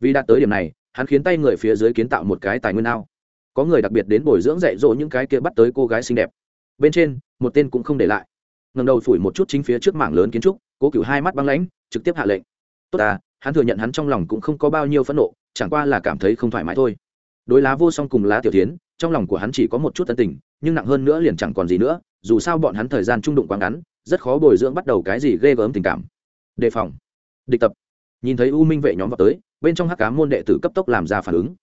Vì đạt tới điểm này, hắn khiến tay người phía dưới kiến tạo một cái tài nguyên ao. Có người đặc biệt đến bồi dưỡng dạy dỗ những cái kia bắt tới cô gái xinh đẹp. Bên trên, một tên cũng không để lại. Ngầm đầu phủi một chút chính phía trước mảng lớn kiến trúc, cố cựu hai mắt băng lãnh, trực tiếp hạ lệnh. Tốt à hắn thừa nhận hắn trong lòng cũng không có bao nhiêu phẫn nộ, chẳng qua là cảm thấy không thoải mái thôi. Đối lá vô song cùng lá tiểu tiến trong lòng của hắn chỉ có một chút tân tình, nhưng nặng hơn nữa liền chẳng còn gì nữa, dù sao bọn hắn thời gian trung đụng quá ngắn rất khó bồi dưỡng bắt đầu cái gì ghê gớm tình cảm. Đề phòng. Địch tập. Nhìn thấy u minh vệ nhóm vào tới, bên trong hắc cá môn đệ tử cấp tốc làm ra phản ứng.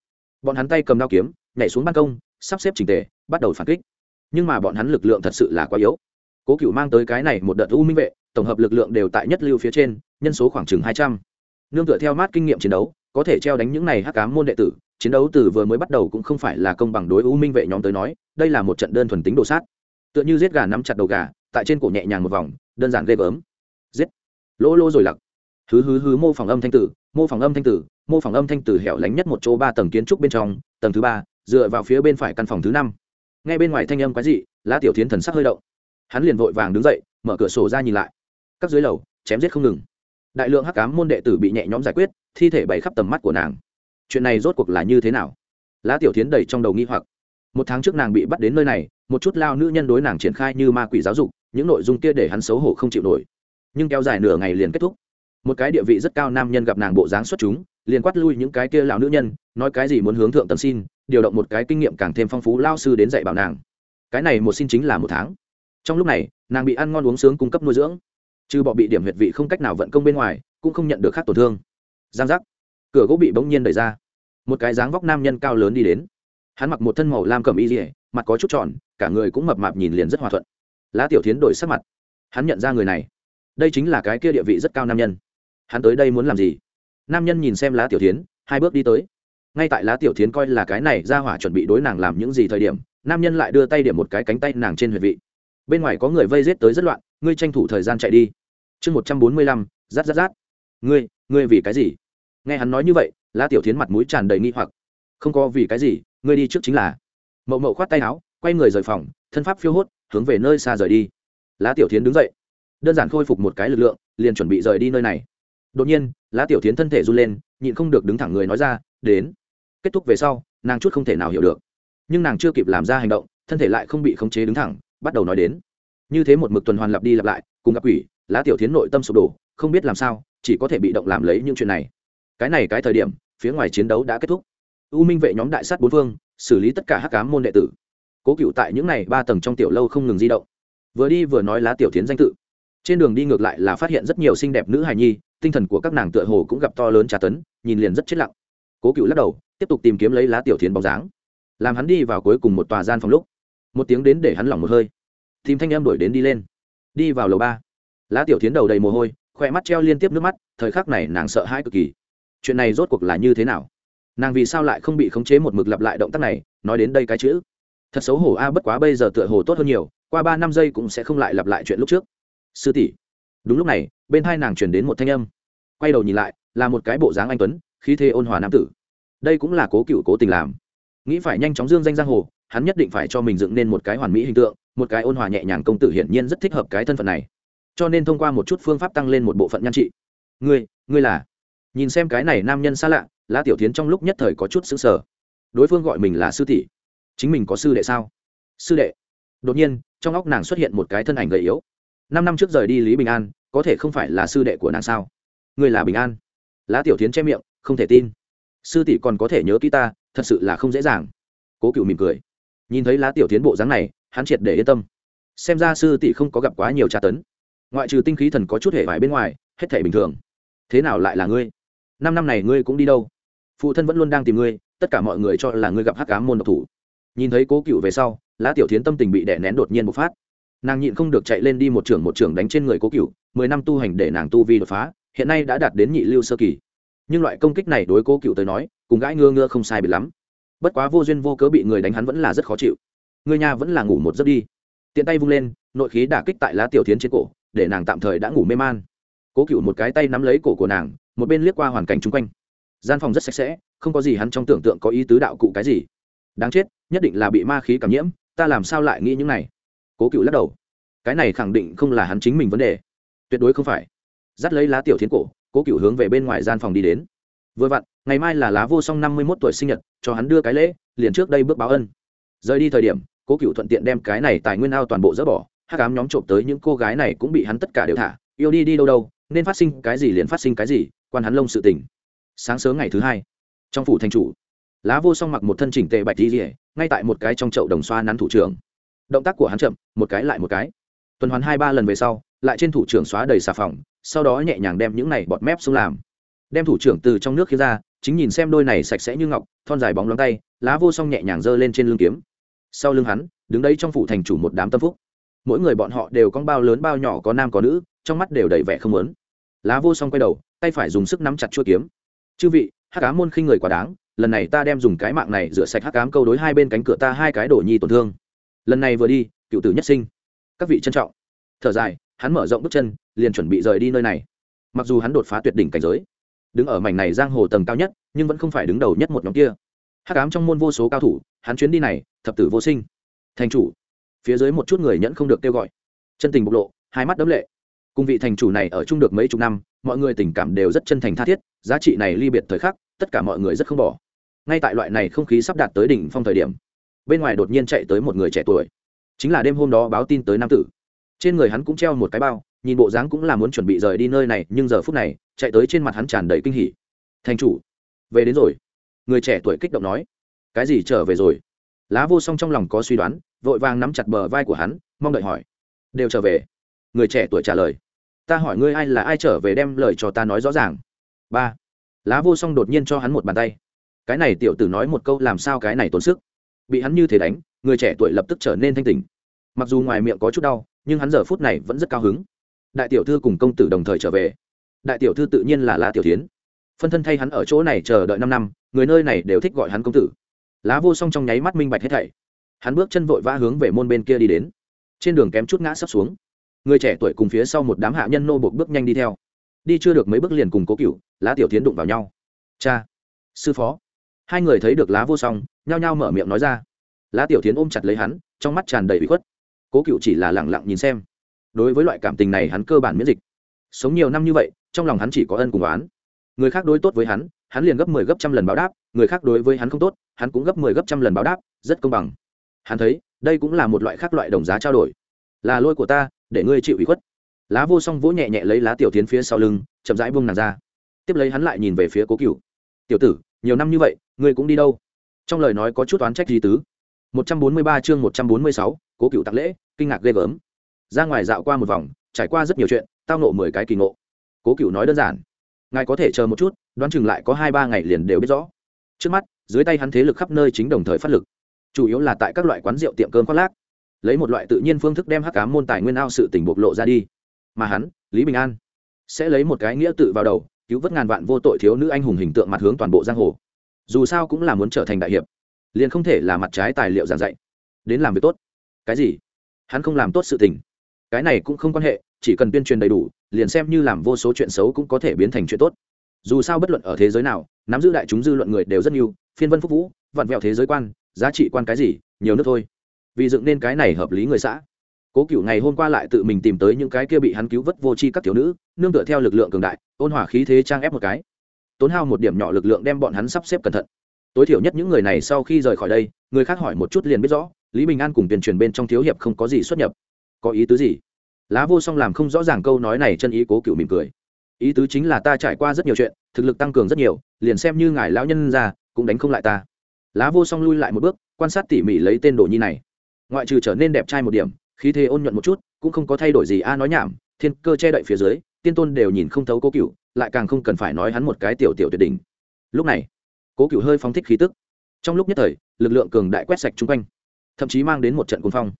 Bọn hắn tay cầm đao kiếm, nhảy xuống ban công, sắp xếp trình tề, bắt đầu phản kích. Nhưng mà bọn hắn lực lượng thật sự là quá yếu. Cố cựu mang tới cái này một đợt u minh vệ, tổng hợp lực lượng đều tại nhất lưu phía trên, nhân số khoảng chừng hai trăm. Nương tựa theo mát kinh nghiệm chiến đấu, có thể treo đánh những này hắc cám môn đệ tử, chiến đấu từ vừa mới bắt đầu cũng không phải là công bằng đối u minh vệ nhóm tới nói, đây là một trận đơn thuần tính đồ sát. Tựa như giết gà nắm chặt đầu gà tại trên cổ nhẹ nhàng một vòng, đơn giản ghê gớm. Giết. Lỗ lỗ rồi lặc. Hứ hứ hứ, mô phỏng âm thanh tử, mô phỏng âm thanh tử, mô phỏng âm thanh tử hẻo lánh nhất một chỗ ba tầng kiến trúc bên trong, tầng thứ ba, dựa vào phía bên phải căn phòng thứ năm. Ngay bên ngoài thanh âm quái dị, lá tiểu tiến thần sắc hơi động. Hắn liền vội vàng đứng dậy, mở cửa sổ ra nhìn lại. Các dưới lầu, chém giết không ngừng. Đại lượng hắc cám môn đệ tử bị nhẹ nhõm giải quyết, thi thể bày khắp tầm mắt của nàng. Chuyện này rốt cuộc là như thế nào? Lá tiểu tiến đầy trong đầu nghi hoặc một tháng trước nàng bị bắt đến nơi này, một chút lao nữ nhân đối nàng triển khai như ma quỷ giáo dục, những nội dung kia để hắn xấu hổ không chịu nổi. Nhưng kéo dài nửa ngày liền kết thúc. Một cái địa vị rất cao nam nhân gặp nàng bộ dáng xuất chúng, liền quát lui những cái kia lão nữ nhân, nói cái gì muốn hướng thượng tầng xin, điều động một cái kinh nghiệm càng thêm phong phú lao sư đến dạy bảo nàng. Cái này một xin chính là một tháng. Trong lúc này, nàng bị ăn ngon uống sướng cung cấp nuôi dưỡng. Trừ bọ bị điểm huyệt vị không cách nào vận công bên ngoài, cũng không nhận được khác tổn thương. Giang giác. Cửa gỗ bị bỗng nhiên đẩy ra. Một cái dáng vóc nam nhân cao lớn đi đến hắn mặc một thân màu lam cầm y dỉa mặt có chút tròn, cả người cũng mập mạp nhìn liền rất hòa thuận. Lá tiểu tiến đổi sắc mặt. Hắn nhận ra người này. Đây chính là cái kia địa vị rất cao nam nhân. Hắn tới đây muốn làm gì? Nam nhân nhìn xem lá tiểu tiến hai bước đi tới. Ngay tại lá tiểu tiến coi là cái này ra hỏa chuẩn bị đối nàng làm những gì thời điểm, nam nhân lại đưa tay điểm một cái cánh tay nàng trên huyệt vị. Bên ngoài có người vây rết tới rất loạn, ngươi tranh thủ thời gian chạy đi. Chương một trăm bốn mươi lăm, rát rát rát. Ngươi ngươi vì cái gì? Nghe hắn nói như vậy, lá tiểu tiến mặt mũi tràn đầy nghi hoặc. Không có vì cái gì ngươi đi trước chính là. Mậu mậu khoát tay áo, quay người rời phòng, thân pháp phiêu hốt, hướng về nơi xa rời đi. Lá tiểu tiến đứng dậy. Đơn giản khôi phục một cái lực lượng, liền chuẩn bị rời đi nơi này. Đột nhiên, lá tiểu tiến thân thể run lên, nhịn không được đứng thẳng người nói ra, đến. Kết thúc về sau, nàng chút không thể nào hiểu được. Nhưng nàng chưa kịp làm ra hành động, thân thể lại không bị khống chế đứng thẳng, bắt đầu nói đến. Như thế một mực tuần hoàn lặp đi lặp lại, cùng gặp quỷ, lá tiểu tiến nội tâm sụp đổ, không biết làm sao, chỉ có thể bị động làm lấy những chuyện này. Cái này cái thời điểm, phía ngoài chiến đấu đã kết thúc u minh vệ nhóm đại sát bốn phương, xử lý tất cả hắc cám môn đệ tử. Cố cựu tại những n à y ba tầng trong tiểu lâu không ngừng di động. Vừa đi vừa nói lá tiểu tiến danh tự. Trên đường đi ngược lại là phát hiện rất nhiều xinh đẹp nữ hài nhi, tinh thần của các nàng tựa hồ cũng gặp to lớn trà tấn, nhìn liền rất chết lặng. Cố cựu lắc đầu, tiếp tục tìm kiếm lấy lá tiểu thiến bóng dáng. Làm hắn đi vào cuối cùng một tòa gian phòng lúc, một tiếng đến để hắn lỏng một hơi. Tìm thanh em đuổi đến đi lên. Đi vào lầu ba. Lá tiểu thiến đầu đầy mồ hôi, khỏe mắt treo liên tiếp nước mắt, thời khắc này nàng sợ hãi cực kỳ. Chuyện này rốt cuộc là như thế nào? Nàng vì sao lại không bị khống chế một mực lặp lại động tác này, nói đến đây cái chữ. Thật xấu hổ a, bất quá bây giờ tựa hồ tốt hơn nhiều, qua ba năm giây cũng sẽ không lại lặp lại chuyện lúc trước. Sư tỷ. Đúng lúc này, bên hai nàng chuyển đến một thanh âm. Quay đầu nhìn lại, là một cái bộ dáng anh tuấn, khí thế ôn hòa nam tử. Đây cũng là cố cựu cố tình làm. Nghĩ phải nhanh chóng dương danh giang hồ, hắn nhất định phải cho mình dựng nên một cái hoàn mỹ hình tượng, một cái ôn hòa nhẹ nhàng công tử hiển nhiên rất thích hợp cái thân phận này. Cho nên thông qua một chút phương pháp tăng lên một bộ phận nhan trị. Ngươi ngươi là? Nhìn xem cái này nam nhân xa lạ, lá tiểu tiến trong lúc nhất thời có chút xứng sở đối phương gọi mình là sư tỷ. Chính mình có sư đệ sao? Sư đệ. Đột nhiên, trong óc nàng xuất hiện một cái thân ảnh gầy yếu. Năm năm trước rời đi lý bình an, có thể không phải là sư đệ của nàng sao? Ngươi là bình an. Lá tiểu tiến che miệng, không thể tin. Sư tỷ còn có thể nhớ kỹ ta, thật sự là không dễ dàng. Cố cựu mỉm cười. Nhìn thấy lá tiểu tiến bộ dáng này, hắn triệt để yên tâm. Xem ra sư tỷ không có gặp quá nhiều tra tấn. Ngoại trừ tinh khí thần có chút hệ vải bên ngoài, hết thể bình thường. Thế nào lại là ngươi? Năm năm này ngươi cũng đi đâu? Phụ thân vẫn luôn đang tìm ngươi, tất cả mọi người cho là ngươi gặp hắc cá môn độc thủ. Nhìn thấy cố cựu về sau lá tiểu tiến tâm tình bị đè nén đột nhiên bộc phát. Nàng nhịn không được chạy lên đi một trưởng một trưởng đánh trên người cố cựu, mười năm tu hành để nàng tu vi đột phá, hiện nay đã đạt đến nhị lưu sơ kỳ. Nhưng loại công kích này đối cố cựu tới nói, cùng gãi ngơ ngơ không sai biệt lắm. Bất quá vô duyên vô cớ bị người đánh hắn vẫn là rất khó chịu. Người nhà vẫn là ngủ một giấc đi. Tiện tay vung lên, nội khí đả kích tại lá tiểu tiến trên cổ, để nàng tạm thời đã ngủ mê man. Cố cựu một cái tay nắm lấy cổ của nàng một bên liếc qua hoàn cảnh chung quanh. Gian phòng rất sạch sẽ, không có gì hắn trong tưởng tượng có ý tứ đạo cụ cái gì. Đáng chết, nhất định là bị ma khí cảm nhiễm, ta làm sao lại nghĩ những này? Cố cựu lắc đầu. Cái này khẳng định không là hắn chính mình vấn đề. Tuyệt đối không phải. Dắt lấy lá tiểu thiến cổ, cố cựu hướng về bên ngoài gian phòng đi đến. Vừa vặn, ngày mai là lá vô song năm mươi mốt tuổi sinh nhật, cho hắn đưa cái lễ, liền trước đây bước báo ân. Rời đi thời điểm, cố cựu thuận tiện đem cái này tài nguyên ao toàn bộ dỡ bỏ hát cám nhóm trộm tới những cô gái này cũng bị hắn tất cả đều thả, yêu đi đi đâu đâu, nên phát sinh cái gì liền phát sinh cái gì quan hắn lông sự tình. Sáng sớm ngày thứ hai, trong phủ thành chủ, lá vô song mặc một thân chỉnh tề bạch đi rỉa ngay tại một cái trong chậu đồng xoa nắn thủ trưởng. Động tác của hắn chậm, một cái lại một cái. Tuần hoàn hai ba lần về sau, lại trên thủ trưởng xóa đầy xà phòng, sau đó nhẹ nhàng đem những này bọt mép xuống làm. Đem thủ trưởng từ trong nước kia ra, chính nhìn xem đôi này sạch sẽ như ngọc, thon dài bóng lóng tay, lá vô song nhẹ nhàng giơ lên trên lưng kiếm. Sau lưng hắn, đứng đấy trong phủ thành chủ một đám tâm phúc. Mỗi người bọn họ đều có bao lớn bao nhỏ, có nam có nữ, trong mắt đều đầy vẻ không lớn lá vô song quay đầu tay phải dùng sức nắm chặt chuôi kiếm. Chư vị hát cá môn khinh người quá đáng, lần này ta đem dùng cái mạng này rửa sạch hắc cám câu đối hai bên cánh cửa ta hai cái đổ nhi tổn thương. Lần này vừa đi, cựu tử nhất sinh. Các vị trân trọng. Thở dài, hắn mở rộng bước chân, liền chuẩn bị rời đi nơi này. Mặc dù hắn đột phá tuyệt đỉnh cảnh giới, đứng ở mảnh này giang hồ tầng cao nhất, nhưng vẫn không phải đứng đầu nhất một nhóm kia. Hắc ám trong môn vô số cao thủ, hắn chuyến đi này, thập tử vô sinh. Thành chủ. Phía dưới một chút người nhẫn không được kêu gọi. Chân tình bộc lộ, hai mắt đấm lệ. Cùng vị thành chủ này ở chung được mấy chục năm mọi người tình cảm đều rất chân thành tha thiết, giá trị này ly biệt thời khắc, tất cả mọi người rất không bỏ. Ngay tại loại này không khí sắp đạt tới đỉnh phong thời điểm, bên ngoài đột nhiên chạy tới một người trẻ tuổi. Chính là đêm hôm đó báo tin tới nam tử. Trên người hắn cũng treo một cái bao, nhìn bộ dáng cũng là muốn chuẩn bị rời đi nơi này, nhưng giờ phút này, chạy tới trên mặt hắn tràn đầy kinh hỉ. Thành chủ, về đến rồi. Người trẻ tuổi kích động nói. Cái gì trở về rồi? Lá vô song trong lòng có suy đoán, vội vàng nắm chặt bờ vai của hắn, mong đợi hỏi. Đều trở về? Người trẻ tuổi trả lời ta hỏi ngươi ai là ai trở về đem lời cho ta nói rõ ràng. Ba. Lá vô song đột nhiên cho hắn một bàn tay. Cái này tiểu tử nói một câu làm sao cái này tốn sức. Bị hắn như thế đánh, người trẻ tuổi lập tức trở nên thanh tình mặc dù ngoài miệng có chút đau, nhưng hắn giờ phút này vẫn rất cao hứng. Đại tiểu thư cùng công tử đồng thời trở về. Đại tiểu thư tự nhiên là lá tiểu tiến phân thân thay hắn ở chỗ này chờ đợi năm năm, người nơi này đều thích gọi hắn công tử. Lá vô song trong nháy mắt minh bạch hết thảy. Hắn bước chân vội vã hướng về môn bên kia đi đến. Trên đường kém chút ngã sắp xuống người trẻ tuổi cùng phía sau một đám hạ nhân nô buộc bước nhanh đi theo. Đi chưa được mấy bước liền cùng cố cựu lá tiểu tiến đụng vào nhau. Cha, sư phó. Hai người thấy được lá vô song, nhao nhao mở miệng nói ra. Lá tiểu tiến ôm chặt lấy hắn, trong mắt tràn đầy bị khuất. Cố cựu chỉ là lẳng lặng nhìn xem. Đối với loại cảm tình này hắn cơ bản miễn dịch. Sống nhiều năm như vậy, trong lòng hắn chỉ có ân cùng oán. Người khác đối tốt với hắn hắn liền gấp mười 10 gấp trăm lần báo đáp, người khác đối với hắn không tốt, hắn cũng gấp mười 10 gấp trăm lần báo đáp, rất công bằng. Hắn thấy, đây cũng là một loại khác loại đồng giá trao đổi. Là lôi của ta để ngươi chịu ủy khuất. Lá vô song vỗ nhẹ nhẹ lấy lá tiểu tiến phía sau lưng, chậm rãi buông nàng ra. Tiếp lấy hắn lại nhìn về phía cố cựu tiểu tử, nhiều năm như vậy, ngươi cũng đi đâu? Trong lời nói có chút oán trách di tứ. Một trăm bốn mươi ba chương một trăm bốn mươi sáu, cố cựu tặng lễ, kinh ngạc ghê gớm. Ra ngoài dạo qua một vòng, trải qua rất nhiều chuyện, tao nộ mười cái kỳ ngộ. Cố cựu nói đơn giản. Ngài có thể chờ một chút, đoán chừng lại có hai ba ngày liền đều biết rõ. Trước mắt, dưới tay hắn thế lực khắp nơi chính đồng thời phát lực. Chủ yếu là tại các loại quán rượu tiệm cơm khoác lác lấy một loại tự nhiên phương thức đem hắc cám môn tài nguyên ao sự tình bộc lộ ra đi. Mà hắn, lý bình an, sẽ lấy một cái nghĩa tự vào đầu, cứu vớt ngàn vạn vô tội thiếu nữ anh hùng hình tượng mặt hướng toàn bộ giang hồ. Dù sao cũng là muốn trở thành đại hiệp, liền không thể là mặt trái tài liệu giảng dạy. Đến làm việc tốt. Cái gì? Hắn không làm tốt sự tình. Cái này cũng không quan hệ, chỉ cần tuyên truyền đầy đủ, liền xem như làm vô số chuyện xấu cũng có thể biến thành chuyện tốt. Dù sao bất luận ở thế giới nào, nắm giữ đại chúng dư luận người đều rất nhiều, phiên vân phúc vũ, vặn vẹo thế giới quan, giá trị quan cái gì, nhiều nước thôi vì dựng nên cái này hợp lý người xã. Cố cựu ngày hôm qua lại tự mình tìm tới những cái kia bị hắn cứu vớt vô tri các thiếu nữ, nương tựa theo lực lượng cường đại, ôn hỏa khí thế trang ép một cái. Tốn hao một điểm nhỏ lực lượng đem bọn hắn sắp xếp cẩn thận. Tối thiểu nhất những người này sau khi rời khỏi đây, người khác hỏi một chút liền biết rõ, lý bình an cùng tiền truyền bên trong thiếu hiệp không có gì xuất nhập. Có ý tứ gì? Lá vô song làm không rõ ràng câu nói này chân ý cố cựu mỉm cười. Ý tứ chính là ta trải qua rất nhiều chuyện, thực lực tăng cường rất nhiều, liền xem như ngài lão nhân ra, cũng đánh không lại ta. Lá vô song lui lại một bước, quan sát tỉ mỉ lấy tên đồ nhi này ngoại trừ trở nên đẹp trai một điểm, khí thế ôn nhuận một chút, cũng không có thay đổi gì a nói nhảm, thiên cơ che đậy phía dưới, tiên tôn đều nhìn không thấu cố cựu lại càng không cần phải nói hắn một cái tiểu tiểu tuyệt đỉnh. Lúc này, cố cựu hơi phóng thích khí tức. Trong lúc nhất thời, lực lượng cường đại quét sạch chung quanh, thậm chí mang đến một trận cuồng phong.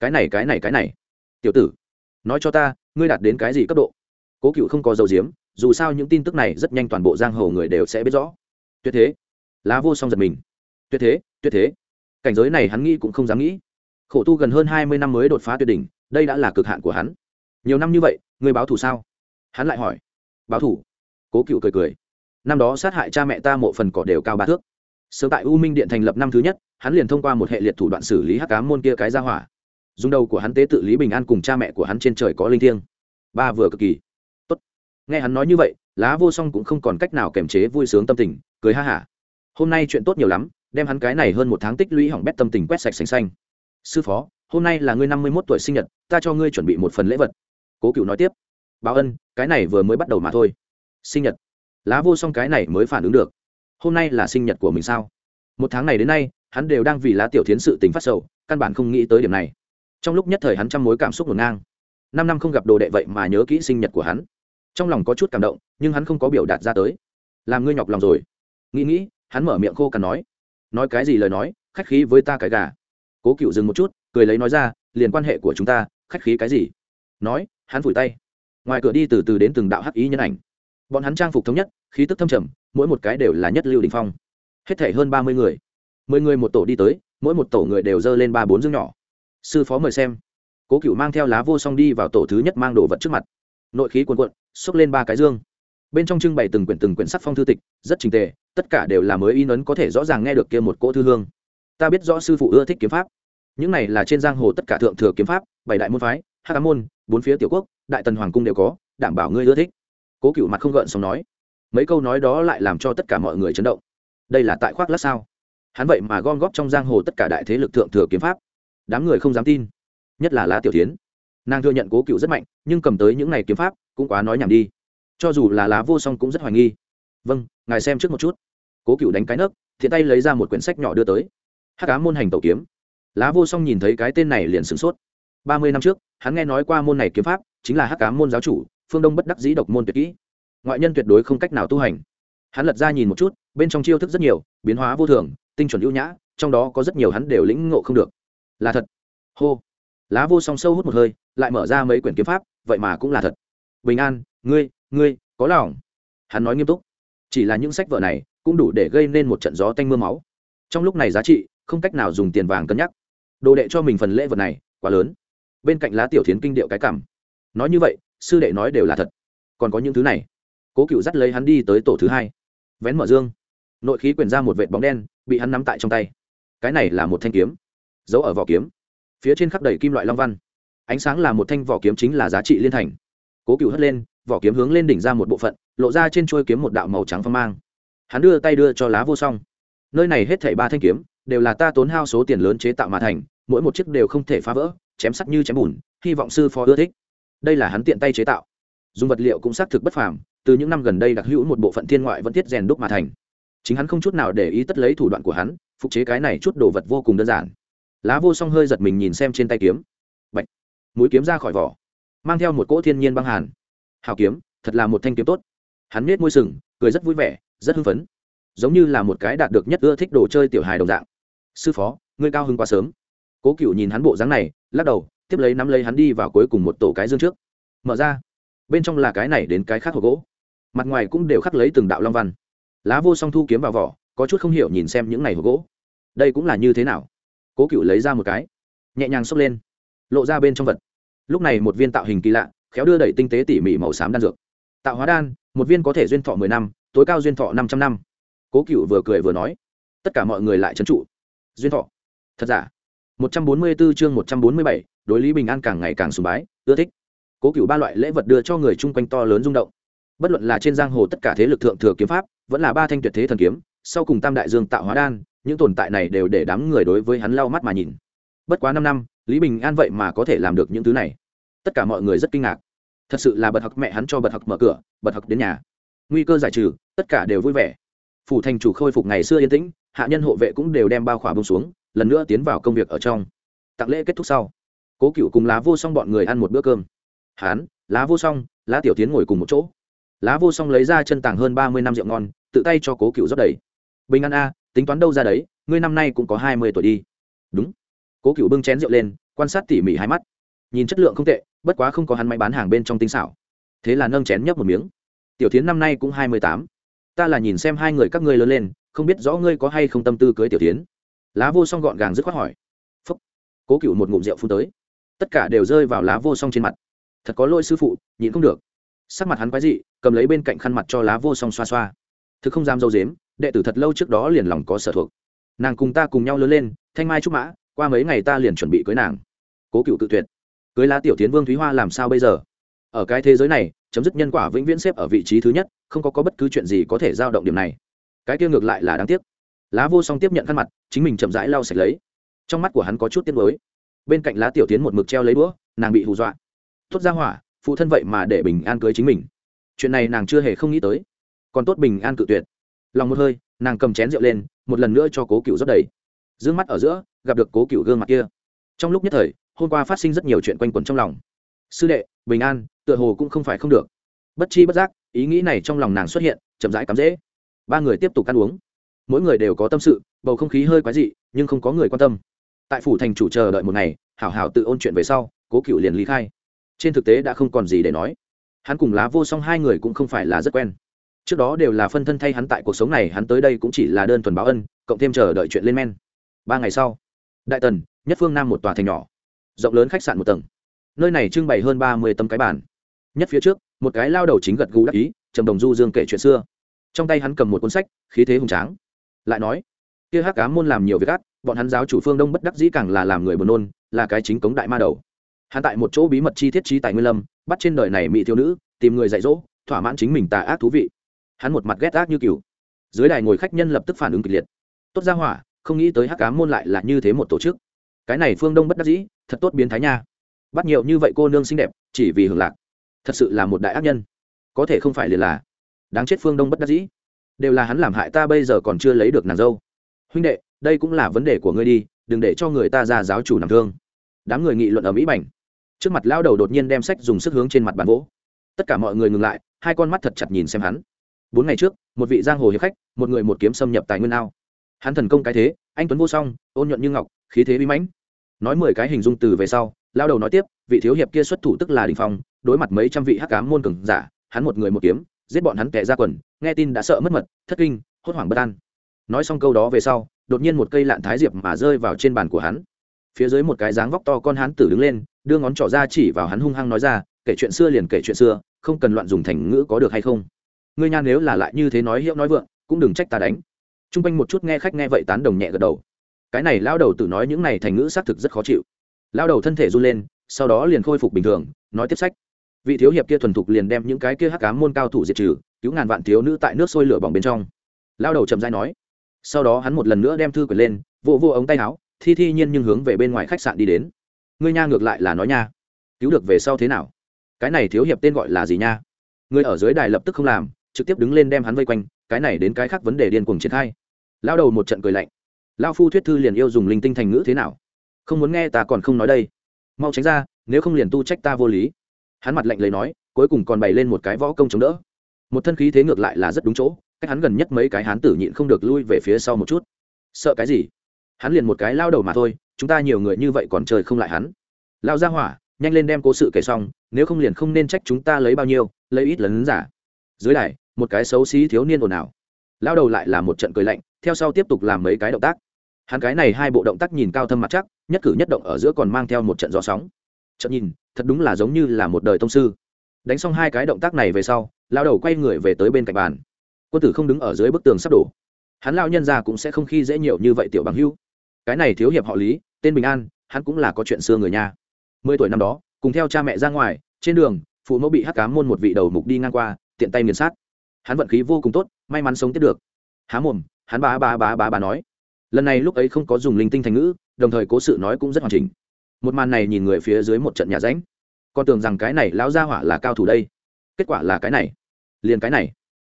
Cái này cái này cái này. Tiểu tử, nói cho ta, ngươi đạt đến cái gì cấp độ? Cố cựu không có dầu diếm dù sao những tin tức này rất nhanh toàn bộ giang hồ người đều sẽ biết rõ. Tuyệt thế. Lá vô song giật mình. Tuyệt thế tuyệt thế. Cảnh giới này hắn nghĩ cũng không dám nghĩ khổ tu gần hơn hai mươi năm mới đột phá tuyệt đỉnh, đây đã là cực hạn của hắn. Nhiều năm như vậy, người báo thù sao? Hắn lại hỏi. Báo thù? Cố cựu cười cười. Năm đó sát hại cha mẹ ta mộ phần cỏ đều cao ba thước. Sớm tại u minh điện thành lập năm thứ nhất, hắn liền thông qua một hệ liệt thủ đoạn xử lý hắc cá môn kia cái ra hỏa. Dùng đầu của hắn tế tự lý bình an cùng cha mẹ của hắn trên trời có linh thiêng. Ba vừa cực kỳ. Tốt. Nghe hắn nói như vậy, lá vô song cũng không còn cách nào kềm chế vui sướng tâm tình, cười ha hả. Hôm nay chuyện tốt nhiều lắm, đem hắn cái này hơn một tháng tích lũy hỏng bét tâm tình quét sạch xanh xanh sư phó, hôm nay là ngươi năm mươi mốt tuổi sinh nhật, ta cho ngươi chuẩn bị một phần lễ vật. Cố cựu nói tiếp. Báo ân, cái này vừa mới bắt đầu mà thôi. Sinh nhật. Lá vô song cái này mới phản ứng được. Hôm nay là sinh nhật của mình sao? Một tháng này đến nay, hắn đều đang vì lá tiểu thiến sự tình phát sầu, căn bản không nghĩ tới điểm này. Trong lúc nhất thời hắn trăm mối cảm xúc ngổn ngang. Năm năm không gặp đồ đệ vậy mà nhớ kỹ sinh nhật của hắn. Trong lòng có chút cảm động, nhưng hắn không có biểu đạt ra tới. Làm ngươi nhọc lòng rồi. Nghĩ nghĩ, hắn mở miệng khô cằn nói. Nói cái gì lời nói, khách khí với ta cái gà cố cựu dừng một chút, cười lấy nói ra, liền quan hệ của chúng ta, khách khí cái gì? Nói, hắn phủi tay. Ngoài cửa đi từ từ đến từng đạo hắc ý nhân ảnh. Bọn hắn trang phục thống nhất, khí tức thâm trầm, mỗi một cái đều là nhất lưu đình phong. Hết thể hơn ba mươi người. Mười người một tổ đi tới, mỗi một tổ người đều dơ lên ba bốn dương nhỏ. Sư phó mời xem. Cố cựu mang theo lá vô song đi vào tổ thứ nhất mang đồ vật trước mặt. Nội khí cuồn cuộn, xốc lên ba cái dương. Bên trong trưng bày từng quyển từng quyển sắc phong thư tịch, rất trình tề, tất cả đều là mới in ấn có thể rõ ràng nghe được kia một cỗ thư hương ta biết rõ sư phụ ưa thích kiếm pháp. Những này là trên giang hồ tất cả thượng thừa kiếm pháp, bảy đại môn phái hát cá môn, bốn phía tiểu quốc, đại tần hoàng cung đều có, đảm bảo ngươi ưa thích. Cố cựu mặt không gợn xong nói. Mấy câu nói đó lại làm cho tất cả mọi người chấn động. Đây là tại khoác lát sao? Hắn vậy mà gom góp trong giang hồ tất cả đại thế lực thượng thừa kiếm pháp. Đám người không dám tin. Nhất là lá tiểu tiến nàng thừa nhận cố cựu rất mạnh, nhưng cầm tới những n à y kiếm pháp cũng quá nói nhảm đi. Cho dù là lá vô song cũng rất hoài nghi. Vâng ngài xem trước một chút. Cố cựu đánh cái nấc, thiện tay lấy ra một quyển sách nhỏ đưa tới hát cá môn hành tẩu kiếm. Lá vô song nhìn thấy cái tên này liền sửng sốt. Ba mươi năm trước, hắn nghe nói qua môn này kiếm pháp, chính là hát cá môn giáo chủ, phương đông bất đắc dĩ độc môn tuyệt kỹ. Ngoại nhân tuyệt đối không cách nào tu hành. Hắn lật ra nhìn một chút, bên trong chiêu thức rất nhiều, biến hóa vô thường, tinh chuẩn ưu nhã, trong đó có rất nhiều hắn đều lĩnh ngộ không được. Là thật. Hô. Lá vô song sâu hút một hơi, lại mở ra mấy quyển kiếm pháp, vậy mà cũng là thật. Bình an, ngươi ngươi, có lòng. Hắn nói nghiêm túc. Chỉ là những sách vở này, cũng đủ để gây nên một trận gió tanh m ư a máu. Trong lúc này giá trị không cách nào dùng tiền vàng cân nhắc. Đồ đệ cho mình phần lễ vật này, quá lớn. Bên cạnh lá tiểu thiến kinh điệu cái cảm. Nói như vậy, sư đệ nói đều là thật. Còn có những thứ này. Cố cựu dắt lấy hắn đi tới tổ thứ hai. Vén mở dương. Nội khí quyển ra một vệt bóng đen, bị hắn nắm tại trong tay. Cái này là một thanh kiếm, giấu ở vỏ kiếm. Phía trên khắp đầy kim loại long văn. Ánh sáng là một thanh vỏ kiếm chính là giá trị liên thành. Cố cựu hất lên, vỏ kiếm hướng lên đỉnh ra một bộ phận, lộ ra trên trôi kiếm một đạo màu trắng phong mang. Hắn đưa tay đưa cho lá vô song. Nơi này hết thảy ba thanh kiếm đều là ta tốn hao số tiền lớn chế tạo mà thành, mỗi một chiếc đều không thể phá vỡ, chém sắt như chém bùn, hy vọng sư phó ưa thích. Đây là hắn tiện tay chế tạo. Dùng vật liệu cũng xác thực bất phàm, từ những năm gần đây đặc hữu một bộ phận thiên ngoại vẫn thiết rèn đúc mà thành. Chính hắn không chút nào để ý tất lấy thủ đoạn của hắn, phục chế cái này chút đồ vật vô cùng đơn giản. Lá vô song hơi giật mình nhìn xem trên tay kiếm. Bạch. mũi kiếm ra khỏi vỏ, mang theo một cỗ thiên nhiên băng hàn. Hào kiếm, thật là một thanh kiếm tốt. Hắn nết môi sừng, cười rất vui vẻ, rất hưng phấn. Giống như là một cái đạt được nhất ưa thích đồ chơi tiểu hài đồng dạng sư phó, ngươi cao hứng quá sớm. Cố cựu nhìn hắn bộ dáng này, lắc đầu, tiếp lấy nắm lấy hắn đi vào cuối cùng một tổ cái dương trước. Mở ra. Bên trong là cái này đến cái khác hộp gỗ. Mặt ngoài cũng đều khắc lấy từng đạo long văn. Lá vô song thu kiếm vào vỏ, có chút không hiểu nhìn xem những này hộp gỗ. Đây cũng là như thế nào? Cố cựu lấy ra một cái. Nhẹ nhàng xốc lên. Lộ ra bên trong vật. Lúc này một viên tạo hình kỳ lạ, khéo đưa đẩy tinh tế tỉ mỉ màu xám đan dược. Tạo hóa đan, một viên có thể duyên thọ mười năm, tối cao duyên thọ năm trăm năm. Cố cựu vừa cười vừa nói. Tất cả mọi người lại trấn trụ duyên thọ. Thật giả? một trăm bốn mươi 144 chương một trăm bốn mươi bảy, đối lý bình an càng ngày càng sùng bái, ưa thích. Cố cựu ba loại lễ vật đưa cho người chung quanh to lớn rung động. Bất luận là trên giang hồ tất cả thế lực thượng thừa kiếm pháp, vẫn là ba thanh tuyệt thế thần kiếm, sau cùng tam đại dương tạo hóa đan, những tồn tại này đều để đám người đối với hắn lau mắt mà nhìn. Bất quá năm năm, lý bình an vậy mà có thể làm được những thứ này. Tất cả mọi người rất kinh ngạc. Thật sự là bật học mẹ hắn cho bật học mở cửa, bật học đến nhà. Nguy cơ giải trừ, tất cả đều vui vẻ. Phủ thành chủ khôi phục ngày xưa yên tĩnh hạ nhân hộ vệ cũng đều đem bao khỏa bông xuống, lần nữa tiến vào công việc ở trong. Tặng lễ kết thúc sau, cố cựu cùng lá vô xong bọn người ăn một bữa cơm. Hán, lá vô xong lá tiểu tiến ngồi cùng một chỗ. Lá vô xong lấy ra chân tàng hơn ba mươi năm rượu ngon, tự tay cho cố cựu rót đầy. Bình ăn a, tính toán đâu ra đấy, ngươi năm nay cũng có hai mươi tuổi đi. Đúng. Cố cựu bưng chén rượu lên, quan sát tỉ mỉ hai mắt. Nhìn chất lượng không tệ, bất quá không có hắn máy bán hàng bên trong tinh xảo. Thế là nâng chén nhấp một miếng. Tiểu tiến năm nay cũng hai mươi tám. Ta là nhìn xem hai người các ngươi lớn lên không biết rõ ngươi có hay không tâm tư cưới tiểu tiến. Lá vô song gọn gàng dứt khoát hỏi. Phúc. Cố cựu một ngụm rượu phun tới. Tất cả đều rơi vào lá vô song trên mặt. Thật có lỗi sư phụ nhịn không được. Sắc mặt hắn quái dị cầm lấy bên cạnh khăn mặt cho lá vô song xoa xoa. Thực không dám dâu dếm đệ tử thật lâu trước đó liền lòng có sở thuộc. Nàng cùng ta cùng nhau lớn lên thanh mai trúc mã qua mấy ngày ta liền chuẩn bị cưới nàng. Cố cựu tự tuyệt. Cưới lá tiểu tiến vương thúy hoa làm sao bây giờ? Ở cái thế giới này chấm dứt nhân quả vĩnh viễn xếp ở vị trí thứ nhất không có, có bất cứ chuyện gì có thể giao động điểm này cái kia ngược lại là đáng tiếc. Lá vô song tiếp nhận khăn mặt, chính mình chậm rãi lau sạch lấy. Trong mắt của hắn có chút tiếc mới bên cạnh lá tiểu tiến một mực treo lấy đũa, nàng bị hù dọa. Tốt ra hỏa, phụ thân vậy mà để bình an cưới chính mình. Chuyện này nàng chưa hề không nghĩ tới. Còn tốt bình an cự tuyệt. Lòng một hơi, nàng cầm chén rượu lên, một lần nữa cho cố cựu rót đầy. D ư ơ n g mắt ở giữa, gặp được cố cựu gương mặt kia. Trong lúc nhất thời, hôm qua phát sinh rất nhiều chuyện quanh quẩn trong lòng. Sư đệ, bình an, tựa hồ cũng không phải không được. Bất chi bất giác, ý nghĩ này trong lòng nàng xuất hiện, chậm rãi cắm dễ ba người tiếp tục ăn uống. Mỗi người đều có tâm sự, bầu không khí hơi quái dị, nhưng không có người quan tâm. Tại phủ thành chủ chờ đợi một ngày, hảo hảo tự ôn chuyện về sau, cố cựu liền lý khai. Trên thực tế đã không còn gì để nói. Hắn cùng lá vô song hai người cũng không phải là rất quen. Trước đó đều là phân thân thay hắn tại cuộc sống này, hắn tới đây cũng chỉ là đơn thuần báo ân, cộng thêm chờ đợi chuyện lên men. Ba ngày sau, đại tần, nhất phương nam một tòa thành nhỏ. Rộng lớn khách sạn một tầng. Nơi này trưng bày hơn ba mươi tấm cái bản. nhất phía trước, một cái lao đầu chính gật gù đắc ý, trầm đồng du dương kể chuyện xưa trong tay hắn cầm một cuốn sách, khí thế hùng tráng. Lại nói, kia hắc cá môn làm nhiều việc ác, bọn hắn giáo chủ phương đông bất đắc dĩ càng là làm người buồn nôn, là cái chính cống đại ma đầu. Hắn tại một chỗ bí mật chi thiết trí tại nguyên lâm, bắt trên đời này mỹ thiếu nữ, tìm người dạy dỗ, thỏa mãn chính mình tà ác thú vị. Hắn một mặt ghét ác như cừu. Dưới đài ngồi khách nhân lập tức phản ứng kịch liệt. Tốt ra hỏa, không nghĩ tới hắc cá môn lại là như thế một tổ chức. Cái này phương đông bất đắc dĩ, thật tốt biến thái nha. Bắt nhiều như vậy cô nương xinh đẹp, chỉ vì hưởng lạc. Thật sự là một đại ác nhân. Có thể không phải liền là đáng chết phương đông bất đắc dĩ. Đều là hắn làm hại ta bây giờ còn chưa lấy được nàng dâu. Huynh đệ, đây cũng là vấn đề của ngươi đi, đừng để cho người ta ra giáo chủ nằm thương. Đám người nghị luận ở mỹ bảnh trước mặt lao đầu đột nhiên đem sách dùng sức hướng trên mặt bàn gỗ tất cả mọi người ngừng lại, hai con mắt thật chặt nhìn xem hắn. Bốn ngày trước, một vị giang hồ hiệp khách, một người một kiếm xâm nhập tài nguyên ao. Hắn thần công cái thế, anh tuấn vô song, ôn nhuận như ngọc, khí thế bí mãnh. Nói mười cái hình dung từ về sau lao đầu nói tiếp, vị thiếu hiệp kia xuất thủ tức là đình phong, đối mặt mấy trăm vị hắc cám môn cường giả, hắn một người một kiếm giết bọn hắn kẻ ra quần, nghe tin đã sợ mất mật, thất kinh, hốt hoảng bất an. Nói xong câu đó về sau, đột nhiên một cây lạn thái diệp mà rơi vào trên bàn của hắn. Phía dưới một cái dáng vóc to con hắn tử đứng lên, đưa ngón trỏ ra chỉ vào hắn hung hăng nói ra, kể chuyện xưa liền kể chuyện xưa, không cần loạn dùng thành ngữ có được hay không? Ngươi nhan nếu là lại như thế nói hiệu nói vượng, cũng đừng trách ta đánh. T r u n g quanh một chút nghe khách nghe vậy tán đồng nhẹ gật đầu. Cái này lao đầu tự nói những này thành ngữ xác thực rất khó chịu. Lao đầu thân thể run lên, sau đó liền khôi phục bình thường, nói tiếp sách vị thiếu hiệp kia thuần thục liền đem những cái kia hắc cám môn cao thủ diệt trừ, cứu ngàn vạn thiếu nữ tại nước sôi lửa bỏng bên trong. Lao đầu chậm dai nói. Sau đó hắn một lần nữa đem thư quyển lên vô vô ống tay áo, thi thi nhiên nhưng hướng về bên ngoài khách sạn đi đến. Ngươi nha ngược lại là nói nha. Cứu được về sau thế nào? Cái này thiếu hiệp tên gọi là gì nha? Người ở dưới đài lập tức không làm, trực tiếp đứng lên đem hắn vây quanh, cái này đến cái khác vấn đề điên cuồng triển khai. Lao đầu một trận cười lạnh. Lao phu thuyết thư liền yêu dùng linh tinh thành ngữ thế nào? Không muốn nghe ta còn không nói đây. Mau tránh ra, nếu không liền tu trách ta vô lý hắn mặt lạnh lấy nói, cuối cùng còn bày lên một cái võ công chống đỡ. Một thân khí thế ngược lại là rất đúng chỗ, cách hắn gần nhất mấy cái hán tử nhịn không được lui về phía sau một chút. Sợ cái gì? Hắn liền một cái lao đầu mà thôi, chúng ta nhiều người như vậy còn trời không lại hắn. Lao ra hỏa, nhanh lên đem cố sự kể xong, nếu không liền không nên trách chúng ta lấy bao nhiêu, lấy ít lấn giả. Dưới đài, một cái xấu xí thiếu niên ồn ào. Lao đầu lại là một trận cười lạnh, theo sau tiếp tục làm mấy cái động tác. Hắn cái này hai bộ động tác nhìn cao thâm mặt chắc, nhất cử nhất động ở giữa còn mang theo một trận gió sóng. Trận nhìn thật đúng là giống như là một đời tông sư. Đánh xong hai cái động tác này về sau lao đầu quay người về tới bên cạnh bàn. Quân tử không đứng ở dưới bức tường sắp đổ. Hắn lao nhân ra cũng sẽ không khi dễ nhiều như vậy tiểu bằng hưu cái này thiếu hiệp họ lý, tên bình an, hắn cũng là có chuyện xưa người nhà. Mười tuổi năm đó, cùng theo cha mẹ ra ngoài, trên đường, phụ mẫu bị hắc cám môn một vị đầu mục đi ngang qua, tiện tay nghiền sát. Hắn vận khí vô cùng tốt, may mắn sống tiếp được. Há mồm, hắn bá bá bá bá bá nói. Lần này lúc ấy không có dùng linh tinh thành ngữ, đồng thời cố sự nói cũng rất hoàn chỉnh một màn này nhìn người phía dưới một trận nhà ránh. Con tưởng rằng cái này lão gia hỏa là cao thủ đây. Kết quả là cái này. Liền cái này.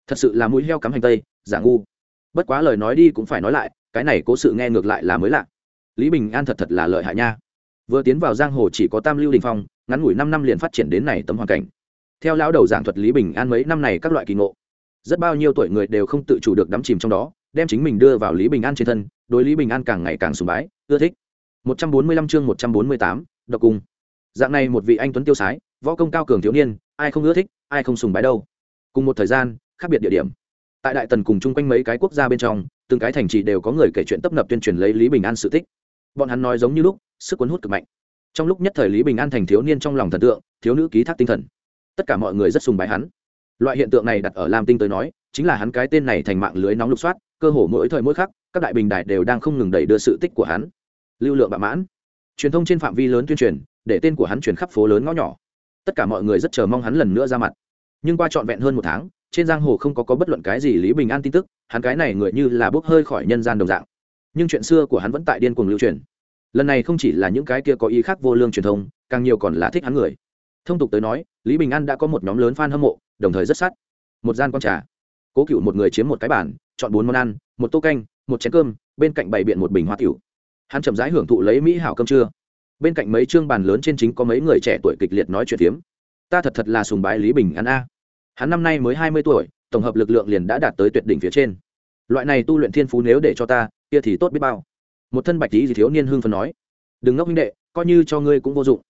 Thật sự là mũi heo cắm hành tây, giả ngu. Bất quá lời nói đi cũng phải nói lại, cái này cố sự nghe ngược lại là mới lạ. Lý bình an thật thật là lợi hại nha. Vừa tiến vào giang hồ chỉ có tam lưu đình phong, ngắn ngủi năm năm liền phát triển đến này tấm hoàn cảnh. Theo lão đầu giảng thuật lý bình an mấy năm này các loại kỳ ngộ. Rất bao nhiêu tuổi người đều không tự chủ được đắm chìm trong đó, đem chính mình đưa vào lý bình an trên thân, đối lý bình an càng ngày càng sùng bái, ưa thích. 145 chương 148, độc cùng. dạng này một vị anh tuấn tiêu sái võ công cao cường thiếu niên ai không ưa thích ai không sùng bái đâu. Cùng một thời gian khác biệt địa điểm. Tại đại tần cùng chung quanh mấy cái quốc gia bên trong từng cái thành trì đều có người kể chuyện tấp nập tuyên truyền lấy lý bình an sự tích. Bọn hắn nói giống như lúc sức cuốn hút cực mạnh. Trong lúc nhất thời lý bình an thành thiếu niên trong lòng thần tượng thiếu nữ ký thác tinh thần. Tất cả mọi người rất sùng bái hắn. Loại hiện tượng này đặt ở lam tinh tới nói chính là hắn cái tên này thành mạng lưới nóng lục soát cơ hồ mỗi thời mỗi khắc các đại bình đại đều đang không ngừng đẩy đưa sự tích của hắn lưu lượng bạ mãn. Truyền thông trên phạm vi lớn tuyên truyền, để tên của hắn truyền khắp phố lớn ngõ nhỏ. Tất cả mọi người rất chờ mong hắn lần nữa ra mặt. Nhưng qua trọn vẹn hơn một tháng, trên giang hồ không có có bất luận cái gì lý bình an tin tức, hắn cái này người như là bốc hơi khỏi nhân gian đồng dạng. Nhưng chuyện xưa của hắn vẫn tại điên cuồng lưu truyền. Lần này không chỉ là những cái kia có ý khác vô lương truyền thông, càng nhiều còn là thích hắn người. Thông tục tới nói, lý bình an đã có một nhóm lớn f a n hâm mộ, đồng thời rất sát. Một gian con trà. Cố cựu một người chiếm một cái bản chọn bốn món ăn, một tô canh, một chén cơm, bên cạnh bày biện một bình hoa tiểu hắn chậm rãi hưởng thụ lấy mỹ hảo cơm trưa. Bên cạnh mấy chương bàn lớn trên chính có mấy người trẻ tuổi kịch liệt nói chuyện phiếm. Ta thật thật là sùng bái lý bình an a. Hắn năm nay mới hai mươi tuổi, tổng hợp lực lượng liền đã đạt tới tuyệt đỉnh phía trên. Loại này tu luyện thiên phú nếu để cho ta, kia thì tốt biết bao. Một thân bạch tí gì thiếu niên hưng phần nói. Đừng ngốc huynh đệ, coi như cho ngươi cũng vô dụng.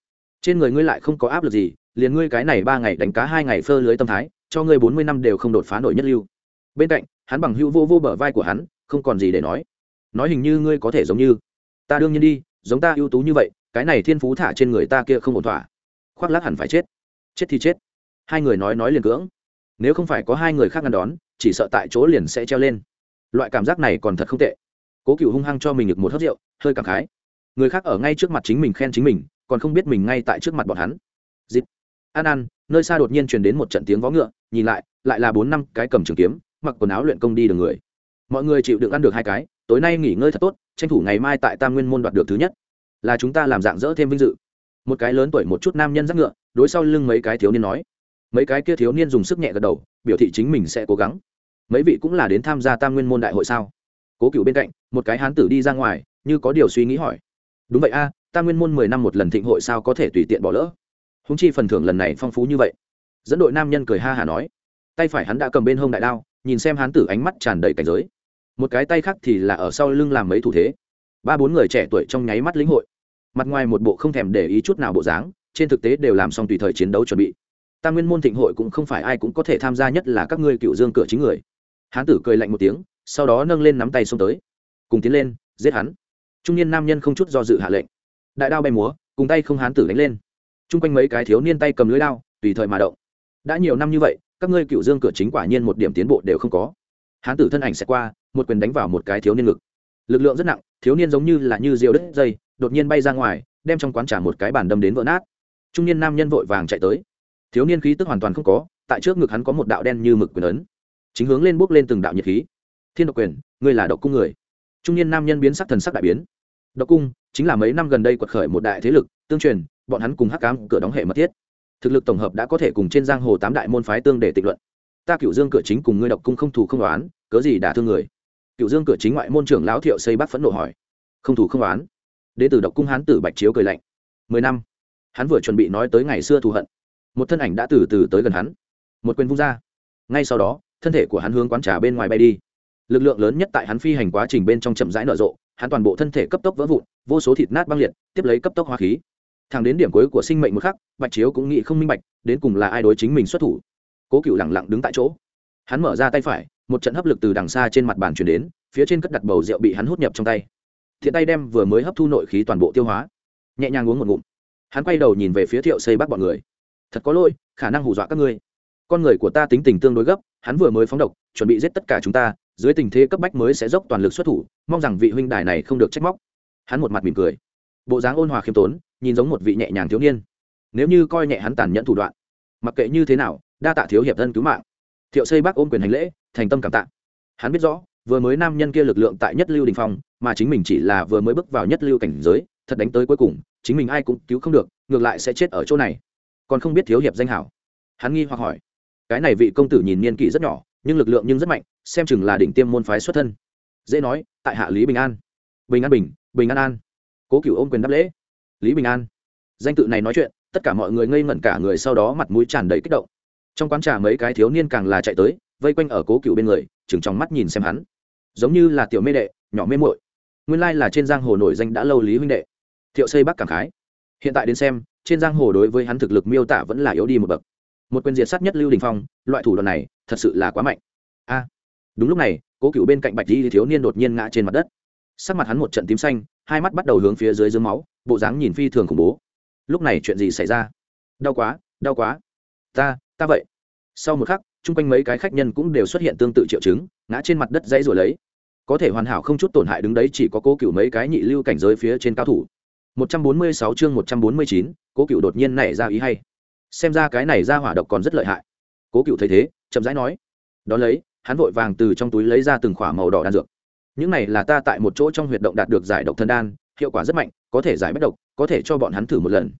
Trên người ngươi lại không có áp lực gì, liền ngươi cái này ba ngày đánh cá hai ngày phơ lưới tâm thái, cho ngươi bốn mươi năm đều không đột phá nổi nhất lưu. Bên cạnh, hắn bằng hữu vô vô bờ vai của hắn, không còn gì để nói. Nói hình như ngươi có thể giống như ta đương nhiên đi, giống ta ưu tú như vậy, cái này thiên phú thả trên người ta kia không ổn thỏa. Khoác lác hẳn phải chết. Chết thì chết. Hai người nói nói liền cưỡng. Nếu không phải có hai người khác ngăn đón, chỉ sợ tại chỗ liền sẽ treo lên. Loại cảm giác này còn thật không tệ. Cố cựu hung hăng cho mình được một hớt rượu, hơi cảm khái. Người khác ở ngay trước mặt chính mình khen chính mình, còn không biết mình ngay tại trước mặt bọn hắn. Dịp. An an, nơi xa đột nhiên truyền đến một trận tiếng vó ngựa, nhìn lại lại là bốn năm cái cầm trường kiếm, mặc quần áo luyện công đi đường người. Mọi người chịu đựng ăn được hai cái, tối nay nghỉ ngơi thật tốt tranh thủ ngày mai tại tam nguyên môn đoạt được thứ nhất. Là chúng ta làm dạng dỡ thêm vinh dự. Một cái lớn tuổi một chút nam nhân dắt ngựa, đối sau lưng mấy cái thiếu niên nói. Mấy cái kia thiếu niên dùng sức nhẹ gật đầu, biểu thị chính mình sẽ cố gắng. Mấy vị cũng là đến tham gia tam nguyên môn đại hội sao? Cố cựu bên cạnh, một cái hán tử đi ra ngoài, như có điều suy nghĩ hỏi. Đúng vậy a, tam nguyên môn mười năm một lần thịnh hội sao có thể tùy tiện bỏ lỡ? Húng chi phần thưởng lần này phong phú như vậy. Dẫn đội nam nhân cười ha hả nói. Tay phải hắn đã cầm bên hông đại đao, nhìn xem hán tử ánh mắt tràn đầy cảnh giới một cái tay khác thì là ở sau lưng làm mấy thủ thế. Ba bốn người trẻ tuổi trong nháy mắt lĩnh hội. Mặt ngoài một bộ không thèm để ý chút nào bộ dáng, trên thực tế đều làm xong tùy thời chiến đấu chuẩn bị. Tam nguyên môn thịnh hội cũng không phải ai cũng có thể tham gia nhất là các ngươi cựu dương cửa chính người. Hán tử cười lạnh một tiếng, sau đó nâng lên nắm tay xông tới. Cùng tiến lên, giết hắn. Trung niên nam nhân không chút do dự hạ lệnh. Đại đao bay múa, cùng tay không hán tử đánh lên. Chung quanh mấy cái thiếu niên tay cầm lưới đao, tùy thời mà động. Đã nhiều năm như vậy, các ngươi cựu dương cửa chính quả nhiên một điểm tiến bộ đều không có. Hán tử thân ảnh sẽ qua một quyền đánh vào một cái thiếu niên ngực. Lực lượng rất nặng, thiếu niên giống như là như rượu đứt dây, đột nhiên bay ra ngoài, đem trong quán trả một cái bàn đâm đến vỡ nát. Trung niên nam nhân vội vàng chạy tới. Thiếu niên khí tức hoàn toàn không có, tại trước ngực hắn có một đạo đen như mực quyền ấn. Chính hướng lên bước lên từng đạo nhiệt khí. Thiên độc quyền, ngươi là độc cung người. Trung niên nam nhân biến sắc thần sắc đại biến. Độc cung, chính là mấy năm gần đây quật khởi một đại thế lực, tương truyền, bọn hắn cùng hắc cám cửa đóng hệ mật thiết. Thực lực tổng hợp đã có thể cùng trên giang hồ tám đại môn phái tương để tịch luận. Ta cựu dương cửa chính cùng ngươi độc cung không thù không đoán cớ gì đả thương người? Cựu dương cửa chính ngoại môn trưởng lão thiệu xây bắc phẫn nộ hỏi. Không thủ không oán. Đến từ độc cung hán tử bạch chiếu cười lạnh. Mười năm. Hắn vừa chuẩn bị nói tới ngày xưa thù hận. Một thân ảnh đã từ từ tới gần hắn. Một quyền vung ra. Ngay sau đó, thân thể của hắn hướng quán trà bên ngoài bay đi. Lực lượng lớn nhất tại hắn phi hành quá trình bên trong chậm rãi nở rộ, hắn toàn bộ thân thể cấp tốc vỡ vụn, vô số thịt nát băng liệt, tiếp lấy cấp tốc hóa khí. Thẳng đến điểm cuối của sinh mệnh một khắc, bạch chiếu cũng nghĩ không minh bạch, đến cùng là ai đối chính mình xuất thủ. Cố cựu lẳng lặng đứng tại chỗ. Hắn mở ra tay phải một trận hấp lực từ đằng xa trên mặt bàn chuyển đến, phía trên cất đặt bầu rượu bị hắn hút nhập trong tay. Thiện tay đem vừa mới hấp thu nội khí toàn bộ tiêu hóa. Nhẹ nhàng uống một ngụm. Hắn quay đầu nhìn về phía thiệu xây bắt bọn người. Thật có lỗi, khả năng hù dọa các ngươi. Con người của ta tính tình tương đối gấp, hắn vừa mới phóng độc, chuẩn bị giết tất cả chúng ta, dưới tình thế cấp bách mới sẽ dốc toàn lực xuất thủ, mong rằng vị huynh đài này không được trách móc. Hắn một mặt mỉm cười. Bộ dáng ôn hòa khiêm tốn, nhìn giống một vị nhẹ nhàng thiếu niên. Nếu như coi nhẹ hắn tàn nhẫn thủ đoạn, mặc kệ như thế nào, đa tạ thiếu hiệp thân cứu mạng. Thiệu xây bác ôm quyền hành lễ thành tâm cảm tạ. Hắn biết rõ, vừa mới nam nhân kia lực lượng tại nhất lưu đình phong, mà chính mình chỉ là vừa mới bước vào nhất lưu cảnh giới, thật đánh tới cuối cùng, chính mình ai cũng cứu không được, ngược lại sẽ chết ở chỗ này. Còn không biết thiếu hiệp danh hảo. Hắn nghi hoặc hỏi. Cái này vị công tử nhìn niên kỷ rất nhỏ, nhưng lực lượng nhưng rất mạnh, xem chừng là đỉnh tiêm môn phái xuất thân. Dễ nói, tại hạ lý bình an. Bình an bình bình an an. Cố cựu ôm quyền đáp lễ. Lý bình an. Danh tự này nói chuyện, tất cả mọi người ngây ngẩn cả người, sau đó mặt mũi tràn đầy kích động. Trong quán trà mấy cái thiếu niên càng là chạy tới vây quanh ở cố cựu bên người, chừng trong mắt nhìn xem hắn. Giống như là tiểu mê đệ, nhỏ mê muội. Nguyên lai là trên giang hồ nổi danh đã lâu lý huynh đệ. Thiệu xây bắc cảm khái. Hiện tại đến xem, trên giang hồ đối với hắn thực lực miêu tả vẫn là yếu đi một bậc. Một quyền diệt sát nhất lưu đình phong, loại thủ đoạn này, thật sự là quá mạnh. A. Đúng lúc này, cố cựu bên cạnh bạch di thiếu niên đột nhiên ngã trên mặt đất. Sắc mặt hắn một trận tím xanh, hai mắt bắt đầu hướng phía dưới dưới máu, bộ dáng nhìn phi thường khủng bố. Lúc này chuyện gì xảy ra? Đau quá đau quá. Ta ta vậy. Sau một khắc chung quanh mấy cái khách nhân cũng đều xuất hiện tương tự triệu chứng ngã trên mặt đất dãy rồi lấy. Có thể hoàn hảo không chút tổn hại đứng đấy chỉ có cố cựu mấy cái nhị lưu cảnh giới phía trên cao thủ. 146 chương 149, cố cựu đột nhiên nảy ra ý hay. Xem ra cái này ra hỏa độc còn rất lợi hại. Cố cựu thấy thế chậm rãi nói. Đón lấy hắn vội vàng từ trong túi lấy ra từng khỏa màu đỏ đan dược. Những này là ta tại một chỗ trong huyệt động đạt được giải độc thân đan hiệu quả rất mạnh có thể giải bất độc có thể cho bọn hắn thử một lần.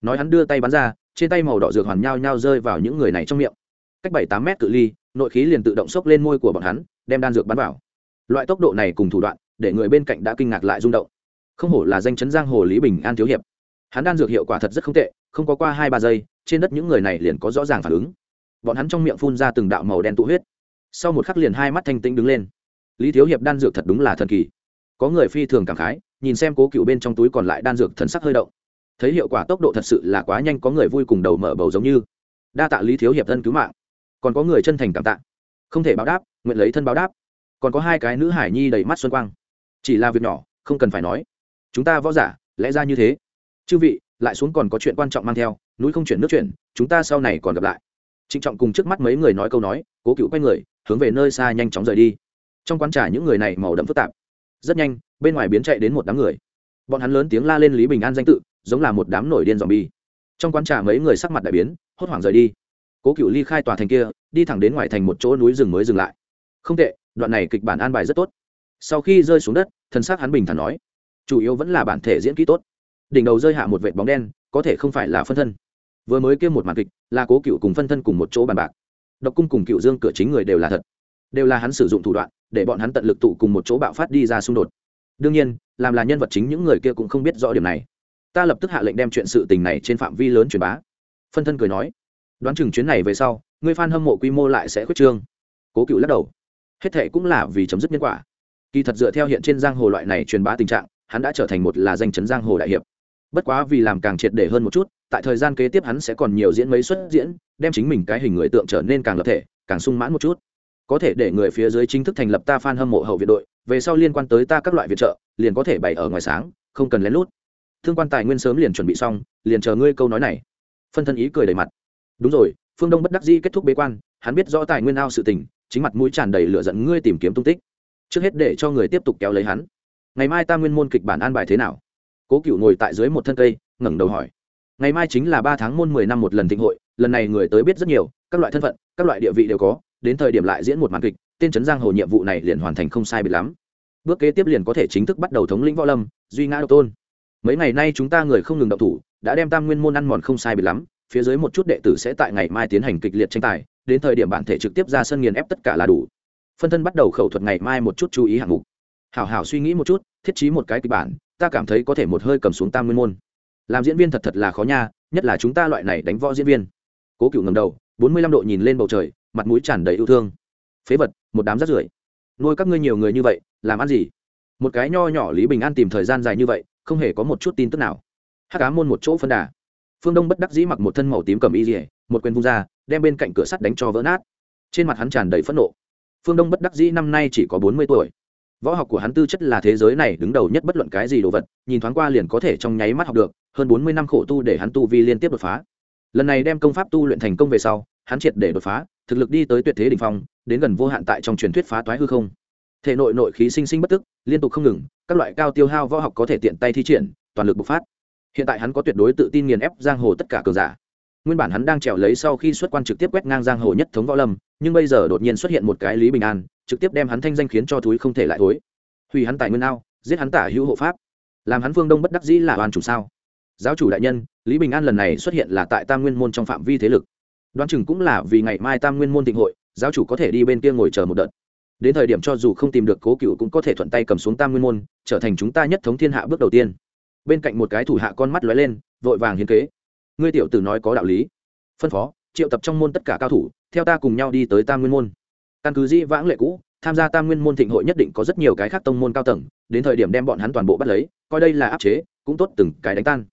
Nói hắn đưa tay bắn ra trên tay màu đỏ dược hoàn nhau nhau rơi vào những người này trong miệng cách bảy tám mét cự ly, nội khí liền tự động xốc lên môi của bọn hắn, đem đan dược bắn vào. Loại tốc độ này cùng thủ đoạn, để người bên cạnh đã kinh ngạc lại rung động. Không hổ là danh chấn giang hồ lý bình an thiếu hiệp. Hắn đan dược hiệu quả thật rất không tệ, không có qua hai ba giây, trên đất những người này liền có rõ ràng phản ứng. Bọn hắn trong miệng phun ra từng đạo màu đen tụ huyết. Sau một khắc liền hai mắt thanh tĩnh đứng lên. Lý thiếu hiệp đan dược thật đúng là thần kỳ. Có người phi thường cảm khái, nhìn xem cố cựu bên trong túi còn lại đan dược thần sắc hơi động. Thấy hiệu quả tốc độ thật sự là quá nhanh, có người vui cùng đầu mở bầu giống như. Đa tạ lý thiếu hiệp thân cứu mạng còn có người chân thành cảm tạ. Không thể báo đáp, nguyện lấy thân báo đáp. Còn có hai cái nữ hải nhi đầy mắt xuân quang. Chỉ là việc nhỏ, không cần phải nói. Chúng ta võ giả, lẽ ra như thế. Chư vị, lại xuống còn có chuyện quan trọng mang theo, núi không chuyển nước chuyển, chúng ta sau này còn gặp lại. Trịnh trọng cùng trước mắt mấy người nói câu nói, cố cựu quay người, hướng về nơi xa nhanh chóng rời đi. Trong quán trà những người này màu đậm phức tạp. Rất nhanh, bên ngoài biến chạy đến một đám người. Bọn hắn lớn tiếng la lên lý bình an danh tự, giống là một đám nổi điên dòm bi trong quán trà mấy người sắc mặt đại biến, hốt hoảng rời đi cố cựu ly khai tòa thành kia, đi thẳng đến ngoài thành một chỗ núi rừng mới dừng lại. Không tệ, đoạn này kịch bản an bài rất tốt. Sau khi rơi xuống đất thân xác hắn bình thản nói, chủ yếu vẫn là bản thể diễn kỹ tốt. Đỉnh đầu rơi hạ một vệt bóng đen, có thể không phải là phân thân. Vừa mới kêu một màn kịch, là cố cựu cùng phân thân cùng một chỗ bàn bạc. Độc cung cùng cựu dương cửa chính người đều là thật. Đều là hắn sử dụng thủ đoạn, để bọn hắn tận lực tụ cùng một chỗ bạo phát đi ra xung đột. Đương nhiên, làm là nhân vật chính những người kia cũng không biết rõ điểm này. Ta lập tức hạ lệnh đem chuyện sự tình này trên phạm vi lớn truyền bá. Phân thân cười nói đoán chừng chuyến này về sau, người f a n hâm mộ quy mô lại sẽ khuyết trương. Cố cựu lắc đầu. Hết thệ cũng là vì chấm dứt nhân quả. Kỳ thật dựa theo hiện trên giang hồ loại này truyền bá tình trạng, hắn đã trở thành một là danh chấn giang hồ đại hiệp. Bất quá vì làm càng triệt để hơn một chút, tại thời gian kế tiếp hắn sẽ còn nhiều diễn mấy suất diễn, đem chính mình cái hình người tượng trở nên càng lập thể, càng sung mãn một chút. Có thể để người phía dưới chính thức thành lập ta f a n hâm mộ hậu viện đội, về sau liên quan tới ta các loại viện trợ, liền có thể bày ở ngoài sáng, không cần lén lút. Thương quan tài nguyên sớm liền chuẩn bị xong, liền chờ ngươi câu nói này. Phân thân ý cười đầy mặt đúng rồi, phương đông bất đắc dĩ kết thúc bế quan, hắn biết rõ tài nguyên ao sự tình, chính mặt mũi tràn đầy lửa giận ngươi tìm kiếm tung tích. Trước hết để cho người tiếp tục kéo lấy hắn. Ngày mai ta nguyên môn kịch bản an bài thế nào? Cố cựu ngồi tại dưới một thân cây, ngẩng đầu hỏi. Ngày mai chính là ba tháng môn mười năm một lần thịnh hội, lần này người tới biết rất nhiều, các loại thân phận, các loại địa vị đều có, đến thời điểm lại diễn một màn kịch, tên trấn giang hồ nhiệm vụ này liền hoàn thành không sai bị lắm. Bước kế tiếp liền có thể chính thức bắt đầu thống lĩnh võ lâm, duy ngã độc tôn. Mấy ngày nay chúng ta người không ngừng động thủ, đã đem tam nguyên môn ăn mòn không sai bị lắm phía dưới một chút đệ tử sẽ tại ngày mai tiến hành kịch liệt tranh tài, đến thời điểm bản thể trực tiếp ra sân nghiền ép tất cả là đủ. Phân thân bắt đầu khẩu thuật ngày mai một chút chú ý hạng mục. Hảo hảo suy nghĩ một chút, thiết trí một cái kịch bản, ta cảm thấy có thể một hơi cầm xuống tam nguyên môn. Làm diễn viên thật thật là khó nha, nhất là chúng ta loại này đánh võ diễn viên. Cố cựu ngầm đầu, bốn mươi lăm độ nhìn lên bầu trời, mặt mũi tràn đầy yêu thương. Phế vật, một đám rắt rưởi. Nuôi các ngươi nhiều người như vậy, làm ăn gì? Một cái nho nhỏ lý bình an tìm thời gian dài như vậy, không hề có một chút tin tức nào. Hát cá môn một chỗ phân đà phương đông bất đắc dĩ mặc một thân màu tím cầm y dỉa một quyền vung ra, đem bên cạnh cửa sắt đánh cho vỡ nát. Trên mặt hắn tràn đầy phẫn nộ. Phương đông bất đắc dĩ năm nay chỉ có bốn mươi tuổi. Võ học của hắn tư chất là thế giới này đứng đầu nhất bất luận cái gì đồ vật, nhìn thoáng qua liền có thể trong nháy mắt học được, hơn bốn mươi năm khổ tu để hắn tu vi liên tiếp đột phá. Lần này đem công pháp tu luyện thành công về sau, hắn triệt để đột phá, thực lực đi tới tuyệt thế đ ỉ n h phong, đến gần vô hạn tại trong truyền thuyết phá toái hư không. Thể nội nội khí sinh sinh bất tức, liên tục không ngừng, các loại cao tiêu hao võ học có thể tiện tay thi triển, toàn lực bộc phát hiện tại hắn có tuyệt đối tự tin nghiền ép giang hồ tất cả cường giả. Nguyên bản hắn đang trèo lấy sau khi xuất quan trực tiếp quét ngang giang hồ nhất thống võ lâm, nhưng bây giờ đột nhiên xuất hiện một cái lý bình an, trực tiếp đem hắn thanh danh khiến cho thúi không thể lại thối. Hủy hắn tài nguyên ao, giết hắn tả hữu hộ pháp. Làm hắn phương đông bất đắc dĩ là oan chủ sao? Giáo chủ đại nhân, lý bình an lần này xuất hiện là tại tam nguyên môn trong phạm vi thế lực. Đoán chừng cũng là vì ngày mai tam nguyên môn thịnh hội, giáo chủ có thể đi bên kia ngồi chờ một đợt. Đến thời điểm cho dù không tìm được cố cựu cũng có thể thuận tay cầm xuống tam nguyên môn, trở thành chúng ta nhất thống thiên hạ bước đầu tiên bên cạnh một cái thủ hạ con mắt lóe lên, vội vàng hiến kế. Ngươi tiểu tử nói có đạo lý. Phân phó, triệu tập trong môn tất cả cao thủ, theo ta cùng nhau đi tới tam nguyên môn. Căn cứ di vãng lệ cũ, tham gia tam nguyên môn thịnh hội nhất định có rất nhiều cái khác tông môn cao tầng, đến thời điểm đem bọn hắn toàn bộ bắt lấy, coi đây là áp chế, cũng tốt từng cái đánh tan.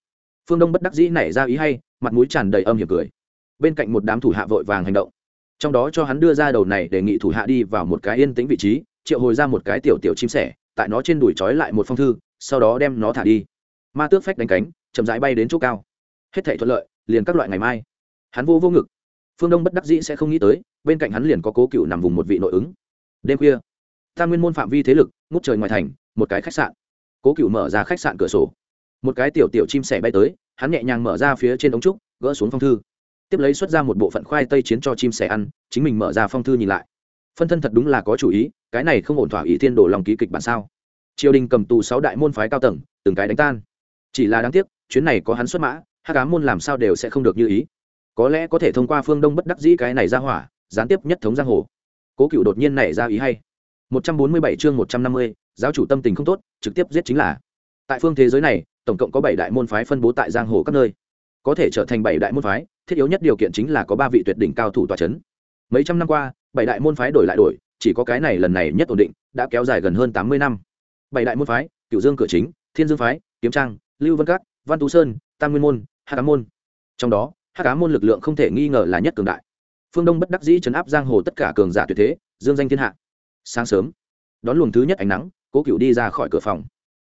Phương đông bất đắc dĩ nảy ra ý hay, mặt mũi tràn đầy âm hiểm cười. Bên cạnh một đám thủ hạ vội vàng hành động. Trong đó cho hắn đưa ra đầu này đề nghị thủ hạ đi vào một cái yên tĩnh vị trí, triệu hồi ra một cái tiểu tiểu chim sẻ, tại nó trên đùi trói lại một phong thư, sau đó đem nó thả đi ma tước phách đánh cánh, chậm rãi bay đến chỗ cao. Hết thể thuận lợi, liền các loại ngày mai. Hắn vô vô ngực. Phương đông bất đắc dĩ sẽ không nghĩ tới, bên cạnh hắn liền có cố cựu nằm vùng một vị nội ứng. Đêm khuya, tam nguyên môn phạm vi thế lực, ngút trời ngoài thành, một cái khách sạn. Cố cựu mở ra khách sạn cửa sổ. Một cái tiểu tiểu chim sẻ bay tới, hắn nhẹ nhàng mở ra phía trên ống trúc, gỡ xuống phong thư. Tiếp lấy xuất ra một bộ phận khoai tây chiến cho chim sẻ ăn, chính mình mở ra phong thư nhìn lại. Phân thân thật đúng là có chủ ý, cái này không ổn thỏa ý thiên đổ lòng ký kịch bản sao? Triều đình cầm tù sáu đại môn phái cao tầng, từng cái đánh tan chỉ là đáng tiếc chuyến này có hắn xuất mã hát cá môn làm sao đều sẽ không được như ý. Có lẽ có thể thông qua phương đông bất đắc dĩ cái này ra hỏa gián tiếp nhất thống giang hồ. Cố cựu đột nhiên nảy ra ý hay. 147 chương 150, giáo chủ tâm tình không tốt trực tiếp giết chính là. Tại phương thế giới này tổng cộng có bảy đại môn phái phân bố tại giang hồ các nơi. Có thể trở thành bảy đại môn phái thiết yếu nhất điều kiện chính là có ba vị tuyệt đỉnh cao thủ tòa c h ấ n mấy trăm năm qua bảy đại môn phái đổi lại đổi chỉ có cái này lần này nhất ổn định đã kéo dài gần hơn tám mươi năm. Bảy đại môn phái cựu dương cửa chính thiên dương phái kiếm trang lưu vân các, văn tú sơn, tam nguyên môn hạ cá môn. Trong đó hạ cá môn lực lượng không thể nghi ngờ là nhất cường đại. Phương đông bất đắc dĩ chấn áp giang hồ tất cả cường giả tuyệt thế, dương danh thiên hạ. Sáng sớm, đón luồng thứ nhất ánh nắng, cố cựu đi ra khỏi cửa phòng.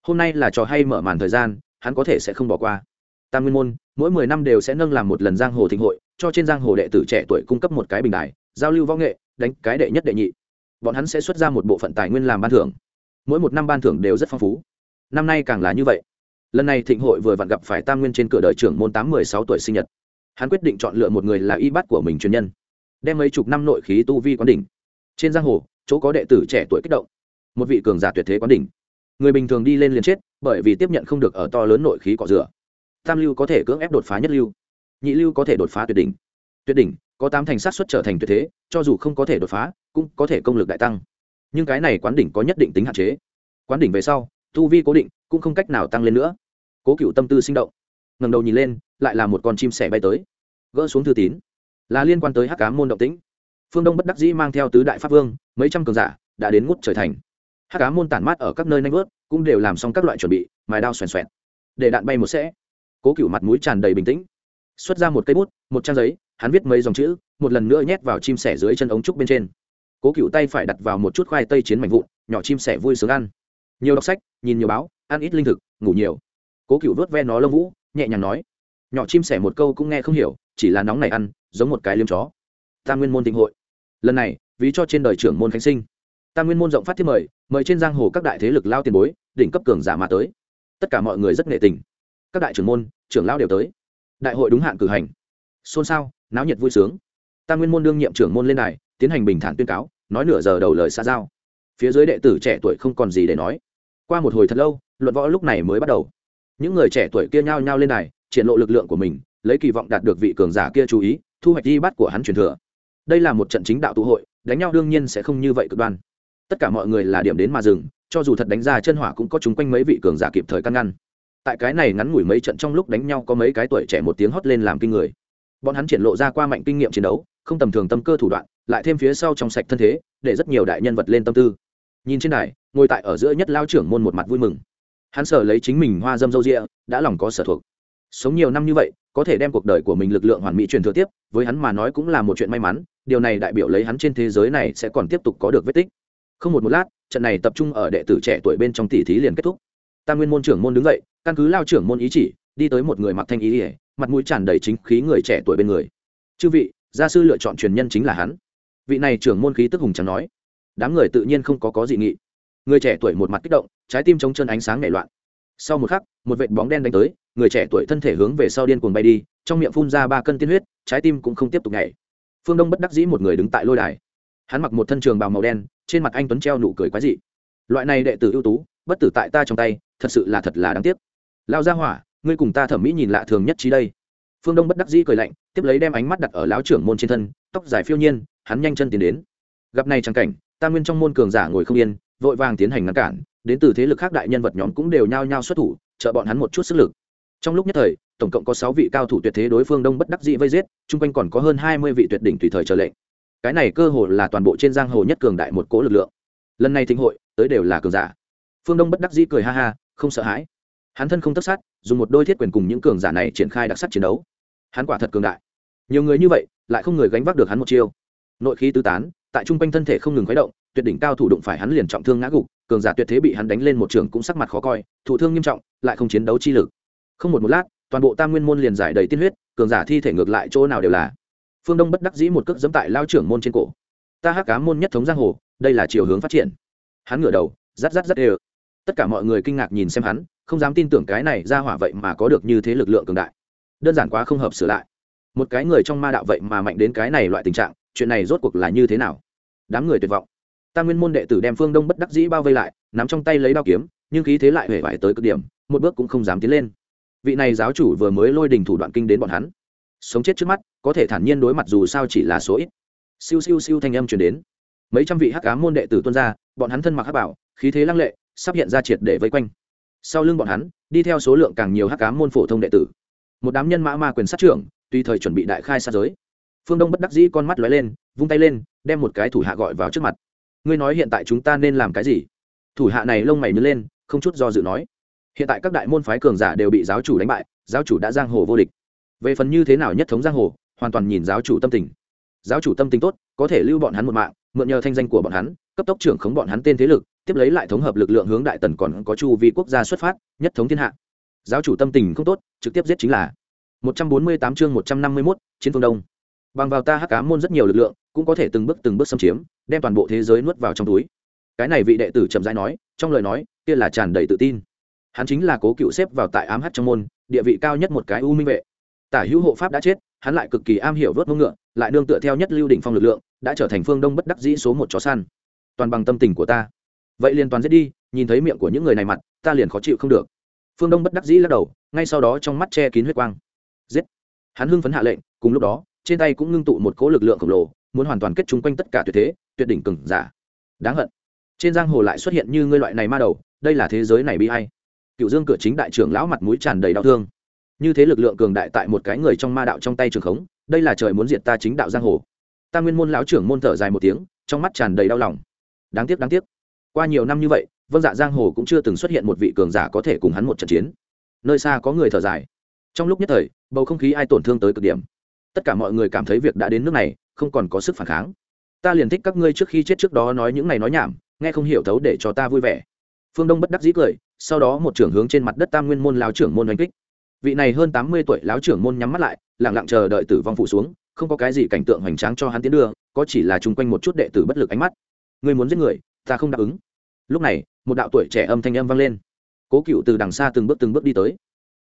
Hôm nay là trò hay mở màn thời gian, hắn có thể sẽ không bỏ qua. Tam nguyên môn, mỗi mười năm đều sẽ nâng làm một lần giang hồ thịnh hội, cho trên giang hồ đệ tử trẻ tuổi cung cấp một cái bình đài, giao lưu võ nghệ, đánh cái đệ nhất đệ nhị. Bọn hắn sẽ xuất ra một bộ phận tài nguyên làm ban thưởng. Mỗi một năm ban thưởng đều rất phong phú. Năm nay càng là như vậy lần này thịnh hội vừa vặn gặp phải tam nguyên trên cửa đời trưởng môn tám mười sáu tuổi sinh nhật. Hắn quyết định chọn lựa một người là y bát của mình truyền nhân, đem mấy chục năm nội khí tu vi quán đỉnh. Trên giang hồ, chỗ có đệ tử trẻ tuổi kích động, một vị cường giả tuyệt thế quán đỉnh. Người bình thường đi lên liền chết, bởi vì tiếp nhận không được ở to lớn nội khí cọ rửa. Tam lưu có thể cưỡng ép đột phá nhất lưu, nhị lưu có thể đột phá tuyệt đỉnh. Tuyệt đỉnh, có tám thành sát xuất trở thành tuyệt thế, cho dù không có thể đột phá, cũng có thể công lực đại tăng. Nhưng cái này quán đỉnh có nhất định tính hạn chế. Quán đỉnh về sau, tu vi cố định, cũng không cách nào tăng lên nữa cố cựu tâm tư sinh động. Ngầm đầu nhìn lên, lại là một con chim sẻ bay tới. Gỡ xuống thư tín. Là liên quan tới hắc cá môn động tĩnh. Phương đông bất đắc dĩ mang theo tứ đại pháp vương, mấy trăm cường giả, đã đến ngút trời thành. Hát cá môn tản mát ở các nơi nanh vớt, cũng đều làm xong các loại chuẩn bị, mài đao xoèn xoẹn. Để đạn bay một sẽ. Cố cựu mặt mũi tràn đầy bình tĩnh. Xuất ra một cây bút, một trang giấy, hắn viết mấy dòng chữ, một lần nữa nhét vào chim sẻ dưới chân ống trúc bên trên. Cố cựu tay phải đặt vào một chút khoai tây chiến mảnh vụn, nhỏ chim sẻ vui sướng ăn. Nhiều đọc sách, nhìn nhiều báo, ăn ít linh thực, ngủ nhiều cố cựu vớt ve nó lông vũ, nhẹ nhàng nói, nhỏ chim sẻ một câu cũng nghe không hiểu, chỉ là nóng này ăn, giống một cái liêm chó. Tam nguyên môn tịnh hội. Lần này, ví cho trên đời trưởng môn khánh sinh. Tam nguyên môn rộng phát thiết mời mời trên giang hồ các đại thế lực lao tiền bối, đỉnh cấp cường giả mà tới. Tất cả mọi người rất nghệ tình. Các đại trưởng môn, trưởng lao đều tới. Đại hội đúng hạn cử hành. Xôn xao, náo nhiệt vui sướng. Tam nguyên môn đương nhiệm trưởng môn lên đài, tiến hành bình thản tuyên cáo, nói nửa giờ đầu lời xa giao. Phía dưới đệ tử trẻ tuổi không còn gì để nói. Qua một hồi thật lâu, luận võ lúc này mới bắt đầu những người trẻ tuổi kia nhao nhao lên này, triển lộ lực lượng của mình lấy kỳ vọng đạt được vị cường giả kia chú ý thu hoạch đi bắt của hắn truyền thừa. Đây là một trận chính đạo tụ hội đánh nhau đương nhiên sẽ không như vậy cực đoan. Tất cả mọi người là điểm đến mà dừng cho dù thật đánh ra chân hỏa cũng có chúng quanh mấy vị cường giả kịp thời căn ngăn. Tại cái này ngắn ngủi mấy trận trong lúc đánh nhau có mấy cái tuổi trẻ một tiếng hót lên làm kinh người. Bọn hắn triển lộ ra qua mạnh kinh nghiệm chiến đấu không tầm thường tâm cơ thủ đoạn lại thêm phía sau trong sạch thân thế để rất nhiều đại nhân vật lên tâm tư. Nhìn trên đài ngồi tại ở giữa nhất lao trưởng môn một mặt vui mừng hắn sở lấy chính mình hoa dâm dâu rịa, đã lòng có sở thuộc. Sống nhiều năm như vậy, có thể đem cuộc đời của mình lực lượng hoàn mỹ truyền thừa tiếp, với hắn mà nói cũng là một chuyện may mắn, điều này đại biểu lấy hắn trên thế giới này sẽ còn tiếp tục có được vết tích. Không một một lát, trận này tập trung ở đệ tử trẻ tuổi bên trong tỷ thí liền kết thúc. Tam nguyên môn trưởng môn đứng dậy, căn cứ lao trưởng môn ý chỉ, đi tới một người mặc thanh ý ỉa mặt mũi tràn đầy chính khí người trẻ tuổi bên người. Chư vị, gia sư lựa chọn truyền nhân chính là hắn. Vị này trưởng môn khí tức hùng chẳng nói. Đám người tự nhiên không có có dị nghị người trẻ tuổi một mặt kích động, trái tim chống chân ánh sáng nảy loạn. Sau một khắc, một vệt bóng đen đánh tới, người trẻ tuổi thân thể hướng về sau điên cuồng bay đi, trong miệng phun ra ba cân tiên huyết, trái tim cũng không tiếp tục nhảy. Phương đông bất đắc dĩ một người đứng tại lôi đài. Hắn mặc một thân trường bào màu đen, trên mặt anh tuấn treo nụ cười quái dị. Loại này đệ tử ưu tú, bất tử tại ta trong tay, thật sự là thật là đáng tiếc. Lao ra hỏa, ngươi cùng ta thẩm mỹ nhìn lạ thường nhất trí đây. Phương đông bất đắc dĩ cười lạnh, tiếp lấy đem ánh mắt đặt ở lão trưởng môn trên thân, tóc dài phiêu nhiên, hắn nhanh chân tiến đến. Gặp này trang cảnh, ta nguyên trong môn cường giả ngồi không yên vội vàng tiến hành ngăn cản, đến từ thế lực khác đại nhân vật nhóm cũng đều nhao nhao xuất thủ, trợ bọn hắn một chút sức lực. Trong lúc nhất thời, tổng cộng có sáu vị cao thủ tuyệt thế đối phương đông bất đắc dĩ vây giết, chung quanh còn có hơn hai mươi vị tuyệt đỉnh tùy thời chờ lệnh. Cái này cơ hồ là toàn bộ trên giang hồ nhất cường đại một cỗ lực lượng. Lần này thịnh hội, tới đều là cường giả. Phương đông bất đắc dĩ cười ha ha, không sợ hãi. Hắn thân không tất sát, dùng một đôi thiết quyền cùng những cường giả này triển khai đặc sắc chiến đấu. Hắn quả thật cường đại. Nhiều người như vậy, lại không người gánh vác được hắn một chiêu. Nội khí tứ tán, tại trung quanh thân thể không ngừng khuấy động tuyệt đỉnh cao thủ đụng phải hắn liền trọng thương ngã gục, cường giả tuyệt thế bị hắn đánh lên một trường cũng sắc mặt khó coi, thụ thương nghiêm trọng, lại không chiến đấu chi lực. Không một một lát, toàn bộ tam nguyên môn liền giải đầy tiên huyết, cường giả thi thể ngược lại chỗ nào đều là. Phương đông bất đắc dĩ một cước dẫm tại lao trưởng môn trên cổ. Ta hắc cá môn nhất thống giang hồ, đây là chiều hướng phát triển. Hắn ngửa đầu rát rát rát ê tất cả mọi người kinh ngạc nhìn xem hắn, không dám tin tưởng cái này ra hỏa vậy mà có được như thế lực lượng cường đại. Đơn giản quá không hợp sửa lại. Một cái người trong ma đạo vậy mà mạnh đến cái này loại tình trạng, chuyện này rốt cuộc là như thế nào? Đám người tuyệt vọng. Ta nguyên môn đệ tử đem phương đông bất đắc dĩ bao vây lại, nắm trong tay lấy đao kiếm, nhưng khí thế lại hề vải tới cực điểm, một bước cũng không dám tiến lên. Vị này giáo chủ vừa mới lôi đình thủ đoạn kinh đến bọn hắn. Sống chết trước mắt, có thể thản nhiên đối mặt dù sao chỉ là số ít. Siêu siêu siêu thanh âm chuyển đến. Mấy trăm vị hắc cá môn đệ tử tuân ra, bọn hắn thân mặc hắc bảo, khí thế lăng lệ, sắp hiện ra triệt để vây quanh. Sau lưng bọn hắn, đi theo số lượng càng nhiều hắc cá môn phổ thông đệ tử. Một đám nhân mã ma quyền sát trưởng, tùy thời chuẩn bị đại khai sát giới. Phương đông bất đắc dĩ con mắt lóe lên, vung tay lên, đem một cái thủ hạ gọi vào trước mặt ngươi nói hiện tại chúng ta nên làm cái gì? Thủ hạ này lông mày nhớ lên không chút do dự nói. Hiện tại các đại môn phái cường giả đều bị giáo chủ đánh bại giáo chủ đã giang hồ vô địch. Về phần như thế nào nhất thống giang hồ hoàn toàn nhìn giáo chủ tâm tình. Giáo chủ tâm tình tốt có thể lưu bọn hắn một mạng mượn nhờ thanh danh của bọn hắn cấp tốc trưởng khống bọn hắn tên thế lực tiếp lấy lại thống hợp lực lượng hướng đại tần còn có chu vi quốc gia xuất phát nhất thống thiên hạ. Giáo chủ tâm tình không tốt trực tiếp giết chính là. 148 chương 151, chiến phương đông bằng vào ta hắc cá môn rất nhiều lực lượng, cũng có thể từng bước từng bước xâm chiếm, đem toàn bộ thế giới nuốt vào trong túi. Cái này vị đệ tử chậm rãi nói, trong lời nói, kia là tràn đầy tự tin. Hắn chính là cố cựu xếp vào tại ám hát trong môn, địa vị cao nhất một cái u minh vệ. Tả hữu hộ pháp đã chết, hắn lại cực kỳ am hiểu vớt mông ngựa, lại nương tựa theo nhất lưu đỉnh phong lực lượng, đã trở thành phương đông bất đắc dĩ số một chó săn. Toàn bằng tâm tình của ta. Vậy liền toàn giết đi, nhìn thấy miệng của những người này mặt, ta liền khó chịu không được. Phương đông bất đắc dĩ lắc đầu, ngay sau đó trong mắt che kín huyết quang. Giết. Hắn hưng phấn hạ lệnh, cùng lúc đó trên tay cũng ngưng tụ một cỗ lực lượng khổng lồ, muốn hoàn toàn kết chung quanh tất cả tuyệt thế, tuyệt đỉnh cừng giả. Đáng hận. Trên giang hồ lại xuất hiện như ngươi loại này ma đầu, đây là thế giới này bị hay cựu dương cửa chính đại trưởng lão mặt mũi tràn đầy đau thương. Như thế lực lượng cường đại tại một cái người trong ma đạo trong tay trường khống, đây là trời muốn diệt ta chính đạo giang hồ. Ta nguyên môn lão trưởng môn thở dài một tiếng, trong mắt tràn đầy đau lòng. Đáng tiếc đáng tiếc. Qua nhiều năm như vậy, vân dạ giang hồ cũng chưa từng xuất hiện một vị cường giả có thể cùng hắn một trận chiến. Nơi xa có người thở dài. Trong lúc nhất thời, bầu không khí ai tổn thương tới cực điểm tất cả mọi người cảm thấy việc đã đến nước này, không còn có sức phản kháng. Ta liền thích các ngươi trước khi chết trước đó nói những này nói nhảm, nghe không hiểu thấu để cho ta vui vẻ. Phương đông bất đắc dĩ cười, sau đó một trưởng hướng trên mặt đất tam nguyên môn láo trưởng môn oanh kích. Vị này hơn tám mươi tuổi lão trưởng môn nhắm mắt lại, lặng lặng chờ đợi tử vong phụ xuống, không có cái gì cảnh tượng hoành tráng cho hắn tiến đưa, có chỉ là chung quanh một chút đệ tử bất lực ánh mắt. Người muốn giết người, ta không đáp ứng. Lúc này, một đạo tuổi trẻ âm thanh âm vang lên. Cố cựu từ đằng xa từng bước từng bước đi tới.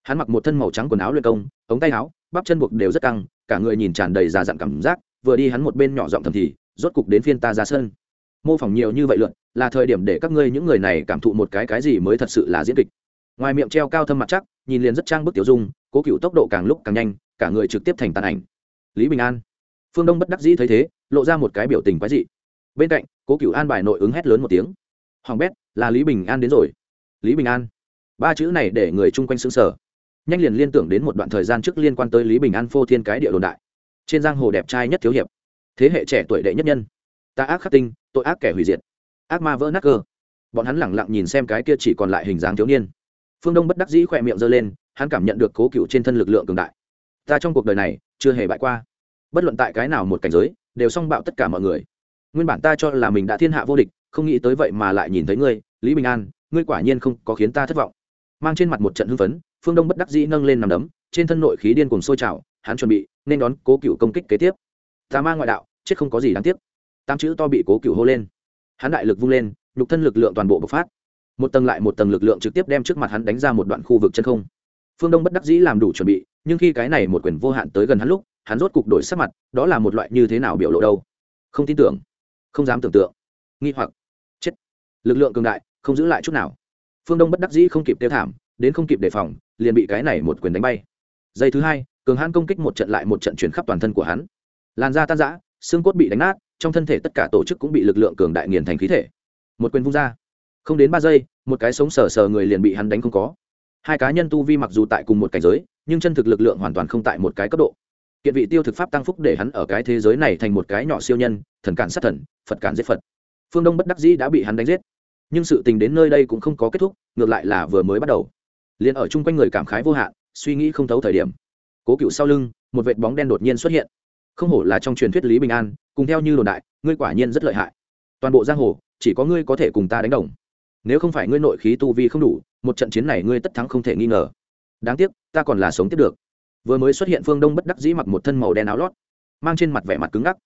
Hắn mặc một thân màu trắng quần áo luyện công, ống tay áo, bắp chân buộc đều rất căng cả người nhìn tràn đầy già dặn cảm giác, vừa đi hắn một bên nhỏ giọng thầm thì, rốt cục đến phiên ta ra sân. Mô phỏng nhiều như vậy luận, là thời điểm để các ngươi những người này cảm thụ một cái cái gì mới thật sự là diễn kịch. Ngoài miệng treo cao thâm mặt chắc, nhìn liền rất trang bức tiểu dung, cố cựu tốc độ càng lúc càng nhanh, cả người trực tiếp thành tàn ảnh. Lý bình an. Phương đông bất đắc dĩ thấy thế, lộ ra một cái biểu tình quái dị. Bên cạnh, cố cựu an bài nội ứng hét lớn một tiếng. Hoàng bét, là lý bình an đến rồi. Lý bình an. Ba chữ này để người chung quanh xứng sở nhanh liền liên tưởng đến một đoạn thời gian trước liên quan tới lý bình an phô thiên cái địa đồn đại. Trên giang hồ đẹp trai nhất thiếu hiệp. Thế hệ trẻ tuổi đệ nhất nhân. Ta ác khắc tinh, tội ác kẻ hủy diệt. Ác ma vỡ nát cơ. Bọn hắn lẳng lặng nhìn xem cái kia chỉ còn lại hình dáng thiếu niên. Phương đông bất đắc dĩ khỏe miệng giơ lên, hắn cảm nhận được cố cựu trên thân lực lượng cường đại. Ta trong cuộc đời này, chưa hề bại qua. Bất luận tại cái nào một cảnh giới, đều song bạo tất cả mọi người. Nguyên bản ta cho là mình đã thiên hạ vô địch, không nghĩ tới vậy mà lại nhìn thấy ngươi, lý bình an, ngươi quả nhiên không có khiến ta thất vọng. Mang trên mặt một trận hưng phấn phương đông bất đắc dĩ nâng lên nằm đấm, trên thân nội khí điên cùng sôi trào, hắn chuẩn bị nên đón cố cựu công kích kế tiếp. Tà ma ngoại đạo, chết không có gì đáng tiếc. Tám chữ to bị cố cựu hô lên. Hắn đại lực vung lên, nhục thân lực lượng toàn bộ bộc phát. Một tầng lại một tầng lực lượng trực tiếp đem trước mặt hắn đánh ra một đoạn khu vực chân không. Phương đông bất đắc dĩ làm đủ chuẩn bị, nhưng khi cái này một quyền vô hạn tới gần hắn lúc, hắn rốt cục đổi sắc mặt, đó là một loại như thế nào biểu lộ đâu? Không tin tưởng. Không dám tưởng tượng. Nghi hoặc. Chết. Lực lượng cường đại, không giữ lại chút nào. Phương đông bất đắc dĩ không kịp tiêu thảm đến không kịp đề phòng, liền bị cái này một quyền đánh bay. Giây thứ hai, cường hãn công kích một trận lại một trận chuyển khắp toàn thân của hắn. Làn da tan rã, xương cốt bị đánh nát, trong thân thể tất cả tổ chức cũng bị lực lượng cường đại nghiền thành khí thể. Một quyền vung ra. Không đến ba giây, một cái sống sờ sờ người liền bị hắn đánh không có. Hai cá nhân tu vi mặc dù tại cùng một cảnh giới, nhưng chân thực lực lượng hoàn toàn không tại một cái cấp độ. Kiện vị tiêu thực pháp tăng phúc để hắn ở cái thế giới này thành một cái nhỏ siêu nhân, thần cản sát thần, phật cản giết phật. Phương đông bất đắc dĩ đã bị hắn đánh giết. Nhưng sự tình đến nơi đây cũng không có kết thúc, ngược lại là vừa mới bắt đầu liền ở chung quanh người cảm khái vô hạn, suy nghĩ không thấu thời điểm. Cố cựu sau lưng, một vệt bóng đen đột nhiên xuất hiện. Không hổ là trong truyền thuyết lý bình an, cùng theo như đồn đại, ngươi quả nhiên rất lợi hại. Toàn bộ giang hồ, chỉ có ngươi có thể cùng ta đánh đồng. Nếu không phải ngươi nội khí tu vi không đủ, một trận chiến này ngươi tất thắng không thể nghi ngờ. Đáng tiếc, ta còn là sống tiếp được. Vừa mới xuất hiện phương đông bất đắc dĩ mặc một thân màu đen áo lót, mang trên mặt vẻ mặt cứng ngắc.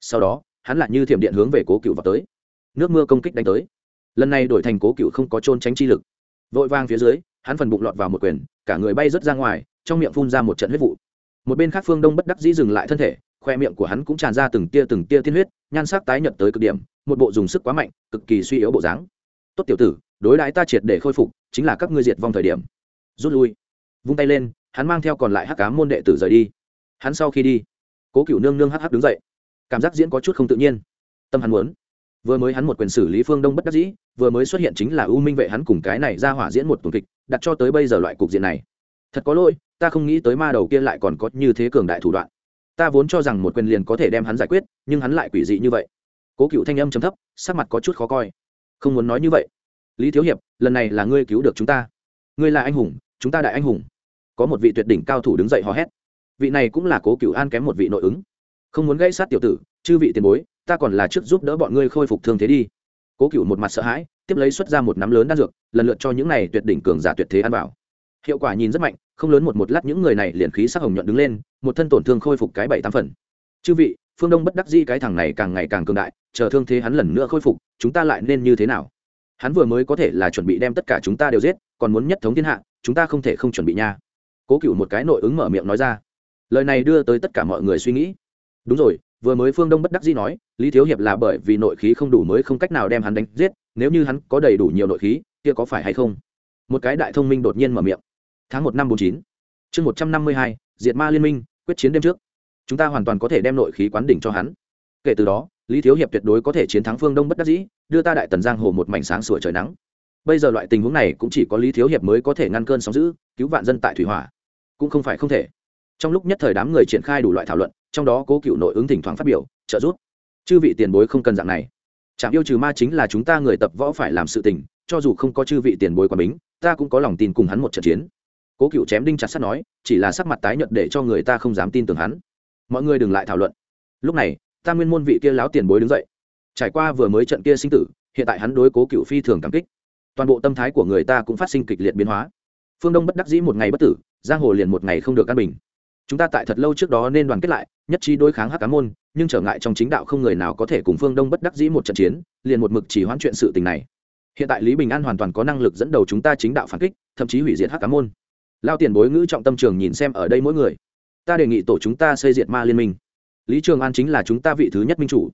Sau đó, hắn lại như thiểm điện hướng về cố cựu vào tới. Nước mưa công kích đánh tới. Lần này đổi thành cố cựu không có trôn tránh chi lực. Vội vang phía dưới hắn phần bụng lọt vào một quyền, cả người bay rớt ra ngoài, trong miệng phun ra một trận huyết vụ. Một bên khác phương đông bất đắc dĩ dừng lại thân thể, khoe miệng của hắn cũng tràn ra từng tia từng tia tiên huyết, nhan sắc tái nhợt tới cực điểm, một bộ dùng sức quá mạnh, cực kỳ suy yếu bộ dáng. Tốt tiểu tử, đối đãi ta triệt để khôi phục, chính là các ngươi diệt vong thời điểm. Rút lui. Vung tay lên, hắn mang theo còn lại hắc cám môn đệ tử rời đi. Hắn sau khi đi, cố cựu nương nương hắc hắc đứng dậy. Cảm giác diễn có chút không tự nhiên. Tâm hắn muốn vừa mới hắn một quyền xử lý phương đông bất đắc dĩ, vừa mới xuất hiện chính là u minh vệ hắn cùng cái này ra hỏa diễn một tuần kịch, đặt cho tới bây giờ loại cục diện này. Thật có lỗi, ta không nghĩ tới ma đầu kia lại còn có như thế cường đại thủ đoạn. Ta vốn cho rằng một quyền liền có thể đem hắn giải quyết, nhưng hắn lại quỷ dị như vậy. Cố cựu thanh âm chấm thấp, sắc mặt có chút khó coi. Không muốn nói như vậy. Lý thiếu hiệp, lần này là ngươi cứu được chúng ta. Ngươi là anh hùng, chúng ta đại anh hùng. Có một vị tuyệt đỉnh cao thủ đứng dậy hò hét. Vị này cũng là cố cựu an kém một vị nội ứng. Không muốn gây sát tiểu tử, chư vị tiền bối ta còn là trước giúp đỡ bọn ngươi khôi phục thương thế đi. Cố cựu một mặt sợ hãi, tiếp lấy xuất ra một nắm lớn đan dược, lần lượt cho những này tuyệt đỉnh cường giả tuyệt thế ăn vào. Hiệu quả nhìn rất mạnh, không lớn một một lát những người này liền khí sắc hồng nhuận đứng lên, một thân tổn thương khôi phục cái bảy tám phần. Chư vị, phương đông bất đắc dĩ cái thằng này càng ngày càng cường đại, chờ thương thế hắn lần nữa khôi phục, chúng ta lại nên như thế nào? Hắn vừa mới có thể là chuẩn bị đem tất cả chúng ta đều giết, còn muốn nhất thống thiên hạ, chúng ta không thể không chuẩn bị nha. Cố cựu một cái nội ứng mở miệng nói ra. Lời này đưa tới tất cả mọi người suy nghĩ. Đúng rồi vừa mới phương đông bất đắc dĩ nói, lý thiếu hiệp là bởi vì nội khí không đủ mới không cách nào đem hắn đánh giết, nếu như hắn có đầy đủ nhiều nội khí, kia có phải hay không? Một cái đại thông minh đột nhiên mở miệng. Tháng một năm bốn chín, chương một trăm năm mươi hai, diệt ma liên minh, quyết chiến đêm trước. Chúng ta hoàn toàn có thể đem nội khí quán đỉnh cho hắn. Kể từ đó, lý thiếu hiệp tuyệt đối có thể chiến thắng phương đông bất đắc dĩ, đưa ta đại tần giang hồ một mảnh sáng sủa trời nắng. Bây giờ loại tình huống này cũng chỉ có lý thiếu hiệp mới có thể ngăn cơn sóng giữ cứu vạn dân tại thủy hỏa. Cũng không phải không thể trong lúc nhất thời đám người triển khai đủ loại thảo luận, trong đó cố cựu nội ứng thỉnh thoảng phát biểu, trợ giúp. Chư vị tiền bối không cần dạng này. Chạm yêu trừ ma chính là chúng ta người tập võ phải làm sự tình, cho dù không có chư vị tiền bối quả bính, ta cũng có lòng tin cùng hắn một trận chiến. Cố cựu chém đinh chặt sắt nói, chỉ là sắc mặt tái nhợt để cho người ta không dám tin tưởng hắn. Mọi người đừng lại thảo luận. Lúc này, ta nguyên môn vị kia láo tiền bối đứng dậy. Trải qua vừa mới trận kia sinh tử, hiện tại hắn đối cố cựu phi thường cảm kích. Toàn bộ tâm thái của người ta cũng phát sinh kịch liệt biến hóa. Phương đông bất đắc dĩ một ngày bất tử, giang hồ liền một ngày không được căn bình chúng ta tại thật lâu trước đó nên đoàn kết lại, nhất trí đối kháng hắc cá môn, nhưng trở ngại trong chính đạo không người nào có thể cùng phương đông bất đắc dĩ một trận chiến, liền một mực chỉ hoãn chuyện sự tình này. Hiện tại lý bình an hoàn toàn có năng lực dẫn đầu chúng ta chính đạo phản kích, thậm chí hủy diệt hắc cá môn. Lao tiền bối ngữ trọng tâm trường nhìn xem ở đây mỗi người. Ta đề nghị tổ chúng ta xây diệt ma liên minh. Lý trường an chính là chúng ta vị thứ nhất minh chủ.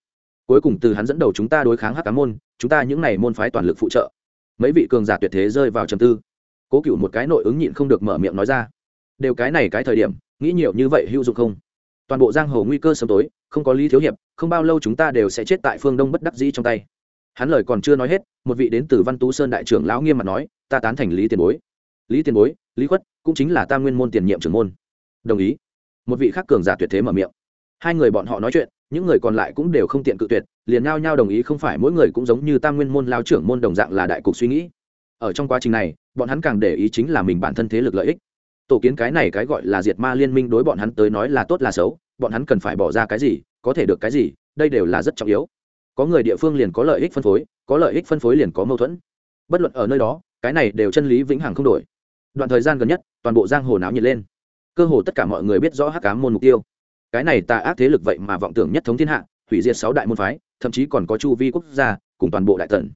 Cuối cùng từ hắn dẫn đầu chúng ta đối kháng hắc cá môn, chúng ta những n à y môn phái toàn lực phụ trợ. Mấy vị cường giả tuyệt thế rơi vào trầm tư. Cố cựu một cái nội ứng nhịn không được mở miệng nói ra. Đều cái này cái thời điểm nghĩ nhiều như vậy hữu dụng không? Toàn bộ giang hồ nguy cơ sớm tối, không có lý thiếu hiệp, không bao lâu chúng ta đều sẽ chết tại phương đông bất đắc dĩ trong tay. Hắn lời còn chưa nói hết, một vị đến từ văn tú sơn đại trưởng lão nghiêm mặt nói, ta tán thành lý tiền bối. Lý tiền bối, lý khuất, cũng chính là ta nguyên môn tiền nhiệm trưởng môn. Đồng ý. Một vị khác cường giả tuyệt thế mở miệng. Hai người bọn họ nói chuyện, những người còn lại cũng đều không tiện cự tuyệt, liền nhao nhao đồng ý không phải mỗi người cũng giống như tam nguyên môn lao trưởng môn đồng dạng là đại cục suy nghĩ. Ở trong quá trình này, bọn hắn càng để ý chính là mình bản thân thế lực lợi ích tổ kiến cái này cái gọi là diệt ma liên minh đối bọn hắn tới nói là tốt là xấu, bọn hắn cần phải bỏ ra cái gì, có thể được cái gì, đây đều là rất trọng yếu. Có người địa phương liền có lợi ích phân phối, có lợi ích phân phối liền có mâu thuẫn. Bất luận ở nơi đó, cái này đều chân lý vĩnh hằng không đổi. Đoạn thời gian gần nhất, toàn bộ giang hồ náo nhiệt lên. Cơ hồ tất cả mọi người biết rõ hắc cám môn mục tiêu. Cái này tà ác thế lực vậy mà vọng tưởng nhất thống thiên hạ, hủy diệt sáu đại môn phái, thậm chí còn có chu vi quốc gia, cùng toàn bộ đại tần.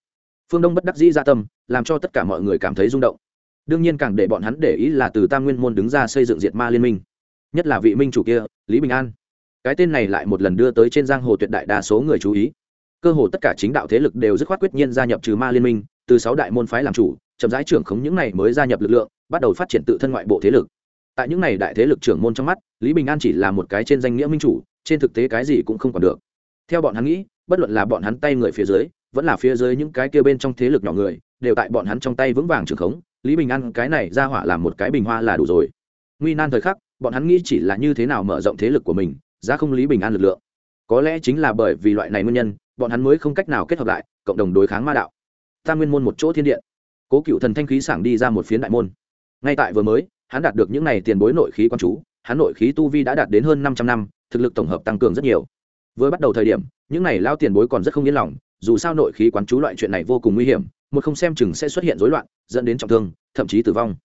Phương đông bất đắc dĩ gia tâm, làm cho tất cả mọi người cảm thấy rung động đương nhiên càng để bọn hắn để ý là từ tam nguyên môn đứng ra xây dựng diệt ma liên minh. Nhất là vị minh chủ kia, lý bình an. Cái tên này lại một lần đưa tới trên giang hồ tuyệt đại đa số người chú ý. Cơ hồ tất cả chính đạo thế lực đều dứt khoát quyết nhiên gia nhập trừ ma liên minh, từ sáu đại môn phái làm chủ, chậm rãi trưởng khống những này mới gia nhập lực lượng, bắt đầu phát triển tự thân ngoại bộ thế lực. Tại những này đại thế lực trưởng môn trong mắt, lý bình an chỉ là một cái trên danh nghĩa minh chủ, trên thực tế cái gì cũng không còn được. Theo bọn hắn nghĩ, bất luận là bọn hắn tay người phía dưới, vẫn là phía dưới những cái kia bên trong thế lực nhỏ người, đều tại bọn hắn trong tay vững vàng trưởng khống lý bình an, cái này ra hỏa làm một cái bình hoa là đủ rồi. Nguy nan thời khắc, bọn hắn nghĩ chỉ là như thế nào mở rộng thế lực của mình ra không lý bình an lực lượng. Có lẽ chính là bởi vì loại này nguyên nhân, bọn hắn mới không cách nào kết hợp lại, cộng đồng đối kháng ma đạo. Tam nguyên môn một chỗ thiên điện. Cố cựu thần thanh khí sảng đi ra một phiến đại môn. Ngay tại vừa mới, hắn đạt được những n à y tiền bối nội khí quan chú, hắn nội khí tu vi đã đạt đến hơn năm trăm năm, thực lực tổng hợp tăng cường rất nhiều. Vừa bắt đầu thời điểm, những n à y lao tiền bối còn rất không yên lòng, dù sao nội khí quán chú loại chuyện này vô cùng nguy hiểm một không xem chừng sẽ xuất hiện rối loạn, dẫn đến trọng thương, thậm chí tử vong.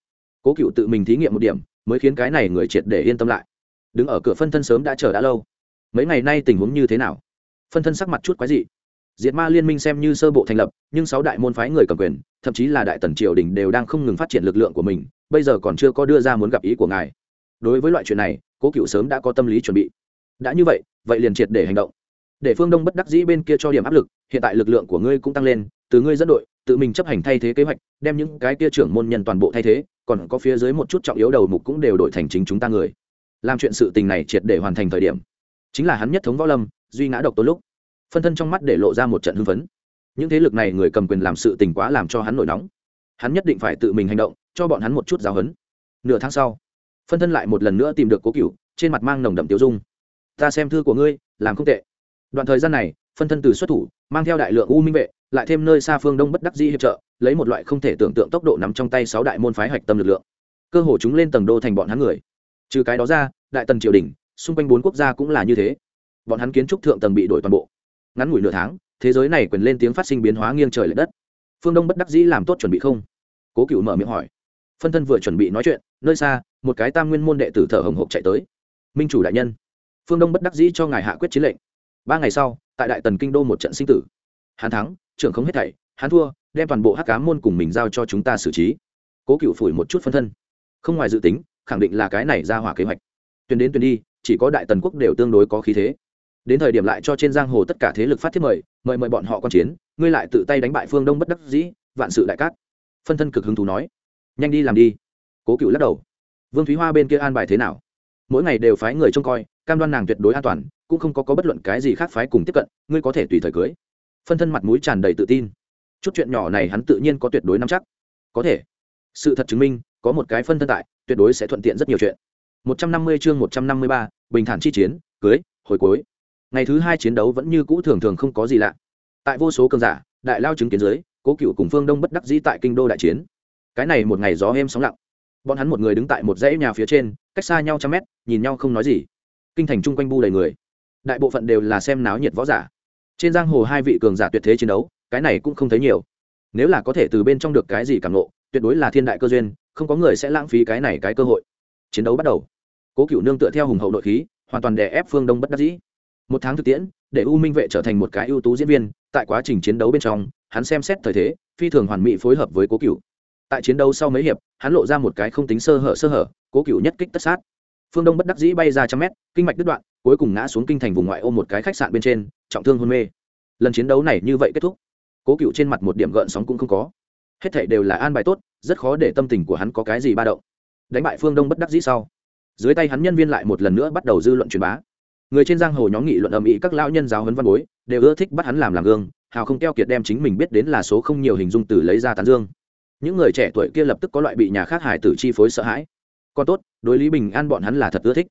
Cố cựu tự mình thí nghiệm một điểm, mới khiến cái này người triệt để yên tâm lại. Đứng ở cửa phân thân sớm đã chờ đã lâu. Mấy ngày nay tình huống như thế nào? Phân thân sắc mặt chút quái dị. Diệt ma liên minh xem như sơ bộ thành lập, nhưng sáu đại môn phái người cầm quyền, thậm chí là đại tần triều đình đều đang không ngừng phát triển lực lượng của mình, bây giờ còn chưa có đưa ra muốn gặp ý của ngài. Đối với loại chuyện này, cố cựu sớm đã có tâm lý chuẩn bị. Đã như vậy vậy liền triệt để hành động. Để phương đông bất đắc dĩ bên kia cho điểm áp lực, hiện tại lực lượng của ngươi cũng tăng lên, từ ngươi dẫn đội tự mình chấp hành thay thế kế hoạch, đem những cái kia trưởng môn nhân toàn bộ thay thế, còn có phía dưới một chút trọng yếu đầu mục cũng đều đổi thành chính chúng ta người. Làm chuyện sự tình này triệt để hoàn thành thời điểm, chính là hắn nhất thống võ lâm, duy ngã độc tố lúc. Phân thân trong mắt để lộ ra một trận hưng phấn. Những thế lực này người cầm quyền làm sự tình quá làm cho hắn nổi nóng. Hắn nhất định phải tự mình hành động, cho bọn hắn một chút giáo hấn nửa tháng sau, phân thân lại một lần nữa tìm được cố cựu trên mặt mang nồng đậm tiêu dung. Ta xem thư của ngươi, làm không tệ. Đoạn thời gian này phân thân từ xuất thủ, mang theo đại lượng u minh vệ, lại thêm nơi xa phương đông bất đắc dĩ hiệp trợ, lấy một loại không thể tưởng tượng tốc độ nắm trong tay sáu đại môn phái hạch tâm lực lượng. Cơ hồ chúng lên tầng đô thành bọn hắn người. Trừ cái đó ra, đại tần triều đình, xung quanh bốn quốc gia cũng là như thế. Bọn hắn kiến trúc thượng tầng bị đổi toàn bộ. Ngắn ngủi nửa tháng, thế giới này quyền lên tiếng phát sinh biến hóa nghiêng trời l ệ đất. Phương đông bất đắc dĩ làm tốt chuẩn bị không? Cố cựu mở miệng hỏi. Phân thân vừa chuẩn bị nói chuyện, nơi xa, một cái tam nguyên môn đệ tử thở hồng hộc chạy tới. Minh chủ đại nhân. Phương đông bất đắc dĩ cho ngài hạ quyết chiến lệnh. Ba ngày sau tại đại tần kinh đô một trận sinh tử. Hắn thắng, trưởng không hết thảy hắn thua, đem toàn bộ hắc cá môn cùng mình giao cho chúng ta xử trí. Cố cựu phủi một chút phân thân. Không ngoài dự tính, khẳng định là cái này ra hỏa kế hoạch. Tuyến đến tuyến đi, chỉ có đại tần quốc đều tương đối có khí thế. Đến thời điểm lại cho trên giang hồ tất cả thế lực phát thiết mời mời mời bọn họ q chiến, ngươi lại tự tay đánh bại phương đông bất đắc dĩ, vạn sự đại cát. Phân thân cực hứng thú nói. Nhanh đi làm đi. Cố cựu lắc đầu. Vương thúy hoa bên kia an bài thế nào? Mỗi ngày đều phái người trông coi cam đoan nàng tuyệt đối an toàn cũng không có, có bất luận cái gì khác phái cùng tiếp cận ngươi có thể tùy thời cưới. Phân thân mặt mũi tràn đầy tự tin. Chút chuyện nhỏ này hắn tự nhiên có tuyệt đối nắm chắc. Có thể. Sự thật chứng minh có một cái phân thân tại tuyệt đối sẽ thuận tiện rất nhiều chuyện. 150 chương 153, bình thản chi chiến cưới hồi cuối. Ngày thứ hai chiến đấu vẫn như cũ thường thường không có gì lạ. Tại vô số cơn giả đại lao chứng kiến dưới cố cựu cùng phương đông bất đắc dĩ tại kinh đô đại chiến. Cái này một ngày gió êm sóng lặng. Bọn hắn một người đứng tại một dãy nhà phía trên cách xa nhau trăm mét nhìn nhau không nói gì kinh thành chung quanh bu đầy người. Đại bộ phận đều là xem náo nhiệt võ giả. Trên giang hồ hai vị cường giả tuyệt thế chiến đấu, cái này cũng không thấy nhiều. Nếu là có thể từ bên trong được cái gì cảm lộ tuyệt đối là thiên đại cơ duyên, không có người sẽ lãng phí cái này cái cơ hội. Chiến đấu bắt đầu. Cố cựu nương tựa theo hùng hậu nội khí, hoàn toàn đè ép phương đông bất đắc dĩ. Một tháng thực tiễn, để u minh vệ trở thành một cái ưu tú diễn viên, tại quá trình chiến đấu bên trong, hắn xem xét thời thế, phi thường hoàn mỹ phối hợp với cố cựu tại chiến đấu sau mấy hiệp, hắn lộ ra một cái không tính sơ hở sơ hở, cố cựu nhất kích tất sát phương đông bất đắc dĩ bay ra trăm mét, kinh mạch đứt đoạn, cuối cùng ngã xuống kinh thành vùng ngoại ô một cái khách sạn bên trên, trọng thương hôn mê. Lần chiến đấu này như vậy kết thúc, cố cựu trên mặt một điểm gợn sóng cũng không có. Hết thảy đều là an bài tốt, rất khó để tâm tình của hắn có cái gì ba động. Đánh bại phương đông bất đắc dĩ sau, dưới tay hắn nhân viên lại một lần nữa bắt đầu dư luận truyền bá. Người trên giang hồ nhóm nghị luận ầm ĩ các lão nhân giáo huấn văn bối, đều ưa thích bắt hắn làm làm gương, hào không keo kiệt đem chính mình biết đến là số không nhiều hình dung từ lấy ra tán dương. Những người trẻ tuổi kia lập tức có loại bị nhà khác hải tử chi phối sợ hãi. Còn tốt đối lý bình an bọn hắn là thật ưa thích.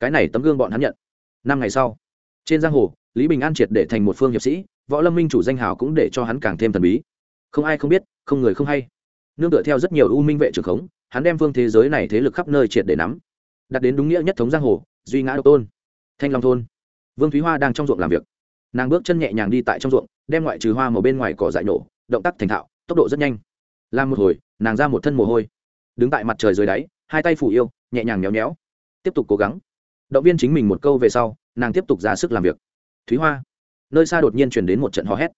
Cái này tấm gương bọn hắn nhận. Năm ngày sau, trên giang hồ, lý bình an triệt để thành một phương hiệp sĩ, võ lâm minh chủ danh hào cũng để cho hắn càng thêm thần bí. Không ai không biết, không người không hay. Nương tựa theo rất nhiều ưu minh vệ trưởng khống, hắn đem phương thế giới này thế lực khắp nơi triệt để nắm. Đặt đến đúng nghĩa nhất thống giang hồ, duy ngã độc tôn, thanh long thôn. Vương thúy hoa đang trong ruộng làm việc. Nàng bước chân nhẹ nhàng đi tại trong ruộng, đem ngoại trừ hoa màu bên ngoài cỏ dại nổ, động tác thành thạo, tốc độ rất nhanh. Làm một hồi, nàng ra một thân mồ hôi. Đứng tại mặt trời dưới đáy hai tay phủ yêu, nhẹ nhàng nhéo nhéo tiếp tục cố gắng. Động viên chính mình một câu về sau, nàng tiếp tục ra sức làm việc. Thúy hoa, nơi xa đột nhiên chuyển đến một trận hò hét.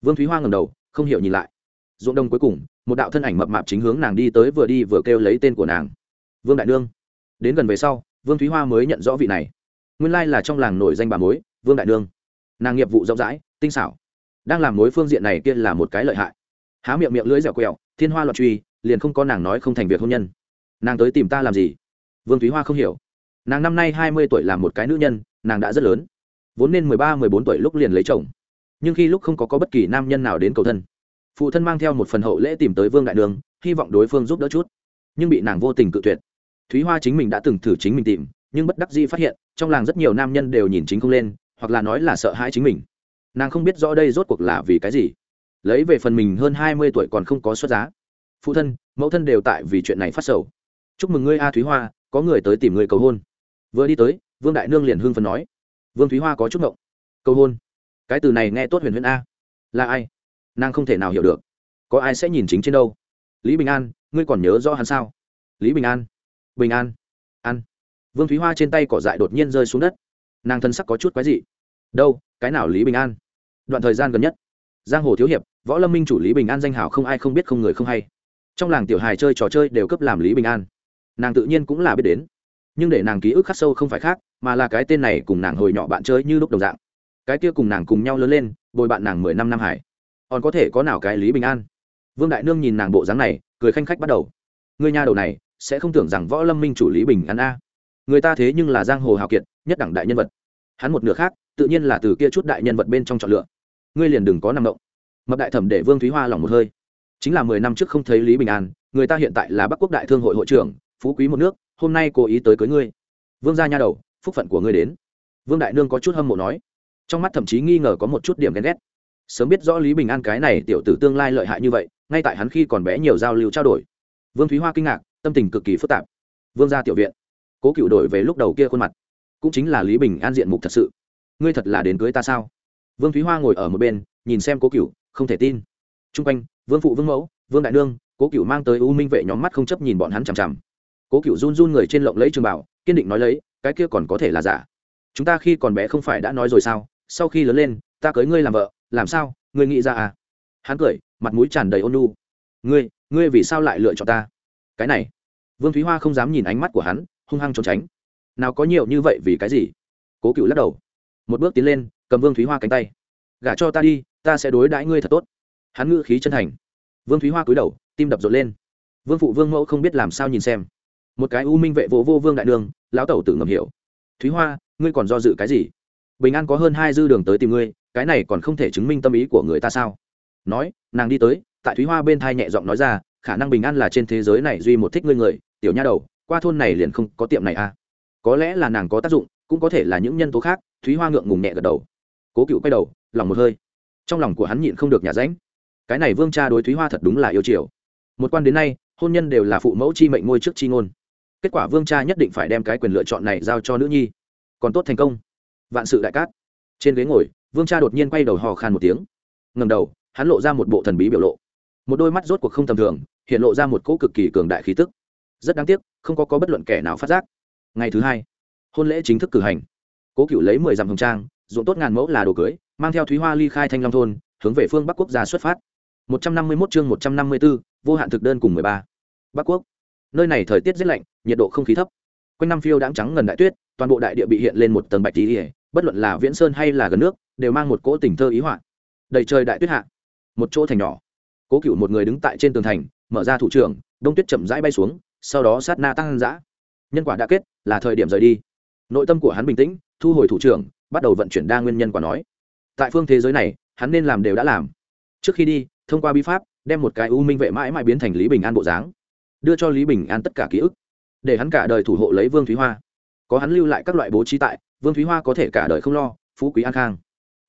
Vương thúy hoa ngầm đầu, không hiểu nhìn lại. Ruộng đông cuối cùng, một đạo thân ảnh mập mạp chính hướng nàng đi tới vừa đi vừa kêu lấy tên của nàng. Vương đại nương. Đến gần về sau, vương thúy hoa mới nhận rõ vị này. Nguyên lai là trong làng nổi danh bà mối, vương đại nương. Nàng nghiệp vụ rộng rãi, tinh xảo. Đang làm mối phương diện này kia là một cái lợi hại. Há miệng miệng lưỡi dẻo quẹo, thiên hoa loạn truy, liền không có nàng nói không thành việc hôn nhân nàng tới tìm ta làm gì? Vương thúy hoa không hiểu. Nàng năm nay hai mươi tuổi làm một cái nữ nhân nàng đã rất lớn. Vốn nên mười ba mười bốn tuổi lúc liền lấy chồng. Nhưng khi lúc không có, có bất kỳ nam nhân nào đến cầu thân phụ thân mang theo một phần hậu lễ tìm tới vương đại đường hy vọng đối phương giúp đỡ chút. Nhưng bị nàng vô tình cự tuyệt. Thúy hoa chính mình đã từng thử chính mình tìm nhưng bất đắc dĩ phát hiện trong làng rất nhiều nam nhân đều nhìn chính không lên hoặc là nói là sợ hãi chính mình. Nàng không biết rõ đây rốt cuộc là vì cái gì. Lấy về phần mình hơn hai mươi tuổi còn không có xuất giá. Phụ thân mẫu thân đều tại vì chuyện này phát sầu chúc mừng ngươi a thúy hoa, có người tới tìm người cầu hôn. Vừa đi tới, vương đại nương liền hưng phần nói. Vương thúy hoa có chút ngộng. Cầu hôn? Cái từ này nghe tốt huyền huyền a. Là ai? Nàng không thể nào hiểu được. Có ai sẽ nhìn chính trên đâu? Lý bình an, ngươi còn nhớ rõ hắn sao? Lý bình an. Bình an. Ăn vương thúy hoa trên tay cỏ dại đột nhiên rơi xuống đất. Nàng thân sắc có chút quái dị. Đâu, cái nào lý bình an? Đoạn thời gian gần nhất. Giang hồ thiếu hiệp, võ lâm minh chủ lý bình an danh hào không ai không biết không người không hay. Trong làng tiểu hài chơi trò chơi đều cấp làm lý bình an nàng tự nhiên cũng là biết đến. Nhưng để nàng ký ức khắc sâu không phải khác, mà là cái tên này cùng nàng hồi nhỏ bạn chơi như lúc đồng dạng. Cái kia cùng nàng cùng nhau lớn lên, bồi bạn nàng mười năm năm hải. Còn có thể có nào cái lý bình an? Vương đại nương nhìn nàng bộ dáng này, cười khanh khách bắt đầu. Người nhà đầu này, sẽ không tưởng rằng võ lâm minh chủ lý bình an a. Người ta thế nhưng là giang hồ hào kiệt, nhất đẳng đại nhân vật. Hắn một nửa khác, tự nhiên là từ kia chút đại nhân vật bên trong chọn lựa. Ngươi liền đừng có nằm động. Mập đại thẩm để vương thúy hoa lỏng một hơi. Chính là mười năm trước không thấy lý bình an, người ta hiện tại là bắc quốc đại thương hội hội trưởng phú quý một nước, hôm nay cố ý tới cưới ngươi. Vương gia nha đầu, phúc phận của ngươi đến. Vương đại nương có chút hâm mộ nói. Trong mắt thậm chí nghi ngờ có một chút điểm ghen ghét. Sớm biết rõ lý bình an cái này tiểu tử tương lai lợi hại như vậy, ngay tại hắn khi còn bé nhiều giao lưu trao đổi. Vương thúy hoa kinh ngạc, tâm tình cực kỳ phức tạp. Vương gia tiểu viện. Cố cựu đổi về lúc đầu kia khuôn mặt. Cũng chính là lý bình an diện mục thật sự. Ngươi thật là đến cưới ta sao? Vương thúy hoa ngồi ở một bên, nhìn xem cố cựu không thể tin. T r u n g quanh, vương phụ vương mẫu, vương đại nương, cố cựu mang tới u minh vệ nhóm mắt không chấp nhìn bọn hắn chằm chằm cố cựu run run người trên lộng lấy trường bảo, kiên định nói lấy, cái kia còn có thể là giả. Chúng ta khi còn bé không phải đã nói rồi sao? Sau khi lớn lên, ta cưới ngươi làm vợ, làm sao? Ngươi nghĩ ra à? Hắn cười, mặt mũi tràn đầy ôn nu ngươi ngươi vì sao lại lựa chọn ta? Cái này. Vương thúy hoa không dám nhìn ánh mắt của hắn, hung hăng trốn tránh. Nào có nhiều như vậy vì cái gì? Cố cựu lắc đầu. Một bước tiến lên, cầm vương thúy hoa cánh tay. Gả cho ta đi, ta sẽ đối đãi ngươi thật tốt. Hắn ngự khí chân thành. Vương thúy hoa cúi đầu, tim đập rộn lên. Vương phụ vương mẫu không biết làm sao nhìn xem một cái u minh vệ vô vô vương đại đường lão tẩu tử ngầm hiểu. Thúy hoa, ngươi còn do dự cái gì? Bình an có hơn hai dư đường tới tìm ngươi, cái này còn không thể chứng minh tâm ý của người ta sao? Nói, nàng đi tới, tại thúy hoa bên thai nhẹ giọng nói ra, khả năng bình an là trên thế giới này duy một thích ngươi người, tiểu nha đầu, qua thôn này liền không có tiệm này à? Có lẽ là nàng có tác dụng, cũng có thể là những nhân tố khác, thúy hoa ngượng ngùng nhẹ gật đầu. Cố cựu quay đầu, lòng một hơi. Trong lòng của hắn nhịn không được nhà ránh. Cái này vương cha đối thúy hoa thật đúng là yêu chiều. Một quan đến nay, hôn nhân đều là phụ mẫu chi mệnh ngôi trước chi ngôn kết quả vương cha nhất định phải đem cái quyền lựa chọn này giao cho nữ nhi. Còn tốt thành công. Vạn sự đại cát. Trên ghế ngồi vương cha đột nhiên quay đầu hò khan một tiếng. Ngầm đầu hắn lộ ra một bộ thần bí biểu lộ. Một đôi mắt rốt cuộc không tầm thường hiện lộ ra một cỗ cực kỳ cường đại khí tức. Rất đáng tiếc không có, có bất luận kẻ nào phát giác. Ngày thứ hai hôn lễ chính thức cử hành. Cố cựu lấy mười dặm hồng trang dụng tốt ngàn mẫu là đồ cưới mang theo thúy hoa ly khai thanh long thôn hướng về phương bắc quốc gia xuất phát. Một trăm năm mươi 151 chương một trăm năm mươi 154, vô hạn thực đơn cùng mười ba. Bắc quốc nơi này thời tiết rất lạnh, nhiệt độ không khí thấp. Quanh năm phiêu đáng trắng ngần đại tuyết, toàn bộ đại địa bị hiện lên một tầng bạch tí ỉa bất luận là viễn sơn hay là gần nước, đều mang một cỗ tình thơ ý họa. Đầy trời đại tuyết hạ, một chỗ thành nhỏ. Cố cựu một người đứng tại trên tường thành, mở ra thủ trưởng, đông tuyết chậm rãi bay xuống, sau đó sát na tăng giã nhân quả đã kết, là thời điểm rời đi. Nội tâm của hắn bình tĩnh, thu hồi thủ trưởng, bắt đầu vận chuyển đa nguyên nhân quả nói. Tại phương thế giới này, hắn nên làm đều đã làm. Trước khi đi, thông qua bi pháp, đem một cái u minh vệ mãi mãi biến thành lý bình an bộ dáng đưa cho lý bình an tất cả ký ức, để hắn cả đời thủ hộ lấy vương thúy hoa. Có hắn lưu lại các loại bố trí tại, vương thúy hoa có thể cả đời không lo, phú quý an khang.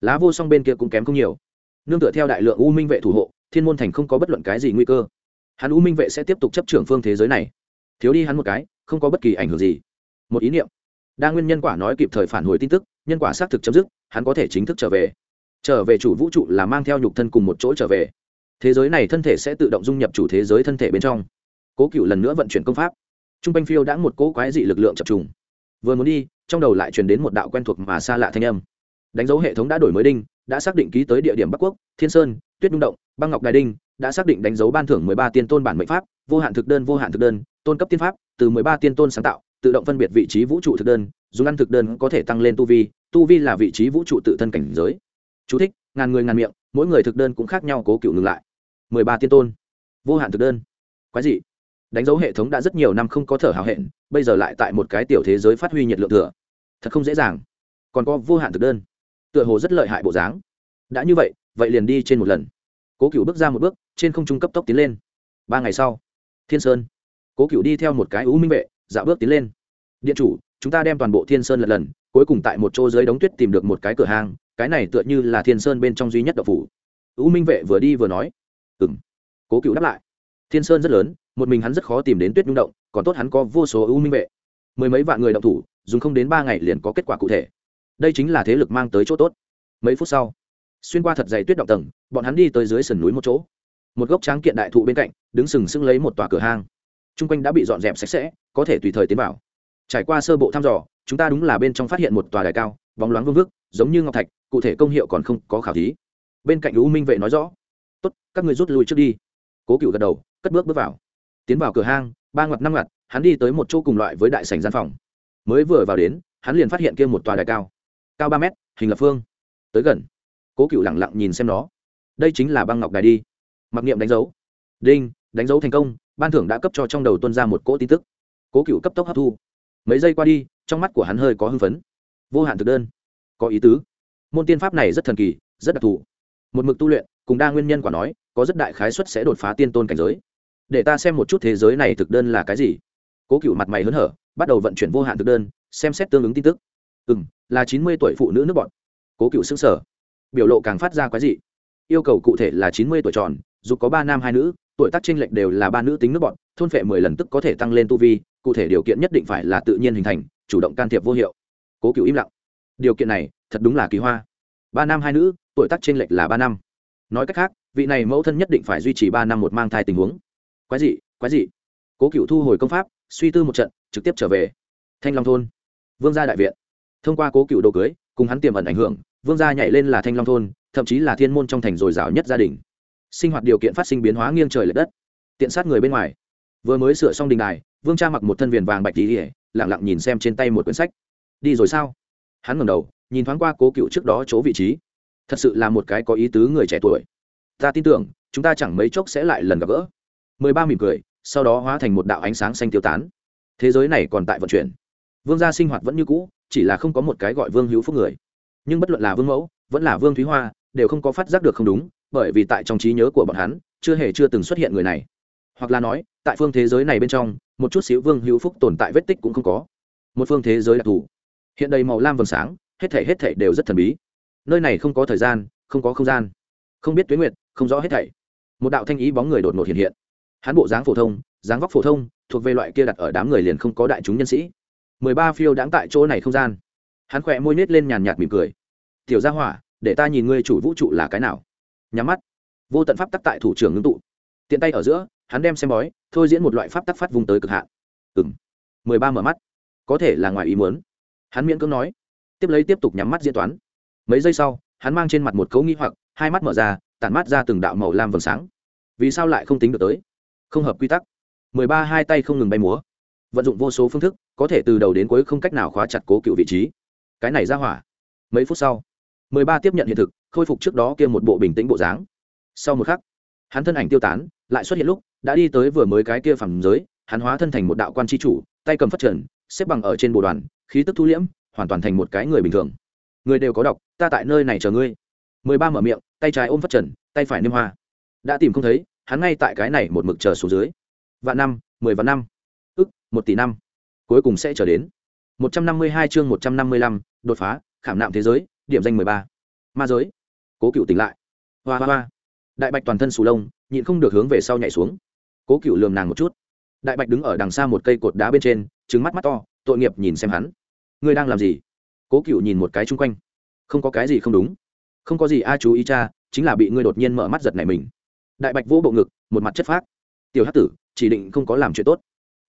Lá vô song bên kia cũng kém không nhiều. Nương tựa theo đại lượng u minh vệ thủ hộ, thiên môn thành không có bất luận cái gì nguy cơ. Hắn u minh vệ sẽ tiếp tục chấp trưởng phương thế giới này. Thiếu đi hắn một cái, không có bất kỳ ảnh hưởng gì. Một ý niệm. Đa nguyên nhân quả nói kịp thời phản hồi tin tức, nhân quả xác thực chấm dứt, hắn có thể chính thức trở về. Trở về chủ vũ trụ là mang theo nhục thân cùng một chỗ trở về. Thế giới này thân thể sẽ tự động dung nhập chủ thế giới thân thể bên trong cố cựu lần nữa vận chuyển công pháp. T r u n g quanh phiêu đã một cỗ quái dị lực lượng chập trùng. Vừa muốn đi trong đầu lại truyền đến một đạo quen thuộc mà xa lạ thanh âm. Đánh dấu hệ thống đã đổi mới đinh đã xác định ký tới địa điểm bắc quốc thiên sơn tuyết nhung động băng ngọc đài đinh đã xác định đánh dấu ban thưởng mười ba tiên tôn bản mệnh pháp vô hạn thực đơn vô hạn thực đơn tôn cấp tiên pháp từ mười ba tiên tôn sáng tạo tự động phân biệt vị trí vũ trụ thực đơn dùng ăn thực đơn có thể tăng lên tu vi tu vi là vị trí vũ trụ tự thân cảnh giới. Chú thích, ngàn người ngàn miệng mỗi người thực đơn cũng khác nhau cố cựu ngừng lại. mười ba tiên tôn vô hạn thực đơn. Quái dị đánh dấu hệ thống đã rất nhiều năm không có thở hào hẹn, bây giờ lại tại một cái tiểu thế giới phát huy nhiệt lượng thừa. Thật không dễ dàng. Còn có vô hạn thực đơn. Tựa hồ rất lợi hại bộ dáng. Đã như vậy vậy liền đi trên một lần. Cố cựu bước ra một bước, trên không trung cấp tốc tiến lên. Ba ngày sau, thiên sơn. Cố cựu đi theo một cái ú minh vệ, dạo bước tiến lên. Điện chủ, chúng ta đem toàn bộ thiên sơn lật lần, cuối cùng tại một chỗ dưới đống tuyết tìm được một cái cửa hàng, cái này tựa như là thiên sơn bên trong duy nhất đậu phủ. Ú minh vệ vừa đi vừa nói. Ừng cố cựu đáp lại. Thiên sơn rất lớn một mình hắn rất khó tìm đến tuyết nhung động, còn tốt hắn có vô số ưu minh vệ. Mười mấy vạn người động thủ, dùng không đến ba ngày liền có kết quả cụ thể. Đây chính là thế lực mang tới chỗ tốt. Mấy phút sau, xuyên qua thật dày tuyết động tầng, bọn hắn đi tới dưới sườn núi một chỗ. Một gốc tráng kiện đại thụ bên cạnh, đứng sừng sững lấy một tòa cửa hang. T r u n g quanh đã bị dọn dẹp sạch sẽ, có thể tùy thời tiến vào. Trải qua sơ bộ thăm dò, chúng ta đúng là bên trong phát hiện một tòa đài cao, bóng loáng vương vức, giống như ngọc thạch, cụ thể công hiệu còn không có khảo thí. Bên cạnh u minh vệ nói rõ, tốt, các người rút lui trước đi. Cố cựu gật đầu, cất bước bước vào tiến vào cửa hang, ba ngoặt năm ngoặt, hắn đi tới một chỗ cùng loại với đại sảnh gian phòng. Mới vừa vào đến, hắn liền phát hiện kia một tòa đài cao. Cao ba mét, hình lập phương. Tới gần. Cố cựu lẳng lặng nhìn xem nó. Đây chính là băng ngọc đài đi. Mặc niệm đánh dấu. Đinh, đánh dấu thành công, ban thưởng đã cấp cho trong đầu tuân ra một cỗ tin tức. Cố cựu cấp tốc hấp thu. Mấy giây qua đi, trong mắt của hắn hơi có hưng phấn. Vô hạn thực đơn. Có ý tứ. Môn tiên pháp này rất thần kỳ, rất đặc thù. Một mực tu luyện, cùng đa nguyên nhân quả nói, có rất đại khái suất sẽ đột phá tiên tôn cảnh giới để ta xem một chút thế giới này thực đơn là cái gì. Cố cựu mặt mày hớn hở, bắt đầu vận chuyển vô hạn thực đơn, xem xét tương ứng tin tức. Ừ m là chín mươi tuổi phụ nữ nước bọn. Cố cựu xứng sở biểu lộ càng phát ra quái dị. Yêu cầu cụ thể là chín mươi tuổi tròn, dù có ba nam hai nữ, tuổi tác tranh lệch đều là ba nữ tính nước bọn, thôn phệ mười lần tức có thể tăng lên tu vi, cụ thể điều kiện nhất định phải là tự nhiên hình thành, chủ động can thiệp vô hiệu. Cố cựu im lặng. Điều kiện này, thật đúng là kỳ hoa. Ba nam hai nữ, tuổi tác tranh lệch là ba năm. Nói cách khác, vị này mẫu thân nhất định phải duy trì ba năm một mang thai tình huống quái dị quái dị. Cố cựu thu hồi công pháp, suy tư một trận, trực tiếp trở về. Thanh long thôn. Vương gia đại viện. Thông qua cố cựu đồ cưới, cùng hắn tiềm ẩn ảnh hưởng, vương gia nhảy lên là thanh long thôn, thậm chí là thiên môn trong thành dồi dào nhất gia đình. Sinh hoạt điều kiện phát sinh biến hóa nghiêng trời l ệ đất. Tiện sát người bên ngoài. Vừa mới sửa xong đình đài, vương cha mặc một thân viền vàng bạch tí ỉa lẳng lặng nhìn xem trên tay một quyển sách. Đi rồi sao? Hắn ngẩng đầu, nhìn thoáng qua cố cựu trước đó chỗ vị trí. Thật sự là một cái có ý tứ người trẻ tuổi. Ta tin tưởng, chúng ta chẳng mấy chốc sẽ lại lần gặp gỡ mười ba mỉm cười, sau đó hóa thành một đạo ánh sáng xanh tiêu tán. Thế giới này còn tại vận chuyển. Vương gia sinh hoạt vẫn như cũ, chỉ là không có một cái gọi vương hữu phúc người. Nhưng bất luận là vương mẫu, vẫn là vương thúy hoa, đều không có phát giác được không đúng, bởi vì tại trong trí nhớ của bọn hắn, chưa hề chưa từng xuất hiện người này. Hoặc là nói, tại phương thế giới này bên trong, một chút xíu vương hữu phúc tồn tại vết tích cũng không có. Một phương thế giới đặc thù. Hiện đầy màu lam vầng sáng, hết thể hết thể đều rất thần bí. Nơi này không có thời gian, không có không gian. Không biết tuyến nguyệt, không rõ hết thảy. Một đạo thanh ý bóng người đột ngột hiện hiện hắn bộ dáng phổ thông, dáng vóc phổ thông, thuộc về loại kia đặt ở đám người liền không có đại chúng nhân sĩ. Mười ba phiêu đáng tại chỗ này không gian. Hắn khỏe môi nết lên nhàn nhạt mỉm cười. Tiểu gia hỏa, để ta nhìn ngươi chủ vũ trụ là cái nào? Nhắm mắt. Vô tận pháp tắc tại thủ trưởng ngưng tụ. Tiện tay ở giữa, hắn đem xem bói, thôi diễn một loại pháp tắc phát vùng tới cực hạn. Ừ m mười ba mở mắt. Có thể là ngoài ý muốn. Hắn miễn cưỡng nói. Tiếp lấy tiếp tục nhắm mắt diễn toán. Mấy giây sau, hắn mang trên mặt một cấu nghi hoặc, hai mắt mở ra, tản mắt ra từng đạo màu lam vầng sáng. Vì sao lại không tính được tới? Không hợp quy tắc. Mười ba hai tay không ngừng bay múa. Vận dụng vô số phương thức, có thể từ đầu đến cuối không cách nào khóa chặt cố cựu vị trí. Cái này ra hỏa. Mấy phút sau, mười ba tiếp nhận hiện thực, khôi phục trước đó kia một bộ bình tĩnh bộ dáng. Sau một khắc, hắn thân ảnh tiêu tán, lại xuất hiện lúc, đã đi tới vừa mới cái kia phẳng giới, hắn hóa thân thành một đạo quan tri chủ, tay cầm phát trần, xếp bằng ở trên bộ đoàn, khí tức thu liễm, hoàn toàn thành một cái người bình thường. Người đều có đọc ta tại nơi này chờ ngươi. Mười ba mở miệng, tay trái ôm phát trần, tay phải niêm hoa. Đã tìm không thấy hắn ngay tại cái này một mực chờ xuống dưới. Vạn năm, mười vạn năm, ức, một tỷ năm. Cuối cùng sẽ trở đến. Một trăm năm mươi hai chương một trăm năm mươi lăm, đột phá, khảm nạm thế giới, điểm danh mười ba. Ma giới. Cố cựu tỉnh lại. Hoa hoa hoa. Đại bạch toàn thân sù lông, nhịn không được hướng về sau nhảy xuống. Cố cựu lườm nàng một chút. Đại bạch đứng ở đằng xa một cây cột đá bên trên trứng mắt mắt to, tội nghiệp nhìn xem hắn. Ngươi đang làm gì? Cố cựu nhìn một cái chung quanh. Không có cái gì không đúng. Không có gì a chú ý cha, chính là bị ngươi đột nhiên mở mắt giật này mình đại bạch vỗ bộ ngực, một mặt chất phác. Tiểu hát tử, chỉ định không có làm chuyện tốt.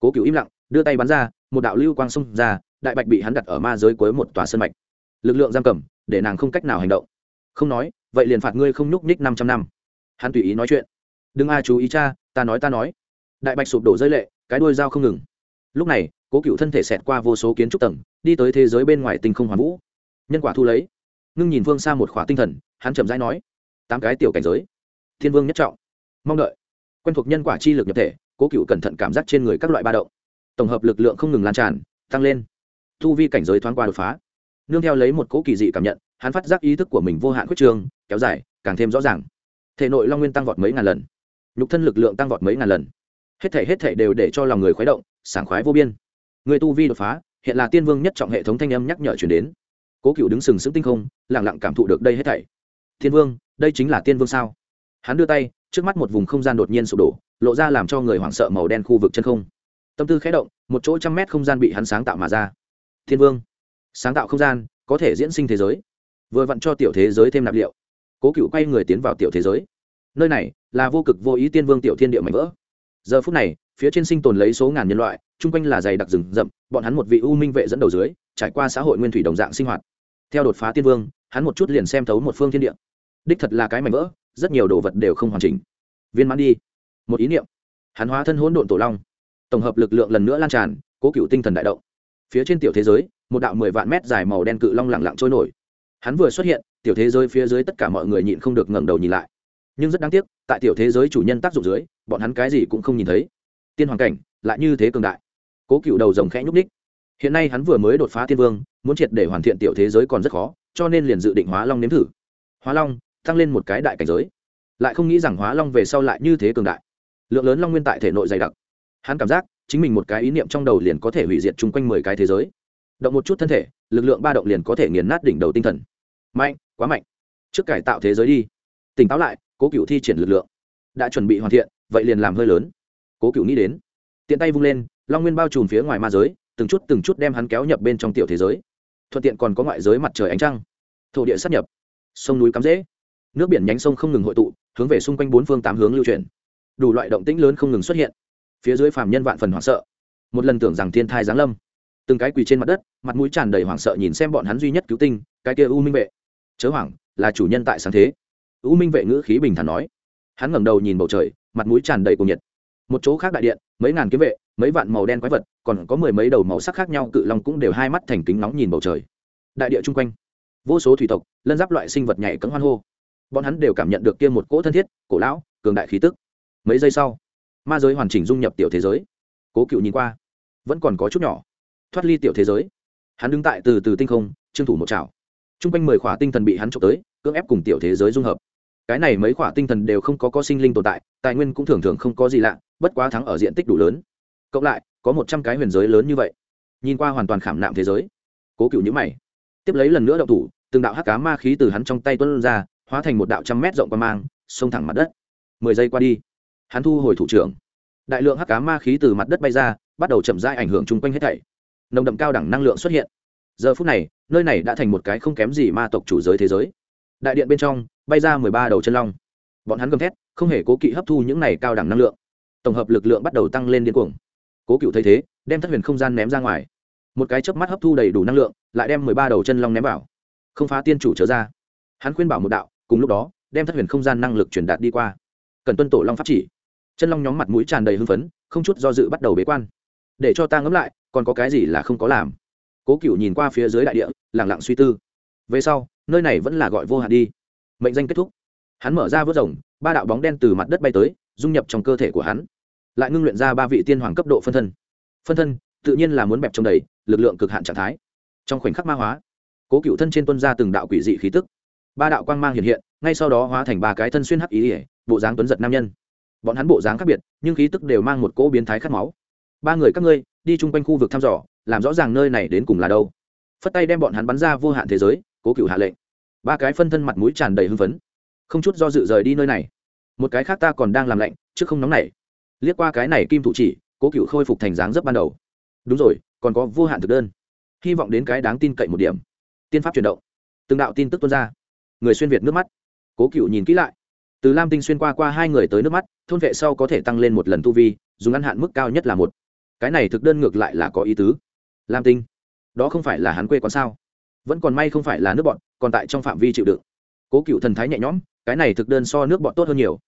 Cố cựu im lặng, đưa tay bắn ra, một đạo lưu quang xông ra, đại bạch bị hắn đặt ở ma giới cuối một tòa sân mạch. Lực lượng giam cầm, để nàng không cách nào hành động. Không nói, vậy liền phạt ngươi không nhúc nhích năm trăm năm. Hắn tùy ý nói chuyện. Đừng a chú ý cha, ta nói ta nói. Đại bạch sụp đổ rơi lệ, cái đuôi dao không ngừng. Lúc này, cố cựu thân thể xẹt qua vô số kiến trúc tầng, đi tới thế giới bên ngoài tinh không hoàn vũ. Nhân quả thu lấy. Ngưng nhìn phương xa một khỏa tinh thần, hắn chậm rãi nói, tám cái tiểu cảnh giới. Thiên vương nhất trọng mong đợi. Quen thuộc nhân quả chi lực nhập thể, cố cựu cẩn thận cảm giác trên người các loại ba động. Tổng hợp lực lượng không ngừng lan tràn, tăng lên. Thu vi cảnh giới thoáng qua đột phá. Nương theo lấy một cố kỳ dị cảm nhận, hắn phát giác ý thức của mình vô hạn khuyết trường kéo dài, càng thêm rõ ràng. Thể nội long nguyên tăng vọt mấy ngàn lần. Nhục thân lực lượng tăng vọt mấy ngàn lần. Hết thể hết thể đều để cho lòng người khuấy động, sảng khoái vô biên. Người tu vi đột phá, hiện là tiên vương nhất trọng hệ thống thanh âm nhắc nhở chuyển đến. Cố cựu đứng sừng sững tinh không lẳng lặng cảm thụ được đây hết thảy. Thiên vương, đây chính là tiên vương sao? Hắn đưa tay trước mắt một vùng không gian đột nhiên sụp đổ, lộ ra làm cho người hoảng sợ màu đen khu vực chân không. Tâm tư khé động, một chỗ trăm mét không gian bị hắn sáng tạo mà ra. Thiên vương, sáng tạo không gian, có thể diễn sinh thế giới. Vừa vặn cho tiểu thế giới thêm nạp liệu. Cố cựu quay người tiến vào tiểu thế giới. Nơi này là vô cực vô ý tiên vương tiểu thiên địa mạnh vỡ. Giờ phút này, phía trên sinh tồn lấy số ngàn nhân loại, chung quanh là dày đặc rừng rậm, bọn hắn một vị u minh vệ dẫn đầu dưới, trải qua xã hội nguyên thủy đồng dạng sinh hoạt. Theo đột phá tiên vương, hắn một chút liền xem thấu một phương thiên địa. Đích thật là cái mảnh vỡ rất nhiều đồ vật đều không hoàn chỉnh. Viên mãn đi. Một ý niệm. Hắn hóa thân hỗn độn tổ long. Tổng hợp lực lượng lần nữa lan tràn, cố cựu tinh thần đại động. Phía trên tiểu thế giới, một đạo mười vạn mét dài màu đen cự long lẳng lặng trôi nổi. Hắn vừa xuất hiện, tiểu thế giới phía dưới tất cả mọi người nhịn không được ngẩng đầu nhìn lại. Nhưng rất đáng tiếc, tại tiểu thế giới chủ nhân tác dụng dưới, bọn hắn cái gì cũng không nhìn thấy. Tiên hoàng cảnh, lại như thế cường đại. Cố cựu đầu rồng khẽ nhúc ních hiện nay hắn vừa mới đột phá tiên vương, muốn triệt để hoàn thiện tiểu thế giới còn rất khó, cho nên liền dự định hóa long nếm thử. Hóa long tăng lên một cái đại cảnh giới. Lại không nghĩ rằng hóa long về sau lại như thế cường đại. Lượng lớn long nguyên tại thể nội dày đặc. Hắn cảm giác chính mình một cái ý niệm trong đầu liền có thể hủy diệt chung quanh mười cái thế giới. Động một chút thân thể, lực lượng ba động liền có thể nghiền nát đỉnh đầu tinh thần. Mạnh, quá mạnh. Trước cải tạo thế giới đi. Tỉnh táo lại, cố cựu thi triển lực lượng. Đã chuẩn bị hoàn thiện, vậy liền làm hơi lớn. Cố cựu nghĩ đến. Tiện tay vung lên, long nguyên bao trùm phía ngoài ma giới, từng chút từng chút đem hắn kéo nhập bên trong tiểu thế giới. Thuận tiện còn có ngoại giới mặt trời ánh trăng. Thổ địa sắp nhập. Sông núi cắm rễ nước biển nhánh sông không ngừng hội tụ, hướng về xung quanh bốn phương tám hướng lưu chuyển. Đủ loại động tĩnh lớn không ngừng xuất hiện. Phía dưới phàm nhân vạn phần hoảng sợ. Một lần tưởng rằng thiên thai giáng lâm. Từng cái quỳ trên mặt đất, mặt mũi tràn đầy hoảng sợ nhìn xem bọn hắn duy nhất cứu tinh, cái kia u minh vệ. Chớ hoảng, là chủ nhân tại sáng thế. U minh vệ ngữ khí bình thản nói. Hắn ngẩng đầu nhìn bầu trời, mặt mũi tràn đầy cuồng nhiệt. Một chỗ khác đại điện, mấy ngàn kiếm vệ, mấy vạn màu đen quái vật, còn có mười mấy đầu màu sắc khác nhau, cự long cũng đều hai mắt thành kính nóng nhìn bầu trời. Đại địa chung quanh. Vô số thủy tộc, lân giáp loại sinh vật nhảy cấm hoan hô bọn hắn đều cảm nhận được kia một cỗ thân thiết, cổ lão, cường đại khí tức. Mấy giây sau, ma giới hoàn chỉnh dung nhập tiểu thế giới. Cố cựu nhìn qua, vẫn còn có chút nhỏ. Thoát ly tiểu thế giới, hắn đứng tại từ từ tinh không, trương thủ một chảo. T r u n g quanh mười khỏa tinh thần bị hắn trộm tới, cưỡng ép cùng tiểu thế giới dung hợp. Cái này mấy khỏa tinh thần đều không có có sinh linh tồn tại, tài nguyên cũng thường thường không có gì lạ, bất quá thắng ở diện tích đủ lớn. Cộng lại, có một trăm cái huyền giới lớn như vậy. Nhìn qua hoàn toàn khảm nạm thế giới, cố cựu nhữ mày, tiếp lấy lần nữa đậu thủ, từng đạo hắc cá ma khí từ hắn trong tay tuân ra hóa thành một đạo trăm mét rộng qua mang, xông thẳng mặt đất. Mười giây qua đi, hắn thu hồi thủ trưởng. Đại lượng hắc cá ma khí từ mặt đất bay ra, bắt đầu chậm rãi ảnh hưởng chung quanh hết thảy. Nồng đậm cao đẳng năng lượng xuất hiện. Giờ phút này, nơi này đã thành một cái không kém gì ma tộc chủ giới thế giới. Đại điện bên trong, bay ra mười ba đầu chân long. Bọn hắn gầm thét, không hề cố kỵ hấp thu những này cao đẳng năng lượng. Tổng hợp lực lượng bắt đầu tăng lên điên cuồng. Cố cựu thấy thế, đem thất huyền không gian ném ra ngoài. Một cái chớp mắt hấp thu đầy đủ năng lượng, lại đem mười ba đầu chân long ném vào. Không phá tiên chủ trở ra. Hắn khuyên bảo một đạo cùng lúc đó, đem thất huyền không gian năng lực truyền đạt đi qua. Cần tuân tổ long pháp chỉ. Chân long nhóm mặt mũi tràn đầy hưng phấn, không chút do dự bắt đầu bế quan. Để cho ta ngẫm lại, còn có cái gì là không có làm? Cố cựu nhìn qua phía dưới đại địa lẳng lặng suy tư. Về sau, nơi này vẫn là gọi vô hạn đi. Mệnh danh kết thúc. Hắn mở ra vớt rồng, ba đạo bóng đen từ mặt đất bay tới, dung nhập trong cơ thể của hắn. Lại ngưng luyện ra ba vị tiên hoàng cấp độ phân thân. Phân thân, tự nhiên là muốn bẹp trong đầy, lực lượng cực hạn trạng thái. Trong khoảnh khắc ma hóa, cố cựu thân trên tuân ra từng đạo quỷ dị khí tức ba đạo quang mang hiện hiện, ngay sau đó hóa thành ba cái thân xuyên hắc ý ỉa, bộ dáng tuấn giật nam nhân. Bọn hắn bộ dáng khác biệt, nhưng khí tức đều mang một cỗ biến thái khát máu. Ba người các ngươi, đi chung quanh khu vực thăm dò, làm rõ ràng nơi này đến cùng là đâu. Phất tay đem bọn hắn bắn ra vô hạn thế giới, cố cựu hạ lệnh. Ba cái phân thân mặt mũi tràn đầy hưng phấn. Không chút do dự rời đi nơi này. Một cái khác ta còn đang làm lạnh chứ không nóng nảy. Liếc qua cái này kim thủ chỉ, cố cựu khôi phục thành dáng rất ban đầu. Đúng rồi, còn có vô hạn thực đơn. Hy vọng đến cái đáng tin cậy một điểm. Tiên pháp chuyển động. Từng đạo tin tức tuôn ra người xuyên việt nước mắt. Cố cựu nhìn kỹ lại. Từ lam tinh xuyên qua qua hai người tới nước mắt, thôn vệ sau có thể tăng lên một lần tu vi, dùng ăn hạn mức cao nhất là một. Cái này thực đơn ngược lại là có ý tứ. Lam tinh, đó không phải là hắn quê quán sao? Vẫn còn may không phải là nước bọn, còn tại trong phạm vi chịu đựng. Cố cựu thần thái nhẹ nhõm, cái này thực đơn so nước bọn tốt hơn nhiều.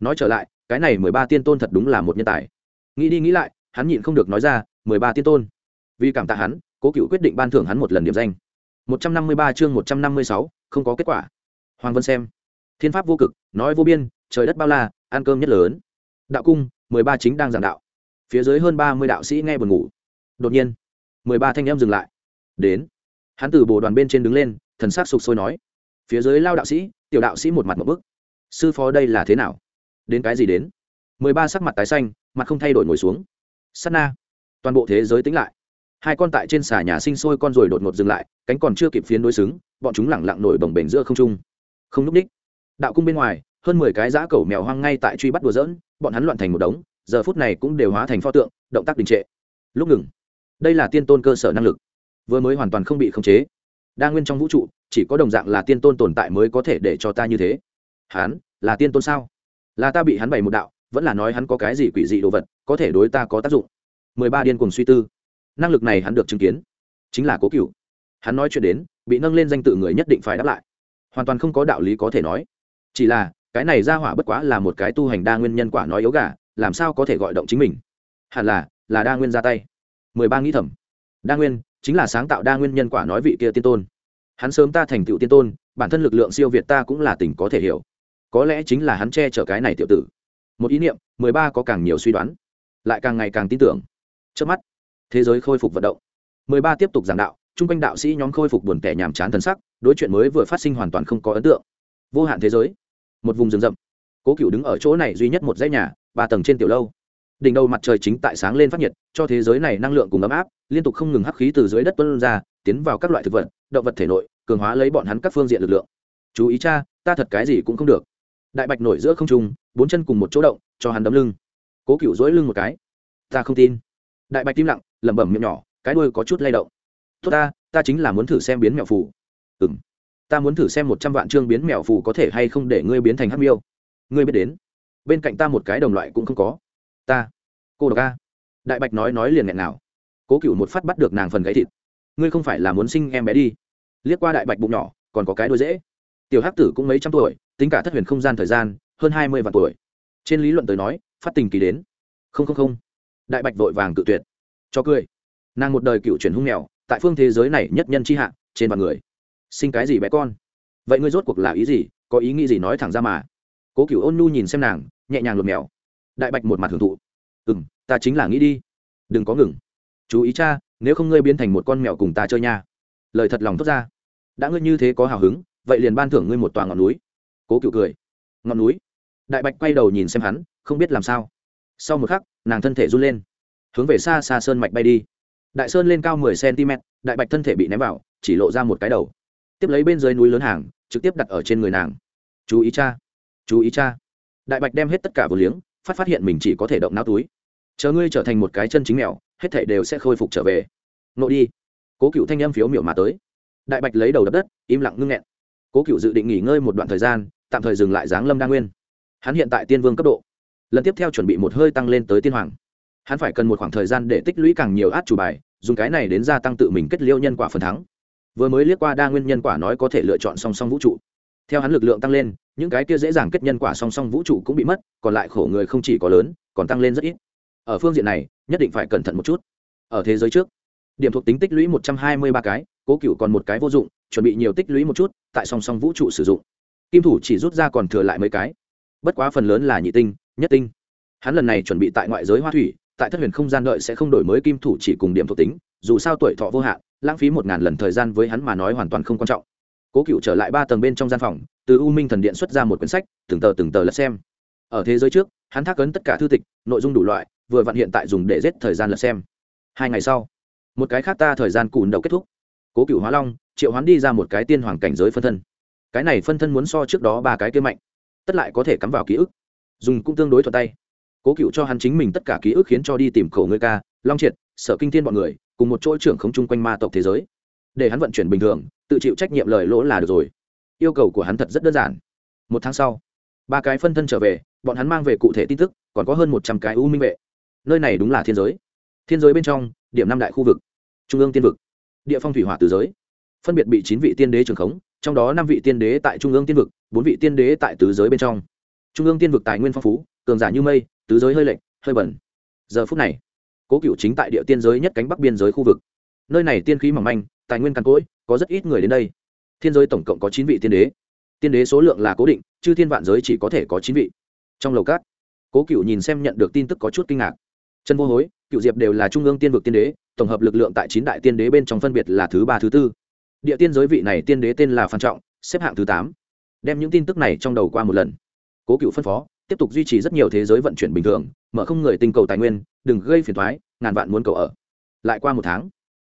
Nói trở lại, cái này mười ba tiên tôn thật đúng là một nhân tài. Nghĩ đi nghĩ lại, hắn nhịn không được nói ra, mười ba tiên tôn. Vì cảm tạ hắn, cố cựu quyết định ban thưởng hắn một lần điểm danh. một trăm năm mươi ba chương một trăm năm mươi sáu, không có kết quả hoàng vân xem. Thiên pháp vô cực, nói vô biên, trời đất bao la, ăn cơm nhất lớn. Đạo cung, mười ba chính đang giảng đạo. Phía dưới hơn ba mươi đạo sĩ nghe buồn ngủ. Đột nhiên, mười ba thanh em dừng lại. Đến. Hắn từ bồ đoàn bên trên đứng lên, thần s á c sụp sôi nói. Phía dưới lao đạo sĩ, tiểu đạo sĩ một mặt một bức. Sư phó đây là thế nào? Đến cái gì đến? Mười ba sắc mặt tái xanh, mặt không thay đổi ngồi xuống. S á t na. Toàn bộ thế giới tính lại. Hai con tại trên xà nhà sinh sôi con rồi đột ngột dừng lại, cánh còn chưa kịp phiến đối xứng, bọn chúng lẳng lặng nổi bồng bềnh giữa không trung không núp đích đạo cung bên ngoài, hơn mười cái giã cầu mèo hoang ngay tại truy bắt đùa dỡn bọn hắn loạn thành một đống, giờ phút này cũng đều hóa thành pho tượng, động tác đình trệ. Lúc ngừng, đây là tiên tôn cơ sở năng lực, vừa mới hoàn toàn không bị khống chế. Đa nguyên trong vũ trụ, chỉ có đồng dạng là tiên tôn tồn tại mới có thể để cho ta như thế. Hắn, là tiên tôn sao? Là ta bị hắn bày một đạo, vẫn là nói hắn có cái gì quỷ dị đồ vật, có thể đối ta có tác dụng? Mười ba điên cùng suy tư. Năng lực này hắn được chứng kiến, chính là cố cựu hắn nói chuyện đến, bị nâng lên danh tự người nhất định phải đáp lại hoàn toàn không có đạo lý có thể nói. Chỉ là, cái này ra hỏa bất quá là một cái tu hành đa nguyên nhân quả nói yếu gà, làm sao có thể gọi động chính mình? Hẳn là là đa nguyên ra tay. Mười ba nghĩ thầm. Đa nguyên, chính là sáng tạo đa nguyên nhân quả nói vị kia tiên tôn. Hắn sớm ta thành tựu tiên tôn, bản thân lực lượng siêu việt ta cũng là tình có thể hiểu. Có lẽ chính là hắn che chở cái này tiểu tử. Một ý niệm, mười ba có càng nhiều suy đoán. Lại càng ngày càng tin tưởng. Trước mắt, thế giới khôi phục vận động. Mười ba tiếp tục giảng đạo chung quanh đạo sĩ nhóm khôi phục buồn tẻ nhàm chán thân sắc, đối chuyện mới vừa phát sinh hoàn toàn không có ấn tượng. Vô hạn thế giới, một vùng rừng rậm. Cố cựu đứng ở chỗ này duy nhất một dãy nhà, ba tầng trên tiểu lâu. Đỉnh đầu mặt trời chính tại sáng lên phát nhiệt, cho thế giới này năng lượng cùng ấm áp, liên tục không ngừng hắc khí từ dưới đất tuân ra, tiến vào các loại thực vật, động vật thể nội, cường hóa lấy bọn hắn các phương diện lực lượng. Chú ý cha, ta thật cái gì cũng không được. Đại bạch nổi giữa không trung, bốn chân cùng một chỗ động, cho hắn đấm lưng. Cố cựu dỗi lưng một cái. Ta không tin. Đại bạch tim lặng, lẩm bẩm miệng nhỏ, cái đuôi có chút lay động tốt ta ta chính là muốn thử xem biến mẹo phù. Ừ m ta muốn thử xem một trăm vạn chương biến mẹo phù có thể hay không để ngươi biến thành hắc miêu. Ngươi biết đến. Bên cạnh ta một cái đồng loại cũng không có. Ta. Cô độc a. Đại bạch nói nói liền nghẹn nào. Cố cựu một phát bắt được nàng phần gáy thịt. Ngươi không phải là muốn sinh em bé đi. Liếc qua đại bạch bụng nhỏ, còn có cái đôi dễ. Tiểu hắc tử cũng mấy trăm tuổi, tính cả thất huyền không gian thời gian, hơn hai mươi vạn tuổi. Trên lý luận tới nói, phát tình kỳ đến. Không không không. Đại bạch vội vàng cự tuyệt. Cho cười. Nàng một đời cựu chuyển hung nghèo tại phương thế giới này nhất nhân chi hạ, trên vạn người. Sinh cái gì bé con? Vậy ngươi rốt cuộc là ý gì? Có ý nghĩ gì nói thẳng ra mà. Cố cựu ôn nhu nhìn xem nàng, nhẹ nhàng lột mèo. Đại bạch một mặt hưởng thụ. Ừ m ta chính là nghĩ đi. Đừng có ngừng. Chú ý cha, nếu không ngươi biến thành một con mèo cùng ta chơi nha. Lời thật lòng thốt ra. Đã ngươi như thế có hào hứng, vậy liền ban thưởng ngươi một tòa ngọn núi. Cố cựu cười. Ngọn núi? Đại bạch quay đầu nhìn xem hắn, không biết làm sao. Sau một khắc, nàng thân thể run lên. Hướng về xa xa sơn mạch bay đi đại sơn lên cao mười cm, đại bạch thân thể bị ném vào, chỉ lộ ra một cái đầu. Tiếp lấy bên dưới núi lớn hàng, trực tiếp đặt ở trên người nàng. Chú ý cha, chú ý cha. Đại bạch đem hết tất cả vừa liếng, phát phát hiện mình chỉ có thể động não túi. Chờ ngươi trở thành một cái chân chính mèo, hết thảy đều sẽ khôi phục trở về. Nội đi. Cố cựu thanh âm phiếu miểu mà tới. Đại bạch lấy đầu đập đất, im lặng ngưng nghẹn. Cố cựu dự định nghỉ ngơi một đoạn thời gian, tạm thời dừng lại giáng lâm đa nguyên. Hắn hiện tại tiên vương cấp độ. Lần tiếp theo chuẩn bị một hơi tăng lên tới tiên hoàng hắn phải cần một khoảng thời gian để tích lũy càng nhiều át chủ bài, dùng cái này đến gia tăng tự mình kết liêu nhân quả phần thắng. Vừa mới liếc qua đa nguyên nhân quả nói có thể lựa chọn song song vũ trụ. Theo hắn lực lượng tăng lên, những cái kia dễ dàng kết nhân quả song song vũ trụ cũng bị mất, còn lại khổ người không chỉ có lớn, còn tăng lên rất ít. Ở phương diện này, nhất định phải cẩn thận một chút. Ở thế giới trước, điểm thuộc tính tích lũy một trăm hai mươi ba cái, cố cựu còn một cái vô dụng, chuẩn bị nhiều tích lũy một chút, tại song song vũ trụ sử dụng. Kim thủ chỉ rút ra còn thừa lại mấy cái. Bất quá phần lớn là nhị tinh, nhất tinh. Hắn lần này chuẩn bị tại ngoại giới hoa thủy tại thất huyền không gian đợi sẽ không đổi mới kim thủ chỉ cùng điểm thuộc tính, dù sao tuổi thọ vô hạn, lãng phí một ngàn lần thời gian với hắn mà nói hoàn toàn không quan trọng. Cố cựu trở lại ba tầng bên trong gian phòng, từ u minh thần điện xuất ra một quyển sách, từng tờ từng tờ lật xem. Ở thế giới trước, hắn thác ấn tất cả thư tịch, nội dung đủ loại, vừa vặn hiện tại dùng để giết thời gian lật xem. Hai ngày sau, một cái khác ta thời gian cùn đầu kết thúc. Cố cựu hóa long, triệu hoán đi ra một cái tiên hoàng cảnh giới phân thân. Cái này phân thân muốn so trước đó ba cái kia mạnh, tất lại có thể cắm vào ký ức. Dùng cũng tương đối thuận tay cố cựu cho hắn chính mình tất cả ký ức khiến cho đi tìm khẩu ngươi ca, long triệt, sở kinh thiên bọn người, cùng một chỗ trưởng không chung quanh ma tộc thế giới. Để hắn vận chuyển bình thường, tự chịu trách nhiệm lời lỗ là được rồi. Yêu cầu của hắn thật rất đơn giản. Một tháng sau, ba cái phân thân trở về, bọn hắn mang về cụ thể tin tức, còn có hơn một trăm cái u minh vệ. Nơi này đúng là thiên giới. Thiên giới bên trong, điểm năm đại khu vực. Trung ương tiên vực. Địa phong thủy hỏa từ giới. Phân biệt bị chín vị tiên đế trường khống, trong đó năm vị tiên đế tại trung ương tiên vực, bốn vị tiên đế tại tứ giới bên trong. Trung ương tiên vực tài nguyên phong phú, cường giả như mây tứ giới hơi lệnh hơi bẩn. Giờ phút này, cố cựu chính tại địa tiên giới nhất cánh bắc biên giới khu vực. Nơi này tiên khí mỏng manh, tài nguyên càn cỗi, có rất ít người đến đây. Thiên giới tổng cộng có chín vị tiên đế. Tiên đế số lượng là cố định chứ thiên vạn giới chỉ có thể có chín vị. Trong lầu cát cố cựu nhìn xem nhận được tin tức có chút kinh ngạc. Trần vô hối, cựu diệp đều là trung ương tiên vực tiên đế, tổng hợp lực lượng tại chín đại tiên đế bên trong phân biệt là thứ ba, thứ tư. Địa tiên giới vị này tiên đế tên là phan trọng, xếp hạng thứ tám. Đem những tin tức này trong đầu qua một lần. Cố cựu phân phó tiếp tục duy trì rất nhiều thế giới vận chuyển bình thường mở không người tinh cầu tài nguyên đừng gây phiền thoái ngàn vạn muốn cầu ở. Lại qua một tháng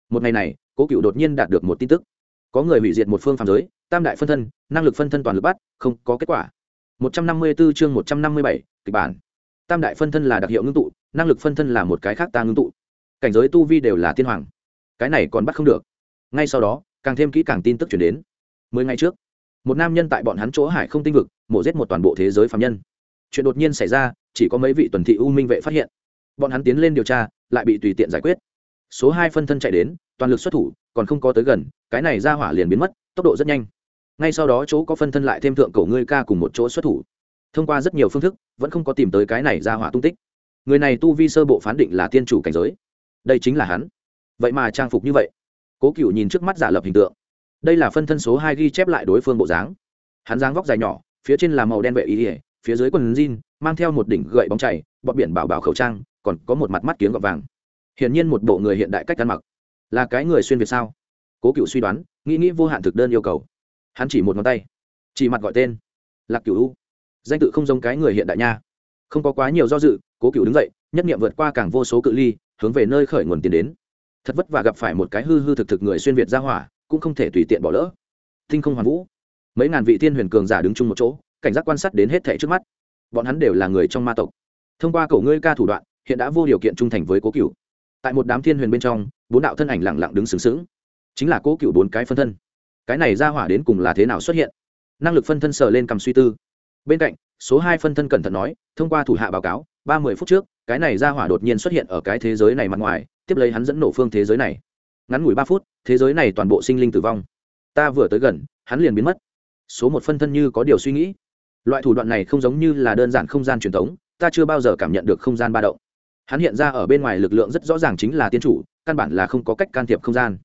một ngày này cố cựu đột nhiên đạt được một tin tức. Có người hủy diệt một phương phạm giới tam đại phân thân năng lực phân thân toàn lực bắt không có kết quả. 154 chương 157, kịch bản. Tam đại phân thân là đặc hiệu ngưng tụ năng lực phân thân là một cái khác ta ngưng tụ. Cảnh giới tu vi đều là tiên hoàng. Cái này còn bắt không được. Ngay sau đó càng thêm kỹ càng tin tức chuyển đến. Mười ngày trước một nam nhân tại bọn hắn chỗ hải không tinh vực mổ giết một toàn bộ thế giới phạm nhân chuyện đột nhiên xảy ra, chỉ có mấy vị tuần thị u minh vệ phát hiện. Bọn hắn tiến lên điều tra, lại bị tùy tiện giải quyết. Số hai phân thân chạy đến, toàn lực xuất thủ, còn không có tới gần, cái này ra hỏa liền biến mất, tốc độ rất nhanh. Ngay sau đó chỗ có phân thân lại thêm thượng cổ ngươi ca cùng một chỗ xuất thủ. Thông qua rất nhiều phương thức, vẫn không có tìm tới cái này ra hỏa tung tích. Người này tu vi sơ bộ phán định là tiên chủ cảnh giới. Đây chính là hắn. Vậy mà trang phục như vậy. Cố cựu nhìn trước mắt giả lập hình tượng. Đây là phân thân số hai ghi chép lại đối phương bộ dáng. Hắn dáng vóc dài nhỏ, phía trên là màu đen vệ ý ỉa phía dưới quần jean, mang theo một đỉnh gậy bóng chảy bọt biển bảo bảo khẩu trang, còn có một mặt mắt kiếng gọt vàng. Hiển nhiên một bộ người hiện đại cách ăn mặc. Là cái người xuyên việt sao? Cố cựu suy đoán, nghĩ nghĩ vô hạn thực đơn yêu cầu. Hắn chỉ một ngón tay. Chỉ mặt gọi tên. Lạc cựu u. Danh tự không giống cái người hiện đại nha. Không có quá nhiều do dự, cố cựu đứng dậy, nhất nghiệm vượt qua càng vô số cự ly, hướng về nơi khởi nguồn tiền đến. Thật vất và gặp phải một cái hư hư thực thực người xuyên việt ra hỏa, cũng không thể tùy tiện bỏ lỡ. Thinh không hoàn vũ. Mấy ngàn vị thiên huyền cường giả đứng chung một chỗ cảnh giác quan sát đến hết thẻ trước mắt. Bọn hắn đều là người trong ma tộc. Thông qua cổ ngươi ca thủ đoạn, hiện đã vô điều kiện trung thành với cố cựu tại một đám thiên huyền bên trong, bốn đạo thân ảnh lặng lặng đứng sướng sướng chính là cố cựu bốn cái phân thân. Cái này ra hỏa đến cùng là thế nào xuất hiện? Năng lực phân thân sờ lên cầm suy tư. Bên cạnh, số hai phân thân cẩn thận nói, thông qua thủ hạ báo cáo, ba mươi phút trước, cái này ra hỏa đột nhiên xuất hiện ở cái thế giới này mặt ngoài, tiếp lấy hắn dẫn nổ phương thế giới này. Ngắn ngủi ba phút, thế giới này toàn bộ sinh linh tử vong. Ta vừa tới gần, hắn liền biến mất. Số một phân thân như có điều suy nghĩ loại thủ đoạn này không giống như là đơn giản không gian truyền thống, ta chưa bao giờ cảm nhận được không gian ba động. Hắn hiện ra ở bên ngoài lực lượng rất rõ ràng chính là tiên chủ, căn bản là không có cách can thiệp không gian.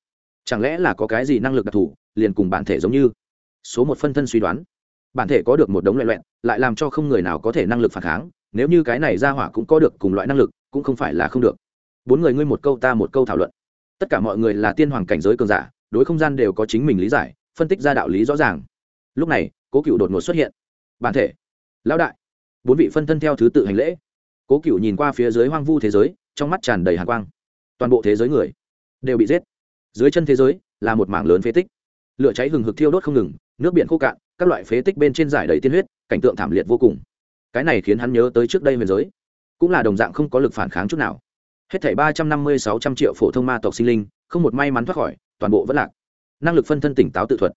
Chẳng lẽ là có cái gì năng lực đặc thù, liền cùng bản thể giống như? Số một phân thân suy đoán. Bản thể có được một đống loại loẹn, lại làm cho không người nào có thể năng lực phản kháng, nếu như cái này ra hỏa cũng có được cùng loại năng lực, cũng không phải là không được. Bốn người ngươi một câu ta một câu thảo luận. Tất cả mọi người là tiên hoàng cảnh giới cường giả, đối không gian đều có chính mình lý giải, phân tích ra đạo lý rõ ràng. Lúc này, cố cựu đột ngột xuất hiện bản thể. Lão đại. Bốn vị phân thân theo thứ tự hành lễ. Cố cựu nhìn qua phía dưới hoang vu thế giới, trong mắt tràn đầy hàn quang. Toàn bộ thế giới người đều bị giết. Dưới chân thế giới là một mảng lớn phế tích. Lửa cháy hừng hực thiêu đốt không ngừng, nước biển khô cạn, các loại phế tích bên trên giải đầy tiên huyết, cảnh tượng thảm liệt vô cùng. Cái này khiến hắn nhớ tới trước đây huyền giới. Cũng là đồng dạng không có lực phản kháng chút nào. Hết thảy ba trăm năm mươi sáu trăm triệu phổ thông ma tộc sinh linh, không một may mắn thoát khỏi, toàn bộ vẫn lạc. Năng lực phân thân tỉnh táo tự thuật.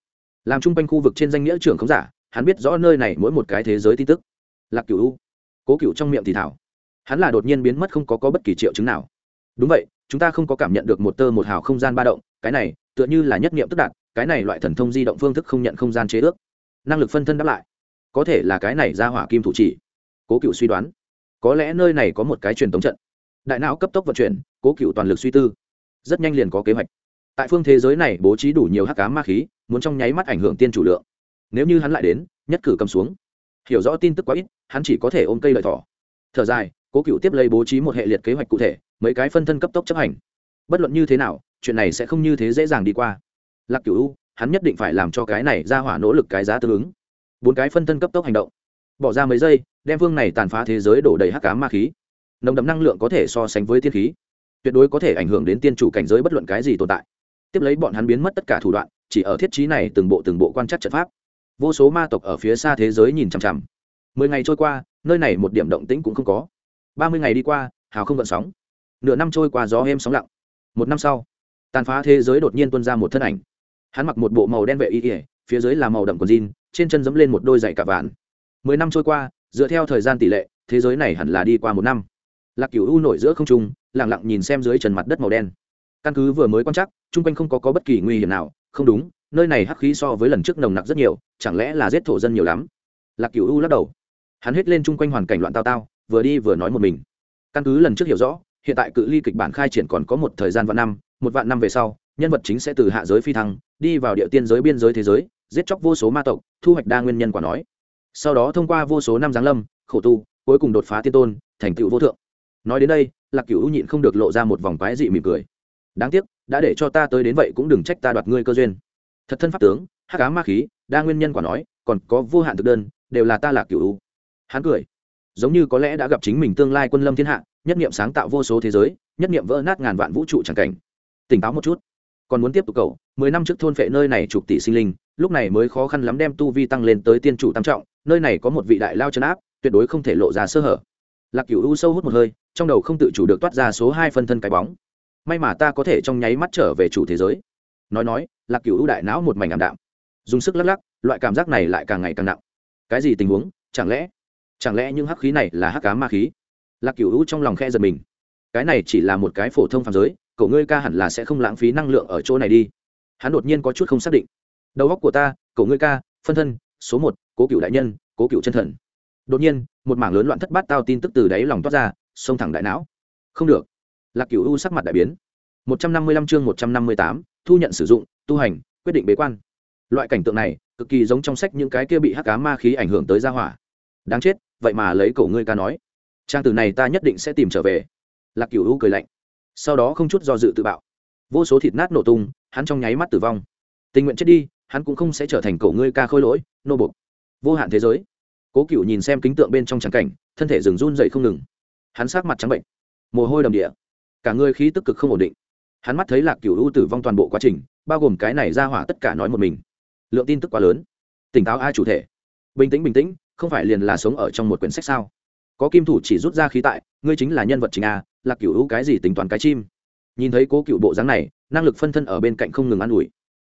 Làm chung quanh khu vực trên danh nghĩa trưởng khống giả hắn biết rõ nơi này mỗi một cái thế giới tin tức. Lạc cửu u cố cửu trong miệng thì thảo. Hắn là đột nhiên biến mất không có, có bất kỳ triệu chứng nào. Đúng vậy chúng ta không có cảm nhận được một tơ một hào không gian ba động cái này tựa như là nhất niệm tức đạt cái này loại thần thông di động phương thức không nhận không gian chế ước. Năng lực phân thân đáp lại. Có thể là cái này ra hỏa kim thủ chỉ. Cố cựu suy đoán. Có lẽ nơi này có một cái truyền thống trận. Đại não cấp tốc vận chuyển cố cựu toàn lực suy tư. Rất nhanh liền có kế hoạch. Tại phương thế giới này bố trí đủ nhiều hắc cá ma khí muốn trong nháy mắt ảnh hưởng tiên chủ lượng nếu như hắn lại đến, nhất cử cầm xuống. Hiểu rõ tin tức quá ít, hắn chỉ có thể ôm cây lợi thỏ. Thở dài, cố cựu tiếp lấy bố trí một hệ liệt kế hoạch cụ thể, mấy cái phân thân cấp tốc chấp hành. Bất luận như thế nào, chuyện này sẽ không như thế dễ dàng đi qua. Lạc cửu u, hắn nhất định phải làm cho cái này ra hỏa nỗ lực cái giá tương ứng. Bốn cái phân thân cấp tốc hành động. Bỏ ra mấy giây, đem phương này tàn phá thế giới đổ đầy hắc cá ma khí. Nồng đậm năng lượng có thể so sánh với tiên khí. Tuyệt đối có thể ảnh hưởng đến tiên chủ cảnh giới bất luận cái gì tồn tại. Tiếp lấy bọn hắn biến mất tất cả thủ đoạn, chỉ ở thiết trí này từng bộ từng bộ quan trắc trận pháp vô số ma tộc ở phía xa thế giới nhìn chằm chằm. Mười ngày trôi qua nơi này một điểm động tĩnh cũng không có. Ba mươi ngày đi qua hào không gợn sóng. Nửa năm trôi qua gió êm sóng lặng. Một năm sau tàn phá thế giới đột nhiên tuôn ra một thân ảnh. Hắn mặc một bộ màu đen vệ y ỉa phía dưới là màu đậm còn jean trên chân dẫm lên một đôi giày cả vạn. Mười năm trôi qua dựa theo thời gian tỷ lệ thế giới này hẳn là đi qua một năm. Lạc cửu u nổi giữa không trung lẳng lặng nhìn xem dưới trần mặt đất màu đen. Căn cứ vừa mới quan chắc chung quanh không có, có bất kỳ nguy hiểm nào không đúng nơi này hắc khí so với lần trước nồng nặc rất nhiều, chẳng lẽ là giết thổ dân nhiều lắm? Lạc cửu u lắc đầu. Hắn hết lên chung quanh hoàn cảnh loạn tao tao, vừa đi vừa nói một mình. Căn cứ lần trước hiểu rõ, hiện tại cự ly kịch bản khai triển còn có một thời gian vạn năm, một vạn năm về sau, nhân vật chính sẽ từ hạ giới phi thăng, đi vào địa tiên giới biên giới thế giới, giết chóc vô số ma tộc, thu hoạch đa nguyên nhân quả nói. Sau đó thông qua vô số năm giáng lâm, khổ tu, cuối cùng đột phá tiên tôn, thành tựu vô thượng. Nói đến đây, lạc cửu nhịn không được lộ ra một vòng quái dị mỉm cười. Đáng tiếc, đã để cho ta tới đến vậy cũng đừng trách ta đoạt ngươi cơ duyên thật thân pháp tướng, hắc cá ma khí, đa nguyên nhân quả nói, còn có vô hạn thực đơn, đều là ta lạc cửu hắn cười. Giống như có lẽ đã gặp chính mình tương lai quân lâm thiên hạ, nhất niệm sáng tạo vô số thế giới, nhất niệm vỡ nát ngàn vạn vũ trụ chẳng cảnh. Tỉnh táo một chút. Còn muốn tiếp tục cầu, mười năm trước thôn phệ nơi này chục tỷ sinh linh, lúc này mới khó khăn lắm đem tu vi tăng lên tới tiên chủ tam trọng, nơi này có một vị đại lao chân áp, tuyệt đối không thể lộ ra sơ hở. Lạc cửu u sâu hút một hơi, trong đầu không tự chủ được toát ra số hai phân thân cái bóng. May mà ta có thể trong nháy mắt trở về chủ thế giới. Nói nói lạc cửu u đại não một mảnh ảm đạm. Dùng sức lắc lắc, loại cảm giác này lại càng ngày càng nặng. Cái gì tình huống? Chẳng lẽ chẳng lẽ những hắc khí này là hắc cá ma khí? Lạc cửu u trong lòng khe giật mình. Cái này chỉ là một cái phổ thông phàm giới, cậu ngươi ca hẳn là sẽ không lãng phí năng lượng ở chỗ này đi. Hắn đột nhiên có chút không xác định. Đầu óc của ta, cậu ngươi ca, phân thân, số một, cố cựu đại nhân, cố cựu chân thần. Đột nhiên, một mảng lớn loạn thất bát tao tin tức từ đáy lòng toát ra, xông thẳng đại não. Không được. Lạc cựu u sắc mặt đại biến. Một trăm năm mươi lăm chương một trăm năm mươi tám thu nhận sử dụng, tu hành, quyết định bế quan. Loại cảnh tượng này, cực kỳ giống trong sách những cái kia bị hắc cá ma khí ảnh hưởng tới gia hỏa. Đáng chết, vậy mà lấy cổ ngươi ca nói. Trang tử này ta nhất định sẽ tìm trở về. Lạc Cửu u cười lạnh. Sau đó không chút do dự tự bạo. Vô số thịt nát nổ tung, hắn trong nháy mắt tử vong. Tình nguyện chết đi, hắn cũng không sẽ trở thành cổ ngươi ca khôi lỗi, nô bục vô hạn thế giới. Cố cựu nhìn xem kính tượng bên trong trắng cảnh, thân thể rừng run dậy không ngừng. Hắn sát mặt trắng bệnh. Mồ hôi đầm địa. Cả người khí tức cực không ổn định hắn mắt thấy lạc cựu u tử vong toàn bộ quá trình, bao gồm cái này ra hỏa tất cả nói một mình. Lượng tin tức quá lớn. Tỉnh táo ai chủ thể? Bình tĩnh bình tĩnh, không phải liền là sống ở trong một quyển sách sao? Có kim thủ chỉ rút ra khí tại, ngươi chính là nhân vật chính a, lạc cựu u cái gì tính toán cái chim? Nhìn thấy cố cựu bộ dáng này, năng lực phân thân ở bên cạnh không ngừng an ủi.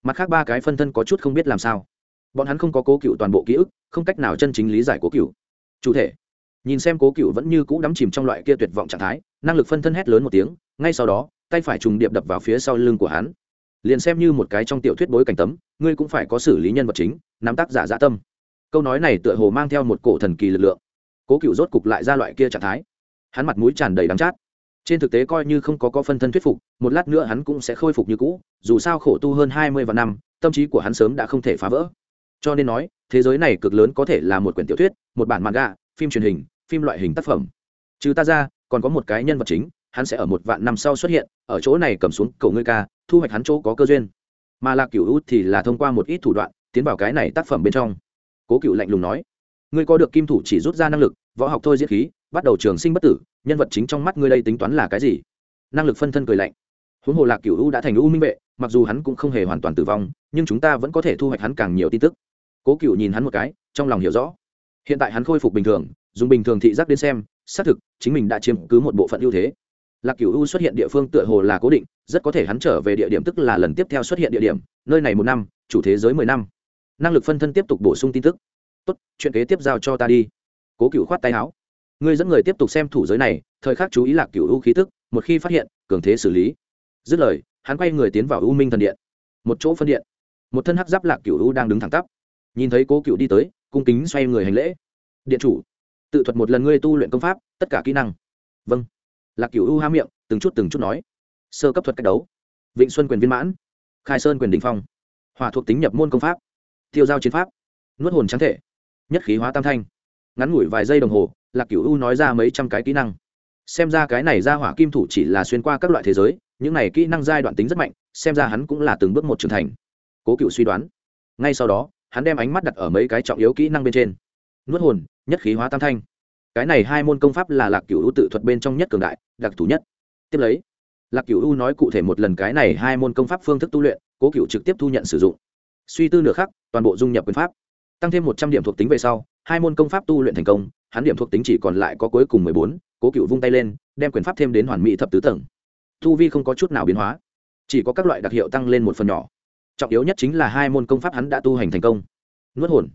Mặt khác ba cái phân thân có chút không biết làm sao. Bọn hắn không có cố cựu toàn bộ ký ức, không cách nào chân chính lý giải cố cựu. Chủ thể, nhìn xem cố cựu vẫn như cũ đắm chìm trong loại kia tuyệt vọng trạng thái, năng lực phân thân hét lớn một tiếng, ngay sau đó tay phải trùng điệp đập vào phía sau lưng của hắn. Liền xem như một cái trong tiểu thuyết bối cảnh tấm, ngươi cũng phải có xử lý nhân vật chính, nắm tác giả dã tâm. Câu nói này tựa hồ mang theo một cổ thần kỳ lực lượng. Cố cựu rốt cục lại ra loại kia trạng thái. Hắn mặt mũi tràn đầy đắng chát. Trên thực tế coi như không có có phân thân thuyết phục, một lát nữa hắn cũng sẽ khôi phục như cũ, dù sao khổ tu hơn hai mươi vạn năm, tâm trí của hắn sớm đã không thể phá vỡ. Cho nên nói, thế giới này cực lớn có thể là một quyển tiểu thuyết, một bản manga, phim truyền hình, phim loại hình tác phẩm. Trừ ta ra, còn có một cái nhân vật chính hắn sẽ ở một vạn năm sau xuất hiện, ở chỗ này cầm xuống cầu ngươi ca, thu hoạch hắn chỗ có cơ duyên. Mà lạc cửu út thì là thông qua một ít thủ đoạn, tiến vào cái này tác phẩm bên trong. Cố cựu lạnh lùng nói, ngươi có được kim thủ chỉ rút ra năng lực, võ học thôi diễn khí, bắt đầu trường sinh bất tử, nhân vật chính trong mắt ngươi đây tính toán là cái gì? Năng lực phân thân cười lạnh. Huống hồ lạc cửu u đã thành u minh vệ, mặc dù hắn cũng không hề hoàn toàn tử vong, nhưng chúng ta vẫn có thể thu hoạch hắn càng nhiều tin tức. Cố cựu nhìn hắn một cái, trong lòng hiểu rõ. Hiện tại hắn khôi phục bình thường, dùng bình thường thị giác đến xem, xác thực, chính mình đã chiếm cứ một bộ phận ưu thế lạc Cửu u xuất hiện địa phương tựa hồ là cố định, rất có thể hắn trở về địa điểm tức là lần tiếp theo xuất hiện địa điểm, nơi này một năm, chủ thế giới mười năm. Năng lực phân thân tiếp tục bổ sung tin tức. Tốt, chuyện kế tiếp giao cho ta đi. Cố cựu khoát tay áo. Ngươi dẫn người tiếp tục xem thủ giới này, thời khắc chú ý lạc cựu u khí tức, một khi phát hiện, cường thế xử lý. Dứt lời, hắn quay người tiến vào u minh thần điện. Một chỗ phân điện. Một thân hắc giáp lạc cựu u đang đứng thẳng tắp. Nhìn thấy cố cựu đi tới, cung kính xoay người hành lễ. Điện chủ, tự thuật một lần ngươi tu luyện công pháp, tất cả kỹ năng. Vâng lạc Cửu u há miệng, từng chút từng chút nói. Sơ cấp thuật cách đấu. Vịnh xuân quyền viên mãn. Khai sơn quyền đình phong. Hòa thuộc tính nhập môn công pháp. Tiêu giao chiến pháp. Nuốt hồn trắng thể. Nhất khí hóa tam thanh. Ngắn ngủi vài giây đồng hồ, lạc cửu u nói ra mấy trăm cái kỹ năng. Xem ra cái này ra hỏa kim thủ chỉ là xuyên qua các loại thế giới, những này kỹ năng giai đoạn tính rất mạnh, xem ra hắn cũng là từng bước một trưởng thành. Cố cựu suy đoán. Ngay sau đó, hắn đem ánh mắt đặt ở mấy cái trọng yếu kỹ năng bên trên. Nuốt hồn, nhất khí hóa tam thanh cái này hai môn công pháp là lạc cửu u tự thuật bên trong nhất cường đại, đặc thù nhất. Tiếp lấy, lạc cửu u nói cụ thể một lần cái này hai môn công pháp phương thức tu luyện, cố cửu trực tiếp thu nhận sử dụng. Suy tư nửa khắc, toàn bộ dung nhập quyền pháp. Tăng thêm một trăm điểm thuộc tính về sau, hai môn công pháp tu luyện thành công, hắn điểm thuộc tính chỉ còn lại có cuối cùng mười bốn, cố cựu vung tay lên, đem quyền pháp thêm đến hoàn mỹ thập tứ tầng. Thu vi không có chút nào biến hóa, chỉ có các loại đặc hiệu tăng lên một phần nhỏ. Trọng yếu nhất chính là hai môn công pháp hắn đã tu hành thành công. Nuốt hồn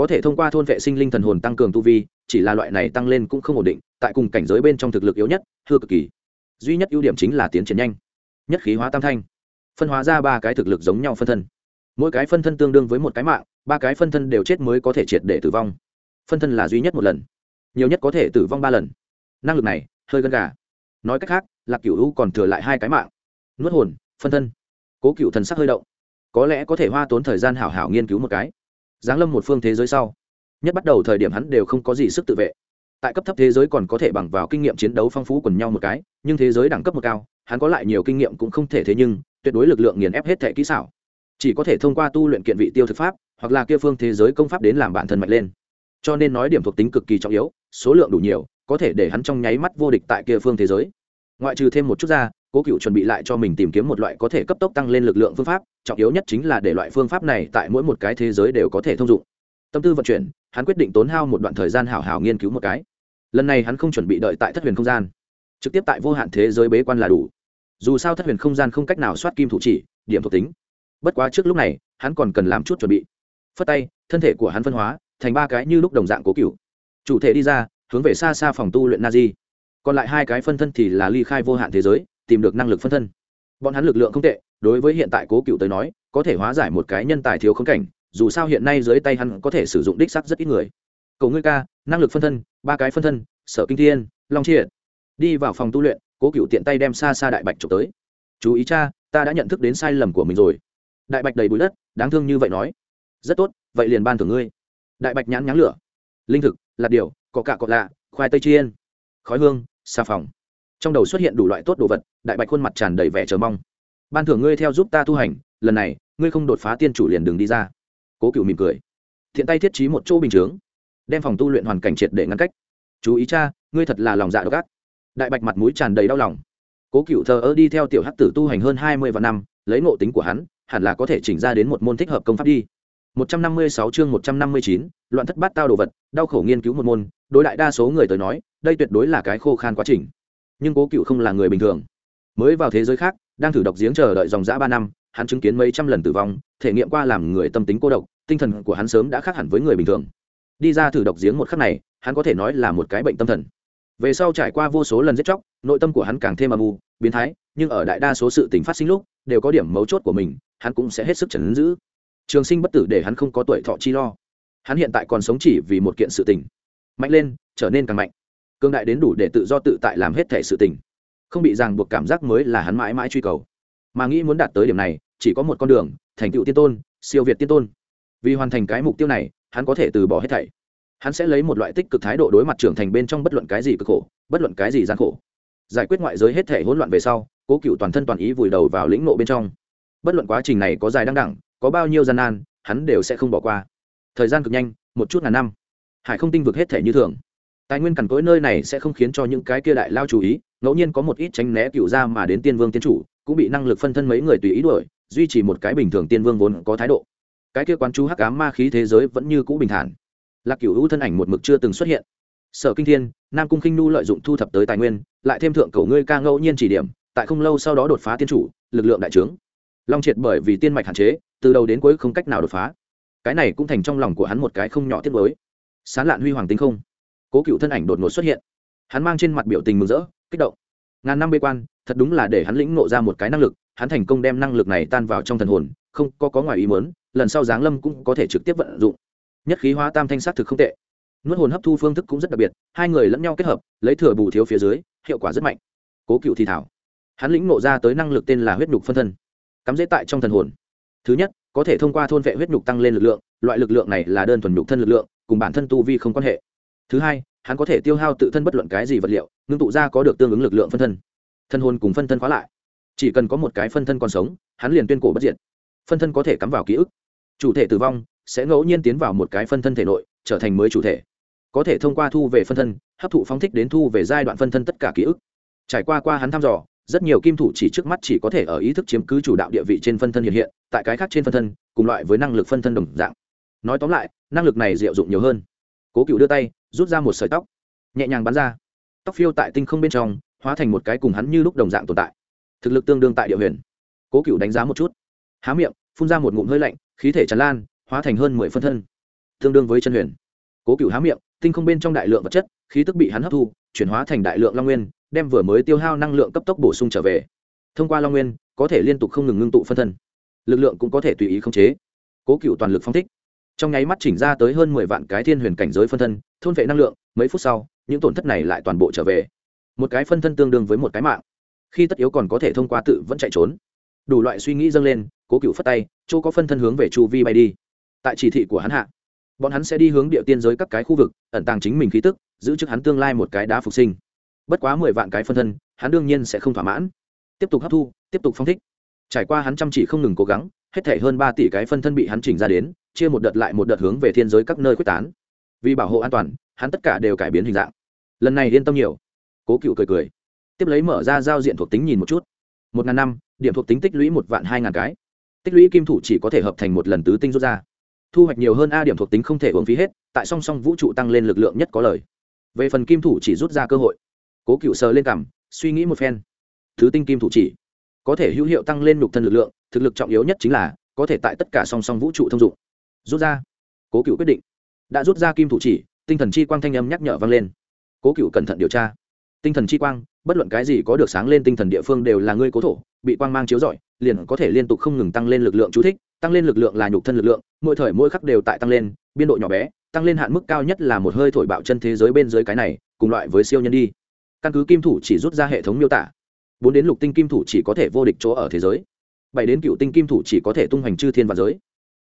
có thể thông qua thôn vệ sinh linh thần hồn tăng cường tu vi, chỉ là loại này tăng lên cũng không ổn định, tại cùng cảnh giới bên trong thực lực yếu nhất thưa cực kỳ. Duy nhất ưu điểm chính là tiến triển nhanh, nhất khí hóa tam thanh, phân hóa ra ba cái thực lực giống nhau phân thân. Mỗi cái phân thân tương đương với một cái mạng, ba cái phân thân đều chết mới có thể triệt để tử vong. Phân thân là duy nhất một lần, nhiều nhất có thể tử vong ba lần. Năng lực này, hơi gân gà. Nói cách khác là cựu u còn thừa lại hai cái mạng. Nuốt hồn, phân thân. Cố cựu thần sắc hơi động. Có lẽ có thể hoa tốn thời gian hảo hảo nghiên cứu một cái giáng lâm một phương thế giới sau, nhất bắt đầu thời điểm hắn đều không có gì sức tự vệ. Tại cấp thấp thế giới còn có thể bằng vào kinh nghiệm chiến đấu phong phú quần nhau một cái, nhưng thế giới đẳng cấp một cao, hắn có lại nhiều kinh nghiệm cũng không thể thế nhưng, tuyệt đối lực lượng nghiền ép hết thẻ kỹ xảo. Chỉ có thể thông qua tu luyện kiện vị tiêu thực pháp, hoặc là kia phương thế giới công pháp đến làm bản thân mạnh lên. Cho nên nói điểm thuộc tính cực kỳ trọng yếu, số lượng đủ nhiều, có thể để hắn trong nháy mắt vô địch tại kia phương thế giới. Ngoại trừ thêm một chút ra cố cựu chuẩn bị lại cho mình tìm kiếm một loại có thể cấp tốc tăng lên lực lượng phương pháp, trọng yếu nhất chính là để loại phương pháp này tại mỗi một cái thế giới đều có thể thông dụng. Tâm tư vận chuyển, hắn quyết định tốn hao một đoạn thời gian hảo hảo nghiên cứu một cái. Lần này hắn không chuẩn bị đợi tại thất huyền không gian. Trực tiếp tại vô hạn thế giới bế quan là đủ. Dù sao thất huyền không gian không cách nào soát kim thủ chỉ, điểm thuộc tính. Bất quá trước lúc này, hắn còn cần làm chút chuẩn bị. Phất tay, thân thể của hắn phân hóa, thành ba cái như lúc đồng dạng cố cựu chủ thể đi ra, hướng về xa xa phòng tu luyện na di còn lại hai cái phân thân thì là ly khai vô hạn thế giới tìm được năng lực phân thân. Bọn hắn lực lượng không tệ, đối với hiện tại cố cựu tới nói, có thể hóa giải một cái nhân tài thiếu khống cảnh, dù sao hiện nay dưới tay hắn có thể sử dụng đích sắc rất ít người. Cầu ngươi ca, năng lực phân thân, ba cái phân thân, sở kinh thiên, long triệt. Đi vào phòng tu luyện, cố cựu tiện tay đem xa xa đại bạch trộm tới. Chú ý cha, ta đã nhận thức đến sai lầm của mình rồi. Đại bạch đầy bụi đất, đáng thương như vậy nói. Rất tốt, vậy liền ban thưởng ngươi. Đại bạch nhãn nháng lửa. Linh thực lạt điều cọ cạ cọ lạ, khoai tây chiên. Khói hương, xà phòng trong đầu xuất hiện đủ loại tốt đồ vật đại bạch khuôn mặt tràn đầy vẻ chờ mong. Ban thưởng ngươi theo giúp ta tu hành lần này ngươi không đột phá tiên chủ liền đường đi ra. Cố cựu mỉm cười. Thiện tay thiết trí một chỗ bình chướng đem phòng tu luyện hoàn cảnh triệt để ngăn cách. Chú ý cha ngươi thật là lòng dạ độc ác. Đại bạch mặt mũi tràn đầy đau lòng. Cố cựu thờ ơ đi theo tiểu hắc tử tu hành hơn hai mươi vạn năm lấy ngộ tính của hắn hẳn là có thể chỉnh ra đến một môn thích hợp công pháp đi. 156 chương 159, loạn thất bát tao đồ vật, đau khổ nghiên cứu một môn, đối đại đa số người tới nói, đây tuyệt đối là cái khô khan quá trình. Nhưng Cố Cựu không là người bình thường. Mới vào thế giới khác, đang thử độc giếng chờ đợi dòng dã ba năm, hắn chứng kiến mấy trăm lần tử vong, thể nghiệm qua làm người tâm tính cô độc, tinh thần của hắn sớm đã khác hẳn với người bình thường. Đi ra thử độc giếng một khắc này, hắn có thể nói là một cái bệnh tâm thần. Về sau trải qua vô số lần giết chóc, nội tâm của hắn càng thêm âm u, biến thái, nhưng ở đại đa số sự tình phát sinh lúc, đều có điểm mấu chốt của mình, hắn cũng sẽ hết sức chấn giữ trường sinh bất tử để hắn không có tuổi thọ chi lo hắn hiện tại còn sống chỉ vì một kiện sự tình mạnh lên trở nên càng mạnh cương đại đến đủ để tự do tự tại làm hết thể sự tình. Không bị ràng buộc cảm giác mới là hắn mãi mãi truy cầu. Mà nghĩ muốn đạt tới điểm này, chỉ có một con đường, thành tựu tiên tôn, siêu việt tiên tôn. Vì hoàn thành cái mục tiêu này, hắn có thể từ bỏ hết thảy. Hắn sẽ lấy một loại tích cực thái độ đối mặt trưởng thành bên trong bất luận cái gì cực khổ, bất luận cái gì gian khổ. Giải quyết ngoại giới hết thể hỗn loạn về sau, cố cựu toàn thân toàn ý vùi đầu vào lĩnh nộ bên trong. Bất luận quá trình này có dài đăng đẳng, có bao nhiêu gian nan, hắn đều sẽ không bỏ qua. Thời gian cực nhanh, một chút ngàn năm. Hải không tinh vực hết thể như thường tài nguyên cằn cỗi nơi này sẽ không khiến cho những cái kia đại lao chú ý, ngẫu nhiên có một ít tránh né cựu ra mà đến tiên vương tiên chủ, cũng bị năng lực phân thân mấy người tùy ý đuổi, duy trì một cái bình thường tiên vương vốn có thái độ. Cái kia quán chú hắc ám ma khí thế giới vẫn như cũ bình thản. Lạc cựu hữu thân ảnh một mực chưa từng xuất hiện. Sở kinh thiên, nam cung khinh nu lợi dụng thu thập tới tài nguyên, lại thêm thượng cầu ngươi ca ngẫu nhiên chỉ điểm, tại không lâu sau đó đột phá tiên chủ, lực lượng đại trướng. Long triệt bởi vì tiên mạch hạn chế, từ đầu đến cuối không cách nào đột phá. Cái này cũng thành trong lòng của hắn một cái không nhỏ tiết mới sán lạn huy hoàng tinh không cố cựu thân ảnh đột ngột xuất hiện. Hắn mang trên mặt biểu tình mừng rỡ, kích động. Ngàn năm bê quan, thật đúng là để hắn lĩnh nộ ra một cái năng lực, hắn thành công đem năng lực này tan vào trong thần hồn, không có có ngoài ý mớn lần sau giáng lâm cũng có thể trực tiếp vận dụng. Nhất khí hóa tam thanh sát thực không tệ. Nuốt hồn hấp thu phương thức cũng rất đặc biệt, hai người lẫn nhau kết hợp, lấy thừa bù thiếu phía dưới, hiệu quả rất mạnh. Cố cựu thì thảo. Hắn lĩnh nộ ra tới năng lực tên là huyết nhục phân thân. Cắm dễ tại trong thần hồn. Thứ nhất, có thể thông qua thôn vệ huyết nhục tăng lên lực lượng, loại lực lượng này là đơn thuần nhục thân lực lượng, cùng bản thân tu vi không quan hệ thứ hai, hắn có thể tiêu hao tự thân bất luận cái gì vật liệu, ngưng tụ ra có được tương ứng lực lượng phân thân. Thân hồn cùng phân thân khóa lại. Chỉ cần có một cái phân thân còn sống, hắn liền tuyên cổ bất diệt. Phân thân có thể cắm vào ký ức. Chủ thể tử vong sẽ ngẫu nhiên tiến vào một cái phân thân thể nội, trở thành mới chủ thể. Có thể thông qua thu về phân thân, hấp thụ phóng thích đến thu về giai đoạn phân thân tất cả ký ức. Trải qua qua hắn thăm dò, rất nhiều kim thủ chỉ trước mắt chỉ có thể ở ý thức chiếm cứ chủ đạo địa vị trên phân thân hiện hiện, tại cái khác trên phân thân, cùng loại với năng lực phân thân đồng dạng. Nói tóm lại, năng lực này diệu dụng nhiều hơn. Cố cựu đưa tay rút ra một sợi tóc, nhẹ nhàng bắn ra. Tóc phiêu tại tinh không bên trong, hóa thành một cái cùng hắn như lúc đồng dạng tồn tại. Thực lực tương đương tại địa huyền. Cố cựu đánh giá một chút. Há miệng, phun ra một ngụm hơi lạnh, khí thể tràn lan, hóa thành hơn mười phân thân. Tương đương với chân huyền. Cố cựu há miệng, tinh không bên trong đại lượng vật chất, khí tức bị hắn hấp thu, chuyển hóa thành đại lượng long nguyên, đem vừa mới tiêu hao năng lượng cấp tốc bổ sung trở về. Thông qua long nguyên, có thể liên tục không ngừng ngưng tụ phân thân. Lực lượng cũng có thể tùy ý khống chế. Cố cựu toàn lực phong thích. Trong nháy mắt chỉnh ra tới hơn mười vạn cái thiên huyền cảnh giới phân thân thôn vệ năng lượng, mấy phút sau, những tổn thất này lại toàn bộ trở về. Một cái phân thân tương đương với một cái mạng. Khi tất yếu còn có thể thông qua tự vẫn chạy trốn. Đủ loại suy nghĩ dâng lên, cố cựu phất tay, chỗ có phân thân hướng về chu vi bay đi. Tại chỉ thị của hắn hạ, bọn hắn sẽ đi hướng địa tiên giới các cái khu vực, ẩn tàng chính mình khí tức, giữ chức hắn tương lai một cái đá phục sinh. Bất quá mười vạn cái phân thân, hắn đương nhiên sẽ không thỏa mãn. Tiếp tục hấp thu, tiếp tục phong thích. Trải qua hắn chăm chỉ không ngừng cố gắng, hết thể hơn ba tỷ cái phân thân bị hắn chỉnh ra đến, chia một đợt lại một đợt hướng về thiên giới các nơi quyết tán vì bảo hộ an toàn, hắn tất cả đều cải biến hình dạng. Lần này yên tâm nhiều. Cố cựu cười cười. Tiếp lấy mở ra giao diện thuộc tính nhìn một chút. Một ngàn năm, điểm thuộc tính tích lũy một vạn hai ngàn cái. Tích lũy kim thủ chỉ có thể hợp thành một lần tứ tinh rút ra. Thu hoạch nhiều hơn a điểm thuộc tính không thể uống phí hết, tại song song vũ trụ tăng lên lực lượng nhất có lời. Về phần kim thủ chỉ rút ra cơ hội. Cố cựu sờ lên cằm, suy nghĩ một phen. Thứ tinh kim thủ chỉ có thể hữu hiệu tăng lên nhục thân lực lượng, thực lực trọng yếu nhất chính là có thể tại tất cả song song vũ trụ thông dụng. Rút ra. Cố cựu quyết định đã rút ra kim thủ chỉ, tinh thần chi quang thanh âm nhắc nhở vang lên. Cố cựu cẩn thận điều tra. Tinh thần chi quang, bất luận cái gì có được sáng lên tinh thần địa phương đều là ngươi cố thổ, bị quang mang chiếu rọi, liền có thể liên tục không ngừng tăng lên lực lượng chú thích, tăng lên lực lượng là nhục thân lực lượng, mỗi thời mỗi khắc đều tại tăng lên, biên độ nhỏ bé, tăng lên hạn mức cao nhất là một hơi thổi bạo chân thế giới bên dưới cái này, cùng loại với siêu nhân đi. Căn cứ kim thủ chỉ rút ra hệ thống miêu tả, bốn đến lục tinh kim thủ chỉ có thể vô địch chỗ ở thế giới, bảy đến cựu tinh kim thủ chỉ có thể tung hoành chư thiên và giới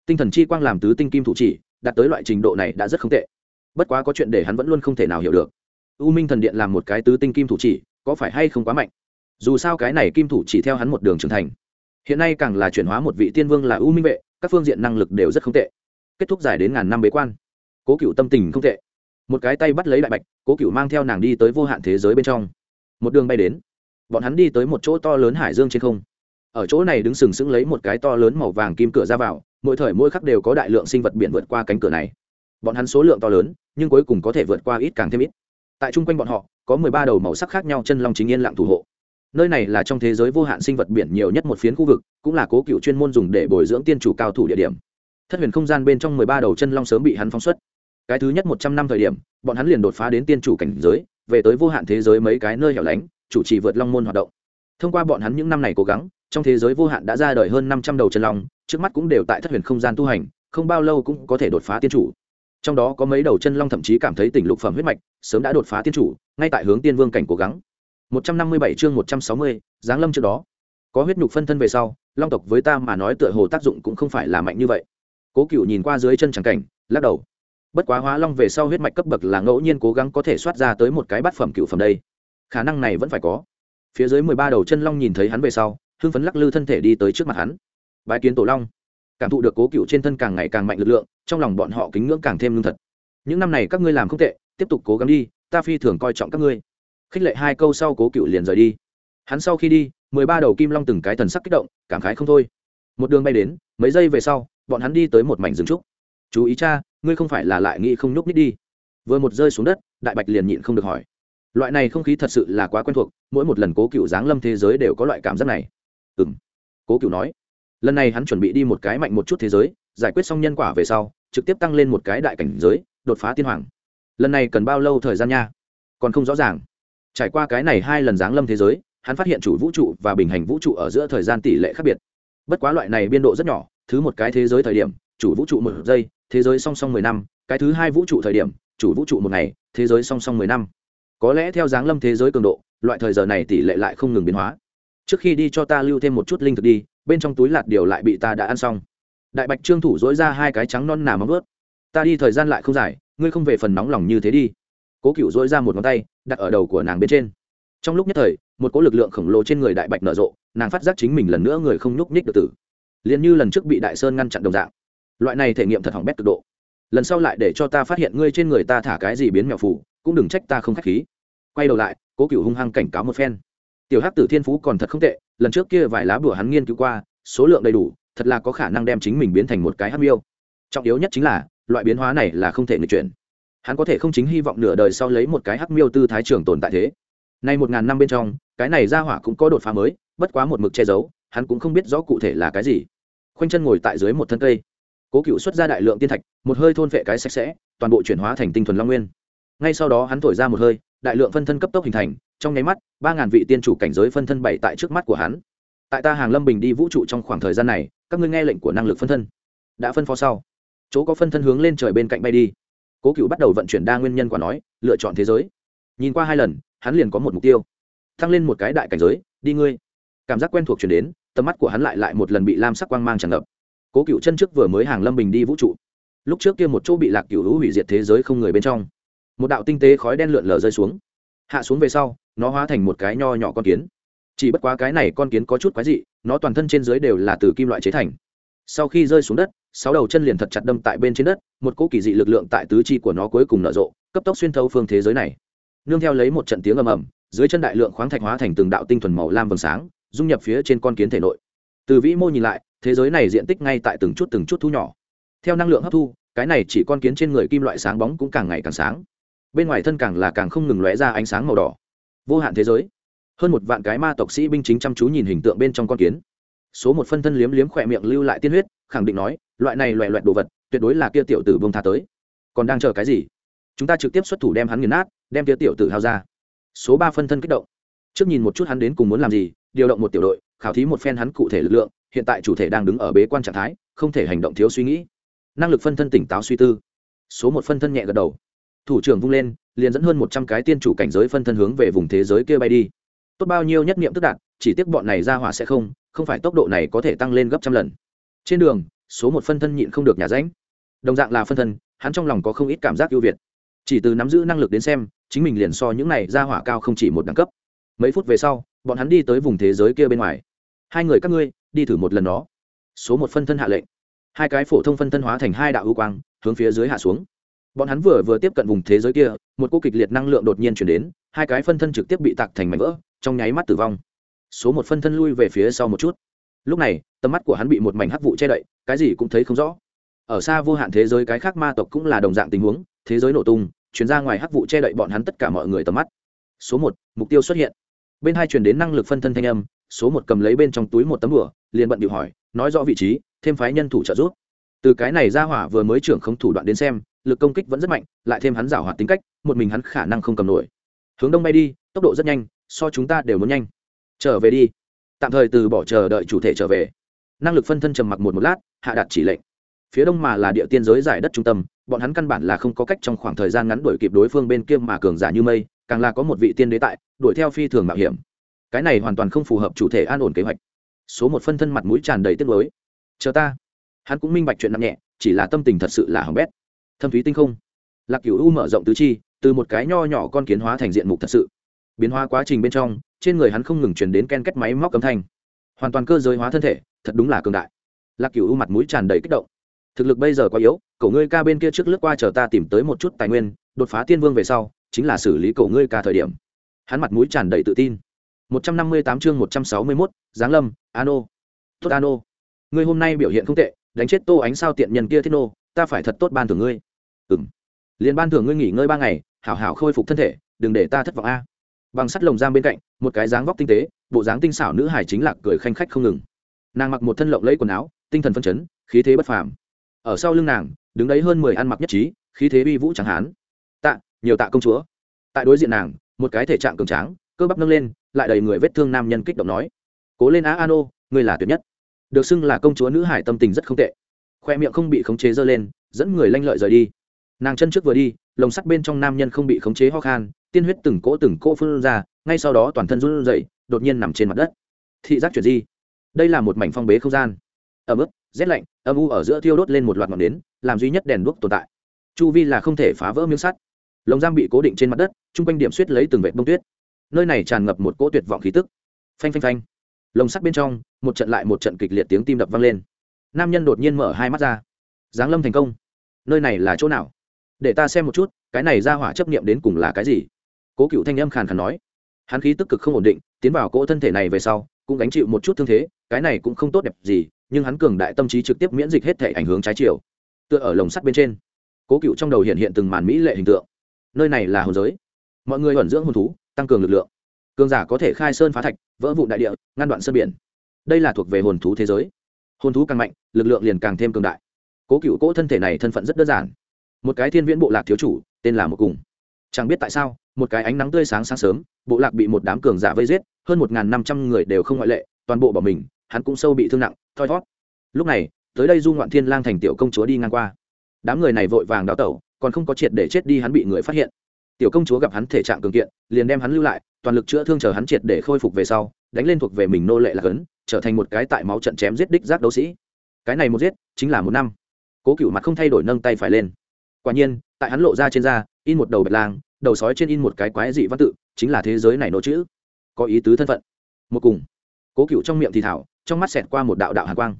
tinh thần chi quang làm tứ tinh kim thủ chỉ, đạt tới loại trình độ này đã rất không tệ. Bất quá có chuyện để hắn vẫn luôn không thể nào hiểu được. U minh thần điện làm một cái tứ tinh kim thủ chỉ, có phải hay không quá mạnh? Dù sao cái này kim thủ chỉ theo hắn một đường trưởng thành. Hiện nay càng là chuyển hóa một vị tiên vương là u minh vệ, các phương diện năng lực đều rất không tệ. Kết thúc dài đến ngàn năm bế quan. Cố cựu tâm tình không tệ. Một cái tay bắt lấy đại bạch, cố cựu mang theo nàng đi tới vô hạn thế giới bên trong. Một đường bay đến. Bọn hắn đi tới một chỗ to lớn hải dương trên không ở chỗ này đứng sừng sững lấy một cái to lớn màu vàng kim cửa ra vào, mỗi thời mỗi khắc đều có đại lượng sinh vật biển vượt qua cánh cửa này. Bọn hắn số lượng to lớn, nhưng cuối cùng có thể vượt qua ít càng thêm ít. Tại chung quanh bọn họ, có mười ba đầu màu sắc khác nhau chân long chính yên lặng thủ hộ. Nơi này là trong thế giới vô hạn sinh vật biển nhiều nhất một phiến khu vực, cũng là cố cựu chuyên môn dùng để bồi dưỡng tiên chủ cao thủ địa điểm. Thất huyền không gian bên trong mười ba đầu chân long sớm bị hắn phóng xuất. Cái thứ nhất một trăm năm thời điểm, bọn hắn liền đột phá đến tiên chủ cảnh giới, về tới vô hạn thế giới mấy cái nơi hẻo lánh, chủ trì vượt long môn hoạt động thông qua bọn hắn những năm này cố gắng trong thế giới vô hạn đã ra đời hơn năm trăm đầu chân long trước mắt cũng đều tại thất huyền không gian tu hành không bao lâu cũng có thể đột phá tiên chủ. Trong đó có mấy đầu chân long thậm chí cảm thấy tỉnh lục phẩm huyết mạch sớm đã đột phá tiên chủ ngay tại hướng tiên vương cảnh cố gắng. 157 chương 160, giáng lâm trước đó. Có huyết nhục phân thân về sau long tộc với ta mà nói tựa hồ tác dụng cũng không phải là mạnh như vậy. Cố cựu nhìn qua dưới chân tràng cảnh lắc đầu. Bất quá hóa long về sau huyết mạch cấp bậc là ngẫu nhiên cố gắng có thể soát ra tới một cái bát phẩm cựu phẩm đây. Khả năng này vẫn phải có phía dưới mười ba đầu chân long nhìn thấy hắn về sau, hưng phấn lắc lư thân thể đi tới trước mặt hắn. Bái kiến tổ long. Cảm thụ được cố cựu trên thân càng ngày càng mạnh lực lượng, trong lòng bọn họ kính ngưỡng càng thêm lương thật. Những năm này các ngươi làm không tệ, tiếp tục cố gắng đi, ta phi thường coi trọng các ngươi. Khích lệ hai câu sau cố cựu liền rời đi. Hắn sau khi đi, mười ba đầu kim long từng cái thần sắc kích động, cảm khái không thôi. Một đường bay đến, mấy giây về sau, bọn hắn đi tới một mảnh rừng trúc. Chú ý cha, ngươi không phải là lại nghĩ không nhúc nít đi. Vừa một rơi xuống đất, đại bạch liền nhịn không được hỏi loại này không khí thật sự là quá quen thuộc, mỗi một lần cố cựu giáng lâm thế giới đều có loại cảm giác này. Ừ m cố cựu nói, lần này hắn chuẩn bị đi một cái mạnh một chút thế giới, giải quyết xong nhân quả về sau, trực tiếp tăng lên một cái đại cảnh giới, đột phá tiên hoàng. Lần này cần bao lâu thời gian nha? Còn không rõ ràng. Trải qua cái này hai lần giáng lâm thế giới, hắn phát hiện chủ vũ trụ và bình hành vũ trụ ở giữa thời gian tỷ lệ khác biệt. Bất quá loại này biên độ rất nhỏ, thứ một cái thế giới thời điểm, chủ vũ trụ một giây, thế giới song song mười năm, cái thứ hai vũ trụ thời điểm, chủ vũ trụ một ngày, thế giới song song mười năm có lẽ theo dáng lâm thế giới cường độ, loại thời giờ này tỷ lệ lại không ngừng biến hóa. Trước khi đi cho ta lưu thêm một chút linh thực đi, bên trong túi lạt điều lại bị ta đã ăn xong. Đại bạch trương thủ dối ra hai cái trắng non nà móng ướt ta đi thời gian lại không dài, ngươi không về phần nóng lòng như thế đi. Cố cựu dối ra một ngón tay, đặt ở đầu của nàng bên trên. Trong lúc nhất thời, một cỗ lực lượng khổng lồ trên người đại bạch nở rộ, nàng phát giác chính mình lần nữa người không nhúc nhích được tử. Liền như lần trước bị đại sơn ngăn chặn đồng dạng. Loại này thể nghiệm thật hỏng bét cực độ. Lần sau lại để cho ta phát hiện ngươi trên người ta thả cái gì biến mèo phủ cũng đừng trách ta không k h á c h khí. Quay đầu lại, cố cựu hung hăng cảnh cáo một phen. Tiểu hắc tử thiên phú còn thật không tệ, lần trước kia vài lá bùa hắn nghiên cứu qua, số lượng đầy đủ, thật là có khả năng đem chính mình biến thành một cái hắc miêu. Trọng yếu nhất chính là, loại biến hóa này là không thể nghịch chuyển. Hắn có thể không chính hy vọng nửa đời sau lấy một cái hắc miêu tư thái trường tồn tại thế. Nay một ngàn năm bên trong, cái này ra hỏa cũng có đột phá mới, bất quá một mực che giấu, hắn cũng không biết rõ cụ thể là cái gì. Khoanh chân ngồi tại dưới một thân cây, cố cựu xuất ra đại lượng tiên thạch, một hơi thôn vệ cái sạch sẽ, toàn bộ chuyển hóa thành tinh thuần long nguyên ngay sau đó hắn thổi ra một hơi, đại lượng phân thân cấp tốc hình thành, trong nháy mắt, ba ngàn vị tiên chủ cảnh giới phân thân bảy tại trước mắt của hắn. Tại ta hàng lâm bình đi vũ trụ trong khoảng thời gian này, các ngươi nghe lệnh của năng lực phân thân. Đã phân phó sau, chỗ có phân thân hướng lên trời bên cạnh bay đi. Cố cựu bắt đầu vận chuyển đa nguyên nhân quả nói, lựa chọn thế giới. Nhìn qua hai lần, hắn liền có một mục tiêu. Thăng lên một cái đại cảnh giới, đi ngươi. Cảm giác quen thuộc chuyển đến, tầm mắt của hắn lại lại một lần bị lam sắc quang mang tràn ngập. Cố cựu chân trước vừa mới hàng lâm bình đi vũ trụ. Lúc trước kia một chỗ bị lạc cựu hữu hủy diệt thế giới không người bên trong một đạo tinh tế khói đen lượn lờ rơi xuống. Hạ xuống về sau, nó hóa thành một cái nho nhỏ con kiến. Chỉ bất quá cái này con kiến có chút quái dị, nó toàn thân trên dưới đều là từ kim loại chế thành. Sau khi rơi xuống đất, sáu đầu chân liền thật chặt đâm tại bên trên đất, một cỗ kỳ dị lực lượng tại tứ chi của nó cuối cùng nở rộ, cấp tốc xuyên thấu phương thế giới này. Nương theo lấy một trận tiếng ầm ầm, dưới chân đại lượng khoáng thạch hóa thành từng đạo tinh thuần màu lam vầng sáng, dung nhập phía trên con kiến thể nội. Từ vĩ mô nhìn lại, thế giới này diện tích ngay tại từng chút từng chút thu nhỏ. Theo năng lượng hấp thu, cái này chỉ con kiến trên người kim loại sáng bóng cũng càng ngày càng sáng bên ngoài thân càng là càng không ngừng lóe ra ánh sáng màu đỏ. Vô hạn thế giới. Hơn một vạn cái ma tộc sĩ binh chính chăm chú nhìn hình tượng bên trong con kiến. Số một phân thân liếm liếm khỏe miệng lưu lại tiên huyết, khẳng định nói, loại này loẹ loẹt đồ vật, tuyệt đối là kia tiểu tử bông tha tới. Còn đang chờ cái gì? Chúng ta trực tiếp xuất thủ đem hắn nghiền nát, đem kia tiểu tử hao ra. Số ba phân thân kích động. Trước nhìn một chút hắn đến cùng muốn làm gì, điều động một tiểu đội, khảo thí một phen hắn cụ thể lực lượng, hiện tại chủ thể đang đứng ở bế quan trạng thái, không thể hành động thiếu suy nghĩ. Năng lực phân thân tỉnh táo suy tư. Số một phân thân nhẹ gật đầu thủ trưởng vung lên, liền dẫn hơn một trăm cái tiên chủ cảnh giới phân thân hướng về vùng thế giới kia bay đi. Tốt bao nhiêu nhất niệm tức đạt, chỉ tiếc bọn này ra hỏa sẽ không không phải tốc độ này có thể tăng lên gấp trăm lần. Trên đường, số một phân thân nhịn không được nhà ránh đồng dạng là phân thân, hắn trong lòng có không ít cảm giác ưu việt. Chỉ từ nắm giữ năng lực đến xem, chính mình liền so những này ra hỏa cao không chỉ một đẳng cấp. Mấy phút về sau, bọn hắn đi tới vùng thế giới kia bên ngoài. Hai người các ngươi, đi thử một lần đó số một phân thân hạ lệnh. Hai cái phổ thông phân thân hóa thành hai đạo ưu quang, hướng phía dưới hạ xuống bọn hắn vừa vừa tiếp cận vùng thế giới kia, một cô kịch liệt năng lượng đột nhiên chuyển đến, hai cái phân thân trực tiếp bị tạc thành mảnh vỡ, trong nháy mắt tử vong. Số một phân thân lui về phía sau một chút. Lúc này, tầm mắt của hắn bị một mảnh hắc vụ che đậy, cái gì cũng thấy không rõ. Ở xa vô hạn thế giới cái khác ma tộc cũng là đồng dạng tình huống, thế giới nổ tung, chuyển ra ngoài hắc vụ che đậy bọn hắn tất cả mọi người tầm mắt. Số một, mục tiêu xuất hiện. Bên hai chuyển đến năng lực phân thân thanh âm, số một cầm lấy bên trong túi một tấm đùa liền bận điệu hỏi, nói rõ vị trí, thêm phái nhân thủ trợ giúp. Từ cái này ra hỏa vừa mới trưởng không thủ đoạn đến xem lực công kích vẫn rất mạnh, lại thêm hắn giảo hoạt tính cách, một mình hắn khả năng không cầm nổi. Hướng đông bay đi, tốc độ rất nhanh, so chúng ta đều muốn nhanh. Trở về đi. Tạm thời từ bỏ chờ đợi chủ thể trở về. Năng lực phân thân trầm mặc một một lát, hạ đạt chỉ lệnh. Phía đông mà là địa tiên giới giải đất trung tâm, bọn hắn căn bản là không có cách trong khoảng thời gian ngắn đuổi kịp đối phương bên kia mà cường giả như mây, càng là có một vị tiên đế tại, đuổi theo phi thường mạo hiểm. Cái này hoàn toàn không phù hợp chủ thể an ổn kế hoạch. Số một phân thân mặt mũi tràn đầy tiếc lối chờ ta. Hắn cũng minh bạch chuyện nặng nhẹ, chỉ là tâm tình thật sự là hỏng bét thâm thúy tinh không. Lạc cửu u mở rộng tứ chi từ một cái nho nhỏ con kiến hóa thành diện mục thật sự. Biến hóa quá trình bên trong trên người hắn không ngừng chuyển đến ken kết máy móc âm thanh. Hoàn toàn cơ giới hóa thân thể thật đúng là cường đại. Lạc cửu u mặt mũi tràn đầy kích động. Thực lực bây giờ quá yếu cậu ngươi ca bên kia trước lướt qua chờ ta tìm tới một chút tài nguyên đột phá tiên vương về sau chính là xử lý cậu ngươi ca thời điểm. Hắn mặt mũi tràn đầy tự tin. 158 chương 161, Giáng Lâm, Ano. Tốt Ano. Ngươi hôm nay biểu hiện không tệ, đánh chết Tô Ánh sao tiện nhân kia Thiết nô, ta phải thật tốt ban thưởng ngươi. Ừm. Liên ban thưởng ngươi nghỉ ngơi ba ngày, hảo hảo khôi phục thân thể, đừng để ta thất vọng a. Bằng sắt lồng giam bên cạnh, một cái dáng vóc tinh tế, bộ dáng tinh xảo nữ hải chính lạc cười khanh khách không ngừng. Nàng mặc một thân lộng lẫy quần áo, tinh thần phấn chấn, khí thế bất phàm. Ở sau lưng nàng, đứng đấy hơn mười ăn mặc nhất trí, khí thế uy vũ chẳng hán. Tạ, nhiều tạ công chúa. Tại đối diện nàng, một cái thể trạng cường tráng, cơ bắp nâng lên, lại đầy người vết thương nam nhân kích động nói cố lên á an ô ngươi là tuyệt nhất được xưng là công chúa nữ hải tâm tình rất không tệ khoe miệng không bị khống chế dơ lên dẫn người lanh lợi rời đi nàng chân trước vừa đi, lồng sắt bên trong nam nhân không bị khống chế ho khan, tiên huyết từng cỗ từng cỗ phun ra, ngay sau đó toàn thân run dậy đột nhiên nằm trên mặt đất. Thị giác chuyển di. Đây là một mảnh phong bế không gian. Ẩm ướt, rét lạnh, âm u ở giữa thiêu đốt lên một loạt ngọn nến, làm duy nhất đèn đuốc tồn tại. Chu vi là không thể phá vỡ miếng sắt. Lồng giam bị cố định trên mặt đất, chung quanh điểm suýt lấy từng vệt bông tuyết. Nơi này tràn ngập một cỗ tuyệt vọng khí tức. Phanh phanh phanh. Lồng sắt bên trong, một trận lại một trận kịch liệt tiếng tim đập vang lên. Nam nhân đột nhiên mở hai mắt ra. Giáng lâm thành công. Nơi này là chỗ nào? Để ta xem một chút, cái này ra hỏa chấp nghiệm đến cùng là cái gì? Cố cựu thanh âm khàn khàn nói. Hắn khí tức cực không ổn định, tiến vào cỗ thân thể này về sau, cũng gánh chịu một chút thương thế, cái này cũng không tốt đẹp gì, nhưng hắn cường đại tâm trí trực tiếp miễn dịch hết thể ảnh hướng trái chiều. Tựa ở lồng sắt bên trên, cố cựu trong đầu hiện hiện từng màn mỹ lệ hình tượng. Nơi này là hồn giới. Mọi người ẩn dưỡng hồn thú, tăng cường lực lượng. Cường giả có thể khai sơn phá thạch, vỡ vụ đại địa, ngăn đoạn sơn biển. Đây là thuộc về hồn thú thế giới. Hồn thú càng mạnh, lực lượng liền càng thêm cường đại. Cố cựu cỗ thân thể này thân phận rất đơn giản một cái thiên viễn bộ lạc thiếu chủ, tên là một cùng. Chẳng biết tại sao, một cái ánh nắng tươi sáng sáng sớm, bộ lạc bị một đám cường giả vây giết, hơn một năm trăm người đều không ngoại lệ, toàn bộ bỏ mình, hắn cũng sâu bị thương nặng, thoi thót lúc này, tới đây du ngoạn thiên lang thành tiểu công chúa đi ngang qua. Đám người này vội vàng đào tẩu, còn không có triệt để chết đi hắn bị người phát hiện. Tiểu công chúa gặp hắn thể trạng cường kiện, liền đem hắn lưu lại, toàn lực chữa thương chờ hắn triệt để khôi phục về sau, đánh lên thuộc về mình nô lệ là cấn, trở thành một cái tại máu trận chém giết đích giác đấu sĩ. Cái này một giết, chính là một năm. Cố cựu mặt không thay đổi nâng tay phải lên quả nhiên, tại hắn lộ ra trên da, in một đầu bạch lang, đầu sói trên in một cái quái dị văn tự, chính là thế giới này nỗ chữ. Có ý tứ thân phận. Một cùng. Cố cựu trong miệng thì thảo, trong mắt xẹt qua một đạo đạo hàn quang.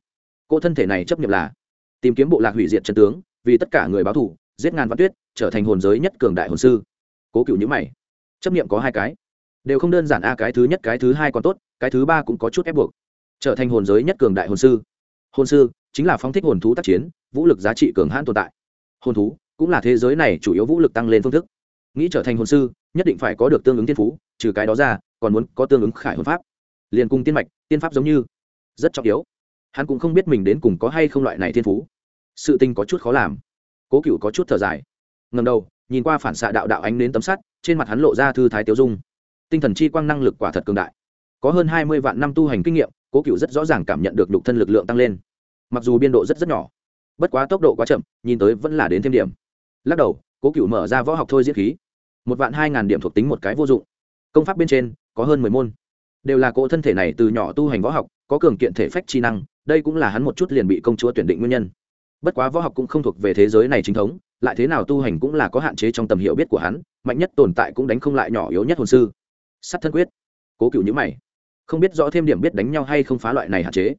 Cô thân thể này chấp nhận là tìm kiếm bộ lạc hủy diệt chân tướng, vì tất cả người báo thù, giết ngàn văn tuyết, trở thành hồn giới nhất cường đại hồn sư. Cố cựu nhữ mày. Chấp nghiệm có hai cái. Đều không đơn giản a, cái thứ nhất, cái thứ hai còn tốt, cái thứ ba cũng có chút ép buộc. Trở thành hồn giới nhất cường đại hồn sư. Hồn sư chính là phóng thích hồn thú tác chiến, vũ lực giá trị cường hãn tồn tại. Hồn thú cũng là thế giới này chủ yếu vũ lực tăng lên phương thức. Nghĩ trở thành hồn sư, nhất định phải có được tương ứng tiên phú, trừ cái đó ra, còn muốn có tương ứng khải hồn pháp. Liền cùng tiên mạch, tiên pháp giống như, rất trọng yếu. Hắn cũng không biết mình đến cùng có hay không loại này thiên phú. Sự tình có chút khó làm. Cố cựu có chút thở dài. Ngầm đầu, nhìn qua phản xạ đạo đạo ánh đến tấm sắt, trên mặt hắn lộ ra thư thái tiêu dung. Tinh thần chi quang năng lực quả thật cường đại. Có hơn hai mươi vạn năm tu hành kinh nghiệm, cố cựu rất rõ ràng cảm nhận được nhục thân lực lượng tăng lên. Mặc dù biên độ rất rất nhỏ, bất quá tốc độ quá chậm, nhìn tới vẫn là đến thêm điểm lắc đầu, cố cựu mở ra võ học thôi diễn khí. Một vạn hai ngàn điểm thuộc tính một cái vô dụng. Công pháp bên trên, có hơn mười môn. Đều là cỗ thân thể này từ nhỏ tu hành võ học, có cường kiện thể phách chi năng, đây cũng là hắn một chút liền bị công chúa tuyển định nguyên nhân. Bất quá võ học cũng không thuộc về thế giới này chính thống, lại thế nào tu hành cũng là có hạn chế trong tầm hiểu biết của hắn, mạnh nhất tồn tại cũng đánh không lại nhỏ yếu nhất hồn sư. Sắt thân quyết. Cố cựu nhữ mày. Không biết rõ thêm điểm biết đánh nhau hay không phá loại này hạn chế.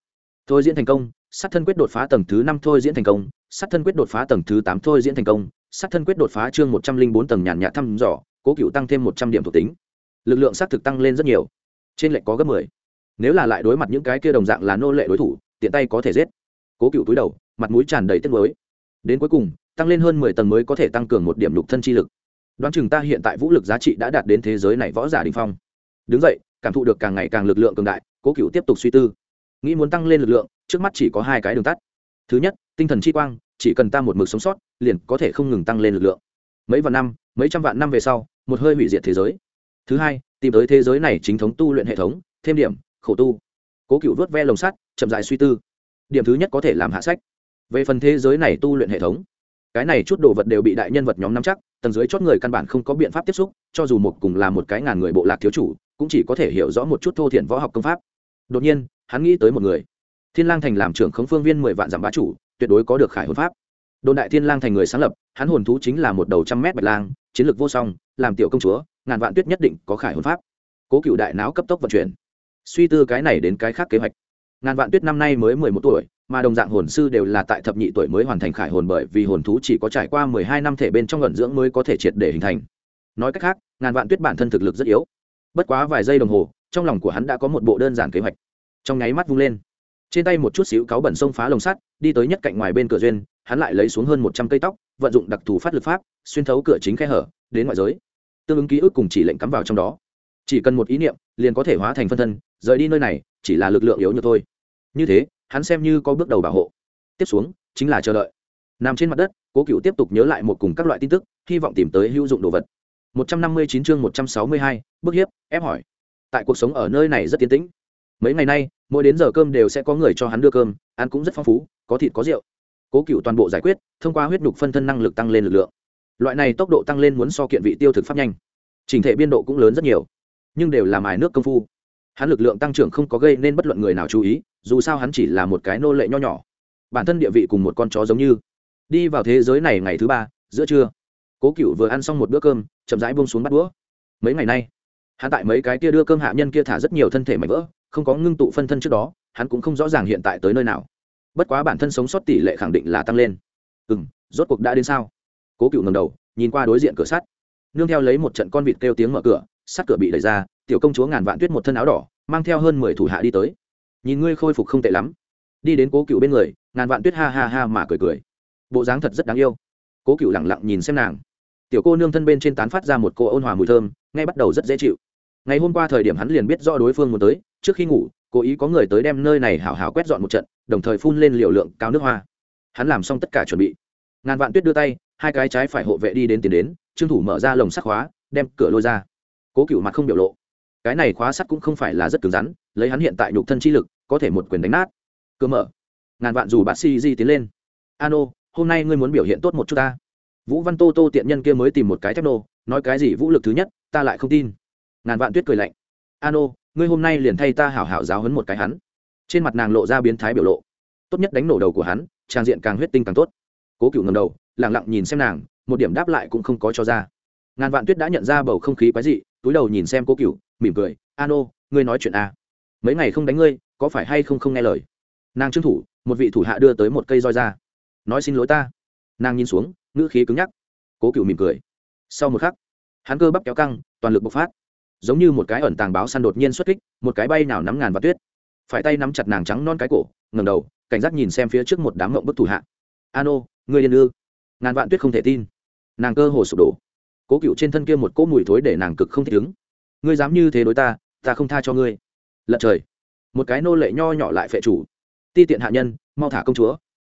Thôi diễn thành công, sát thân quyết đột phá tầng thứ năm thôi diễn thành công sát thân quyết đột phá tầng thứ tám thôi diễn thành công, sát thân quyết đột phá chương một trăm linh bốn tầng nhàn nhạt thăm dò, cố cựu tăng thêm một trăm điểm thuộc tính. Lực lượng sát thực tăng lên rất nhiều, trên lệnh có gấp mười. Nếu là lại đối mặt những cái kia đồng dạng là nô lệ đối thủ, tiện tay có thể giết. Cố cựu túi đầu, mặt mũi tràn đầy tiếc mới đến cuối cùng, tăng lên hơn mười tầng mới có thể tăng cường một điểm lục thân chi lực. Đoán chừng ta hiện tại vũ lực giá trị đã đạt đến thế giới này võ giả đình phong. Đứng dậy, cảm thụ được càng ngày càng lực lượng cường đại, cố cựu tiếp tục suy tư. Nghĩ muốn tăng lên lực lượng, trước mắt chỉ có hai cái đường tắt. Thứ nhất tinh thần chi quang, chỉ cần ta một mực sống sót, liền có thể không ngừng tăng lên lực lượng. Mấy vạn năm, mấy trăm vạn năm về sau, một hơi hủy diệt thế giới. Thứ hai, tìm tới thế giới này chính thống tu luyện hệ thống, thêm điểm, khổ tu. Cố cựu vớt ve lồng sắt, chậm dài suy tư. Điểm thứ nhất có thể làm hạ sách. Về phần thế giới này tu luyện hệ thống, cái này chút đồ vật đều bị đại nhân vật nhóm nắm chắc, tầng dưới chót người căn bản không có biện pháp tiếp xúc, cho dù một cùng là một cái ngàn người bộ lạc thiếu chủ, cũng chỉ có thể hiểu rõ một chút thô thiện võ học công pháp. Đột nhiên, hắn nghĩ tới một người. Thiên lang thành làm trưởng khống phương viên mười vạn giảm bá chủ tuyệt đối có được khải hồn pháp. Đồn đại thiên lang thành người sáng lập, hắn hồn thú chính là một đầu trăm mét bạch lang, chiến lược vô song, làm tiểu công chúa, ngàn vạn tuyết nhất định có khải hồn pháp. Cố cựu đại não cấp tốc vận chuyển. Suy tư cái này đến cái khác kế hoạch. Ngàn vạn tuyết năm nay mới mười một tuổi, mà đồng dạng hồn sư đều là tại thập nhị tuổi mới hoàn thành khải hồn bởi vì hồn thú chỉ có trải qua mười hai năm thể bên trong luận dưỡng mới có thể triệt để hình thành. Nói cách khác, ngàn vạn tuyết bản thân thực lực rất yếu. Bất quá vài giây đồng hồ, trong lòng của hắn đã có một bộ đơn giản kế hoạch. Trong nháy mắt vung lên trên tay một chút xíu cáo bẩn sông phá lồng sắt, đi tới nhất cạnh ngoài bên cửa duyên, hắn lại lấy xuống hơn một trăm cây tóc, vận dụng đặc thù phát lực pháp, xuyên thấu cửa chính khe hở, đến ngoại giới. Tương ứng ký ức cùng chỉ lệnh cắm vào trong đó. Chỉ cần một ý niệm, liền có thể hóa thành phân thân, rời đi nơi này, chỉ là lực lượng yếu như thôi. Như thế, hắn xem như có bước đầu bảo hộ. Tiếp xuống, chính là chờ đợi. Nằm trên mặt đất, cố cựu tiếp tục nhớ lại một cùng các loại tin tức, hy vọng tìm tới hữu dụng đồ vật. Một trăm năm mươi chín chương một trăm sáu mươi hai, bức hiếp, ép hỏi. Tại cuộc sống ở nơi này rất tiến tĩnh mấy ngày nay, mỗi đến giờ cơm đều sẽ có người cho hắn đưa cơm, ăn cũng rất phong phú, có thịt, có rượu. Cố cựu toàn bộ giải quyết, thông qua huyết nhục phân thân năng lực tăng lên lực lượng. Loại này tốc độ tăng lên muốn so kiện vị tiêu thực pháp nhanh. Trình thể biên độ cũng lớn rất nhiều, nhưng đều là mài nước công phu. Hắn lực lượng tăng trưởng không có gây nên bất luận người nào chú ý, dù sao hắn chỉ là một cái nô lệ nho nhỏ. Bản thân địa vị cùng một con chó giống như. Đi vào thế giới này ngày thứ ba, giữa trưa. Cố cựu vừa ăn xong một bữa cơm, chậm rãi bông xuống bắt đũa. Mấy ngày nay, hắn tại mấy cái kia đưa cơm hạ nhân kia thả rất nhiều thân thể mảnh vỡ không có ngưng tụ phân thân trước đó, hắn cũng không rõ ràng hiện tại tới nơi nào. Bất quá bản thân sống sót tỷ lệ khẳng định là tăng lên. Ừ m rốt cuộc đã đến sao? Cố cựu ngầm đầu, nhìn qua đối diện cửa sắt. Nương theo lấy một trận con vịt kêu tiếng mở cửa, sắt cửa bị đẩy ra, tiểu công chúa ngàn vạn tuyết một thân áo đỏ, mang theo hơn mười thủ hạ đi tới. Nhìn ngươi khôi phục không tệ lắm. Đi đến cố cựu bên người, ngàn vạn tuyết ha ha ha mà cười cười. Bộ dáng thật rất đáng yêu. Cố cựu lẳng lặng nhìn xem nàng. Tiểu cô nương thân bên trên tán phát ra một cô ôn hòa mùi thơm, ngay bắt đầu rất dễ chịu ngày hôm qua thời điểm hắn liền biết rõ đối phương muốn tới, trước khi ngủ, cố ý có người tới đem nơi này hảo hảo quét dọn một trận, đồng thời phun lên liều lượng cao nước hoa. Hắn làm xong tất cả chuẩn bị. Ngàn vạn tuyết đưa tay, hai cái trái phải hộ vệ đi đến tiến đến, trương thủ mở ra lồng sắt khóa, đem cửa lôi ra. Cố cựu mặt không biểu lộ. Cái này khóa sắt cũng không phải là rất cứng rắn, lấy hắn hiện tại nhục thân chi lực, có thể một quyền đánh nát. Cơ mở. Ngàn vạn dù bà si di tiến lên. Ano, hôm nay ngươi muốn biểu hiện tốt một chút ta. Vũ văn tô tô tiện nhân kia mới tìm một cái thép nô nói cái gì vũ lực thứ nhất, ta lại không tin ngàn vạn tuyết cười lạnh. Ano, ngươi hôm nay liền thay ta hảo hảo giáo hấn một cái hắn. Trên mặt nàng lộ ra biến thái biểu lộ. Tốt nhất đánh nổ đầu của hắn, trang diện càng huyết tinh càng tốt. Cố cựu ngầm đầu lẳng lặng nhìn xem nàng, một điểm đáp lại cũng không có cho ra. Ngàn vạn tuyết đã nhận ra bầu không khí quái dị, túi đầu nhìn xem cố cựu mỉm cười, ano, ngươi nói chuyện a à. mấy ngày không đánh ngươi, có phải hay không không nghe lời? Nàng trương thủ, một vị thủ hạ đưa tới một cây roi ra. Nói xin lỗi ta. Nàng nhìn xuống, ngữ khí cứng nhắc. Cố cựu mỉm cười. Sau một khắc, hắn cơ bắp kéo căng, toàn lực bộc phát giống như một cái ẩn tàng báo săn đột nhiên xuất kích, một cái bay nào nắm ngàn và tuyết. Phải tay nắm chặt nàng trắng non cái cổ ngầm đầu, cảnh giác nhìn xem phía trước một đám mộng bức thủ hạ. Ano người điên ư? Ngàn vạn tuyết không thể tin. Nàng cơ hồ sụp đổ. Cố cựu trên thân kia một cỗ mùi thối để nàng cực không thích ứng. Ngươi dám như thế đối ta ta không tha cho ngươi. Lật trời. Một cái nô lệ nho nhỏ lại phệ chủ. Ti tiện hạ nhân, mau thả công chúa.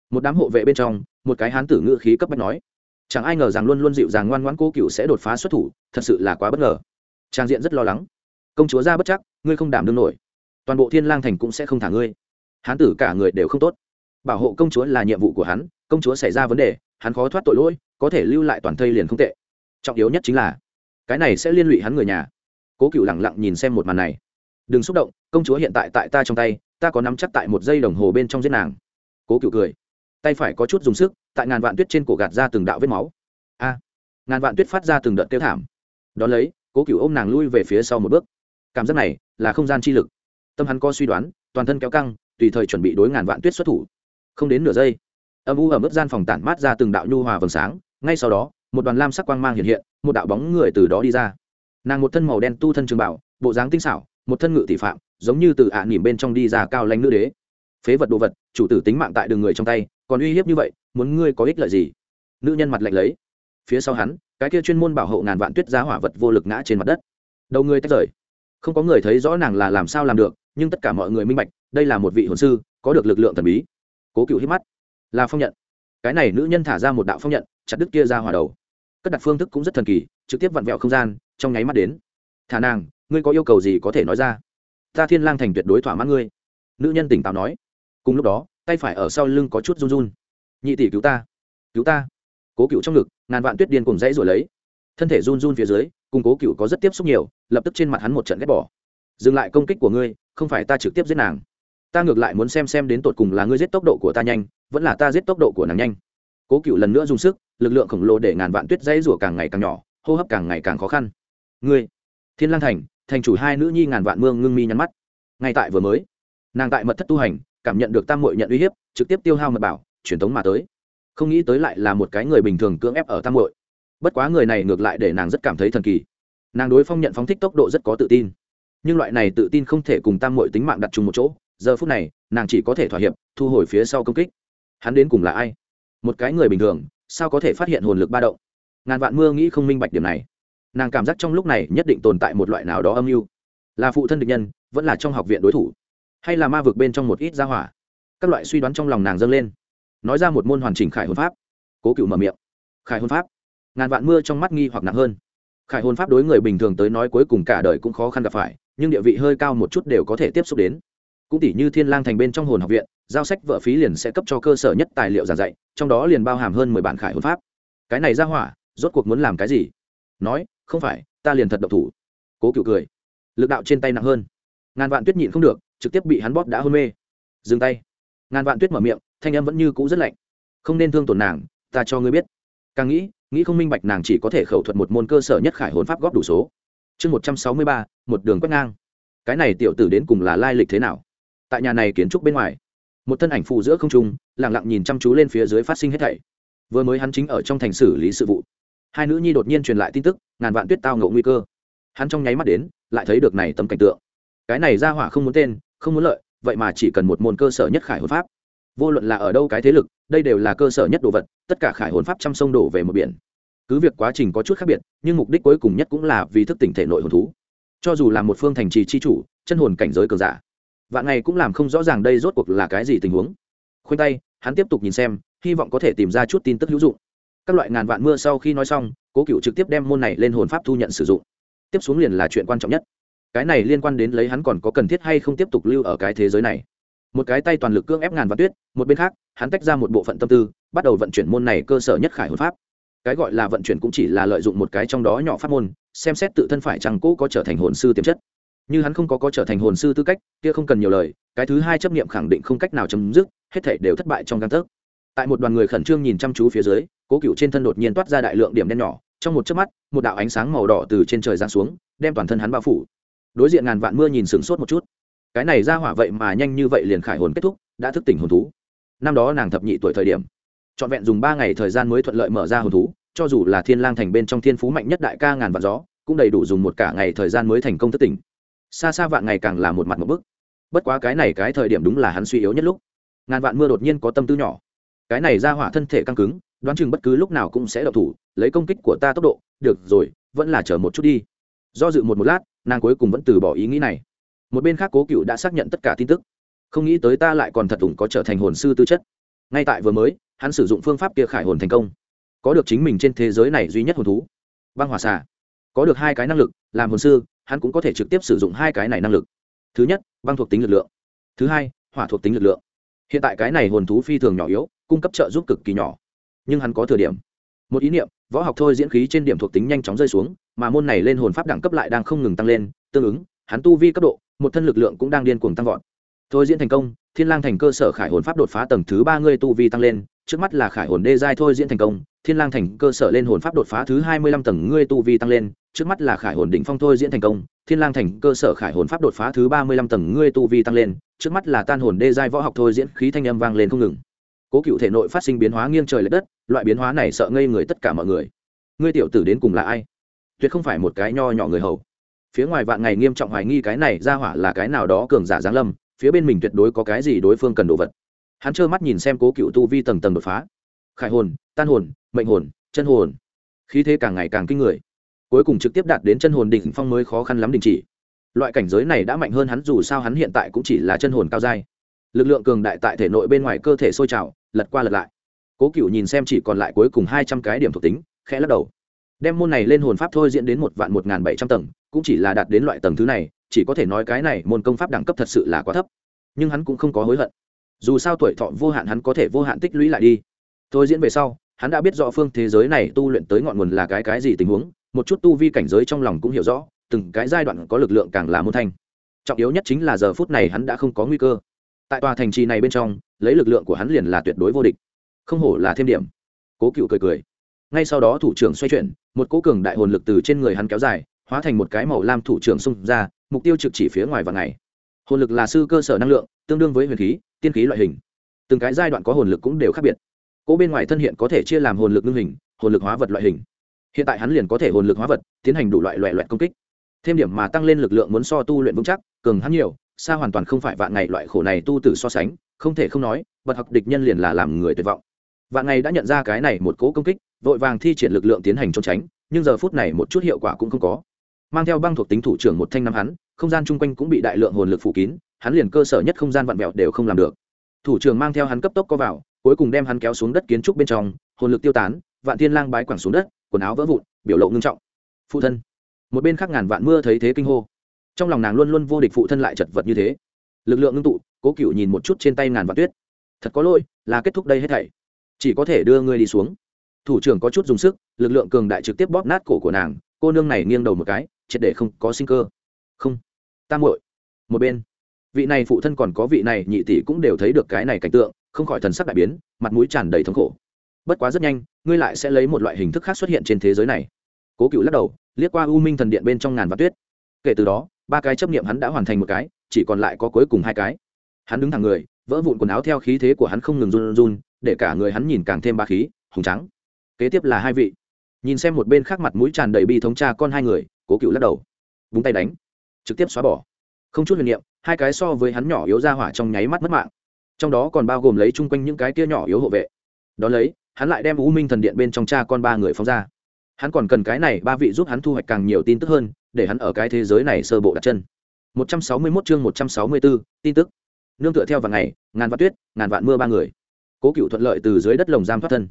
Một đám hộ vệ bên trong, một cái hán tử ngự khí cấp bách nói. Chẳng ai ngờ rằng luôn luôn dịu dàng ngoan ngoãn cố cựu sẽ đột phá xuất thủ, thật sự là quá bất ngờ trang diện rất lo lắng. Công chúa ra bất chắc, ngươi không đảm đương nổi. Toàn bộ thiên lang thành cũng sẽ không thả ngươi. Hán tử cả người đều không tốt. Bảo hộ công chúa là nhiệm vụ của hắn, công chúa xảy ra vấn đề, hắn khó thoát tội lỗi, có thể lưu lại toàn thây liền không tệ. Trọng yếu nhất chính là, cái này sẽ liên lụy hắn người nhà. Cố cựu lẳng lặng nhìn xem một màn này. Đừng xúc động, công chúa hiện tại tại ta trong tay, ta có nắm chắc tại một giây đồng hồ bên trong giết nàng. Cố cựu cười. Tay phải có chút dùng sức, tại ngàn vạn tuyết trên cổ gạt ra từng đạo vết máu. A, ngàn vạn tuyết phát ra từng đợt tiêu thảm. Đón lấy cố cựu ôm nàng lui về phía sau một bước. Cảm giác này là không gian chi lực. Tâm hắn có suy đoán, toàn thân kéo căng, tùy thời chuẩn bị đối ngàn vạn tuyết xuất thủ. Không đến nửa giây, âm u ở mức gian phòng tản mát ra từng đạo nhu hòa vầng sáng, ngay sau đó, một đoàn lam sắc quang mang hiện hiện, một đạo bóng người từ đó đi ra. Nàng một thân màu đen tu thân trường bảo, bộ dáng tinh xảo, một thân ngự tỷ phạm, giống như từ ạ à nỉm bên trong đi ra cao lãnh nữ đế. Phế vật đồ vật, chủ tử tính mạng tại đường người trong tay, còn uy hiếp như vậy, muốn ngươi có ích lợi gì? Nữ nhân mặt lạnh lấy phía sau hắn, cái kia chuyên môn bảo hộ ngàn vạn tuyết giá hỏa vật vô lực ngã trên mặt đất. Đầu người tách rời. Không có người thấy rõ nàng là làm sao làm được, nhưng tất cả mọi người minh bạch, đây là một vị hồn sư, có được lực lượng thần bí. Cố cựu hít mắt. Là phong nhận. Cái này nữ nhân thả ra một đạo phong nhận, chặt đứt kia ra hỏa đầu. Cất đặt phương thức cũng rất thần kỳ, trực tiếp vặn vẹo không gian, trong nháy mắt đến. Thả nàng, ngươi có yêu cầu gì có thể nói ra? Ta thiên lang thành tuyệt đối thỏa mãn ngươi. Nữ nhân tỉnh táo nói. Cùng lúc đó, tay phải ở sau lưng có chút run run. Nhị tỷ cứu ta. Cứu ta cố cựu trong ngực, ngàn vạn tuyết điên cùng dãy rồi lấy. Thân thể run run phía dưới, cùng cố cựu có rất tiếp xúc nhiều, lập tức trên mặt hắn một trận ghét bỏ. Dừng lại công kích của ngươi, không phải ta trực tiếp giết nàng. Ta ngược lại muốn xem xem đến tột cùng là ngươi giết tốc độ của ta nhanh, vẫn là ta giết tốc độ của nàng nhanh. Cố cựu lần nữa dùng sức, lực lượng khổng lồ để ngàn vạn tuyết dãy rủa càng ngày càng nhỏ, hô hấp càng ngày càng khó khăn. Ngươi, thiên lang thành thành chủ hai nữ nhi ngàn vạn mương ngưng mi nhắn mắt. Ngay tại vừa mới, nàng tại mật thất tu hành, cảm nhận được tam muội nhận uy hiếp, trực tiếp tiêu hao mật bảo, truyền thống mà tới không nghĩ tới lại là một cái người bình thường cưỡng ép ở tam muội. Bất quá người này ngược lại để nàng rất cảm thấy thần kỳ. Nàng đối phong nhận phóng thích tốc độ rất có tự tin. Nhưng loại này tự tin không thể cùng tam muội tính mạng đặt chung một chỗ, giờ phút này, nàng chỉ có thể thỏa hiệp, thu hồi phía sau công kích. Hắn đến cùng là ai? Một cái người bình thường, sao có thể phát hiện hồn lực ba động? Ngàn vạn mưa nghĩ không minh bạch điểm này. Nàng cảm giác trong lúc này nhất định tồn tại một loại nào đó âm mưu. Là phụ thân địch nhân, vẫn là trong học viện đối thủ, hay là ma vực bên trong một ít gia hỏa. Các loại suy đoán trong lòng nàng dâng lên nói ra một môn hoàn chỉnh khải hồn pháp. Cố cựu mở miệng. Khải hồn pháp? Ngàn vạn mưa trong mắt nghi hoặc nặng hơn. Khải hồn pháp đối người bình thường tới nói cuối cùng cả đời cũng khó khăn gặp phải, nhưng địa vị hơi cao một chút đều có thể tiếp xúc đến. Cũng tỷ như thiên lang thành bên trong hồn học viện, giao sách vợ phí liền sẽ cấp cho cơ sở nhất tài liệu giảng dạy, trong đó liền bao hàm hơn mười bản khải hồn pháp. Cái này ra hỏa, rốt cuộc muốn làm cái gì? Nói, không phải, ta liền thật độc thủ. Cố cựu cười. Lực đạo trên tay nặng hơn. Ngàn vạn tuyết nhịn không được, trực tiếp bị hắn bóp đã hôn mê. Dừng tay. Ngàn vạn tuyết mở miệng thanh em vẫn như cũ rất lạnh. Không nên thương tổn nàng, ta cho ngươi biết. Càng nghĩ nghĩ không minh bạch nàng chỉ có thể khẩu thuật một môn cơ sở nhất khải hồn pháp góp đủ số. Chương một trăm sáu mươi ba, một đường quét ngang. Cái này tiểu tử đến cùng là lai lịch thế nào? Tại nhà này kiến trúc bên ngoài, một thân ảnh phụ giữa không trung lẳng lặng nhìn chăm chú lên phía dưới phát sinh hết thảy. Vừa mới hắn chính ở trong thành xử lý sự vụ. Hai nữ nhi đột nhiên truyền lại tin tức, ngàn vạn tuyết tao ngộ nguy cơ. Hắn trong nháy mắt đến, lại thấy được này tấm cảnh tượng. Cái này ra hỏa không muốn tên, không muốn lợi, vậy mà chỉ cần một môn cơ sở nhất khải hồn pháp vô luận là ở đâu cái thế lực, đây đều là cơ sở nhất đồ vật, tất cả khải hồn pháp trăm sông đổ về một biển. Cứ việc quá trình có chút khác biệt, nhưng mục đích cuối cùng nhất cũng là vì thức tỉnh thể nội hồn thú. Cho dù là một phương thành trì chi chủ, chân hồn cảnh giới cường giả, vạn này cũng làm không rõ ràng đây rốt cuộc là cái gì tình huống. Khoanh tay, hắn tiếp tục nhìn xem, hy vọng có thể tìm ra chút tin tức hữu dụng. Các loại ngàn vạn mưa sau khi nói xong, cố cựu trực tiếp đem môn này lên hồn pháp thu nhận sử dụng. Tiếp xuống liền là chuyện quan trọng nhất. Cái này liên quan đến lấy hắn còn có cần thiết hay không tiếp tục lưu ở cái thế giới này một cái tay toàn lực cưỡng ép ngàn vạn tuyết, một bên khác, hắn tách ra một bộ phận tâm tư, bắt đầu vận chuyển môn này cơ sở nhất khải hồn pháp. Cái gọi là vận chuyển cũng chỉ là lợi dụng một cái trong đó nhỏ pháp môn, xem xét tự thân phải chăng cũ có trở thành hồn sư tiềm chất. Như hắn không có có trở thành hồn sư tư cách, kia không cần nhiều lời, cái thứ hai chấp nghiệm khẳng định không cách nào chấm dứt, hết thể đều thất bại trong căn tấc. Tại một đoàn người khẩn trương nhìn chăm chú phía dưới, cố cựu trên thân đột nhiên toát ra đại lượng điểm đen nhỏ, trong một chớp mắt, một đạo ánh sáng màu đỏ từ trên trời giáng xuống, đem toàn thân hắn bao phủ. Đối diện ngàn vạn mưa nhìn sửng sốt một chút cái này ra hỏa vậy mà nhanh như vậy liền khải hồn kết thúc, đã thức tỉnh hồn thú. Năm đó nàng thập nhị tuổi thời điểm, trọn vẹn dùng ba ngày thời gian mới thuận lợi mở ra hồn thú, cho dù là thiên lang thành bên trong thiên phú mạnh nhất đại ca ngàn vạn gió, cũng đầy đủ dùng một cả ngày thời gian mới thành công thức tỉnh. Xa xa vạn ngày càng là một mặt một bức. Bất quá cái này cái thời điểm đúng là hắn suy yếu nhất lúc. Ngàn vạn mưa đột nhiên có tâm tư nhỏ. Cái này ra hỏa thân thể căng cứng, đoán chừng bất cứ lúc nào cũng sẽ độc thủ, lấy công kích của ta tốc độ, được rồi, vẫn là chờ một chút đi. Do dự một một lát, nàng cuối cùng vẫn từ bỏ ý nghĩ này một bên khác cố cựu đã xác nhận tất cả tin tức. Không nghĩ tới ta lại còn thật ủng có trở thành hồn sư tư chất. Ngay tại vừa mới, hắn sử dụng phương pháp kia khải hồn thành công. Có được chính mình trên thế giới này duy nhất hồn thú. Băng hòa xà. Có được hai cái năng lực, làm hồn sư, hắn cũng có thể trực tiếp sử dụng hai cái này năng lực. Thứ nhất, băng thuộc tính lực lượng. Thứ hai, hỏa thuộc tính lực lượng. Hiện tại cái này hồn thú phi thường nhỏ yếu, cung cấp trợ giúp cực kỳ nhỏ. Nhưng hắn có thừa điểm. Một ý niệm, võ học thôi diễn khí trên điểm thuộc tính nhanh chóng rơi xuống, mà môn này lên hồn pháp đẳng cấp lại đang không ngừng tăng lên, tương ứng hắn tu vi cấp độ, một thân lực lượng cũng đang điên cuồng tăng vọt. Thôi diễn thành công, thiên lang thành cơ sở khải hồn pháp đột phá tầng thứ ba ngươi tu vi tăng lên, trước mắt là khải hồn đê giai thôi diễn thành công, thiên lang thành cơ sở lên hồn pháp đột phá thứ hai mươi lăm tầng ngươi tu vi tăng lên, trước mắt là khải hồn đỉnh phong thôi diễn thành công, thiên lang thành cơ sở khải hồn pháp đột phá thứ ba mươi lăm tầng ngươi tu vi tăng lên, trước mắt là tan hồn đê giai võ học thôi diễn, khí thanh âm vang lên không ngừng. Cố cựu thể nội phát sinh biến hóa nghiêng trời l ệ đất, loại biến hóa này sợ ngây người tất cả mọi người. Ngươi tiểu tử đến cùng là ai? Tuyệt không phải một cái nho nhỏ người hầu phía ngoài vạn ngày nghiêm trọng hoài nghi cái này ra hỏa là cái nào đó cường giả giáng lâm, phía bên mình tuyệt đối có cái gì đối phương cần đồ vật. Hắn trơ mắt nhìn xem cố cựu tu vi tầng tầng đột phá. Khải hồn, tan hồn, mệnh hồn, chân hồn. Khí thế càng ngày càng kinh người. Cuối cùng trực tiếp đạt đến chân hồn đỉnh phong mới khó khăn lắm đình chỉ. Loại cảnh giới này đã mạnh hơn hắn dù sao hắn hiện tại cũng chỉ là chân hồn cao dai lực lượng cường đại tại thể nội bên ngoài cơ thể sôi trào, lật qua lật lại. Cố cựu nhìn xem chỉ còn lại cuối cùng hai trăm cái điểm thuộc tính, khẽ lắc đầu đem môn này lên hồn pháp thôi diễn đến một vạn một n g h n bảy trăm tầng, cũng chỉ là đạt đến loại tầng thứ này, chỉ có thể nói cái này môn công pháp đẳng cấp thật sự là quá thấp. Nhưng hắn cũng không có hối hận. Dù sao tuổi thọ vô hạn hắn có thể vô hạn tích lũy lại đi. Thôi diễn về sau, hắn đã biết rõ phương thế giới này tu luyện tới ngọn nguồn là cái cái gì tình huống, một chút tu vi cảnh giới trong lòng cũng hiểu rõ, từng cái giai đoạn có lực lượng càng là môn thanh. Trọng yếu nhất chính là giờ phút này hắn đã không có nguy cơ. Tại tòa thành trì này bên trong, lấy lực lượng của hắn liền là tuyệt đối vô địch. Không hổ là thêm điểm. Cố cựu cười cười ngay sau đó thủ trưởng xoay chuyển, một cố cường đại hồn lực từ trên người hắn kéo dài, hóa thành một cái màu lam thủ trưởng xung ra, mục tiêu trực chỉ phía ngoài và ngày. Hồn lực là sư cơ sở năng lượng, tương đương với huyền khí, tiên khí loại hình. Từng cái giai đoạn có hồn lực cũng đều khác biệt. Cố bên ngoài thân hiện có thể chia làm hồn lực ngưng hình, hồn lực hóa vật loại hình. Hiện tại hắn liền có thể hồn lực hóa vật, tiến hành đủ loại loại loại công kích. Thêm điểm mà tăng lên lực lượng muốn so tu luyện vững chắc, cường hắn nhiều, xa hoàn toàn không phải vạn ngày loại khổ này tu tử so sánh, không thể không nói bật học địch nhân liền là làm người tuyệt vọng. Vạn ngày đã nhận ra cái này một cố công kích vội vàng thi triển lực lượng tiến hành trốn tránh, nhưng giờ phút này một chút hiệu quả cũng không có. Mang theo băng thuộc tính thủ trưởng một thanh năm hắn, không gian chung quanh cũng bị đại lượng hồn lực phủ kín, hắn liền cơ sở nhất không gian vặn vẹo đều không làm được. Thủ trưởng mang theo hắn cấp tốc có vào, cuối cùng đem hắn kéo xuống đất kiến trúc bên trong, hồn lực tiêu tán, vạn thiên lang bái quẳng xuống đất, quần áo vỡ vụn, biểu lộ ngưng trọng. Phụ thân. Một bên khác ngàn vạn mưa thấy thế kinh hô. Trong lòng nàng luôn luôn vô địch phụ thân lại chật vật như thế. Lực lượng ngưng tụ, cố cựu nhìn một chút trên tay ngàn vạn tuyết. Thật có lỗi, là kết thúc đây hết thảy. Chỉ có thể đưa ngươi đi xuống thủ trưởng có chút dùng sức, lực lượng cường đại trực tiếp bóp nát cổ của nàng, cô nương này nghiêng đầu một cái, triệt để không có sinh cơ. Không tam muội. Một bên, vị này phụ thân còn có vị này nhị tỷ cũng đều thấy được cái này cảnh tượng, không khỏi thần sắc đại biến, mặt mũi tràn đầy thống khổ. Bất quá rất nhanh, ngươi lại sẽ lấy một loại hình thức khác xuất hiện trên thế giới này. Cố cựu lắc đầu, liếc qua u minh thần điện bên trong ngàn vạn tuyết. Kể từ đó, ba cái chấp niệm hắn đã hoàn thành một cái, chỉ còn lại có cuối cùng hai cái. Hắn đứng thẳng người, vỡ vụn quần áo theo khí thế của hắn không ngừng run run, để cả người hắn nhìn càng thêm ba khí, hùng trắng kế tiếp là hai vị. Nhìn xem một bên khác mặt mũi tràn đầy bi thống cha con hai người cố cựu lắc đầu. Búng tay đánh. Trực tiếp xóa bỏ. Không chút huyền niệm hai cái so với hắn nhỏ yếu ra hỏa trong nháy mắt mất mạng. Trong đó còn bao gồm lấy chung quanh những cái kia nhỏ yếu hộ vệ. Đó lấy hắn lại đem u minh thần điện bên trong cha con ba người phóng ra. Hắn còn cần cái này ba vị giúp hắn thu hoạch càng nhiều tin tức hơn để hắn ở cái thế giới này sơ bộ đặt chân. 161 chương 164, tin tức. Nương tựa theo vào ngày ngàn vạn tuyết ngàn vạn mưa ba người. Cố cựu thuận lợi từ dưới đất lồng giam thoát thân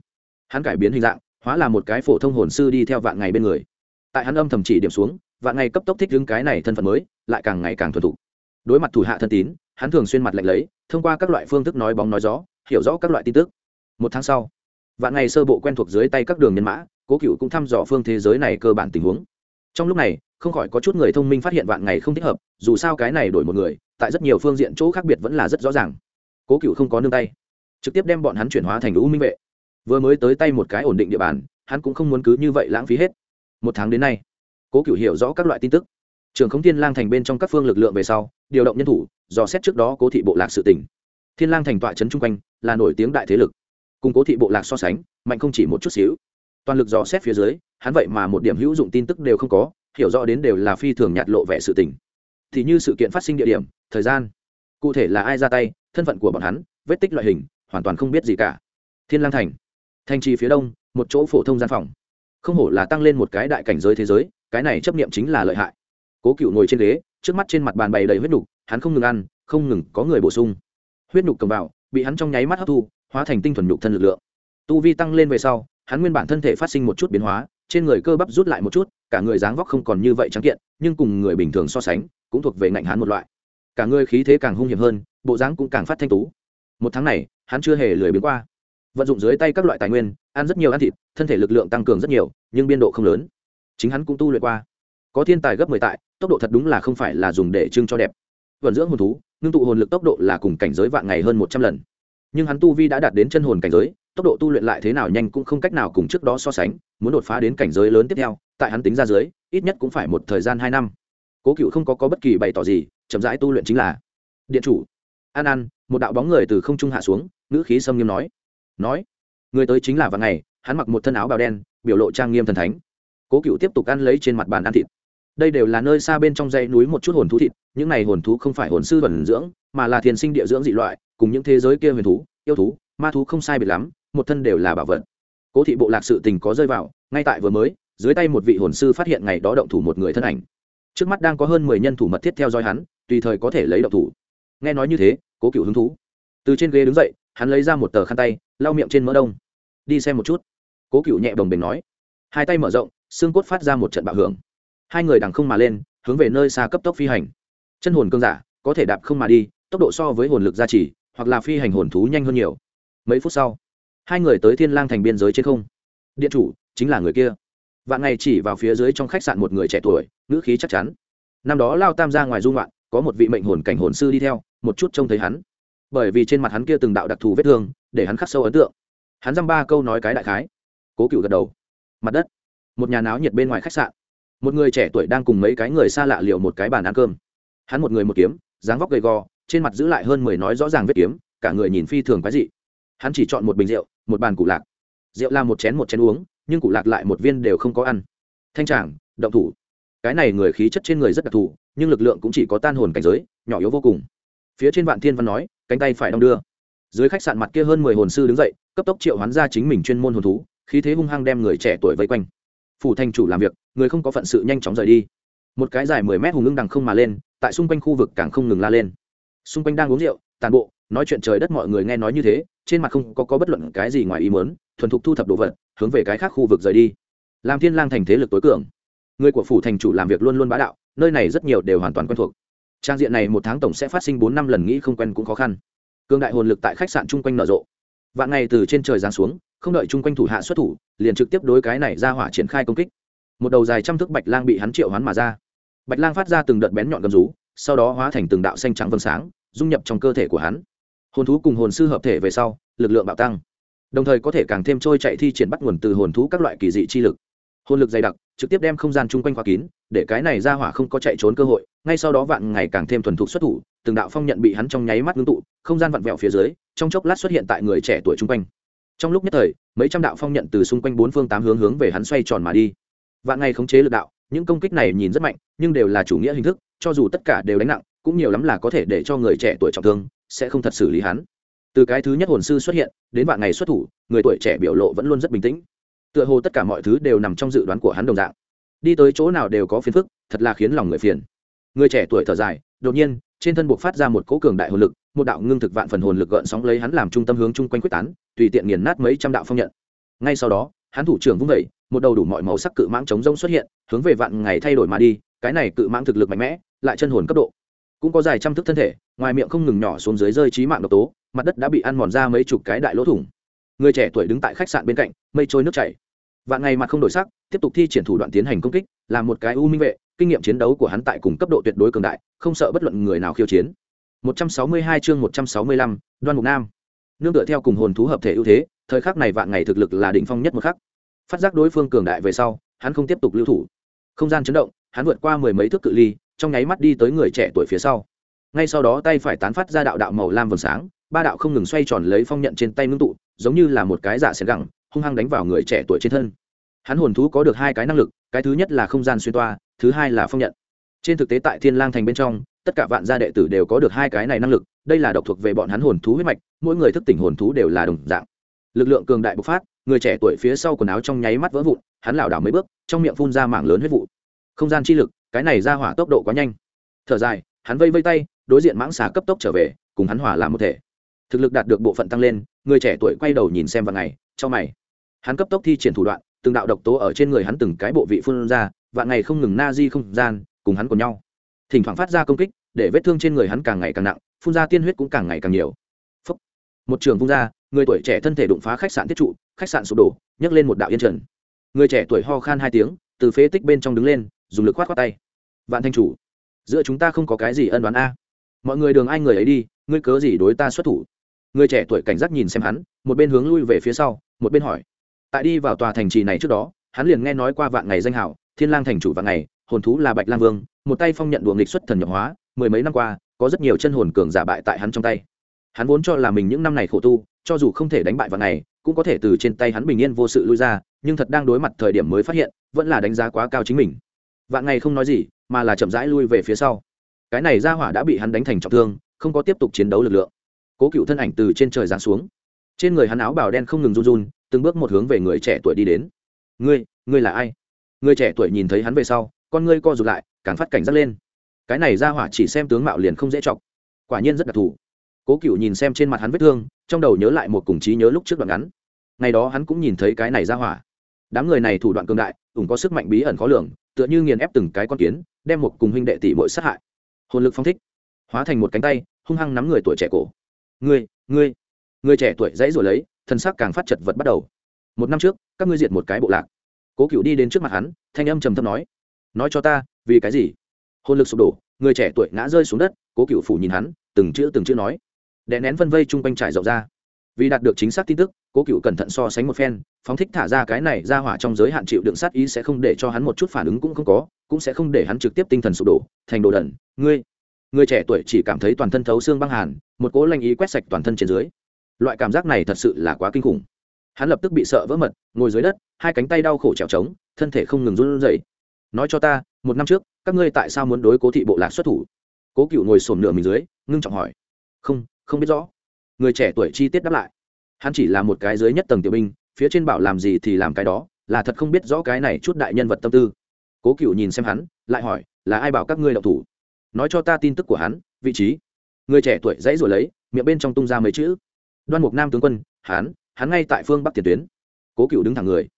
hắn cải biến hình dạng, hóa là một cái phổ thông hồn sư đi theo vạn ngày bên người. Tại hắn âm thầm chỉ điểm xuống, vạn ngày cấp tốc thích đứng cái này thân phận mới, lại càng ngày càng thuần thục. Đối mặt thủ hạ thân tín, hắn thường xuyên mặt lệnh lấy, thông qua các loại phương thức nói bóng nói gió, hiểu rõ các loại tin tức. Một tháng sau, vạn ngày sơ bộ quen thuộc dưới tay các đường nhân mã, cố cựu cũng thăm dò phương thế giới này cơ bản tình huống. Trong lúc này, không khỏi có chút người thông minh phát hiện vạn ngày không thích hợp, dù sao cái này đổi một người, tại rất nhiều phương diện chỗ khác biệt vẫn là rất rõ ràng. Cố cựu không có nương tay, trực tiếp đem bọn hắn chuyển hóa thành u minh vệ vừa mới tới tay một cái ổn định địa bàn, hắn cũng không muốn cứ như vậy lãng phí hết. Một tháng đến nay, cố cựu hiểu rõ các loại tin tức. Trường khống thiên lang thành bên trong các phương lực lượng về sau, điều động nhân thủ, dò xét trước đó cố thị bộ lạc sự tỉnh thiên lang thành tọa trấn chung quanh, là nổi tiếng đại thế lực. Cùng cố thị bộ lạc so sánh, mạnh không chỉ một chút xíu. Toàn lực dò xét phía dưới, hắn vậy mà một điểm hữu dụng tin tức đều không có, hiểu rõ đến đều là phi thường nhạt lộ vẻ sự tình. Thì như sự kiện phát sinh địa điểm, thời gian. Cụ thể là ai ra tay, thân phận của bọn hắn, vết tích loại hình, hoàn toàn không biết gì cả. Thiên lang thành thành trì phía đông, một chỗ phổ thông gian phòng. Không hổ là tăng lên một cái đại cảnh giới thế giới, cái này chấp niệm chính là lợi hại. Cố cựu ngồi trên ghế, trước mắt trên mặt bàn bày đầy huyết nhục hắn không ngừng ăn, không ngừng có người bổ sung. Huyết nhục cầm vào, bị hắn trong nháy mắt hấp thu, hóa thành tinh thuần nhục thân lực lượng. Tu vi tăng lên về sau, hắn nguyên bản thân thể phát sinh một chút biến hóa, trên người cơ bắp rút lại một chút, cả người dáng vóc không còn như vậy trắng kiện, nhưng cùng người bình thường so sánh, cũng thuộc về ngạnh hắn một loại. Cả người khí thế càng hung hiểm hơn, bộ dáng cũng càng phát thanh tú. Một tháng này, hắn chưa hề lười biến qua vận dụng dưới tay các loại tài nguyên ăn rất nhiều ăn thịt thân thể lực lượng tăng cường rất nhiều nhưng biên độ không lớn. Chính hắn cũng tu luyện qua. Có thiên tài gấp mười tại tốc độ thật đúng là không phải là dùng để trưng cho đẹp. Vận dưỡng hồn thú ngưng tụ hồn lực tốc độ là cùng cảnh giới vạn ngày hơn một trăm lần. Nhưng hắn tu vi đã đạt đến chân hồn cảnh giới tốc độ tu luyện lại thế nào nhanh cũng không cách nào cùng trước đó so sánh muốn đột phá đến cảnh giới lớn tiếp theo tại hắn tính ra dưới ít nhất cũng phải một thời gian hai năm. Cố cựu không có, có bất kỳ bày tỏ gì chậm rãi tu luyện chính là. Điện chủ. An ăn một đạo bóng người từ không trung hạ xuống ngữ khí sâm nghiêm nói nói, người tới chính là vào ngày, hắn mặc một thân áo bào đen, biểu lộ trang nghiêm thần thánh. Cố cựu tiếp tục ăn lấy trên mặt bàn ăn thịt. Đây đều là nơi xa bên trong dãy núi một chút hồn thú thịt, những này hồn thú không phải hồn sư thuần dưỡng, mà là thiền sinh địa dưỡng dị loại, cùng những thế giới kia huyền thú, yêu thú, ma thú không sai biệt lắm, một thân đều là bảo vật. Cố thị bộ lạc sự tình có rơi vào, ngay tại vừa mới, dưới tay một vị hồn sư phát hiện ngày đó động thủ một người thân ảnh. Trước mắt đang có hơn mười nhân thủ mật thiết theo dõi hắn, tùy thời có thể lấy động thủ. Nghe nói như thế, cố cựu hứng thú. Từ trên ghế đứng dậy hắn lấy ra một tờ khăn tay, lau miệng trên mỡ đông. Đi xem một chút. Cố cựu nhẹ bồng bềnh nói. Hai tay mở rộng, xương cốt phát ra một trận bạo hưởng. Hai người đằng không mà lên, hướng về nơi xa cấp tốc phi hành. Chân hồn cương giả, có thể đạp không mà đi, tốc độ so với hồn lực gia trì, hoặc là phi hành hồn thú nhanh hơn nhiều. Mấy phút sau, hai người tới thiên lang thành biên giới trên không. Điện chủ, chính là người kia. Vạn ngày chỉ vào phía dưới trong khách sạn một người trẻ tuổi, ngữ khí chắc chắn. Năm đó lao tam ra ngoài dung loạn có một vị mệnh hồn cảnh hồn sư đi theo, một chút trông thấy hắn bởi vì trên mặt hắn kia từng đạo đặc thù vết thương, để hắn khắc sâu ấn tượng. Hắn dăm ba câu nói cái đại khái. Cố cựu gật đầu. Mặt đất. Một nhà náo nhiệt bên ngoài khách sạn. Một người trẻ tuổi đang cùng mấy cái người xa lạ liệu một cái bàn ăn cơm. Hắn một người một kiếm, dáng vóc gầy gò, trên mặt giữ lại hơn mười nói rõ ràng vết kiếm, cả người nhìn phi thường quái dị. Hắn chỉ chọn một bình rượu, một bàn cụ lạc. Rượu là một chén một chén uống, nhưng cụ lạc lại một viên đều không có ăn. Thanh tràng, động thủ. Cái này người khí chất trên người rất đặc thù, nhưng lực lượng cũng chỉ có tan hồn cảnh giới, nhỏ yếu vô cùng. Phía trên vạn thiên văn nói cánh tay phải đong đưa. Dưới khách sạn mặt kia hơn mười hồn sư đứng dậy cấp tốc triệu hoán ra chính mình chuyên môn hồn thú khí thế hung hăng đem người trẻ tuổi vây quanh. Phủ thành chủ làm việc người không có phận sự nhanh chóng rời đi. Một cái dài mười mét hùng ngưng đằng không mà lên tại xung quanh khu vực càng không ngừng la lên. Xung quanh đang uống rượu tàn bộ nói chuyện trời đất mọi người nghe nói như thế trên mặt không có, có bất luận cái gì ngoài ý muốn thuần thục thu thập đồ vật hướng về cái khác khu vực rời đi. Làm thiên lang thành thế lực tối cường. Người của phủ thành chủ làm việc luôn luôn bá đạo nơi này rất nhiều đều hoàn toàn quen thuộc trang diện này một tháng tổng sẽ phát sinh bốn năm lần nghĩ không quen cũng khó khăn. Cương đại hồn lực tại khách sạn chung quanh nở rộ. Vạn ngày từ trên trời giáng xuống, không đợi chung quanh thủ hạ xuất thủ, liền trực tiếp đối cái này ra hỏa triển khai công kích. Một đầu dài trăm thước bạch lang bị hắn triệu hoán mà ra. Bạch lang phát ra từng đợt bén nhọn gầm rú, sau đó hóa thành từng đạo xanh trắng vầng sáng, dung nhập trong cơ thể của hắn. Hồn thú cùng hồn sư hợp thể về sau, lực lượng bạo tăng. Đồng thời có thể càng thêm trôi chạy thi triển bắt nguồn từ hồn thú các loại kỳ dị chi lực hồn lực dày đặc, trực tiếp đem không gian chung quanh khóa kín, để cái này ra hỏa không có chạy trốn cơ hội, ngay sau đó vạn ngày càng thêm thuần thục xuất thủ, từng đạo phong nhận bị hắn trong nháy mắt ngưng tụ, không gian vặn vẹo phía dưới, trong chốc lát xuất hiện tại người trẻ tuổi chung quanh. Trong lúc nhất thời, mấy trăm đạo phong nhận từ xung quanh bốn phương tám hướng hướng về hắn xoay tròn mà đi. Vạn ngày khống chế lực đạo, những công kích này nhìn rất mạnh, nhưng đều là chủ nghĩa hình thức, cho dù tất cả đều đánh nặng, cũng nhiều lắm là có thể để cho người trẻ tuổi trọng thương, sẽ không thật xử lý hắn. Từ cái thứ nhất hồn sư xuất hiện, đến vạn ngày xuất thủ, người tuổi trẻ biểu lộ vẫn luôn rất bình tĩnh tựa hồ tất cả mọi thứ đều nằm trong dự đoán của hắn đồng dạng. Đi tới chỗ nào đều có phiền phức, thật là khiến lòng người phiền. Người trẻ tuổi thở dài, đột nhiên, trên thân buộc phát ra một cỗ cường đại hồn lực, một đạo ngưng thực vạn phần hồn lực gợn sóng lấy hắn làm trung tâm hướng chung quanh quyết tán, tùy tiện nghiền nát mấy trăm đạo phong nhận. Ngay sau đó, hắn thủ trưởng vung vẩy một đầu đủ mọi màu sắc cự mãng chống rông xuất hiện, hướng về vạn ngày thay đổi mà đi, cái này cự mãng thực lực mạnh mẽ, lại chân hồn cấp độ. Cũng có dài trăm thước thân thể, ngoài miệng không ngừng nhỏ xuống dưới rơi trí mạng độc tố, mặt đất đã bị ăn mòn ra mấy chục cái đại lỗ thủng người trẻ tuổi đứng tại khách sạn bên cạnh mây trôi nước chảy vạn ngày mặt không đổi sắc tiếp tục thi triển thủ đoạn tiến hành công kích là một cái u minh vệ kinh nghiệm chiến đấu của hắn tại cùng cấp độ tuyệt đối cường đại không sợ bất luận người nào khiêu chiến 162 chương 165, Đoan Mục Nam. Nương tựa theo cùng hồn thú hợp thể ưu thế, thời khắc này vạn ngày thực lực là đỉnh phong nhất một khắc. Phát giác đối phương cường đại về sau, hắn không tiếp tục lưu thủ. Không gian chấn động, hắn vượt qua mười mấy thước cự ly, trong nháy mắt đi tới người trẻ tuổi phía sau. Ngay sau đó tay phải tán phát ra đạo đạo màu lam vầng sáng, ba đạo không ngừng xoay tròn lấy phong nhận trên tay ngưng tụ, giống như là một cái dạ giả xẻn gẳng, hung hăng đánh vào người trẻ tuổi trên thân. Hắn hồn thú có được hai cái năng lực, cái thứ nhất là không gian xuyên toa, thứ hai là phong nhận. Trên thực tế tại Thiên Lang thành bên trong, tất cả vạn gia đệ tử đều có được hai cái này năng lực đây là độc thuộc về bọn hắn hồn thú huyết mạch mỗi người thức tỉnh hồn thú đều là đồng dạng lực lượng cường đại bộc phát người trẻ tuổi phía sau quần áo trong nháy mắt vỡ vụn hắn lảo đảo mấy bước trong miệng phun ra mảng lớn huyết vụ không gian chi lực cái này ra hỏa tốc độ quá nhanh thở dài hắn vây vây tay đối diện mãng xà cấp tốc trở về cùng hắn hỏa làm một thể thực lực đạt được bộ phận tăng lên, người trẻ tuổi quay đầu nhìn xem vào ngày, cho mày. Hắn cấp tốc thi triển thủ đoạn, từng đạo độc tố ở trên người hắn từng cái bộ vị phun ra, vạn ngày không ngừng na di không gian, cùng hắn cùng nhau. Thỉnh thoảng phát ra công kích, để vết thương trên người hắn càng ngày càng nặng, phun ra tiên huyết cũng càng ngày càng nhiều. Phúc. một trường phun ra, người tuổi trẻ thân thể đụng phá khách sạn tiết trụ, khách sạn sụp đổ, nhấc lên một đạo yên trần. Người trẻ tuổi ho khan hai tiếng, từ phế tích bên trong đứng lên, dùng lực khoát khoát tay. Vạn thanh chủ, giữa chúng ta không có cái gì ân đoán a. Mọi người đường ai người ấy đi, ngươi cớ gì đối ta xuất thủ? Người trẻ tuổi cảnh giác nhìn xem hắn, một bên hướng lui về phía sau, một bên hỏi. Tại đi vào tòa thành trì này trước đó, hắn liền nghe nói qua vạn ngày danh hảo, thiên lang thành chủ vạn ngày, hồn thú là bạch lang vương, một tay phong nhận đuồng lịch xuất thần nhập hóa, mười mấy năm qua, có rất nhiều chân hồn cường giả bại tại hắn trong tay. Hắn vốn cho là mình những năm này khổ tu, cho dù không thể đánh bại vạn ngày, cũng có thể từ trên tay hắn bình yên vô sự lui ra, nhưng thật đang đối mặt thời điểm mới phát hiện, vẫn là đánh giá quá cao chính mình. Vạn ngày không nói gì, mà là chậm rãi lui về phía sau. Cái này ra hỏa đã bị hắn đánh thành trọng thương, không có tiếp tục chiến đấu lực lượng cố cựu thân ảnh từ trên trời giáng xuống. Trên người hắn áo bào đen không ngừng run run, từng bước một hướng về người trẻ tuổi đi đến. Ngươi ngươi là ai? Người trẻ tuổi nhìn thấy hắn về sau, con ngươi co rụt lại, càng phát cảnh giác lên. Cái này ra hỏa chỉ xem tướng mạo liền không dễ chọc. Quả nhiên rất đặc thù. Cố cựu nhìn xem trên mặt hắn vết thương, trong đầu nhớ lại một cùng trí nhớ lúc trước đoạn ngắn. Ngày đó hắn cũng nhìn thấy cái này ra hỏa. Đám người này thủ đoạn cường đại, ủng có sức mạnh bí ẩn khó lường, tựa như nghiền ép từng cái con kiến, đem một cùng huynh đệ tỷ bội sát hại. Hồn lực phong thích, hóa thành một cánh tay, hung hăng nắm người tuổi trẻ cổ ngươi ngươi người trẻ tuổi dãy rồi lấy, thân xác càng phát chật vật bắt đầu. Một năm trước, các ngươi diệt một cái bộ lạc. Cố cựu đi đến trước mặt hắn, thanh âm trầm thấp nói nói cho ta, vì cái gì? Hồn lực sụp đổ, người trẻ tuổi ngã rơi xuống đất, cố cựu phủ nhìn hắn, từng chữ từng chữ nói. Đè nén phân vây chung quanh trải rộng ra. Vì đạt được chính xác tin tức, cố cựu cẩn thận so sánh một phen, phóng thích thả ra cái này ra hỏa trong giới hạn chịu đựng sát ý sẽ không để cho hắn một chút phản ứng cũng không có, cũng sẽ không để hắn trực tiếp tinh thần sụp đổ, thành đồ đẩn ngươi người trẻ tuổi chỉ cảm thấy toàn thân thấu xương băng hàn, một cố lanh ý quét sạch toàn thân trên dưới. Loại cảm giác này thật sự là quá kinh khủng. Hắn lập tức bị sợ vỡ mật, ngồi dưới đất, hai cánh tay đau khổ trèo trống, thân thể không ngừng run rẩy. Nói cho ta, một năm trước, các ngươi tại sao muốn đối cố thị bộ lạc xuất thủ? Cố cựu ngồi sồn nửa mình dưới, ngưng trọng hỏi. Không không biết rõ. Người trẻ tuổi chi tiết đáp lại. Hắn chỉ là một cái dưới nhất tầng tiểu binh, phía trên bảo làm gì thì làm cái đó, là thật không biết rõ cái này chút đại nhân vật tâm tư. Cố cựu nhìn xem hắn, lại hỏi, là ai bảo các ngươi đậu thủ? Nói cho ta tin tức của hắn, vị trí. Người trẻ tuổi dãy rồi lấy, miệng bên trong tung ra mấy chữ. Đoan mục nam tướng quân, hắn hắn ngay tại phương bắc tiền tuyến. Cố cựu đứng thẳng người.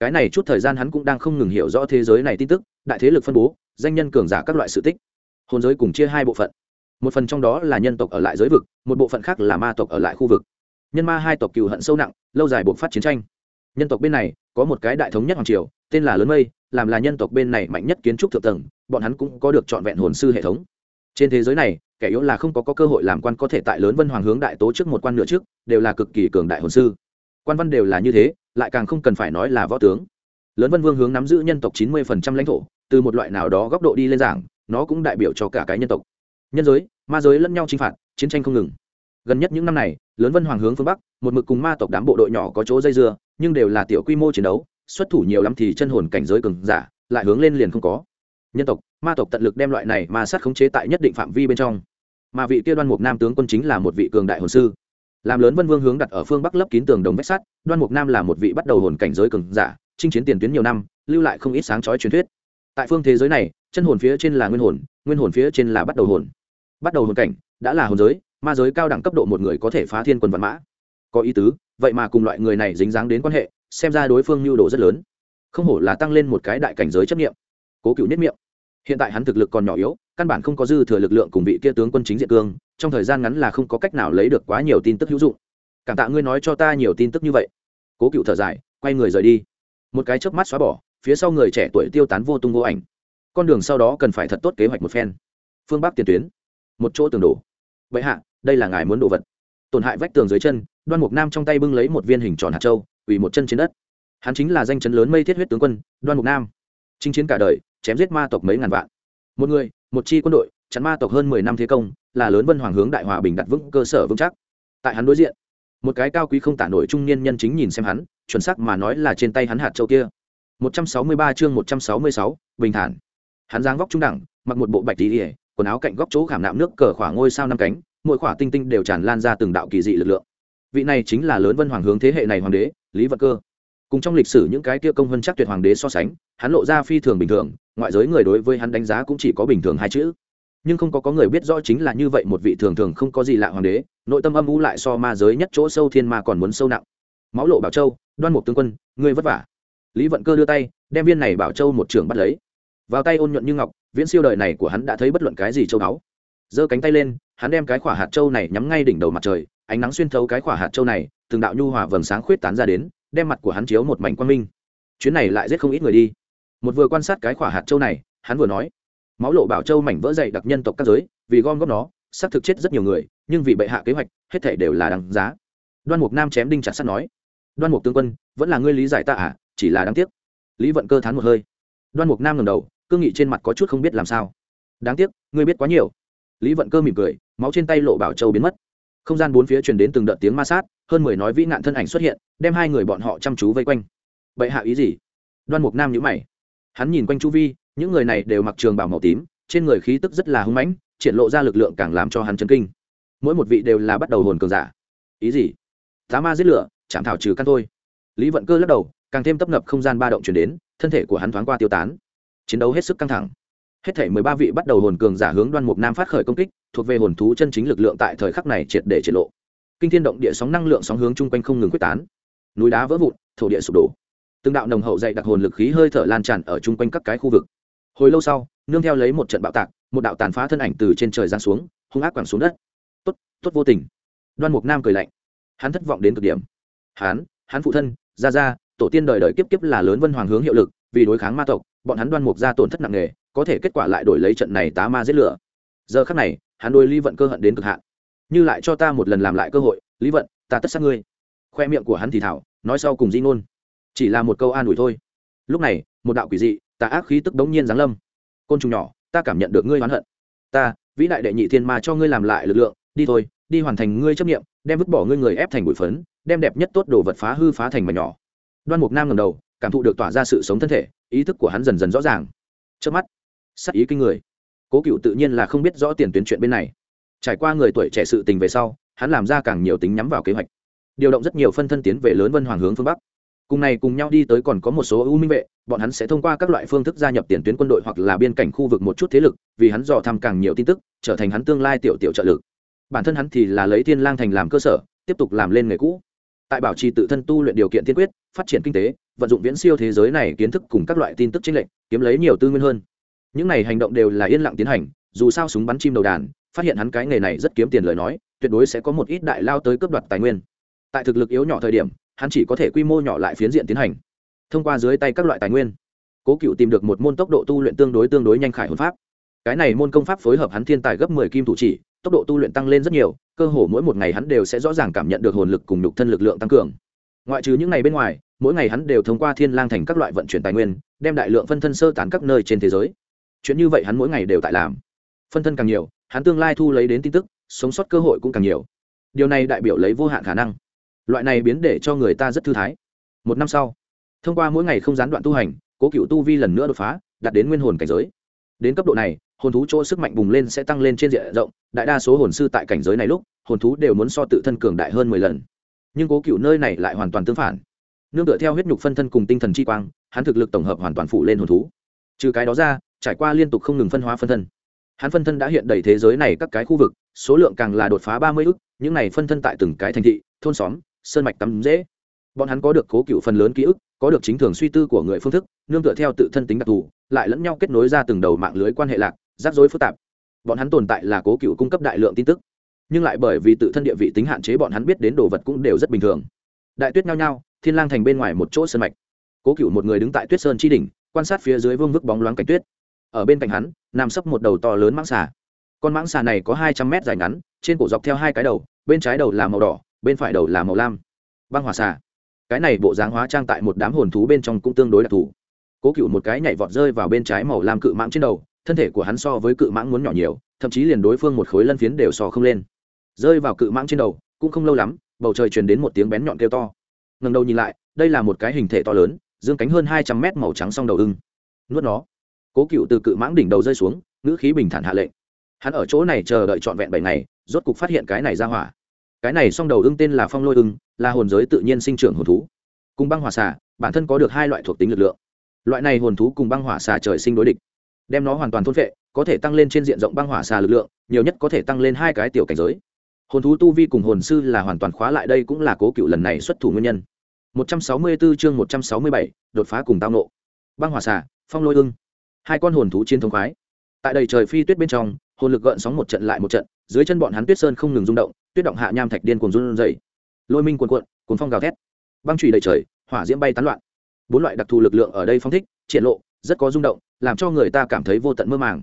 Cái này chút thời gian hắn cũng đang không ngừng hiểu rõ thế giới này tin tức, đại thế lực phân bố, danh nhân cường giả các loại sự tích. Hồn giới cùng chia hai bộ phận. Một phần trong đó là nhân tộc ở lại giới vực, một bộ phận khác là ma tộc ở lại khu vực. Nhân ma hai tộc cựu hận sâu nặng, lâu dài buộc phát chiến tranh. Nhân tộc bên này, có một cái đại thống nhất hoàng triều tên là lớn mây làm là nhân tộc bên này mạnh nhất kiến trúc thượng tầng bọn hắn cũng có được trọn vẹn hồn sư hệ thống. Trên thế giới này kẻ yếu là không có, có cơ hội làm quan có thể tại lớn vân hoàng hướng đại tố trước một quan nửa trước đều là cực kỳ cường đại hồn sư. Quan văn đều là như thế lại càng không cần phải nói là võ tướng. Lớn vân vương hướng nắm giữ nhân tộc chín mươi lãnh thổ từ một loại nào đó góc độ đi lên giảng nó cũng đại biểu cho cả cái nhân tộc. Nhân giới ma giới lẫn nhau chinh phạt chiến tranh không ngừng. Gần nhất những năm này lớn vân hoàng hướng phương bắc một mực cùng ma tộc đám bộ đội nhỏ có chỗ dây dưa nhưng đều là tiểu quy mô chiến đấu xuất thủ nhiều lắm thì chân hồn cảnh giới cường giả, lại hướng lên liền không có. Nhân tộc, ma tộc tận lực đem loại này ma sát khống chế tại nhất định phạm vi bên trong. Mà vị kia đoan mục nam tướng quân chính là một vị cường đại hồn sư. Làm lớn vân vương hướng đặt ở phương bắc lấp kín tường đồng vách sắt, đoan mục nam là một vị bắt đầu hồn cảnh giới cường giả, chinh chiến tiền tuyến nhiều năm, lưu lại không ít sáng chói truyền thuyết. Tại phương thế giới này, chân hồn phía trên là nguyên hồn nguyên hồn phía trên là bắt đầu hồn. Bắt đầu hồn cảnh, đã là hồn giới, ma giới cao đẳng cấp độ một người có thể phá thiên quân văn mã. Có ý tứ, vậy mà cùng loại người này dính dáng đến quan hệ xem ra đối phương nhu đồ rất lớn. Không hổ là tăng lên một cái đại cảnh giới chấp nghiệm cố cựu nhất miệng. Hiện tại hắn thực lực còn nhỏ yếu, căn bản không có dư thừa lực lượng cùng vị kia tướng quân chính diện cương, trong thời gian ngắn là không có cách nào lấy được quá nhiều tin tức hữu dụng. Cảm tạ ngươi nói cho ta nhiều tin tức như vậy. Cố cựu thở dài, quay người rời đi. Một cái chớp mắt xóa bỏ, phía sau người trẻ tuổi tiêu tán vô tung vô ảnh. Con đường sau đó cần phải thật tốt kế hoạch một phen. Phương bắc tiền tuyến. Một chỗ tường đổ. Vậy hạ, đây là ngài muốn đồ vật. Tổn hại vách tường dưới chân, đoan mục nam trong tay bưng lấy một viên hình tròn hạt châu ủy một chân trên đất. Hắn chính là danh chấn lớn mây thiết huyết tướng quân, đoan mục nam. Chinh chiến cả đời, chém giết ma tộc mấy ngàn vạn. Một người, một chi quân đội chắn ma tộc hơn mười năm thế công, là lớn vân hoàng hướng đại hòa bình đặt vững cơ sở vững chắc. Tại hắn đối diện, một cái cao quý không tả nổi trung niên nhân chính nhìn xem hắn, chuẩn xác mà nói là trên tay hắn hạt châu kia. Một trăm sáu mươi ba chương một trăm sáu mươi sáu, bình thản. Hắn giang vóc trung đẳng, mặc một bộ bạch tí ỉa quần áo cạnh góc chỗ khảm nạm nước cờ khỏa ngôi sao năm cánh, mỗi khỏa tinh tinh đều tràn lan ra từng đạo kỳ dị lực lượng vị này chính là lớn vân hoàng hướng thế hệ này hoàng đế, lý vận cơ. Cùng trong lịch sử những cái kia công vân chắc tuyệt hoàng đế so sánh, hắn lộ ra phi thường bình thường, ngoại giới người đối với hắn đánh giá cũng chỉ có bình thường hai chữ. Nhưng không có có người biết rõ chính là như vậy một vị thường thường không có gì lạ hoàng đế, nội tâm âm u lại so ma giới nhất chỗ sâu thiên ma còn muốn sâu nặng. Máu lộ bảo châu, đoan mục tướng quân, ngươi vất vả. Lý vận cơ đưa tay, đem viên này bảo châu một trường bắt lấy. Vào tay ôn nhuận như ngọc, viễn siêu đời này của hắn đã thấy bất luận cái gì châu đáo giơ cánh tay lên, hắn đem cái khỏa hạt châu này nhắm ngay đỉnh đầu mặt trời ánh nắng xuyên thấu cái quả hạt châu này, từng đạo nhu hòa vầng sáng khuyết tán ra đến, đem mặt của hắn chiếu một mảnh quang minh. Chuyến này lại giết không ít người đi. Một vừa quan sát cái quả hạt châu này, hắn vừa nói, máu lộ bảo châu mảnh vỡ dày đặc nhân tộc các giới, vì gom góp nó, xác thực chết rất nhiều người, nhưng vì bệ hạ kế hoạch, hết thể đều là đáng giá. Đoan mục nam chém đinh chặt sắt nói, đoan mục tướng quân, vẫn là ngươi lý giải ta à chỉ là đáng tiếc. Lý vận cơ thán một hơi. Đoan mục nam ngầm đầu, cương nghị trên mặt có chút không biết làm sao. Đáng tiếc, ngươi biết quá nhiều. Lý vận cơ mỉm cười, máu trên tay lộ bảo châu biến mất không gian bốn phía truyền đến từng đợt tiếng ma sát, hơn mười nói vĩ nạn thân ảnh xuất hiện, đem hai người bọn họ chăm chú vây quanh. Vậy hạ ý gì? Đoan mục nam nhữ mày. Hắn nhìn quanh chu vi, những người này đều mặc trường bảo màu tím, trên người khí tức rất là hưng mãnh, triển lộ ra lực lượng càng làm cho hắn chấn kinh. Mỗi một vị đều là bắt đầu hồn cường giả. Ý gì? Tá ma giết lửa, chạm thảo trừ căn thôi. Lý vận cơ lắc đầu, càng thêm tấp nập không gian ba động chuyển đến, thân thể của hắn thoáng qua tiêu tán. Chiến đấu hết sức căng thẳng hết thể mười ba vị bắt đầu hồn cường giả hướng đoan mục nam phát khởi công kích, thuộc về hồn thú chân chính lực lượng tại thời khắc này triệt để triệt lộ. Kinh thiên động địa sóng năng lượng sóng hướng chung quanh không ngừng quyết tán. Núi đá vỡ vụn, thổ địa sụp đổ. Từng đạo nồng hậu dày đặc hồn lực khí hơi thở lan tràn ở chung quanh các cái khu vực. Hồi lâu sau, nương theo lấy một trận bạo tạc, một đạo tàn phá thân ảnh từ trên trời giáng xuống, hung ác quẳng xuống đất. Tốt tốt vô tình. Đoan mục nam cười lạnh. Hắn thất vọng đến cực điểm. Hắn hắn phụ thân, gia gia, tổ tiên đời đời kiếp kiếp là lớn vân hoàng hướng hiệu lực, vì đối kháng ma tộc, bọn hắn đoan mục ra tổn thất nặng nề có thể kết quả lại đổi lấy trận này tá ma giết lửa. Giờ khắc này, hắn đôi lý vận cơ hận đến cực hạn. Như lại cho ta một lần làm lại cơ hội, lý vận, ta tất sát ngươi. Khoe miệng của hắn thì thảo, nói sau cùng di ngôn. Chỉ là một câu an ủi thôi. Lúc này, một đạo quỷ dị, tà ác khí tức đống nhiên giáng lâm. Côn trùng nhỏ, ta cảm nhận được ngươi oán hận. Ta, vĩ đại đệ nhị thiên ma cho ngươi làm lại lực lượng, đi thôi, đi hoàn thành ngươi chấp nghiệm đem vứt bỏ ngươi người ép thành bụi phấn, đem đẹp nhất tốt đồ vật phá hư phá thành mảnh nhỏ. Đoan mục nam ngầm đầu, cảm thụ được tỏa ra sự sống thân thể, ý thức của hắn dần dần rõ ràng. Trước mắt sắc ý kinh người. Cố cựu tự nhiên là không biết rõ tiền tuyến chuyện bên này. Trải qua người tuổi trẻ sự tình về sau, hắn làm ra càng nhiều tính nhắm vào kế hoạch, điều động rất nhiều phân thân tiến về lớn vân hoàng hướng phương bắc. Cùng này cùng nhau đi tới còn có một số ưu minh vệ, bọn hắn sẽ thông qua các loại phương thức gia nhập tiền tuyến quân đội hoặc là biên cảnh khu vực một chút thế lực, vì hắn dò thăm càng nhiều tin tức, trở thành hắn tương lai tiểu tiểu trợ lực. Bản thân hắn thì là lấy thiên lang thành làm cơ sở, tiếp tục làm lên nghề cũ. Tại bảo trì tự thân tu luyện điều kiện tiên quyết, phát triển kinh tế, vận dụng viễn siêu thế giới này kiến thức cùng các loại tin tức chính lệnh kiếm lấy nhiều tư nguyên hơn những này hành động đều là yên lặng tiến hành, dù sao súng bắn chim đầu đàn, phát hiện hắn cái nghề này rất kiếm tiền lời nói, tuyệt đối sẽ có một ít đại lao tới cướp đoạt tài nguyên. Tại thực lực yếu nhỏ thời điểm, hắn chỉ có thể quy mô nhỏ lại phiến diện tiến hành. Thông qua dưới tay các loại tài nguyên, cố cựu tìm được một môn tốc độ tu luyện tương đối tương đối nhanh khải hồn pháp. Cái này môn công pháp phối hợp hắn thiên tài gấp mười kim thủ chỉ, tốc độ tu luyện tăng lên rất nhiều, cơ hồ mỗi một ngày hắn đều sẽ rõ ràng cảm nhận được hồn lực cùng nhục thân lực lượng tăng cường. Ngoại trừ những ngày bên ngoài, mỗi ngày hắn đều thông qua thiên lang thành các loại vận chuyển tài nguyên, đem đại lượng phân thân sơ tán các nơi trên thế giới chuyện như vậy hắn mỗi ngày đều tại làm. Phân thân càng nhiều, hắn tương lai thu lấy đến tin tức, sống sót cơ hội cũng càng nhiều. Điều này đại biểu lấy vô hạn khả năng. Loại này biến để cho người ta rất thư thái. Một năm sau, thông qua mỗi ngày không gián đoạn tu hành, cố cựu tu vi lần nữa đột phá, đạt đến nguyên hồn cảnh giới. Đến cấp độ này, hồn thú chỗ sức mạnh bùng lên sẽ tăng lên trên diện rộng, đại đa số hồn sư tại cảnh giới này lúc, hồn thú đều muốn so tự thân cường đại hơn mười lần. Nhưng cố cựu nơi này lại hoàn toàn tương phản. Nương tựa theo huyết nhục phân thân cùng tinh thần chi quang, hắn thực lực tổng hợp hoàn toàn phụ lên hồn thú. Trừ cái đó ra trải qua liên tục không ngừng phân hóa phân thân. Hắn phân thân đã hiện đầy thế giới này các cái khu vực số lượng càng là đột phá ba mươi ước, những này phân thân tại từng cái thành thị thôn xóm sơn mạch tắm dễ bọn hắn có được cố cựu phần lớn ký ức có được chính thường suy tư của người phương thức nương tựa theo tự thân tính đặc thù lại lẫn nhau kết nối ra từng đầu mạng lưới quan hệ lạc rắc rối phức tạp. Bọn hắn tồn tại là cố cựu cung cấp đại lượng tin tức. Nhưng lại bởi vì tự thân địa vị tính hạn chế bọn hắn biết đến đồ vật cũng đều rất bình thường. Đại tuyết nhao nhao thiên lang thành bên ngoài một chỗ sơn mạch. Cố cựu một người đứng tại tuyết sơn chi đỉnh quan sát phía dưới vương vức bóng loáng cảnh tuyết ở bên cạnh hắn, nằm sấp một đầu to lớn mãng xà. Con mãng xà này có hai trăm mét dài ngắn, trên cổ dọc theo hai cái đầu, bên trái đầu là màu đỏ, bên phải đầu là màu lam. Băng hỏa xà. Cái này bộ dáng hóa trang tại một đám hồn thú bên trong cũng tương đối đặc thù. Cố cựu một cái nhảy vọt rơi vào bên trái màu lam cự mãng trên đầu, thân thể của hắn so với cự mãng muốn nhỏ nhiều, thậm chí liền đối phương một khối lân phiến đều so không lên. Rơi vào cự mãng trên đầu, cũng không lâu lắm, bầu trời truyền đến một tiếng bén nhọn kêu to. Ngần đầu nhìn lại, đây là một cái hình thể to lớn, dương cánh hơn hai trăm mét màu trắng song đầu ưng. Nuốt nó cố cựu từ cự mãng đỉnh đầu rơi xuống ngữ khí bình thản hạ lệnh. Hắn ở chỗ này chờ đợi trọn vẹn bảy ngày rốt cục phát hiện cái này ra hỏa. Cái này song đầu ưng tên là phong lôi ưng là hồn giới tự nhiên sinh trưởng hồn thú. Cùng băng hỏa xà bản thân có được hai loại thuộc tính lực lượng. Loại này hồn thú cùng băng hỏa xà trời sinh đối địch đem nó hoàn toàn thôn vệ có thể tăng lên trên diện rộng băng hỏa xà lực lượng nhiều nhất có thể tăng lên hai cái tiểu cảnh giới. Hồn thú tu vi cùng hồn sư là hoàn toàn khóa lại đây cũng là cố cựu lần này xuất thủ nguyên nhân. 164 chương 167, đột phá cùng tao nộ. Băng hỏa xà phong lôi ưng hai con hồn thú chiến thống khoái. Tại đầy trời phi tuyết bên trong, hồn lực gợn sóng một trận lại một trận, dưới chân bọn hắn tuyết sơn không ngừng rung động, tuyết động hạ nham thạch điên cuồng run rẩy. Lôi minh cuồn cuộn cuồn phong gào thét. Băng trụy đầy trời, hỏa diễm bay tán loạn. Bốn loại đặc thù lực lượng ở đây phong thích, triển lộ, rất có rung động, làm cho người ta cảm thấy vô tận mơ màng.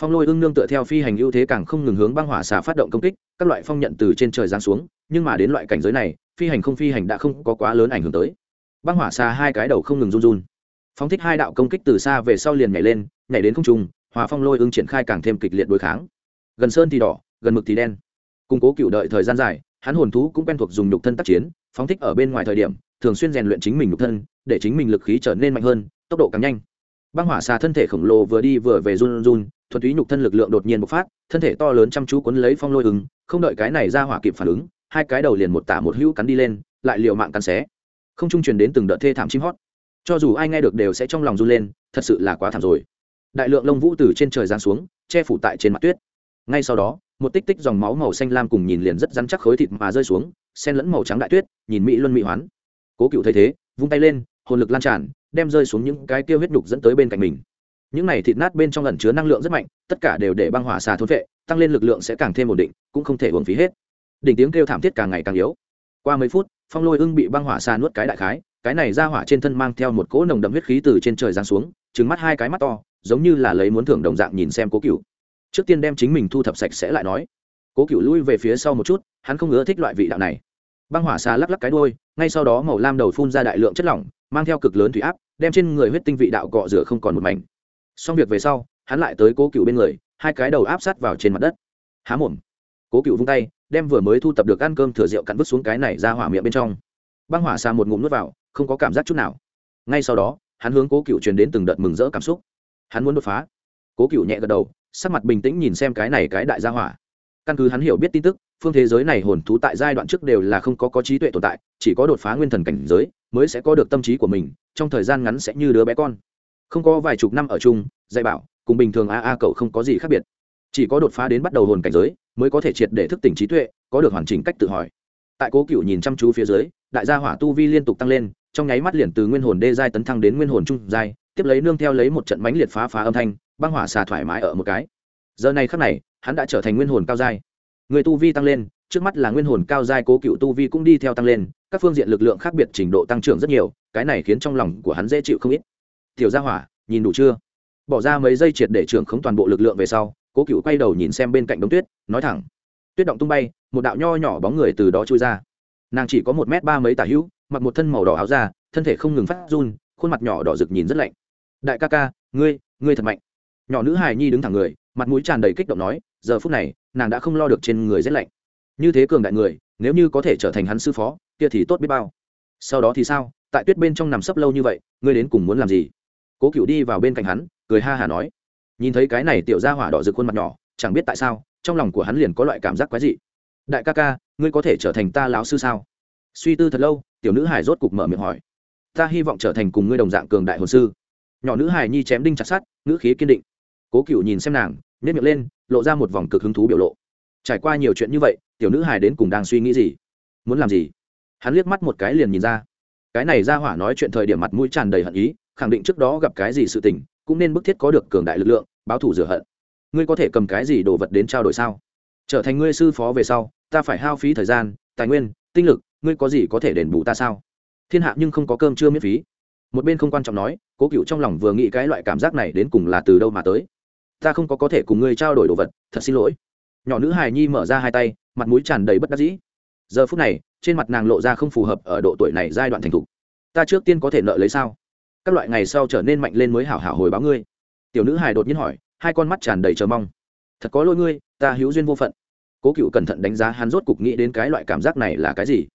Phong lôi ưng nương tựa theo phi hành ưu thế càng không ngừng hướng băng hỏa xà phát động công kích, các loại phong nhận từ trên trời giáng xuống, nhưng mà đến loại cảnh giới này, phi hành không phi hành đã không có quá lớn ảnh hưởng tới. Băng hỏa xà hai cái đầu không ngừng run run phóng thích hai đạo công kích từ xa về sau liền nhảy lên, nhảy đến không trung, hòa phong lôi ưng triển khai càng thêm kịch liệt đối kháng. Gần sơn thì đỏ, gần mực thì đen. Củng cố cựu đợi thời gian dài, hắn hồn thú cũng quen thuộc dùng nhục thân tác chiến, phóng thích ở bên ngoài thời điểm, thường xuyên rèn luyện chính mình nhục thân, để chính mình lực khí trở nên mạnh hơn, tốc độ càng nhanh. Băng hỏa xà thân thể khổng lồ vừa đi vừa về run run, thuần túy nhục thân lực lượng đột nhiên bộc phát, thân thể to lớn chăm chú cuốn lấy phong lôi ứng, không đợi cái này ra hỏa kịp phản ứng, hai cái đầu liền một tả một hữu cắn đi lên, lại liều mạng cắn xé. Không trung truyền đến từng đợt thê thảm chim hót cho dù ai nghe được đều sẽ trong lòng run lên, thật sự là quá thảm rồi. Đại lượng lông vũ từ trên trời giáng xuống, che phủ tại trên mặt tuyết. Ngay sau đó, một tích tích dòng máu màu xanh lam cùng nhìn liền rất rắn chắc khối thịt mà rơi xuống, sen lẫn màu trắng đại tuyết, nhìn mỹ luân mỹ hoán. Cố cựu thấy thế, vung tay lên, hồn lực lan tràn, đem rơi xuống những cái tiêu huyết nhục dẫn tới bên cạnh mình. Những này thịt nát bên trong lần chứa năng lượng rất mạnh, tất cả đều để băng hỏa xà thôn vệ tăng lên lực lượng sẽ càng thêm ổn định, cũng không thể uống phí hết. Đỉnh tiếng kêu thảm thiết càng ngày càng yếu. Qua mấy phút, phong lôi ưng bị băng hỏa xà nuốt cái đại khái cái này ra hỏa trên thân mang theo một cỗ nồng đậm huyết khí từ trên trời giáng xuống trứng mắt hai cái mắt to, giống như là lấy muốn thưởng đồng dạng nhìn xem cố cựu trước tiên đem chính mình thu thập sạch sẽ lại nói. Cố cựu lui về phía sau một chút, hắn không ngứa thích loại vị đạo này. Băng hỏa xà lắc lắc cái đôi ngay sau đó màu lam đầu phun ra đại lượng chất lỏng, mang theo cực lớn thủy áp, đem trên người huyết tinh vị đạo cọ rửa không còn một mảnh. Xong việc về sau, hắn lại tới cố cựu bên người, hai cái đầu áp sát vào trên mặt đất. Há mồm. Cố cựu vung tay, đem vừa mới thu tập được ăn cơm thừa rượu cặn vứt xuống cái này ra hỏa miệng bên trong. Băng hỏa xà một ngụm nuốt vào không có cảm giác chút nào. Ngay sau đó, hắn hướng cố cựu truyền đến từng đợt mừng rỡ cảm xúc. Hắn muốn đột phá. Cố cựu nhẹ gật đầu, sắc mặt bình tĩnh nhìn xem cái này cái đại gia hỏa. Căn cứ hắn hiểu biết tin tức, phương thế giới này hồn thú tại giai đoạn trước đều là không có có trí tuệ tồn tại, chỉ có đột phá nguyên thần cảnh giới mới sẽ có được tâm trí của mình, trong thời gian ngắn sẽ như đứa bé con. Không có vài chục năm ở chung, dạy bảo, cùng bình thường a a cậu không có gì khác biệt. Chỉ có đột phá đến bắt đầu hồn cảnh giới mới có thể triệt để thức tỉnh trí tuệ, có được hoàn chỉnh cách tự hỏi. Tại cố cựu nhìn chăm chú phía dưới, đại gia hỏa tu vi liên tục tăng lên trong nháy mắt liền từ nguyên hồn đê giai tấn thăng đến nguyên hồn trung giai, tiếp lấy nương theo lấy một trận mánh liệt phá phá âm thanh, băng hỏa xà thoải mái ở một cái. Giờ này khắc này, hắn đã trở thành nguyên hồn cao giai. Người tu vi tăng lên, trước mắt là nguyên hồn cao giai cố cựu tu vi cũng đi theo tăng lên, các phương diện lực lượng khác biệt trình độ tăng trưởng rất nhiều, cái này khiến trong lòng của hắn dễ chịu không ít. Tiểu gia hỏa, nhìn đủ chưa? Bỏ ra mấy giây triệt để trưởng khống toàn bộ lực lượng về sau, cố cựu quay đầu nhìn xem bên cạnh đống tuyết, nói thẳng. Tuyết động tung bay, một đạo nho nhỏ bóng người từ đó trôi ra. Nàng chỉ có một m ba mấy tả hữu mặc một thân màu đỏ áo ra, thân thể không ngừng phát run khuôn mặt nhỏ đỏ rực nhìn rất lạnh. Đại ca ca ngươi ngươi thật mạnh. Nhỏ nữ hài nhi đứng thẳng người mặt mũi tràn đầy kích động nói giờ phút này nàng đã không lo được trên người rét lạnh. Như thế cường đại người nếu như có thể trở thành hắn sư phó kia thì tốt biết bao. Sau đó thì sao? Tại tuyết bên trong nằm sấp lâu như vậy ngươi đến cùng muốn làm gì? Cố cựu đi vào bên cạnh hắn cười ha hả nói nhìn thấy cái này tiểu ra hỏa đỏ rực khuôn mặt nhỏ chẳng biết tại sao trong lòng của hắn liền có loại cảm giác quái dị. Đại ca ca ngươi có thể trở thành ta lão sư sao? Suy tư thật lâu tiểu nữ hải rốt cục mở miệng hỏi. Ta hy vọng trở thành cùng ngươi đồng dạng cường đại hồn sư. Nhỏ nữ hải nhi chém đinh chặt sát ngữ khí kiên định. Cố cựu nhìn xem nàng nhét miệng lên, lộ ra một vòng cực hứng thú biểu lộ. Trải qua nhiều chuyện như vậy, tiểu nữ hải đến cùng đang suy nghĩ gì? Muốn làm gì? Hắn liếc mắt một cái liền nhìn ra. Cái này ra hỏa nói chuyện thời điểm mặt mũi tràn đầy hận ý, khẳng định trước đó gặp cái gì sự tình, cũng nên bức thiết có được cường đại lực lượng, báo thủ rửa hận. Ngươi có thể cầm cái gì đồ vật đến trao đổi sao? Trở thành ngươi sư phó về sau, ta phải hao phí thời gian, tài nguyên, tinh lực ngươi có gì có thể đền bù ta sao? Thiên hạ nhưng không có cơm chưa miễn phí. Một bên không quan trọng nói, cố cựu trong lòng vừa nghĩ cái loại cảm giác này đến cùng là từ đâu mà tới. Ta không có có thể cùng ngươi trao đổi đồ vật, thật xin lỗi. Nhỏ nữ hài nhi mở ra hai tay, mặt mũi tràn đầy bất đắc dĩ. Giờ phút này, trên mặt nàng lộ ra không phù hợp ở độ tuổi này giai đoạn thành thục. Ta trước tiên có thể nợ lấy sao? Các loại ngày sau trở nên mạnh lên mới hảo hảo hồi báo ngươi. Tiểu nữ hài đột nhiên hỏi, hai con mắt tràn đầy chờ mong. Thật có lỗi ngươi, ta hữu duyên vô phận. Cố cựu cẩn thận đánh giá hắn rốt cục nghĩ đến cái loại cảm giác này là cái gì?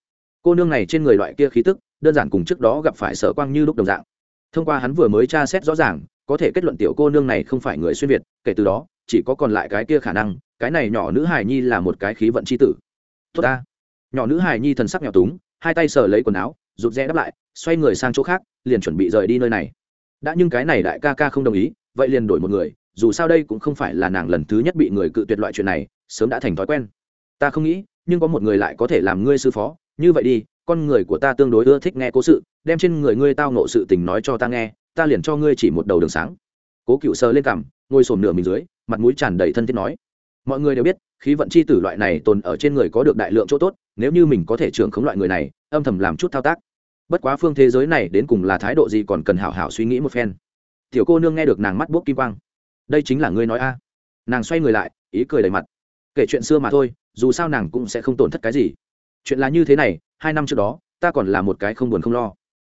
Cô nương này trên người loại kia khí tức, đơn giản cùng trước đó gặp phải sở quang như lúc đồng dạng. Thông qua hắn vừa mới tra xét rõ ràng, có thể kết luận tiểu cô nương này không phải người xuyên việt, kể từ đó, chỉ có còn lại cái kia khả năng, cái này nhỏ nữ hài nhi là một cái khí vận c h i tử. Tốt ta. Nhỏ nữ hài nhi thần sắc nghèo túng, hai tay sờ lấy quần áo, rụt rẽ đáp lại, xoay người sang chỗ khác, liền chuẩn bị rời đi nơi này. Đã nhưng cái này đại ca ca không đồng ý, vậy liền đổi một người, dù sao đây cũng không phải là nàng lần thứ nhất bị người cự tuyệt loại chuyện này, sớm đã thành thói quen. Ta không nghĩ, nhưng có một người lại có thể làm ngươi sư phó như vậy đi, con người của ta tương đối ưa thích nghe cố sự, đem trên người ngươi tao nộ sự tình nói cho ta nghe, ta liền cho ngươi chỉ một đầu đường sáng. Cố cựu sờ lên cằm, ngồi sổm nửa mình dưới, mặt mũi tràn đầy thân thiết nói. Mọi người đều biết, khí vận c h i tử loại này tồn ở trên người có được đại lượng chỗ tốt, nếu như mình có thể trưởng khống loại người này, âm thầm làm chút thao tác. Bất quá phương thế giới này đến cùng là thái độ gì còn cần hảo hảo suy nghĩ một phen. Tiểu cô nương nghe được nàng mắt buốc kim quang. Đây chính là ngươi nói a. Nàng xoay người lại, ý cười đầy mặt. Kể chuyện xưa mà thôi, dù sao nàng cũng sẽ không tổn thất cái gì chuyện là như thế này hai năm trước đó ta còn là một cái không buồn không lo.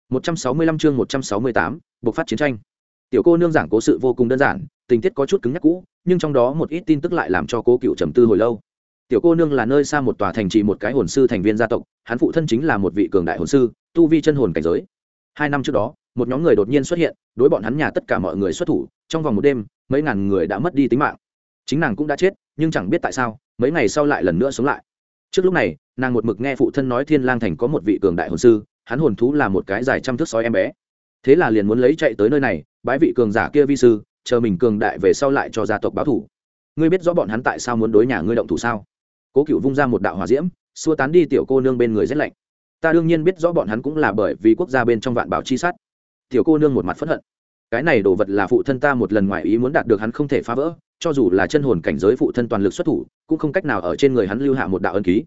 165 chương 168, bộc phát chiến tranh. Tiểu cô nương giảng cố sự vô cùng đơn giản tình tiết có chút cứng nhắc cũ nhưng trong đó một ít tin tức lại làm cho cố cựu trầm tư hồi lâu. Tiểu cô nương là nơi xa một tòa thành trì một cái hồn sư thành viên gia tộc hắn phụ thân chính là một vị cường đại hồn sư tu vi chân hồn cảnh giới. Hai năm trước đó một nhóm người đột nhiên xuất hiện đối bọn hắn nhà tất cả mọi người xuất thủ trong vòng một đêm mấy ngàn người đã mất đi tính mạng. Chính nàng cũng đã chết nhưng chẳng biết tại sao mấy ngày sau lại lần nữa sống lại trước lúc này, nàng một mực nghe phụ thân nói thiên lang thành có một vị cường đại hồn sư, hắn hồn thú là một cái dài trăm thước sói em bé. Thế là liền muốn lấy chạy tới nơi này, bái vị cường giả kia vi sư, chờ mình cường đại về sau lại cho gia tộc báo thủ. Ngươi biết rõ bọn hắn tại sao muốn đối nhà ngươi động thủ sao? Cố cựu vung ra một đạo hỏa diễm, xua tán đi tiểu cô nương bên người rét lạnh. Ta đương nhiên biết rõ bọn hắn cũng là bởi vì quốc gia bên trong vạn bảo chi sát. Tiểu cô nương một mặt phẫn hận. Cái này đồ vật là phụ thân ta một lần ngoài ý muốn đạt được hắn không thể phá vỡ cho dù là chân hồn cảnh giới phụ thân toàn lực xuất thủ, cũng không cách nào ở trên người hắn lưu hạ một đạo ân ký.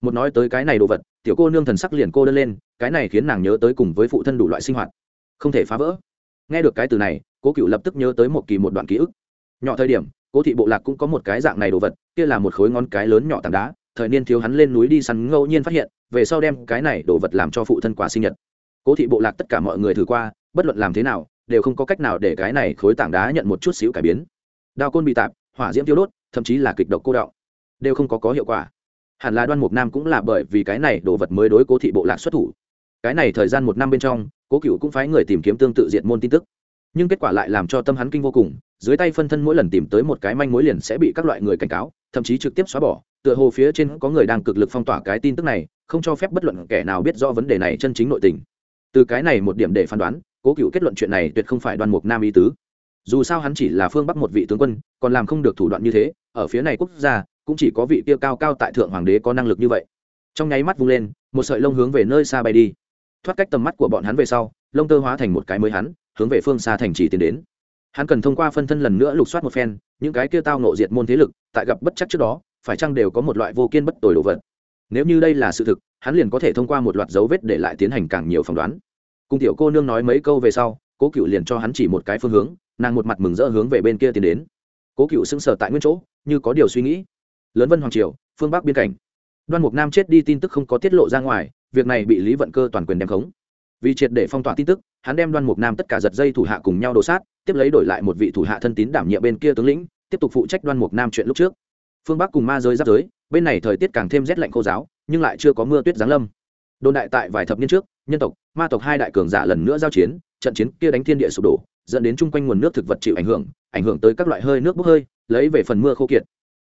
Một nói tới cái này đồ vật, tiểu cô nương thần sắc liền cô đơn lên, cái này khiến nàng nhớ tới cùng với phụ thân đủ loại sinh hoạt. Không thể phá vỡ. Nghe được cái từ này, cố cựu lập tức nhớ tới một kỳ một đoạn ký ức. Nhỏ thời điểm, cố thị bộ lạc cũng có một cái dạng này đồ vật, kia là một khối ngón cái lớn nhỏ tảng đá, thời niên thiếu hắn lên núi đi săn ngẫu nhiên phát hiện, về sau đem cái này đồ vật làm cho phụ thân quả sinh nhật. Cố thị bộ lạc tất cả mọi người thử qua, bất luận làm thế nào, đều không có cách nào để cái này khối tảng đá nhận một chút xíu cải biến đao côn bị tạp, hỏa diễm tiêu đốt, thậm chí là kịch độc cô đọng, đều không có có hiệu quả. Hẳn là đoan mục nam cũng là bởi vì cái này đồ vật mới đối cố thị bộ lạc xuất thủ. Cái này thời gian một năm bên trong, cố cựu cũng phái người tìm kiếm tương tự diệt môn tin tức. Nhưng kết quả lại làm cho tâm hắn kinh vô cùng, dưới tay phân thân mỗi lần tìm tới một cái manh mối liền sẽ bị các loại người cảnh cáo, thậm chí trực tiếp xóa bỏ. Tựa hồ phía trên có người đang cực lực phong tỏa cái tin tức này, không cho phép bất luận kẻ nào biết rõ vấn đề này chân chính nội tình. Từ cái này một điểm để phán đoán, cố cựu kết luận chuyện này tuyệt không phải đoan mục nam ý tứ dù sao hắn chỉ là phương bắc một vị tướng quân, còn làm không được thủ đoạn như thế, ở phía này quốc gia, cũng chỉ có vị kia cao cao tại thượng hoàng đế có năng lực như vậy. Trong nháy mắt vung lên, một sợi lông hướng về nơi xa bay đi. Thoát cách tầm mắt của bọn hắn về sau, lông tơ hóa thành một cái mới hắn, hướng về phương xa thành trì tiến đến. Hắn cần thông qua phân thân lần nữa lục soát một phen, những cái kia tao nộ diệt môn thế lực, tại gặp bất chắc trước đó, phải chăng đều có một loại vô kiên bất tồi đồ vật. Nếu như đây là sự thực, hắn liền có thể thông qua một loạt dấu vết để lại tiến hành càng nhiều phỏng đoán. Cùng tiểu cô nương nói mấy câu về sau, cố cựu liền cho hắn chỉ một cái phương hướng nàng một mặt mừng rỡ hướng về bên kia tiến đến. Cố cựu sững sờ tại nguyên chỗ, như có điều suy nghĩ. Lớn vân hoàng triều, phương bắc biên cảnh. Đoan mục nam chết đi tin tức không có tiết lộ ra ngoài, việc này bị lý vận cơ toàn quyền đem khống. Vì triệt để phong tỏa tin tức, hắn đem đoan mục nam tất cả giật dây thủ hạ cùng nhau đổ sát, tiếp lấy đổi lại một vị thủ hạ thân tín đảm nhiệm bên kia tướng lĩnh, tiếp tục phụ trách đoan mục nam chuyện lúc trước. Phương bắc cùng ma giới giáp giới, bên này thời tiết càng thêm rét lạnh khô giáo, nhưng lại chưa có mưa tuyết giáng lâm. Đồn đại tại vài thập niên trước, nhân tộc, ma tộc hai đại cường giả lần nữa giao chiến trận chiến kia đánh thiên địa sụp đổ, dẫn đến chung quanh nguồn nước thực vật chịu ảnh hưởng ảnh hưởng tới các loại hơi nước bốc hơi, lấy về phần mưa khô kiệt.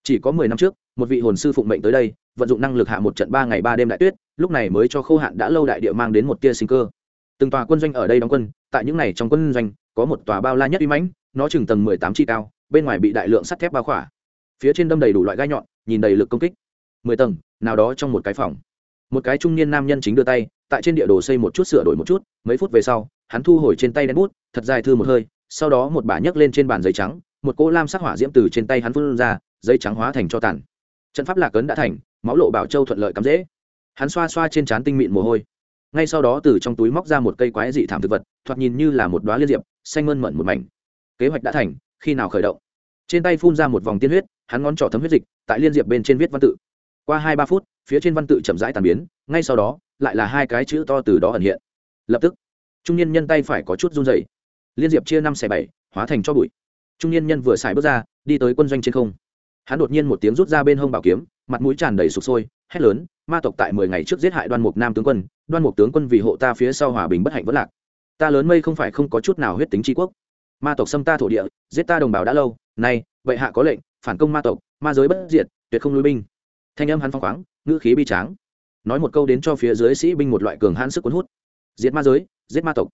Chỉ có mười năm trước, một vị hồn sư phụng mệnh tới đây, vận dụng năng lực hạ một trận ba ngày ba đêm đại tuyết, lúc này mới cho khô hạn đã lâu đại địa mang đến một tia sinh cơ. Từng tòa quân doanh ở đây đóng quân, tại những này trong quân doanh, có một tòa bao la nhất uy mãnh, nó chừng tầng mười tám chi cao, bên ngoài bị đại lượng sắt thép bao khỏa. Phía trên đâm đầy đủ loại gai nhọn, nhìn đầy lực công kích. Mười tầng, nào đó trong một cái phòng một cái trung niên nam nhân chính đưa tay, tại trên địa đồ xây một chút sửa đổi một chút, mấy phút về sau, hắn thu hồi trên tay đen bút, thật dài thư một hơi, sau đó một bả nhấc lên trên bàn giấy trắng, một cỗ lam sắc hỏa diễm từ trên tay hắn phun ra, giấy trắng hóa thành cho tàn. Trận pháp lạc ấn đã thành, máu lộ bảo châu thuận lợi cắm dễ hắn xoa xoa trên trán tinh mịn mồ hôi. Ngay sau đó từ trong túi móc ra một cây quái dị thảm thực vật, thoạt nhìn như là một đoá liên diệp, xanh mơn mận một mảnh. Kế hoạch đã thành, khi nào khởi động? Trên tay phun ra một vòng tiên huyết, hắn ngón trỏ thấm huyết dịch, tại liên diệp bên trên viết văn tự qua hai ba phút, phía trên văn tự chậm rãi tàn biến, ngay sau đó, lại là hai cái chữ to từ đó ẩn hiện. Lập tức, trung niên nhân tay phải có chút run dày liên diệp chia năm xẻ bảy, hóa thành cho bụi. Trung niên nhân vừa xài bước ra, đi tới quân doanh trên không. Hắn đột nhiên một tiếng rút ra bên hông bảo kiếm, mặt mũi tràn đầy sụp sôi, hét lớn, ma tộc tại mười ngày trước giết hại đoan mục nam tướng quân, đoan mục tướng quân vì hộ ta phía sau hòa bình bất hạnh vất lạc. Ta lớn mây không phải không có chút nào huyết tính tri quốc. Ma tộc xâm ta thổ địa, giết ta đồng bào đã lâu, nay vậy hạ có lệnh, phản công ma tộc, ma giới bất diệt, tuyệt không lui binh thanh âm hắn phong khoáng, ngữ khí bi tráng. Nói một câu đến cho phía dưới sĩ binh một loại cường hãn sức cuốn hút. Diệt ma giới, giết ma tộc.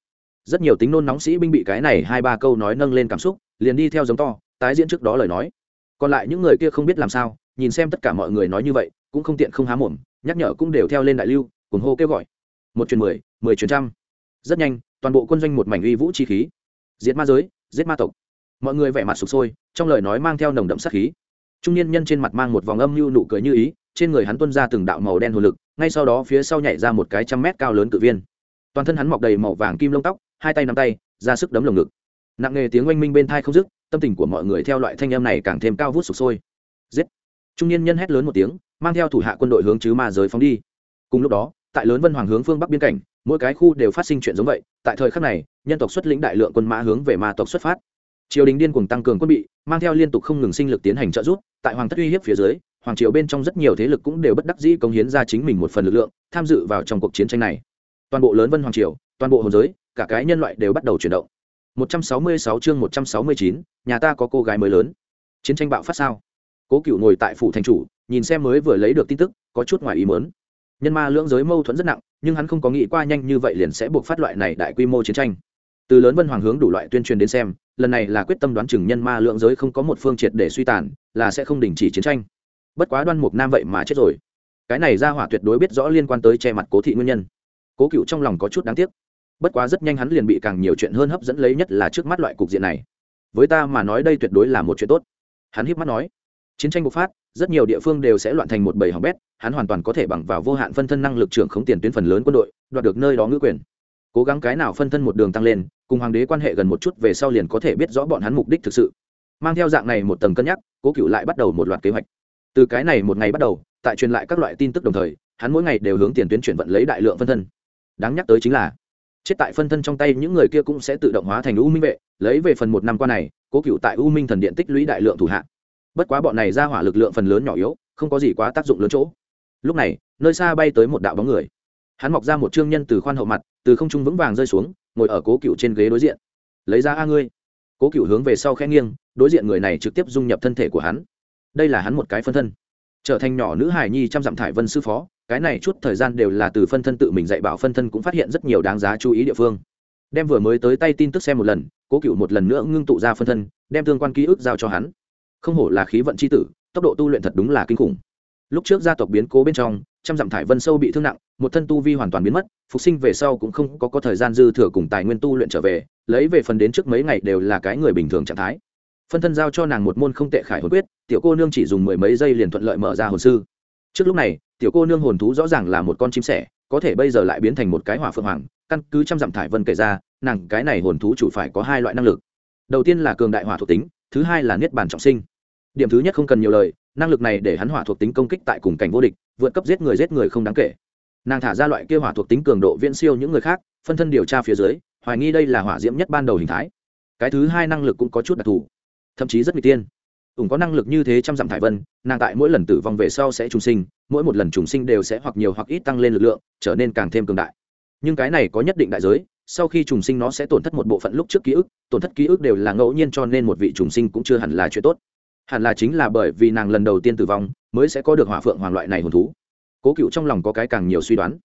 Rất nhiều tính nôn nóng sĩ binh bị cái này hai ba câu nói nâng lên cảm xúc, liền đi theo giống to, tái diễn trước đó lời nói. Còn lại những người kia không biết làm sao, nhìn xem tất cả mọi người nói như vậy, cũng không tiện không há mồm, nhắc nhở cũng đều theo lên đại lưu cùng hô kêu gọi. Một chuyến mười mười chuyến trăm. Rất nhanh, toàn bộ quân doanh một mảnh uy vũ chi khí. Giết ma giới, giết ma tộc. Mọi người vẻ mặt sụp sôi, trong lời nói mang theo nồng đậm sát khí trung niên nhân trên mặt mang một vòng âm mưu nụ cười như ý, trên người hắn tuân ra từng đạo màu đen hồ lực, ngay sau đó phía sau nhảy ra một cái trăm mét cao lớn cự viên. Toàn thân hắn mọc đầy màu vàng kim lông tóc, hai tay nắm tay, ra sức đấm lồng ngực. Nặng nghề tiếng oanh minh bên thai không dứt, tâm tình của mọi người theo loại thanh em này càng thêm cao vút sụp sôi. Giết! Trung niên nhân hét lớn một tiếng, mang theo thủ hạ quân đội hướng chứ ma giới phóng đi. Cùng lúc đó, tại lớn vân hoàng hướng phương bắc biên cảnh, mỗi cái khu đều phát sinh chuyện giống vậy, tại thời khắc này, nhân tộc xuất lĩnh đại lượng quân mã hướng về ma tộc xuất phát triều đình điên Cuồng tăng cường quân bị mang theo liên tục không ngừng sinh lực tiến hành trợ giúp tại hoàng thất uy hiếp phía dưới hoàng triều bên trong rất nhiều thế lực cũng đều bất đắc dĩ công hiến ra chính mình một phần lực lượng tham dự vào trong cuộc chiến tranh này. Toàn bộ lớn vân hoàng triều toàn bộ hồn giới cả cái nhân loại đều bắt đầu chuyển động. 166 chương 169, nhà ta có cô gái mới lớn. Chiến tranh bạo phát sao? Cố cựu ngồi tại phủ thành chủ nhìn xem mới vừa lấy được tin tức có chút ngoài ý mớn nhân ma lưỡng giới mâu thuẫn rất nặng nhưng hắn không có nghĩ qua nhanh như vậy liền sẽ buộc phát loại này đại quy mô chiến tranh. Từ lớn vân hoàng hướng đủ loại tuyên truyền đến xem lần này là quyết tâm đoán chừng nhân ma lượng giới không có một phương triệt để suy tàn, là sẽ không đình chỉ chiến tranh. Bất quá đoan mục nam vậy mà chết rồi. Cái này ra hỏa tuyệt đối biết rõ liên quan tới che mặt cố thị nguyên nhân. Cố cựu trong lòng có chút đáng tiếc. Bất quá rất nhanh hắn liền bị càng nhiều chuyện hơn hấp dẫn lấy nhất là trước mắt loại cục diện này. Với ta mà nói đây tuyệt đối là một chuyện tốt. Hắn hiếp mắt nói, chiến tranh bộc phát, rất nhiều địa phương đều sẽ loạn thành một bầy hỏng bét, hắn hoàn toàn có thể bằng vào vô hạn phân thân năng lực trưởng khống tiền tuyến phần lớn quân đội, đoạt được nơi đó ngữ quyền. Cố gắng cái nào phân thân một đường tăng lên cùng hoàng đế quan hệ gần một chút về sau liền có thể biết rõ bọn hắn mục đích thực sự. Mang theo dạng này một tầng cân nhắc, cố cựu lại bắt đầu một loạt kế hoạch. Từ cái này một ngày bắt đầu, tại truyền lại các loại tin tức đồng thời, hắn mỗi ngày đều hướng tiền tuyến chuyển vận lấy đại lượng phân thân. Đáng nhắc tới chính là, chết tại phân thân trong tay những người kia cũng sẽ tự động hóa thành u minh vệ, lấy về phần một năm qua này, cố cựu tại u minh thần điện tích lũy đại lượng thủ hạ. Bất quá bọn này ra hỏa lực lượng phần lớn nhỏ yếu, không có gì quá tác dụng lớn chỗ. Lúc này, nơi xa bay tới một đạo bóng người. Hắn mọc ra một trương nhân từ khoan hậu mặt, từ không trung vững vàng rơi xuống ngồi ở cố cựu trên ghế đối diện. Lấy ra a ngươi. Cố cựu hướng về sau khẽ nghiêng, đối diện người này trực tiếp dung nhập thân thể của hắn. Đây là hắn một cái phân thân. Trở thành nhỏ nữ hài nhi trăm dặm thải vân sư phó, cái này chút thời gian đều là từ phân thân tự mình dạy bảo phân thân cũng phát hiện rất nhiều đáng giá chú ý địa phương. Đem vừa mới tới tay tin tức xem một lần, cố cựu một lần nữa ngưng tụ ra phân thân, đem tương quan ký ức giao cho hắn. Không hổ là khí vận c h i tử, tốc độ tu luyện thật đúng là kinh khủng. Lúc trước gia tộc biến cố bên trong, trăm dặm thải vân sâu bị thương nặng một thân tu vi hoàn toàn biến mất phục sinh về sau cũng không có, có thời gian dư thừa cùng tài nguyên tu luyện trở về lấy về phần đến trước mấy ngày đều là cái người bình thường trạng thái. Phân thân giao cho nàng một môn không tệ khải hồn quyết tiểu cô nương chỉ dùng mười mấy giây liền thuận lợi mở ra hồn sư. Trước lúc này tiểu cô nương hồn thú rõ ràng là một con chim sẻ có thể bây giờ lại biến thành một cái hỏa phượng hoàng căn cứ trăm dặm thải vân kể ra nàng cái này hồn thú chủ phải có hai loại năng lực. Đầu tiên là cường đại hỏa thuộc tính thứ hai là niết bàn trọng sinh. Điểm thứ nhất không cần nhiều lời năng lực này để hắn hỏa thuộc tính công kích tại cùng cảnh vô địch vượt cấp giết người giết người không đáng kể nàng thả ra loại kia hỏa thuộc tính cường độ viễn siêu những người khác, phân thân điều tra phía dưới, hoài nghi đây là hỏa diễm nhất ban đầu hình thái. Cái thứ hai năng lực cũng có chút đặc thù, thậm chí rất n tiên. Ủng có năng lực như thế trăm dặm thải vân, nàng tại mỗi lần tử vong về sau sẽ trùng sinh, mỗi một lần trùng sinh đều sẽ hoặc nhiều hoặc ít tăng lên lực lượng, trở nên càng thêm cường đại. Nhưng cái này có nhất định đại giới, sau khi trùng sinh nó sẽ tổn thất một bộ phận lúc trước ký ức, tổn thất ký ức đều là ngẫu nhiên cho nên một vị trùng sinh cũng chưa hẳn là chuyện tốt. Hẳn là chính là bởi vì nàng lần đầu tiên tử vong, mới sẽ có được hỏa phượng hoàng loại này hồn thú cố cựu trong lòng có cái càng nhiều suy đoán.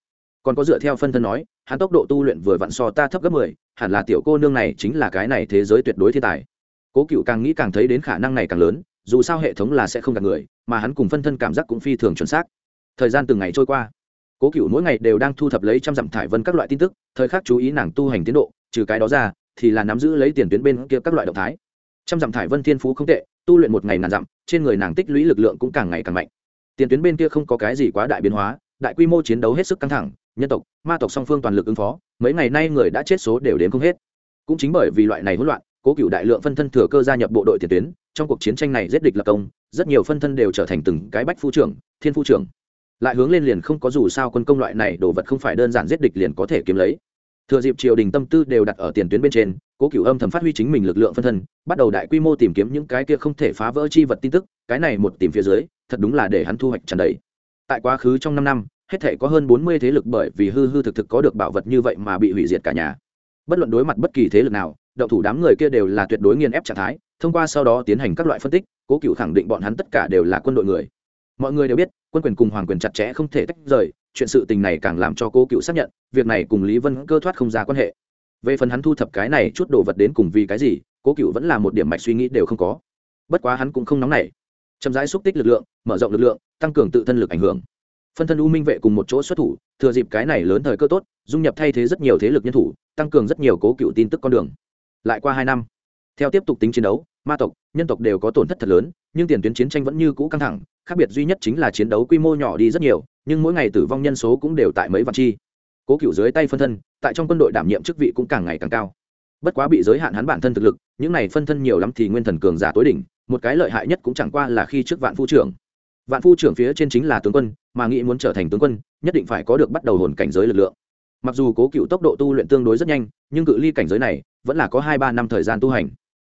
Còn có dựa theo phân thân nói, hắn tốc độ tu luyện vừa vặn so ta thấp gấp mười, hẳn là tiểu cô nương này chính là cái này thế giới tuyệt đối thiên tài. Cố cựu càng nghĩ càng thấy đến khả năng này càng lớn, dù sao hệ thống là sẽ không gạt người, mà hắn cùng phân thân cảm giác cũng phi thường chuẩn xác. Thời gian từng ngày trôi qua, cố cựu mỗi ngày đều đang thu thập lấy trăm dặm thải vân các loại tin tức, thời khắc chú ý nàng tu hành tiến độ, trừ cái đó ra, thì là nắm giữ lấy tiền tuyến bên kia các loại động thái. Trăm dặm thải vân thiên phú không tệ, tu luyện một ngày ngàn dặm, trên người nàng tích lũy lực lượng cũng càng ngày càng mạnh tiền tuyến bên kia không có cái gì quá đại biến hóa, đại quy mô chiến đấu hết sức căng thẳng, nhân tộc, ma tộc song phương toàn lực ứng phó, mấy ngày nay người đã chết số đều đến không hết. Cũng chính bởi vì loại này hỗn loạn, cố cựu đại lượng phân thân thừa cơ gia nhập bộ đội tiền tuyến, trong cuộc chiến tranh này giết địch lập công, rất nhiều phân thân đều trở thành từng cái bách phu trưởng, thiên phu trưởng. Lại hướng lên liền không có dù sao quân công loại này đồ vật không phải đơn giản giết địch liền có thể kiếm lấy. Thừa dịp triều đình tâm tư đều đặt ở tiền tuyến bên trên cố cựu âm thầm phát huy chính mình lực lượng phân thân, bắt đầu đại quy mô tìm kiếm những cái kia không thể phá vỡ chi vật tin tức, cái này một tìm phía dưới, thật đúng là để hắn thu hoạch trần đầy. Tại quá khứ trong năm năm, hết thể có hơn bốn mươi thế lực bởi vì hư hư thực thực có được bảo vật như vậy mà bị hủy diệt cả nhà. Bất luận đối mặt bất kỳ thế lực nào, động thủ đám người kia đều là tuyệt đối nghiền ép trạng thái, thông qua sau đó tiến hành các loại phân tích, cố cựu khẳng định bọn hắn tất cả đều là quân đội người. Mọi người đều biết, quân quyền cùng hoàng quyền chặt chẽ không thể tách rời, chuyện sự tình này càng làm cho cố cựu xác nhận, việc này cùng lý vân cơ thoát không ra quan hệ về phần hắn thu thập cái này chút đồ vật đến cùng vì cái gì, cố cựu vẫn là một điểm mạch suy nghĩ đều không có. Bất quá hắn cũng không nóng nảy. Chậm rãi xúc tích lực lượng, mở rộng lực lượng, tăng cường tự thân lực ảnh hưởng. Phân thân u minh vệ cùng một chỗ xuất thủ, thừa dịp cái này lớn thời cơ tốt, dung nhập thay thế rất nhiều thế lực nhân thủ, tăng cường rất nhiều cố cựu tin tức con đường. Lại qua hai năm, theo tiếp tục tính chiến đấu, ma tộc, nhân tộc đều có tổn thất thật lớn, nhưng tiền tuyến chiến tranh vẫn như cũ căng thẳng, khác biệt duy nhất chính là chiến đấu quy mô nhỏ đi rất nhiều, nhưng mỗi ngày tử vong nhân số cũng đều tại mấy vạn chi. Cố cựu dưới tay phân thân tại trong quân đội đảm nhiệm chức vị cũng càng ngày càng cao. Bất quá bị giới hạn hắn bản thân thực lực, những này phân thân nhiều lắm thì nguyên thần cường giả tối đỉnh, một cái lợi hại nhất cũng chẳng qua là khi trước vạn phu trưởng. Vạn phu trưởng phía trên chính là tướng quân, mà nghĩ muốn trở thành tướng quân, nhất định phải có được bắt đầu hồn cảnh giới lực lượng. Mặc dù cố cựu tốc độ tu luyện tương đối rất nhanh, nhưng cự ly cảnh giới này vẫn là có hai ba năm thời gian tu hành.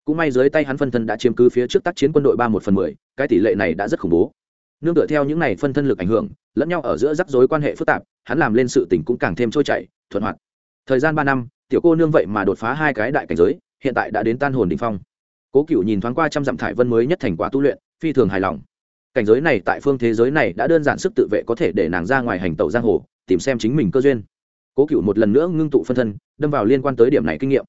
Cũng may dưới tay hắn phân thân đã chiếm cứ phía trước tác chiến quân đội ba một phần mười, cái tỷ lệ này đã rất khủng bố. Nương tựa theo những này phân thân lực ảnh hưởng, lẫn nhau ở giữa rắc rối quan hệ phức tạp, hắn làm lên sự tình cũng càng thêm trôi chảy, thuận hoạt thời gian ba năm tiểu cô nương vậy mà đột phá hai cái đại cảnh giới hiện tại đã đến tan hồn đ phong. Cố cựu nhìn thoáng qua trăm dặm thải vân mới nhất thành quả tu luyện phi thường hài lòng. Cảnh giới này tại phương thế giới này đã đơn giản sức tự vệ có thể để nàng ra ngoài hành tẩu giang hồ tìm xem chính mình cơ duyên. Cố cựu một lần nữa ngưng tụ phân thân đâm vào liên quan tới điểm này kinh nghiệm.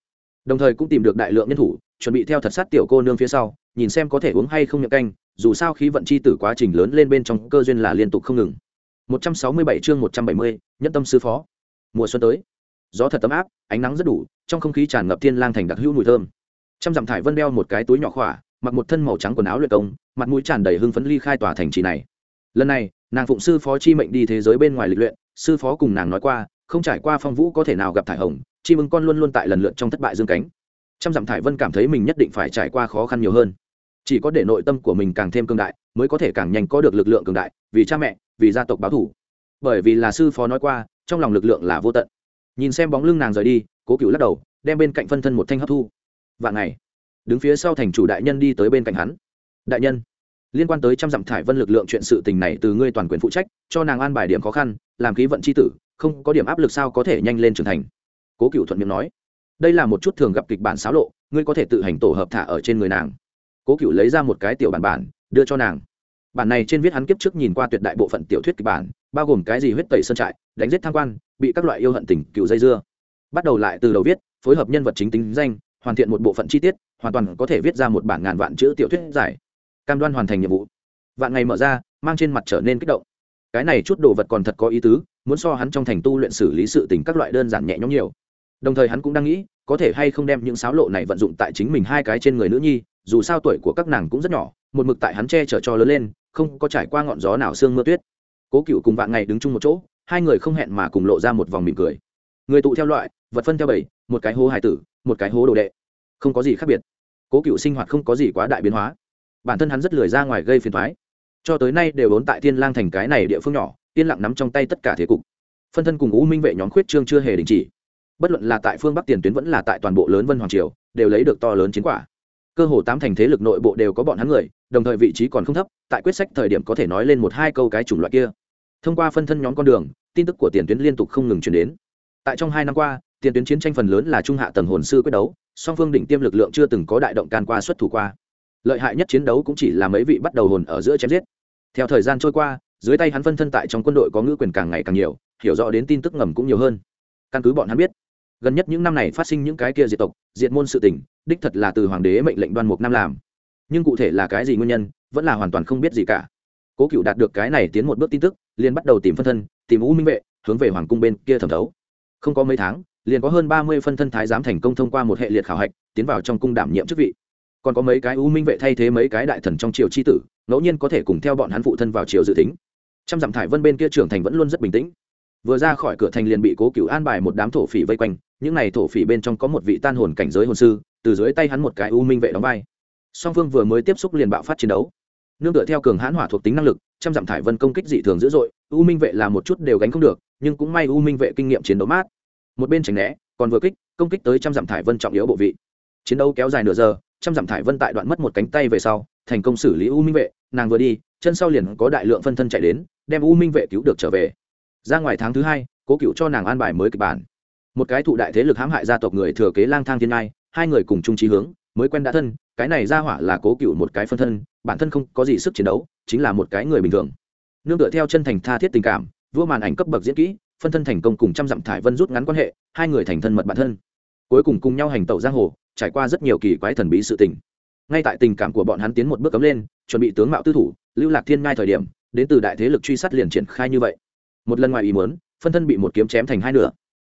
Đồng thời cũng tìm được đại lượng nhân thủ chuẩn bị theo thật sát tiểu cô nương phía sau nhìn xem có thể uống hay không nhập canh dù sao khí vận chi tử quá trình lớn lên bên trong cơ duyên là liên tục không ngừng. 167 chương 170, nhất tâm sư phó. Mùa xuân tới gió thật tấm áp, ánh nắng rất đủ, trong không khí tràn ngập thiên lang thành đặc hữu mùi thơm. Trăm dặm thải vân đeo một cái túi nhỏ khỏa, mặc một thân màu trắng quần áo luyện công, mặt mũi tràn đầy hưng phấn ly khai tòa thành trì này. Lần này, nàng phụng sư phó chi mệnh đi thế giới bên ngoài lịch luyện, sư phó cùng nàng nói qua, không trải qua phong vũ có thể nào gặp thải hồng, chi mừng con luôn luôn tại lần lượt trong thất bại dương cánh. Trăm dặm thải vân cảm thấy mình nhất định phải trải qua khó khăn nhiều hơn. Chỉ có để nội tâm của mình càng thêm cương đại, mới có thể càng nhanh có được lực lượng cường đại, vì cha mẹ, vì gia tộc báo thủ. Bởi vì là sư phó nói qua, trong lòng lực lượng là vô tận nhìn xem bóng lưng nàng rời đi, cố cựu lắc đầu, đem bên cạnh phân thân một thanh hấp thu. Và ngày, đứng phía sau thành chủ đại nhân đi tới bên cạnh hắn. Đại nhân, liên quan tới trăm dặm thải vân lực lượng chuyện sự tình này từ ngươi toàn quyền phụ trách, cho nàng an bài điểm khó khăn, làm khí vận c h i tử, không có điểm áp lực sao có thể nhanh lên trưởng thành? Cố cựu thuận miệng nói. Đây là một chút thường gặp kịch bản xáo lộ, ngươi có thể tự hành tổ hợp thả ở trên người nàng. Cố cựu lấy ra một cái tiểu bản bản, đưa cho nàng. Bản này trên viết hắn kiếp trước nhìn qua tuyệt đại bộ phận tiểu thuyết kịch bản, bao gồm cái gì huyết tẩy sơn trại, đánh giết tham quan bị các loại yêu hận tình cựu dây dưa. Bắt đầu lại từ đầu viết, phối hợp nhân vật chính tính danh, hoàn thiện một bộ phận chi tiết, hoàn toàn có thể viết ra một bản ngàn vạn chữ tiểu thuyết giải cam đoan hoàn thành nhiệm vụ. Vạn ngày mở ra, mang trên mặt trở nên kích động. Cái này chút đồ vật còn thật có ý tứ, muốn so hắn trong thành tu luyện xử lý sự tình các loại đơn giản nhẹ nhõm nhiều. Đồng thời hắn cũng đang nghĩ, có thể hay không đem những sáo lộ này vận dụng tại chính mình hai cái trên người nữ nhi, dù sao tuổi của các nàng cũng rất nhỏ, một mực tại hắn che chở cho lớn lên, không có trải qua ngọn gió nào sương mưa tuyết. Cố cựu cùng vạn ngày đứng chung một chỗ hai người không hẹn mà cùng lộ ra một vòng mỉm cười. Người tụ theo loại, vật phân theo bảy một cái hố hải tử, một cái hố đồ đệ. Không có gì khác biệt. Cố cựu sinh hoạt không có gì quá đại biến hóa. Bản thân hắn rất lười ra ngoài gây phiền thoái cho tới nay đều vốn tại thiên lang thành cái này địa phương nhỏ, yên lặng nắm trong tay tất cả thế cục. Phân thân cùng u minh vệ nhóm khuyết trương chưa hề đình chỉ. Bất luận là tại phương bắc tiền tuyến vẫn là tại toàn bộ lớn vân hoàng triều, đều lấy được to lớn chiến quả. Cơ hồ tám thành thế lực nội bộ đều có bọn hắn người, đồng thời vị trí còn không thấp, tại quyết sách thời điểm có thể nói lên một hai câu cái chủng loại kia thông qua phân thân nhóm con đường, tin tức của tiền tuyến liên tục không ngừng chuyển đến. Tại trong hai năm qua, tiền tuyến chiến tranh phần lớn là trung hạ tầng hồn sư quyết đấu, song phương đỉnh tiêm lực lượng chưa từng có đại động can qua xuất thủ qua. Lợi hại nhất chiến đấu cũng chỉ là mấy vị bắt đầu hồn ở giữa chém giết. Theo thời gian trôi qua, dưới tay hắn phân thân tại trong quân đội có ngữ quyền càng ngày càng nhiều, hiểu rõ đến tin tức ngầm cũng nhiều hơn. Căn cứ bọn hắn biết, gần nhất những năm này phát sinh những cái kia diệt tộc, diệt môn sự tình, đích thật là từ hoàng đế mệnh lệnh đoan mục nam làm. Nhưng cụ thể là cái gì nguyên nhân, vẫn là hoàn toàn không biết gì cả. Cố cựu đạt được cái này tiến một bước tin tức liền bắt đầu tìm phân thân, tìm u minh vệ, hướng về hoàng cung bên kia thẩm thấu. Không có mấy tháng, liền có hơn ba mươi phân thân thái giám thành công thông qua một hệ liệt khảo hạch, tiến vào trong cung đảm nhiệm chức vị. Còn có mấy cái u minh vệ thay thế mấy cái đại thần trong triều tri tử, ngẫu nhiên có thể cùng theo bọn hắn phụ thân vào triều dự tính. Trăm dặm thải vân bên kia trưởng thành vẫn luôn rất bình tĩnh. Vừa ra khỏi cửa thành liền bị cố cựu an bài một đám thổ phỉ vây quanh, những n à y thổ phỉ bên trong có một vị tan hồn cảnh giới hồn sư, từ dưới tay hắn một cái u minh vệ đóng vai. Song phương vừa mới tiếp xúc liền bạo phát chiến đấu nương tựa theo cường hãn hỏa thuộc tính năng lực, trăm dặm thải vân công kích dị thường dữ dội, u minh vệ là một chút đều gánh không được, nhưng cũng may u minh vệ kinh nghiệm chiến đấu mát. Một bên tránh né, còn vừa kích, công kích tới trăm dặm thải vân trọng yếu bộ vị. Chiến đấu kéo dài nửa giờ, trăm dặm thải vân tại đoạn mất một cánh tay về sau, thành công xử lý u minh vệ, nàng vừa đi, chân sau liền có đại lượng phân thân chạy đến, đem u minh vệ cứu được trở về. Ra ngoài tháng thứ hai, cố cựu cho nàng an bài mới kịch bản. Một cái thụ đại thế lực hãm hại gia tộc người thừa kế lang thang thiên ngai, hai người cùng chung trí hướng, mới quen đã thân cái này ra hỏa là cố cựu một cái phân thân, bản thân không có gì sức chiến đấu, chính là một cái người bình thường. Nương tựa theo chân thành tha thiết tình cảm, vua màn ảnh cấp bậc diễn kỹ, phân thân thành công cùng trăm dặm thải vân rút ngắn quan hệ, hai người thành thân mật bản thân. Cuối cùng cùng nhau hành tẩu giang hồ, trải qua rất nhiều kỳ quái thần bí sự tình. Ngay tại tình cảm của bọn hắn tiến một bước cấm lên, chuẩn bị tướng mạo tư thủ, lưu lạc thiên ngai thời điểm, đến từ đại thế lực truy sát liền triển khai như vậy. Một lần ngoài ý muốn, phân thân bị một kiếm chém thành hai nửa.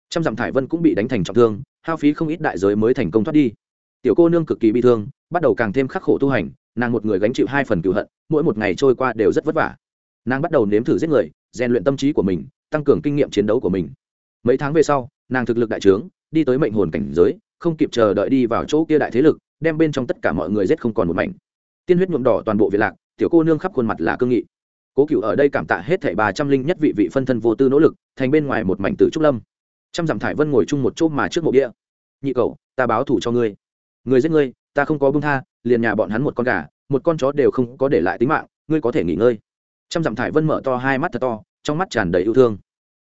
Trăm dặm thải vân cũng bị đánh thành trọng thương, hao phí không ít đại giới mới thành công thoát đi tiểu cô nương cực kỳ bị thương, bắt đầu càng thêm khắc khổ tu hành, nàng một người gánh chịu hai phần cựu hận, mỗi một ngày trôi qua đều rất vất vả. Nàng bắt đầu nếm thử giết người, rèn luyện tâm trí của mình, tăng cường kinh nghiệm chiến đấu của mình. Mấy tháng về sau, nàng thực lực đại trướng, đi tới mệnh hồn cảnh giới, không kịp chờ đợi đi vào chỗ kia đại thế lực, đem bên trong tất cả mọi người giết không còn một mảnh. Tiên huyết nhuộm đỏ toàn bộ việt lạc, tiểu cô nương khắp khuôn mặt là cương nghị. Cố cựu ở đây cảm tạ hết thảy bà trăm linh nhất vị vị phân thân vô tư nỗ lực, thành bên ngoài một mảnh tử trúc lâm. Trăm dặm thải vân ngồi chung một chỗ mà trước mộ địa. Nhị cậu, ta báo thủ cho ngươi người giết ngươi, ta không có bưng tha, liền nhà bọn hắn một con gà, một con chó đều không có để lại tính mạng, ngươi có thể nghỉ ngơi. Trăm dặm thải vân mở to hai mắt thật to, trong mắt tràn đầy yêu thương.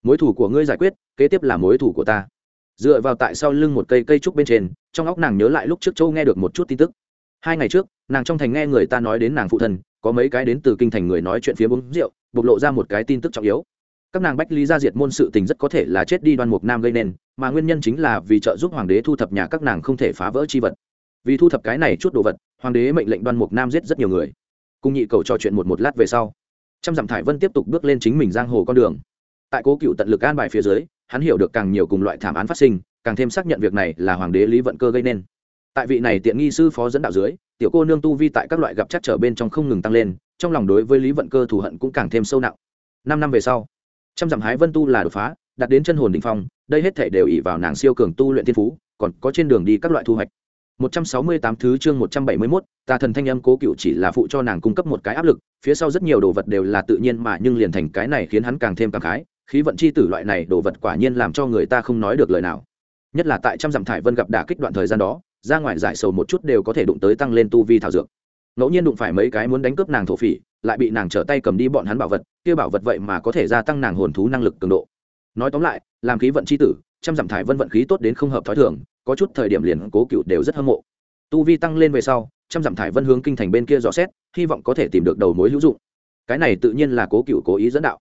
Mối thủ của ngươi giải quyết, kế tiếp là mối thủ của ta. Dựa vào tại sau lưng một cây cây trúc bên trên, trong óc nàng nhớ lại lúc trước châu nghe được một chút tin tức. Hai ngày trước, nàng trong thành nghe người ta nói đến nàng phụ thân có mấy cái đến từ kinh thành người nói chuyện phía uống rượu, bộc lộ ra một cái tin tức trọng yếu các nàng bách lý gia diệt môn sự tình rất có thể là chết đi đoan mục nam gây nên, mà nguyên nhân chính là vì trợ giúp hoàng đế thu thập nhà các nàng không thể phá vỡ chi vật. Vì thu thập cái này chút đồ vật, hoàng đế mệnh lệnh đoan mục nam giết rất nhiều người. Cùng nhị cầu trò chuyện một một lát về sau, trăm dặm thải vân tiếp tục bước lên chính mình giang hồ con đường. Tại cố cựu tận lực an bài phía dưới, hắn hiểu được càng nhiều cùng loại thảm án phát sinh, càng thêm xác nhận việc này là hoàng đế lý vận cơ gây nên. Tại vị này tiện nghi sư phó dẫn đạo dưới, tiểu cô nương tu vi tại các loại gặp chắc trở bên trong không ngừng tăng lên, trong lòng đối với lý vận cơ thù hận cũng càng thêm sâu nặng. Năm năm về sau trăm dặm hái vân tu là đột phá đặt đến chân hồn đ ỉ n h phong đây hết thể đều ỉ vào nàng siêu cường tu luyện thiên phú còn có trên đường đi các loại thu hoạch. Một trăm sáu mươi tám thứ chương một trăm bảy mươi 171, tà thần thanh âm cố cựu chỉ là phụ cho nàng cung cấp một cái áp lực phía sau rất nhiều đồ vật đều là tự nhiên mà nhưng liền thành cái này khiến hắn càng thêm càng khái khí vận chi tử loại này đồ vật quả nhiên làm cho người ta không nói được lời nào. Nhất là tại trăm dặm thải vân gặp đả kích đoạn thời gian đó ra ngoài giải sầu một chút đều có thể đụng tới tăng lên tu vi thảo dược ngẫu nhiên đụng phải mấy cái muốn đánh cướp nàng thổ phỉ, lại bị nàng trở tay cầm đi bọn hắn bảo vật, kia bảo vật vậy mà có thể gia tăng nàng hồn thú năng lực cường độ. Nói tóm lại, làm khí vận c h i tử, trăm dặm thải vân vận khí tốt đến không hợp t h ó i thường, có chút thời điểm liền cố cựu đều rất hâm mộ. Tu vi tăng lên về sau, trăm dặm thải vân hướng kinh thành bên kia dò xét, hy vọng có thể tìm được đầu mối hữu dụng. Cái này tự nhiên là cố cựu cố ý dẫn đạo.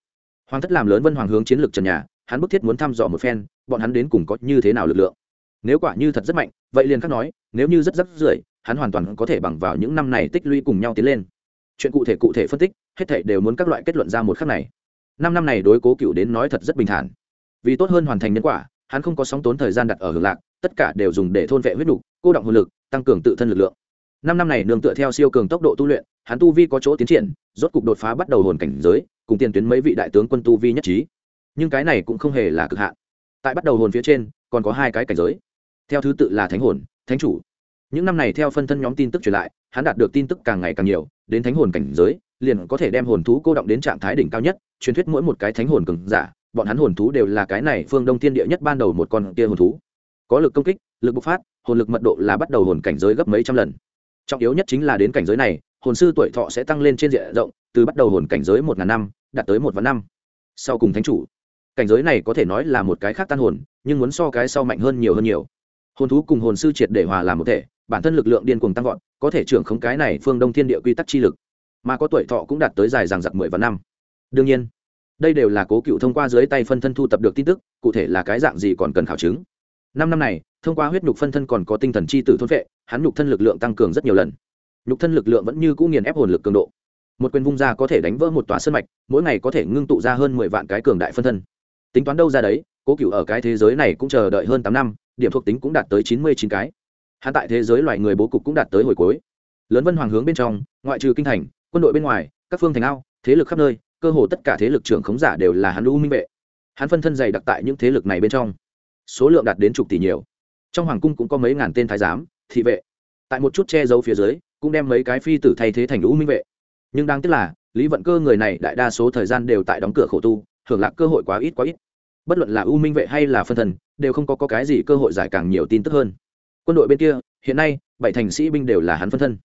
Hoàng thất làm lớn vân hoàng hướng chiến lược trần nhà, hắn bức thiết muốn thăm dò một phen, bọn hắn đến cùng có như thế nào lực lượng. Nếu quả như thật rất mạnh, vậy liền khắc nói, nếu như rất rất rưởi hắn hoàn toàn có thể bằng vào những năm này tích lũy cùng nhau tiến lên. Chuyện cụ thể cụ thể phân tích hết thảy đều muốn các loại kết luận ra một khắc này. Năm năm này đối cố cựu đến nói thật rất bình thản. Vì tốt hơn hoàn thành nhân quả hắn không có sóng tốn thời gian đặt ở hưởng lạc tất cả đều dùng để thôn vệ huyết đủ, cô động hồn lực tăng cường tự thân lực lượng. Năm năm này nương tựa theo siêu cường tốc độ tu luyện hắn tu vi có chỗ tiến triển rốt cục đột phá bắt đầu hồn cảnh giới cùng tiền tuyến mấy vị đại tướng quân tu vi nhất trí. Nhưng cái này cũng không hề là cực hạn. Tại bắt đầu hồn phía trên còn có hai cái cảnh giới. Theo thứ tự là thánh hồn thánh chủ những năm này theo phân thân nhóm tin tức truyền lại, hắn đạt được tin tức càng ngày càng nhiều, đến thánh hồn cảnh giới, liền có thể đem hồn thú cô động đến trạng thái đỉnh cao nhất, truyền thuyết mỗi một cái thánh hồn cường giả, bọn hắn hồn thú đều là cái này phương đông thiên địa nhất ban đầu một con kia hồn thú. Có lực công kích, lực bộc phát, hồn lực mật độ là bắt đầu hồn cảnh giới gấp mấy trăm lần. Trọng yếu nhất chính là đến cảnh giới này, hồn sư tuổi thọ sẽ tăng lên trên diện rộng, từ bắt đầu hồn cảnh giới một ngàn năm, đạt tới một vạn năm. Sau cùng thánh chủ. Cảnh giới này có thể nói là một cái khác tan hồn, nhưng muốn so cái sau mạnh hơn nhiều hơn nhiều. Hồn thú cùng hồn sư triệt để hòa làm một thể bản thân lực lượng điên cuồng tăng vọt, có thể trưởng khống cái này phương đông thiên địa quy tắc chi lực. Mà có tuổi thọ cũng đạt tới dài dằng giặc mười vạn năm. Đương nhiên, đây đều là cố cựu thông qua dưới tay phân thân thu tập được tin tức, cụ thể là cái dạng gì còn cần khảo chứng. Năm năm này, thông qua huyết nhục phân thân còn có tinh thần chi tử thôn vệ, hắn nhục thân lực lượng tăng cường rất nhiều lần. Nhục thân lực lượng vẫn như cũ nghiền ép hồn lực cường độ. Một quyền vung ra có thể đánh vỡ một tòa sân mạch, mỗi ngày có thể ngưng tụ ra hơn mười vạn cái cường đại phân thân. Tính toán đâu ra đấy, cố cựu ở cái thế giới này cũng chờ đợi hơn tám năm, điểm thuộc tính cũng đạt tới chín mươi chín cái hắn tại thế giới loài người bố cục cũng đạt tới hồi cuối. Lớn vân hoàng hướng bên trong ngoại trừ kinh thành quân đội bên ngoài các phương thành ao thế lực khắp nơi cơ hồ tất cả thế lực trưởng khống giả đều là hắn u minh vệ. Hắn phân thân dày đặc tại những thế lực này bên trong. Số lượng đạt đến chục tỷ nhiều. Trong hoàng cung cũng có mấy ngàn tên thái giám thị vệ. Tại một chút che giấu phía dưới cũng đem mấy cái phi tử thay thế thành u minh vệ. Nhưng đáng tiếc là lý vận cơ người này đại đa số thời gian đều tại đóng cửa khổ tu hưởng lạc cơ hội quá ít quá ít. Bất luận là u minh vệ hay là phân thần đều không có, có cái gì cơ hội giải càng nhiều tin tức hơn quân đội bên kia, hiện nay, bảy thành sĩ binh đều là hắn phân thân.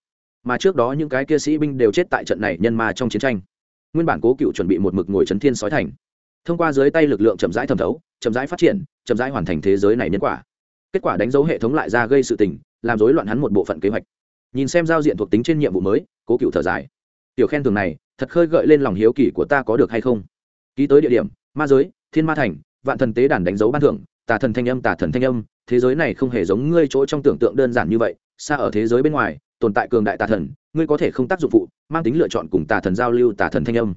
Mà trước đó những cái kia sĩ binh đều chết tại trận này nhân ma trong chiến tranh. Nguyên bản cố cựu chuẩn bị một mực ngồi chấn thiên sói thành. Thông qua dưới tay lực lượng chậm rãi thẩm thấu, chậm rãi phát triển, chậm rãi hoàn thành thế giới này nhân quả. Kết quả đánh dấu hệ thống lại ra gây sự tình, làm rối loạn hắn một bộ phận kế hoạch. Nhìn xem giao diện thuộc tính trên nhiệm vụ mới, cố cựu thở dài. Tiểu khen thường này, thật khơi gợi lên lòng hiếu kỳ của ta có được hay không? Ký tới địa điểm, ma giới, thiên ma thành, vạn thần tế đàn đánh dấu ban thưởng, tà thần thanh âm, tà thần thanh âm thế giới này không hề giống ngươi chỗ trong tưởng tượng đơn giản như vậy, xa ở thế giới bên ngoài, tồn tại cường đại tà thần, ngươi có thể không tác dụng phụ, mang tính lựa chọn cùng tà thần giao lưu, tà thần thanh âm.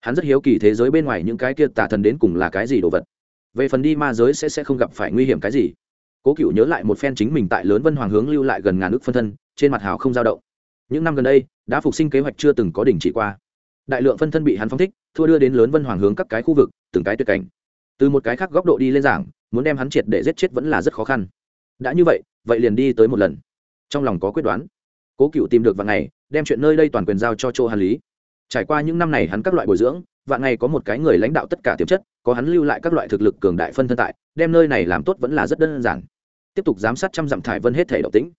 Hắn rất hiếu kỳ thế giới bên ngoài những cái kia tà thần đến cùng là cái gì đồ vật. Về phần đi ma giới sẽ sẽ không gặp phải nguy hiểm cái gì. Cố cựu nhớ lại một phen chính mình tại lớn vân hoàng hướng lưu lại gần ngàn ước phân thân, trên mặt hào không dao động. Những năm gần đây, đã phục sinh kế hoạch chưa từng có đỉnh chỉ qua. Đại lượng phân thân bị hắn phong thích, thua đưa đến lớn vân hoàng hướng các cái khu vực, từng cái tuyệt cảnh. Từ một cái khác góc độ đi lên giảng muốn đem hắn triệt để giết chết vẫn là rất khó khăn. Đã như vậy vậy liền đi tới một lần. Trong lòng có quyết đoán. Cố cựu tìm được vạn ngày, đem chuyện nơi đây toàn quyền giao cho chỗ hàn lý. Trải qua những năm này hắn các loại bồi dưỡng, vạn ngày có một cái người lãnh đạo tất cả tiềm chất, có hắn lưu lại các loại thực lực cường đại phân thân tại, đem nơi này làm tốt vẫn là rất đơn giản. Tiếp tục giám sát trăm dặm thải vân hết thể động tĩnh.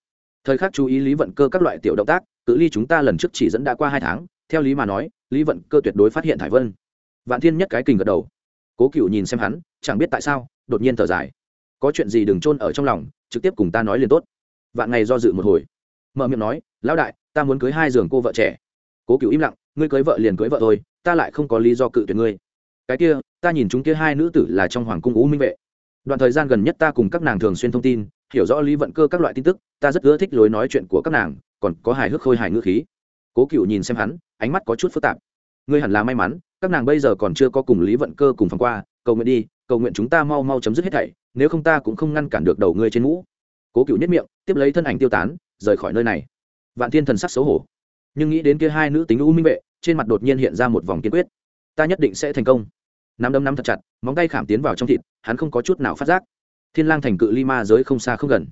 Thời khắc chú ý lý vận cơ các loại tiểu động tác, cự ly chúng ta lần trước chỉ dẫn đã qua hai tháng, theo lý mà nói, lý vận cơ tuyệt đối phát hiện thải vân. Vạn thiên nhất cái kình gật đầu. Cố cựu nhìn xem hắn, chẳng biết tại sao đột nhiên thở dài. Có chuyện gì đừng chôn ở trong lòng, trực tiếp cùng ta nói liền tốt. Vạn ngày do dự một hồi. Mở miệng nói, lão đại, ta muốn cưới hai giường cô vợ trẻ. Cố cựu im lặng, ngươi cưới vợ liền cưới vợ thôi, ta lại không có lý do cự tuyệt ngươi. Cái kia, ta nhìn chúng kia hai nữ tử là trong hoàng cung ú minh vệ. Đoạn thời gian gần nhất ta cùng các nàng thường xuyên thông tin, hiểu rõ lý vận cơ các loại tin tức, ta rất ưa thích lối nói chuyện của các nàng, còn có hài hước khôi hài ngữ khí. Cố cựu nhìn xem hắn, ánh mắt có chút phức tạp. Ngươi hẳn là may mắn, các nàng bây giờ còn chưa có cùng lý vận cơ cùng phòng qua, cầu nguyện đi cầu nguyện chúng ta mau mau chấm dứt hết thảy, nếu không ta cũng không ngăn cản được đầu ngươi trên mũ cố cựu nhất miệng, tiếp lấy thân ảnh tiêu tán, rời khỏi nơi này. Vạn thiên thần sắc xấu hổ. Nhưng nghĩ đến kia hai nữ tính u minh vệ, trên mặt đột nhiên hiện ra một vòng kiên quyết. Ta nhất định sẽ thành công. Nắm đấm nắm thật chặt, móng tay khảm tiến vào trong thịt, hắn không có chút nào phát giác. Thiên lang thành cự ly ma giới không xa không gần.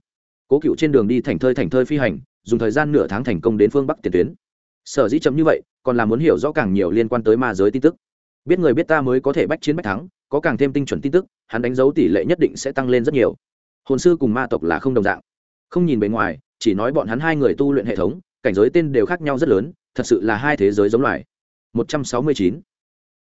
Cố cựu trên đường đi thành thơi thành thơi phi hành, dùng thời gian nửa tháng thành công đến phương bắc tiền tuyến. Sở dĩ chấm như vậy, còn là muốn hiểu rõ càng nhiều liên quan tới ma giới tin tức biết người biết ta mới có thể bách chiến bách thắng, có càng thêm tinh chuẩn tin tức, hắn đánh dấu tỷ lệ nhất định sẽ tăng lên rất nhiều. Hồn sư cùng ma tộc là không đồng dạng. Không nhìn bề ngoài, chỉ nói bọn hắn hai người tu luyện hệ thống, cảnh giới tên đều khác nhau rất lớn, thật sự là hai thế giới giống loài. 169